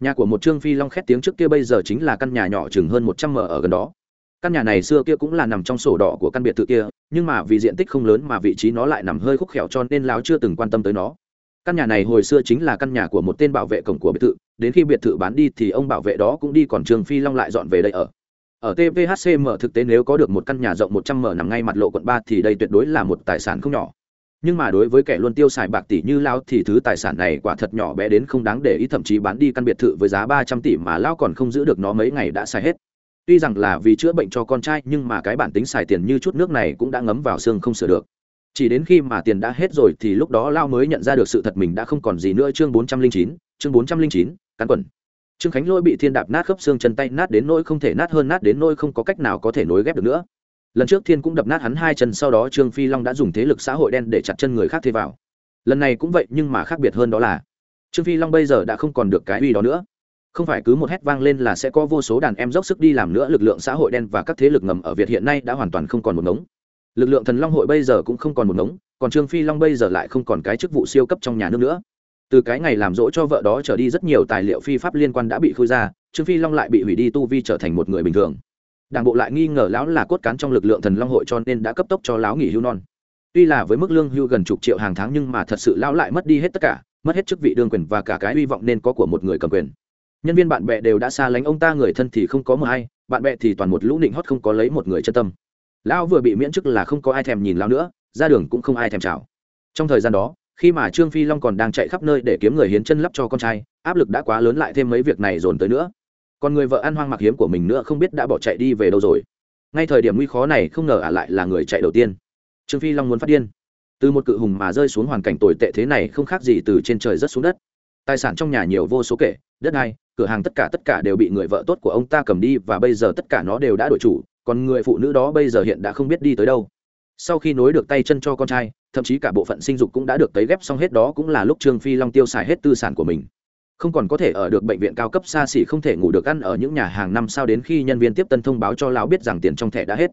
Nhà của một trương phi long khét tiếng trước kia bây giờ chính là căn nhà nhỏ chừng hơn một trăm m ở gần đó căn nhà này xưa kia cũng là nằm trong sổ đỏ của căn biệt thự kia, nhưng mà vì diện tích không lớn mà vị trí nó lại nằm hơi khúc khẻo cho nên lão chưa từng quan tâm tới nó. Căn nhà này hồi xưa chính là căn nhà của một tên bảo vệ cổng của biệt thự, đến khi biệt thự bán đi thì ông bảo vệ đó cũng đi còn trương phi long lại dọn về đây ở. Ở tvhc mở thực tế nếu có được một căn nhà rộng một trăm m nằm ngay mặt lộ quận ba thì đây tuyệt đối là một tài sản không nhỏ. Nhưng mà đối với kẻ luôn tiêu xài bạc tỷ như lao thì thứ tài sản này quả thật nhỏ bé đến không đáng để ý, thậm chí bán đi căn biệt thự với giá ba trăm tỷ mà lao còn không giữ được nó mấy ngày đã xài hết tuy rằng là vì chữa bệnh cho con trai, nhưng mà cái bản tính xài tiền như chút nước này cũng đã ngấm vào xương không sửa được. Chỉ đến khi mà tiền đã hết rồi thì lúc đó lao mới nhận ra được sự thật mình đã không còn gì nữa. Chương bốn trăm linh chín, chương bốn trăm linh chín cán quần trương khánh lỗi bị thiên đạp nát khớp xương chân tay, nát đến nỗi không thể nát hơn, nát đến nỗi không có cách nào có thể nối ghép được nữa. Lần trước thiên cũng đập nát hắn hai chân, sau đó trương phi long đã dùng thế lực xã hội đen để chặt chân người khác thế vào. Lần này cũng vậy, nhưng mà khác biệt hơn đó là, trương phi long bây giờ đã không còn được cái uy đó nữa không phải cứ một hét vang lên là sẽ có vô số đàn em dốc sức đi làm nữa, lực lượng xã hội đen và các thế lực ngầm ở việt hiện nay đã hoàn toàn không còn một ngống. Lực lượng thần long hội bây giờ cũng không còn một ngống, còn trương phi long bây giờ lại không còn cái chức vụ siêu cấp trong nhà nước nữa. Từ cái ngày làm dỗ cho vợ đó trở đi rất nhiều tài liệu phi pháp liên quan đã bị khui ra, trương phi long lại bị hủy đi tu vi trở thành một người bình thường. Đảng bộ lại nghi ngờ lão là cốt cán trong lực lượng thần long hội cho nên đã cấp tốc cho lão nghỉ hưu non. Tuy là với mức lương hưu gần chục triệu hàng tháng nhưng mà thật sự lão lại mất đi hết tất cả, mất hết chức vị đương quyền và cả cái hy vọng nên có của một người cầm quyền nhân viên bạn bè đều đã xa lánh, ông ta người thân thì không có một ai bạn bè thì toàn một lũ nịnh hót không có lấy một người chân tâm. Lão vừa bị miễn chức là không có ai thèm nhìn lão nữa, ra đường cũng không ai thèm chào. Trong thời gian đó, khi mà trương phi long còn đang chạy khắp nơi để kiếm người hiến chân lắp cho con trai, áp lực đã quá lớn lại thêm mấy việc này dồn tới nữa. Còn người vợ ăn hoang mặc hiếm của mình nữa không biết đã bỏ chạy đi về đâu rồi. Ngay thời điểm nguy khó này không ngờ ả lại là người chạy đầu tiên. Trương phi long muốn phát điên. Từ một cự hùng mà rơi xuống hoàn cảnh tồi tệ thế này không khác gì từ trên trời rất xuống đất. Tài sản trong nhà nhiều vô số kể đất đai cửa hàng tất cả tất cả đều bị người vợ tốt của ông ta cầm đi và bây giờ tất cả nó đều đã đổi chủ, còn người phụ nữ đó bây giờ hiện đã không biết đi tới đâu. Sau khi nối được tay chân cho con trai, thậm chí cả bộ phận sinh dục cũng đã được tấy ghép xong hết đó cũng là lúc trương phi long tiêu xài hết tư sản của mình. Không còn có thể ở được bệnh viện cao cấp xa xỉ không thể ngủ được ăn ở những nhà hàng năm sao đến khi nhân viên tiếp tân thông báo cho lão biết rằng tiền trong thẻ đã hết.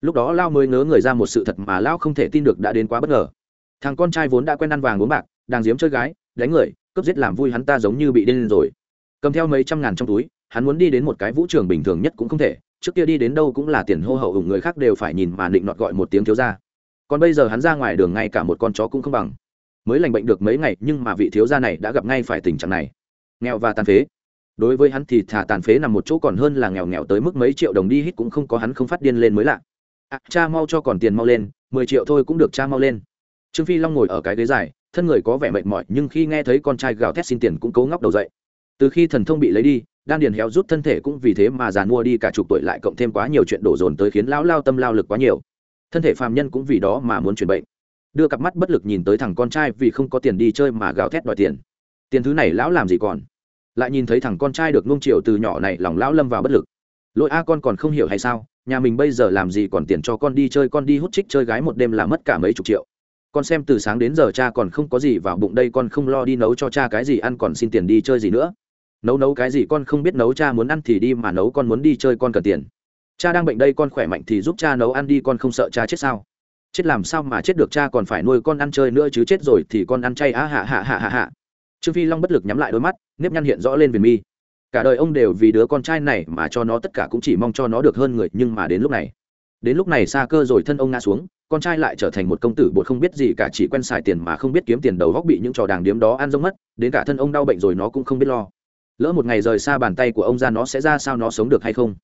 Lúc đó lao mới ngớ người ra một sự thật mà lão không thể tin được đã đến quá bất ngờ. Thằng con trai vốn đã quen ăn vàng uống bạc, đang giếm chơi gái, đánh người, cướp giết làm vui hắn ta giống như bị điên rồi cầm theo mấy trăm ngàn trong túi hắn muốn đi đến một cái vũ trường bình thường nhất cũng không thể trước kia đi đến đâu cũng là tiền hô hậu ủng người khác đều phải nhìn mà định nọt gọi một tiếng thiếu ra còn bây giờ hắn ra ngoài đường ngay cả một con chó cũng không bằng. Mới lành bệnh được mấy ngày nhưng mà vị thiếu gia này đã gặp ngay phải tình trạng này. Nghèo và tàn phế. Đối với hắn thì thả tàn phế nằm một chỗ còn hơn là nghèo nghèo tới mức mấy triệu đồng đi hít cũng không có hắn không phát điên lên mới lạ. À, cha mau cho còn tiền mau lên mười triệu thôi cũng được cha mau lên. Trương phi long ngồi ở cái ghế dài thân người có vẻ mệt mỏi nhưng khi nghe thấy con trai gào thét xin tiền cũng cố ngóc đầu dậy từ khi thần thông bị lấy đi, đan điền héo rút thân thể cũng vì thế mà giàn mua đi cả chục tuổi lại cộng thêm quá nhiều chuyện đổ dồn tới khiến lão lao tâm lao lực quá nhiều. Thân thể phàm nhân cũng vì đó mà muốn chuyển bệnh. Đưa cặp mắt bất lực nhìn tới thằng con trai vì không có tiền đi chơi mà gào thét đòi tiền. Tiền thứ này lão làm gì còn? Lại nhìn thấy thằng con trai được nung chiều từ nhỏ này lòng lão lâm vào bất lực. Lỗi a con còn không hiểu hay sao, nhà mình bây giờ làm gì còn tiền cho con đi chơi, con đi hút trích chơi gái một đêm là mất cả mấy chục triệu. Con xem từ sáng đến giờ cha còn không có gì vào bụng đây, con không lo đi nấu cho cha cái gì, ăn còn xin tiền đi chơi gì nữa nấu nấu cái gì con không biết nấu, cha muốn ăn thì đi, mà nấu con muốn đi chơi con cần tiền. Cha đang bệnh đây, con khỏe mạnh thì giúp cha nấu ăn đi, con không sợ cha chết sao? Chết làm sao mà chết được, cha còn phải nuôi con ăn chơi nữa chứ chết rồi thì con ăn chay, á, hạ hạ hạ hạ hạ. Trương phi long bất lực nhắm lại đôi mắt, nếp nhăn hiện rõ lên viền mi. Cả đời ông đều vì đứa con trai này mà cho nó tất cả cũng chỉ mong cho nó được hơn người, nhưng mà đến lúc này, đến lúc này xa cơ rồi, thân ông ngã xuống, con trai lại trở thành một công tử bột không biết gì cả, chỉ quen xài tiền mà không biết kiếm tiền đầu góc bị những trò đàng điếm đó ăn rông mất, đến cả thân ông đau bệnh rồi nó cũng không biết lo lỡ một ngày rời xa bàn tay của ông ra nó sẽ ra sao nó sống được hay không?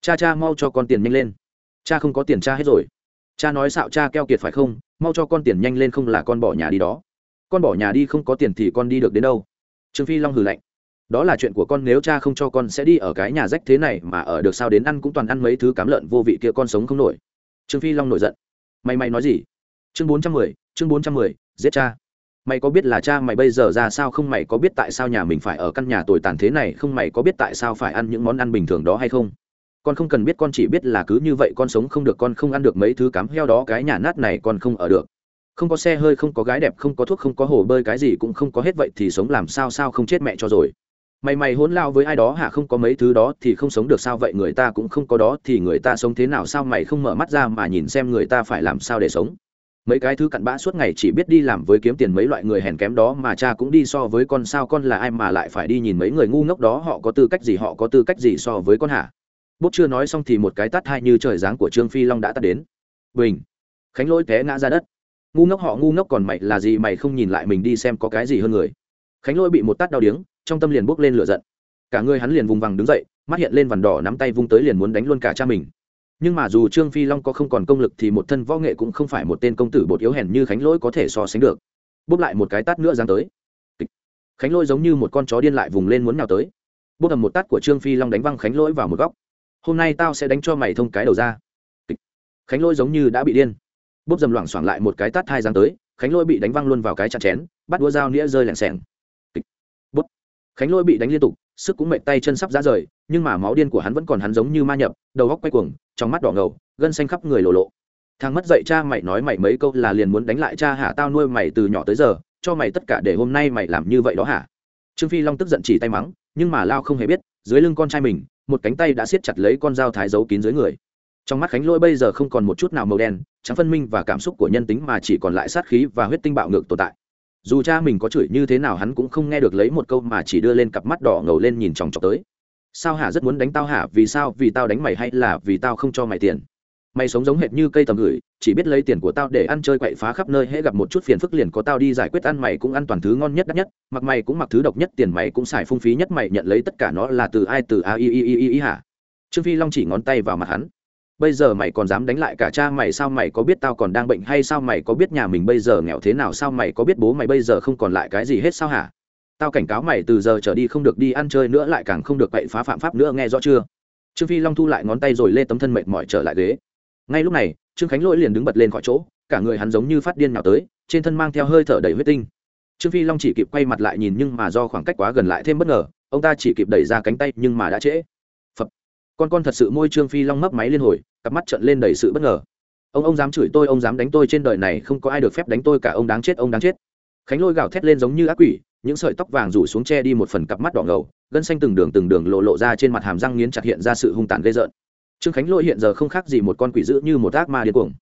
Cha cha, mau cho con tiền nhanh lên. Cha không có tiền cha hết rồi. Cha nói xạo cha keo kiệt phải không? Mau cho con tiền nhanh lên không là con bỏ nhà đi đó. Con bỏ nhà đi không có tiền thì con đi được đến đâu. Trương phi long hừ lạnh. Đó là chuyện của con, nếu cha không cho con sẽ đi ở cái nhà rách thế này mà ở được sao đến ăn cũng toàn ăn mấy thứ cám lợn vô vị kia con sống không nổi. Trương phi long nổi giận. Mày mày nói gì? Chương bốn trăm mười, chương bốn trăm mười, giết cha mày có biết là cha mày bây giờ ra sao không? Mày có biết tại sao nhà mình phải ở căn nhà tồi tàn thế này không? Mày có biết tại sao phải ăn những món ăn bình thường đó hay không? Con không cần biết, con chỉ biết là cứ như vậy con sống không được, con không ăn được mấy thứ cám heo đó, cái nhà nát này con không ở được. Không có xe hơi, không có gái đẹp, không có thuốc, không có hồ bơi, cái gì cũng không có hết, vậy thì sống làm sao sao không chết mẹ cho rồi? Mày mày hỗn lao với ai đó hả? Không có mấy thứ đó thì không sống được sao? Vậy người ta cũng không có đó thì người ta sống thế nào? Sao mày không mở mắt ra mà nhìn xem người ta phải làm sao để sống? Mấy cái thứ cặn bã suốt ngày chỉ biết đi làm với kiếm tiền mấy loại người hèn kém đó mà cha cũng đi so với con sao con là ai mà lại phải đi nhìn mấy người ngu ngốc đó, họ có tư cách gì, họ có tư cách gì so với con hả? Bút chưa nói xong thì một cái tắt hai như trời dáng của trương phi long đã tắt đến. Bình. Khánh lỗi té ngã ra đất. Ngu ngốc họ, ngu ngốc còn mày là gì, mày không nhìn lại mình đi xem có cái gì hơn người. Khánh lỗi bị một tát đau điếng, trong tâm liền bốc lên lửa giận. Cả người hắn liền vùng vằng đứng dậy, mắt hiện lên vằn đỏ nắm tay vung tới liền muốn đánh luôn cả cha mình nhưng mà dù trương phi long có không còn công lực thì một thân võ nghệ cũng không phải một tên công tử bột yếu hèn như khánh lỗi có thể so sánh được. Bốc lại một cái tát nữa giáng tới. Khánh lỗi giống như một con chó điên lại vùng lên muốn nào tới. Bốc ầm một tát của trương phi long đánh văng khánh lỗi vào một góc. Hôm nay tao sẽ đánh cho mày thông cái đầu ra. Khánh lỗi giống như đã bị điên. Bốc dầm loảng xoảng lại một cái tát hai giáng tới, khánh lỗi bị đánh văng luôn vào cái chặt chén, bắt đũa dao nĩa rơi lẹn xẻng. Khánh lỗi bị đánh liên tục sức cũng mệt tay chân sắp ra rời, nhưng mà máu điên của hắn vẫn còn hắn giống như ma nhập, đầu góc quay cuồng, trong mắt đỏ ngầu, gân xanh khắp người lộ lộ. Thằng mất dậy cha, mày nói mày mấy câu là liền muốn đánh lại cha hả? Tao nuôi mày từ nhỏ tới giờ, cho mày tất cả để hôm nay mày làm như vậy đó hả? Trương phi long tức giận chỉ tay mắng, nhưng mà lao không hề biết, dưới lưng con trai mình, một cánh tay đã siết chặt lấy con dao thái giấu kín dưới người. Trong mắt khánh lỗi bây giờ không còn một chút nào màu đen, trắng phân minh và cảm xúc của nhân tính mà chỉ còn lại sát khí và huyết tinh bạo ngược tồn tại dù cha mình có chửi như thế nào hắn cũng không nghe được lấy một câu mà chỉ đưa lên cặp mắt đỏ ngầu lên nhìn chòng chọc tới. Sao hả rất muốn đánh tao hả? Vì sao? Vì tao đánh mày hay là vì tao không cho mày tiền? Mày sống giống hệt như cây tầm gửi, chỉ biết lấy tiền của tao để ăn chơi quậy phá khắp nơi, hễ gặp một chút phiền phức liền có tao đi giải quyết ăn mày cũng ăn toàn thứ ngon nhất đắt nhất, mặc mày cũng mặc thứ độc nhất, tiền mày cũng xài phung phí nhất, mày nhận lấy tất cả nó là từ ai, từ a, i i i i i, hả? Trương phi long chỉ ngón tay vào mặt hắn bây giờ mày còn dám đánh lại cả cha mày, sao mày có biết tao còn đang bệnh hay sao mày có biết nhà mình bây giờ nghèo thế nào, sao mày có biết bố mày bây giờ không còn lại cái gì hết sao hả? Tao cảnh cáo mày từ giờ trở đi không được đi ăn chơi nữa, lại càng không được bậy phá phạm pháp nữa, nghe rõ chưa? Trương phi long thu lại ngón tay rồi lê tấm thân mệt mỏi trở lại ghế. Ngay lúc này, trương khánh lỗi liền đứng bật lên khỏi chỗ, cả người hắn giống như phát điên nào tới, trên thân mang theo hơi thở đầy huyết tinh. Trương phi long chỉ kịp quay mặt lại nhìn nhưng mà do khoảng cách quá gần lại thêm bất ngờ, ông ta chỉ kịp đẩy ra cánh tay nhưng mà đã trễ con con thật sự môi trương phi long mấp máy liên hồi, cặp mắt trận lên đầy sự bất ngờ. Ông ông dám chửi tôi, ông dám đánh tôi trên đời này, không có ai được phép đánh tôi cả, ông đáng chết, ông đáng chết. Khánh lôi gào thét lên giống như ác quỷ, những sợi tóc vàng rủ xuống che đi một phần cặp mắt đỏ ngầu, gân xanh từng đường từng đường lộ lộ ra trên mặt hàm răng nghiến chặt hiện ra sự hung tàn ghê rợn. Trương khánh lôi hiện giờ không khác gì một con quỷ dữ như một ác ma điên cuồng.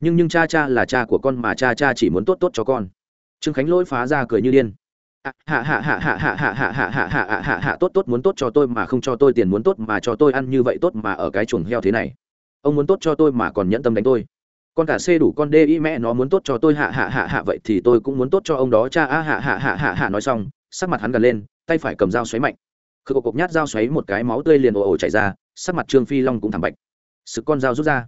Nhưng nhưng cha cha là cha của con mà cha cha chỉ muốn tốt tốt cho con. Trương khánh lôi phá ra cười như điên hạ hạ hạ hạ hạ hạ hạ hạ hạ hạ hạ hạ hạ tốt tốt muốn tốt cho tôi mà không cho tôi tiền muốn tốt mà cho tôi ăn như vậy tốt mà ở cái chuồng heo thế này ông muốn tốt cho tôi mà còn nhẫn tâm đánh tôi con cả c đủ con đê y mẹ nó muốn tốt cho tôi hạ hạ hạ hạ vậy thì tôi cũng muốn tốt cho ông đó cha a hạ hạ hạ hạ hạ nói xong sắc mặt hắn gần lên tay phải cầm dao xoáy mạnh khử cộc nhát dao xoáy một cái máu tươi liền ồ ồ chảy ra sắc mặt trương phi long cũng thảm bạch sự con dao rút ra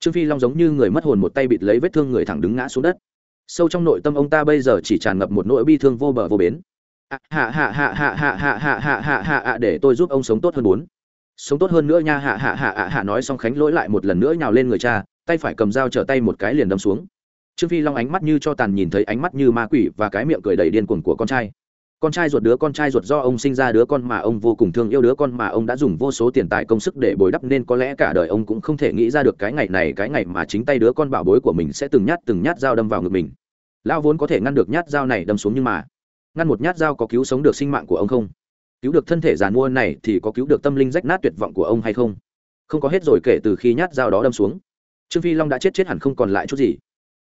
trương phi long giống như người mất hồn một tay bịt lấy vết thương người thẳng đứng ngã xuống đất sâu trong nội tâm ông ta bây giờ chỉ tràn ngập một nỗi bi thương vô bờ vô bến hạ hạ hạ hạ hạ hạ hạ hạ hạ hạ hạ để tôi giúp ông sống tốt hơn bốn sống tốt hơn nữa nha hạ hạ hạ hạ hạ nói xong khánh lỗi lại một lần nữa nhào lên người cha tay phải cầm dao trở tay một cái liền đâm xuống trương phi long ánh mắt như cho tàn nhìn thấy ánh mắt như ma quỷ và cái miệng cười đầy điên cuồng của con trai con trai ruột đứa con trai ruột do ông sinh ra đứa con mà ông vô cùng thương yêu đứa con mà ông đã dùng vô số tiền tài công sức để bồi đắp nên có lẽ cả đời ông cũng không thể nghĩ ra được cái ngày này cái ngày mà chính tay đứa con bảo bối của mình sẽ từng nhát từng nhát dao đâm vào ngực mình lão vốn có thể ngăn được nhát dao này đâm xuống nhưng mà ngăn một nhát dao có cứu sống được sinh mạng của ông không? Cứu được thân thể giàn mua này thì có cứu được tâm linh rách nát tuyệt vọng của ông hay không? Không có hết rồi kể từ khi nhát dao đó đâm xuống. Trương phi long đã chết chết hẳn không còn lại chút gì.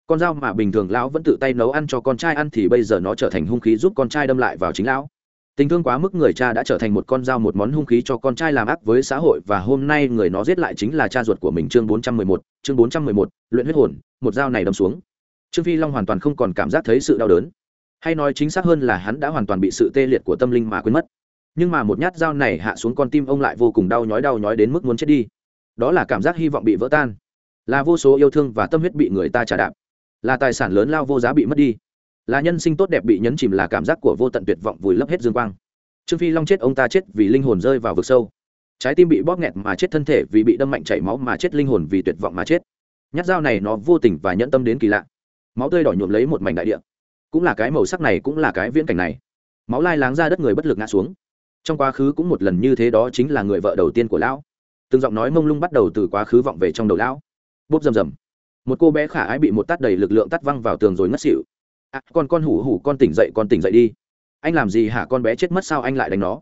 Con dao mà bình thường lão vẫn tự tay nấu ăn cho con trai ăn thì bây giờ nó trở thành hung khí giúp con trai đâm lại vào chính lão. Tình thương quá mức người cha đã trở thành một con dao một món hung khí cho con trai làm ác với xã hội và hôm nay người nó giết lại chính là cha ruột của mình. Chương 411, chương 411, luyện huyết hồn một dao này đâm xuống trương phi long hoàn toàn không còn cảm giác thấy sự đau đớn. Hay nói chính xác hơn là hắn đã hoàn toàn bị sự tê liệt của tâm linh mà quên mất. Nhưng mà một nhát dao này hạ xuống con tim ông lại vô cùng đau nhói đau nhói đến mức muốn chết đi. Đó là cảm giác hy vọng bị vỡ tan. Là vô số yêu thương và tâm huyết bị người ta trả đạp. Là tài sản lớn lao vô giá bị mất đi. Là nhân sinh tốt đẹp bị nhấn chìm là cảm giác của vô tận tuyệt vọng vùi lấp hết dương quang. Trương phi long chết, ông ta chết vì linh hồn rơi vào vực sâu. Trái tim bị bóp nghẹt mà chết thân thể vì bị đâm mạnh chảy máu mà chết, linh hồn vì tuyệt vọng mà chết. Nhát dao này nó vô tình và nhẫn tâm đến kỳ lạ máu tươi đỏ nhuộm lấy một mảnh đại địa. Cũng là cái màu sắc này cũng là cái viễn cảnh này. Máu lai láng ra đất người bất lực ngã xuống. Trong quá khứ cũng một lần như thế đó chính là người vợ đầu tiên của lão. Từng giọng nói mông lung bắt đầu từ quá khứ vọng về trong đầu lão. Bốp rầm rầm. Một cô bé khả ái bị một tát đầy lực lượng tắt văng vào tường rồi ngất xỉu. À, con con hủ hủ con tỉnh dậy con tỉnh dậy đi. Anh làm gì hả con bé chết mất sao anh lại đánh nó.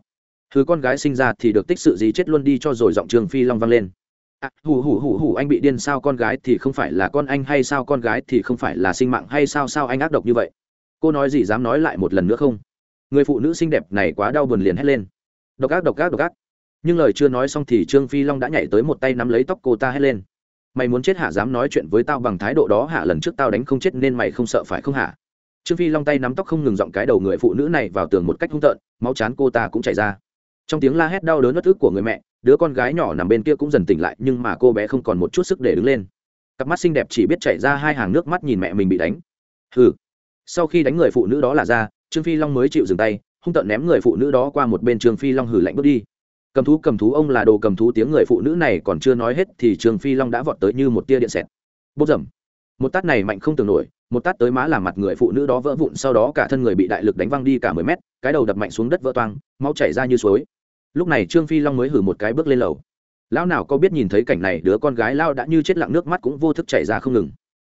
Thứ con gái sinh ra thì được tích sự gì chết luôn đi cho rồi giọng trường phi long vang lên à, hủ hủ hủ hủ anh bị điên sao con gái thì không phải là con anh hay sao con gái thì không phải là sinh mạng hay sao sao anh ác độc như vậy? Cô nói gì dám nói lại một lần nữa không? Người phụ nữ xinh đẹp này quá đau buồn liền hét lên. Độc ác độc ác độc ác. Nhưng lời chưa nói xong thì trương phi long đã nhảy tới một tay nắm lấy tóc cô ta hét lên. Mày muốn chết hả? Dám nói chuyện với tao bằng thái độ đó hạ lần trước tao đánh không chết nên mày không sợ phải không hả? Trương phi long tay nắm tóc không ngừng giọng cái đầu người phụ nữ này vào tường một cách hung tợn máu chán cô ta cũng chảy ra trong tiếng la hét đau đớn bất ức của người mẹ đứa con gái nhỏ nằm bên kia cũng dần tỉnh lại nhưng mà cô bé không còn một chút sức để đứng lên. Cặp mắt xinh đẹp chỉ biết chảy ra hai hàng nước mắt nhìn mẹ mình bị đánh. Hừ. Sau khi đánh người phụ nữ đó là ra trương phi long mới chịu dừng tay hung tợn ném người phụ nữ đó qua một bên trương phi long hử lạnh bước đi. Cầm thú cầm thú ông là đồ cầm thú tiếng người phụ nữ này còn chưa nói hết thì trương phi long đã vọt tới như một tia điện xẹt. Bốc dầm, một tát này mạnh không tưởng nổi một tát tới má làm mặt người phụ nữ đó vỡ vụn sau đó cả thân người bị đại lực đánh văng đi cả mười mét cái đầu đập mạnh xuống đất vỡ toang máu chảy ra như suối lúc này trương phi long mới hử một cái bước lên lầu. Lão nào có biết nhìn thấy cảnh này, đứa con gái lao đã như chết lặng nước mắt cũng vô thức chảy ra không ngừng.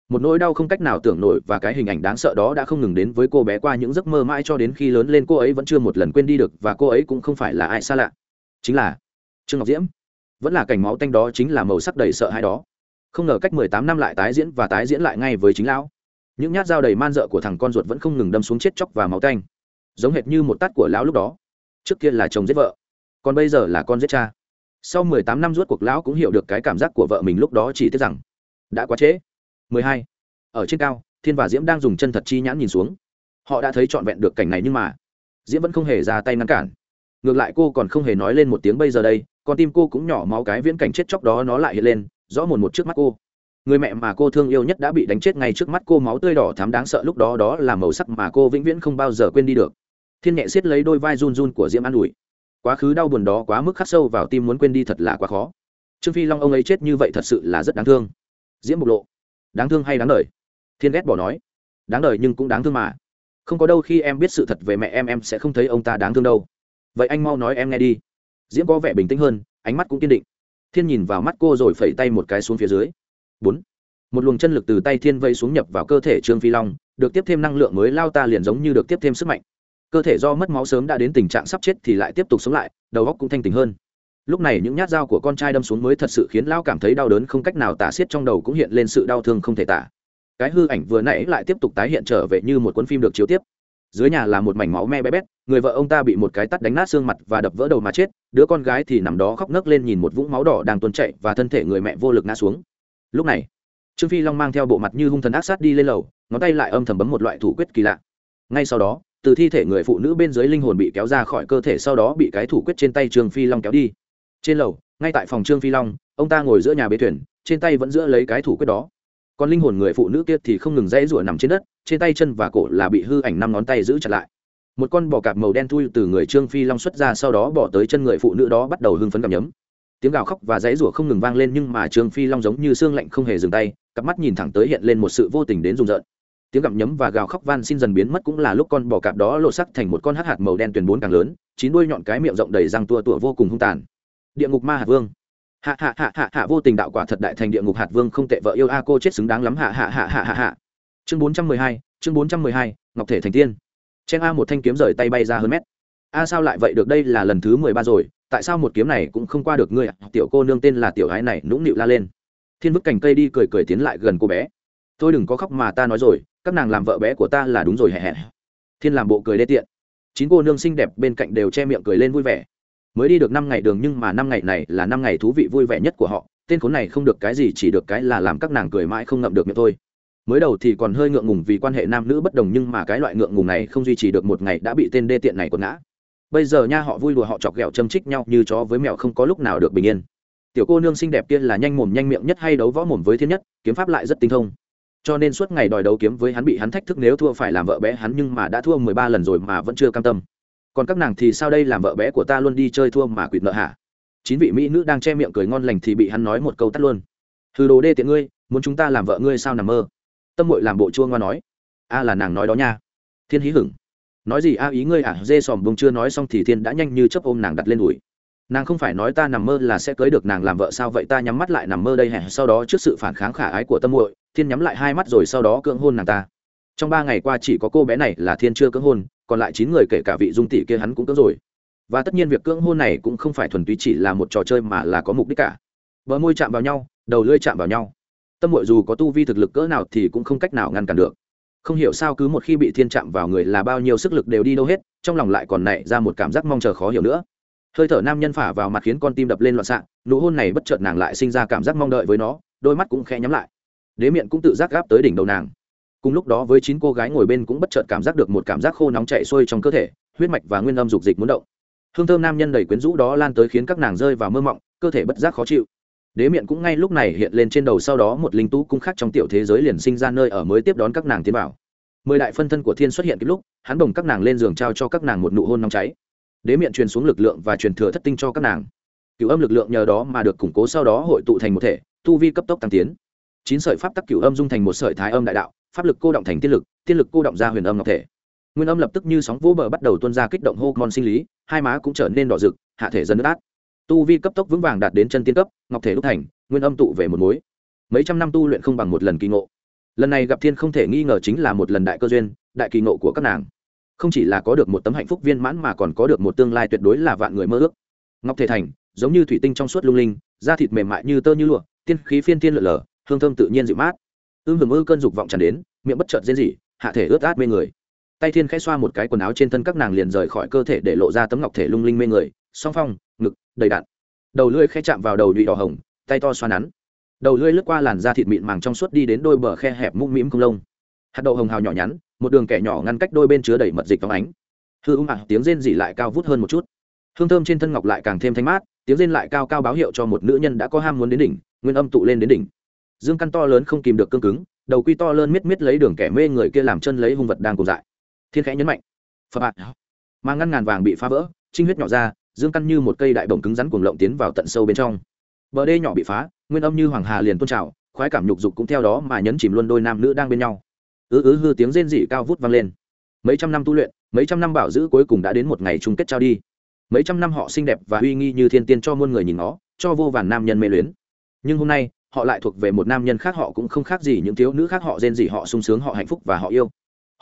Một nỗi đau không cách nào tưởng nổi và cái hình ảnh đáng sợ đó đã không ngừng đến với cô bé qua những giấc mơ mãi cho đến khi lớn lên cô ấy vẫn chưa một lần quên đi được và cô ấy cũng không phải là ai xa lạ. Chính là trương ngọc diễm. Vẫn là cảnh máu tanh đó chính là màu sắc đầy sợ hãi đó. Không ngờ cách mười tám năm lại tái diễn và tái diễn lại ngay với chính lão. Những nhát dao đầy man dợ của thằng con ruột vẫn không ngừng đâm xuống chết chóc và máu tanh. Giống hệt như một tát của lão lúc đó. Trước kia là chồng giết vợ còn bây giờ là con giết cha. Sau mười tám năm rốt cuộc lão cũng hiểu được cái cảm giác của vợ mình lúc đó chỉ tiếc rằng đã quá trễ. mười hai. Ở trên cao, thiên và diễm đang dùng chân thật chi nhãn nhìn xuống. Họ đã thấy trọn vẹn được cảnh này nhưng mà, diễm vẫn không hề ra tay ngăn cản. Ngược lại cô còn không hề nói lên một tiếng bây giờ đây, con tim cô cũng nhỏ máu cái viễn cảnh chết chóc đó nó lại hiện lên, rõ mồn một trước mắt cô. Người mẹ mà cô thương yêu nhất đã bị đánh chết ngay trước mắt cô, máu tươi đỏ thám đáng sợ lúc đó đó là màu sắc mà cô vĩnh viễn không bao giờ quên đi được. Thiên nhẹ xiết lấy đôi vai run run của diễm an ủi quá khứ đau buồn đó quá mức khắc sâu vào tim muốn quên đi thật là quá khó. Trương phi long ông ấy chết như vậy thật sự là rất đáng thương. Diễm bộc lộ, đáng thương hay đáng đời? Thiên ghét bỏ nói, đáng đời nhưng cũng đáng thương mà. Không có đâu khi em biết sự thật về mẹ em em sẽ không thấy ông ta đáng thương đâu. Vậy anh mau nói em nghe đi. Diễm có vẻ bình tĩnh hơn, ánh mắt cũng kiên định. Thiên nhìn vào mắt cô rồi phẩy tay một cái xuống phía dưới. Bốn. Một luồng chân lực từ tay thiên vây xuống nhập vào cơ thể trương phi long, được tiếp thêm năng lượng mới lao ta liền giống như được tiếp thêm sức mạnh cơ thể do mất máu sớm đã đến tình trạng sắp chết thì lại tiếp tục sống lại, đầu óc cũng thanh tình hơn. Lúc này những nhát dao của con trai đâm xuống mới thật sự khiến lao cảm thấy đau đớn không cách nào tả xiết trong đầu cũng hiện lên sự đau thương không thể tả. Cái hư ảnh vừa nãy lại tiếp tục tái hiện trở về như một cuốn phim được chiếu tiếp. Dưới nhà là một mảnh máu me bé bét, người vợ ông ta bị một cái tắt đánh nát xương mặt và đập vỡ đầu mà chết, đứa con gái thì nằm đó khóc nấc lên nhìn một vũng máu đỏ đang tuôn chạy và thân thể người mẹ vô lực ngã xuống. Lúc này, trương phi long mang theo bộ mặt như hung thần ác sát đi lên lầu, ngón tay lại âm thầm bấm một loại thủ quyết kỳ lạ. Ngay sau đó từ thi thể người phụ nữ bên dưới linh hồn bị kéo ra khỏi cơ thể sau đó bị cái thủ quyết trên tay trương phi long kéo đi. Trên lầu, ngay tại phòng trương phi long, ông ta ngồi giữa nhà bế thuyền, trên tay vẫn giữ lấy cái thủ quyết đó. Còn linh hồn người phụ nữ kia thì không ngừng dãy rủa nằm trên đất, trên tay chân và cổ là bị hư ảnh năm ngón tay giữ chặt lại. Một con bò cạp màu đen thui từ người trương phi long xuất ra sau đó bỏ tới chân người phụ nữ đó bắt đầu hưng phấn cảm nhấm. Tiếng gào khóc và dãy rủa không ngừng vang lên nhưng mà trương phi long giống như xương lạnh không hề dừng tay, cặp mắt nhìn thẳng tới hiện lên một sự vô tình đến rùng rợn tiếng gặm nhấm và gào khóc van xin dần biến mất cũng là lúc con bò cạp đó lộ sắc thành một con hắc hạt màu đen tuyền bốn càng lớn, chín đuôi nhọn cái miệng rộng đầy răng tua tua vô cùng hung tàn. Địa ngục ma hạt vương. Hạ hạ hạ hạ hạ, vô tình đạo quả thật đại thành địa ngục hạt vương không tệ, vợ yêu a cô chết xứng đáng lắm, hạ hạ hạ hạ hạ hạ. Chương bốn trăm mười hai, chương bốn trăm mười hai, ngọc thể thành tiên. Chen a một thanh kiếm rời tay bay ra hơn mét. A sao lại vậy được đây là lần thứ mười ba rồi, tại sao một kiếm này cũng không qua được ngươi tiểu cô nương tên là tiểu gái này nũng nịu la lên. Thiên vức cành cây đi cười cười tiến lại gần cô bé tôi đừng có khóc mà ta nói rồi, các nàng làm vợ bé của ta là đúng rồi hẹ hẹ. Thiên làm bộ cười đê tiện. Chín cô nương xinh đẹp bên cạnh đều che miệng cười lên vui vẻ. Mới đi được năm ngày đường nhưng mà năm ngày này là năm ngày thú vị vui vẻ nhất của họ, tên khốn này không được cái gì chỉ được cái là làm các nàng cười mãi không ngậm được miệng thôi. Mới đầu thì còn hơi ngượng ngùng vì quan hệ nam nữ bất đồng nhưng mà cái loại ngượng ngùng này không duy trì được một ngày đã bị tên đê tiện này quật ngã. Bây giờ nha, họ vui đùa họ chọc ghẹo châm trích nhau như chó với mèo không có lúc nào được bình yên. Tiểu cô nương xinh đẹp kia là nhanh mồm nhanh miệng nhất hay đấu võ mồm với thiên nhất, kiếm pháp lại rất tinh thông cho nên suốt ngày đòi đấu kiếm với hắn bị hắn thách thức nếu thua phải làm vợ bé hắn nhưng mà đã thua mười ba lần rồi mà vẫn chưa cam tâm. Còn các nàng thì sao đây làm vợ bé của ta luôn đi chơi thua mà quỵt nợ hả? Chín vị mỹ nữ đang che miệng cười ngon lành thì bị hắn nói một câu tắt luôn. Hừ đồ đê tiện ngươi, muốn chúng ta làm vợ ngươi sao nằm mơ? Tâm mội làm bộ chua ngoa nói. A là nàng nói đó nha. Thiên hí hửng. Nói gì a ý ngươi à? Dê sòm bông chưa nói xong thì thiên đã nhanh như chấp ôm nàng đặt lên đùi. Nàng không phải nói ta nằm mơ là sẽ cưới được nàng làm vợ sao? Vậy ta nhắm mắt lại nằm mơ đây hẻ sau đó trước sự phản kháng khả ái của tâm muội thiên nhắm lại hai mắt rồi sau đó cưỡng hôn nàng ta. Trong ba ngày qua chỉ có cô bé này là thiên chưa cưỡng hôn, còn lại chín người kể cả vị dung tỷ kia hắn cũng cưỡng rồi. Và tất nhiên việc cưỡng hôn này cũng không phải thuần túy chỉ là một trò chơi mà là có mục đích cả. Bờ môi chạm vào nhau, đầu lưỡi chạm vào nhau. Tâm mội dù có tu vi thực lực cỡ nào thì cũng không cách nào ngăn cản được. Không hiểu sao cứ một khi bị thiên chạm vào người là bao nhiêu sức lực đều đi đâu hết, trong lòng lại còn nảy ra một cảm giác mong chờ khó hiểu nữa. Hơi thở nam nhân phả vào mặt khiến con tim đập lên loạn xạ, nụ hôn này bất chợt nàng lại sinh ra cảm giác mong đợi với nó, đôi mắt cũng khẽ nhắm lại đế miệng cũng tự giác gáp tới đỉnh đầu nàng. Cùng lúc đó với chín cô gái ngồi bên cũng bất chợt cảm giác được một cảm giác khô nóng chạy xuôi trong cơ thể, huyết mạch và nguyên âm dục dịch muốn động. Hương thơm nam nhân đầy quyến rũ đó lan tới khiến các nàng rơi vào mơ mộng, cơ thể bất giác khó chịu. Đế miệng cũng ngay lúc này hiện lên trên đầu sau đó một linh tú cung khác trong tiểu thế giới liền sinh ra nơi ở mới tiếp đón các nàng tiến vào. Mười đại phân thân của thiên xuất hiện kịp lúc, hắn bồng các nàng lên giường trao cho các nàng một nụ hôn nóng cháy. Đế miệng truyền xuống lực lượng và truyền thừa thất tinh cho các nàng. Cựu âm lực lượng nhờ đó mà được củng cố sau đó hội tụ thành một thể, tu vi cấp tốc tăng tiến chín sợi pháp tắc cửu âm dung thành một sợi thái âm đại đạo, pháp lực cô động thành tiên lực tiên lực cô động ra huyền âm ngọc thể. Nguyên âm lập tức như sóng vỗ bờ bắt đầu tuôn ra kích động hô con sinh lý, hai má cũng trở nên đỏ rực, hạ thể dần nước át tu vi cấp tốc vững vàng đạt đến chân tiên cấp, ngọc thể đúc thành, nguyên âm tụ về một mối. Mấy trăm năm tu luyện không bằng một lần kỳ ngộ. Lần này gặp thiên không thể nghi ngờ chính là một lần đại cơ duyên, đại kỳ ngộ của các nàng. Không chỉ là có được một tấm hạnh phúc viên mãn mà còn có được một tương lai tuyệt đối là vạn người mơ ước. Ngọc thể thành, giống như thủy tinh trong suốt lung linh, da thịt mềm mại như tơ như lụa, tiên khí phiên tiên lượn lờ hương thơm tự nhiên dịu mát. Ưng hưởng ư cơn dục vọng tràn đến, miệng bất chợt rên rỉ, hạ thể ướt át mê người. Tay thiên khẽ xoa một cái quần áo trên thân các nàng liền rời khỏi cơ thể để lộ ra tấm ngọc thể lung linh mê người, song phong, ngực, đầy đạn. Đầu lưỡi khẽ chạm vào đầu đùi đỏ hồng, tay to xoa nắn. Đầu lưỡi lướt qua làn da thịt mịn màng trong suốt đi đến đôi bờ khe hẹp mũm mĩm không lông. Hạt đậu hồng hào nhỏ nhắn, một đường kẻ nhỏ ngăn cách đôi bên chứa đầy mật dịch phóng ánh. Hư ung ạc tiếng rên dỉ lại cao vút hơn một chút. Hương thơm trên thân ngọc lại càng thêm thanh mát, tiếng rên lại cao cao báo hiệu cho một nữ nhân đã có ham muốn đến đỉnh, nguyên âm tụ lên đến đỉnh dương căn to lớn không kìm được cương cứng, đầu quy to lớn miết miết lấy đường kẻ mê người kia làm chân lấy hung vật đang cùng dại. Thiên khẽ nhấn mạnh. Phật bạn mà ngăn ngàn vàng bị phá vỡ, trinh huyết nhỏ ra, dương căn như một cây đại bổng cứng rắn cuồng lộng tiến vào tận sâu bên trong. Bờ đê nhỏ bị phá, nguyên âm như hoàng hà liền tôn trào, khoái cảm nhục dục cũng theo đó mà nhấn chìm luôn đôi nam nữ đang bên nhau. Ứ ứ hư tiếng rên rỉ cao vút vang lên. Mấy trăm năm tu luyện, mấy trăm năm bảo giữ cuối cùng đã đến một ngày chung kết trao đi. Mấy trăm năm họ xinh đẹp và uy nghi như thiên tiên cho muôn người nhìn nó cho vô vàn nam nhân mê luyến. Nhưng hôm nay họ lại thuộc về một nam nhân khác họ cũng không khác gì những thiếu nữ khác họ rên gì, họ sung sướng họ hạnh phúc và họ yêu.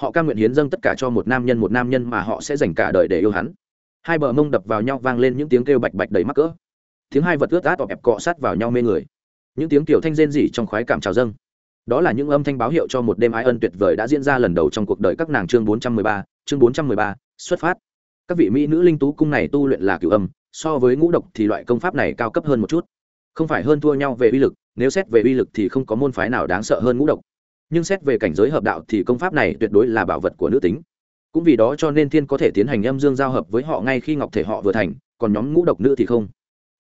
Họ cam nguyện hiến dâng tất cả cho một nam nhân một nam nhân mà họ sẽ dành cả đời để yêu hắn. Hai bờ mông đập vào nhau vang lên những tiếng kêu bạch bạch đầy mắc cỡ. Tiếng hai vật ướt át ọp ẹp cọ sát vào nhau mê người. Những tiếng kiểu thanh rên rỉ trong khoái cảm trào dâng. Đó là những âm thanh báo hiệu cho một đêm ái ân tuyệt vời đã diễn ra lần đầu trong cuộc đời các nàng chương 413, chương 413, xuất phát. Các vị mỹ nữ linh tú cung này tu luyện là cửu âm so với ngũ độc thì loại công pháp này cao cấp hơn một chút. Không phải hơn thua nhau về uy lực nếu xét về uy lực thì không có môn phái nào đáng sợ hơn ngũ độc. Nhưng xét về cảnh giới hợp đạo thì công pháp này tuyệt đối là bảo vật của nữ tính. Cũng vì đó cho nên thiên có thể tiến hành âm dương giao hợp với họ ngay khi ngọc thể họ vừa thành, còn nhóm ngũ độc nữ thì không.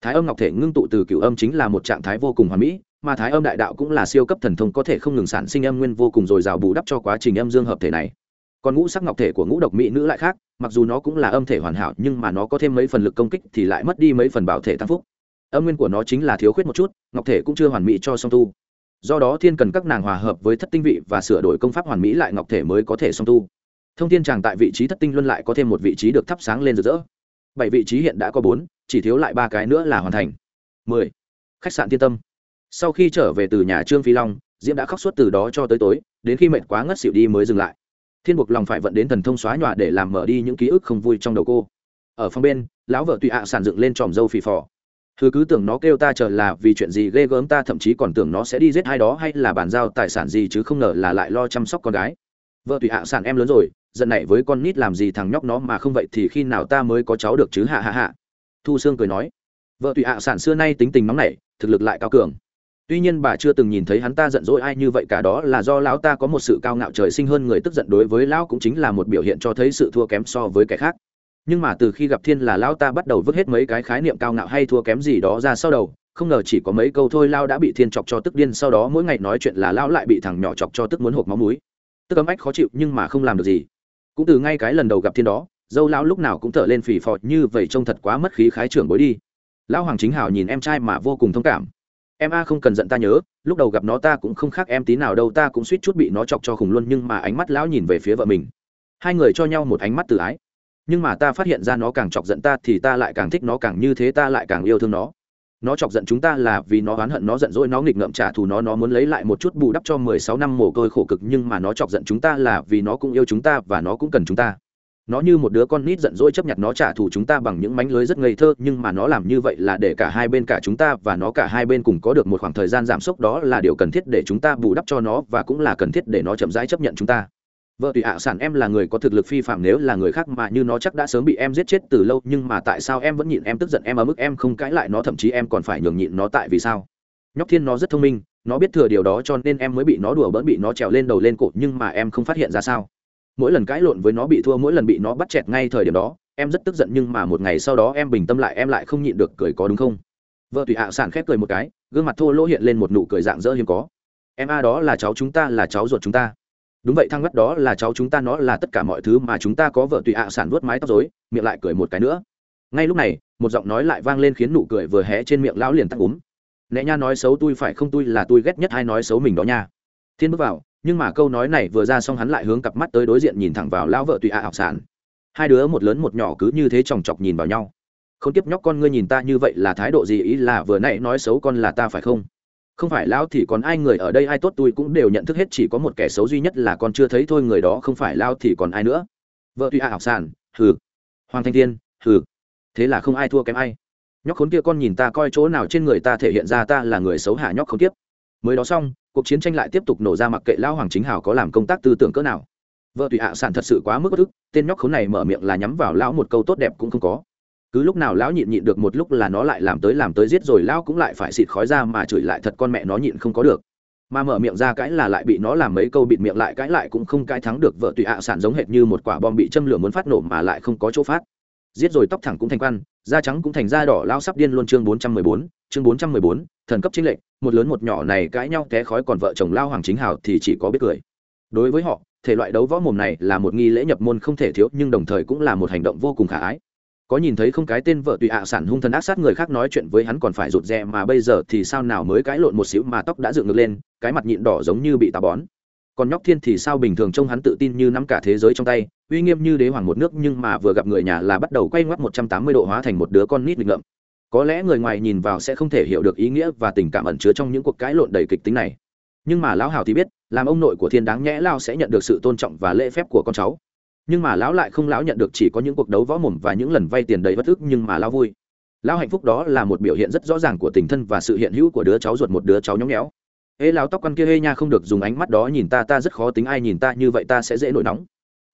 Thái âm ngọc thể ngưng tụ từ cửu âm chính là một trạng thái vô cùng hoàn mỹ, mà thái âm đại đạo cũng là siêu cấp thần thông có thể không ngừng sản sinh âm nguyên vô cùng dồi dào bù đắp cho quá trình âm dương hợp thể này. Còn ngũ sắc ngọc thể của ngũ độc mỹ nữ lại khác, mặc dù nó cũng là âm thể hoàn hảo nhưng mà nó có thêm mấy phần lực công kích thì lại mất đi mấy phần bảo thể tăng phúc âm nguyên của nó chính là thiếu khuyết một chút, ngọc thể cũng chưa hoàn mỹ cho song tu. Do đó thiên cần các nàng hòa hợp với thất tinh vị và sửa đổi công pháp hoàn mỹ lại ngọc thể mới có thể song tu. Thông thiên chàng tại vị trí thất tinh luân lại có thêm một vị trí được thắp sáng lên rực rỡ. Bảy vị trí hiện đã có bốn, chỉ thiếu lại ba cái nữa là hoàn thành. Mười. Khách sạn thiên tâm. Sau khi trở về từ nhà trương phi long, diễm đã khóc suốt từ đó cho tới tối, đến khi mệt quá ngất xỉu đi mới dừng lại. Thiên buộc lòng phải vận đến thần thông xóa nhòa để làm mở đi những ký ức không vui trong đầu cô. Ở phòng bên, lão vợ tụy ạ à sàn dựng lên tròm dâu phì phò thứ cứ tưởng nó kêu ta chờ là vì chuyện gì ghê gớm ta, thậm chí còn tưởng nó sẽ đi giết ai đó hay là bàn giao tài sản gì chứ không ngờ là lại lo chăm sóc con gái. Vợ tùy hạ à sản em lớn rồi, giận này với con nít làm gì thằng nhóc nó mà không vậy thì khi nào ta mới có cháu được chứ, hạ hạ hạ. Thu sương cười nói. Vợ tùy hạ à sản xưa nay tính tình nóng nảy, thực lực lại cao cường. Tuy nhiên bà chưa từng nhìn thấy hắn ta giận dỗi ai như vậy, cả đó là do lão ta có một sự cao ngạo trời sinh hơn người tức giận đối với lão cũng chính là một biểu hiện cho thấy sự thua kém so với kẻ khác nhưng mà từ khi gặp thiên là lão ta bắt đầu vứt hết mấy cái khái niệm cao ngạo hay thua kém gì đó ra sau đầu, không ngờ chỉ có mấy câu thôi lao đã bị thiên chọc cho tức điên, sau đó mỗi ngày nói chuyện là lão lại bị thằng nhỏ chọc cho tức muốn hộp máu múi tức ấm ách khó chịu nhưng mà không làm được gì. Cũng từ ngay cái lần đầu gặp thiên đó, dâu lão lúc nào cũng thở lên phì phò như vậy trông thật quá mất khí khái trưởng bối đi. Lão hoàng chính hào nhìn em trai mà vô cùng thông cảm. Em a không cần giận ta nhớ, lúc đầu gặp nó ta cũng không khác em tí nào đâu, ta cũng suýt chút bị nó chọc cho khủng luôn nhưng mà ánh mắt lão nhìn về phía vợ mình. Hai người cho nhau một ánh mắt tự ái nhưng mà ta phát hiện ra nó càng chọc giận ta thì ta lại càng thích nó càng như thế ta lại càng yêu thương nó. Nó chọc giận chúng ta là vì nó oán hận, nó giận dỗi, nó nghịch ngợm trả thù nó nó muốn lấy lại một chút bù đắp cho mười sáu năm mồ côi khổ cực, nhưng mà nó chọc giận chúng ta là vì nó cũng yêu chúng ta và nó cũng cần chúng ta. Nó như một đứa con nít giận dỗi chấp nhận nó trả thù chúng ta bằng những mánh lưới rất ngây thơ, nhưng mà nó làm như vậy là để cả hai bên, cả chúng ta và nó cả hai bên cùng có được một khoảng thời gian giảm sốc, đó là điều cần thiết để chúng ta bù đắp cho nó và cũng là cần thiết để nó chậm rãi chấp nhận chúng ta vợ tùy ạ, sản em là người có thực lực phi phạm, nếu là người khác mà như nó chắc đã sớm bị em giết chết từ lâu, nhưng mà tại sao em vẫn nhịn em tức giận, em ở mức em không cãi lại nó, thậm chí em còn phải nhường nhịn nó tại vì sao? Nhóc thiên nó rất thông minh, nó biết thừa điều đó cho nên em mới bị nó đùa bỡn, bị nó trèo lên đầu lên cột nhưng mà em không phát hiện ra sao. Mỗi lần cãi lộn với nó bị thua, mỗi lần bị nó bắt chẹt ngay thời điểm đó, em rất tức giận, nhưng mà một ngày sau đó em bình tâm lại, em lại không nhịn được cười có đúng không? Vợ tùy ạ, sản khép cười một cái, gương mặt thô lỗ hiện lên một nụ cười dạng dỡ hiếm có. Em a, đó là cháu chúng ta, là cháu ruột chúng ta đúng vậy thăng ngất đó là cháu chúng ta, nó là tất cả mọi thứ mà chúng ta có vợ tùy ạ sản vuốt mái tóc dối miệng lại cười một cái nữa. Ngay lúc này, một giọng nói lại vang lên khiến nụ cười vừa hé trên miệng lão liền tắt úm. Nẹ nha nói xấu tôi phải không tôi là tôi ghét nhất hay nói xấu mình đó nha. Thiên bước vào, nhưng mà câu nói này vừa ra xong hắn lại hướng cặp mắt tới đối diện nhìn thẳng vào lão vợ tùy ạ học sản. Hai đứa, một lớn một nhỏ cứ như thế chòng chọc nhìn vào nhau. Không tiếp nhóc con ngươi nhìn ta như vậy là thái độ gì, ý là vừa nãy nói xấu con là ta phải không? Không phải lão thì còn ai người ở đây, ai tốt tôi cũng đều nhận thức hết, chỉ có một kẻ xấu duy nhất là con chưa thấy thôi, người đó không phải lao thì còn ai nữa. Vợ tùy ạ học sản hừ. Hoàng thanh thiên, hừ. Thế là không ai thua kém ai. Nhóc khốn kia con nhìn ta coi chỗ nào trên người ta thể hiện ra ta là người xấu hả nhóc không tiếp mới đó xong, cuộc chiến tranh lại tiếp tục nổ ra mặc kệ lao hoàng chính hào có làm công tác tư tưởng cỡ nào. Vợ tùy hạ sản thật sự quá mức bất ức, tên nhóc khốn này mở miệng là nhắm vào lão một câu tốt đẹp cũng không có cứ lúc nào lão nhịn nhịn được một lúc là nó lại làm tới làm tới giết rồi, lão cũng lại phải xịt khói ra mà chửi lại thật con mẹ nó nhịn không có được. Mà mở miệng ra cãi là lại bị nó làm mấy câu bịt miệng lại cãi lại cũng không cãi thắng được, vợ tùy ạ sản giống hệt như một quả bom bị châm lửa muốn phát nổ mà lại không có chỗ phát. Giết rồi tóc thẳng cũng thành quan, da trắng cũng thành da đỏ lao sắp điên luôn chương bốn trăm mười bốn, chương bốn trăm mười bốn, thần cấp chính lệnh một lớn một nhỏ này cãi nhau té khói còn vợ chồng lao hoàng chính hào thì chỉ có biết cười. Đối với họ, thể loại đấu võ mồm này là một nghi lễ nhập môn không thể thiếu nhưng đồng thời cũng là một hành động vô cùng khả ái có nhìn thấy không cái tên vợ tùy ạ sản hung thần ác sát người khác nói chuyện với hắn còn phải rụt rè mà bây giờ thì sao nào mới cãi lộn một xíu mà tóc đã dựng ngược lên, cái mặt nhịn đỏ giống như bị tà bón. Còn nhóc thiên thì sao bình thường trông hắn tự tin như nắm cả thế giới trong tay, uy nghiêm như đế hoàng một nước nhưng mà vừa gặp người nhà là bắt đầu quay ngoắt một trăm tám mươi độ hóa thành một đứa con nít nghịch ngợm. Có lẽ người ngoài nhìn vào sẽ không thể hiểu được ý nghĩa và tình cảm ẩn chứa trong những cuộc cãi lộn đầy kịch tính này. Nhưng mà lão hào thì biết, làm ông nội của thiên đáng nhẽ lao sẽ nhận được sự tôn trọng và lễ phép của con cháu nhưng mà lão lại không lão nhận được chỉ có những cuộc đấu võ mồm và những lần vay tiền đầy bất ức nhưng mà lão vui. Lão hạnh phúc đó là một biểu hiện rất rõ ràng của tình thân và sự hiện hữu của đứa cháu ruột một đứa cháu nhóng nhéo ê lão tóc con kia ê nha không được dùng ánh mắt đó nhìn ta ta rất khó tính ai nhìn ta như vậy ta sẽ dễ nổi nóng.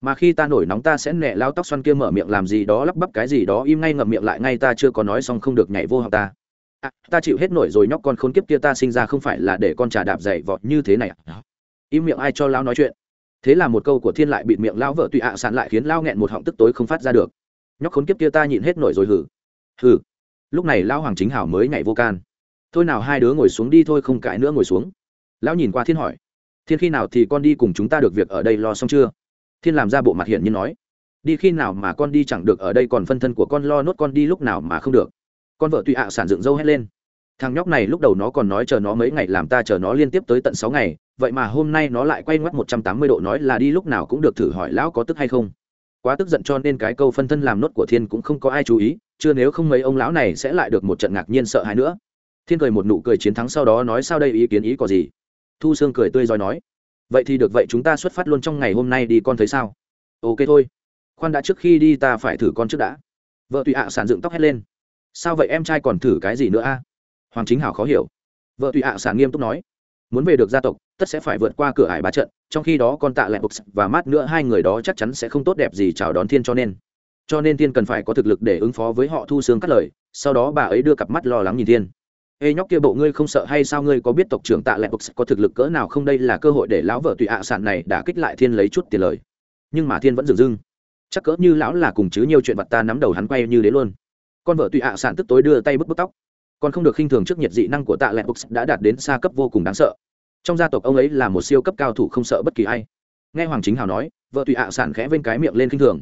Mà khi ta nổi nóng ta sẽ nẹ lao tóc xoăn kia mở miệng làm gì đó lắp bắp cái gì đó im ngay ngậm miệng lại ngay ta chưa có nói xong không được nhảy vô học ta. À, ta chịu hết nổi rồi nhóc con khốn kiếp kia ta sinh ra không phải là để con trà đạp dày vọt như thế này à? im miệng ai cho lao nói chuyện thế là một câu của thiên lại bịt miệng lao vợ tụy ạ à sạn lại khiến lao nghẹn một họng tức tối không phát ra được. Nhóc khốn kiếp kia ta nhịn hết nổi rồi hử hử lúc này lao hoàng chính hảo mới nhảy vô can. Thôi nào hai đứa ngồi xuống đi thôi không cãi nữa ngồi xuống. Lão nhìn qua thiên hỏi. Thiên khi nào thì con đi cùng chúng ta được việc ở đây lo xong chưa? Thiên làm ra bộ mặt hiển nhiên nói. Đi khi nào mà con đi chẳng được ở đây còn phân thân của con lo nốt con đi lúc nào mà không được. Con vợ tụy ạ sản dựng dâu hét lên thằng nhóc này lúc đầu nó còn nói chờ nó mấy ngày làm ta chờ nó liên tiếp tới tận sáu ngày, vậy mà hôm nay nó lại quay ngoắt một trăm tám mươi độ nói là đi lúc nào cũng được thử hỏi lão có tức hay không. Quá tức giận cho nên cái câu phân thân làm nốt của thiên cũng không có ai chú ý, chưa nếu không mấy ông lão này sẽ lại được một trận ngạc nhiên sợ hãi nữa. Thiên cười một nụ cười chiến thắng sau đó nói sao đây ý kiến ý có gì? Thu sương cười tươi rồi nói, vậy thì được vậy chúng ta xuất phát luôn trong ngày hôm nay đi con thấy sao? Ok thôi, khoan đã trước khi đi ta phải thử con trước đã. Vợ tụy ạ, sản dựng tóc hét lên. Sao vậy em trai còn thử cái gì nữa a? Hoàng chính hảo khó hiểu. Vợ tùy ạ sản nghiêm túc nói, muốn về được gia tộc, tất sẽ phải vượt qua cửa ải bá trận, trong khi đó con tạ lại bục và mát nữa hai người đó chắc chắn sẽ không tốt đẹp gì chào đón thiên cho nên. Cho nên thiên cần phải có thực lực để ứng phó với họ thu xương cắt lời, sau đó bà ấy đưa cặp mắt lo lắng nhìn thiên. Ê, nhóc kia bộ ngươi không sợ hay sao ngươi có biết tộc trưởng tạ lệ bục có thực lực cỡ nào không? Đây là cơ hội để lão vợ tùy ạ sản này đã kích lại thiên lấy chút tiền lời. Nhưng mà thiên vẫn dừng dưng. Chắc cỡ như lão là cùng chứ nhiều chuyện vật ta nắm đầu hắn quay như đấy luôn. Con vợ tùy ạ sản tức tối đưa tay bức bức tóc còn không được khinh thường trước nhiệt dị năng của tạ lệ bục đã đạt đến xa cấp vô cùng đáng sợ. Trong gia tộc ông ấy là một siêu cấp cao thủ không sợ bất kỳ ai. Nghe hoàng chính hào nói, vợ tùy ạ sản khẽ vên cái miệng lên khinh thường.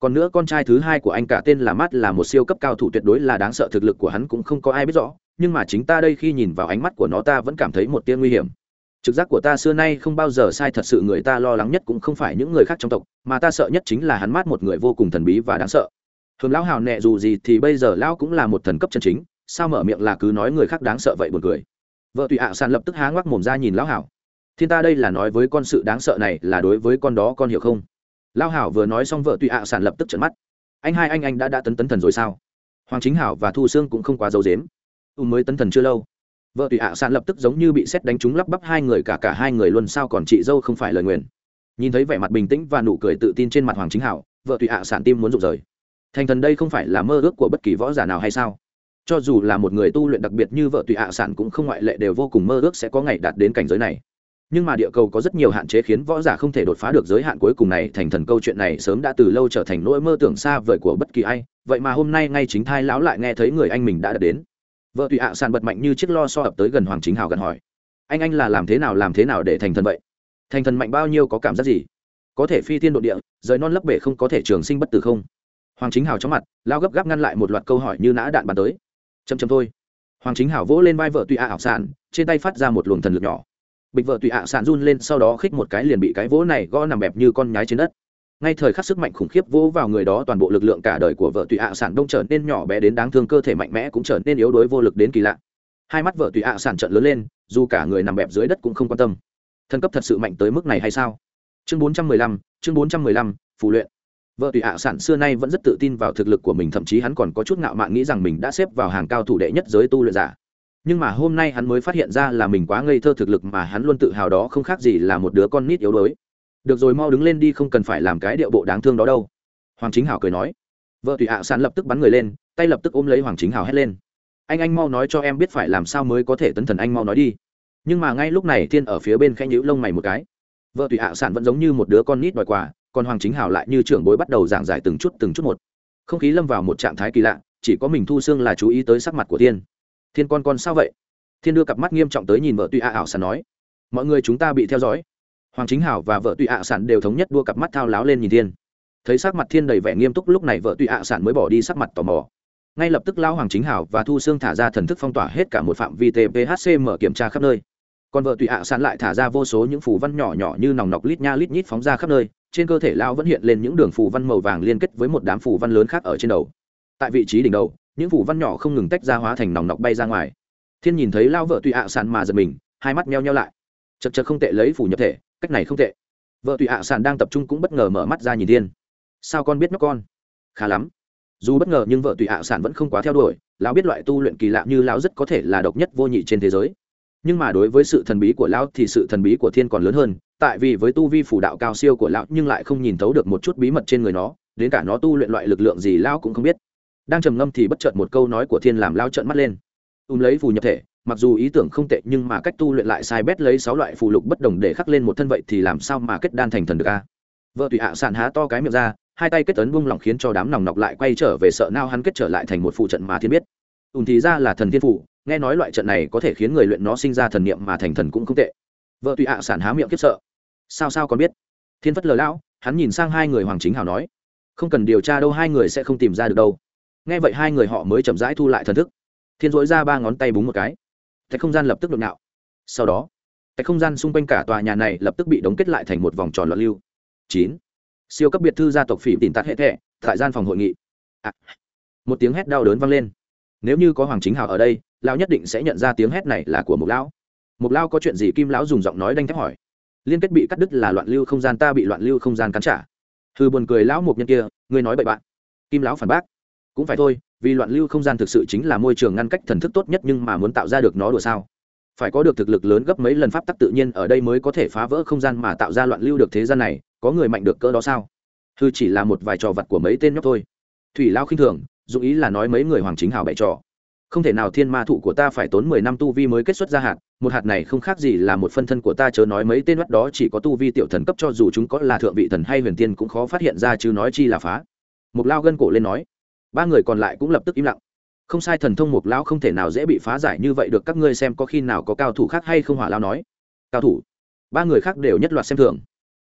Còn nữa con trai thứ hai của anh cả tên là mát là một siêu cấp cao thủ tuyệt đối là đáng sợ, thực lực của hắn cũng không có ai biết rõ, nhưng mà chính ta đây khi nhìn vào ánh mắt của nó ta vẫn cảm thấy một tia nguy hiểm. Trực giác của ta xưa nay không bao giờ sai, thật sự người ta lo lắng nhất cũng không phải những người khác trong tộc, mà ta sợ nhất chính là hắn mát một người vô cùng thần bí và đáng sợ. Thường lão hào nẹ dù gì thì bây giờ lão cũng là một thần cấp chân chính sao mở miệng là cứ nói người khác đáng sợ vậy buồn cười. Vợ tùy ạ à sàn lập tức há ngoác mồm ra nhìn lão hảo. Thiên ta đây là nói với con sự đáng sợ này là đối với con đó con hiểu không? Lão hảo vừa nói xong vợ tùy ạ à sàn lập tức trợn mắt. Anh hai anh anh đã đã tấn tấn thần rồi sao? Hoàng chính hảo và thu sương cũng không quá dấu dếm ưu mới tấn thần chưa lâu. Vợ tùy ạ à sàn lập tức giống như bị xét đánh trúng lắp bắp hai người cả cả hai người luôn sao còn chị dâu không phải lời nguyền. Nhìn thấy vẻ mặt bình tĩnh và nụ cười tự tin trên mặt hoàng chính hảo, vợ tùy ạ sàn tim muốn rụng rời. Thành thần đây không phải là mơ ước của bất kỳ võ giả nào hay sao? Cho dù là một người tu luyện đặc biệt như vợ tùy ạ sản cũng không ngoại lệ đều vô cùng mơ ước sẽ có ngày đạt đến cảnh giới này. Nhưng mà địa cầu có rất nhiều hạn chế khiến võ giả không thể đột phá được giới hạn cuối cùng này, thành thần câu chuyện này sớm đã từ lâu trở thành nỗi mơ tưởng xa vời của bất kỳ ai. Vậy mà hôm nay ngay chính thai lão lại nghe thấy người anh mình đã đạt đến. Vợ tùy ạ sản bật mạnh như chiếc lo so ập tới gần hoàng chính hào gần hỏi. Anh anh là làm thế nào, làm thế nào để thành thần vậy? Thành thần mạnh bao nhiêu có cảm giác gì? Có thể phi tiên độ địa, rời non lấp bể không có thể trường sinh bất tử không? Hoàng chính hào chóng mặt lao gấp gáp ngăn lại một loạt câu hỏi như nã đạn bắn tới chấm chấm thôi. Hoàng chính hảo vỗ lên vai vợ tùy ạ ảo sản, trên tay phát ra một luồng thần lực nhỏ. Bịch vợ tùy ạ sản run lên, sau đó khích một cái liền bị cái vỗ này gõ nằm bẹp như con nhái trên đất. Ngay thời khắc sức mạnh khủng khiếp vỗ vào người đó, toàn bộ lực lượng cả đời của vợ tùy ạ sản đông trở nên nhỏ bé đến đáng thương, cơ thể mạnh mẽ cũng trở nên yếu đuối vô lực đến kỳ lạ. Hai mắt vợ tùy ạ sản trận lớn lên, dù cả người nằm bẹp dưới đất cũng không quan tâm. Thân cấp thật sự mạnh tới mức này hay sao? Chương bốn trăm mười lăm, chương bốn trăm mười lăm, phù luyện vợ tùy ạ sản xưa nay vẫn rất tự tin vào thực lực của mình, thậm chí hắn còn có chút ngạo mạn nghĩ rằng mình đã xếp vào hàng cao thủ đệ nhất giới tu luyện giả. Nhưng mà hôm nay hắn mới phát hiện ra là mình quá ngây thơ thực lực mà hắn luôn tự hào đó không khác gì là một đứa con nít yếu đuối. Được rồi, mau đứng lên đi, không cần phải làm cái điệu bộ đáng thương đó đâu. Hoàng chính hảo cười nói. Vợ tùy ạ sản lập tức bắn người lên, tay lập tức ôm lấy hoàng chính hảo hét lên. Anh anh mau nói cho em biết phải làm sao mới có thể tấn thần, anh mau nói đi. Nhưng mà ngay lúc này thiên ở phía bên khẽ nhữ lông mày một cái. Vợ tùy ạ sản vẫn giống như một đứa con nít đòi quà còn hoàng chính hảo lại như trưởng bối bắt đầu giảng giải từng chút từng chút một. Không khí lâm vào một trạng thái kỳ lạ, chỉ có mình thu xương là chú ý tới sắc mặt của thiên. Thiên con con sao vậy? Thiên đưa cặp mắt nghiêm trọng tới nhìn vợ tuy ạ ảo sản nói, mọi người chúng ta bị theo dõi. Hoàng chính hảo và vợ tuy ạ sản đều thống nhất đua cặp mắt thao láo lên nhìn thiên. Thấy sắc mặt thiên đầy vẻ nghiêm túc, lúc này vợ tụy ạ sản mới bỏ đi sắc mặt tò mò. Ngay lập tức lao hoàng chính hảo và thu xương thả ra thần thức phong tỏa hết cả một phạm vi tphc mở kiểm tra khắp nơi. Còn vợ tụy ạ sản lại thả ra vô số những phù văn nhỏ nhỏ như nòng nọc lít nha lít nhít phóng ra khắp nơi trên cơ thể Lão vẫn hiện lên những đường phù văn màu vàng liên kết với một đám phù văn lớn khác ở trên đầu. Tại vị trí đỉnh đầu, những phù văn nhỏ không ngừng tách ra hóa thành nòng nọc bay ra ngoài. Thiên nhìn thấy Lão vợ tùy ạ sản mà giật mình, hai mắt meo nheo lại. Chật chật không tệ lấy phủ nhập thể, cách này không tệ. Vợ tùy ạ sản đang tập trung cũng bất ngờ mở mắt ra nhìn thiên. Sao con biết nó con? Khá lắm. Dù bất ngờ nhưng vợ tùy ạ sản vẫn không quá theo đuổi, lão biết loại tu luyện kỳ lạ như lão rất có thể là độc nhất vô nhị trên thế giới. Nhưng mà đối với sự thần bí của lão thì sự thần bí của thiên còn lớn hơn tại vì với tu vi phủ đạo cao siêu của lão nhưng lại không nhìn thấu được một chút bí mật trên người nó, đến cả nó tu luyện loại lực lượng gì lão cũng không biết. Đang trầm ngâm thì bất chợt một câu nói của thiên làm lão trợn mắt lên. Ùm lấy phù nhập thể, mặc dù ý tưởng không tệ nhưng mà cách tu luyện lại sai bét lấy sáu loại phù lục bất đồng để khắc lên một thân vậy thì làm sao mà kết đan thành thần được a? Vợ tùy ạ sản há to cái miệng ra, hai tay kết tấn bung lỏng khiến cho đám nòng nọc lại quay trở về sợ nao hắn kết trở lại thành một phụ trận mà thiên biết. Ùn thì ra là thần thiên phủ nghe nói loại trận này có thể khiến người luyện nó sinh ra thần niệm mà thành thần cũng không tệ. Vợ tùy ạ sản há miệng kiếp sợ sao sao còn biết? Thiên phất lờ lão hắn nhìn sang hai người hoàng chính hào nói không cần điều tra đâu hai người sẽ không tìm ra được đâu. Nghe vậy hai người họ mới chậm rãi thu lại thần thức. Thiên dỗi ra ba ngón tay búng một cái. Thạch không gian lập tức đột nạo sau đó thạch không gian xung quanh cả tòa nhà này lập tức bị đóng kết lại thành một vòng tròn loạn lưu. Chín. Siêu cấp biệt thư gia tộc phỉ tìm tắt hệ thẻ tại gian phòng hội nghị. À, một tiếng hét đau đớn vang lên. Nếu như có hoàng chính hào ở đây lão nhất định sẽ nhận ra tiếng hét này là của Mục lão. Mục lão có chuyện gì kim lão dùng giọng nói đanh thép hỏi liên kết bị cắt đứt là loạn lưu không gian, ta bị loạn lưu không gian cắn trả. Hư buồn cười lão mục nhân kia, ngươi nói bậy bạn. Kim lão phản bác. Cũng phải thôi, vì loạn lưu không gian thực sự chính là môi trường ngăn cách thần thức tốt nhất nhưng mà muốn tạo ra được nó đùa sao? Phải có được thực lực lớn gấp mấy lần pháp tắc tự nhiên ở đây mới có thể phá vỡ không gian mà tạo ra loạn lưu được thế gian này, có người mạnh được cỡ đó sao? Hư chỉ là một vài trò vật của mấy tên nhóc thôi. Thủy lao khinh thường dù ý là nói mấy người hoàng chính hào bậy trò. Không thể nào thiên ma thụ của ta phải tốn mười năm tu vi mới kết xuất ra hạt một hạt này không khác gì là một phân thân của ta, chớ nói mấy tên mắt đó chỉ có tu vi tiểu thần cấp cho dù chúng có là thượng vị thần hay huyền tiên cũng khó phát hiện ra chứ nói chi là phá. Một lao gân cổ lên nói. Ba người còn lại cũng lập tức im lặng. Không sai thần thông mục lão không thể nào dễ bị phá giải như vậy được, các ngươi xem có khi nào có cao thủ khác hay không, hỏa lao nói. Cao thủ? Ba người khác đều nhất loạt xem thường.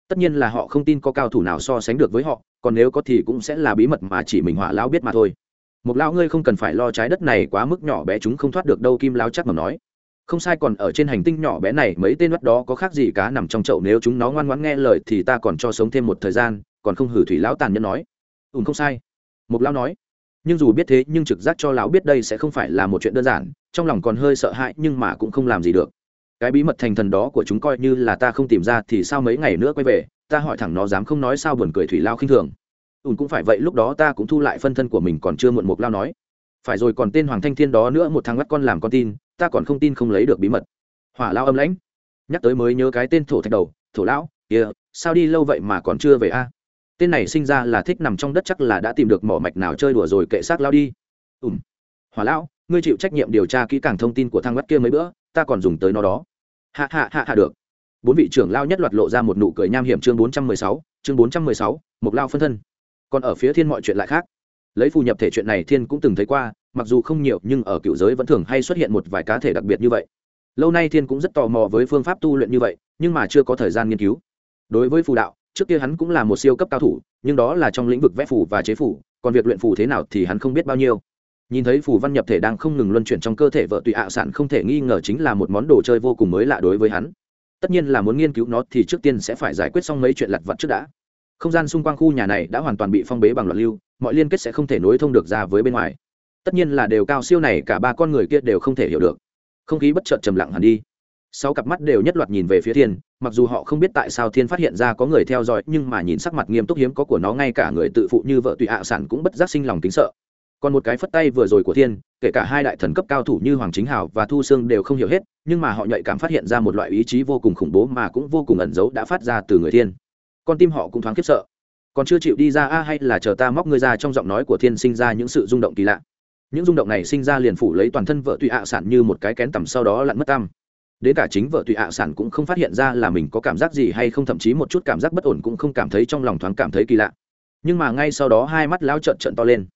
Tất nhiên là họ không tin có cao thủ nào so sánh được với họ, còn nếu có thì cũng sẽ là bí mật mà chỉ mình hỏa lão biết mà thôi. Một lão ngươi không cần phải lo trái đất này quá mức nhỏ bé, chúng không thoát được đâu, kim lão chắc mà nói không sai còn ở trên hành tinh nhỏ bé này, mấy tên mắt đó có khác gì cá nằm trong chậu, nếu chúng nó ngoan ngoãn nghe lời thì ta còn cho sống thêm một thời gian, còn không hử thủy lão tàn nhẫn nói. Ùn không sai. Một lão nói. Nhưng dù biết thế, nhưng trực giác cho lão biết đây sẽ không phải là một chuyện đơn giản, trong lòng còn hơi sợ hãi, nhưng mà cũng không làm gì được. Cái bí mật thành thần đó của chúng coi như là ta không tìm ra thì sao mấy ngày nữa quay về, ta hỏi thẳng nó dám không nói sao buồn cười thủy lao khinh thường. Ùn cũng phải vậy, lúc đó ta cũng thu lại phân thân của mình, còn chưa muộn một lao nói phải rồi còn tên hoàng thanh thiên đó nữa một thằng bắt con làm con tin ta còn không tin không lấy được bí mật. Hỏa lao âm lãnh. Nhắc tới mới nhớ cái tên thổ thạch đầu thổ lão kia、yeah, sao đi lâu vậy mà còn chưa về a? Tên này sinh ra là thích nằm trong đất chắc là đã tìm được mỏ mạch nào chơi đùa rồi kệ xác lao đi. Ùm hỏa lão ngươi chịu trách nhiệm điều tra kỹ càng thông tin của thằng bắt kia mấy bữa ta còn dùng tới nó đó. Hạ hạ hạ hạ được. Bốn vị trưởng lao nhất loạt lộ ra một nụ cười nham hiểm chương bốn trăm mười sáu chương bốn trăm mười sáu mục lao phân thân. Còn ở phía thiên mọi chuyện lại khác lấy phù nhập thể chuyện này thiên cũng từng thấy qua, mặc dù không nhiều, nhưng ở cựu giới vẫn thường hay xuất hiện một vài cá thể đặc biệt như vậy. Lâu nay thiên cũng rất tò mò với phương pháp tu luyện như vậy, nhưng mà chưa có thời gian nghiên cứu. Đối với phù đạo, trước kia hắn cũng là một siêu cấp cao thủ, nhưng đó là trong lĩnh vực vẽ phù và chế phù, còn việc luyện phù thế nào thì hắn không biết bao nhiêu. Nhìn thấy phù văn nhập thể đang không ngừng luân chuyển trong cơ thể vợ tùy ạ sản không thể nghi ngờ chính là một món đồ chơi vô cùng mới lạ đối với hắn. Tất nhiên là muốn nghiên cứu nó thì trước tiên sẽ phải giải quyết xong mấy chuyện lặt vặt trước đã. Không gian xung quanh khu nhà này đã hoàn toàn bị phong bế bằng loạn lưu mọi liên kết sẽ không thể nối thông được ra với bên ngoài. Tất nhiên là đều cao siêu này cả ba con người kia đều không thể hiểu được. Không khí bất chợt trầm lặng hẳn đi. Sáu cặp mắt đều nhất loạt nhìn về phía thiên, mặc dù họ không biết tại sao thiên phát hiện ra có người theo dõi, nhưng mà nhìn sắc mặt nghiêm túc hiếm có của nó, ngay cả người tự phụ như vợ tùy hạ sản cũng bất giác sinh lòng kính sợ. Còn một cái phất tay vừa rồi của thiên, kể cả hai đại thần cấp cao thủ như hoàng chính hào và thu sương đều không hiểu hết, nhưng mà họ nhạy cảm phát hiện ra một loại ý chí vô cùng khủng bố mà cũng vô cùng ẩn giấu đã phát ra từ người thiên. Con tim họ cũng thoáng khiếp sợ còn chưa chịu đi ra a, hay là chờ ta móc ngươi ra trong giọng nói của thiên sinh ra những sự rung động kỳ lạ. Những rung động này sinh ra liền phủ lấy toàn thân vợ tụy ạ sản như một cái kén tầm sau đó lặn mất tâm đến cả chính vợ tụy ạ sản cũng không phát hiện ra là mình có cảm giác gì hay không, thậm chí một chút cảm giác bất ổn cũng không cảm thấy trong lòng thoáng cảm thấy kỳ lạ. Nhưng mà ngay sau đó hai mắt lão trợn trợn to lên.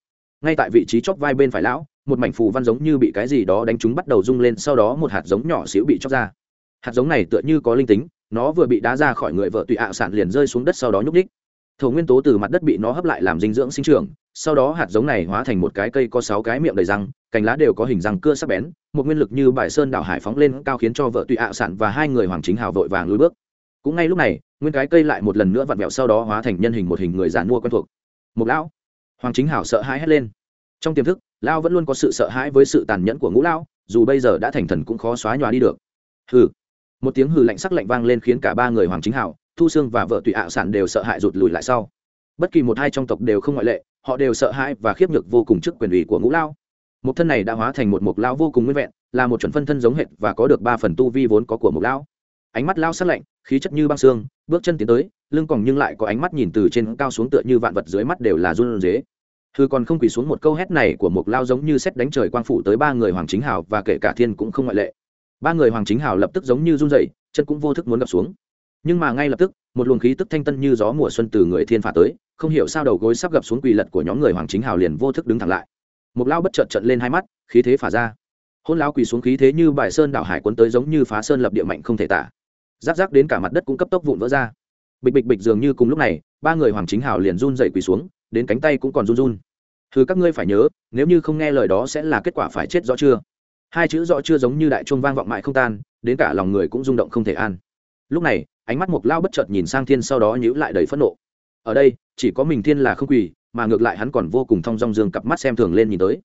Ngay tại vị trí chóp vai bên phải lão, một mảnh phù văn giống như bị cái gì đó đánh trúng bắt đầu rung lên, sau đó một hạt giống nhỏ xíu bị chóc ra. Hạt giống này tựa như có linh tính, nó vừa bị đá ra khỏi người vợ tụy ạ sản liền rơi xuống đất sau đó nhúc ních thổ nguyên tố từ mặt đất bị nó hấp lại làm dinh dưỡng sinh trưởng, sau đó hạt giống này hóa thành một cái cây có sáu cái miệng đầy răng, cành lá đều có hình răng cưa sắc bén, một nguyên lực như bài sơn đảo hải phóng lên cao khiến cho vợ tụy ạ sản và hai người hoàng chính hào vội vàng lùi bước. Cũng ngay lúc này, nguyên cái cây lại một lần nữa vặn vẹo sau đó hóa thành nhân hình một hình người giàn mua quen thuộc. Một lão. Hoàng chính hảo sợ hãi hét lên. Trong tiềm thức lao vẫn luôn có sự sợ hãi với sự tàn nhẫn của ngũ lão, dù bây giờ đã thành thần cũng khó xóa nhòa đi được. Hừ. Một tiếng hừ lạnh sắc lạnh vang lên khiến cả ba người hoàng chính hảo thu sương và vợ Tùy ạ sản đều sợ hãi rụt lùi lại sau. Bất kỳ một hai trong tộc đều không ngoại lệ, họ đều sợ hãi và khiếp nhược vô cùng trước quyền ủy của ngũ lao. Một thân này đã hóa thành một mục lao vô cùng nguyên vẹn, là một chuẩn phân thân giống hệt và có được ba phần tu vi vốn có của mục lao. Ánh mắt lao sắc lạnh, khí chất như băng xương, bước chân tiến tới, lưng còng nhưng lại có ánh mắt nhìn từ trên cao xuống tựa như vạn vật dưới mắt đều là run rế. Thư còn không quỳ xuống một câu hét này của mục lao giống như xét đánh trời quang phủ tới ba người hoàng chính hào và kể cả thiên cũng không ngoại lệ. Ba người hoàng chính hào lập tức giống như run dậy chân cũng vô thức muốn gặp xuống nhưng mà ngay lập tức, một luồng khí tức thanh tân như gió mùa xuân từ người thiên phả tới, không hiểu sao đầu gối sắp gập xuống quỳ lật của nhóm người hoàng chính hào liền vô thức đứng thẳng lại. Một lao bất chợt trận lên hai mắt, khí thế phả ra. Hôn lao quỳ xuống khí thế như bài sơn đảo hải cuốn tới giống như phá sơn lập địa mạnh không thể tả. Giáp giáp đến cả mặt đất cũng cấp tốc vụn vỡ ra. Bịch bịch bịch dường như cùng lúc này, ba người hoàng chính hào liền run dậy quỳ xuống, đến cánh tay cũng còn run run. Thứ các ngươi phải nhớ, nếu như không nghe lời đó sẽ là kết quả phải chết rõ chưa? Hai chữ rõ chưa giống như đại chuông vang vọng mãi không tan, đến cả lòng người cũng rung động không thể an. Lúc này ánh mắt mục lao bất chợt nhìn sang thiên sau đó nhíu lại đầy phẫn nộ. Ở đây, chỉ có mình thiên là không quỳ, mà ngược lại hắn còn vô cùng thong dong dương cặp mắt xem thường lên nhìn tới.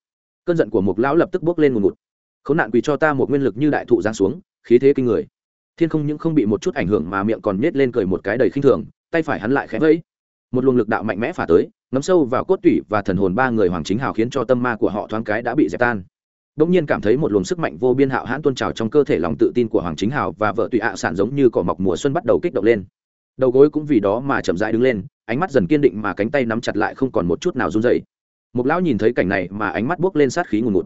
Cơn giận của mục lão lập tức bước lên ngùn ngụt. Khốn nạn quỳ cho ta một nguyên lực như đại thụ giáng xuống, khí thế kinh người. Thiên không những không bị một chút ảnh hưởng mà miệng còn nhét lên cười một cái đầy khinh thường, tay phải hắn lại khẽ vẫy. Một luồng lực đạo mạnh mẽ phả tới, ngấm sâu vào cốt tủy và thần hồn ba người hoàng chính hào khiến cho tâm ma của họ thoáng cái đã bị dẹp tan đông nhiên cảm thấy một luồng sức mạnh vô biên hạo hãn tuôn trào trong cơ thể lòng tự tin của hoàng chính hào và vợ tụy ạ sản giống như cỏ mọc mùa xuân bắt đầu kích động lên. Đầu gối cũng vì đó mà chậm rãi đứng lên, ánh mắt dần kiên định mà cánh tay nắm chặt lại không còn một chút nào run dày một lão nhìn thấy cảnh này mà ánh mắt buốc lên sát khí ngùn ngụt.